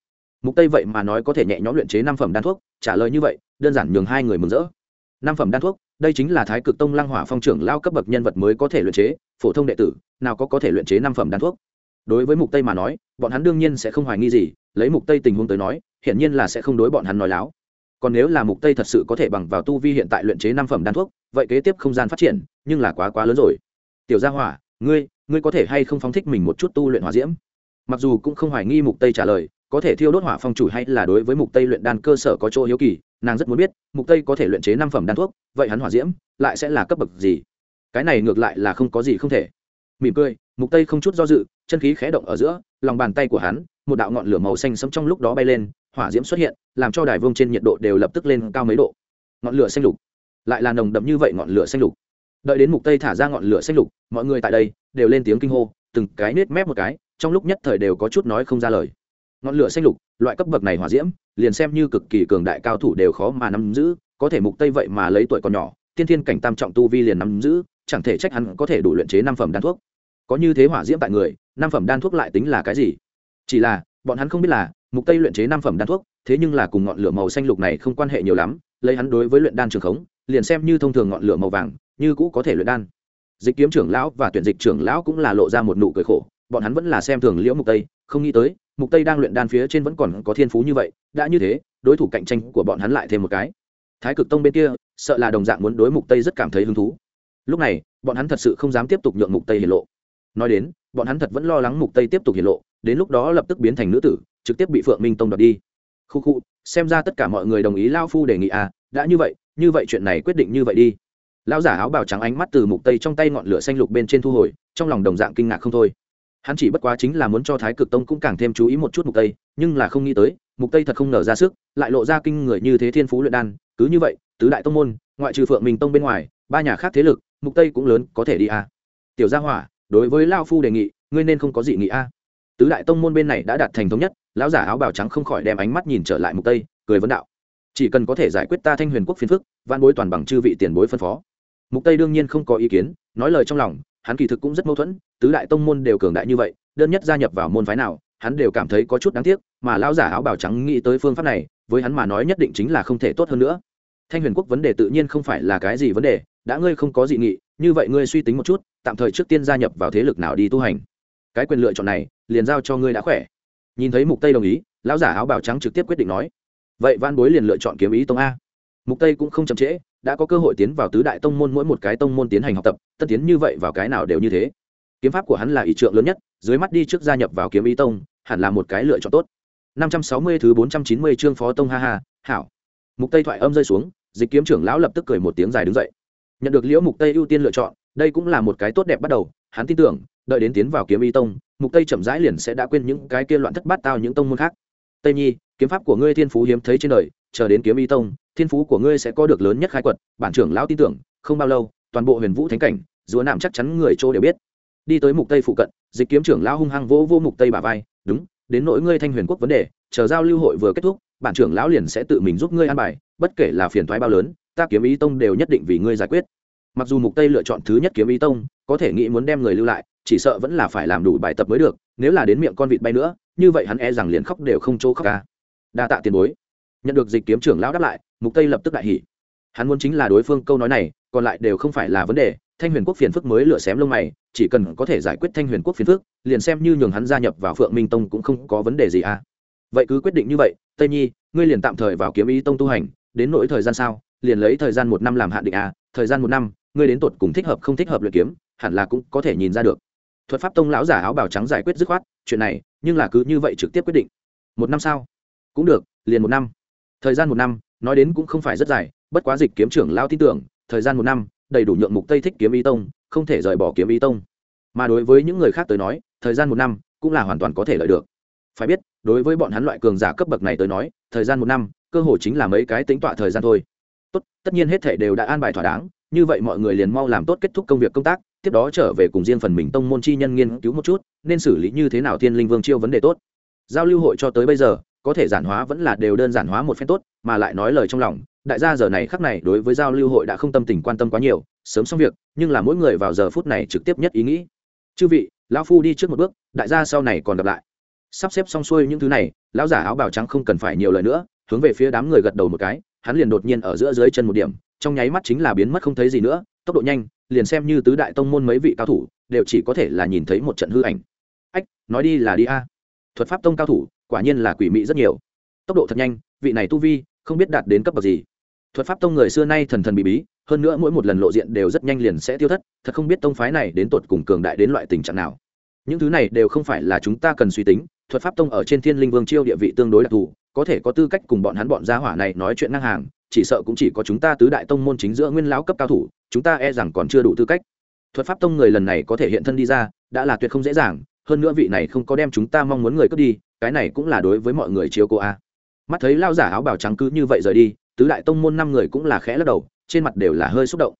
Mục tây vậy mà nói có thể nhẹ nhõm luyện chế năm phẩm đan thuốc, trả lời như vậy, đơn giản nhường hai người mừng rỡ. Năm phẩm đan thuốc, đây chính là thái cực tông lăng hỏa phong trưởng lao cấp bậc nhân vật mới có thể luyện chế, phổ thông đệ tử, nào có có thể luyện chế năm phẩm đan thuốc. Đối với mục tây mà nói, bọn hắn đương nhiên sẽ không hoài nghi gì, lấy mục tây tình huống tới nói, hiển nhiên là sẽ không đối bọn hắn nói láo. Còn nếu là mục tây thật sự có thể bằng vào tu vi hiện tại luyện chế năm phẩm đan thuốc, vậy kế tiếp không gian phát triển, nhưng là quá quá lớn rồi. Tiểu gia hỏa, ngươi ngươi có thể hay không phóng thích mình một chút tu luyện hỏa diễm? Mặc dù cũng không hoài nghi mục tây trả lời, có thể thiêu đốt hỏa phong chủ hay là đối với mục tây luyện đan cơ sở có chỗ hiếu kỳ, nàng rất muốn biết, mục tây có thể luyện chế năm phẩm đan thuốc, vậy hắn hỏa diễm, lại sẽ là cấp bậc gì? Cái này ngược lại là không có gì không thể. Mỉm cười, mục tây không chút do dự, chân khí khẽ động ở giữa, lòng bàn tay của hắn, một đạo ngọn lửa màu xanh sẫm trong lúc đó bay lên, hỏa diễm xuất hiện, làm cho đài vương trên nhiệt độ đều lập tức lên cao mấy độ. Ngọn lửa xanh lục. Lại là nồng đậm như vậy ngọn lửa xanh lục. Đợi đến mục tây thả ra ngọn lửa xanh lục, mọi người tại đây đều lên tiếng kinh hô, từng cái nết mép một cái trong lúc nhất thời đều có chút nói không ra lời. Ngọn lửa xanh lục, loại cấp bậc này hỏa diễm, liền xem như cực kỳ cường đại cao thủ đều khó mà nắm giữ, có thể mục tây vậy mà lấy tuổi còn nhỏ, tiên thiên cảnh tam trọng tu vi liền nắm giữ, chẳng thể trách hắn có thể đủ luyện chế năm phẩm đan thuốc. Có như thế hỏa diễm tại người, năm phẩm đan thuốc lại tính là cái gì? Chỉ là, bọn hắn không biết là, mục tây luyện chế năm phẩm đan thuốc, thế nhưng là cùng ngọn lửa màu xanh lục này không quan hệ nhiều lắm, lấy hắn đối với luyện đan trường khống, liền xem như thông thường ngọn lửa màu vàng, như cũ có thể luyện đan. Dịch kiếm trưởng lão và tuyển dịch trưởng lão cũng là lộ ra một nụ cười khổ bọn hắn vẫn là xem thường liễu mục tây, không nghĩ tới, mục tây đang luyện đan phía trên vẫn còn có thiên phú như vậy, đã như thế, đối thủ cạnh tranh của bọn hắn lại thêm một cái. Thái cực tông bên kia, sợ là đồng dạng muốn đối mục tây rất cảm thấy hứng thú. Lúc này, bọn hắn thật sự không dám tiếp tục nhượng mục tây hiển lộ. Nói đến, bọn hắn thật vẫn lo lắng mục tây tiếp tục hiển lộ, đến lúc đó lập tức biến thành nữ tử, trực tiếp bị phượng minh tông đoạt đi. Khu khu, xem ra tất cả mọi người đồng ý lao phu đề nghị à đã như vậy như vậy chuyện này quyết định như vậy đi. Lão giả áo bào trắng ánh mắt từ mục tây trong tay ngọn lửa xanh lục bên trên thu hồi, trong lòng đồng dạng kinh ngạc không thôi hắn chỉ bất quá chính là muốn cho thái cực tông cũng càng thêm chú ý một chút mục tây, nhưng là không nghĩ tới, mục tây thật không nở ra sức, lại lộ ra kinh người như thế thiên phú luyện đan, cứ như vậy, tứ đại tông môn, ngoại trừ phượng minh tông bên ngoài, ba nhà khác thế lực, mục tây cũng lớn có thể đi a tiểu gia hỏa, đối với lao phu đề nghị, ngươi nên không có gì nghị a tứ đại tông môn bên này đã đạt thành thống nhất, lão giả áo bào trắng không khỏi đem ánh mắt nhìn trở lại mục tây, cười vấn đạo. Chỉ cần có thể giải quyết ta thanh huyền quốc phiền phức văn bối toàn bằng chư vị tiền bối phân phó. Mục tây đương nhiên không có ý kiến, nói lời trong lòng hắn kỳ thực cũng rất mâu thuẫn, tứ đại tông môn đều cường đại như vậy, đơn nhất gia nhập vào môn phái nào, hắn đều cảm thấy có chút đáng tiếc, mà lão giả áo bào trắng nghĩ tới phương pháp này, với hắn mà nói nhất định chính là không thể tốt hơn nữa. Thanh huyền quốc vấn đề tự nhiên không phải là cái gì vấn đề, đã ngươi không có dị nghị, như vậy ngươi suy tính một chút, tạm thời trước tiên gia nhập vào thế lực nào đi tu hành. Cái quyền lựa chọn này, liền giao cho ngươi đã khỏe. Nhìn thấy mục tây đồng ý, lão giả áo bào trắng trực tiếp quyết định nói. Vậy van bối liền lựa chọn kiếm ý tông a. Mục tây cũng không chậm trễ đã có cơ hội tiến vào tứ đại tông môn mỗi một cái tông môn tiến hành học tập tân tiến như vậy vào cái nào đều như thế. Kiếm pháp của hắn là ý trượng lớn nhất, dưới mắt đi trước gia nhập vào kiếm ý tông, hẳn là một cái lựa chọn tốt. 560 thứ 490 chương phó tông ha ha, hảo. Mục tây thoại âm rơi xuống, dịch kiếm trưởng lão lập tức cười một tiếng dài đứng dậy. Nhận được liễu mục tây ưu tiên lựa chọn, đây cũng là một cái tốt đẹp bắt đầu, hắn tin tưởng, đợi đến tiến vào kiếm y tông, mục tây chậm rãi liền sẽ đã quên những cái kia loạn thất bát tao những tông môn khác. Tây nhi, kiếm pháp của ngươi thiên phú hiếm thấy trên đời chờ đến kiếm ý tông, thiên phú của ngươi sẽ có được lớn nhất khai quật, bản trưởng lão tin tưởng, không bao lâu, toàn bộ huyền vũ thánh cảnh, rùa nạm chắc chắn người chỗ đều biết. Đi tới mục tây phụ cận, dịch kiếm trưởng lão hung hăng vỗ vô mục tây bà vai, đúng, đến nỗi ngươi thanh huyền quốc vấn đề, chờ giao lưu hội vừa kết thúc, bản trưởng lão liền sẽ tự mình giúp ngươi an bài, bất kể là phiền thoái bao lớn, ta kiếm ý tông đều nhất định vì ngươi giải quyết. Mặc dù mục tây lựa chọn thứ nhất kiếm ý tông, có thể nghĩ muốn đem người lưu lại, chỉ sợ vẫn là phải làm đủ bài tập mới được, nếu là đến miệng con vịt bay nữa, như vậy hắn e rằng liền khóc đều không chỗ khóc ca đa tạ tiền bối nhận được dịch kiếm trưởng lão đáp lại, mục tây lập tức đại hỉ. Hắn muốn chính là đối phương câu nói này, còn lại đều không phải là vấn đề, thanh huyền quốc phiền phức mới lựa xém lông mày, chỉ cần có thể giải quyết thanh huyền quốc phiền phức, liền xem như nhường hắn gia nhập vào phượng minh tông cũng không có vấn đề gì à. Vậy cứ quyết định như vậy, tây nhi, ngươi liền tạm thời vào kiếm ý tông tu hành, đến nỗi thời gian sao, liền lấy thời gian một năm làm hạn định à thời gian một năm, ngươi đến tột cùng thích hợp không thích hợp luyện kiếm, hẳn là cũng có thể nhìn ra được. Thuật pháp tông lão giả áo bào trắng giải quyết dứt khoát, chuyện này, nhưng là cứ như vậy trực tiếp quyết định. Một năm sao? Cũng được, liền một năm thời gian một năm, nói đến cũng không phải rất dài, bất quá dịch kiếm trưởng lao tin tưởng, thời gian một năm, đầy đủ nhượng mục tây thích kiếm y tông, không thể rời bỏ kiếm y tông. Mà đối với những người khác tới nói, thời gian một năm cũng là hoàn toàn có thể lợi được. Phải biết, đối với bọn hắn loại cường giả cấp bậc này tới nói, thời gian một năm, cơ hội chính là mấy cái tính tọa thời gian thôi. Tốt, tất nhiên hết thể đều đã an bài thỏa đáng, như vậy mọi người liền mau làm tốt kết thúc công việc công tác, tiếp đó trở về cùng riêng phần mình tông môn chi nhân nghiên cứu một chút, nên xử lý như thế nào thiên linh vương chiêu vấn đề tốt. Giao lưu hội cho tới bây giờ có thể giản hóa vẫn là đều đơn giản hóa một phen tốt, mà lại nói lời trong lòng, đại gia giờ này khắc này đối với giao lưu hội đã không tâm tình quan tâm quá nhiều, sớm xong việc, nhưng là mỗi người vào giờ phút này trực tiếp nhất ý nghĩ. Chư vị, lão phu đi trước một bước, đại gia sau này còn gặp lại. Sắp xếp xong xuôi những thứ này, lão giả áo bào trắng không cần phải nhiều lời nữa, hướng về phía đám người gật đầu một cái, hắn liền đột nhiên ở giữa dưới chân một điểm, trong nháy mắt chính là biến mất không thấy gì nữa, tốc độ nhanh, liền xem như tứ đại tông môn mấy vị cao thủ, đều chỉ có thể là nhìn thấy một trận hư ảnh. Ách, nói đi là đi a. Thuật pháp tông cao thủ quả nhiên là quỷ mị rất nhiều. Tốc độ thật nhanh, vị này tu vi, không biết đạt đến cấp bậc gì. Thuật pháp tông người xưa nay thần thần bị bí, hơn nữa mỗi một lần lộ diện đều rất nhanh liền sẽ tiêu thất, thật không biết tông phái này đến tột cùng cường đại đến loại tình trạng nào. Những thứ này đều không phải là chúng ta cần suy tính, thuật pháp tông ở trên thiên linh vương chiêu địa vị tương đối đặc thù, có thể có tư cách cùng bọn hắn bọn gia hỏa này nói chuyện ngang hàng, chỉ sợ cũng chỉ có chúng ta tứ đại tông môn chính giữa nguyên lão cấp cao thủ, chúng ta e rằng còn chưa đủ tư cách. Thuật pháp tông người lần này có thể hiện thân đi ra, đã là tuyệt không dễ dàng, hơn nữa vị này không có đem chúng ta mong muốn người cướp đi cái này cũng là đối với mọi người chiếu cô a. Mắt thấy lao giả áo bào trắng cứ như vậy rời đi, tứ đại tông môn năm người cũng là khẽ lắc đầu, trên mặt đều là hơi xúc động.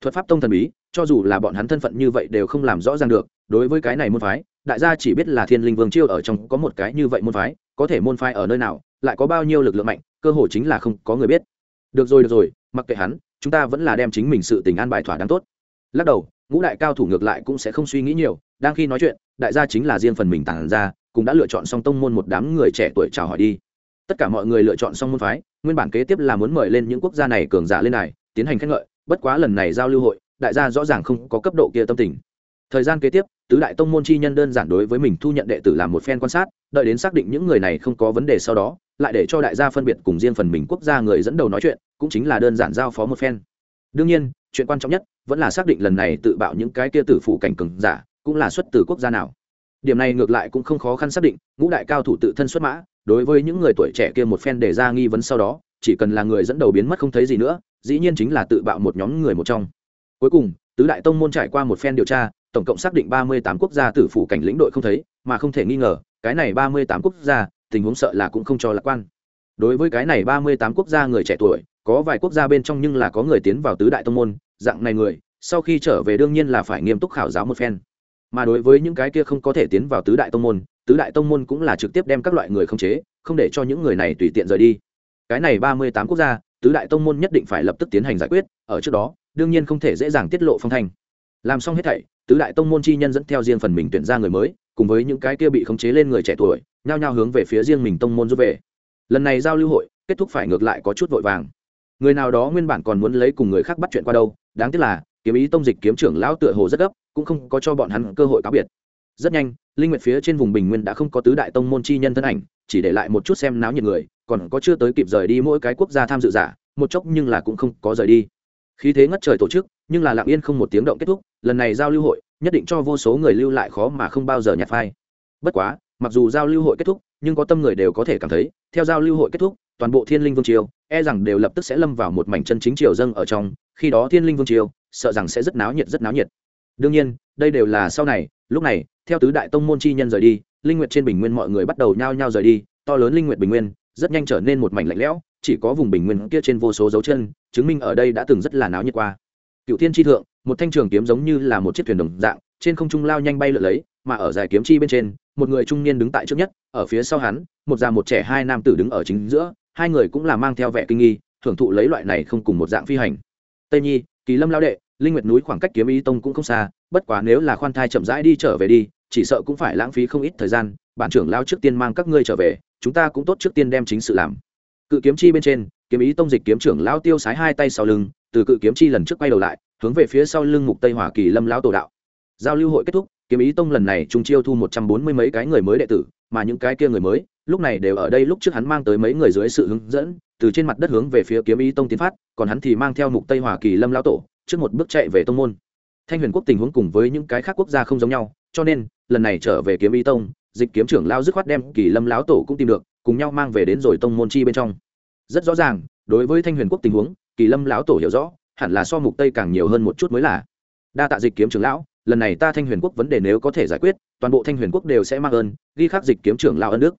Thuật pháp tông thần bí, cho dù là bọn hắn thân phận như vậy đều không làm rõ ràng được, đối với cái này môn phái, đại gia chỉ biết là thiên linh vương chiêu ở trong có một cái như vậy môn phái, có thể môn phái ở nơi nào, lại có bao nhiêu lực lượng mạnh, cơ hội chính là không có người biết. Được rồi được rồi, mặc kệ hắn, chúng ta vẫn là đem chính mình sự tình an bài thỏa đáng tốt. Lắc đầu, ngũ đại cao thủ ngược lại cũng sẽ không suy nghĩ nhiều, đang khi nói chuyện, đại gia chính là riêng phần mình tản ra cũng đã lựa chọn xong tông môn một đám người trẻ tuổi chào hỏi đi. Tất cả mọi người lựa chọn xong môn phái, nguyên bản kế tiếp là muốn mời lên những quốc gia này cường giả lên này tiến hành khen ngợi, bất quá lần này giao lưu hội, đại gia rõ ràng không có cấp độ kia tâm tình. Thời gian kế tiếp, tứ đại tông môn chi nhân đơn giản đối với mình thu nhận đệ tử làm một phen quan sát, đợi đến xác định những người này không có vấn đề sau đó, lại để cho đại gia phân biệt cùng riêng phần mình quốc gia người dẫn đầu nói chuyện, cũng chính là đơn giản giao phó một phen. Đương nhiên, chuyện quan trọng nhất vẫn là xác định lần này tự bạo những cái kia tử phụ cảnh cường giả, cũng là xuất từ quốc gia nào điểm này ngược lại cũng không khó khăn xác định, ngũ đại cao thủ tự thân xuất mã, đối với những người tuổi trẻ kia một phen để ra nghi vấn sau đó, chỉ cần là người dẫn đầu biến mất không thấy gì nữa, dĩ nhiên chính là tự bạo một nhóm người một trong. Cuối cùng, tứ đại tông môn trải qua một phen điều tra, tổng cộng xác định ba mươi tám quốc gia tử phủ cảnh lĩnh đội không thấy, mà không thể nghi ngờ, cái này ba mươi tám quốc gia, tình huống sợ là cũng không cho lạc quan. Đối với cái này ba mươi tám quốc gia người trẻ tuổi, có vài quốc gia bên trong nhưng là có người tiến vào tứ đại tông môn, dạng này người, sau khi trở về đương nhiên là phải nghiêm túc khảo giáo một phen mà đối với những cái kia không có thể tiến vào tứ đại tông môn, tứ đại tông môn cũng là trực tiếp đem các loại người không chế, không để cho những người này tùy tiện rời đi. Cái này ba mươi tám quốc gia, tứ đại tông môn nhất định phải lập tức tiến hành giải quyết, ở trước đó, đương nhiên không thể dễ dàng tiết lộ phong thanh. Làm xong hết thảy, tứ đại tông môn chi nhân dẫn theo riêng phần mình tuyển ra người mới, cùng với những cái kia bị khống chế lên người trẻ tuổi, nhao nhao hướng về phía riêng mình tông môn rút về. Lần này giao lưu hội, kết thúc phải ngược lại có chút vội vàng. Người nào đó nguyên bản còn muốn lấy cùng người khác bắt chuyện qua đâu, đáng tiếc là kiếm ý tông dịch kiếm trưởng lão tựa hồ rất gấp, cũng không có cho bọn hắn cơ hội cáo biệt. Rất nhanh, linh nguyệt phía trên vùng bình nguyên đã không có tứ đại tông môn chi nhân thân ảnh, chỉ để lại một chút xem náo nhiệt người, còn có chưa tới kịp rời đi mỗi cái quốc gia tham dự giả, một chốc nhưng là cũng không có rời đi. Khí thế ngất trời tổ chức, nhưng là lặng yên không một tiếng động kết thúc, lần này giao lưu hội, nhất định cho vô số người lưu lại khó mà không bao giờ nhặt phai. Bất quá, mặc dù giao lưu hội kết thúc, nhưng có tâm người đều có thể cảm thấy, theo giao lưu hội kết thúc, toàn bộ thiên linh vương triều e rằng đều lập tức sẽ lâm vào một mảnh chân chính triều dâng ở trong khi đó thiên linh vương triều, sợ rằng sẽ rất náo nhiệt, rất náo nhiệt. Đương nhiên, đây đều là sau này, lúc này, theo tứ đại tông môn chi nhân rời đi, linh nguyệt trên bình nguyên mọi người bắt đầu nhao nhao rời đi, to lớn linh nguyệt bình nguyên, rất nhanh trở nên một mảnh lạnh lẽo, chỉ có vùng bình nguyên kia trên vô số dấu chân, chứng minh ở đây đã từng rất là náo nhiệt qua. Cựu thiên tri thượng, một thanh trường kiếm giống như là một chiếc thuyền đồng dạng, trên không trung lao nhanh bay lượn lấy, mà ở dài kiếm chi bên trên, một người trung niên đứng tại trước nhất, ở phía sau hắn, một già một trẻ hai nam tử đứng ở chính giữa, hai người cũng là mang theo vẻ kinh nghi, thưởng thụ lấy loại này không cùng một dạng phi hành tây nhi, kỳ lâm lao đệ, linh nguyệt núi khoảng cách kiếm ý tông cũng không xa, bất quá nếu là khoan thai chậm rãi đi trở về đi, chỉ sợ cũng phải lãng phí không ít thời gian, bản trưởng lao trước tiên mang các ngươi trở về, chúng ta cũng tốt trước tiên đem chính sự làm. Cự kiếm chi bên trên, kiếm ý tông dịch kiếm trưởng lao tiêu sái hai tay sau lưng, từ cự kiếm chi lần trước quay đầu lại, hướng về phía sau lưng mục tây hỏa kỳ lâm lão tổ đạo. Giao lưu hội kết thúc, kiếm ý tông lần này trung chiêu thu một trăm bốn mươi mấy cái người mới đệ tử, mà những cái kia người mới, lúc này đều ở đây lúc trước hắn mang tới mấy người dưới sự hướng dẫn từ trên mặt đất hướng về phía kiếm ý tông tiến phát, còn hắn thì mang theo mục tây hỏa kỳ lâm lão tổ, trước một bước chạy về tông môn. Thanh huyền quốc tình huống cùng với những cái khác quốc gia không giống nhau, cho nên, lần này trở về kiếm ý tông, dịch kiếm trưởng lao dứt khoát đem kỳ lâm lão tổ cũng tìm được, cùng nhau mang về đến rồi tông môn chi bên trong. Rất rõ ràng, đối với thanh huyền quốc tình huống, kỳ lâm lão tổ hiểu rõ, hẳn là so mục tây càng nhiều hơn một chút mới là. Đa tạ dịch kiếm trưởng lão, lần này ta thanh huyền quốc vấn đề nếu có thể giải quyết, toàn bộ thanh huyền quốc đều sẽ mang ơn, ghi khắc dịch kiếm trưởng lão ân đức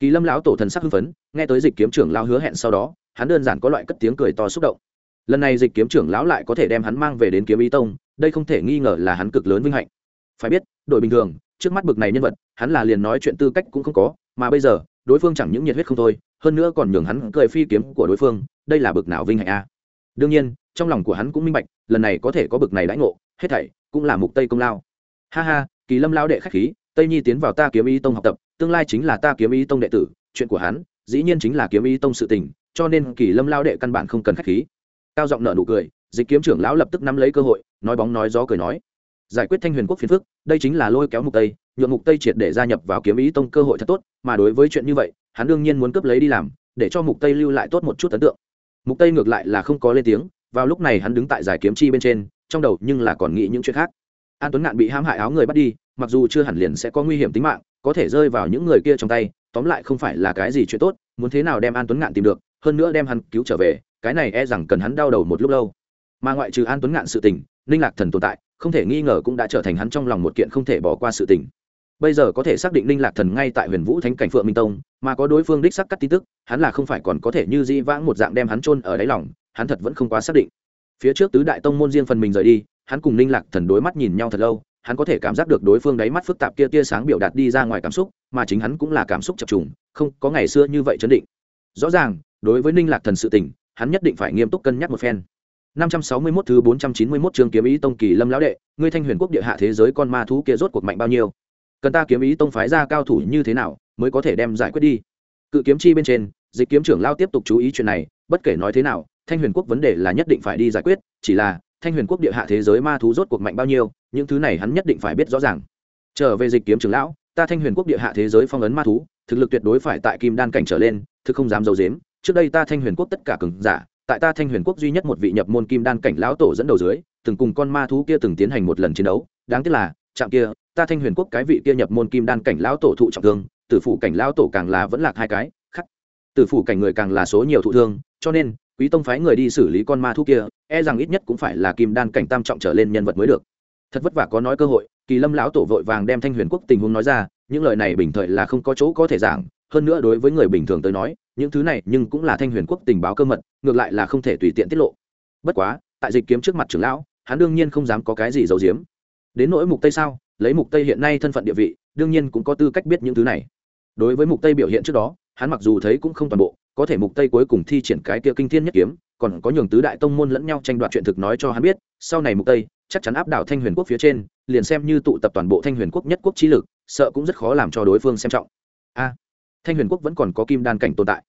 kỳ lâm lão tổ thần sắc hưng phấn, nghe tới dịch kiếm trưởng lão hứa hẹn sau đó, hắn đơn giản có loại cất tiếng cười to xúc động. Lần này dịch kiếm trưởng lão lại có thể đem hắn mang về đến kiếm ý tông, đây không thể nghi ngờ là hắn cực lớn vinh hạnh. Phải biết, đội bình thường, trước mắt bực này nhân vật, hắn là liền nói chuyện tư cách cũng không có, mà bây giờ, đối phương chẳng những nhiệt huyết không thôi, hơn nữa còn nhường hắn cười phi kiếm của đối phương, đây là bực nào vinh hạnh a. Đương nhiên, trong lòng của hắn cũng minh bạch, lần này có thể có bực này đãi ngộ, hết thảy cũng là mục tây công lao. Ha ha, kỳ lâm lao đệ khách khí tây nhi tiến vào ta kiếm ý tông học tập, tương lai chính là ta kiếm ý tông đệ tử, chuyện của hắn, dĩ nhiên chính là kiếm ý tông sự tình, cho nên kỳ lâm lao đệ căn bản không cần khách khí. Cao giọng nợ nụ cười, dịch kiếm trưởng lão lập tức nắm lấy cơ hội, nói bóng nói gió cười nói. Giải quyết thanh huyền quốc phiền phức, đây chính là lôi kéo mục tây nhuộm mục tây triệt để gia nhập vào kiếm ý tông cơ hội thật tốt, mà đối với chuyện như vậy, hắn đương nhiên muốn cướp lấy đi làm, để cho mục tây lưu lại tốt một chút ấn tượng. Mục tây ngược lại là không có lên tiếng, vào lúc này hắn đứng tại giải kiếm chi bên trên, trong đầu nhưng là còn nghĩ những chuyện khác an tuấn ngạn bị hãm hại áo người bắt đi, mặc dù chưa hẳn liền sẽ có nguy hiểm tính mạng, có thể rơi vào những người kia trong tay, tóm lại không phải là cái gì chuyện tốt, muốn thế nào đem an tuấn ngạn tìm được, hơn nữa đem hắn cứu trở về, cái này e rằng cần hắn đau đầu một lúc lâu. Mà ngoại trừ an tuấn ngạn sự tình, ninh lạc thần tồn tại, không thể nghi ngờ cũng đã trở thành hắn trong lòng một kiện không thể bỏ qua sự tình. Bây giờ có thể xác định ninh lạc thần ngay tại huyền vũ thánh cảnh phượng minh tông, mà có đối phương đích sắc cắt tin tức, hắn là không phải còn có thể như di vãng một dạng đem hắn trôn ở đáy lòng, hắn thật vẫn không quá xác định. Phía trước tứ đại tông môn riêng phần mình rời đi hắn cùng ninh lạc thần đối mắt nhìn nhau thật lâu hắn có thể cảm giác được đối phương đáy mắt phức tạp kia tia sáng biểu đạt đi ra ngoài cảm xúc mà chính hắn cũng là cảm xúc chập trùng không có ngày xưa như vậy chấn định rõ ràng đối với ninh lạc thần sự tình hắn nhất định phải nghiêm túc cân nhắc một phen 561 thứ 491 chương kiếm ý tông kỳ lâm lão đệ, ngươi thanh huyền quốc địa hạ thế giới con ma thú kia rốt cuộc mạnh bao nhiêu? Cần ta kiếm ý tông phái ra cao thủ như thế nào mới có thể đem giải quyết đi? Cự kiếm chi bên trên, Dịch kiếm trưởng lao tiếp tục chú ý chuyện này, bất kể nói thế nào, thanh huyền quốc vấn đề là nhất định phải đi giải quyết, chỉ là thanh huyền quốc địa hạ thế giới ma thú rốt cuộc mạnh bao nhiêu, những thứ này hắn nhất định phải biết rõ ràng. Trở về Dịch kiếm trưởng lão, ta thanh huyền quốc địa hạ thế giới phong ấn ma thú, thực lực tuyệt đối phải tại kim đan cảnh trở lên, thực không dám dầu dếm, trước đây ta thanh huyền quốc tất cả cường giả tại ta thanh huyền quốc duy nhất một vị nhập môn kim đan cảnh lão tổ dẫn đầu dưới từng cùng con ma thú kia từng tiến hành một lần chiến đấu. Đáng tiếc là trạm kia ta thanh huyền quốc cái vị kia nhập môn kim đan cảnh lão tổ thụ trọng thương tử phủ cảnh lão tổ càng là vẫn lạc hai cái khắc. Tử phủ cảnh người càng là số nhiều thụ thương cho nên quý tông phái người đi xử lý con ma thú kia e rằng ít nhất cũng phải là kim đan cảnh tam trọng trở lên nhân vật mới được. Thật vất vả có nói cơ hội, kỳ lâm lão tổ vội vàng đem thanh huyền quốc tình huống nói ra, những lời này bình thời là không có chỗ có thể giảng, hơn nữa đối với người bình thường tới nói, những thứ này nhưng cũng là thanh huyền quốc tình báo cơ mật, ngược lại là không thể tùy tiện tiết lộ. Bất quá, tại dịch kiếm trước mặt trưởng lão, hắn đương nhiên không dám có cái gì giấu giếm. Đến nỗi mục tây sao? Lấy mục tây hiện nay thân phận địa vị, đương nhiên cũng có tư cách biết những thứ này. Đối với mục tây biểu hiện trước đó, hắn mặc dù thấy cũng không toàn bộ có thể mục tây cuối cùng thi triển cái kia kinh thiên nhất kiếm, còn có nhường tứ đại tông môn lẫn nhau tranh đoạt chuyện thực nói cho hắn biết, sau này mục tây, chắc chắn áp đảo thanh huyền quốc phía trên, liền xem như tụ tập toàn bộ thanh huyền quốc nhất quốc trí lực, sợ cũng rất khó làm cho đối phương xem trọng. A, thanh huyền quốc vẫn còn có kim đan cảnh tồn tại.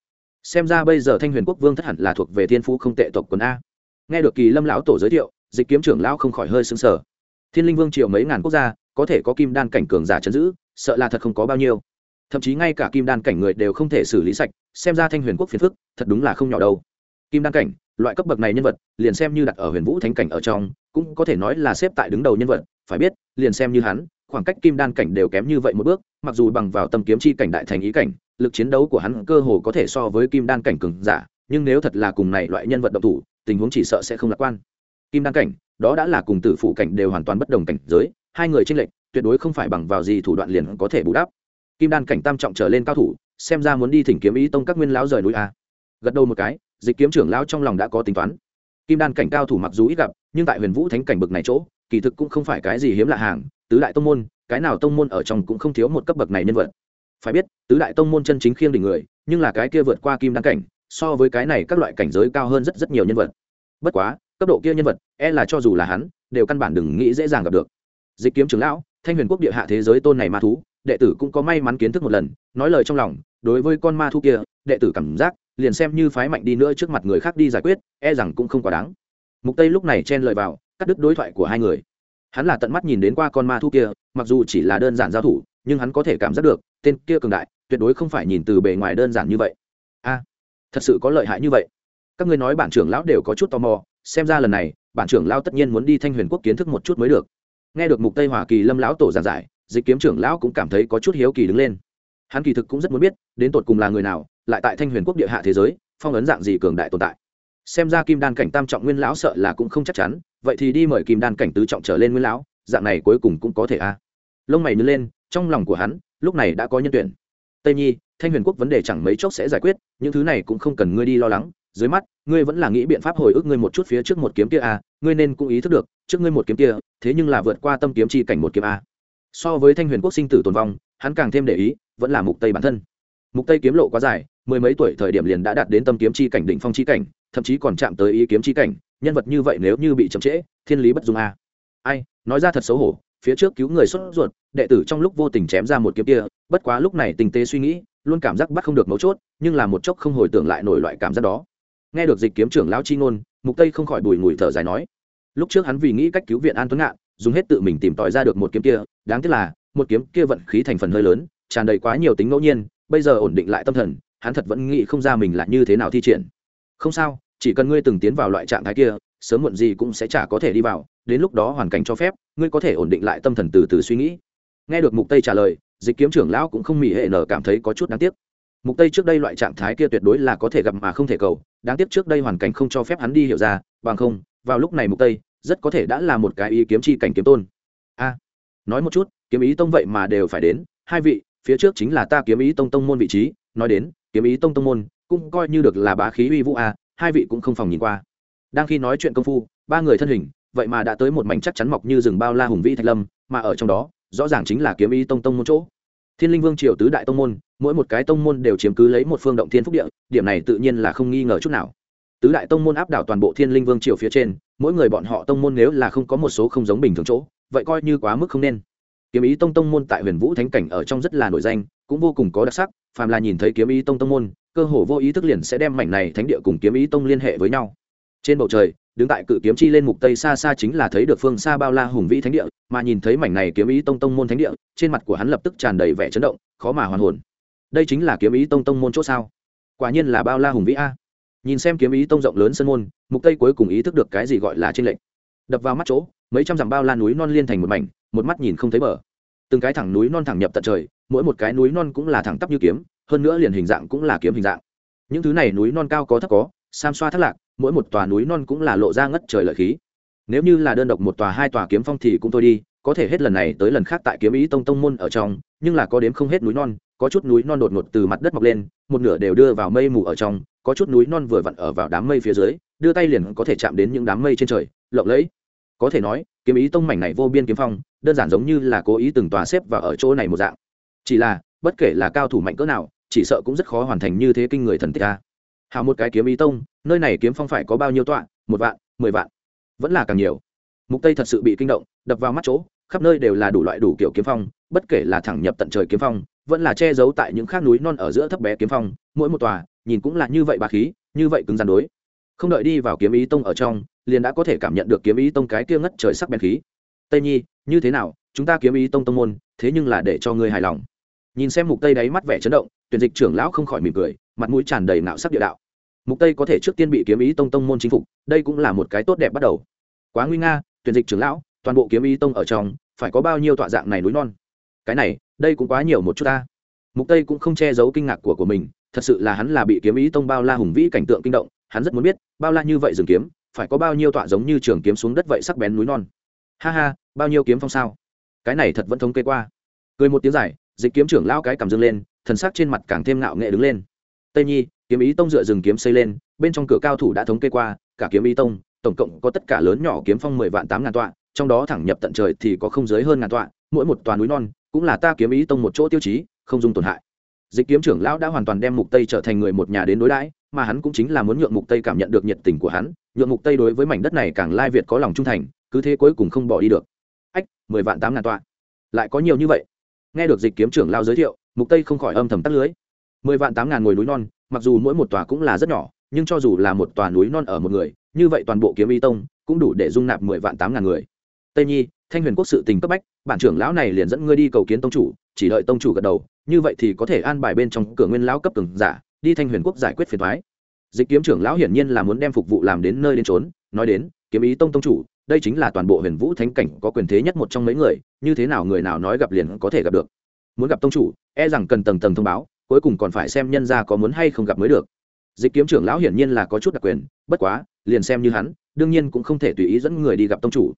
Xem ra bây giờ thanh huyền quốc vương thất hẳn là thuộc về thiên phú không tệ tộc quần a. Nghe được kỳ lâm lão tổ giới thiệu, dịch kiếm trưởng lão không khỏi hơi sững sờ. thiên linh vương triều mấy ngàn quốc gia, có thể có kim đan cảnh cường giả chấn giữ, sợ là thật không có bao nhiêu thậm chí ngay cả kim đan cảnh người đều không thể xử lý sạch, xem ra thanh huyền quốc phiền phức, thật đúng là không nhỏ đâu. Kim đan cảnh, loại cấp bậc này nhân vật, liền xem như đặt ở huyền vũ thánh cảnh ở trong, cũng có thể nói là xếp tại đứng đầu nhân vật, phải biết, liền xem như hắn, khoảng cách kim đan cảnh đều kém như vậy một bước, mặc dù bằng vào tâm kiếm chi cảnh đại thành ý cảnh, lực chiến đấu của hắn cơ hồ có thể so với kim đan cảnh cường giả, nhưng nếu thật là cùng này loại nhân vật độc thủ, tình huống chỉ sợ sẽ không lạc quan. Kim đan cảnh, đó đã là cùng tử phụ cảnh đều hoàn toàn bất đồng cảnh giới, hai người tranh lệch, tuyệt đối không phải bằng vào gì thủ đoạn liền có thể bù đắp kim đan cảnh tam trọng trở lên cao thủ, xem ra muốn đi thỉnh kiếm ý tông các nguyên lão rời núi a. Gật đầu một cái, dịch kiếm trưởng lão trong lòng đã có tính toán. Kim đan cảnh cao thủ mặc dù ít gặp, nhưng tại huyền vũ thánh cảnh bực này chỗ, kỳ thực cũng không phải cái gì hiếm lạ hàng, tứ đại tông môn, cái nào tông môn ở trong cũng không thiếu một cấp bậc này nhân vật. Phải biết, tứ đại tông môn chân chính khiêng đỉnh người, nhưng là cái kia vượt qua kim đan cảnh, so với cái này các loại cảnh giới cao hơn rất rất nhiều nhân vật. Bất quá, cấp độ kia nhân vật e là cho dù là hắn, đều căn bản đừng nghĩ dễ dàng gặp được. Dịch kiếm trưởng lão thanh huyền quốc địa hạ thế giới tôn này ma thú, đệ tử cũng có may mắn kiến thức một lần, nói lời trong lòng, đối với con ma thú kia, đệ tử cảm giác, liền xem như phái mạnh đi nữa trước mặt người khác đi giải quyết e rằng cũng không quá đáng. Mục tây lúc này chen lời vào, cắt đứt đối thoại của hai người. Hắn là tận mắt nhìn đến qua con ma thú kia, mặc dù chỉ là đơn giản giao thủ, nhưng hắn có thể cảm giác được, tên kia cường đại, tuyệt đối không phải nhìn từ bề ngoài đơn giản như vậy. A, thật sự có lợi hại như vậy. Các ngươi nói bản trưởng lão đều có chút tò mò, xem ra lần này, bản trưởng lão tất nhiên muốn đi thanh huyền quốc kiến thức một chút mới được nghe được mục tây hoa kỳ lâm lão tổ giảng giải, dịch kiếm trưởng lão cũng cảm thấy có chút hiếu kỳ đứng lên. Hắn kỳ thực cũng rất muốn biết, đến tột cùng là người nào, lại tại thanh huyền quốc địa hạ thế giới, phong ấn dạng gì cường đại tồn tại. Xem ra kim đan cảnh tam trọng nguyên lão sợ là cũng không chắc chắn, vậy thì đi mời kim đan cảnh tứ trọng trở lên nguyên lão, dạng này cuối cùng cũng có thể a. Lông mày nhớ lên, trong lòng của hắn, lúc này đã có nhân tuyển. Tây nhi, thanh huyền quốc vấn đề chẳng mấy chốc sẽ giải quyết, những thứ này cũng không cần ngươi đi lo lắng, dưới mắt, ngươi vẫn là nghĩ biện pháp hồi ức ngươi một chút phía trước một kiếm kia a, ngươi nên cũng ý thức được trước ngươi một kiếm kia, thế nhưng là vượt qua tâm kiếm chi cảnh một kiếm a. So với thanh huyền quốc sinh tử tồn vong, hắn càng thêm để ý, vẫn là mục tây bản thân. Mục tây kiếm lộ quá dài, mười mấy tuổi thời điểm liền đã đạt đến tâm kiếm chi cảnh đỉnh phong chi cảnh, thậm chí còn chạm tới ý kiếm chi cảnh, nhân vật như vậy nếu như bị chậm trễ, thiên lý bất dung a. Ai, nói ra thật xấu hổ, phía trước cứu người xuất ruột, đệ tử trong lúc vô tình chém ra một kiếm kia, bất quá lúc này tình tế suy nghĩ, luôn cảm giác bắt không được mấu chốt, nhưng là một chốc không hồi tưởng lại nổi loại cảm giác đó. Nghe được dịch kiếm trưởng lão chi ngôn, mục tây không khỏi bùi ngùi thở dài nói lúc trước hắn vì nghĩ cách cứu viện an tuấn ngạn, dùng hết tự mình tìm tòi ra được một kiếm kia, đáng tiếc là, một kiếm kia vận khí thành phần hơi lớn, tràn đầy quá nhiều tính ngẫu nhiên, bây giờ ổn định lại tâm thần, hắn thật vẫn nghĩ không ra mình là như thế nào thi triển. Không sao, chỉ cần ngươi từng tiến vào loại trạng thái kia, sớm muộn gì cũng sẽ chả có thể đi vào, đến lúc đó hoàn cảnh cho phép, ngươi có thể ổn định lại tâm thần từ từ suy nghĩ. Nghe được mục tây trả lời, dịch kiếm trưởng lão cũng không mỉ hệ nở cảm thấy có chút đáng tiếc. Mục tây trước đây loại trạng thái kia tuyệt đối là có thể gặp mà không thể cầu, đáng tiếc trước đây hoàn cảnh không cho phép hắn đi hiểu ra, bằng không, vào lúc này mục tây rất có thể đã là một cái ý kiếm chi cảnh kiếm tôn. A, nói một chút, kiếm ý tông vậy mà đều phải đến, hai vị, phía trước chính là ta kiếm ý tông tông môn vị trí, nói đến, kiếm ý tông tông môn, cũng coi như được là bá khí uy vũ a, hai vị cũng không phòng nhìn qua. Đang khi nói chuyện công phu, ba người thân hình, vậy mà đã tới một mảnh chắc chắn mọc như rừng bao la hùng vĩ thạch lâm, mà ở trong đó, rõ ràng chính là kiếm ý tông tông môn chỗ. Thiên linh vương triều tứ đại tông môn, mỗi một cái tông môn đều chiếm cứ lấy một phương động thiên phúc địa, điểm này tự nhiên là không nghi ngờ chút nào. Tứ đại tông môn áp đảo toàn bộ thiên linh vương triều phía trên mỗi người bọn họ tông môn nếu là không có một số không giống bình thường chỗ, vậy coi như quá mức không nên. Kiếm ý tông tông môn tại huyền vũ thánh cảnh ở trong rất là nổi danh, cũng vô cùng có đặc sắc, phàm là nhìn thấy kiếm ý tông tông môn, cơ hồ vô ý thức liền sẽ đem mảnh này thánh địa cùng kiếm ý tông liên hệ với nhau. Trên bầu trời, đứng tại cự kiếm chi lên mục tây xa xa chính là thấy được phương xa bao la hùng vĩ thánh địa, mà nhìn thấy mảnh này kiếm ý tông tông môn thánh địa, trên mặt của hắn lập tức tràn đầy vẻ chấn động, khó mà hoàn hồn. Đây chính là kiếm ý tông tông môn chỗ sao? Quả nhiên là bao la hùng vĩ a nhìn xem kiếm ý tông rộng lớn sân môn, mục tây cuối cùng ý thức được cái gì gọi là trên lệnh đập vào mắt chỗ, mấy trăm dặm bao la núi non liên thành một mảnh, một mắt nhìn không thấy bờ. Từng cái thẳng núi non thẳng nhập tận trời, mỗi một cái núi non cũng là thẳng tắp như kiếm, hơn nữa liền hình dạng cũng là kiếm hình dạng. Những thứ này núi non cao có thấp có, sam xoa thất lạc, mỗi một tòa núi non cũng là lộ ra ngất trời lợi khí. Nếu như là đơn độc một tòa, hai tòa kiếm phong thì cũng thôi đi có thể hết lần này tới lần khác tại kiếm ý tông tông môn ở trong, nhưng là có đếm không hết núi non, có chút núi non đột ngột từ mặt đất mọc lên, một nửa đều đưa vào mây mù ở trong, có chút núi non vừa vặn ở vào đám mây phía dưới, đưa tay liền có thể chạm đến những đám mây trên trời, lộng lẫy. Có thể nói, kiếm ý tông mảnh này vô biên kiếm phong, đơn giản giống như là cố ý từng tòa xếp và ở chỗ này một dạng. Chỉ là, bất kể là cao thủ mạnh cỡ nào, chỉ sợ cũng rất khó hoàn thành như thế kinh người thần tích a. Hào một cái kiếm ý tông, nơi này kiếm phong phải có bao nhiêu tọa? Một vạn, mười vạn. Vẫn là càng nhiều mục tây thật sự bị kinh động, đập vào mắt chỗ, khắp nơi đều là đủ loại đủ kiểu kiếm phong, bất kể là thẳng nhập tận trời kiếm phong, vẫn là che giấu tại những khác núi non ở giữa thấp bé kiếm phong, mỗi một tòa, nhìn cũng là như vậy bà khí, như vậy cứng rắn đối. Không đợi đi vào kiếm ý tông ở trong, liền đã có thể cảm nhận được kiếm ý tông cái kia ngất trời sắc bén khí. Tây nhi, như thế nào? Chúng ta kiếm ý tông tông môn, thế nhưng là để cho ngươi hài lòng. Nhìn xem mục tây đáy mắt vẻ chấn động, tuyển dịch trưởng lão không khỏi mỉm cười, mặt mũi tràn đầy ngạo sắc địa đạo. Mục tây có thể trước tiên bị kiếm ý tông tông môn chính phục, đây cũng là một cái tốt đẹp bắt đầu. Quá nguy nga tuyển dịch trưởng lão, toàn bộ kiếm ý tông ở trong, phải có bao nhiêu tọa dạng này núi non? Cái này, đây cũng quá nhiều một chút ta. Mục tây cũng không che giấu kinh ngạc của của mình, thật sự là hắn là bị kiếm ý tông bao la hùng vĩ cảnh tượng kinh động, hắn rất muốn biết, bao la như vậy dừng kiếm, phải có bao nhiêu tọa giống như trường kiếm xuống đất vậy sắc bén núi non? Ha ha, bao nhiêu kiếm phong sao? Cái này thật vẫn thống kê qua. Cười một tiếng dài dịch kiếm trưởng lao cái cầm dương lên, thần sắc trên mặt càng thêm ngạo nghệ đứng lên. Tây nhi, kiếm ý tông dựa rừng kiếm xây lên, bên trong cửa cao thủ đã thống kê qua, cả kiếm ý tông tổng cộng có tất cả lớn nhỏ kiếm phong mười vạn tám ngàn tọa, trong đó thẳng nhập tận trời thì có không dưới hơn ngàn tọa, mỗi một tòa núi non, cũng là ta kiếm ý tông một chỗ tiêu chí, không dung tổn hại. Dịch kiếm trưởng lão đã hoàn toàn đem mục tây trở thành người một nhà đến đối đãi, mà hắn cũng chính là muốn nhượng mục tây cảm nhận được nhiệt tình của hắn, nhượng mục tây đối với mảnh đất này càng lai việt có lòng trung thành, cứ thế cuối cùng không bỏ đi được. Ách, mười vạn tám ngàn tọa. Lại có nhiều như vậy. Nghe được dịch kiếm trưởng lao giới thiệu, mục tây không khỏi âm thầm tắt lưới. Mười vạn tám ngàn ngồi núi non, mặc dù mỗi một tòa cũng là rất nhỏ, nhưng cho dù là một tòa núi non ở một người như vậy toàn bộ kiếm y tông cũng đủ để dung nạp mười vạn tám ngàn người. Tây nhi, thanh huyền quốc sự tình cấp bách, bản trưởng lão này liền dẫn ngươi đi cầu kiến tông chủ, chỉ đợi tông chủ gật đầu, như vậy thì có thể an bài bên trong cửa nguyên lão cấp cường giả, đi thanh huyền quốc giải quyết phiền thoái dịch kiếm trưởng lão hiển nhiên là muốn đem phục vụ làm đến nơi đến trốn nói đến, kiếm ý tông tông chủ, đây chính là toàn bộ huyền vũ thánh cảnh có quyền thế nhất một trong mấy người, như thế nào người nào nói gặp liền có thể gặp được. Muốn gặp tông chủ e rằng cần tầng tầng thông báo, cuối cùng còn phải xem nhân ra có muốn hay không gặp mới được dịch kiếm trưởng lão hiển nhiên là có chút đặc quyền, bất quá, liền xem như hắn, đương nhiên cũng không thể tùy ý dẫn người đi gặp tông chủ.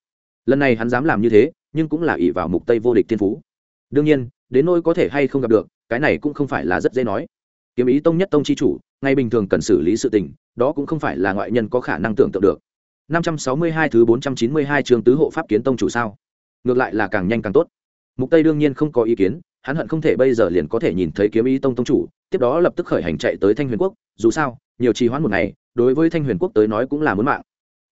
Lần này hắn dám làm như thế, nhưng cũng là ỷ vào mục tây vô địch thiên phú. Đương nhiên, đến nỗi có thể hay không gặp được, cái này cũng không phải là rất dễ nói. Kiếm ý tông nhất tông chi chủ ngay bình thường cần xử lý sự tình, đó cũng không phải là ngoại nhân có khả năng tưởng tượng được. 562 thứ 492 trường tứ hộ pháp kiến tông chủ sao? Ngược lại là càng nhanh càng tốt. Mục tây đương nhiên không có ý kiến, hắn hận không thể bây giờ liền có thể nhìn thấy kiếm ý tông tông chủ tiếp đó lập tức khởi hành chạy tới thanh huyền quốc, dù sao, nhiều trì hoãn một ngày, đối với thanh huyền quốc tới nói cũng là muốn mạng.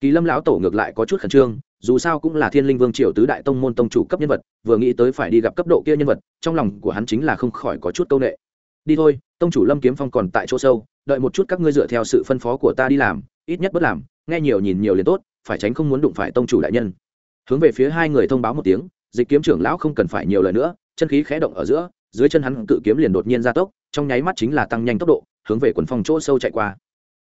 Kỳ lâm lão tổ ngược lại có chút khẩn trương, dù sao cũng là thiên linh vương triều tứ đại tông môn tông chủ cấp nhân vật, vừa nghĩ tới phải đi gặp cấp độ kia nhân vật, trong lòng của hắn chính là không khỏi có chút câu nệ. Đi thôi, tông chủ lâm kiếm phong còn tại chỗ sâu, đợi một chút các ngươi dựa theo sự phân phó của ta đi làm, ít nhất bất làm, nghe nhiều nhìn nhiều liền tốt, phải tránh không muốn đụng phải tông chủ đại nhân. Hướng về phía hai người thông báo một tiếng, dịch kiếm trưởng lão không cần phải nhiều lời nữa, chân khí khẽ động ở giữa, dưới chân hắn cự kiếm liền đột nhiên ra tốc trong nháy mắt chính là tăng nhanh tốc độ, hướng về quần phòng chỗ sâu chạy qua.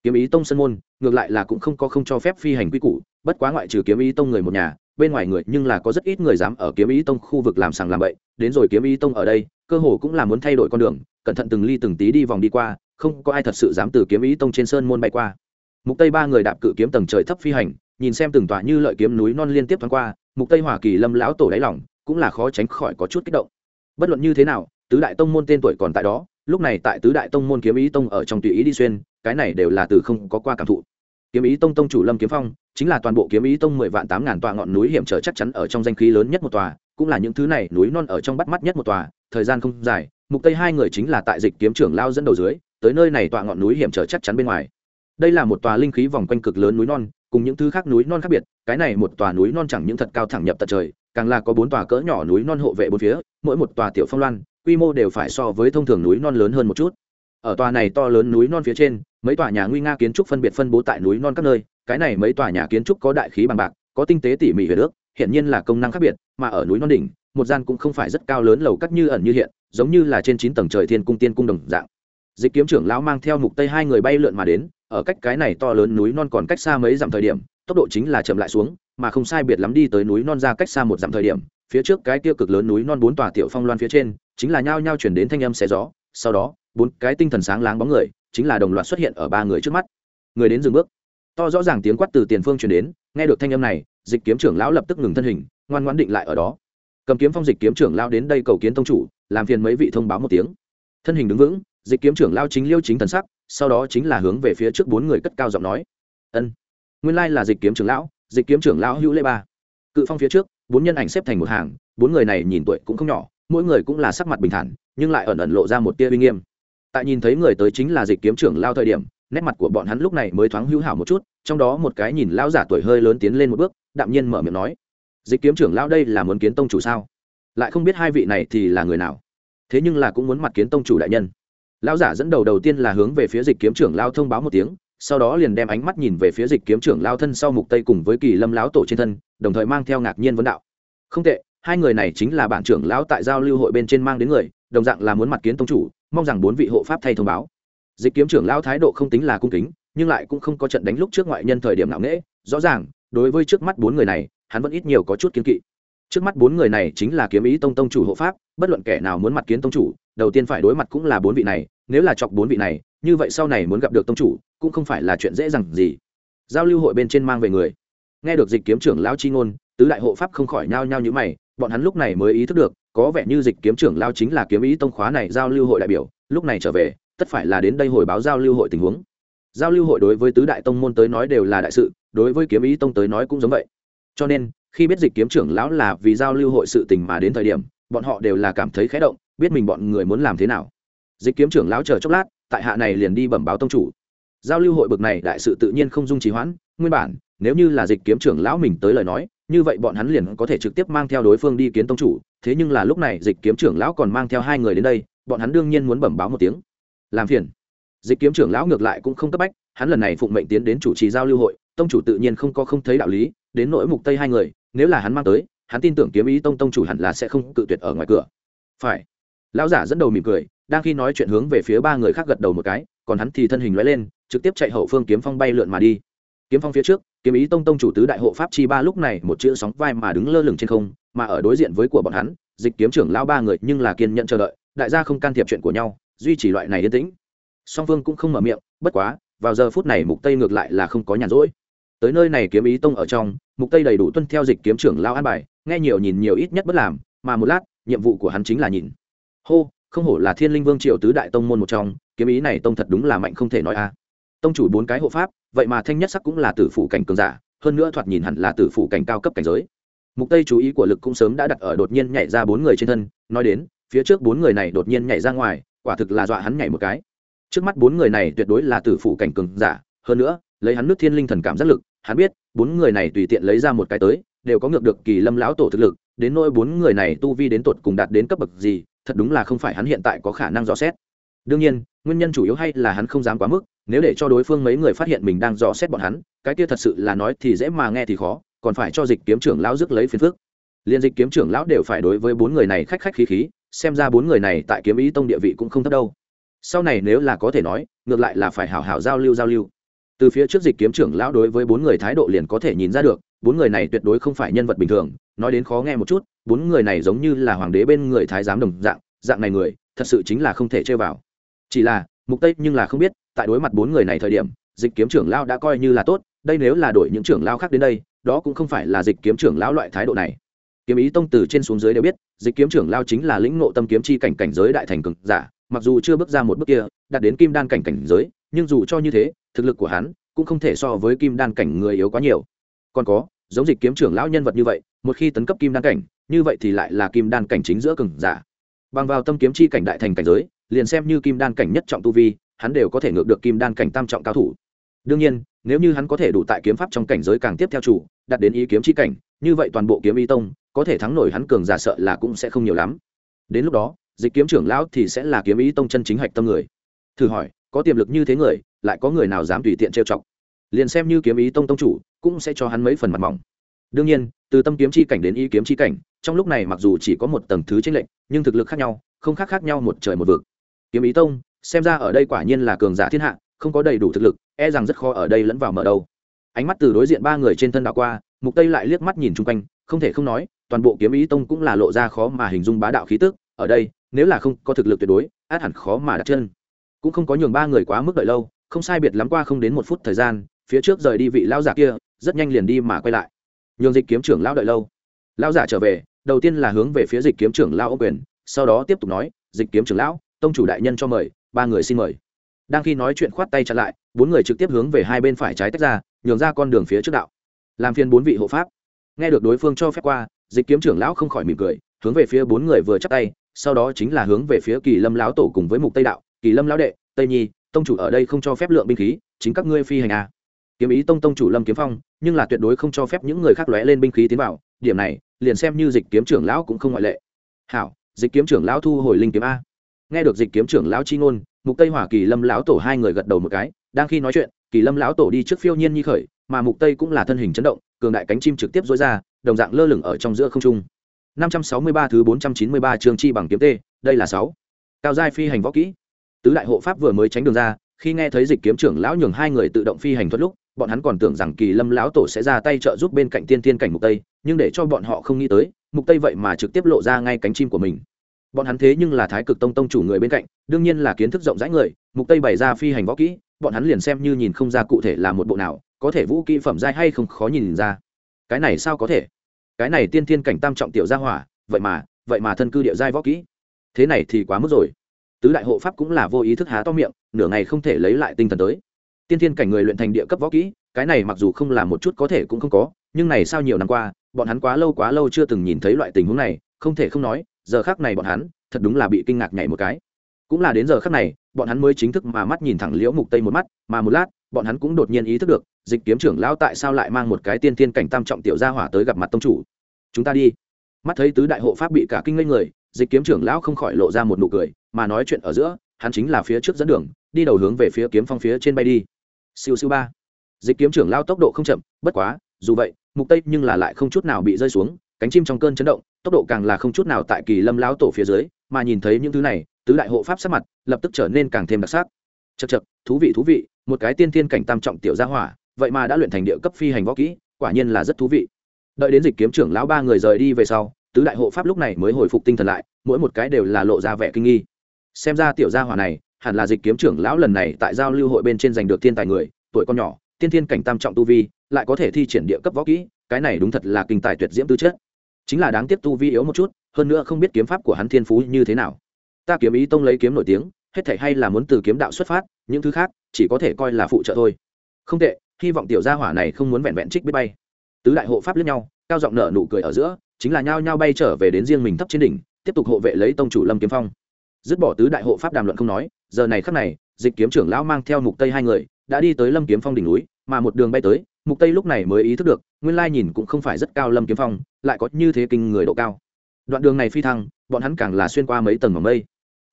Kiếm ý tông sân môn, ngược lại là cũng không có không cho phép phi hành quy củ, bất quá ngoại trừ kiếm ý tông người một nhà, bên ngoài người nhưng là có rất ít người dám ở kiếm ý tông khu vực làm sàng làm bậy. Đến rồi kiếm ý tông ở đây, cơ hồ cũng là muốn thay đổi con đường, cẩn thận từng ly từng tí đi vòng đi qua, không có ai thật sự dám từ kiếm ý tông trên sơn môn bay qua. Mục tây ba người đạp cự kiếm tầng trời thấp phi hành, nhìn xem từng tòa như lợi kiếm núi non liên tiếp thoáng qua, mục tây hỏa kỳ lâm lão tổ đáy lòng cũng là khó tránh khỏi có chút kích động. Bất luận như thế nào, tứ đại tông môn tên tuổi còn tại đó lúc này tại tứ đại tông môn kiếm ý tông ở trong tùy ý đi xuyên, cái này đều là từ không có qua cảm thụ. Kiếm ý tông tông chủ lâm kiếm phong, chính là toàn bộ kiếm ý tông mười vạn tám ngàn tòa ngọn núi hiểm trở chắc chắn ở trong danh khí lớn nhất một tòa, cũng là những thứ này núi non ở trong bắt mắt nhất một tòa, thời gian không dài, mục tây hai người chính là tại dịch kiếm trưởng lao dẫn đầu dưới, tới nơi này tòa ngọn núi hiểm trở chắc chắn bên ngoài. Đây là một tòa linh khí vòng quanh cực lớn núi non, cùng những thứ khác núi non khác biệt, cái này một tòa núi non chẳng những thật cao thẳng nhập tận trời, càng là có bốn tòa cỡ nhỏ núi non hộ vệ bốn phía, mỗi một tòa tiểu phong loan quy mô đều phải so với thông thường núi non lớn hơn một chút. Ở tòa này to lớn núi non phía trên, mấy tòa nhà nguy nga kiến trúc phân biệt phân bố tại núi non các nơi, cái này mấy tòa nhà kiến trúc có đại khí bằng bạc, có tinh tế tỉ mỉ về nước hiện nhiên là công năng khác biệt, mà ở núi non đỉnh, một gian cũng không phải rất cao lớn lầu cắt như ẩn như hiện, giống như là trên chín tầng trời thiên cung tiên cung đồng dạng. Dịch kiếm trưởng lão mang theo mục tây hai người bay lượn mà đến, ở cách cái này to lớn núi non còn cách xa mấy dặm thời điểm, tốc độ chính là chậm lại xuống, mà không sai biệt lắm đi tới núi non ra cách xa một dặm thời điểm, phía trước cái tiêu cực lớn núi non bốn tòa tiểu phong loan phía trên chính là nhao nhao chuyển đến thanh âm xé gió, sau đó, bốn cái tinh thần sáng láng bóng người, chính là đồng loạt xuất hiện ở ba người trước mắt. Người đến dừng bước. To rõ ràng tiếng quát từ tiền phương chuyển đến, nghe được thanh âm này, dịch kiếm trưởng lão lập tức ngừng thân hình, ngoan ngoãn định lại ở đó. Cầm kiếm phong dịch kiếm trưởng lão đến đây cầu kiến tông chủ, làm phiền mấy vị thông báo một tiếng. Thân hình đứng vững, dịch kiếm trưởng lão chính liêu chính thần sắc, sau đó chính là hướng về phía trước bốn người cất cao giọng nói. Ân, nguyên lai là dịch kiếm trưởng lão, dịch kiếm trưởng lão hữu lê ba. Cự phong phía trước, bốn nhân ảnh xếp thành một hàng, bốn người này nhìn tuổi cũng không nhỏ mỗi người cũng là sắc mặt bình thản, nhưng lại ẩn ẩn lộ ra một tia uy nghiêm. Tại nhìn thấy người tới chính là dịch kiếm trưởng lao thời điểm, nét mặt của bọn hắn lúc này mới thoáng hữu hảo một chút, trong đó một cái nhìn lão giả tuổi hơi lớn tiến lên một bước, đạm nhiên mở miệng nói, dịch kiếm trưởng lao đây là muốn kiến tông chủ sao? Lại không biết hai vị này thì là người nào? Thế nhưng là cũng muốn mặt kiến tông chủ đại nhân. Lão giả dẫn đầu đầu tiên là hướng về phía dịch kiếm trưởng lao thông báo một tiếng, sau đó liền đem ánh mắt nhìn về phía dịch kiếm trưởng lao thân sau mục tây cùng với kỳ lâm lão tổ trên thân, đồng thời mang theo ngạc nhiên vấn đạo. Không tệ hai người này chính là bản trưởng lão tại giao lưu hội bên trên mang đến người, đồng dạng là muốn mặt kiến tông chủ, mong rằng bốn vị hộ pháp thay thông báo. Dịch kiếm trưởng lão thái độ không tính là cung kính, nhưng lại cũng không có trận đánh lúc trước ngoại nhân thời điểm nào nễ rõ ràng, đối với trước mắt bốn người này, hắn vẫn ít nhiều có chút kiến kỵ. Trước mắt bốn người này chính là kiếm ý tông tông chủ hộ pháp, bất luận kẻ nào muốn mặt kiến tông chủ, đầu tiên phải đối mặt cũng là bốn vị này, nếu là chọc bốn vị này, như vậy sau này muốn gặp được tông chủ, cũng không phải là chuyện dễ dàng gì. Giao lưu hội bên trên mang về người. Nghe được dịch kiếm trưởng lão chi ngôn, tứ đại hộ pháp không khỏi nhao nhao như mày bọn hắn lúc này mới ý thức được, có vẻ như dịch kiếm trưởng lao chính là kiếm ý tông khóa này giao lưu hội đại biểu, lúc này trở về, tất phải là đến đây hồi báo giao lưu hội tình huống. Giao lưu hội đối với tứ đại tông môn tới nói đều là đại sự, đối với kiếm ý tông tới nói cũng giống vậy. Cho nên, khi biết dịch kiếm trưởng lão là vì giao lưu hội sự tình mà đến thời điểm, bọn họ đều là cảm thấy khé động, biết mình bọn người muốn làm thế nào. Dịch kiếm trưởng lão chờ chốc lát, tại hạ này liền đi bẩm báo tông chủ. Giao lưu hội bực này đại sự tự nhiên không dung trì hoãn, nguyên bản, nếu như là dịch kiếm trưởng lão mình tới lời nói như vậy bọn hắn liền có thể trực tiếp mang theo đối phương đi kiến tông chủ, thế nhưng là lúc này dịch kiếm trưởng lão còn mang theo hai người đến đây, bọn hắn đương nhiên muốn bẩm báo một tiếng. Làm phiền. Dịch kiếm trưởng lão ngược lại cũng không cấp bách, hắn lần này phụng mệnh tiến đến chủ trì giao lưu hội, tông chủ tự nhiên không có không thấy đạo lý, đến nỗi mục tây hai người, nếu là hắn mang tới, hắn tin tưởng kiếm ý tông tông chủ hẳn là sẽ không cự tuyệt ở ngoài cửa. Phải. Lão giả dẫn đầu mỉm cười, đang khi nói chuyện hướng về phía ba người khác gật đầu một cái, còn hắn thì thân hình lóe lên, trực tiếp chạy hậu phương kiếm phong bay lượn mà đi. Kiếm phong phía trước kiếm ý tông tông chủ tứ đại hộ pháp chi ba lúc này một chữ sóng vai mà đứng lơ lửng trên không, mà ở đối diện với của bọn hắn, dịch kiếm trưởng lao ba người nhưng là kiên nhận chờ đợi, đại gia không can thiệp chuyện của nhau, duy trì loại này yên tĩnh. Song phương cũng không mở miệng, bất quá, vào giờ phút này mục tây ngược lại là không có nhàn rỗi. Tới nơi này kiếm ý tông ở trong, mục tây đầy đủ tuân theo dịch kiếm trưởng lao an bài, nghe nhiều nhìn nhiều ít nhất bất làm, mà một lát, nhiệm vụ của hắn chính là nhìn. Hô, không hổ là thiên linh vương triều tứ đại tông môn một trong, kiếm ý này tông thật đúng là mạnh không thể nói a tông chủ bốn cái hộ pháp, vậy mà thanh nhất sắc cũng là tử phủ cảnh cường giả, hơn nữa thoạt nhìn hẳn là tử phủ cảnh cao cấp cảnh giới. Mục tây chú ý của lực cũng sớm đã đặt ở đột nhiên nhảy ra bốn người trên thân, nói đến, phía trước bốn người này đột nhiên nhảy ra ngoài, quả thực là dọa hắn nhảy một cái. Trước mắt bốn người này tuyệt đối là tử phủ cảnh cường giả, hơn nữa, lấy hắn nước thiên linh thần cảm giác lực, hắn biết, bốn người này tùy tiện lấy ra một cái tới, đều có ngược được kỳ lâm lão tổ thực lực, đến nỗi bốn người này tu vi đến tột cùng đạt đến cấp bậc gì, thật đúng là không phải hắn hiện tại có khả năng rõ xét đương nhiên, nguyên nhân chủ yếu hay là hắn không dám quá mức, nếu để cho đối phương mấy người phát hiện mình đang dò xét bọn hắn, cái kia thật sự là nói thì dễ mà nghe thì khó, còn phải cho dịch kiếm trưởng lão rước lấy phiền phước liên dịch kiếm trưởng lão đều phải đối với bốn người này khách khách khí khí, xem ra bốn người này tại kiếm ý tông địa vị cũng không thấp đâu. Sau này nếu là có thể nói, ngược lại là phải hảo hảo giao lưu giao lưu. Từ phía trước dịch kiếm trưởng lão đối với bốn người thái độ liền có thể nhìn ra được, bốn người này tuyệt đối không phải nhân vật bình thường, nói đến khó nghe một chút, bốn người này giống như là hoàng đế bên người thái giám đồng dạng dạng này người, thật sự chính là không thể chơi vào chỉ là, mục tây nhưng là không biết, tại đối mặt bốn người này thời điểm, dịch kiếm trưởng lão đã coi như là tốt, đây nếu là đổi những trưởng lão khác đến đây, đó cũng không phải là dịch kiếm trưởng lão loại thái độ này. Kiếm ý tông từ trên xuống dưới đều biết, dịch kiếm trưởng lão chính là lĩnh ngộ tâm kiếm chi cảnh cảnh giới đại thành cực giả, mặc dù chưa bước ra một bước kia, đạt đến kim đan cảnh cảnh giới, nhưng dù cho như thế, thực lực của hắn cũng không thể so với kim đan cảnh người yếu quá nhiều. Còn có, giống dịch kiếm trưởng lão nhân vật như vậy, một khi tấn cấp kim đan cảnh, như vậy thì lại là kim đan cảnh chính giữa cường giả. Bằng vào tâm kiếm chi cảnh đại thành cảnh giới liền xem như kim đan cảnh nhất trọng tu vi, hắn đều có thể ngược được kim đan cảnh tam trọng cao thủ. Đương nhiên, nếu như hắn có thể đủ tại kiếm pháp trong cảnh giới càng tiếp theo chủ đặt đến ý kiếm chi cảnh, như vậy toàn bộ kiếm y tông, có thể thắng nổi hắn cường giả sợ là cũng sẽ không nhiều lắm. Đến lúc đó, dịch kiếm trưởng lão thì sẽ là kiếm ý tông chân chính hạch tâm người. Thử hỏi, có tiềm lực như thế người, lại có người nào dám tùy tiện trêu chọc? Liền xem như kiếm ý tông tông chủ, cũng sẽ cho hắn mấy phần mặt mỏng. Đương nhiên, từ tâm kiếm chi cảnh đến ý kiếm chi cảnh, trong lúc này mặc dù chỉ có một tầng thứ tranh lệch, nhưng thực lực khác nhau, không khác khác nhau một trời một vực kiếm ý tông, xem ra ở đây quả nhiên là cường giả thiên hạ, không có đầy đủ thực lực e rằng rất khó ở đây lẫn vào mở đâu ánh mắt từ đối diện ba người trên thân đạo qua, mục tây lại liếc mắt nhìn chung quanh, không thể không nói, toàn bộ kiếm ý tông cũng là lộ ra khó mà hình dung bá đạo khí tức, ở đây, nếu là không có thực lực tuyệt đối, át hẳn khó mà đặt chân. Cũng không có nhường ba người quá mức đợi lâu, không sai biệt lắm qua không đến một phút thời gian, phía trước rời đi vị lao giả kia, rất nhanh liền đi mà quay lại. Nhường dịch kiếm trưởng lao đợi lâu. Lao giả trở về, đầu tiên là hướng về phía dịch kiếm trưởng lao ô quyền, sau đó tiếp tục nói, dịch kiếm trưởng lão tông chủ đại nhân cho mời, ba người xin mời. Đang khi nói chuyện khoát tay chặn lại, bốn người trực tiếp hướng về hai bên phải trái tách ra, nhường ra con đường phía trước đạo. Làm phiên bốn vị hộ pháp. Nghe được đối phương cho phép qua, dịch kiếm trưởng lão không khỏi mỉm cười, hướng về phía bốn người vừa chắc tay, sau đó chính là hướng về phía kỳ lâm lão tổ cùng với mục tây đạo, kỳ lâm lão đệ, tây nhi, tông chủ ở đây không cho phép lượng binh khí, chính các ngươi phi hành à. kiếm ý tông tông chủ lâm kiếm phong, nhưng là tuyệt đối không cho phép những người khác lóe lên binh khí tiến vào, điểm này, liền xem như dịch kiếm trưởng lão cũng không ngoại lệ. Hảo, dịch kiếm trưởng lão thu hồi linh kiếm a nghe được dịch kiếm trưởng lão chi ngôn, mục tây hỏa kỳ lâm lão tổ hai người gật đầu một cái, đang khi nói chuyện, kỳ lâm lão tổ đi trước phiêu nhiên nhi khởi, mà mục tây cũng là thân hình chấn động, cường đại cánh chim trực tiếp dối ra, đồng dạng lơ lửng ở trong giữa không trung. 563 thứ 493 chương chi bằng kiếm tê, đây là 6. cao giai phi hành võ kỹ. Tứ đại hộ pháp vừa mới tránh đường ra, khi nghe thấy dịch kiếm trưởng lão nhường hai người tự động phi hành thuật lúc, bọn hắn còn tưởng rằng kỳ lâm lão tổ sẽ ra tay trợ giúp bên cạnh tiên tiên cảnh mục tây, nhưng để cho bọn họ không nghĩ tới, mục tây vậy mà trực tiếp lộ ra ngay cánh chim của mình bọn hắn thế nhưng là thái cực tông tông chủ người bên cạnh, đương nhiên là kiến thức rộng rãi người, mục tây bày ra phi hành võ kỹ, bọn hắn liền xem như nhìn không ra cụ thể là một bộ nào, có thể vũ kỹ phẩm giai hay không khó nhìn ra. Cái này sao có thể? Cái này tiên thiên cảnh tam trọng tiểu gia hỏa, vậy mà vậy mà thân cư địa giai võ kỹ. Thế này thì quá mức rồi. Tứ đại hộ pháp cũng là vô ý thức há to miệng, nửa ngày không thể lấy lại tinh thần tới. Tiên thiên cảnh người luyện thành địa cấp võ kỹ, cái này mặc dù không là một chút có thể cũng không có, nhưng này sao nhiều năm qua, bọn hắn quá lâu quá lâu chưa từng nhìn thấy loại tình huống này, không thể không nói giờ khác này bọn hắn thật đúng là bị kinh ngạc nhảy một cái. Cũng là đến giờ khác này, bọn hắn mới chính thức mà mắt nhìn thẳng liễu mục tây một mắt, mà một lát, bọn hắn cũng đột nhiên ý thức được, dịch kiếm trưởng lão tại sao lại mang một cái tiên thiên cảnh tam trọng tiểu gia hỏa tới gặp mặt tông chủ. Chúng ta đi. Mắt thấy tứ đại hộ pháp bị cả kinh ngây người, dịch kiếm trưởng lão không khỏi lộ ra một nụ cười, mà nói chuyện ở giữa, hắn chính là phía trước dẫn đường, đi đầu hướng về phía kiếm phong phía trên bay đi. Siêu siêu ba. Dịch kiếm trưởng lao tốc độ không chậm, bất quá, dù vậy, mục tây nhưng là lại không chút nào bị rơi xuống cánh chim trong cơn chấn động, tốc độ càng là không chút nào tại kỳ lâm lão tổ phía dưới, mà nhìn thấy những thứ này, tứ đại hộ pháp sắc mặt lập tức trở nên càng thêm đặc sắc. Chật chật thú vị thú vị, một cái tiên thiên cảnh tam trọng tiểu gia hỏa, vậy mà đã luyện thành địa cấp phi hành võ kỹ, quả nhiên là rất thú vị. Đợi đến dịch kiếm trưởng lão ba người rời đi về sau, tứ đại hộ pháp lúc này mới hồi phục tinh thần lại, mỗi một cái đều là lộ ra vẻ kinh nghi. Xem ra tiểu gia hỏa này, hẳn là dịch kiếm trưởng lão lần này tại giao lưu hội bên trên giành được thiên tài người, tuổi con nhỏ, tiên thiên cảnh tam trọng tu vi, lại có thể thi triển địa cấp võ kỹ cái này đúng thật là kinh tài tuyệt diễm tư chất. Chính là đáng tiếc tu vi yếu một chút, hơn nữa không biết kiếm pháp của hắn thiên phú như thế nào. Ta kiếm ý tông lấy kiếm nổi tiếng, hết thể hay là muốn từ kiếm đạo xuất phát, những thứ khác, chỉ có thể coi là phụ trợ thôi. Không tệ, hy vọng tiểu gia hỏa này không muốn vẹn vẹn trích biết bay. Tứ đại hộ pháp lẫn nhau, cao giọng nở nụ cười ở giữa, chính là nhao nhao bay trở về đến riêng mình thấp trên đỉnh, tiếp tục hộ vệ lấy tông chủ lâm kiếm phong. Dứt bỏ tứ đại hộ pháp đàm luận không nói, giờ này khắc này, dịch kiếm trưởng lão mang theo mục tây hai người, đã đi tới lâm kiếm phong đỉnh núi, mà một đường bay tới mục tây lúc này mới ý thức được, nguyên lai nhìn cũng không phải rất cao lâm kiếm phong, lại có như thế kinh người độ cao. Đoạn đường này phi thăng, bọn hắn càng là xuyên qua mấy tầng mỏng mây.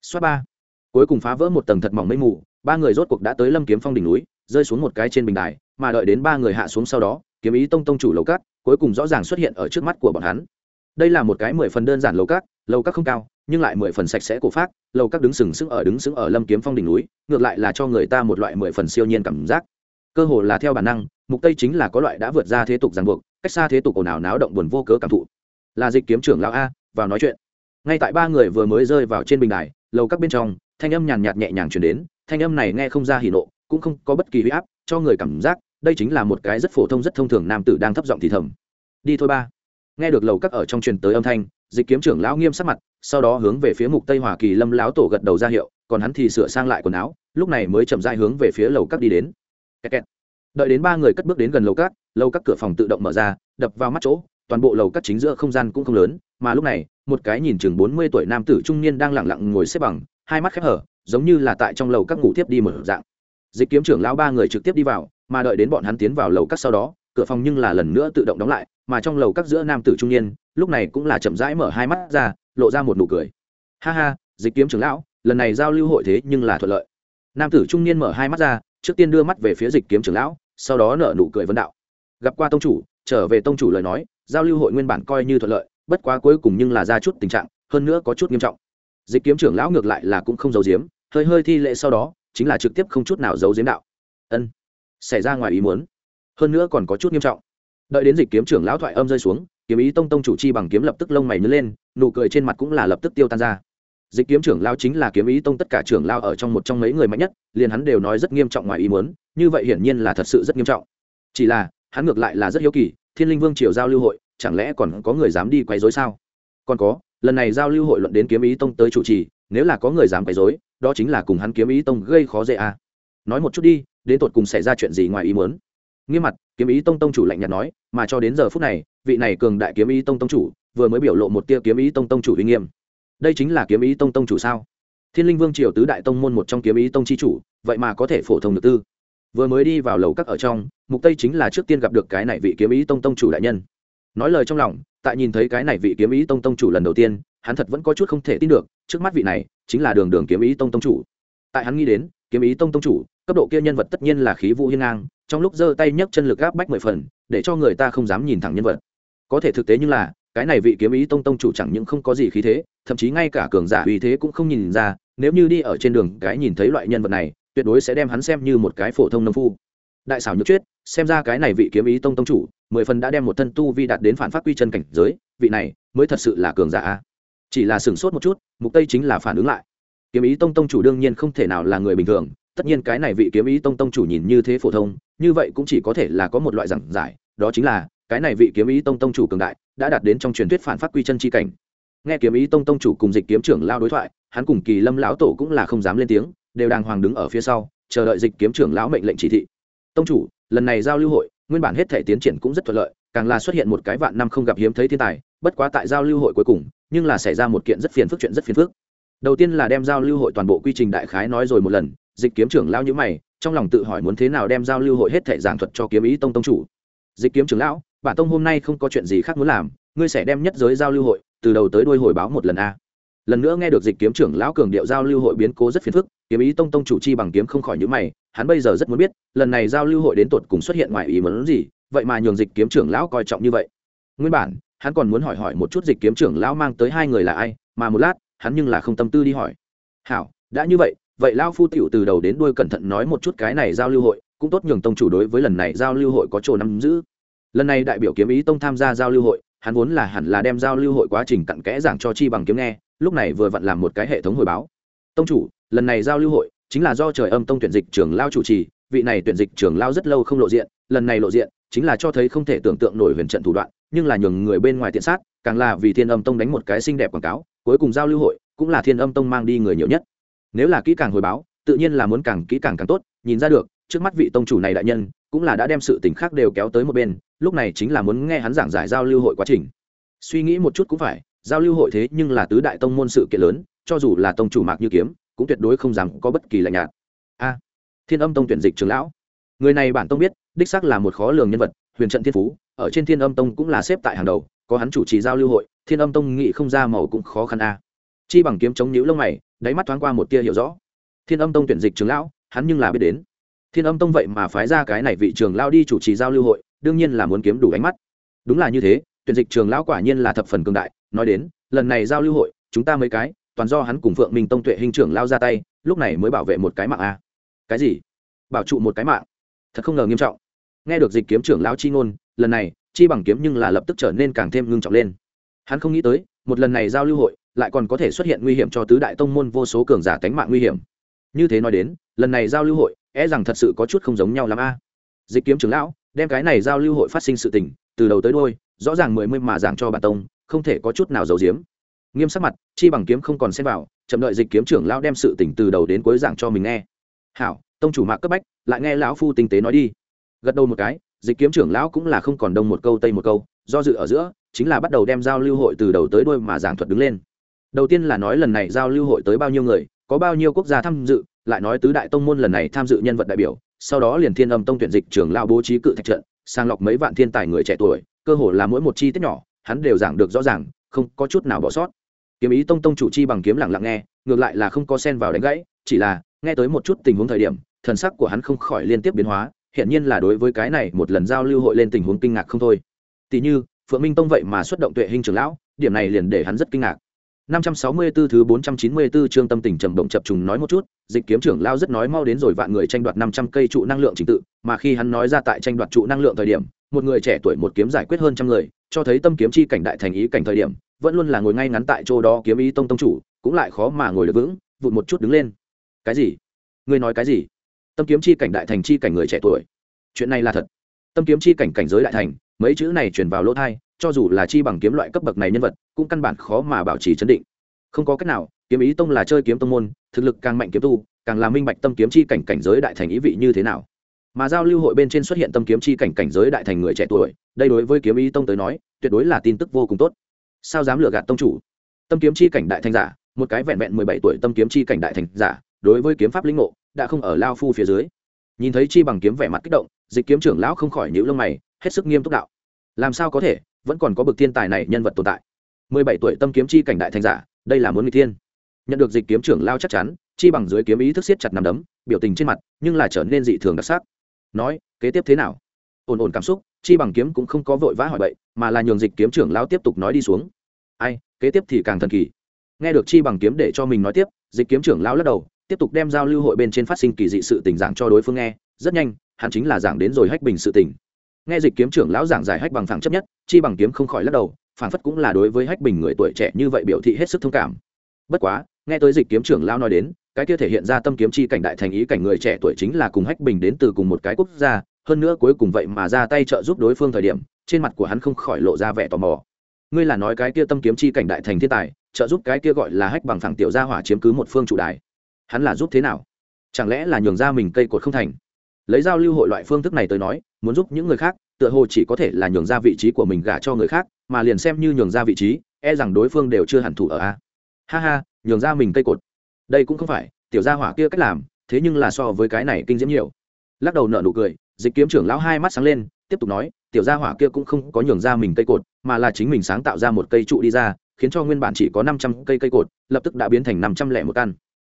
Xoát ba. Cuối cùng phá vỡ một tầng thật mỏng mây mù, ba người rốt cuộc đã tới lâm kiếm phong đỉnh núi, rơi xuống một cái trên bình đài, mà đợi đến ba người hạ xuống sau đó, kiếm ý tông tông chủ lầu cát, cuối cùng rõ ràng xuất hiện ở trước mắt của bọn hắn. Đây là một cái mười phần đơn giản lầu cát lầu cát không cao, nhưng lại mười phần sạch sẽ cổ phát lầu cát đứng sừng sững ở đứng sững ở lâm kiếm phong đỉnh núi, ngược lại là cho người ta một loại mười phần siêu nhiên cảm giác. Cơ hồ là theo bản năng mục tây chính là có loại đã vượt ra thế tục ràng buộc, cách xa thế tục ồn ào náo động buồn vô cớ cảm thụ. Là dịch kiếm trưởng lão a, vào nói chuyện. Ngay tại ba người vừa mới rơi vào trên bình đài, lầu các bên trong, thanh âm nhàn nhạt nhẹ nhàng truyền đến, thanh âm này nghe không ra hỉ nộ, cũng không có bất kỳ huy áp, cho người cảm giác đây chính là một cái rất phổ thông, rất thông thường nam tử đang thấp giọng thì thầm. Đi thôi ba. Nghe được lầu các ở trong truyền tới âm thanh, dịch kiếm trưởng lão nghiêm sắc mặt, sau đó hướng về phía mục tây hoa kỳ lâm lão tổ gật đầu ra hiệu, còn hắn thì sửa sang lại quần áo, lúc này mới chậm rãi hướng về phía lầu các đi đến. Kẹt kẹt đợi đến ba người cất bước đến gần lầu cát, lầu các cửa phòng tự động mở ra, đập vào mắt chỗ, toàn bộ lầu cát chính giữa không gian cũng không lớn, mà lúc này, một cái nhìn chừng 40 tuổi nam tử trung niên đang lặng lặng ngồi xếp bằng, hai mắt khép hở, giống như là tại trong lầu các ngủ tiếp đi mở dạng. Dịch kiếm trưởng lão ba người trực tiếp đi vào, mà đợi đến bọn hắn tiến vào lầu các sau đó, cửa phòng nhưng là lần nữa tự động đóng lại, mà trong lầu các giữa nam tử trung niên, lúc này cũng là chậm rãi mở hai mắt ra, lộ ra một nụ cười. Ha ha, dịch kiếm trưởng lão, lần này giao lưu hội thế nhưng là thuận lợi. Nam tử trung niên mở hai mắt ra, trước tiên đưa mắt về phía dịch kiếm trưởng lão sau đó nở nụ cười vấn đạo. Gặp qua tông chủ, trở về tông chủ lời nói, giao lưu hội nguyên bản coi như thuận lợi, bất quá cuối cùng nhưng là ra chút tình trạng, hơn nữa có chút nghiêm trọng. Dịch kiếm trưởng lão ngược lại là cũng không giấu giếm, hơi hơi thi lệ sau đó, chính là trực tiếp không chút nào giấu giếm đạo. Ân, xảy ra ngoài ý muốn. Hơn nữa còn có chút nghiêm trọng. Đợi đến dịch kiếm trưởng lão thoại âm rơi xuống, kiếm ý tông tông chủ chi bằng kiếm lập tức lông mày nhớ lên, nụ cười trên mặt cũng là lập tức tiêu tan ra. Dịch kiếm trưởng lao chính là kiếm ý tông tất cả trưởng lao ở trong một trong mấy người mạnh nhất, liền hắn đều nói rất nghiêm trọng ngoài ý muốn như vậy hiển nhiên là thật sự rất nghiêm trọng. Chỉ là, hắn ngược lại là rất hiếu kỳ, thiên linh vương triều giao lưu hội, chẳng lẽ còn có người dám đi quấy dối sao? Còn có, lần này giao lưu hội luận đến kiếm ý tông tới chủ trì, nếu là có người dám quấy dối đó chính là cùng hắn kiếm ý tông gây khó dễ à. nói một chút đi, đến tột cùng xảy ra chuyện gì ngoài ý muốn? Nghiêm mặt, kiếm ý tông tông chủ lạnh nhạt nói, mà cho đến giờ phút này, vị này cường đại kiếm ý tông tông chủ vừa mới biểu lộ một tia kiếm ý tông tông chủ uy nghiêm. Đây chính là kiếm ý tông tông chủ sao? Thiên linh vương triều tứ đại tông môn một trong kiếm ý tông chi chủ, vậy mà có thể phổ thông được tư vừa mới đi vào lầu các ở trong, mục tây chính là trước tiên gặp được cái này vị kiếm ý tông tông chủ đại nhân. Nói lời trong lòng, tại nhìn thấy cái này vị kiếm ý tông tông chủ lần đầu tiên, hắn thật vẫn có chút không thể tin được, trước mắt vị này, chính là đường đường kiếm ý tông tông chủ. Tại hắn nghĩ đến, kiếm ý tông tông chủ, cấp độ kia nhân vật tất nhiên là khí vũ hiên ngang, trong lúc giơ tay nhấc chân lực gáp bách mười phần, để cho người ta không dám nhìn thẳng nhân vật. Có thể thực tế như là, cái này vị kiếm ý tông tông chủ chẳng những không có gì khí thế, thậm chí ngay cả cường giả uy thế cũng không nhìn ra, nếu như đi ở trên đường cái nhìn thấy loại nhân vật này tuyệt đối sẽ đem hắn xem như một cái phổ thông nông phu. Đại xảo nhược chuyết, xem ra cái này vị kiếm ý tông tông chủ, mười phần đã đem một thân tu vi đạt đến phản phát quy chân cảnh giới, vị này mới thật sự là cường giả chỉ là sửng sốt một chút, mục tây chính là phản ứng lại. Kiếm ý tông tông chủ đương nhiên không thể nào là người bình thường, tất nhiên cái này vị kiếm ý tông tông chủ nhìn như thế phổ thông, như vậy cũng chỉ có thể là có một loại giảng giải, đó chính là, cái này vị kiếm ý tông tông chủ cường đại, đã đạt đến trong truyền thuyết phản phát quy chân chi cảnh. Nghe kiếm ý tông tông chủ cùng dịch kiếm trưởng lao đối thoại, hắn cùng kỳ lâm lão tổ cũng là không dám lên tiếng đều đàng hoàng đứng ở phía sau, chờ đợi dịch kiếm trưởng lão mệnh lệnh chỉ thị. Tông chủ, lần này giao lưu hội, nguyên bản hết thể tiến triển cũng rất thuận lợi, càng là xuất hiện một cái vạn năm không gặp hiếm thấy thiên tài, bất quá tại giao lưu hội cuối cùng, nhưng là xảy ra một kiện rất phiền phức chuyện rất phiền phức. Đầu tiên là đem giao lưu hội toàn bộ quy trình đại khái nói rồi một lần, dịch kiếm trưởng lão nhữ mày, trong lòng tự hỏi muốn thế nào đem giao lưu hội hết thể giảng thuật cho kiếm ý tông tông chủ. Dịch kiếm trưởng lão, bản tông hôm nay không có chuyện gì khác muốn làm, ngươi sẽ đem nhất giới giao lưu hội từ đầu tới đuôi hồi báo một lần a lần nữa nghe được dịch kiếm trưởng lão cường điệu giao lưu hội biến cố rất phiền phức, kiếm ý tông tông chủ chi bằng kiếm không khỏi nhữ mày, hắn bây giờ rất muốn biết, lần này giao lưu hội đến tột cùng xuất hiện ngoài ý muốn gì, vậy mà nhường dịch kiếm trưởng lão coi trọng như vậy. Nguyên bản, hắn còn muốn hỏi hỏi một chút dịch kiếm trưởng lão mang tới hai người là ai, mà một lát, hắn nhưng là không tâm tư đi hỏi. Hảo, đã như vậy vậy lao phu tiểu từ đầu đến đuôi cẩn thận nói một chút cái này giao lưu hội, cũng tốt nhường tông chủ đối với lần này giao lưu hội có chỗ nắm giữ. Lần này đại biểu kiếm ý tông tham gia giao lưu hội, hắn vốn là hẳn là đem giao lưu hội quá trình cặn kẽ giảng cho chi bằng kiếm nghe lúc này vừa vặn làm một cái hệ thống hồi báo. Tông chủ, lần này giao lưu hội chính là do trời âm tông tuyển dịch trưởng lao chủ trì, vị này tuyển dịch trưởng lao rất lâu không lộ diện, lần này lộ diện chính là cho thấy không thể tưởng tượng nổi huyền trận thủ đoạn, nhưng là nhường người bên ngoài tiện sát, càng là vì thiên âm tông đánh một cái xinh đẹp quảng cáo, cuối cùng giao lưu hội cũng là thiên âm tông mang đi người nhiều nhất. Nếu là kỹ càng hồi báo, tự nhiên là muốn càng kỹ càng càng tốt, nhìn ra được, trước mắt vị tông chủ này đại nhân cũng là đã đem sự tình khác đều kéo tới một bên, lúc này chính là muốn nghe hắn giảng giải giao lưu hội quá trình. Suy nghĩ một chút cũng phải giao lưu hội thế nhưng là tứ đại tông môn sự kiện lớn, cho dù là tông chủ mạc như kiếm, cũng tuyệt đối không dám có bất kỳ lạnh nhạt. A, thiên âm tông tuyển dịch trường lão. Người này bản tông biết, đích xác là một khó lường nhân vật, huyền trận thiên phú, ở trên thiên âm tông cũng là xếp tại hàng đầu, có hắn chủ trì giao lưu hội, thiên âm tông nghị không ra màu cũng khó khăn a. Chi bằng kiếm chống nhũ lông mày, đáy mắt thoáng qua một tia hiểu rõ. Thiên âm tông tuyển dịch trường lão, hắn nhưng là biết đến. Thiên âm tông vậy mà phái ra cái này vị trường lao đi chủ trì giao lưu hội, đương nhiên là muốn kiếm đủ ánh mắt. Đúng là như thế, tuyển dịch trường lão quả nhiên là thập phần cường đại nói đến, lần này giao lưu hội, chúng ta mấy cái, toàn do hắn cùng phượng minh tông tuệ hình trưởng lao ra tay, lúc này mới bảo vệ một cái mạng a. Cái gì? Bảo trụ một cái mạng? Thật không ngờ nghiêm trọng. Nghe được dịch kiếm trưởng lão chi ngôn, lần này, chi bằng kiếm nhưng là lập tức trở nên càng thêm ngưng trọng lên. Hắn không nghĩ tới, một lần này giao lưu hội, lại còn có thể xuất hiện nguy hiểm cho tứ đại tông môn vô số cường giả tánh mạng nguy hiểm. Như thế nói đến, lần này giao lưu hội e rằng thật sự có chút không giống nhau l a. Dịch kiếm trưởng lão, đem cái này giao lưu hội phát sinh sự tình, từ đầu tới đôi rõ ràng mười mươi mà giảng cho bản tông không thể có chút nào giấu giếm. Nghiêm sắc mặt, chi bằng kiếm không còn xem vào, chậm đợi dịch kiếm trưởng lão đem sự tỉnh từ đầu đến cuối giảng cho mình nghe. Hảo, tông chủ mạc cấp bách, lại nghe lão phu tinh tế nói đi. Gật đầu một cái, dịch kiếm trưởng lão cũng là không còn đông một câu tây một câu, do dự ở giữa, chính là bắt đầu đem giao lưu hội từ đầu tới đôi mà giảng thuật đứng lên. Đầu tiên là nói lần này giao lưu hội tới bao nhiêu người, có bao nhiêu quốc gia tham dự, lại nói tứ đại tông môn lần này tham dự nhân vật đại biểu, sau đó liền thiên âm tông tuyển dịch trưởng lão bố trí cự thạch trận sàng lọc mấy vạn thiên tài người trẻ tuổi, cơ hồ là mỗi một chi tiết nhỏ hắn đều giảng được rõ ràng không có chút nào bỏ sót. Kiếm ý tông tông chủ chi bằng kiếm lặng lặng nghe ngược lại là không có sen vào đánh gãy chỉ là nghe tới một chút tình huống thời điểm thần sắc của hắn không khỏi liên tiếp biến hóa hiện nhiên là đối với cái này một lần giao lưu hội lên tình huống kinh ngạc không thôi. Tỷ như phượng minh tông vậy mà xuất động tuệ hình trưởng lão điểm này liền để hắn rất kinh ngạc. 564 thứ 494 chương tâm tình trầm động chập trùng nói một chút, dịch kiếm trưởng lao rất nói mau đến rồi vạn người tranh đoạt 500 cây trụ năng lượng chính tự, mà khi hắn nói ra tại tranh đoạt trụ năng lượng thời điểm, một người trẻ tuổi một kiếm giải quyết hơn trăm người, cho thấy tâm kiếm chi cảnh đại thành ý cảnh thời điểm, vẫn luôn là ngồi ngay ngắn tại chỗ đó kiếm ý tông tông chủ, cũng lại khó mà ngồi được vững, vụt một chút đứng lên. Cái gì? Ngươi nói cái gì? Tâm kiếm chi cảnh đại thành chi cảnh người trẻ tuổi. Chuyện này là thật. Tâm kiếm chi cảnh cảnh giới đại thành, mấy chữ này truyền vào lỗ tai, cho dù là chi bằng kiếm loại cấp bậc này nhân vật cũng căn bản khó mà bảo trì chấn định không có cách nào kiếm ý tông là chơi kiếm tông môn thực lực càng mạnh kiếm tu càng là minh bạch tâm kiếm chi cảnh cảnh giới đại thành ý vị như thế nào mà giao lưu hội bên trên xuất hiện tâm kiếm chi cảnh cảnh giới đại thành người trẻ tuổi, đây đối với kiếm ý tông tới nói, tuyệt đối là tin tức vô cùng tốt. Sao dám lừa gạt tông chủ? Tâm kiếm chi cảnh đại thành giả, một cái vẹn vẹn mười bảy tuổi tâm kiếm chi cảnh đại thành giả, đối với kiếm pháp linh ngộ, đã không ở lao phu phía dưới. Nhìn thấy chi bằng kiếm vẻ mặt kích động, dịch kiếm trưởng lão không khỏi nhíu lông mày, hết sức nghiêm túc đạo. Làm sao có thể, vẫn còn có bậc thiên tài này nhân vật tồn tại. mười bảy tuổi tâm kiếm chi cảnh đại thành giả, đây là muốn người thiên. Nhận được dịch kiếm trưởng lao chắc chắn, chi bằng dưới kiếm ý thức siết chặt nằm đấm, biểu tình trên mặt, nhưng là trở nên dị thường đặc sắc nói, kế tiếp thế nào? Ổn ổn cảm xúc, chi bằng kiếm cũng không có vội vã hỏi bậy, mà là nhường dịch kiếm trưởng lao tiếp tục nói đi xuống. Ai, kế tiếp thì càng thần kỳ. Nghe được chi bằng kiếm để cho mình nói tiếp, dịch kiếm trưởng lao lắc đầu, tiếp tục đem giao lưu hội bên trên phát sinh kỳ dị sự tình giảng cho đối phương nghe. Rất nhanh, hắn chính là giảng đến rồi hách bình sự tình. Nghe dịch kiếm trưởng lão giảng giải hách bằng phẳng chấp nhất, chi bằng kiếm không khỏi lắc đầu phản phất cũng là đối với hách bình người tuổi trẻ như vậy biểu thị hết sức thông cảm. Bất quá, nghe tới dịch kiếm trưởng lão nói đến cái kia thể hiện ra tâm kiếm chi cảnh đại thành ý cảnh người trẻ tuổi chính là cùng hách bình đến từ cùng một cái quốc gia, hơn nữa cuối cùng vậy mà ra tay trợ giúp đối phương thời điểm, trên mặt của hắn không khỏi lộ ra vẻ tò mò. Ngươi là nói cái kia tâm kiếm chi cảnh đại thành thiên tài, trợ giúp cái kia gọi là hách bằng phẳng tiểu gia hỏa chiếm cứ một phương chủ đài. Hắn là giúp thế nào? Chẳng lẽ là nhường ra mình cây cột không thành? Lấy giao lưu hội loại phương thức này tới nói, muốn giúp những người khác, tựa hồ chỉ có thể là nhường ra vị trí của mình gả cho người khác, mà liền xem như nhường ra vị trí e rằng đối phương đều chưa hẳn thủ ở a. Ha ha, nhường ra mình cây cột đây cũng không phải, tiểu gia hỏa kia cách làm, thế nhưng là so với cái này kinh diễm nhiều. Lắc đầu nợ nụ cười, dịch kiếm trưởng lão hai mắt sáng lên, tiếp tục nói, tiểu gia hỏa kia cũng không có nhường ra mình cây cột, mà là chính mình sáng tạo ra một cây trụ đi ra, khiến cho nguyên bản chỉ có năm trăm cây cây cột, lập tức đã biến thành năm trăm lẻ một căn.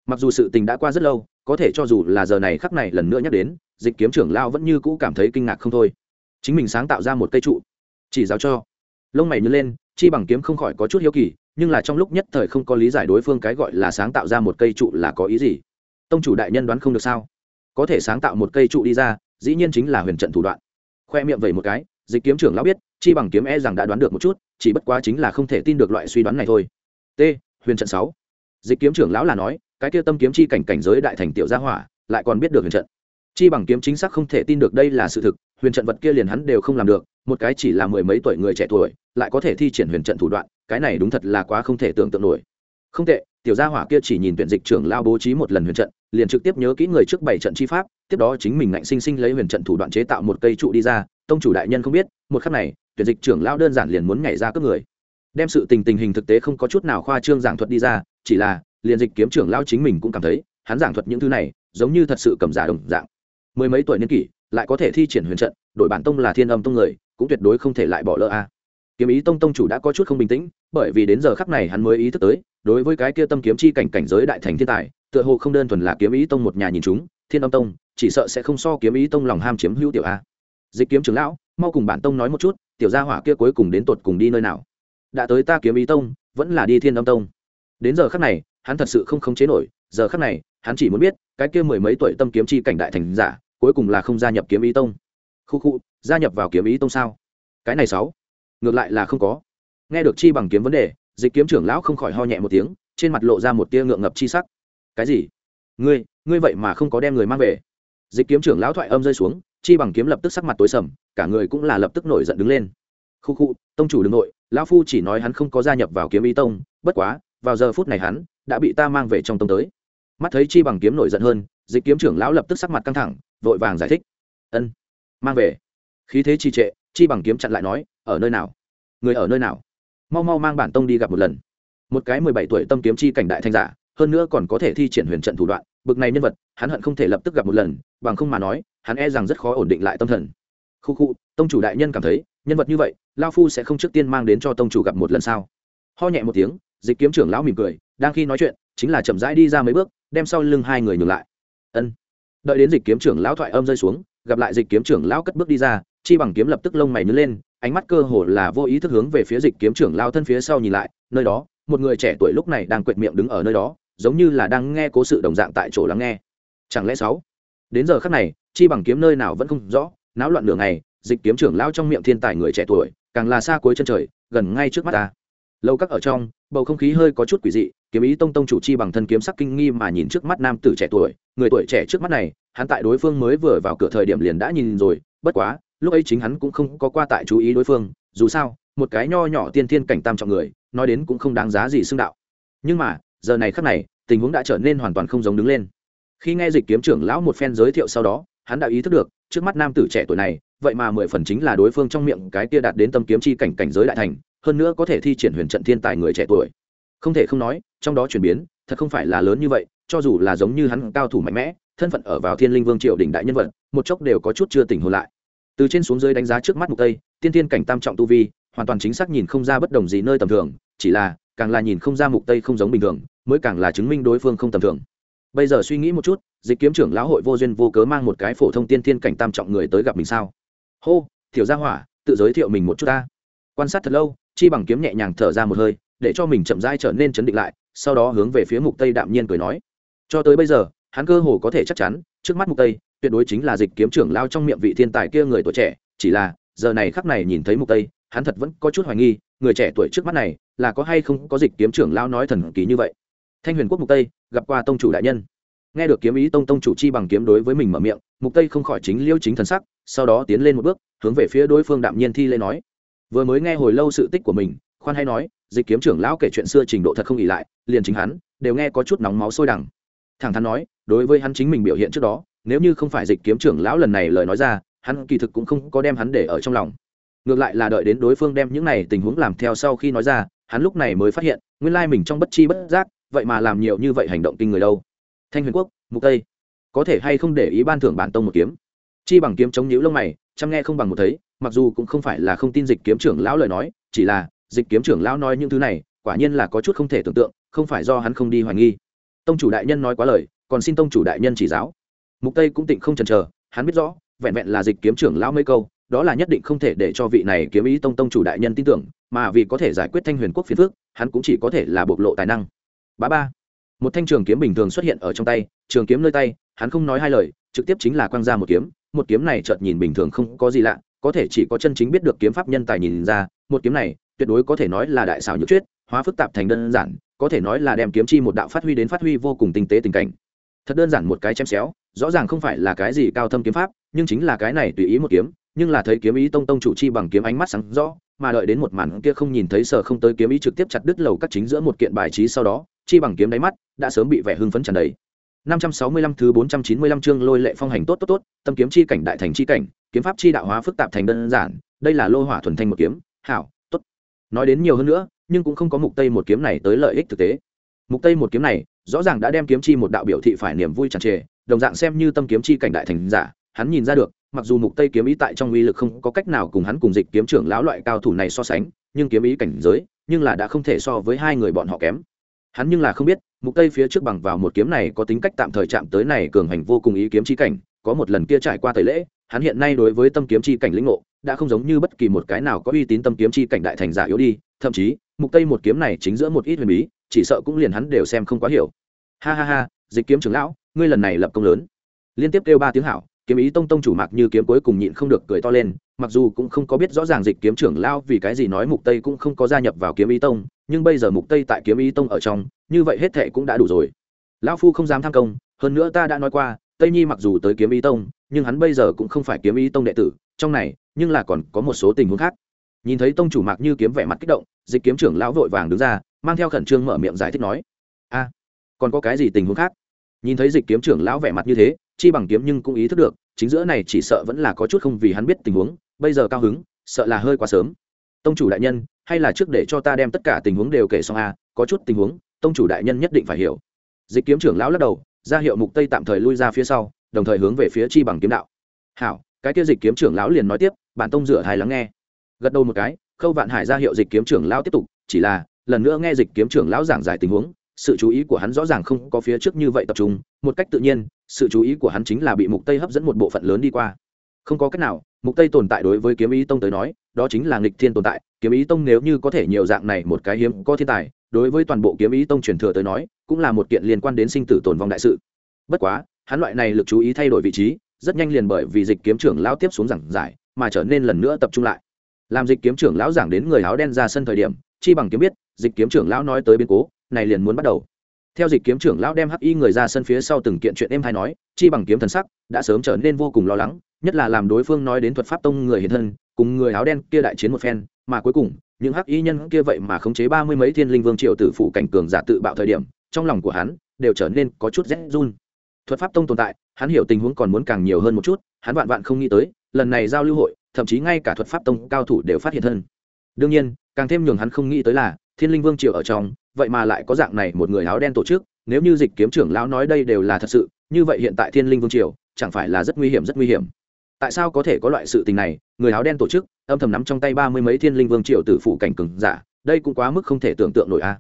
Mặc dù sự tình đã qua rất lâu, có thể cho dù là giờ này khắc này lần nữa nhắc đến, dịch kiếm trưởng lao vẫn như cũ cảm thấy kinh ngạc không thôi. Chính mình sáng tạo ra một cây trụ, chỉ giáo cho lông mày nhớ lên, chi bằng kiếm không khỏi có chút hiếu kỳ, nhưng là trong lúc nhất thời không có lý giải đối phương cái gọi là sáng tạo ra một cây trụ là có ý gì. Tông chủ đại nhân đoán không được sao? Có thể sáng tạo một cây trụ đi ra, dĩ nhiên chính là huyền trận thủ đoạn. Khoe miệng vẩy một cái, dịch kiếm trưởng lão biết, chi bằng kiếm e rằng đã đoán được một chút, chỉ bất quá chính là không thể tin được loại suy đoán này thôi. T, huyền trận sáu. Dịch kiếm trưởng lão là nói, cái kia tâm kiếm chi cảnh cảnh giới đại thành tiểu gia hỏa, lại còn biết được huyền trận. Chi bằng kiếm chính xác không thể tin được đây là sự thực, huyền trận vật kia liền hắn đều không làm được một cái chỉ là mười mấy tuổi người trẻ tuổi, lại có thể thi triển huyền trận thủ đoạn, cái này đúng thật là quá không thể tưởng tượng nổi. Không tệ, tiểu gia hỏa kia chỉ nhìn tuyển dịch trưởng lao bố trí một lần huyền trận, liền trực tiếp nhớ kỹ người trước bảy trận chi pháp, tiếp đó chính mình ngạnh sinh sinh lấy huyền trận thủ đoạn chế tạo một cây trụ đi ra, tông chủ đại nhân không biết, một khắc này, tuyển dịch trưởng lao đơn giản liền muốn nhảy ra cướp người. Đem sự tình tình hình thực tế không có chút nào khoa trương giảng thuật đi ra, chỉ là, liền dịch kiếm trưởng lao chính mình cũng cảm thấy, hắn giảng thuật những thứ này, giống như thật sự cầm giả đồng dạng. Mười mấy tuổi niên kỷ, lại có thể thi triển huyền trận đội bản tông là thiên âm tông người cũng tuyệt đối không thể lại bỏ lỡ a. Kiếm ý tông tông chủ đã có chút không bình tĩnh, bởi vì đến giờ khắc này hắn mới ý thức tới, đối với cái kia tâm kiếm chi cảnh cảnh giới đại thành thiên tài, tựa hồ không đơn thuần là kiếm ý tông một nhà nhìn chúng, thiên âm tông, chỉ sợ sẽ không so kiếm ý tông lòng ham chiếm hữu tiểu a. Dịch kiếm trưởng lão, mau cùng bản tông nói một chút, tiểu gia hỏa kia cuối cùng đến tột cùng đi nơi nào? Đã tới ta kiếm ý tông, vẫn là đi thiên âm tông. Đến giờ khắc này, hắn thật sự không khống chế nổi, giờ khắc này, hắn chỉ muốn biết, cái kia mười mấy tuổi tâm kiếm chi cảnh đại thành giả, cuối cùng là không gia nhập kiếm ý tông. Khu khu gia nhập vào kiếm ý tông sao? Cái này sáu, ngược lại là không có. Nghe được chi bằng kiếm vấn đề, dịch kiếm trưởng lão không khỏi ho nhẹ một tiếng, trên mặt lộ ra một tia ngượng ngập chi sắc. Cái gì? Ngươi ngươi vậy mà không có đem người mang về? Dịch kiếm trưởng lão thoại âm rơi xuống, chi bằng kiếm lập tức sắc mặt tối sầm, cả người cũng là lập tức nổi giận đứng lên. Khu khu, tông chủ đường nội, lão phu chỉ nói hắn không có gia nhập vào kiếm ý tông, bất quá, vào giờ phút này hắn đã bị ta mang về trong tông tới. Mắt thấy chi bằng kiếm nổi giận hơn, dịch kiếm trưởng lão lập tức sắc mặt căng thẳng, vội vàng giải thích. Ân, mang về khí thế trì trệ, chi bằng kiếm chặn lại nói, ở nơi nào? Người ở nơi nào? Mau mau mang bản tông đi gặp một lần. Một cái mười bảy tuổi tâm kiếm chi cảnh đại thanh giả, hơn nữa còn có thể thi triển huyền trận thủ đoạn, bực này nhân vật, hắn hận không thể lập tức gặp một lần, bằng không mà nói, hắn e rằng rất khó ổn định lại tâm thần. Khu khu, tông chủ đại nhân cảm thấy, nhân vật như vậy, lao phu sẽ không trước tiên mang đến cho tông chủ gặp một lần sao? Ho nhẹ một tiếng, dịch kiếm trưởng lão mỉm cười, đang khi nói chuyện, chính là chậm rãi đi ra mấy bước, đem sau lưng hai người nhường lại. Ân. Đợi đến dịch kiếm trưởng lão thoại âm rơi xuống, gặp lại dịch kiếm trưởng lão cất bước đi ra chi bằng kiếm lập tức lông mày nhướng lên, ánh mắt cơ hồ là vô ý thức hướng về phía dịch kiếm trưởng lao thân phía sau nhìn lại, nơi đó, một người trẻ tuổi lúc này đang quệt miệng đứng ở nơi đó, giống như là đang nghe cố sự đồng dạng tại chỗ lắng nghe. Chẳng lẽ sáu? Đến giờ khắc này, chi bằng kiếm nơi nào vẫn không rõ, náo loạn nửa này dịch kiếm trưởng lao trong miệng thiên tài người trẻ tuổi, càng là xa cuối chân trời, gần ngay trước mắt ta. Lâu các ở trong, bầu không khí hơi có chút quỷ dị, kiếm ý tông tông chủ chi bằng thân kiếm sắc kinh nghi mà nhìn trước mắt nam tử trẻ tuổi, người tuổi trẻ trước mắt này, hắn tại đối phương mới vừa vào cửa thời điểm liền đã nhìn rồi, bất quá lúc ấy chính hắn cũng không có qua tại chú ý đối phương, dù sao, một cái nho nhỏ tiên thiên cảnh tam trọng người, nói đến cũng không đáng giá gì xưng đạo. Nhưng mà, giờ này khắc này, tình huống đã trở nên hoàn toàn không giống đứng lên. Khi nghe dịch kiếm trưởng lão một phen giới thiệu sau đó, hắn đã ý thức được, trước mắt nam tử trẻ tuổi này, vậy mà mười phần chính là đối phương trong miệng cái kia đạt đến tâm kiếm chi cảnh cảnh giới đại thành, hơn nữa có thể thi triển huyền trận thiên tài người trẻ tuổi. Không thể không nói, trong đó chuyển biến, thật không phải là lớn như vậy, cho dù là giống như hắn cao thủ mạnh mẽ, thân phận ở vào thiên linh vương triệu đỉnh đại nhân vật, một chốc đều có chút chưa tỉnh hồn lại từ trên xuống dưới đánh giá trước mắt mục tây, tiên tiên cảnh tam trọng tu vi, hoàn toàn chính xác nhìn không ra bất đồng gì nơi tầm thường, chỉ là, càng là nhìn không ra mục tây không giống bình thường, mới càng là chứng minh đối phương không tầm thường. Bây giờ suy nghĩ một chút, dịch kiếm trưởng lão hội vô duyên vô cớ mang một cái phổ thông tiên thiên cảnh tam trọng người tới gặp mình sao? Hô thiểu gia hỏa, tự giới thiệu mình một chút ta. Quan sát thật lâu, chi bằng kiếm nhẹ nhàng thở ra một hơi, để cho mình chậm rãi trở nên chấn định lại, sau đó hướng về phía mục tây đạm nhiên cười nói. Cho tới bây giờ, hắn cơ hồ có thể chắc chắn, trước mắt mục tây tuyệt đối chính là dịch kiếm trưởng lao trong miệng vị thiên tài kia người tuổi trẻ, chỉ là, giờ này khắc này nhìn thấy mục tây, hắn thật vẫn có chút hoài nghi, người trẻ tuổi trước mắt này, là có hay không có dịch kiếm trưởng lao nói thần kỳ như vậy. Thanh huyền quốc mục tây, gặp qua tông chủ đại nhân. Nghe được kiếm ý tông tông chủ chi bằng kiếm đối với mình mở miệng, mục tây không khỏi chính liêu chính thần sắc, sau đó tiến lên một bước, hướng về phía đối phương đạm nhiên thi lễ nói. Vừa mới nghe hồi lâu sự tích của mình, khoan hay nói, dịch kiếm trưởng lão kể chuyện xưa trình độ thật không ỉ lại, liền chính hắn, đều nghe có chút nóng máu sôi đằng. Thẳng thắn nói, đối với hắn chính mình biểu hiện trước đó nếu như không phải dịch kiếm trưởng lão lần này lời nói ra, hắn kỳ thực cũng không có đem hắn để ở trong lòng. Ngược lại là đợi đến đối phương đem những này tình huống làm theo sau khi nói ra, hắn lúc này mới phát hiện, nguyên lai mình trong bất chi bất giác, vậy mà làm nhiều như vậy hành động kinh người đâu. Thanh huyền quốc, mục tây, có thể hay không để ý ban thưởng bản tông một kiếm? Chi bằng kiếm chống nhíu lông mày, chăm nghe không bằng một thấy, mặc dù cũng không phải là không tin dịch kiếm trưởng lão lời nói, chỉ là dịch kiếm trưởng lão nói những thứ này, quả nhiên là có chút không thể tưởng tượng, không phải do hắn không đi hoài nghi. Tông chủ đại nhân nói quá lời, còn xin tông chủ đại nhân chỉ giáo mục tây cũng tịnh không chần chờ, hắn biết rõ, vẹn vẹn là dịch kiếm trưởng lão mấy câu, đó là nhất định không thể để cho vị này kiếm ý tông tông chủ đại nhân tin tưởng, mà vì có thể giải quyết thanh huyền quốc phiền phước hắn cũng chỉ có thể là bộc lộ tài năng. Ba ba, một thanh trường kiếm bình thường xuất hiện ở trong tay, trường kiếm nơi tay, hắn không nói hai lời, trực tiếp chính là quăng ra một kiếm một kiếm này chợt nhìn bình thường không có gì lạ, có thể chỉ có chân chính biết được kiếm pháp nhân tài nhìn ra, một kiếm này tuyệt đối có thể nói là đại xảo nhược chuyết hóa phức tạp thành đơn giản, có thể nói là đem kiếm chi một đạo phát huy đến phát huy vô cùng tinh tế tình cảnh. Thật đơn giản một cái chém xéo rõ ràng không phải là cái gì cao thâm kiếm pháp nhưng chính là cái này tùy ý một kiếm nhưng là thấy kiếm ý tông tông chủ chi bằng kiếm ánh mắt sáng rõ mà đợi đến một màn kia không nhìn thấy sở không tới kiếm ý trực tiếp chặt đứt lầu các chính giữa một kiện bài trí sau đó chi bằng kiếm đáy mắt đã sớm bị vẻ hưng phấn tràn đầy 565 thứ 495 chương lôi lệ phong hành tốt tốt tốt, tâm kiếm chi cảnh đại thành chi cảnh, kiếm pháp chi đạo hóa phức tạp thành đơn giản, đây là lô hỏa thuần thanh một kiếm, hảo, tốt. Nói đến nhiều hơn nữa, nhưng cũng không có mục tây một kiếm này tới lợi ích thực tế. Mục tây một kiếm này, rõ ràng đã đem kiếm chi một đạo biểu thị phải niềm vui tràn trề, đồng dạng xem như tâm kiếm chi cảnh đại thành giả, hắn nhìn ra được, mặc dù mục tây kiếm ý tại trong uy lực không có cách nào cùng hắn cùng dịch kiếm trưởng lão loại cao thủ này so sánh, nhưng kiếm ý cảnh giới, nhưng là đã không thể so với hai người bọn họ kém. Hắn nhưng là không biết mục tây phía trước bằng vào một kiếm này có tính cách tạm thời chạm tới này cường hành vô cùng ý kiếm chi cảnh có một lần kia trải qua tẩy lễ hắn hiện nay đối với tâm kiếm chi cảnh lĩnh ngộ đã không giống như bất kỳ một cái nào có uy tín tâm kiếm chi cảnh đại thành giả yếu đi thậm chí mục tây một kiếm này chính giữa một ít huyền bí chỉ sợ cũng liền hắn đều xem không quá hiểu. Ha ha ha dịch kiếm trưởng lão ngươi lần này lập công lớn. Liên tiếp kêu ba tiếng hảo, kiếm ý tông tông chủ mặc như kiếm cuối cùng nhịn không được cười to lên, mặc dù cũng không có biết rõ ràng dịch kiếm trưởng lao vì cái gì nói mục tây cũng không có gia nhập vào kiếm ý tông, nhưng bây giờ mục tây tại kiếm ý tông ở trong, như vậy hết thệ cũng đã đủ rồi. Lão phu không dám tham công, hơn nữa ta đã nói qua, tây nhi mặc dù tới kiếm ý tông, nhưng hắn bây giờ cũng không phải kiếm ý tông đệ tử, trong này, nhưng là còn có một số tình huống khác. Nhìn thấy tông chủ mạc như kiếm vẻ mặt kích động, dịch kiếm trưởng lão vội vàng đứng ra, mang theo khẩn trương mở miệng giải thích nói, a, còn có cái gì tình huống khác? Nhìn thấy dịch kiếm trưởng lão vẻ mặt như thế, chi bằng kiếm nhưng cũng ý thức được, chính giữa này chỉ sợ vẫn là có chút không vì hắn biết tình huống, bây giờ cao hứng, sợ là hơi quá sớm. Tông chủ đại nhân, hay là trước để cho ta đem tất cả tình huống đều kể xong a có chút tình huống, tông chủ đại nhân nhất định phải hiểu. Dịch kiếm trưởng lão lắc đầu, ra hiệu mục tây tạm thời lui ra phía sau, đồng thời hướng về phía chi bằng kiếm đạo. Hảo, cái kia dịch kiếm trưởng lão liền nói tiếp, bản tông rửa hài lắng nghe. Gật đầu một cái, khâu vạn hải ra hiệu dịch kiếm trưởng lão tiếp tục, chỉ là, lần nữa nghe dịch kiếm trưởng lão giảng giải tình huống sự chú ý của hắn rõ ràng không có phía trước như vậy tập trung, một cách tự nhiên, sự chú ý của hắn chính là bị mục tây hấp dẫn một bộ phận lớn đi qua. Không có cách nào, mục tây tồn tại đối với kiếm ý tông tới nói, đó chính là nghịch thiên tồn tại, kiếm ý tông nếu như có thể nhiều dạng này một cái hiếm có thiên tài, đối với toàn bộ kiếm ý tông truyền thừa tới nói, cũng là một kiện liên quan đến sinh tử tồn vong đại sự. Bất quá, hắn loại này lực chú ý thay đổi vị trí, rất nhanh liền bởi vì dịch kiếm trưởng lão tiếp xuống giảng giải, mà trở nên lần nữa tập trung lại. Làm dịch kiếm trưởng lão giảng đến người áo đen ra sân thời điểm, chi bằng kiếm biết, dịch kiếm trưởng lão nói tới biến cố này liền muốn bắt đầu. Theo dịch kiếm trưởng lão đem hắc y người ra sân phía sau từng kiện chuyện em hay nói, chi bằng kiếm thần sắc, đã sớm trở nên vô cùng lo lắng, nhất là làm đối phương nói đến thuật pháp tông người hiện thân, cùng người áo đen kia đại chiến một phen, mà cuối cùng, những hắc y nhân kia vậy mà khống chế ba mươi mấy thiên linh vương triệu tử phủ cảnh cường giả tự bạo thời điểm, trong lòng của hắn đều trở nên có chút rét run. Thuật pháp tông tồn tại, hắn hiểu tình huống còn muốn càng nhiều hơn một chút, hắn vạn vạn không nghĩ tới, lần này giao lưu hội, thậm chí ngay cả thuật pháp tông cao thủ đều phát hiện thân. Đương nhiên, càng thêm nhường hắn không nghĩ tới là, thiên linh vương triều ở trong vậy mà lại có dạng này một người áo đen tổ chức, nếu như dịch kiếm trưởng lão nói đây đều là thật sự, như vậy hiện tại thiên linh vương triều, chẳng phải là rất nguy hiểm, rất nguy hiểm. Tại sao có thể có loại sự tình này, người áo đen tổ chức, âm thầm nắm trong tay ba mươi mấy thiên linh vương triều tử phụ cảnh cừng giả, đây cũng quá mức không thể tưởng tượng nổi a.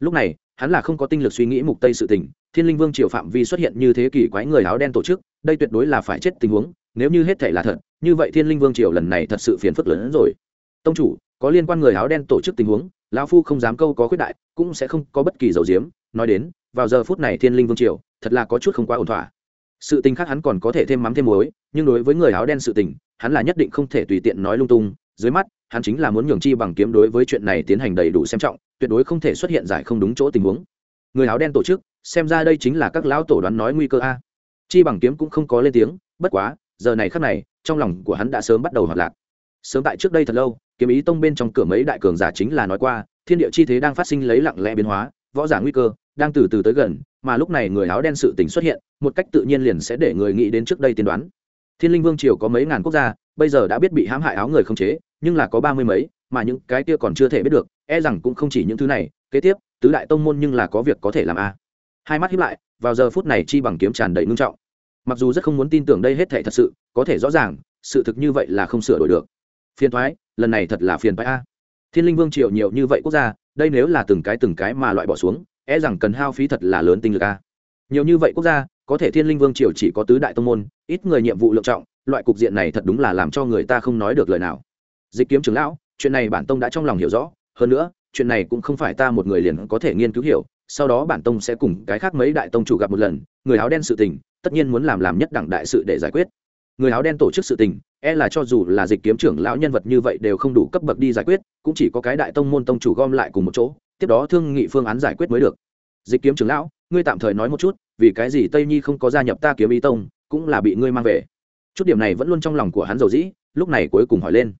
Lúc này, hắn là không có tinh lực suy nghĩ mục tây sự tình, thiên linh vương triều phạm vi xuất hiện như thế kỷ quái người áo đen tổ chức, đây tuyệt đối là phải chết tình huống, nếu như hết thể là thật, như vậy thiên linh vương triều lần này thật sự phiền phức lớn hơn rồi. Tông chủ, có liên quan người áo đen tổ chức tình huống lão phu không dám câu có quyết đại, cũng sẽ không có bất kỳ dầu diếm. Nói đến, vào giờ phút này thiên linh vương triều, thật là có chút không quá ổn thỏa. Sự tình khác hắn còn có thể thêm mắm thêm muối, nhưng đối với người áo đen sự tình, hắn là nhất định không thể tùy tiện nói lung tung. Dưới mắt, hắn chính là muốn nhường chi bằng kiếm đối với chuyện này tiến hành đầy đủ xem trọng, tuyệt đối không thể xuất hiện giải không đúng chỗ tình huống. Người áo đen tổ chức, xem ra đây chính là các lão tổ đoán nói nguy cơ a. Chi bằng kiếm cũng không có lên tiếng, bất quá, giờ này khắc này, trong lòng của hắn đã sớm bắt đầu hoạt lạc. Sớm tại trước đây thật lâu kiếm ý tông bên trong cửa mấy đại cường giả chính là nói qua, thiên địa chi thế đang phát sinh lấy lặng lẽ biến hóa, võ giả nguy cơ đang từ từ tới gần, mà lúc này người áo đen sự tình xuất hiện, một cách tự nhiên liền sẽ để người nghĩ đến trước đây tiên đoán. Thiên linh vương triều có mấy ngàn quốc gia, bây giờ đã biết bị hãm hại áo người không chế, nhưng là có ba mươi mấy, mà những cái kia còn chưa thể biết được e rằng cũng không chỉ những thứ này, kế tiếp, tứ đại tông môn nhưng là có việc có thể làm a. Hai mắt hiếp lại, vào giờ phút này chi bằng kiếm tràn đầy ngưng trọng. Mặc dù rất không muốn tin tưởng đây hết thể thật sự, có thể rõ ràng, sự thực như vậy là không sửa đổi được. Phiền thoái lần này thật là phiền thoái a. Thiên linh vương triều nhiều như vậy quốc gia, đây nếu là từng cái từng cái mà loại bỏ xuống e rằng cần hao phí thật là lớn tinh lực a. Nhiều như vậy quốc gia, có thể thiên linh vương triều chỉ có tứ đại tông môn, ít người nhiệm vụ lựa trọng loại cục diện này thật đúng là làm cho người ta không nói được lời nào. Dịch kiếm trưởng lão, chuyện này bản tông đã trong lòng hiểu rõ, hơn nữa, chuyện này cũng không phải ta một người liền có thể nghiên cứu hiểu, sau đó bản tông sẽ cùng cái khác mấy đại tông chủ gặp một lần, người áo đen sự tình, tất nhiên muốn làm làm nhất đẳng đại sự để giải quyết. Người áo đen tổ chức sự tình e là cho dù là dịch kiếm trưởng lão nhân vật như vậy đều không đủ cấp bậc đi giải quyết, cũng chỉ có cái đại tông môn tông chủ gom lại cùng một chỗ, tiếp đó thương nghị phương án giải quyết mới được. Dịch kiếm trưởng lão, ngươi tạm thời nói một chút, vì cái gì tây nhi không có gia nhập ta kiếm ý tông, cũng là bị ngươi mang về. Chút điểm này vẫn luôn trong lòng của hắn dầu dĩ, lúc này cuối cùng hỏi lên.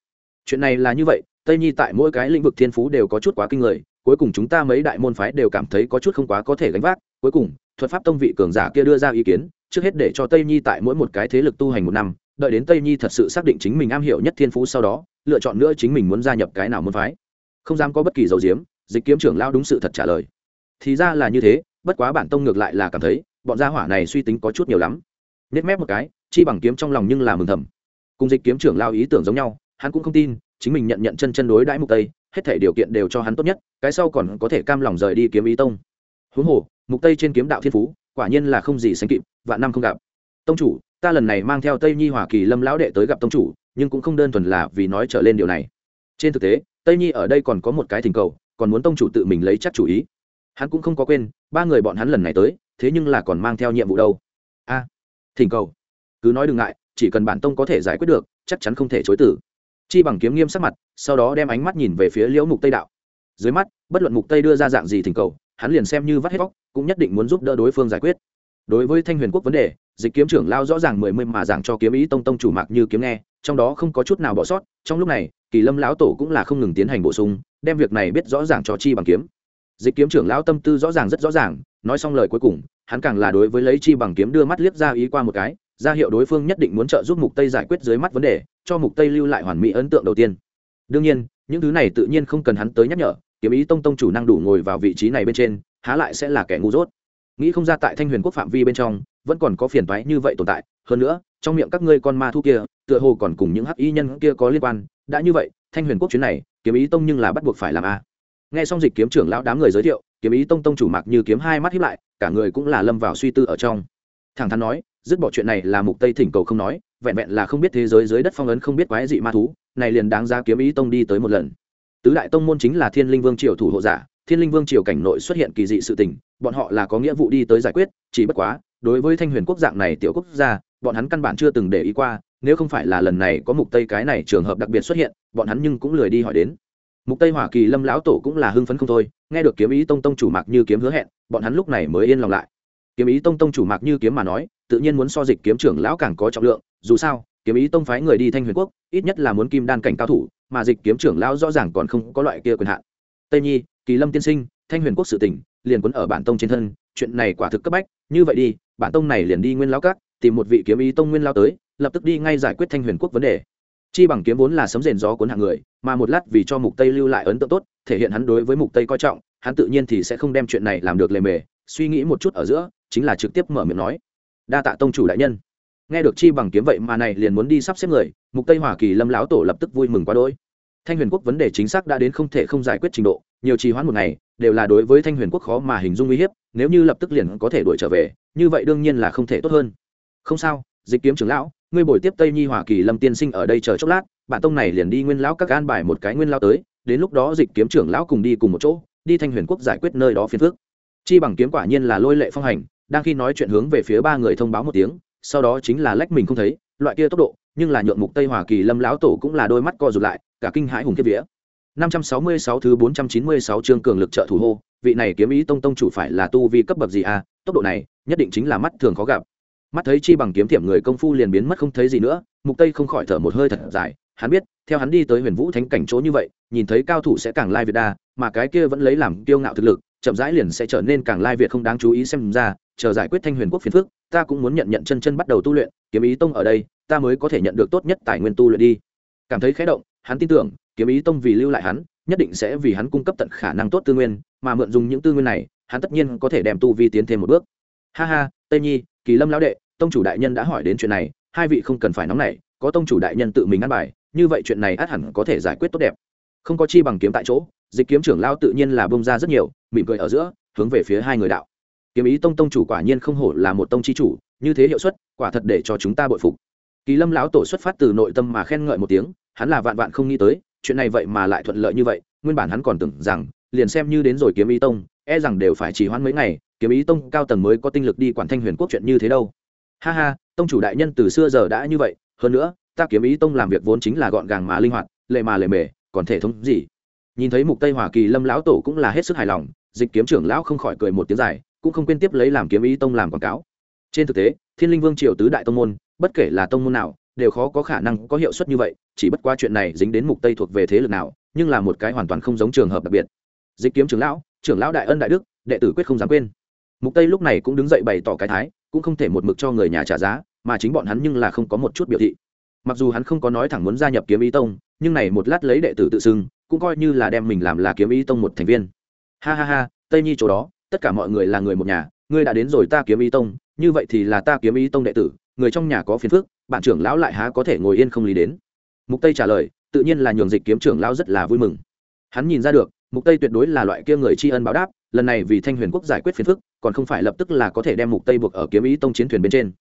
Chuyện này là như vậy, tây nhi tại mỗi cái lĩnh vực thiên phú đều có chút quá kinh người, cuối cùng chúng ta mấy đại môn phái đều cảm thấy có chút không quá có thể gánh vác. Cuối cùng, thuật pháp tông vị cường giả kia đưa ra ý kiến, trước hết để cho tây nhi tại mỗi một cái thế lực tu hành một năm đợi đến tây nhi thật sự xác định chính mình am hiểu nhất thiên phú sau đó, lựa chọn nữa chính mình muốn gia nhập cái nào muốn phái. Không dám có bất kỳ dầu diếm, dịch kiếm trưởng lao đúng sự thật trả lời. Thì ra là như thế, bất quá bản tông ngược lại là cảm thấy, bọn gia hỏa này suy tính có chút nhiều lắm. Nết mép một cái, chi bằng kiếm trong lòng nhưng là mừng thầm. Cùng dịch kiếm trưởng lao ý tưởng giống nhau, hắn cũng không tin, chính mình nhận nhận chân chân đối đãi mục tây, hết thể điều kiện đều cho hắn tốt nhất, cái sau còn có thể cam lòng rời đi kiếm ý tông. Huống hồ, mục tây trên kiếm đạo thiên phú, quả nhiên là không gì sánh kịp, vạn năm không gặp. Tông chủ ta lần này mang theo tây nhi hòa kỳ lâm lão đệ tới gặp tông chủ, nhưng cũng không đơn thuần là vì nói trở lên điều này. Trên thực tế, tây nhi ở đây còn có một cái thỉnh cầu, còn muốn tông chủ tự mình lấy chắc chủ ý. Hắn cũng không có quên, ba người bọn hắn lần này tới, thế nhưng là còn mang theo nhiệm vụ đâu. A, thỉnh cầu. Cứ nói đừng ngại, chỉ cần bản tông có thể giải quyết được, chắc chắn không thể chối tử. Chi bằng kiếm nghiêm sắc mặt, sau đó đem ánh mắt nhìn về phía liễu mục tây đạo. Dưới mắt, bất luận mục tây đưa ra dạng gì thỉnh cầu, hắn liền xem như vắt hết vóc cũng nhất định muốn giúp đỡ đối phương giải quyết. Đối với thanh huyền quốc vấn đề dịch kiếm trưởng lao rõ ràng mười mươi mà giảng cho kiếm ý tông tông chủ mạc như kiếm nghe, trong đó không có chút nào bỏ sót, trong lúc này, kỳ lâm lão tổ cũng là không ngừng tiến hành bổ sung, đem việc này biết rõ ràng cho chi bằng kiếm. Dịch kiếm trưởng lão tâm tư rõ ràng rất rõ ràng, nói xong lời cuối cùng, hắn càng là đối với lấy chi bằng kiếm đưa mắt liếc ra ý qua một cái, ra hiệu đối phương nhất định muốn trợ giúp mục tây giải quyết dưới mắt vấn đề, cho mục tây lưu lại hoàn mỹ ấn tượng đầu tiên. Đương nhiên, những thứ này tự nhiên không cần hắn tới nhắc nhở, kiếm ý tông tông chủ năng đủ ngồi vào vị trí này bên trên, há lại sẽ là kẻ ngu dốt nghĩ không ra tại thanh huyền quốc phạm vi bên trong, vẫn còn có phiền toái như vậy tồn tại. Hơn nữa, trong miệng các ngươi con ma thu kia, tựa hồ còn cùng những hắc y nhân kia có liên quan. Đã như vậy, thanh huyền quốc chuyến này, kiếm ý tông nhưng là bắt buộc phải làm a. Nghe xong dịch kiếm trưởng lão đám người giới thiệu, kiếm ý tông tông chủ mặc như kiếm hai mắt hiếp lại, cả người cũng là lâm vào suy tư ở trong. Thẳng thắn nói, dứt bỏ chuyện này là mục tây thỉnh cầu không nói, vẹn vẹn là không biết thế giới dưới đất phong ấn không biết quái dị ma thú, này liền đáng ra kiếm ý tông đi tới một lần. Tứ đại tông môn chính là thiên linh vương triều thủ hộ giả thiên linh vương triều cảnh nội xuất hiện kỳ dị sự tình, bọn họ là có nghĩa vụ đi tới giải quyết, chỉ bất quá, đối với thanh huyền quốc dạng này tiểu quốc gia, bọn hắn căn bản chưa từng để ý qua, nếu không phải là lần này có mục tây cái này trường hợp đặc biệt xuất hiện, bọn hắn nhưng cũng lười đi hỏi đến. Mục tây hỏa kỳ lâm lão tổ cũng là hưng phấn không thôi, nghe được kiếm ý tông tông chủ mạc như kiếm hứa hẹn, bọn hắn lúc này mới yên lòng lại. Kiếm ý tông tông chủ mạc như kiếm mà nói, tự nhiên muốn so dịch kiếm trưởng lão càng có trọng lượng, dù sao, kiếm ý tông phái người đi thanh huyền quốc, ít nhất là muốn kim đan cảnh cao thủ, mà dịch kiếm trưởng lão rõ ràng còn không có loại kia quyền hạn. Tây nhi kỳ lâm tiên sinh, thanh huyền quốc sự tỉnh, liền quấn ở bản tông trên thân, chuyện này quả thực cấp bách, như vậy đi, bản tông này liền đi nguyên lao các, tìm một vị kiếm ý tông nguyên lao tới, lập tức đi ngay giải quyết thanh huyền quốc vấn đề. Chi bằng kiếm vốn là sấm rền gió cuốn hạng người, mà một lát vì cho mục tây lưu lại ấn tượng tốt, thể hiện hắn đối với mục tây coi trọng, hắn tự nhiên thì sẽ không đem chuyện này làm được lề mề, suy nghĩ một chút ở giữa, chính là trực tiếp mở miệng nói, đa tạ tông chủ đại nhân. Nghe được chi bằng kiếm vậy mà này liền muốn đi sắp xếp người, mục tây hỏa kỳ lâm lão tổ lập tức vui mừng quá đỗi. Thanh huyền quốc vấn đề chính xác đã đến không thể không giải quyết trình độ nhiều trì hoãn một ngày, đều là đối với thanh huyền quốc khó mà hình dung uy hiếp, nếu như lập tức liền có thể đuổi trở về, như vậy đương nhiên là không thể tốt hơn. Không sao, dịch kiếm trưởng lão, ngươi bồi tiếp tây nhi hỏa kỳ lâm tiên sinh ở đây chờ chốc lát, bản tông này liền đi nguyên lão các gan bài một cái nguyên lao tới, đến lúc đó dịch kiếm trưởng lão cùng đi cùng một chỗ, đi thanh huyền quốc giải quyết nơi đó phiền phước chi bằng kiếm quả nhiên là lôi lệ phong hành, đang khi nói chuyện hướng về phía ba người thông báo một tiếng, sau đó chính là lách mình không thấy, loại kia tốc độ, nhưng là nhượng mục tây hỏa kỳ lâm lão tổ cũng là đôi mắt co rụt lại, cả kinh hãi hùng kiếp vía. 566 thứ 496 chương cường lực trợ thủ hô, vị này kiếm ý tông tông chủ phải là tu vi cấp bậc gì à tốc độ này, nhất định chính là mắt thường khó gặp. Mắt thấy chi bằng kiếm tiệm người công phu liền biến mất không thấy gì nữa, mục tây không khỏi thở một hơi thật dài, hắn biết, theo hắn đi tới huyền vũ thánh cảnh chỗ như vậy, nhìn thấy cao thủ sẽ càng lai việt đa, mà cái kia vẫn lấy làm kiêu ngạo thực lực, chậm rãi liền sẽ trở nên càng lai việt không đáng chú ý xem ra, chờ giải quyết thanh huyền quốc phiền phức, ta cũng muốn nhận nhận chân chân bắt đầu tu luyện, kiếm ý tông ở đây, ta mới có thể nhận được tốt nhất tài nguyên tu luyện đi. Cảm thấy khẽ động, hắn tin tưởng kiếm ý tông vì lưu lại hắn, nhất định sẽ vì hắn cung cấp tận khả năng tốt tư nguyên, mà mượn dùng những tư nguyên này, hắn tất nhiên có thể đem tu vi tiến thêm một bước. Ha ha, tây nhi, kỳ lâm lão đệ, tông chủ đại nhân đã hỏi đến chuyện này, hai vị không cần phải nóng nảy, có tông chủ đại nhân tự mình ăn bài, như vậy chuyện này át hẳn có thể giải quyết tốt đẹp. Không có chi bằng kiếm tại chỗ, dịch kiếm trưởng lao tự nhiên là bông ra rất nhiều, mỉm cười ở giữa, hướng về phía hai người đạo. Kiếm ý tông tông chủ quả nhiên không hổ là một tông chi chủ, như thế hiệu suất, quả thật để cho chúng ta bội phục. Kỳ lâm lão tổ xuất phát từ nội tâm mà khen ngợi một tiếng, hắn là vạn vạn không nghĩ tới chuyện này vậy mà lại thuận lợi như vậy, nguyên bản hắn còn tưởng rằng, liền xem như đến rồi kiếm ý tông e rằng đều phải chỉ hoãn mấy ngày, kiếm ý tông cao tầng mới có tinh lực đi quản thanh huyền quốc chuyện như thế đâu. Ha ha, tông chủ đại nhân từ xưa giờ đã như vậy, hơn nữa, ta kiếm ý tông làm việc vốn chính là gọn gàng mà linh hoạt, lệ mà lệ mề, còn thể thống gì? Nhìn thấy mục tây hoa kỳ lâm lão tổ cũng là hết sức hài lòng, dịch kiếm trưởng lão không khỏi cười một tiếng dài, cũng không quên tiếp lấy làm kiếm ý tông làm quảng cáo. Trên thực tế, thiên linh vương triều tứ đại tông môn, bất kể là tông môn nào đều khó có khả năng có hiệu suất như vậy, chỉ bất qua chuyện này dính đến mục tây thuộc về thế lực nào, nhưng là một cái hoàn toàn không giống trường hợp đặc biệt. Dịch kiếm trưởng lão trưởng lão đại ân đại đức, đệ tử quyết không dám quên. Mục tây lúc này cũng đứng dậy bày tỏ cái thái, cũng không thể một mực cho người nhà trả giá, mà chính bọn hắn nhưng là không có một chút biểu thị. Mặc dù hắn không có nói thẳng muốn gia nhập kiếm ý tông, nhưng này một lát lấy đệ tử tự xưng, cũng coi như là đem mình làm là kiếm ý tông một thành viên. Ha ha ha, tây nhi chỗ đó, tất cả mọi người là người một nhà, ngươi đã đến rồi ta kiếm ý tông, như vậy thì là ta kiếm ý tông đệ tử người trong nhà có phiền phức, bạn trưởng lão lại há có thể ngồi yên không lý đến. Mục tây trả lời, tự nhiên là nhường dịch kiếm trưởng lão rất là vui mừng. Hắn nhìn ra được, mục tây tuyệt đối là loại kia người tri ân báo đáp, lần này vì thanh huyền quốc giải quyết phiền phức, còn không phải lập tức là có thể đem mục tây buộc ở kiếm ý tông chiến thuyền bên trên.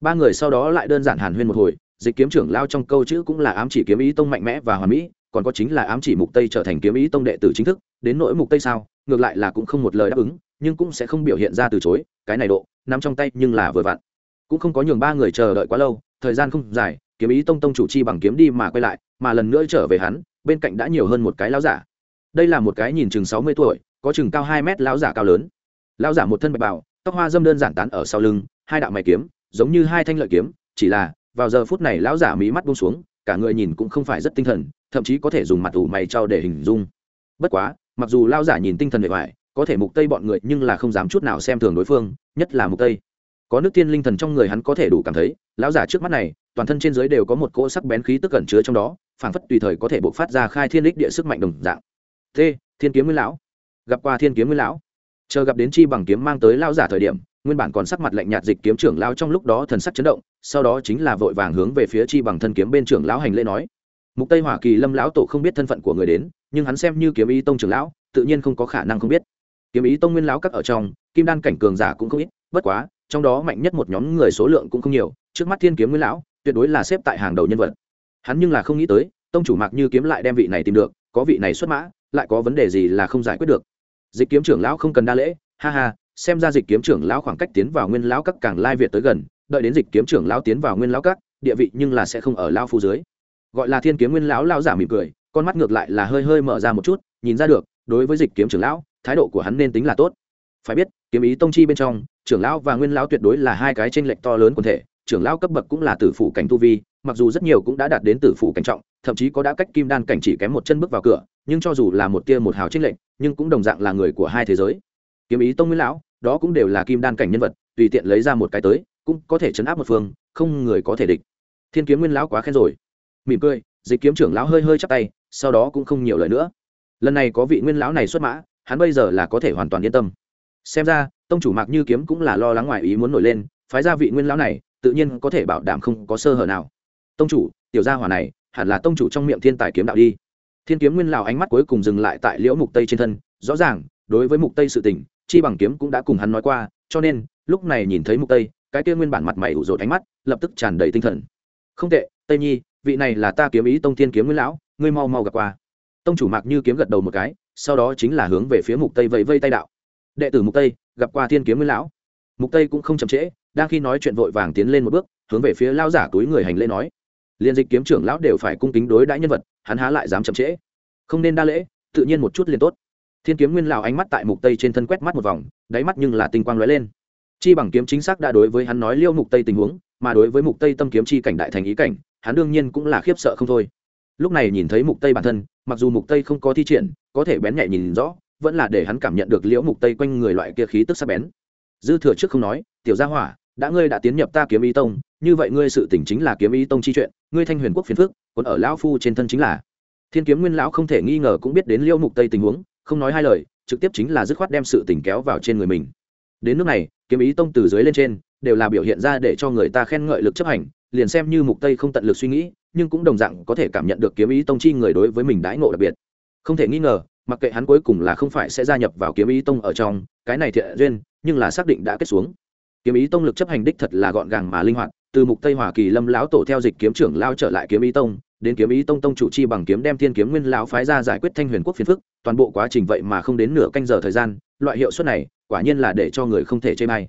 Ba người sau đó lại đơn giản hàn huyên một hồi, dịch kiếm trưởng lao trong câu chữ cũng là ám chỉ kiếm ý tông mạnh mẽ và hoàn mỹ, còn có chính là ám chỉ mục tây trở thành kiếm ý tông đệ tử chính thức, đến nỗi mục tây sao, ngược lại là cũng không một lời đáp ứng, nhưng cũng sẽ không biểu hiện ra từ chối, cái này độ, nắm trong tay nhưng là vừa vặn cũng không có nhường ba người chờ đợi quá lâu, thời gian không dài, kiếm ý tông tông chủ chi bằng kiếm đi mà quay lại, mà lần nữa trở về hắn, bên cạnh đã nhiều hơn một cái lão giả. Đây là một cái nhìn chừng 60 tuổi, có chừng cao hai mét lão giả cao lớn. Lão giả một thân bạch bào, tóc hoa dâm đơn giản tán ở sau lưng, hai đạo mày kiếm, giống như hai thanh lợi kiếm, chỉ là, vào giờ phút này lão giả mí mắt buông xuống, cả người nhìn cũng không phải rất tinh thần, thậm chí có thể dùng mặt ủ mày trao để hình dung. Bất quá, mặc dù lão giả nhìn tinh thần bề ngoài, có thể mục tây bọn người nhưng là không dám chút nào xem thường đối phương, nhất là mục tây có nước tiên linh thần trong người hắn có thể đủ cảm thấy, lão giả trước mắt này, toàn thân trên dưới đều có một cỗ sắc bén khí tức cẩn chứa trong đó, phảng phất tùy thời có thể bộc phát ra khai thiên đích địa sức mạnh đồng dạng. T, thiên kiếm nguyên lão. Gặp qua thiên kiếm nguyên lão. Chờ gặp đến chi bằng kiếm mang tới lão giả thời điểm, nguyên bản còn sắc mặt lạnh nhạt dịch kiếm trưởng lão trong lúc đó thần sắc chấn động, sau đó chính là vội vàng hướng về phía chi bằng thân kiếm bên trưởng lão hành lễ nói. Mục tây hỏa kỳ lâm lão tổ không biết thân phận của người đến, nhưng hắn xem như kiếm ý tông trưởng lão, tự nhiên không có khả năng không biết. Kiếm ý tông nguyên lão các ở trong, kim đan cảnh cường giả cũng không ít, bất quá trong đó mạnh nhất một nhóm người số lượng cũng không nhiều, trước mắt thiên kiếm nguyên lão, tuyệt đối là xếp tại hàng đầu nhân vật. Hắn nhưng là không nghĩ tới, tông chủ mạc như kiếm lại đem vị này tìm được, có vị này xuất mã, lại có vấn đề gì là không giải quyết được. Dịch kiếm trưởng lão không cần đa lễ, ha ha, xem ra dịch kiếm trưởng lão khoảng cách tiến vào nguyên lão các càng lai việt tới gần, đợi đến dịch kiếm trưởng lão tiến vào nguyên lão các, địa vị nhưng là sẽ không ở lao phu dưới. Gọi là thiên kiếm nguyên lão lao giả mỉm cười, con mắt ngược lại là hơi hơi mở ra một chút, nhìn ra được, đối với dịch kiếm trưởng lão, thái độ của hắn nên tính là tốt. Phải biết, kiếm ý tông chi bên trong trưởng lão và nguyên lão tuyệt đối là hai cái tranh lệch to lớn quần thể, trưởng lão cấp bậc cũng là tử phụ cảnh tu vi, mặc dù rất nhiều cũng đã đạt đến tử phụ cảnh trọng, thậm chí có đã cách kim đan cảnh chỉ kém một chân bước vào cửa, nhưng cho dù là một tia một hào tranh lệch, nhưng cũng đồng dạng là người của hai thế giới. Kiếm ý tông nguyên lão, đó cũng đều là kim đan cảnh nhân vật, tùy tiện lấy ra một cái tới, cũng có thể chấn áp một phương, không người có thể địch. Thiên kiếm nguyên lão quá khen rồi. Mỉm cười, dịch kiếm trưởng lão hơi hơi chắp tay, sau đó cũng không nhiều lời nữa. Lần này có vị nguyên lão này xuất mã, hắn bây giờ là có thể hoàn toàn yên tâm xem ra, tông chủ mạc như kiếm cũng là lo lắng ngoài ý muốn nổi lên, phái ra vị nguyên lão này, tự nhiên có thể bảo đảm không có sơ hở nào. Tông chủ, tiểu gia hỏa này, hẳn là tông chủ trong miệng thiên tài kiếm đạo đi. Thiên kiếm nguyên lão ánh mắt cuối cùng dừng lại tại liễu mục tây trên thân, rõ ràng, đối với mục tây sự tình, chi bằng kiếm cũng đã cùng hắn nói qua, cho nên, lúc này nhìn thấy mục tây, cái kia nguyên bản mặt mày ủ rột ánh mắt, lập tức tràn đầy tinh thần. Không tệ, tây nhi, vị này là ta kiếm ý tông thiên kiếm nguyên lão, ngươi mau mau gặp qua. Tông chủ mạc như kiếm gật đầu một cái, sau đó chính là hướng về phía mục tây vẫy vây tay đạo đệ tử mục tây, gặp qua thiên kiếm nguyên lão. Mục tây cũng không chậm trễ, đang khi nói chuyện vội vàng tiến lên một bước, hướng về phía lao giả túi người hành lễ nói. Liên dịch kiếm trưởng lão đều phải cung kính đối đãi nhân vật, hắn há lại dám chậm trễ. Không nên đa lễ, tự nhiên một chút liền tốt. Thiên kiếm nguyên lão ánh mắt tại mục tây trên thân quét mắt một vòng, đáy mắt nhưng là tinh quang lóe lên. Chi bằng kiếm chính xác đã đối với hắn nói liêu mục tây tình huống, mà đối với mục tây tâm kiếm chi cảnh đại thành ý cảnh, hắn đương nhiên cũng là khiếp sợ không thôi. Lúc này nhìn thấy mục tây bản thân, mặc dù mục tây không có thi triển, có thể bén nhạy nhìn rõ vẫn là để hắn cảm nhận được liễu mục tây quanh người loại kia khí tức sắc bén. Dư thừa trước không nói, tiểu gia hỏa, đã ngươi đã tiến nhập ta kiếm ý tông, như vậy ngươi sự tỉnh chính là kiếm ý tông chi chuyện, ngươi thanh huyền quốc phiền phước còn ở lão phu trên thân chính là. Thiên kiếm nguyên lão không thể nghi ngờ cũng biết đến liễu mục tây tình huống, không nói hai lời, trực tiếp chính là dứt khoát đem sự tình kéo vào trên người mình. Đến nước này, kiếm ý tông từ dưới lên trên, đều là biểu hiện ra để cho người ta khen ngợi lực chấp hành, liền xem như mục tây không tận lực suy nghĩ, nhưng cũng đồng dạng có thể cảm nhận được kiếm ý tông chi người đối với mình đãi ngộ đặc biệt. Không thể nghi ngờ mặc kệ hắn cuối cùng là không phải sẽ gia nhập vào kiếm ý tông ở trong, cái này thiện duyên, nhưng là xác định đã kết xuống. Kiếm ý tông lực chấp hành đích thật là gọn gàng mà linh hoạt, từ mục tây hòa kỳ lâm lão tổ theo dịch kiếm trưởng lao trở lại kiếm ý tông, đến kiếm ý tông tông chủ chi bằng kiếm đem thiên kiếm nguyên lão phái ra giải quyết thanh huyền quốc phiền phức, toàn bộ quá trình vậy mà không đến nửa canh giờ thời gian, loại hiệu suất này, quả nhiên là để cho người không thể chê may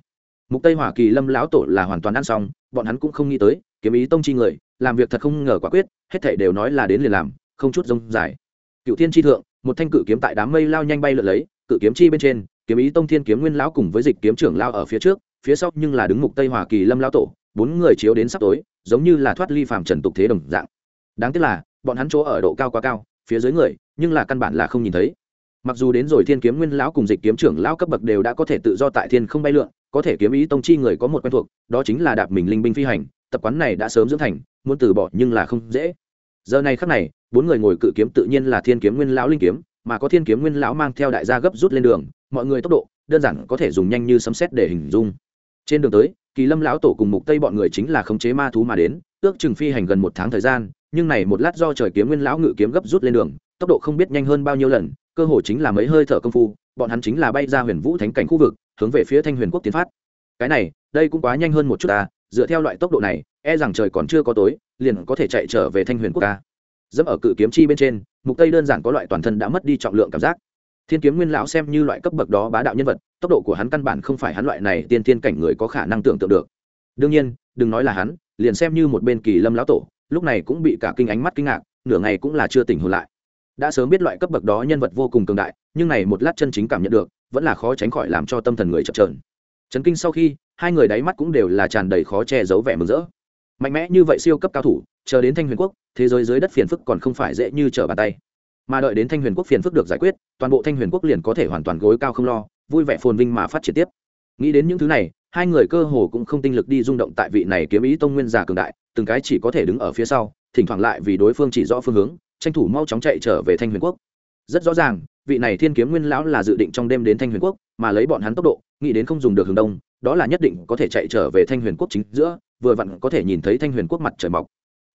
mục tây hỏa kỳ lâm lão tổ là hoàn toàn ăn xong, bọn hắn cũng không nghĩ tới, kiếm ý tông chi người, làm việc thật không ngờ quả quyết, hết thảy đều nói là đến liền làm, không chút rông dài. Cựu thiên chi thượng một thanh cự kiếm tại đám mây lao nhanh bay lượn lấy, cự kiếm chi bên trên, kiếm ý tông thiên kiếm nguyên lão cùng với dịch kiếm trưởng lao ở phía trước, phía sau nhưng là đứng mục tây hòa kỳ lâm lao tổ, bốn người chiếu đến sắp tối, giống như là thoát ly phàm trần tục thế đồng dạng. Đáng tiếc là, bọn hắn chỗ ở độ cao quá cao, phía dưới người, nhưng là căn bản là không nhìn thấy. Mặc dù đến rồi thiên kiếm nguyên lão cùng dịch kiếm trưởng lão cấp bậc đều đã có thể tự do tại thiên không bay lượn, có thể kiếm ý tông chi người có một quen thuộc, đó chính là đạp mình linh binh phi hành, tập quán này đã sớm dưỡng thành, muốn từ bỏ nhưng là không dễ. Giờ này khắc này bốn người ngồi cự kiếm tự nhiên là thiên kiếm nguyên lão linh kiếm, mà có thiên kiếm nguyên lão mang theo đại gia gấp rút lên đường, mọi người tốc độ, đơn giản có thể dùng nhanh như sấm xét để hình dung trên đường tới, kỳ lâm lão tổ cùng mục tây bọn người chính là khống chế ma thú mà đến, ước chừng phi hành gần một tháng thời gian, nhưng này một lát do trời kiếm nguyên lão ngự kiếm gấp rút lên đường, tốc độ không biết nhanh hơn bao nhiêu lần, cơ hội chính là mấy hơi thở công phu, bọn hắn chính là bay ra huyền vũ thánh cảnh khu vực, hướng về phía thanh huyền quốc tiến phát cái này, đây cũng quá nhanh hơn một chút ta dựa theo loại tốc độ này e rằng trời còn chưa có tối, liền có thể chạy trở về thanh huyền quốc ta dẫm ở cự kiếm chi bên trên, mục tây đơn giản có loại toàn thân đã mất đi trọng lượng cảm giác. Thiên kiếm nguyên lão xem như loại cấp bậc đó bá đạo nhân vật, tốc độ của hắn căn bản không phải hắn loại này tiên thiên cảnh người có khả năng tưởng tượng được. Đương nhiên, đừng nói là hắn, liền xem như một bên kỳ lâm lão tổ, lúc này cũng bị cả kinh ánh mắt kinh ngạc, nửa ngày cũng là chưa tỉnh hồn lại. Đã sớm biết loại cấp bậc đó nhân vật vô cùng cường đại, nhưng này một lát chân chính cảm nhận được, vẫn là khó tránh khỏi làm cho tâm thần người chập trờn chấn kinh sau khi, hai người đáy mắt cũng đều là tràn đầy khó che giấu vẻ mừng rỡ mạnh mẽ như vậy siêu cấp cao thủ, chờ đến thanh huyền quốc, thế giới dưới đất phiền phức còn không phải dễ như trở bàn tay. Mà đợi đến thanh huyền quốc phiền phức được giải quyết, toàn bộ thanh huyền quốc liền có thể hoàn toàn gối cao không lo, vui vẻ phồn vinh mà phát triển tiếp. Nghĩ đến những thứ này, hai người cơ hồ cũng không tinh lực đi rung động tại vị này kiếm ý tông nguyên giả cường đại, từng cái chỉ có thể đứng ở phía sau, thỉnh thoảng lại vì đối phương chỉ rõ phương hướng, tranh thủ mau chóng chạy trở về thanh huyền quốc. Rất rõ ràng vị này thiên kiếm nguyên lão là dự định trong đêm đến thanh huyền quốc, mà lấy bọn hắn tốc độ, nghĩ đến không dùng được hướng đông, đó là nhất định có thể chạy trở về thanh huyền quốc chính giữa, vừa vặn có thể nhìn thấy thanh huyền quốc mặt trời mọc.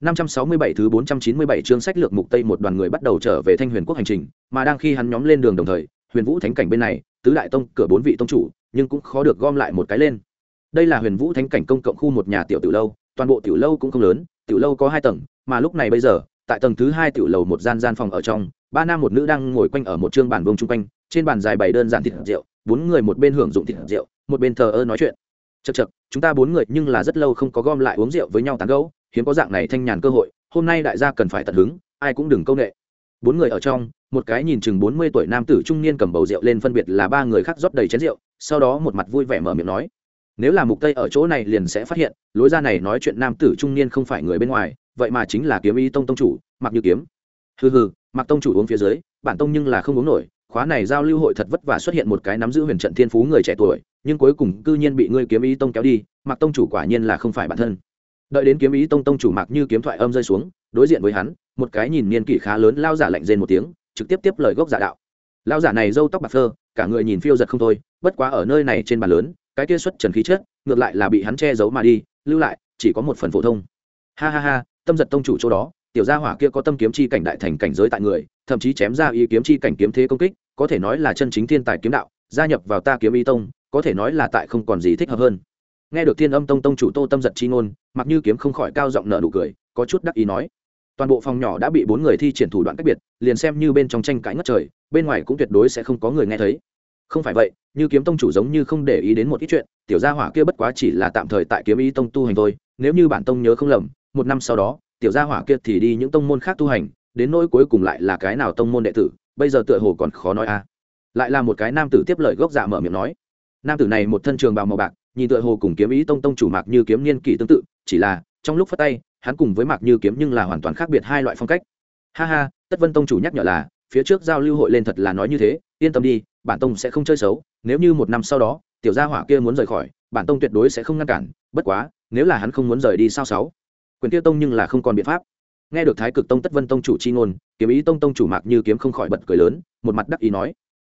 567 thứ 497 chương sách lược mục tây một đoàn người bắt đầu trở về thanh huyền quốc hành trình, mà đang khi hắn nhóm lên đường đồng thời, huyền vũ thánh cảnh bên này, tứ đại tông, cửa bốn vị tông chủ, nhưng cũng khó được gom lại một cái lên. Đây là huyền vũ thánh cảnh công cộng khu một nhà tiểu tiểu lâu, toàn bộ tiểu lâu cũng không lớn, tiểu lâu có hai tầng, mà lúc này bây giờ, tại tầng thứ hai tiểu lầu một gian gian phòng ở trong ba nam một nữ đang ngồi quanh ở một chương bàn vông chung quanh, trên bàn dài bày đơn giản thịt rượu, bốn người một bên hưởng dụng thịt rượu, một bên thờ ơ nói chuyện. Chật chật chúng ta bốn người nhưng là rất lâu không có gom lại uống rượu với nhau tán gẫu, hiếm có dạng này thanh nhàn cơ hội, hôm nay đại gia cần phải tận hứng, ai cũng đừng công nghệ bốn người ở trong, một cái nhìn chừng bốn mươi tuổi nam tử trung niên cầm bầu rượu lên phân biệt là ba người khác rót đầy chén rượu, sau đó một mặt vui vẻ mở miệng nói, nếu là mục tây ở chỗ này liền sẽ phát hiện, lối ra này nói chuyện nam tử trung niên không phải người bên ngoài, vậy mà chính là kiếm y tông tông chủ, mặc như kiếm. Hừ hừ mặc tông chủ uống phía dưới, bản tông nhưng là không uống nổi, khóa này giao lưu hội thật vất vả xuất hiện một cái nắm giữ huyền trận thiên phú người trẻ tuổi, nhưng cuối cùng cư nhiên bị ngươi kiếm ý tông kéo đi mặc tông chủ quả nhiên là không phải bản thân. Đợi đến kiếm ý tông tông chủ mặc như kiếm thoại âm rơi xuống, đối diện với hắn, một cái nhìn niên kỷ khá lớn lao giả lạnh rên một tiếng, trực tiếp tiếp lời gốc giả đạo. Lao giả này râu tóc bạc phơ, cả người nhìn phiêu giật không thôi, bất quá ở nơi này trên bàn lớn, cái kia xuất trần khí chết ngược lại là bị hắn che giấu mà đi, lưu lại, chỉ có một phần phổ thông. Ha ha ha, tâm giật tông chủ chỗ đó tiểu gia hỏa kia có tâm kiếm chi cảnh đại thành cảnh giới tại người, thậm chí chém ra ý kiếm chi cảnh kiếm thế công kích, có thể nói là chân chính thiên tài kiếm đạo, gia nhập vào ta kiếm y tông, có thể nói là tại không còn gì thích hợp hơn. Nghe được thiên âm tông tông chủ tô tâm giật chi ngôn mặc như kiếm không khỏi cao giọng nợ nụ cười, có chút đắc ý nói, toàn bộ phòng nhỏ đã bị bốn người thi triển thủ đoạn cách biệt, liền xem như bên trong tranh cãi ngất trời, bên ngoài cũng tuyệt đối sẽ không có người nghe thấy. Không phải vậy, như kiếm tông chủ giống như không để ý đến một ít chuyện, tiểu gia hỏa kia bất quá chỉ là tạm thời tại kiếm y tông tu hành thôi, nếu như bản tông nhớ không lầm, một năm sau đó tiểu gia hỏa kia thì đi những tông môn khác tu hành, đến nỗi cuối cùng lại là cái nào tông môn đệ tử, bây giờ tựa hồ còn khó nói a à. lại là một cái nam tử tiếp lời gốc dạ mở miệng nói. Nam tử này một thân trường bào màu bạc, nhìn tựa hồ cùng kiếm ý tông tông chủ mạc như kiếm niên kỷ tương tự, chỉ là trong lúc phát tay, hắn cùng với mạc như kiếm nhưng là hoàn toàn khác biệt hai loại phong cách. Ha ha, tất vân tông chủ nhắc nhở là, phía trước giao lưu hội lên thật là nói như thế, yên tâm đi, bản tông sẽ không chơi xấu, nếu như một năm sau đó, tiểu gia hỏa kia muốn rời khỏi, bản tông tuyệt đối sẽ không ngăn cản, bất quá, nếu là hắn không muốn rời đi sao sáu? Quyền tiêu tông nhưng là không còn biện pháp. Nghe được thái cực tông tất vân tông chủ c h i ngôn, kiếm ý tông tông chủ mạc như kiếm không khỏi bật cười lớn, một mặt đắc ý nói,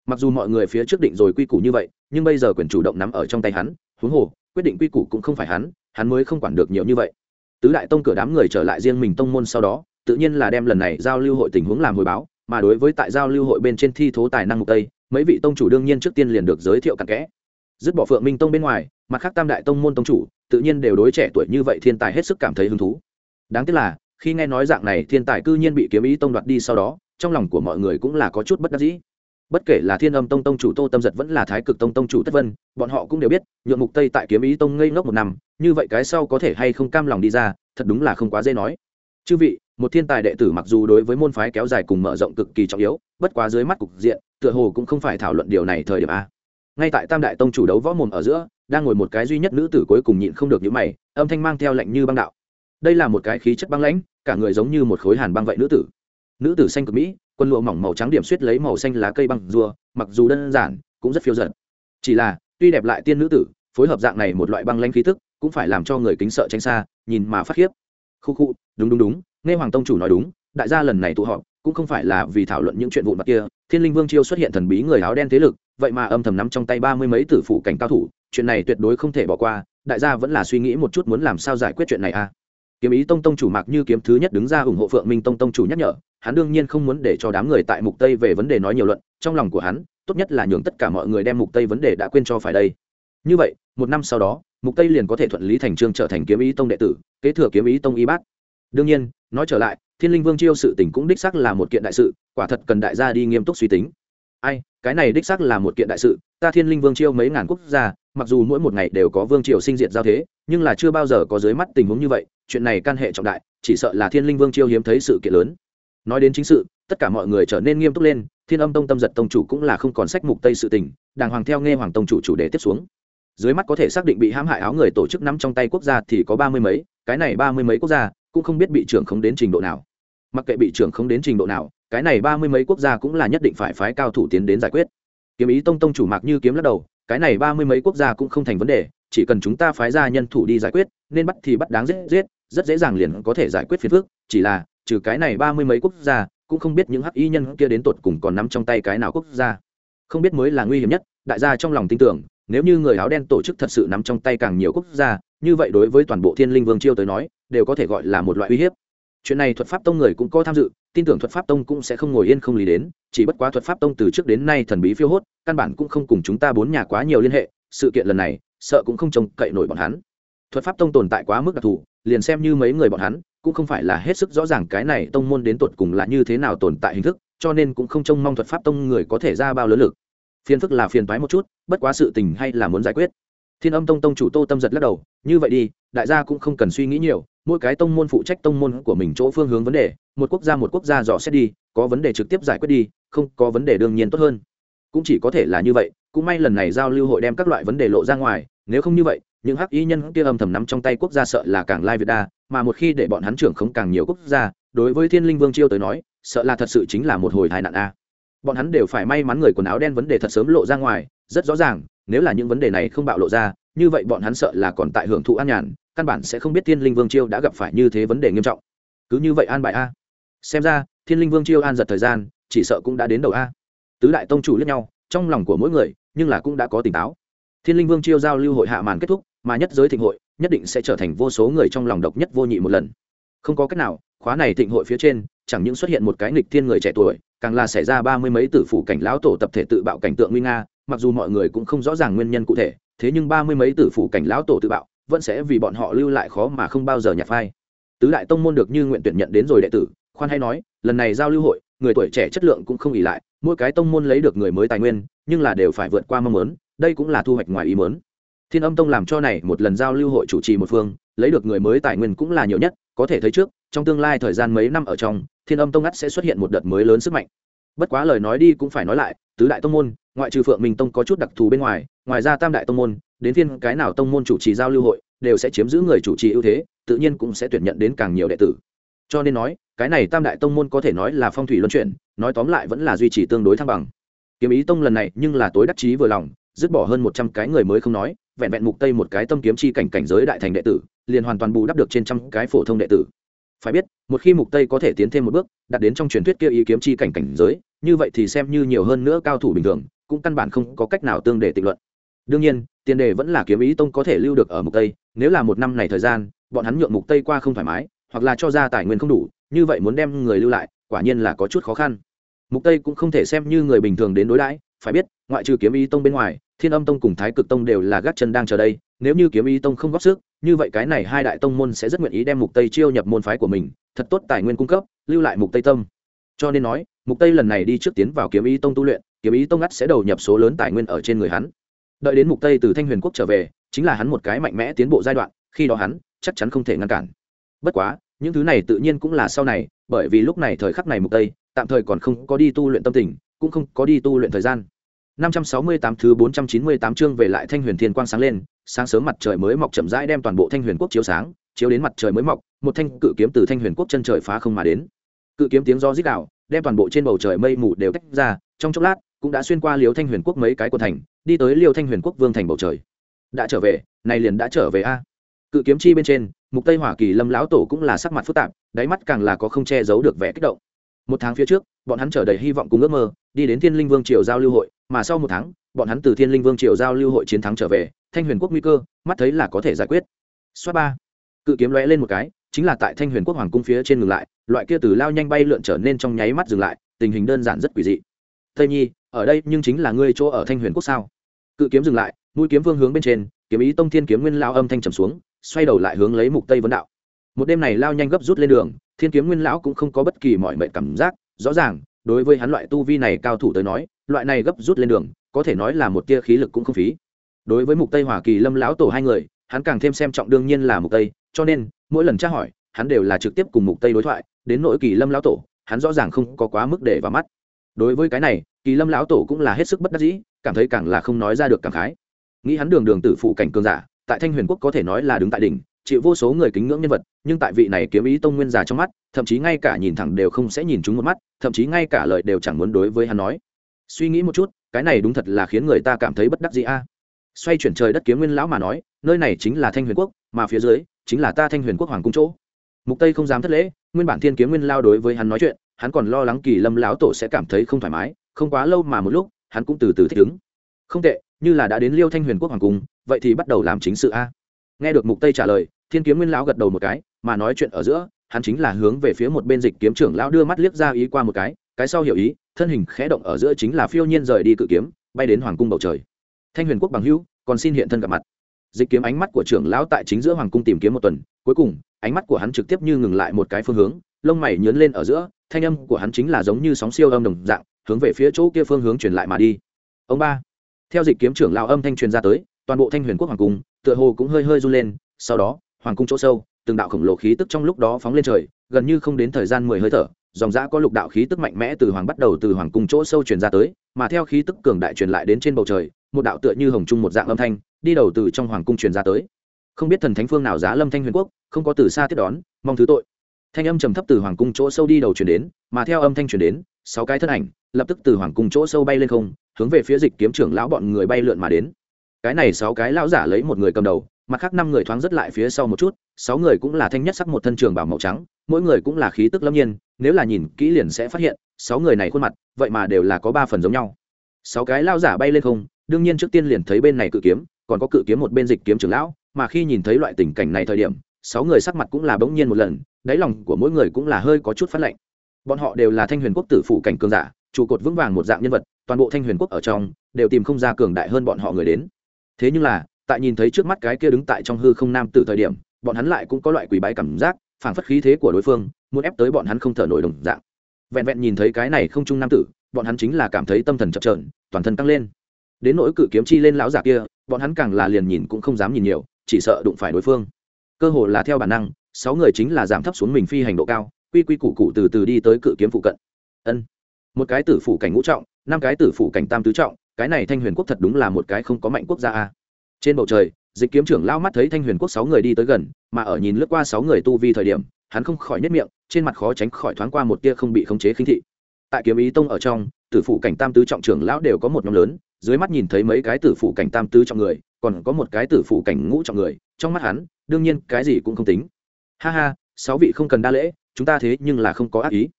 mặc dù mọi người phía trước định rồi quy củ như vậy, nhưng bây giờ quyền chủ động nắm ở trong tay hắn, huống hồ, quyết định quy củ cũng không phải hắn hắn mới không quản được nhiều như vậy. Tứ đại tông cửa đám người trở lại riêng mình tông môn sau đó, tự nhiên là đem lần này giao lưu hội tình huống làm hồi báo, mà đối với tại giao lưu hội bên trên thi thố tài năng mục tây, mấy vị tông chủ đương nhiên trước tiên liền được giới thiệu cặn kẽ. Dứt bỏ phượng minh tông bên ngoài, mặt khác tam đại tông môn tông chủ tự nhiên đều đối trẻ tuổi như vậy thiên tài hết sức cảm thấy hứng thú. Đáng tiếc là, khi nghe nói dạng này thiên tài cư nhiên bị kiếm ý tông đoạt đi sau đó, trong lòng của mọi người cũng là có chút bất đắc dĩ. Bất kể là thiên âm tông tông chủ tô tâm giật vẫn là thái cực tông tông chủ tất vân, bọn họ cũng đều biết, nhượng mục tây tại kiếm ý tông ngây ngốc một năm, như vậy cái sau có thể hay không cam lòng đi ra, thật đúng là không quá dễ nói. Chư vị, một thiên tài đệ tử mặc dù đối với môn phái kéo dài cùng mở rộng cực kỳ trọng yếu, bất quá dưới mắt cục diện, tựa hồ cũng không phải thảo luận điều này thời điểm a. Ngay tại tam đại tông chủ đấu võ mồm ở giữa đang ngồi một cái duy nhất nữ tử cuối cùng nhịn không được những mày, âm thanh mang theo lệnh như băng đạo. Đây là một cái khí chất băng lãnh, cả người giống như một khối hàn băng vậy nữ tử. Nữ tử xanh cực mỹ quân lụa mỏng màu trắng điểm suýt lấy màu xanh lá cây băng rùa, mặc dù đơn giản, cũng rất phiêu giật chỉ là, tuy đẹp lại tiên nữ tử, phối hợp dạng này một loại băng lãnh khí tức, cũng phải làm cho người kính sợ tránh xa, nhìn mà phát khiếp. Khu khu, đúng đúng đúng, nghe hoàng tông chủ nói đúng, đại gia lần này tụ họp, cũng không phải là vì thảo luận những chuyện vụn vặt kia. Thiên linh vương chiêu xuất hiện thần bí người áo đen thế lực, vậy mà âm thầm nắm trong tay ba mươi mấy tử phủ cảnh cao thủ chuyện này tuyệt đối không thể bỏ qua, đại gia vẫn là suy nghĩ một chút muốn làm sao giải quyết chuyện này a à. kiếm ý tông tông chủ mạc như kiếm thứ nhất đứng ra ủng hộ phượng minh tông tông chủ nhắc nhở, hắn đương nhiên không muốn để cho đám người tại mục tây về vấn đề nói nhiều luận, trong lòng của hắn, tốt nhất là nhường tất cả mọi người đem mục tây vấn đề đã quên cho phải đây. Như vậy, một năm sau đó, mục tây liền có thể thuận lý thành trương trở thành kiếm ý tông đệ tử, kế thừa kiếm ý tông y bát. Đương nhiên, nói trở lại, thiên linh vương chiêu sự tình cũng đích xác là một kiện đại sự, quả thật cần đại gia đi nghiêm túc suy tính. Ai, cái này đích xác là một kiện đại sự ta thiên linh vương chiêu mấy ngàn quốc gia, mặc dù mỗi một ngày đều có vương triều sinh diệt giao thế, nhưng là chưa bao giờ có dưới mắt tình huống như vậy, chuyện này can hệ trọng đại, chỉ sợ là thiên linh vương chiêu hiếm thấy sự kiện lớn. Nói đến chính sự, tất cả mọi người trở nên nghiêm túc lên, thiên âm tông tâm giật tông chủ cũng là không còn sách mục tây sự tình, đàng hoàng theo nghe hoàng tông chủ chủ đề tiếp xuống. Dưới mắt có thể xác định bị hãm hại áo người tổ chức nắm trong tay quốc gia thì có ba mươi mấy, cái này ba mươi mấy quốc gia cũng không biết bị trưởng không đến trình độ nào. Mặc kệ bị trưởng không đến trình độ nào, cái này ba mươi mấy quốc gia cũng là nhất định phải phái cao thủ tiến đến giải quyết kiếm ý tông tông chủ mạc như kiếm lắc đầu, cái này ba mươi mấy quốc gia cũng không thành vấn đề, chỉ cần chúng ta phái ra nhân thủ đi giải quyết, nên bắt thì bắt đáng giết giết, rất dễ dàng liền có thể giải quyết phiền phức, chỉ là, trừ cái này ba mươi mấy quốc gia, cũng không biết những hắc y nhân kia đến tột cùng còn nắm trong tay cái nào quốc gia. Không biết mới là nguy hiểm nhất, đại gia trong lòng tin tưởng, nếu như người áo đen tổ chức thật sự nắm trong tay càng nhiều quốc gia, như vậy đối với toàn bộ thiên linh vương chiêu tới nói, đều có thể gọi là một loại uy hiếp chuyện này thuật pháp tông người cũng có tham dự, tin tưởng thuật pháp tông cũng sẽ không ngồi yên không lý đến, chỉ bất quá thuật pháp tông từ trước đến nay thần bí phiêu hốt, căn bản cũng không cùng chúng ta bốn nhà quá nhiều liên hệ, sự kiện lần này, sợ cũng không trông cậy nổi bọn hắn. Thuật pháp tông tồn tại quá mức đặc thù, liền xem như mấy người bọn hắn, cũng không phải là hết sức rõ ràng cái này tông môn đến tột cùng là như thế nào tồn tại hình thức, cho nên cũng không trông mong thuật pháp tông người có thể ra bao lớn lực. Phiền phức là phiền toái một chút, bất quá sự tình hay là muốn giải quyết. Thiên âm tông tông chủ tô tâm giật lắc đầu, như vậy đi, đại gia cũng không cần suy nghĩ nhiều mỗi cái tông môn phụ trách tông môn của mình chỗ phương hướng vấn đề, một quốc gia một quốc gia dò xét đi, có vấn đề trực tiếp giải quyết đi, không có vấn đề đương nhiên tốt hơn. Cũng chỉ có thể là như vậy, cũng may lần này giao lưu hội đem các loại vấn đề lộ ra ngoài, nếu không như vậy, những hắc y nhân kia âm thầm nắm trong tay quốc gia sợ là càng lai việt đa, mà một khi để bọn hắn trưởng không càng nhiều quốc gia, đối với thiên linh vương chiêu tới nói, sợ là thật sự chính là một hồi tai nạn a. Bọn hắn đều phải may mắn người quần áo đen vấn đề thật sớm lộ ra ngoài, rất rõ ràng nếu là những vấn đề này không bạo lộ ra, như vậy bọn hắn sợ là còn tại hưởng thụ an nhàn, căn bản sẽ không biết thiên linh vương chiêu đã gặp phải như thế vấn đề nghiêm trọng. Cứ như vậy an bài a. Xem ra, thiên linh vương chiêu an giật thời gian, chỉ sợ cũng đã đến đầu a. Tứ đại tông chủ lẫn nhau, trong lòng của mỗi người, nhưng là cũng đã có tỉnh táo. Thiên linh vương chiêu giao lưu hội hạ màn kết thúc, mà nhất giới thịnh hội, nhất định sẽ trở thành vô số người trong lòng độc nhất vô nhị một lần. Không có cách nào, khóa này thịnh hội phía trên, chẳng những xuất hiện một cái nghịch thiên người trẻ tuổi, càng là xảy ra ba mươi mấy tử phủ cảnh lão tổ tập thể tự bạo cảnh tượng nguy nga mặc dù mọi người cũng không rõ ràng nguyên nhân cụ thể, thế nhưng ba mươi mấy tử phủ cảnh lão tổ tự bạo, vẫn sẽ vì bọn họ lưu lại khó mà không bao giờ nhặt phai. Tứ đại tông môn được như nguyện tuyển nhận đến rồi đệ tử, khoan hay nói, lần này giao lưu hội, người tuổi trẻ chất lượng cũng không ỉ lại, mỗi cái tông môn lấy được người mới tài nguyên, nhưng là đều phải vượt qua mong muốn, đây cũng là thu hoạch ngoài ý muốn. Thiên âm tông làm cho này một lần giao lưu hội chủ trì một phương, lấy được người mới tài nguyên cũng là nhiều nhất, có thể thấy trước, trong tương lai thời gian mấy năm ở trong, thiên âm tông ngắt sẽ xuất hiện một đợt mới lớn sức mạnh. Bất quá lời nói đi cũng phải nói lại, tứ đại tông môn ngoại trừ phượng minh tông có chút đặc thù bên ngoài ngoài ra tam đại tông môn đến phiên cái nào tông môn chủ trì giao lưu hội đều sẽ chiếm giữ người chủ trì ưu thế tự nhiên cũng sẽ tuyển nhận đến càng nhiều đệ tử cho nên nói cái này tam đại tông môn có thể nói là phong thủy luân chuyển nói tóm lại vẫn là duy trì tương đối thăng bằng kiếm ý tông lần này nhưng là tối đắc chí vừa lòng dứt bỏ hơn một trăm cái người mới không nói vẹn vẹn mục tây một cái tâm kiếm chi cảnh cảnh giới đại thành đệ tử liền hoàn toàn bù đắp được trên trăm cái phổ thông đệ tử phải biết một khi mục tây có thể tiến thêm một bước đạt đến trong truyền thuyết kia ý kiếm chi cảnh cảnh giới như vậy thì xem như nhiều hơn nữa cao thủ bình thường cũng căn bản không có cách nào tương để tịnh luận. Đương nhiên, tiền đề vẫn là kiếm ý tông có thể lưu được ở mục tây, nếu là một năm này thời gian, bọn hắn nhượng mục tây qua không thoải mái, hoặc là cho ra tài nguyên không đủ, như vậy muốn đem người lưu lại, quả nhiên là có chút khó khăn. Mục tây cũng không thể xem như người bình thường đến đối đãi, phải biết, ngoại trừ kiếm ý tông bên ngoài, thiên âm tông cùng thái cực tông đều là gác chân đang chờ đây, nếu như kiếm ý tông không góp sức, như vậy cái này hai đại tông môn sẽ rất nguyện ý đem mục tây chiêu nhập môn phái của mình, thật tốt tài nguyên cung cấp, lưu lại mục tây tâm. Cho nên nói, mục tây lần này đi trước tiến vào kiếm ý tông tu luyện kiếm ý tông ngắt sẽ đầu nhập số lớn tài nguyên ở trên người hắn. Đợi đến mục tây từ thanh huyền quốc trở về chính là hắn một cái mạnh mẽ tiến bộ giai đoạn khi đó hắn chắc chắn không thể ngăn cản. Bất quá những thứ này tự nhiên cũng là sau này bởi vì lúc này thời khắc này mục tây tạm thời còn không có đi tu luyện tâm tình cũng không có đi tu luyện thời gian. 568 thứ 498 chương về lại Thanh Huyền Thiên quang sáng lên, sáng sớm mặt trời mới mọc chậm rãi đem toàn bộ Thanh Huyền quốc chiếu sáng, chiếu đến mặt trời mới mọc, một thanh cự kiếm từ Thanh Huyền quốc chân trời phá không mà đến. Cự kiếm tiếng do rít đạo, đem toàn bộ trên bầu trời mây mù đều tách ra, trong chốc lát, cũng đã xuyên qua Liêu Thanh Huyền quốc mấy cái của thành, đi tới Liêu Thanh Huyền quốc vương thành bầu trời. Đã trở về, này liền đã trở về a. Cự kiếm chi bên trên, Mục Tây Hỏa Kỳ Lâm lão tổ cũng là sắc mặt phức tạp, đáy mắt càng là có không che giấu được vẻ kích động. Một tháng phía trước, bọn hắn trở đầy hy vọng cùng ước mơ, đi đến Thiên Linh Vương triều giao lưu hội, mà sau một tháng bọn hắn từ thiên linh vương triều giao lưu hội chiến thắng trở về thanh huyền quốc nguy cơ mắt thấy là có thể giải quyết Xoát ba cự kiếm lóe lên một cái chính là tại thanh huyền quốc hoàng cung phía trên ngừng lại loại kia từ lao nhanh bay lượn trở nên trong nháy mắt dừng lại tình hình đơn giản rất quỷ dị tây nhi ở đây nhưng chính là ngươi chỗ ở thanh huyền quốc sao? Cự kiếm dừng lại, mũi kiếm vương hướng bên trên, kiếm ý tông thiên kiếm nguyên lao âm thanh trầm xuống, xoay đầu lại hướng lấy mục tây vấn đạo. Một đêm này lao nhanh gấp rút lên đường, thiên kiếm nguyên lão cũng không có bất kỳ mọi mệnh cảm giác, rõ ràng, đối với hắn loại tu vi này cao thủ tới nói, loại này gấp rút lên đường, có thể nói là một tia khí lực cũng không phí. Đối với mục tây hỏa kỳ lâm lão tổ hai người, hắn càng thêm xem trọng đương nhiên là mục tây, cho nên, mỗi lần tra hỏi, hắn đều là trực tiếp cùng mục tây đối thoại, đến nỗi kỳ lâm lão tổ, hắn rõ ràng không có quá mức để vào mắt đối với cái này, kỳ lâm lão tổ cũng là hết sức bất đắc dĩ, cảm thấy càng là không nói ra được cảm khái. Nghĩ hắn đường đường tử phụ cảnh cường giả, tại thanh huyền quốc có thể nói là đứng tại đỉnh, chịu vô số người kính ngưỡng nhân vật, nhưng tại vị này kiếm ý tông nguyên già trong mắt, thậm chí ngay cả nhìn thẳng đều không sẽ nhìn chúng một mắt, thậm chí ngay cả lời đều chẳng muốn đối với hắn nói. Suy nghĩ một chút, cái này đúng thật là khiến người ta cảm thấy bất đắc dĩ a. Xoay chuyển trời đất kiếm nguyên lão mà nói, nơi này chính là thanh huyền quốc, mà phía dưới, chính là ta thanh huyền quốc hoàng cung chỗ. Mục tây không dám thất lễ, nguyên bản thiên kiếm nguyên lao đối với hắn nói chuyện hắn còn lo lắng kỳ lâm lão tổ sẽ cảm thấy không thoải mái, không quá lâu mà một lúc, hắn cũng từ từ thích ứng. Không tệ, như là đã đến liêu thanh huyền quốc hoàng cung, vậy thì bắt đầu làm chính sự a. Nghe được mục tây trả lời, thiên kiếm nguyên lão gật đầu một cái, mà nói chuyện ở giữa, hắn chính là hướng về phía một bên dịch kiếm trưởng lão đưa mắt liếc ra ý qua một cái cái sau hiểu ý, thân hình khẽ động ở giữa chính là phiêu nhiên rời đi cự kiếm, bay đến hoàng cung bầu trời. Thanh huyền quốc bằng hữu, còn xin hiện thân gặp mặt. Dịch kiếm ánh mắt của trưởng lão tại chính giữa hoàng cung tìm kiếm một tuần, cuối cùng, ánh mắt của hắn trực tiếp như ngừng lại một cái phương hướng lông mày nhớn lên ở giữa, thanh âm của hắn chính là giống như sóng siêu âm đồng dạng, hướng về phía chỗ kia phương hướng truyền lại mà đi. Ông ba, theo dịch kiếm trưởng lão âm thanh truyền ra tới, toàn bộ thanh huyền quốc hoàng cung, tựa hồ cũng hơi hơi run lên, sau đó, hoàng cung chỗ sâu, từng đạo khổng lồ khí tức trong lúc đó phóng lên trời, gần như không đến thời gian mười hơi thở, dòng dã có lục đạo khí tức mạnh mẽ từ hoàng bắt đầu từ hoàng cung chỗ sâu truyền ra tới, mà theo khí tức cường đại truyền lại đến trên bầu trời, một đạo tựa như hồng trung một dạng âm thanh, đi đầu từ trong hoàng cung truyền ra tới. Không biết thần thánh phương nào giá lâm thanh huyền quốc, không có từ xa tiếp đón, mong thứ tội thanh âm trầm thấp từ hoàng cung chỗ sâu đi đầu truyền đến, mà theo âm thanh truyền đến, sáu cái thân ảnh lập tức từ hoàng cung chỗ sâu bay lên không, hướng về phía dịch kiếm trưởng lão bọn người bay lượn mà đến. Cái này sáu cái lão giả lấy một người cầm đầu, mặt khác năm người thoáng rất lại phía sau một chút, sáu người cũng là thanh nhất sắc một thân trường bảo màu trắng, mỗi người cũng là khí tức lâm nhiên, nếu là nhìn kỹ liền sẽ phát hiện, sáu người này khuôn mặt, vậy mà đều là có ba phần giống nhau. Sáu cái lao giả bay lên không, đương nhiên trước tiên liền thấy bên này cự kiếm, còn có cự kiếm một bên dịch kiếm trưởng lão, mà khi nhìn thấy loại tình cảnh này thời điểm sáu người sắc mặt cũng là bỗng nhiên một lần, đáy lòng của mỗi người cũng là hơi có chút phát lạnh. Bọn họ đều là thanh huyền quốc tử phủ cảnh cường giả, trụ cột vững vàng một dạng nhân vật, toàn bộ thanh huyền quốc ở trong, đều tìm không ra cường đại hơn bọn họ người đến. Thế nhưng là, tại nhìn thấy trước mắt cái kia đứng tại trong hư không nam tử thời điểm, bọn hắn lại cũng có loại quỷ bái cảm giác phản phất khí thế của đối phương, muốn ép tới bọn hắn không thở nổi đồng dạng. Vẹn vẹn nhìn thấy cái này không trung nam tử, bọn hắn chính là cảm thấy tâm thần chập trờn toàn thân tăng lên. Đến nỗi cự kiếm chi lên lão giả kia, bọn hắn càng là liền nhìn cũng không dám nhìn nhiều, chỉ sợ đụng phải đối phương cơ hồ là theo bản năng, sáu người chính là giảm thấp xuống mình phi hành độ cao, quy quy củ cụ từ từ đi tới cự kiếm phụ cận. Ân. Một cái tử phủ cảnh ngũ trọng, năm cái tử phủ cảnh tam tứ trọng, cái này thanh huyền quốc thật đúng là một cái không có mạnh quốc gia a. Trên bầu trời, dịch kiếm trưởng lao mắt thấy thanh huyền quốc sáu người đi tới gần, mà ở nhìn lướt qua sáu người tu vi thời điểm, hắn không khỏi nhất miệng, trên mặt khó tránh khỏi thoáng qua một tia không bị khống chế khinh thị. Tại kiếm ý tông ở trong, tử phủ cảnh tam tứ trọng trưởng lão đều có một nhóm lớn, dưới mắt nhìn thấy mấy cái tử phủ cảnh tam tứ trọng người, còn có một cái tử phủ cảnh ngũ trọng người, trong mắt hắn đương nhiên cái gì cũng không tính. Ha ha, sáu vị không cần đa lễ, chúng ta thế nhưng là không có ác ý.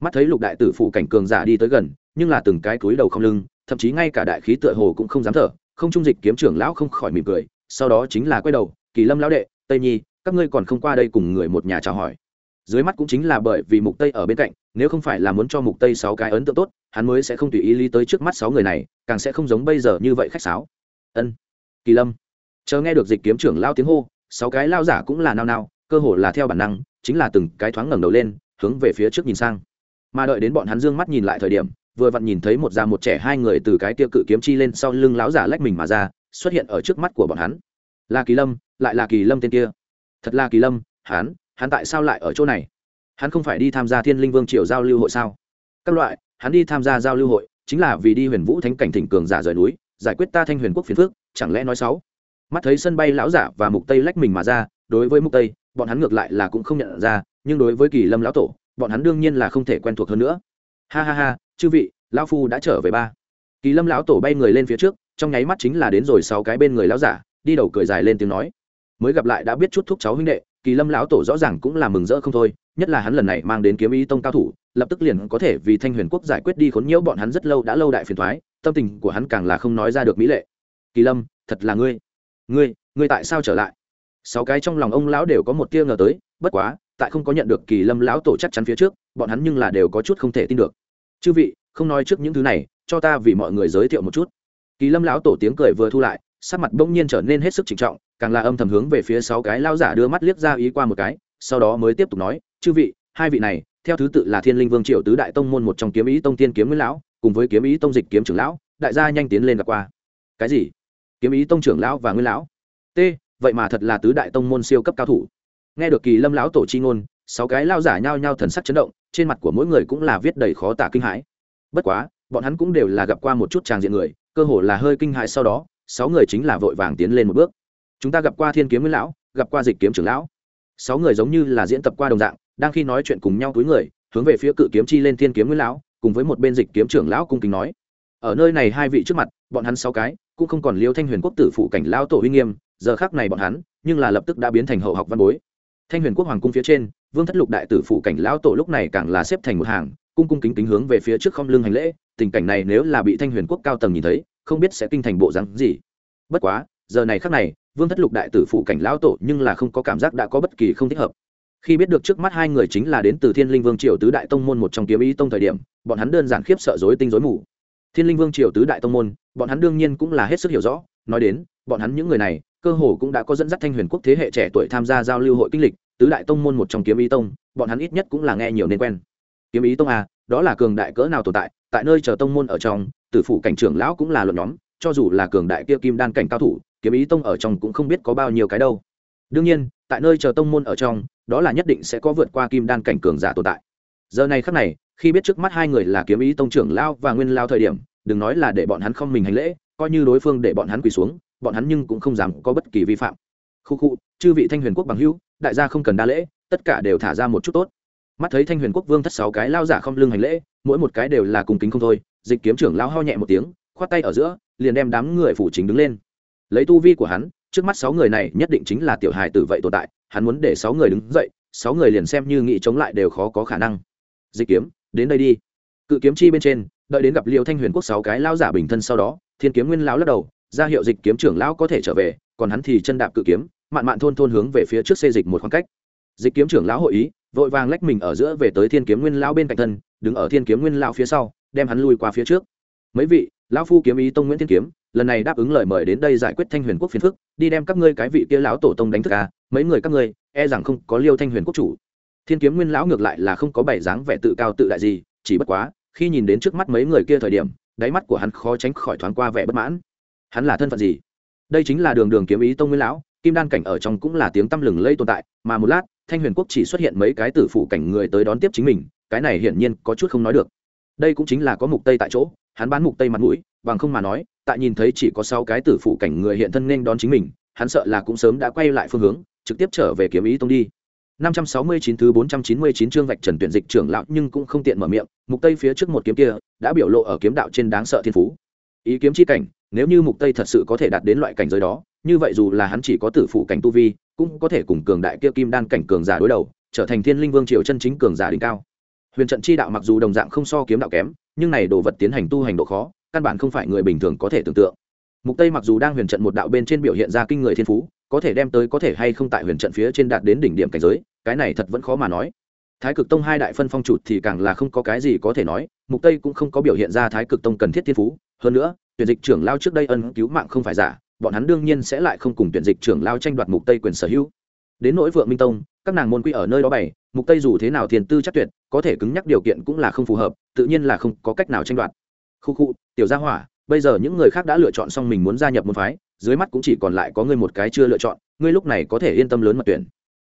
Mắt thấy lục đại tử phủ cảnh cường giả đi tới gần, nhưng là từng cái túi đầu không lưng, thậm chí ngay cả đại khí tựa hồ cũng không dám thở, không trung dịch kiếm trưởng lão không khỏi mỉm cười, sau đó chính là quay đầu, kỳ lâm lão đệ, tây nhi, các ngươi còn không qua đây cùng người một nhà chào hỏi. Dưới mắt cũng chính là bởi vì mục tây ở bên cạnh, nếu không phải là muốn cho mục tây sáu cái ấn tượng tốt, hắn mới sẽ không tùy ý lý tới trước mắt sáu người này, càng sẽ không giống bây giờ như vậy khách sáo. Ân, kỳ lâm. Chờ nghe được dịch kiếm trưởng lao tiếng hô sáu cái lao giả cũng là nao nao, cơ hồ là theo bản năng, chính là từng cái thoáng ngẩng đầu lên, hướng về phía trước nhìn sang. Mà đợi đến bọn hắn dương mắt nhìn lại thời điểm, vừa vặn nhìn thấy một già một trẻ hai người từ cái tiêu cự kiếm chi lên sau lưng lão giả lách mình mà ra, xuất hiện ở trước mắt của bọn hắn. Là kỳ lâm, lại là kỳ lâm tên kia. Thật là kỳ lâm, hắn hắn tại sao lại ở chỗ này? Hắn không phải đi tham gia thiên linh vương triều giao lưu hội sao? Các loại, hắn đi tham gia giao lưu hội, chính là vì đi huyền vũ thánh cảnh thỉnh cường giả rời núi, giải quyết ta thanh huyền quốc phiền phước chẳng lẽ nói sáu mắt thấy sân bay lão giả và mục tây lách mình mà ra, đối với mục tây, bọn hắn ngược lại là cũng không nhận ra, nhưng đối với kỳ lâm lão tổ, bọn hắn đương nhiên là không thể quen thuộc hơn nữa. Ha ha ha, chư vị, lão phu đã trở về ba. Kỳ lâm lão tổ bay người lên phía trước, trong nháy mắt chính là đến rồi sáu cái bên người lão giả, đi đầu cười dài lên tiếng nói. Mới gặp lại đã biết chút thúc cháu huynh đệ, kỳ lâm lão tổ rõ ràng cũng là mừng rỡ không thôi, nhất là hắn lần này mang đến kiếm ý tông cao thủ, lập tức liền có thể vì thanh huyền quốc giải quyết đi khốn nhiễu bọn hắn rất lâu đã lâu đại phiền thoái, tâm tình của hắn càng là không nói ra được mỹ lệ. Kỳ lâm, thật là ngươi ngươi ngươi tại sao trở lại? Sáu cái trong lòng ông lão đều có một tia ngờ tới, bất quá, tại không có nhận được kỳ lâm lão tổ chắc chắn phía trước, bọn hắn nhưng là đều có chút không thể tin được. Chư vị, không nói trước những thứ này, cho ta vì mọi người giới thiệu một chút. Kỳ lâm lão tổ tiếng cười vừa thu lại, sắc mặt bỗng nhiên trở nên hết sức trịnh trọng, càng là âm thầm hướng về phía sáu cái lao giả đưa mắt liếc ra ý qua một cái, sau đó mới tiếp tục nói, chư vị, hai vị này, theo thứ tự là thiên linh vương triệu tứ đại tông môn một trong kiếm ý tông tiên kiếm nguyễn lão, cùng với kiếm ý tông dịch kiếm trưởng lão, đại gia nhanh tiến lên gặp qua. Cái gì? Kiếm ý tông trưởng lão và nguyên lão. T, vậy mà thật là tứ đại tông môn siêu cấp cao thủ. Nghe được kỳ lâm lão tổ chi ngôn, sáu cái lao giả nhao nhao thần sắc chấn động, trên mặt của mỗi người cũng là viết đầy khó tả kinh hãi. Bất quá, bọn hắn cũng đều là gặp qua một chút tràng diện người, cơ hồ là hơi kinh hãi sau đó, sáu người chính là vội vàng tiến lên một bước. Chúng ta gặp qua thiên kiếm nguyên lão, gặp qua dịch kiếm trưởng lão. Sáu người giống như là diễn tập qua đồng dạng, đang khi nói chuyện cùng nhau túi người, hướng về phía cự kiếm chi lên thiên kiếm nguyên lão, cùng với một bên dịch kiếm trưởng lão cung kính nói. Ở nơi này hai vị trước mặt, bọn hắn sáu cái cũng không còn liêu thanh huyền quốc tử phụ cảnh lao tổ uy nghiêm, giờ khác này bọn hắn, nhưng là lập tức đã biến thành hậu học văn bối. Thanh huyền quốc hoàng cung phía trên, vương thất lục đại tử phụ cảnh lao tổ lúc này càng là xếp thành một hàng, cung cung kính kính hướng về phía trước không lưng hành lễ, tình cảnh này nếu là bị thanh huyền quốc cao tầng nhìn thấy, không biết sẽ kinh thành bộ rắn gì. Bất quá, giờ này khắc này, vương thất lục đại tử phụ cảnh lão tổ nhưng là không có cảm giác đã có bất kỳ không thích hợp. Khi biết được trước mắt hai người chính là đến từ thiên linh vương triều tứ đại tông môn một trong kiếm ý tông thời điểm, bọn hắn đơn giản khiếp sợ dối tinh dối mù thiên linh vương triều tứ đại tông môn, bọn hắn đương nhiên cũng là hết sức hiểu rõ, nói đến, bọn hắn những người này, cơ hồ cũng đã có dẫn dắt thanh huyền quốc thế hệ trẻ tuổi tham gia giao lưu hội kinh lịch, tứ đại tông môn một trong kiếm ý tông, bọn hắn ít nhất cũng là nghe nhiều nên quen kiếm ý tông à? đó là cường đại cỡ nào tồn tại tại nơi chờ tông môn ở trong, tử phủ cảnh trưởng lão cũng là luận nhóm, cho dù là cường đại kia kim đan cảnh cao thủ, kiếm ý tông ở trong cũng không biết có bao nhiêu cái đâu đương nhiên, tại nơi chờ tông môn ở trong, đó là nhất định sẽ có vượt qua kim đan cảnh cường giả tồn tại giờ này khắc này khi biết trước mắt hai người là kiếm ý tông trưởng lao và nguyên lao thời điểm, đừng nói là để bọn hắn không mình hành lễ, coi như đối phương để bọn hắn quỳ xuống, bọn hắn nhưng cũng không dám có bất kỳ vi phạm. Khu khu, chư vị thanh huyền quốc bằng hữu, đại gia không cần đa lễ, tất cả đều thả ra một chút tốt. Mắt thấy thanh huyền quốc vương thất sáu cái lao giả không lưng hành lễ, mỗi một cái đều là cùng kính không thôi, dịch kiếm trưởng lao ho nhẹ một tiếng, khoát tay ở giữa, liền đem đám người phủ chính đứng lên. Lấy tu vi của hắn, trước mắt sáu người này nhất định chính là tiểu hài tử vậy tồn tại, hắn muốn để sáu người đứng dậy, sáu người liền xem như nghị chống lại đều khó có khả năng. Dịch kiếm đến đây đi. Cự kiếm chi bên trên, đợi đến gặp liêu thanh huyền quốc sáu cái lao giả bình thân sau đó, thiên kiếm nguyên lão lắc đầu, ra hiệu dịch kiếm trưởng lão có thể trở về, còn hắn thì chân đạp cự kiếm, mạn mạn thôn thôn hướng về phía trước xê dịch một khoảng cách. Dịch kiếm trưởng lão hội ý, vội vàng lách mình ở giữa về tới thiên kiếm nguyên lão bên cạnh thân, đứng ở thiên kiếm nguyên lão phía sau, đem hắn lui qua phía trước. Mấy vị, lão phu kiếm ý tông nguyễn thiên kiếm, lần này đáp ứng lời mời đến đây giải quyết thanh huyền quốc phiền phức, đi đem các ngươi cái vị kia lão tổ tông đánh thức à mấy người các ngươi e rằng không có liêu thanh huyền quốc chủ thiên kiếm nguyên lão ngược lại là không có bảy dáng vẻ tự cao tự đại gì, chỉ bất quá, khi nhìn đến trước mắt mấy người kia thời điểm, đáy mắt của hắn khó tránh khỏi thoáng qua vẻ bất mãn. Hắn là thân phận gì? Đây chính là đường đường kiếm ý tông nguyên lão, kim đan cảnh ở trong cũng là tiếng tăm lừng lây tồn tại, mà một lát, thanh huyền quốc chỉ xuất hiện mấy cái tử phủ cảnh người tới đón tiếp chính mình, cái này hiển nhiên có chút không nói được. Đây cũng chính là có mục tây tại chỗ, hắn bán mục tây mặt mũi, bằng không mà nói, tại nhìn thấy chỉ có sáu cái tử phủ cảnh người hiện thân nên đón chính mình, hắn sợ là cũng sớm đã quay lại phương hướng, trực tiếp trở về kiếm ý tông đi. 569 thứ 499 chương vạch trần tuyển dịch trưởng lão nhưng cũng không tiện mở miệng, mục tây phía trước một kiếm kia đã biểu lộ ở kiếm đạo trên đáng sợ thiên phú. Ý kiếm chi cảnh, nếu như mục tây thật sự có thể đạt đến loại cảnh giới đó, như vậy dù là hắn chỉ có tử phụ cảnh tu vi, cũng có thể cùng cường đại kia kim đan cảnh cường giả đối đầu, trở thành thiên linh vương triều chân chính cường giả đỉnh cao. Huyền trận chi đạo mặc dù đồng dạng không so kiếm đạo kém, nhưng này đồ vật tiến hành tu hành độ khó, căn bản không phải người bình thường có thể tưởng tượng. Mục Tây mặc dù đang huyền trận một đạo bên trên biểu hiện ra kinh người thiên phú, có thể đem tới có thể hay không tại huyền trận phía trên đạt đến đỉnh điểm cảnh giới, cái này thật vẫn khó mà nói. Thái cực tông hai đại phân phong chụt thì càng là không có cái gì có thể nói, mục tây cũng không có biểu hiện ra thái cực tông cần thiết thiên phú. Hơn nữa, tuyển dịch trưởng lao trước đây ân cứu mạng không phải giả, bọn hắn đương nhiên sẽ lại không cùng tuyển dịch trưởng lao tranh đoạt mục tây quyền sở hữu. Đến nỗi vượng minh tông, các nàng môn quy ở nơi đó bày, mục tây dù thế nào thiền tư chắc tuyệt, có thể cứng nhắc điều kiện cũng là không phù hợp, tự nhiên là không có cách nào tranh đoạt. Khu khu, tiểu gia hỏa, bây giờ những người khác đã lựa chọn xong mình muốn gia nhập môn phái, dưới mắt cũng chỉ còn lại có ngươi một cái chưa lựa chọn, ngươi lúc này có thể yên tâm lớn mà tuyển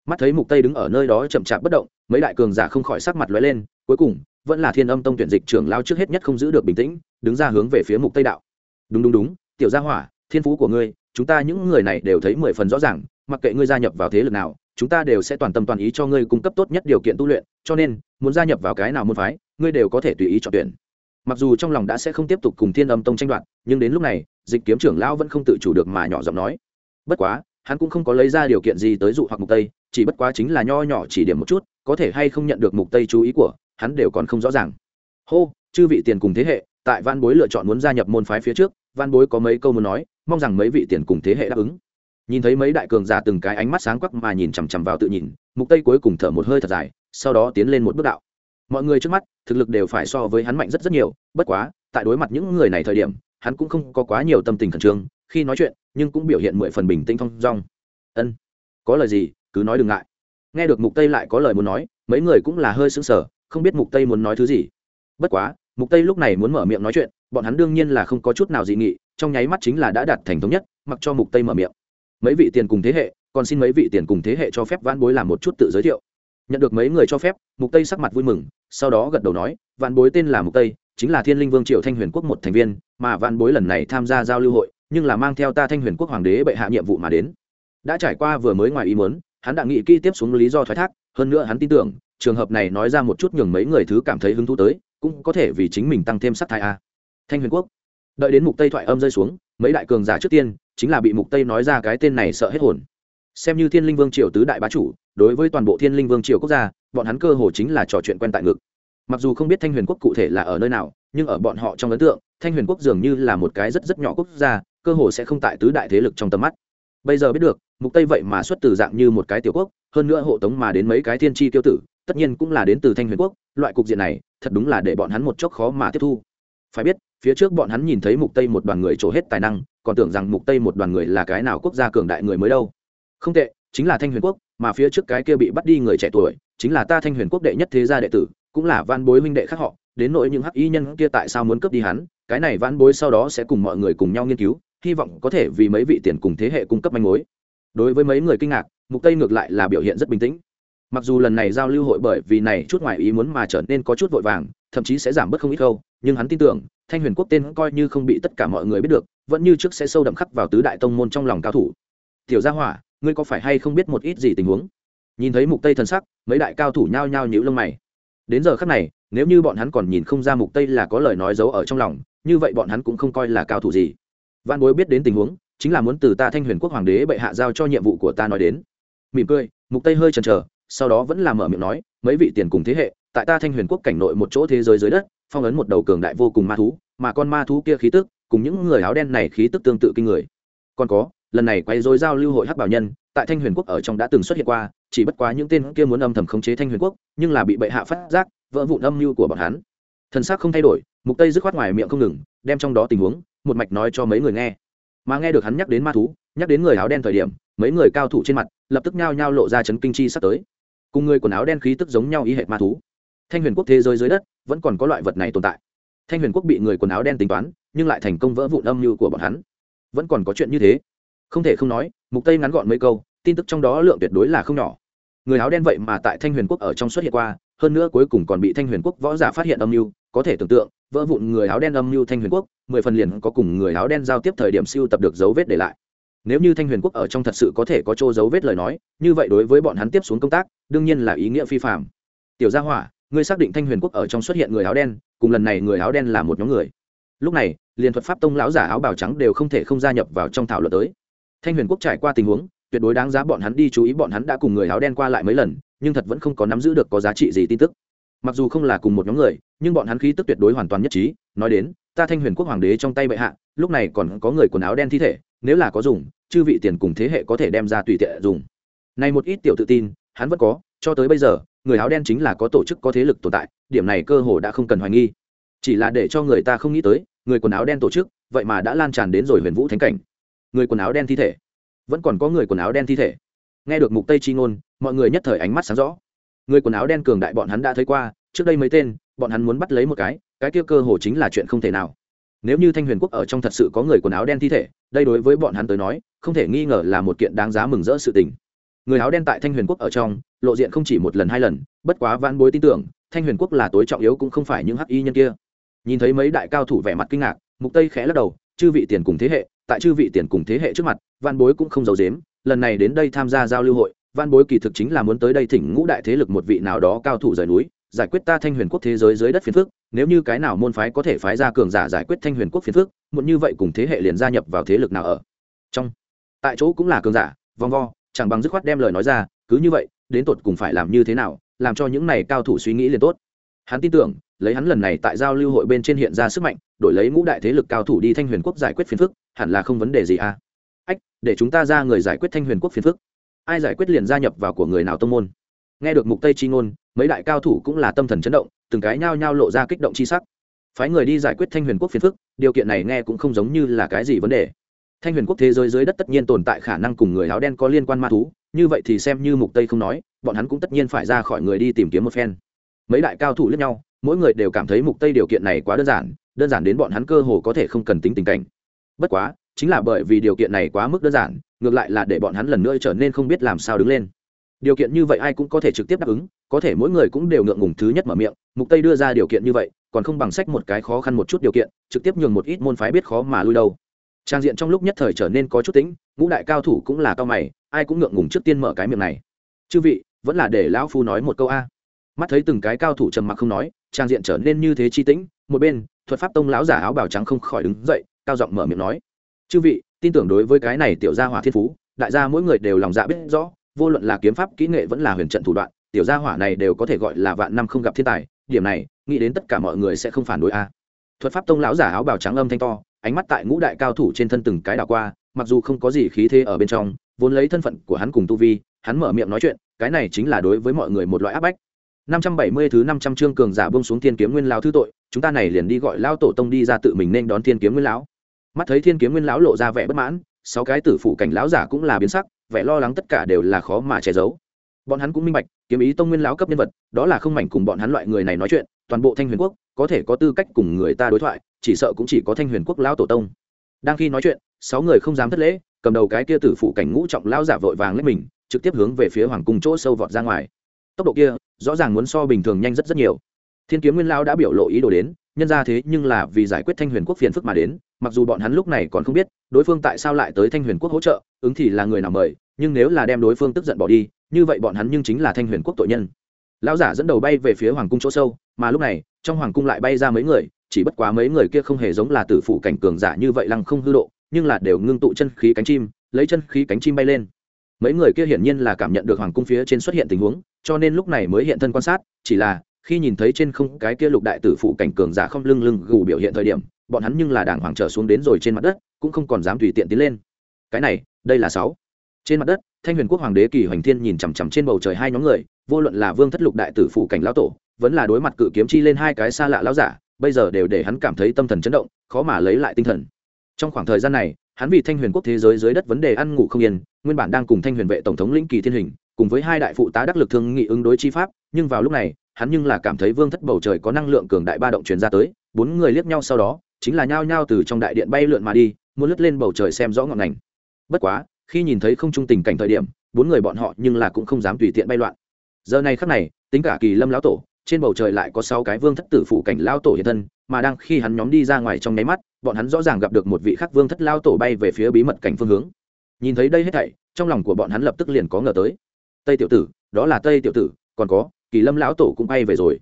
mắt thấy mục tây đứng ở nơi đó chậm chạp bất động, mấy đại cường giả không khỏi sắc mặt lóe lên, cuối cùng, vẫn là thiên âm tông tuyển dịch trưởng lao trước hết nhất không giữ được bình tĩnh, đứng ra hướng về phía mục tây đạo. Đúng đúng đúng, tiểu gia hỏa, thiên phú của ngươi, chúng ta những người này đều thấy mười phần rõ ràng, mặc kệ ngươi gia nhập vào thế lực nào, chúng ta đều sẽ toàn tâm toàn ý cho ngươi cung cấp tốt nhất điều kiện tu luyện, cho nên, muốn gia nhập vào cái nào môn phái, ngươi đều có thể tùy ý chọn tuyển. Mặc dù trong lòng đã sẽ không tiếp tục cùng thiên âm tông tranh đoạt, nhưng đến lúc này, dịch kiếm trưởng lão vẫn không tự chủ được mà nhỏ giọng nói. Bất quá, hắn cũng không có lấy ra điều kiện gì tới dụ hoặc mục tây chỉ bất quá chính là nho nhỏ chỉ điểm một chút, có thể hay không nhận được mục tây chú ý của hắn đều còn không rõ ràng. Hô, chư vị tiền cùng thế hệ, tại văn bối lựa chọn muốn gia nhập môn phái phía trước văn bối có mấy câu muốn nói, mong rằng mấy vị tiền cùng thế hệ đáp ứng. Nhìn thấy mấy đại cường giả từng cái ánh mắt sáng quắc mà nhìn chằm chằm vào tự nhìn, mục tây cuối cùng thở một hơi thật dài, sau đó tiến lên một bước đạo. Mọi người trước mắt, thực lực đều phải so với hắn mạnh rất rất nhiều, bất quá, tại đối mặt những người này thời điểm, hắn cũng không có quá nhiều tâm tình khẩn trương, khi nói chuyện, nhưng cũng biểu hiện mười phần bình tĩnh thong dong. Ân, có lời gì? Cứ nói đừng ngại. Nghe được mục tây lại có lời muốn nói, mấy người cũng là hơi sững sờ, không biết mục tây muốn nói thứ gì. Bất quá, mục tây lúc này muốn mở miệng nói chuyện, bọn hắn đương nhiên là không có chút nào dị nghị, trong nháy mắt chính là đã đạt thành thống nhất, mặc cho mục tây mở miệng. Mấy vị tiền cùng thế hệ, còn xin mấy vị tiền cùng thế hệ cho phép vãn bối làm một chút tự giới thiệu. Nhận được mấy người cho phép, mục tây sắc mặt vui mừng, sau đó gật đầu nói vạn bối tên là mục tây, chính là thiên linh vương triều thanh huyền quốc một thành viên, mà vạn bối lần này tham gia giao lưu hội, nhưng là mang theo ta thanh huyền quốc hoàng đế bệ hạ nhiệm vụ mà đến. Đã trải qua vừa mới ngoài ý muốn hắn đã nghĩ kỹ tiếp xuống lý do thoái thác, hơn nữa hắn tin tưởng, trường hợp này nói ra một chút nhường mấy người thứ cảm thấy hứng thú tới, cũng có thể vì chính mình tăng thêm sắc thai a. Thanh huyền quốc. Đợi đến mục tây thoại âm rơi xuống, mấy đại cường giả trước tiên, chính là bị mục tây nói ra cái tên này sợ hết hồn. Xem như thiên linh vương triều tứ đại bá chủ, đối với toàn bộ thiên linh vương triều quốc gia, bọn hắn cơ hồ chính là trò chuyện quen tại ngực. Mặc dù không biết thanh huyền quốc cụ thể là ở nơi nào, nhưng ở bọn họ trong ấn tượng, thanh huyền quốc dường như là một cái rất rất nhỏ quốc gia, cơ hồ sẽ không tại tứ đại thế lực trong tầm mắt. Bây giờ biết được mục tây vậy mà xuất từ dạng như một cái tiểu quốc, hơn nữa hộ tống mà đến mấy cái thiên tri tiêu tử, tất nhiên cũng là đến từ thanh huyền quốc, loại cục diện này, thật đúng là để bọn hắn một chốc khó mà tiếp thu. Phải biết, phía trước bọn hắn nhìn thấy mục tây một đoàn người trổ hết tài năng, còn tưởng rằng mục tây một đoàn người là cái nào quốc gia cường đại người mới đâu. Không tệ, chính là thanh huyền quốc, mà phía trước cái kia bị bắt đi người trẻ tuổi, chính là ta thanh huyền quốc đệ nhất thế gia đệ tử, cũng là van bối huynh đệ khác họ, đến nỗi những hắc y nhân kia tại sao muốn cướp đi hắn, cái này van bối sau đó sẽ cùng mọi người cùng nhau nghiên cứu, hy vọng có thể vì mấy vị tiền cùng thế hệ cung cấp manh mối đối với mấy người kinh ngạc, mục tây ngược lại là biểu hiện rất bình tĩnh. Mặc dù lần này giao lưu hội bởi vì này chút ngoài ý muốn mà trở nên có chút vội vàng, thậm chí sẽ giảm bớt không ít câu nhưng hắn tin tưởng, thanh huyền quốc tên coi như không bị tất cả mọi người biết được, vẫn như trước sẽ sâu đậm khắc vào tứ đại tông môn trong lòng cao thủ. Tiểu gia hỏa, ngươi có phải hay không biết một ít gì tình huống? Nhìn thấy mục tây thần sắc, mấy đại cao thủ nhao nhao nhíu lông mày. Đến giờ khắc này, nếu như bọn hắn còn nhìn không ra mục tây là có lời nói giấu ở trong lòng, như vậy bọn hắn cũng không coi là cao thủ gì. Văn bối biết đến tình huống chính là muốn từ ta thanh huyền quốc hoàng đế bệ hạ giao cho nhiệm vụ của ta nói đến. Mỉm cười, mục tây hơi chần chờ, sau đó vẫn là mở miệng nói, mấy vị tiền cùng thế hệ, tại ta thanh huyền quốc cảnh nội một chỗ thế giới dưới đất, phong ấn một đầu cường đại vô cùng ma thú, mà con ma thú kia khí tức, cùng những người áo đen này khí tức tương tự kinh người. Còn có, lần này quay dối giao lưu hội hắc bảo nhân, tại thanh huyền quốc ở trong đã từng xuất hiện qua, chỉ bất quá những tên kia muốn âm thầm khống chế thanh huyền quốc, nhưng là bị bệ hạ phát giác, vỡ vụn âm mưu của bọn hắn. Thần sắc không thay đổi, mục tây dứt khoát ngoài miệng không ngừng, đem trong đó tình huống, một mạch nói cho mấy người nghe mà nghe được hắn nhắc đến ma thú, nhắc đến người áo đen thời điểm, mấy người cao thủ trên mặt lập tức nhao nhao lộ ra chấn kinh chi sắp tới. Cùng người quần áo đen khí tức giống nhau ý hệ ma thú. Thanh huyền quốc thế giới dưới đất vẫn còn có loại vật này tồn tại. Thanh huyền quốc bị người quần áo đen tính toán, nhưng lại thành công vỡ vụn âm mưu của bọn hắn. Vẫn còn có chuyện như thế. Không thể không nói, mục tây ngắn gọn mấy câu, tin tức trong đó lượng tuyệt đối là không nhỏ. Người áo đen vậy mà tại thanh huyền quốc ở trong xuất hiện qua hơn nữa cuối cùng còn bị thanh huyền quốc võ giả phát hiện âm mưu, có thể tưởng tượng, vỡ vụn người áo đen âm mưu thanh huyền quốc, mười phần liền có cùng người áo đen giao tiếp thời điểm siêu tập được dấu vết để lại. Nếu như thanh huyền quốc ở trong thật sự có thể có chỗ dấu vết lời nói, như vậy đối với bọn hắn tiếp xuống công tác, đương nhiên là ý nghĩa phi phạm tiểu gia hỏa, ngươi xác định thanh huyền quốc ở trong xuất hiện người áo đen, cùng lần này người áo đen là một nhóm người. Lúc này, liền thuật pháp tông lão giả áo bào trắng đều không thể không gia nhập vào trong thảo luận tới. Thanh huyền quốc trải qua tình huống, tuyệt đối đáng giá bọn hắn đi chú ý bọn hắn đã cùng người áo đen qua lại mấy lần nhưng thật vẫn không có nắm giữ được có giá trị gì tin tức. Mặc dù không là cùng một nhóm người, nhưng bọn hắn khí tức tuyệt đối hoàn toàn nhất trí, nói đến, ta thanh huyền quốc hoàng đế trong tay bệ hạ, lúc này còn có người quần áo đen thi thể, nếu là có dùng, chư vị tiền cùng thế hệ có thể đem ra tùy tiện dùng. Này một ít tiểu tự tin, hắn vẫn có, cho tới bây giờ, người áo đen chính là có tổ chức có thế lực tồn tại, điểm này cơ hồ đã không cần hoài nghi. Chỉ là để cho người ta không nghĩ tới, người quần áo đen tổ chức, vậy mà đã lan tràn đến rồi huyền vũ thánh cảnh. Người quần áo đen thi thể. Vẫn còn có người quần áo đen thi thể. Nghe được mục tây chi ngôn mọi người nhất thời ánh mắt sáng rõ. Người quần áo đen cường đại bọn hắn đã thấy qua, trước đây mấy tên, bọn hắn muốn bắt lấy một cái cái kia cơ hồ chính là chuyện không thể nào. Nếu như thanh huyền quốc ở trong thật sự có người quần áo đen thi thể, đây đối với bọn hắn tới nói, không thể nghi ngờ là một kiện đáng giá mừng rỡ sự tình. Người áo đen tại thanh huyền quốc ở trong, lộ diện không chỉ một lần hai lần, bất quá vãn bối tin tưởng, thanh huyền quốc là tối trọng yếu cũng không phải những hắc y nhân kia. Nhìn thấy mấy đại cao thủ vẻ mặt kinh ngạc, mục tây khẽ lắc đầu, chư vị tiền cùng thế hệ, tại chư vị tiền cùng thế hệ trước mặt, vãn bối cũng không giấu dếm lần này đến đây tham gia giao lưu hội van bối kỳ thực chính là muốn tới đây thỉnh ngũ đại thế lực một vị nào đó cao thủ rời núi, giải quyết ta thanh huyền quốc thế giới dưới đất phiền phức, nếu như cái nào môn phái có thể phái ra cường giả giải quyết thanh huyền quốc phiền phức, muộn như vậy cùng thế hệ liền gia nhập vào thế lực nào ở. Trong, tại chỗ cũng là cường giả, vòng vo, chẳng bằng dứt khoát đem lời nói ra, cứ như vậy, đến tột cùng phải làm như thế nào, làm cho những này cao thủ suy nghĩ liền tốt. Hắn tin tưởng, lấy hắn lần này tại giao lưu hội bên trên hiện ra sức mạnh, đổi lấy ngũ đại thế lực cao thủ đi thanh huyền quốc giải quyết phiền phức, hẳn là không vấn đề gì à. Ách, để chúng ta ra người giải quyết thanh huyền quốc phiền phức ai giải quyết liền gia nhập vào của người nào tông môn. Nghe được mục tây chi ngôn, mấy đại cao thủ cũng là tâm thần chấn động, từng cái nhao nhao lộ ra kích động chi sắc. Phái người đi giải quyết thanh huyền quốc phiền phức, điều kiện này nghe cũng không giống như là cái gì vấn đề. Thanh huyền quốc thế giới dưới đất tất nhiên tồn tại khả năng cùng người áo đen có liên quan ma thú, như vậy thì xem như mục tây không nói, bọn hắn cũng tất nhiên phải ra khỏi người đi tìm kiếm một phen. Mấy đại cao thủ lẫn nhau, mỗi người đều cảm thấy mục tây điều kiện này quá đơn giản đơn giản đến bọn hắn cơ hồ có thể không cần tính tình cảnh. Bất quá, chính là bởi vì điều kiện này quá mức đơn giản ngược lại là để bọn hắn lần nữa trở nên không biết làm sao đứng lên. Điều kiện như vậy ai cũng có thể trực tiếp đáp ứng, có thể mỗi người cũng đều ngượng ngùng thứ nhất mở miệng, mục tây đưa ra điều kiện như vậy, còn không bằng sách một cái khó khăn một chút điều kiện, trực tiếp nhường một ít môn phái biết khó mà lui đâu. Trang diện trong lúc nhất thời trở nên có chút tính ngũ đại cao thủ cũng là cao mày, ai cũng ngượng ngùng trước tiên mở cái miệng này. Chư vị, vẫn là để lão phu nói một câu a. Mắt thấy từng cái cao thủ trầm mặc không nói, trang diện trở nên như thế chi tĩnh, một bên, thuật pháp tông lão giả áo bào trắng không khỏi đứng dậy, cao giọng mở miệng nói chư vị, tin tưởng đối với cái này tiểu gia hỏa thiên phú, đại gia mỗi người đều lòng dạ biết rõ, vô luận là kiếm pháp, kỹ nghệ vẫn là huyền trận thủ đoạn, tiểu gia hỏa này đều có thể gọi là vạn năm không gặp thiên tài, điểm này, nghĩ đến tất cả mọi người sẽ không phản đối a. Thuật pháp tông lão giả áo bào trắng âm thanh to, ánh mắt tại ngũ đại cao thủ trên thân từng cái đảo qua, mặc dù không có gì khí thế ở bên trong, vốn lấy thân phận của hắn cùng tu vi, hắn mở miệng nói chuyện, cái này chính là đối với mọi người một loại áp bách. 570 thứ 500 chương cường giả buông xuống thiên kiếm nguyên lão thứ tội, chúng ta này liền đi gọi lão tổ tông đi ra tự mình nên đón thiên kiếm nguyên lão mắt thấy thiên kiếm nguyên lão lộ ra vẻ bất mãn, sáu cái tử phụ cảnh lão giả cũng là biến sắc, vẻ lo lắng tất cả đều là khó mà che giấu. Bọn hắn cũng minh bạch, kiếm ý tông nguyên lão cấp nhân vật, đó là không mảnh cùng bọn hắn loại người này nói chuyện, toàn bộ thanh huyền quốc, có thể có tư cách cùng người ta đối thoại, chỉ sợ cũng chỉ có thanh huyền quốc lão tổ tông. Đang khi nói chuyện, sáu người không dám thất lễ, cầm đầu cái kia tử phụ cảnh ngũ trọng lão giả vội vàng lấy mình, trực tiếp hướng về phía hoàng cung chỗ sâu vọt ra ngoài. Tốc độ kia, rõ ràng muốn so bình thường nhanh rất rất nhiều. Thiên kiếm nguyên lão đã biểu lộ ý đồ đến nhân ra thế nhưng là vì giải quyết thanh huyền quốc phiền phức mà đến, mặc dù bọn hắn lúc này còn không biết, đối phương tại sao lại tới thanh huyền quốc hỗ trợ, ứng thì là người nào mời, nhưng nếu là đem đối phương tức giận bỏ đi, như vậy bọn hắn nhưng chính là thanh huyền quốc tội nhân. Lão giả dẫn đầu bay về phía hoàng cung chỗ sâu, mà lúc này, trong hoàng cung lại bay ra mấy người, chỉ bất quá mấy người kia không hề giống là tử phụ cảnh cường giả như vậy lăng không hư độ, nhưng là đều ngưng tụ chân khí cánh chim, lấy chân khí cánh chim bay lên. Mấy người kia hiển nhiên là cảm nhận được hoàng cung phía trên xuất hiện tình huống, cho nên lúc này mới hiện thân quan sát, chỉ là khi nhìn thấy trên không cái kia lục đại tử phụ cảnh cường giả không lưng lưng gù biểu hiện thời điểm, bọn hắn nhưng là đảng hoàng trở xuống đến rồi trên mặt đất, cũng không còn dám tùy tiện tiến lên. Cái này, đây là sáu. Trên mặt đất, thanh huyền quốc hoàng đế kỳ hoành thiên nhìn chằm chằm trên bầu trời hai nhóm người, vô luận là vương thất lục đại tử phụ cảnh lão tổ, vẫn là đối mặt cự kiếm chi lên hai cái xa lạ lão giả, bây giờ đều để hắn cảm thấy tâm thần chấn động, khó mà lấy lại tinh thần. Trong khoảng thời gian này, hắn vì thanh huyền quốc thế giới dưới đất vấn đề ăn ngủ không yên, nguyên bản đang cùng thanh huyền vệ tổng thống lĩnh kỳ thiên hình, cùng với hai đại phụ tá đắc lực thương nghị ứng đối chi pháp, nhưng vào lúc này hắn nhưng là cảm thấy vương thất bầu trời có năng lượng cường đại ba động truyền ra tới, bốn người liếc nhau sau đó, chính là nhao nhao từ trong đại điện bay lượn mà đi, muốn lướt lên bầu trời xem rõ ngọn ngành. Bất quá, khi nhìn thấy không trung tình cảnh thời điểm, bốn người bọn họ nhưng là cũng không dám tùy tiện bay loạn. Giờ này khắc này, tính cả kỳ lâm lão tổ, trên bầu trời lại có sáu cái vương thất tử phụ cảnh lao tổ hiện thân, mà đang khi hắn nhóm đi ra ngoài trong nháy mắt, bọn hắn rõ ràng gặp được một vị khắc vương thất lao tổ bay về phía bí mật cảnh phương hướng. Nhìn thấy đây hết thảy, trong lòng của bọn hắn lập tức liền có ngờ tới. Tây tiểu tử, đó là tây tiểu tử, còn có kỳ lâm lão tổ cũng bay về rồi.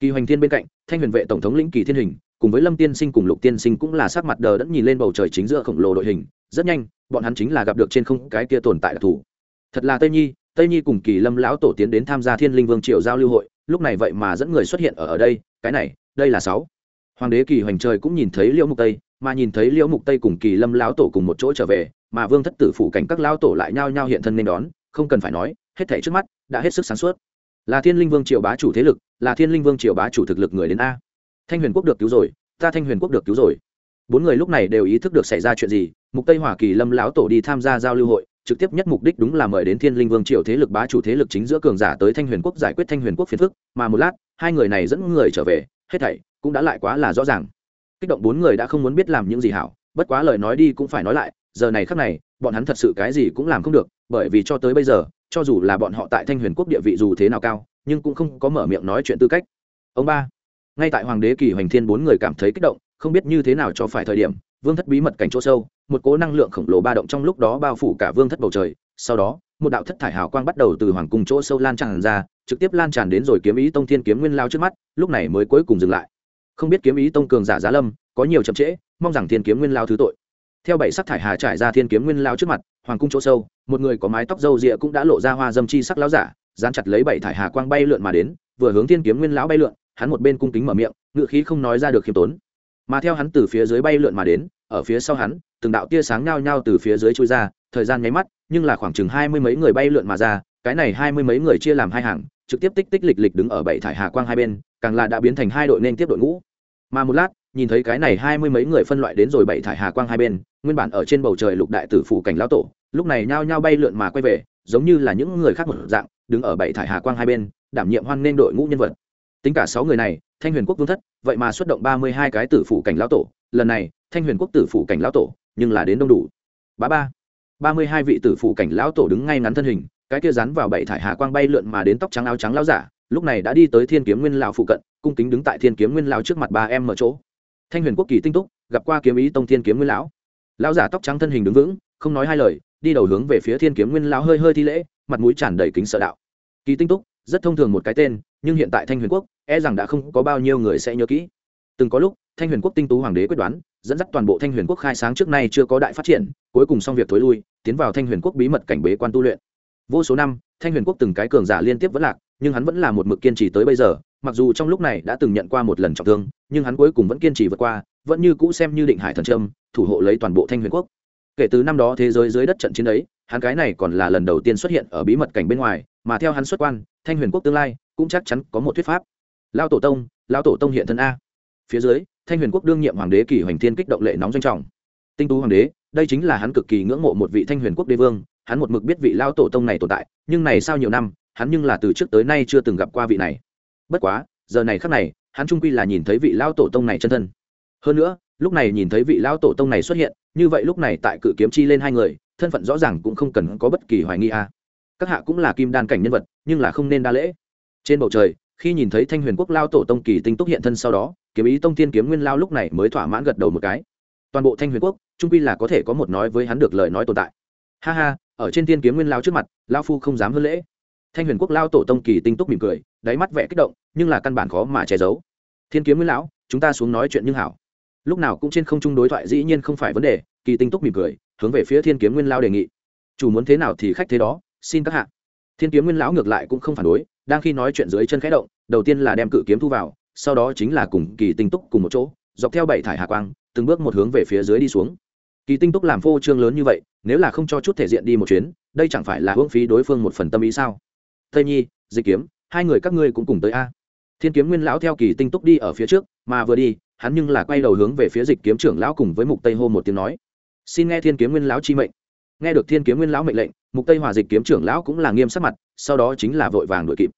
Kỳ hoành thiên bên cạnh, thanh huyền vệ tổng thống lĩnh kỳ thiên hình, cùng với lâm tiên sinh cùng lục tiên sinh cũng là sắc mặt đờ đẫn nhìn lên bầu trời chính giữa khổng lồ đội hình. Rất nhanh, bọn hắn chính là gặp được trên không cái kia tồn tại đặc thù. Thật là tây nhi tây nhi cùng kỳ lâm lão tổ tiến đến tham gia thiên linh vương triều giao lưu hội, lúc này vậy mà dẫn người xuất hiện ở ở đây, cái này, đây là sáu. Hoàng đế kỳ hoành trời cũng nhìn thấy liễu mục tây, mà nhìn thấy liễu mục tây cùng kỳ lâm lão tổ cùng một chỗ trở về, mà vương thất tử phủ cảnh các lão tổ lại nhao nhao hiện thân nên đón, không cần phải nói, hết thảy trước mắt đã hết sức sáng suốt là thiên linh vương triều bá chủ thế lực, là thiên linh vương triều bá chủ thực lực người đến a. Thanh huyền quốc được cứu rồi, ta thanh huyền quốc được cứu rồi. Bốn người lúc này đều ý thức được xảy ra chuyện gì, mục tây hỏa kỳ lâm lão tổ đi tham gia giao lưu hội, trực tiếp nhất mục đích đúng là mời đến thiên linh vương triều thế lực bá chủ thế lực chính giữa cường giả tới thanh huyền quốc giải quyết thanh huyền quốc phiền phức, mà một lát, hai người này dẫn người trở về, hết thảy cũng đã lại quá là rõ ràng. Kích động bốn người đã không muốn biết làm những gì hảo, bất quá lời nói đi cũng phải nói lại, giờ này khắc này, bọn hắn thật sự cái gì cũng làm không được, bởi vì cho tới bây giờ cho dù là bọn họ tại thanh huyền quốc địa vị dù thế nào cao, nhưng cũng không có mở miệng nói chuyện tư cách. Ông ba, ngay tại hoàng đế kỳ hoành thiên bốn người cảm thấy kích động, không biết như thế nào cho phải thời điểm, vương thất bí mật cảnh chỗ sâu, một cố năng lượng khổng lồ ba động trong lúc đó bao phủ cả vương thất bầu trời. Sau đó, một đạo thất thải hào quang bắt đầu từ hoàng cung chỗ sâu lan tràn ra, trực tiếp lan tràn đến rồi kiếm ý tông thiên kiếm nguyên lao trước mắt, lúc này mới cuối cùng dừng lại. Không biết kiếm ý tông cường giả giá lâm, có nhiều chậm trễ, mong rằng thiên kiếm nguyên lao thứ tội. Theo bảy sắc thải hà trải ra thiên kiếm nguyên lao trước mặt, hoàng cung chỗ sâu một người có mái tóc râu rịa cũng đã lộ ra hoa dâm chi sắc lão giả, dán chặt lấy bảy thải hà quang bay lượn mà đến, vừa hướng thiên kiếm nguyên lão bay lượn, hắn một bên cung kính mở miệng ngự khí không nói ra được khiêm tốn. Mà theo hắn từ phía dưới bay lượn mà đến, ở phía sau hắn, từng đạo tia sáng nhao nhao từ phía dưới chui ra, thời gian nháy mắt, nhưng là khoảng chừng hai mươi mấy người bay lượn mà ra, cái này hai mươi mấy người chia làm hai hàng, trực tiếp tích tích lịch lịch đứng ở bảy thải hà quang hai bên, càng là đã biến thành hai đội nên tiếp đội ngũ. Mà một lát, nhìn thấy cái này hai mươi mấy người phân loại đến rồi bảy thải hà quang hai bên, nguyên bản ở trên bầu trời lục đại tử phủ cảnh lão tổ lúc này nhao nhao bay lượn mà quay về, giống như là những người khác một dạng, đứng ở bảy thải hà quang hai bên, đảm nhiệm hoan nên đội ngũ nhân vật. Tính cả sáu người này, thanh huyền quốc vương thất, vậy mà xuất động ba mươi hai cái tử phủ cảnh lão tổ. Lần này, thanh huyền quốc tử phủ cảnh lão tổ, nhưng là đến đông đủ. Ba ba. ba mươi hai vị tử phủ cảnh lão tổ đứng ngay ngắn thân hình, cái kia rắn vào bảy thải hà quang bay lượn mà đến tóc trắng áo trắng lão giả, lúc này đã đi tới thiên kiếm nguyên lão phụ cận, cung kính đứng tại thiên kiếm nguyên lão trước mặt ba em mở chỗ. Thanh huyền quốc kỳ tinh túc, gặp qua kiếm ý tông thiên kiếm nguyên lão. Lão giả tóc trắng thân hình đứng vững, không nói hai lời đi đầu hướng về phía thiên kiếm nguyên lão hơi hơi thi lễ, mặt mũi tràn đầy kính sợ đạo. Kỳ tinh túc, rất thông thường một cái tên, nhưng hiện tại thanh huyền quốc e rằng đã không có bao nhiêu người sẽ nhớ kỹ. Từng có lúc, thanh huyền quốc tinh tú hoàng đế quyết đoán, dẫn dắt toàn bộ thanh huyền quốc khai sáng trước nay chưa có đại phát triển, cuối cùng xong việc thối lui, tiến vào thanh huyền quốc bí mật cảnh bế quan tu luyện. Vô số năm, thanh huyền quốc từng cái cường giả liên tiếp vẫn lạc, nhưng hắn vẫn là một mực kiên trì tới bây giờ, mặc dù trong lúc này đã từng nhận qua một lần trọng thương, nhưng hắn cuối cùng vẫn kiên trì vượt qua, vẫn như cũ xem như định hải thần trâm thủ hộ lấy toàn bộ thanh huyền quốc kể từ năm đó thế giới dưới đất trận chiến ấy, hắn cái này còn là lần đầu tiên xuất hiện ở bí mật cảnh bên ngoài, mà theo hắn xuất quan, thanh huyền quốc tương lai cũng chắc chắn có một thuyết pháp. Lao tổ tông lao tổ tông hiện thân a. Phía dưới, thanh huyền quốc đương nhiệm hoàng đế kỳ hoành thiên kích động lệ nóng doanh trọng. Tinh tú hoàng đế, đây chính là hắn cực kỳ ngưỡng mộ một vị thanh huyền quốc đế vương, hắn một mực biết vị lao tổ tông này tồn tại, nhưng này sau nhiều năm, hắn nhưng là từ trước tới nay chưa từng gặp qua vị này. Bất quá, giờ này khắc này, hắn trung quy là nhìn thấy vị lao tổ tông này chân thân. Hơn nữa, lúc này nhìn thấy vị lao tổ tông này xuất hiện như vậy lúc này tại cự kiếm chi lên hai người, thân phận rõ ràng cũng không cần có bất kỳ hoài nghi a. Các hạ cũng là kim đan cảnh nhân vật, nhưng là không nên đa lễ. Trên bầu trời, khi nhìn thấy thanh huyền quốc lao tổ tông kỳ tinh túc hiện thân sau đó, kiếm ý tông thiên kiếm nguyên lao lúc này mới thỏa mãn gật đầu một cái. Toàn bộ thanh huyền quốc trung quy là có thể có một nói với hắn được lời nói tồn tại. Ha ha, ở trên thiên kiếm nguyên lao trước mặt, lao phu không dám hơn lễ. Thanh huyền quốc lao tổ tông kỳ tinh túc mỉm cười, đáy mắt vẽ kích động, nhưng là căn bản khó mà che giấu. Thiên kiếm nguyên lão, chúng ta xuống nói chuyện nhưng hảo lúc nào cũng trên không trung đối thoại dĩ nhiên không phải vấn đề, kỳ tinh túc mỉm cười, hướng về phía thiên kiếm nguyên lao đề nghị. Chủ muốn thế nào thì khách thế đó, xin các hạ. Thiên kiếm nguyên lão ngược lại cũng không phản đối, đang khi nói chuyện dưới chân khẽ động, đầu tiên là đem cự kiếm thu vào, sau đó chính là cùng kỳ tinh túc cùng một chỗ, dọc theo bảy thải hạ quang, từng bước một hướng về phía dưới đi xuống. Kỳ tinh túc làm phô trương lớn như vậy, nếu là không cho chút thể diện đi một chuyến, đây chẳng phải là hưởng phí đối phương một phần tâm ý sao? Tây nhi, dịch kiếm, hai người các ngươi cũng cùng tới a. Thiên kiếm nguyên lão theo kỳ tinh túc đi ở phía trước, mà vừa đi hắn nhưng là quay đầu hướng về phía dịch kiếm trưởng lão cùng với mục tây hô một tiếng nói, xin nghe thiên kiếm nguyên lão chi mệnh. Nghe được thiên kiếm nguyên lão mệnh lệnh, mục tây hòa dịch kiếm trưởng lão cũng là nghiêm sắc mặt, sau đó chính là vội vàng đuổi kịp.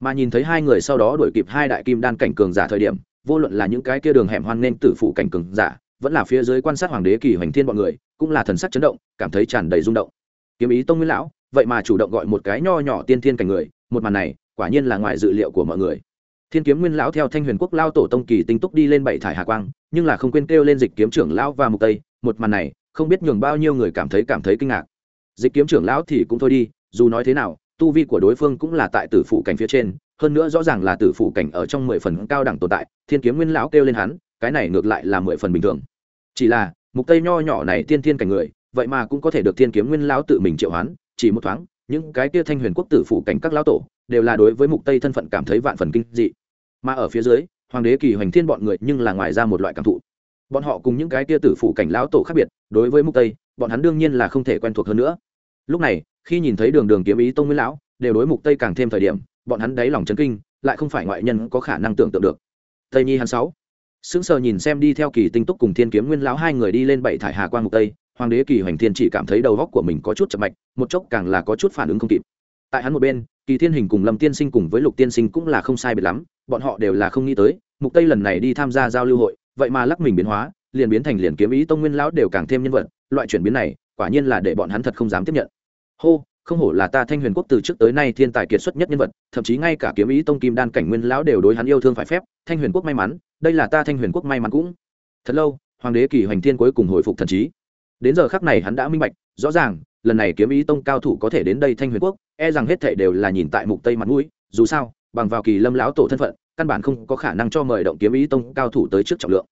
Mà nhìn thấy hai người sau đó đuổi kịp hai đại kim đan cảnh cường giả thời điểm, vô luận là những cái kia đường hẻm hoan nên tử phụ cảnh cường giả, vẫn là phía dưới quan sát hoàng đế kỳ hoành thiên bọn người, cũng là thần sắc chấn động, cảm thấy tràn đầy rung động. Kiếm ý tông nguyên lão, vậy mà chủ động gọi một cái nho nhỏ tiên thiên cảnh người, một màn này, quả nhiên là ngoài dự liệu của mọi người thiên kiếm nguyên lão theo thanh huyền quốc lao tổ tông kỳ tinh túc đi lên bảy thải hà quang, nhưng là không quên kêu lên dịch kiếm trưởng lão và mục tây, một màn này, không biết nhường bao nhiêu người cảm thấy cảm thấy kinh ngạc. Dịch kiếm trưởng lão thì cũng thôi đi, dù nói thế nào, tu vi của đối phương cũng là tại tử phụ cảnh phía trên, hơn nữa rõ ràng là tử phụ cảnh ở trong mười phần cao đẳng tồn tại, thiên kiếm nguyên lão kêu lên hắn, cái này ngược lại là mười phần bình thường. Chỉ là, mục tây nho nhỏ này tiên thiên cảnh người, vậy mà cũng có thể được thiên kiếm nguyên lão tự mình triệu hoán, chỉ một thoáng, những cái kia thanh huyền quốc tử phụ cảnh các lão tổ đều là đối với mục tây thân phận cảm thấy vạn phần kinh dị. Mà ở phía dưới, hoàng đế kỳ hoành thiên bọn người nhưng là ngoài ra một loại cảm thụ. Bọn họ cùng những cái tia tử phụ cảnh lão tổ khác biệt, đối với mục tây, bọn hắn đương nhiên là không thể quen thuộc hơn nữa. Lúc này, khi nhìn thấy đường đường kiếm ý tông nguyên lão, đều đối mục tây càng thêm thời điểm, bọn hắn đáy lòng chấn kinh, lại không phải ngoại nhân có khả năng tưởng tượng được. Tây nhi hắn sáu. Sững sờ nhìn xem đi theo kỳ tinh túc cùng thiên kiếm nguyên lão hai người đi lên bảy thải hà quan mục tây, hoàng đế kỳ hoành thiên chỉ cảm thấy đầu góc của mình có chút chậm mạch, một chốc càng là có chút phản ứng không kịp. Tại hắn một bên kỳ thiên hình cùng lâm tiên sinh cùng với lục tiên sinh cũng là không sai biệt lắm, bọn họ đều là không nghĩ tới, mục tây lần này đi tham gia giao lưu hội, vậy mà lắc mình biến hóa, liền biến thành liền kiếm ý tông nguyên lão đều càng thêm nhân vật, loại chuyển biến này, quả nhiên là để bọn hắn thật không dám tiếp nhận. Hô, không hổ là ta thanh huyền quốc từ trước tới nay thiên tài kiệt xuất nhất nhân vật, thậm chí ngay cả kiếm ý tông kim đan cảnh nguyên lão đều đối hắn yêu thương phải phép, thanh huyền quốc may mắn, đây là ta thanh huyền quốc may mắn cũng. Thật lâu, hoàng đế kỳ hoành thiên cuối cùng hồi phục thần trí. Đến giờ khắc này hắn đã minh bạch, rõ ràng lần này kiếm ý tông cao thủ có thể đến đây thanh huyền quốc e rằng hết thảy đều là nhìn tại mục tây mặt mũi, dù sao, bằng vào kỳ lâm lão tổ thân phận, căn bản không có khả năng cho mời động kiếm ý tông cao thủ tới trước trọng lượng.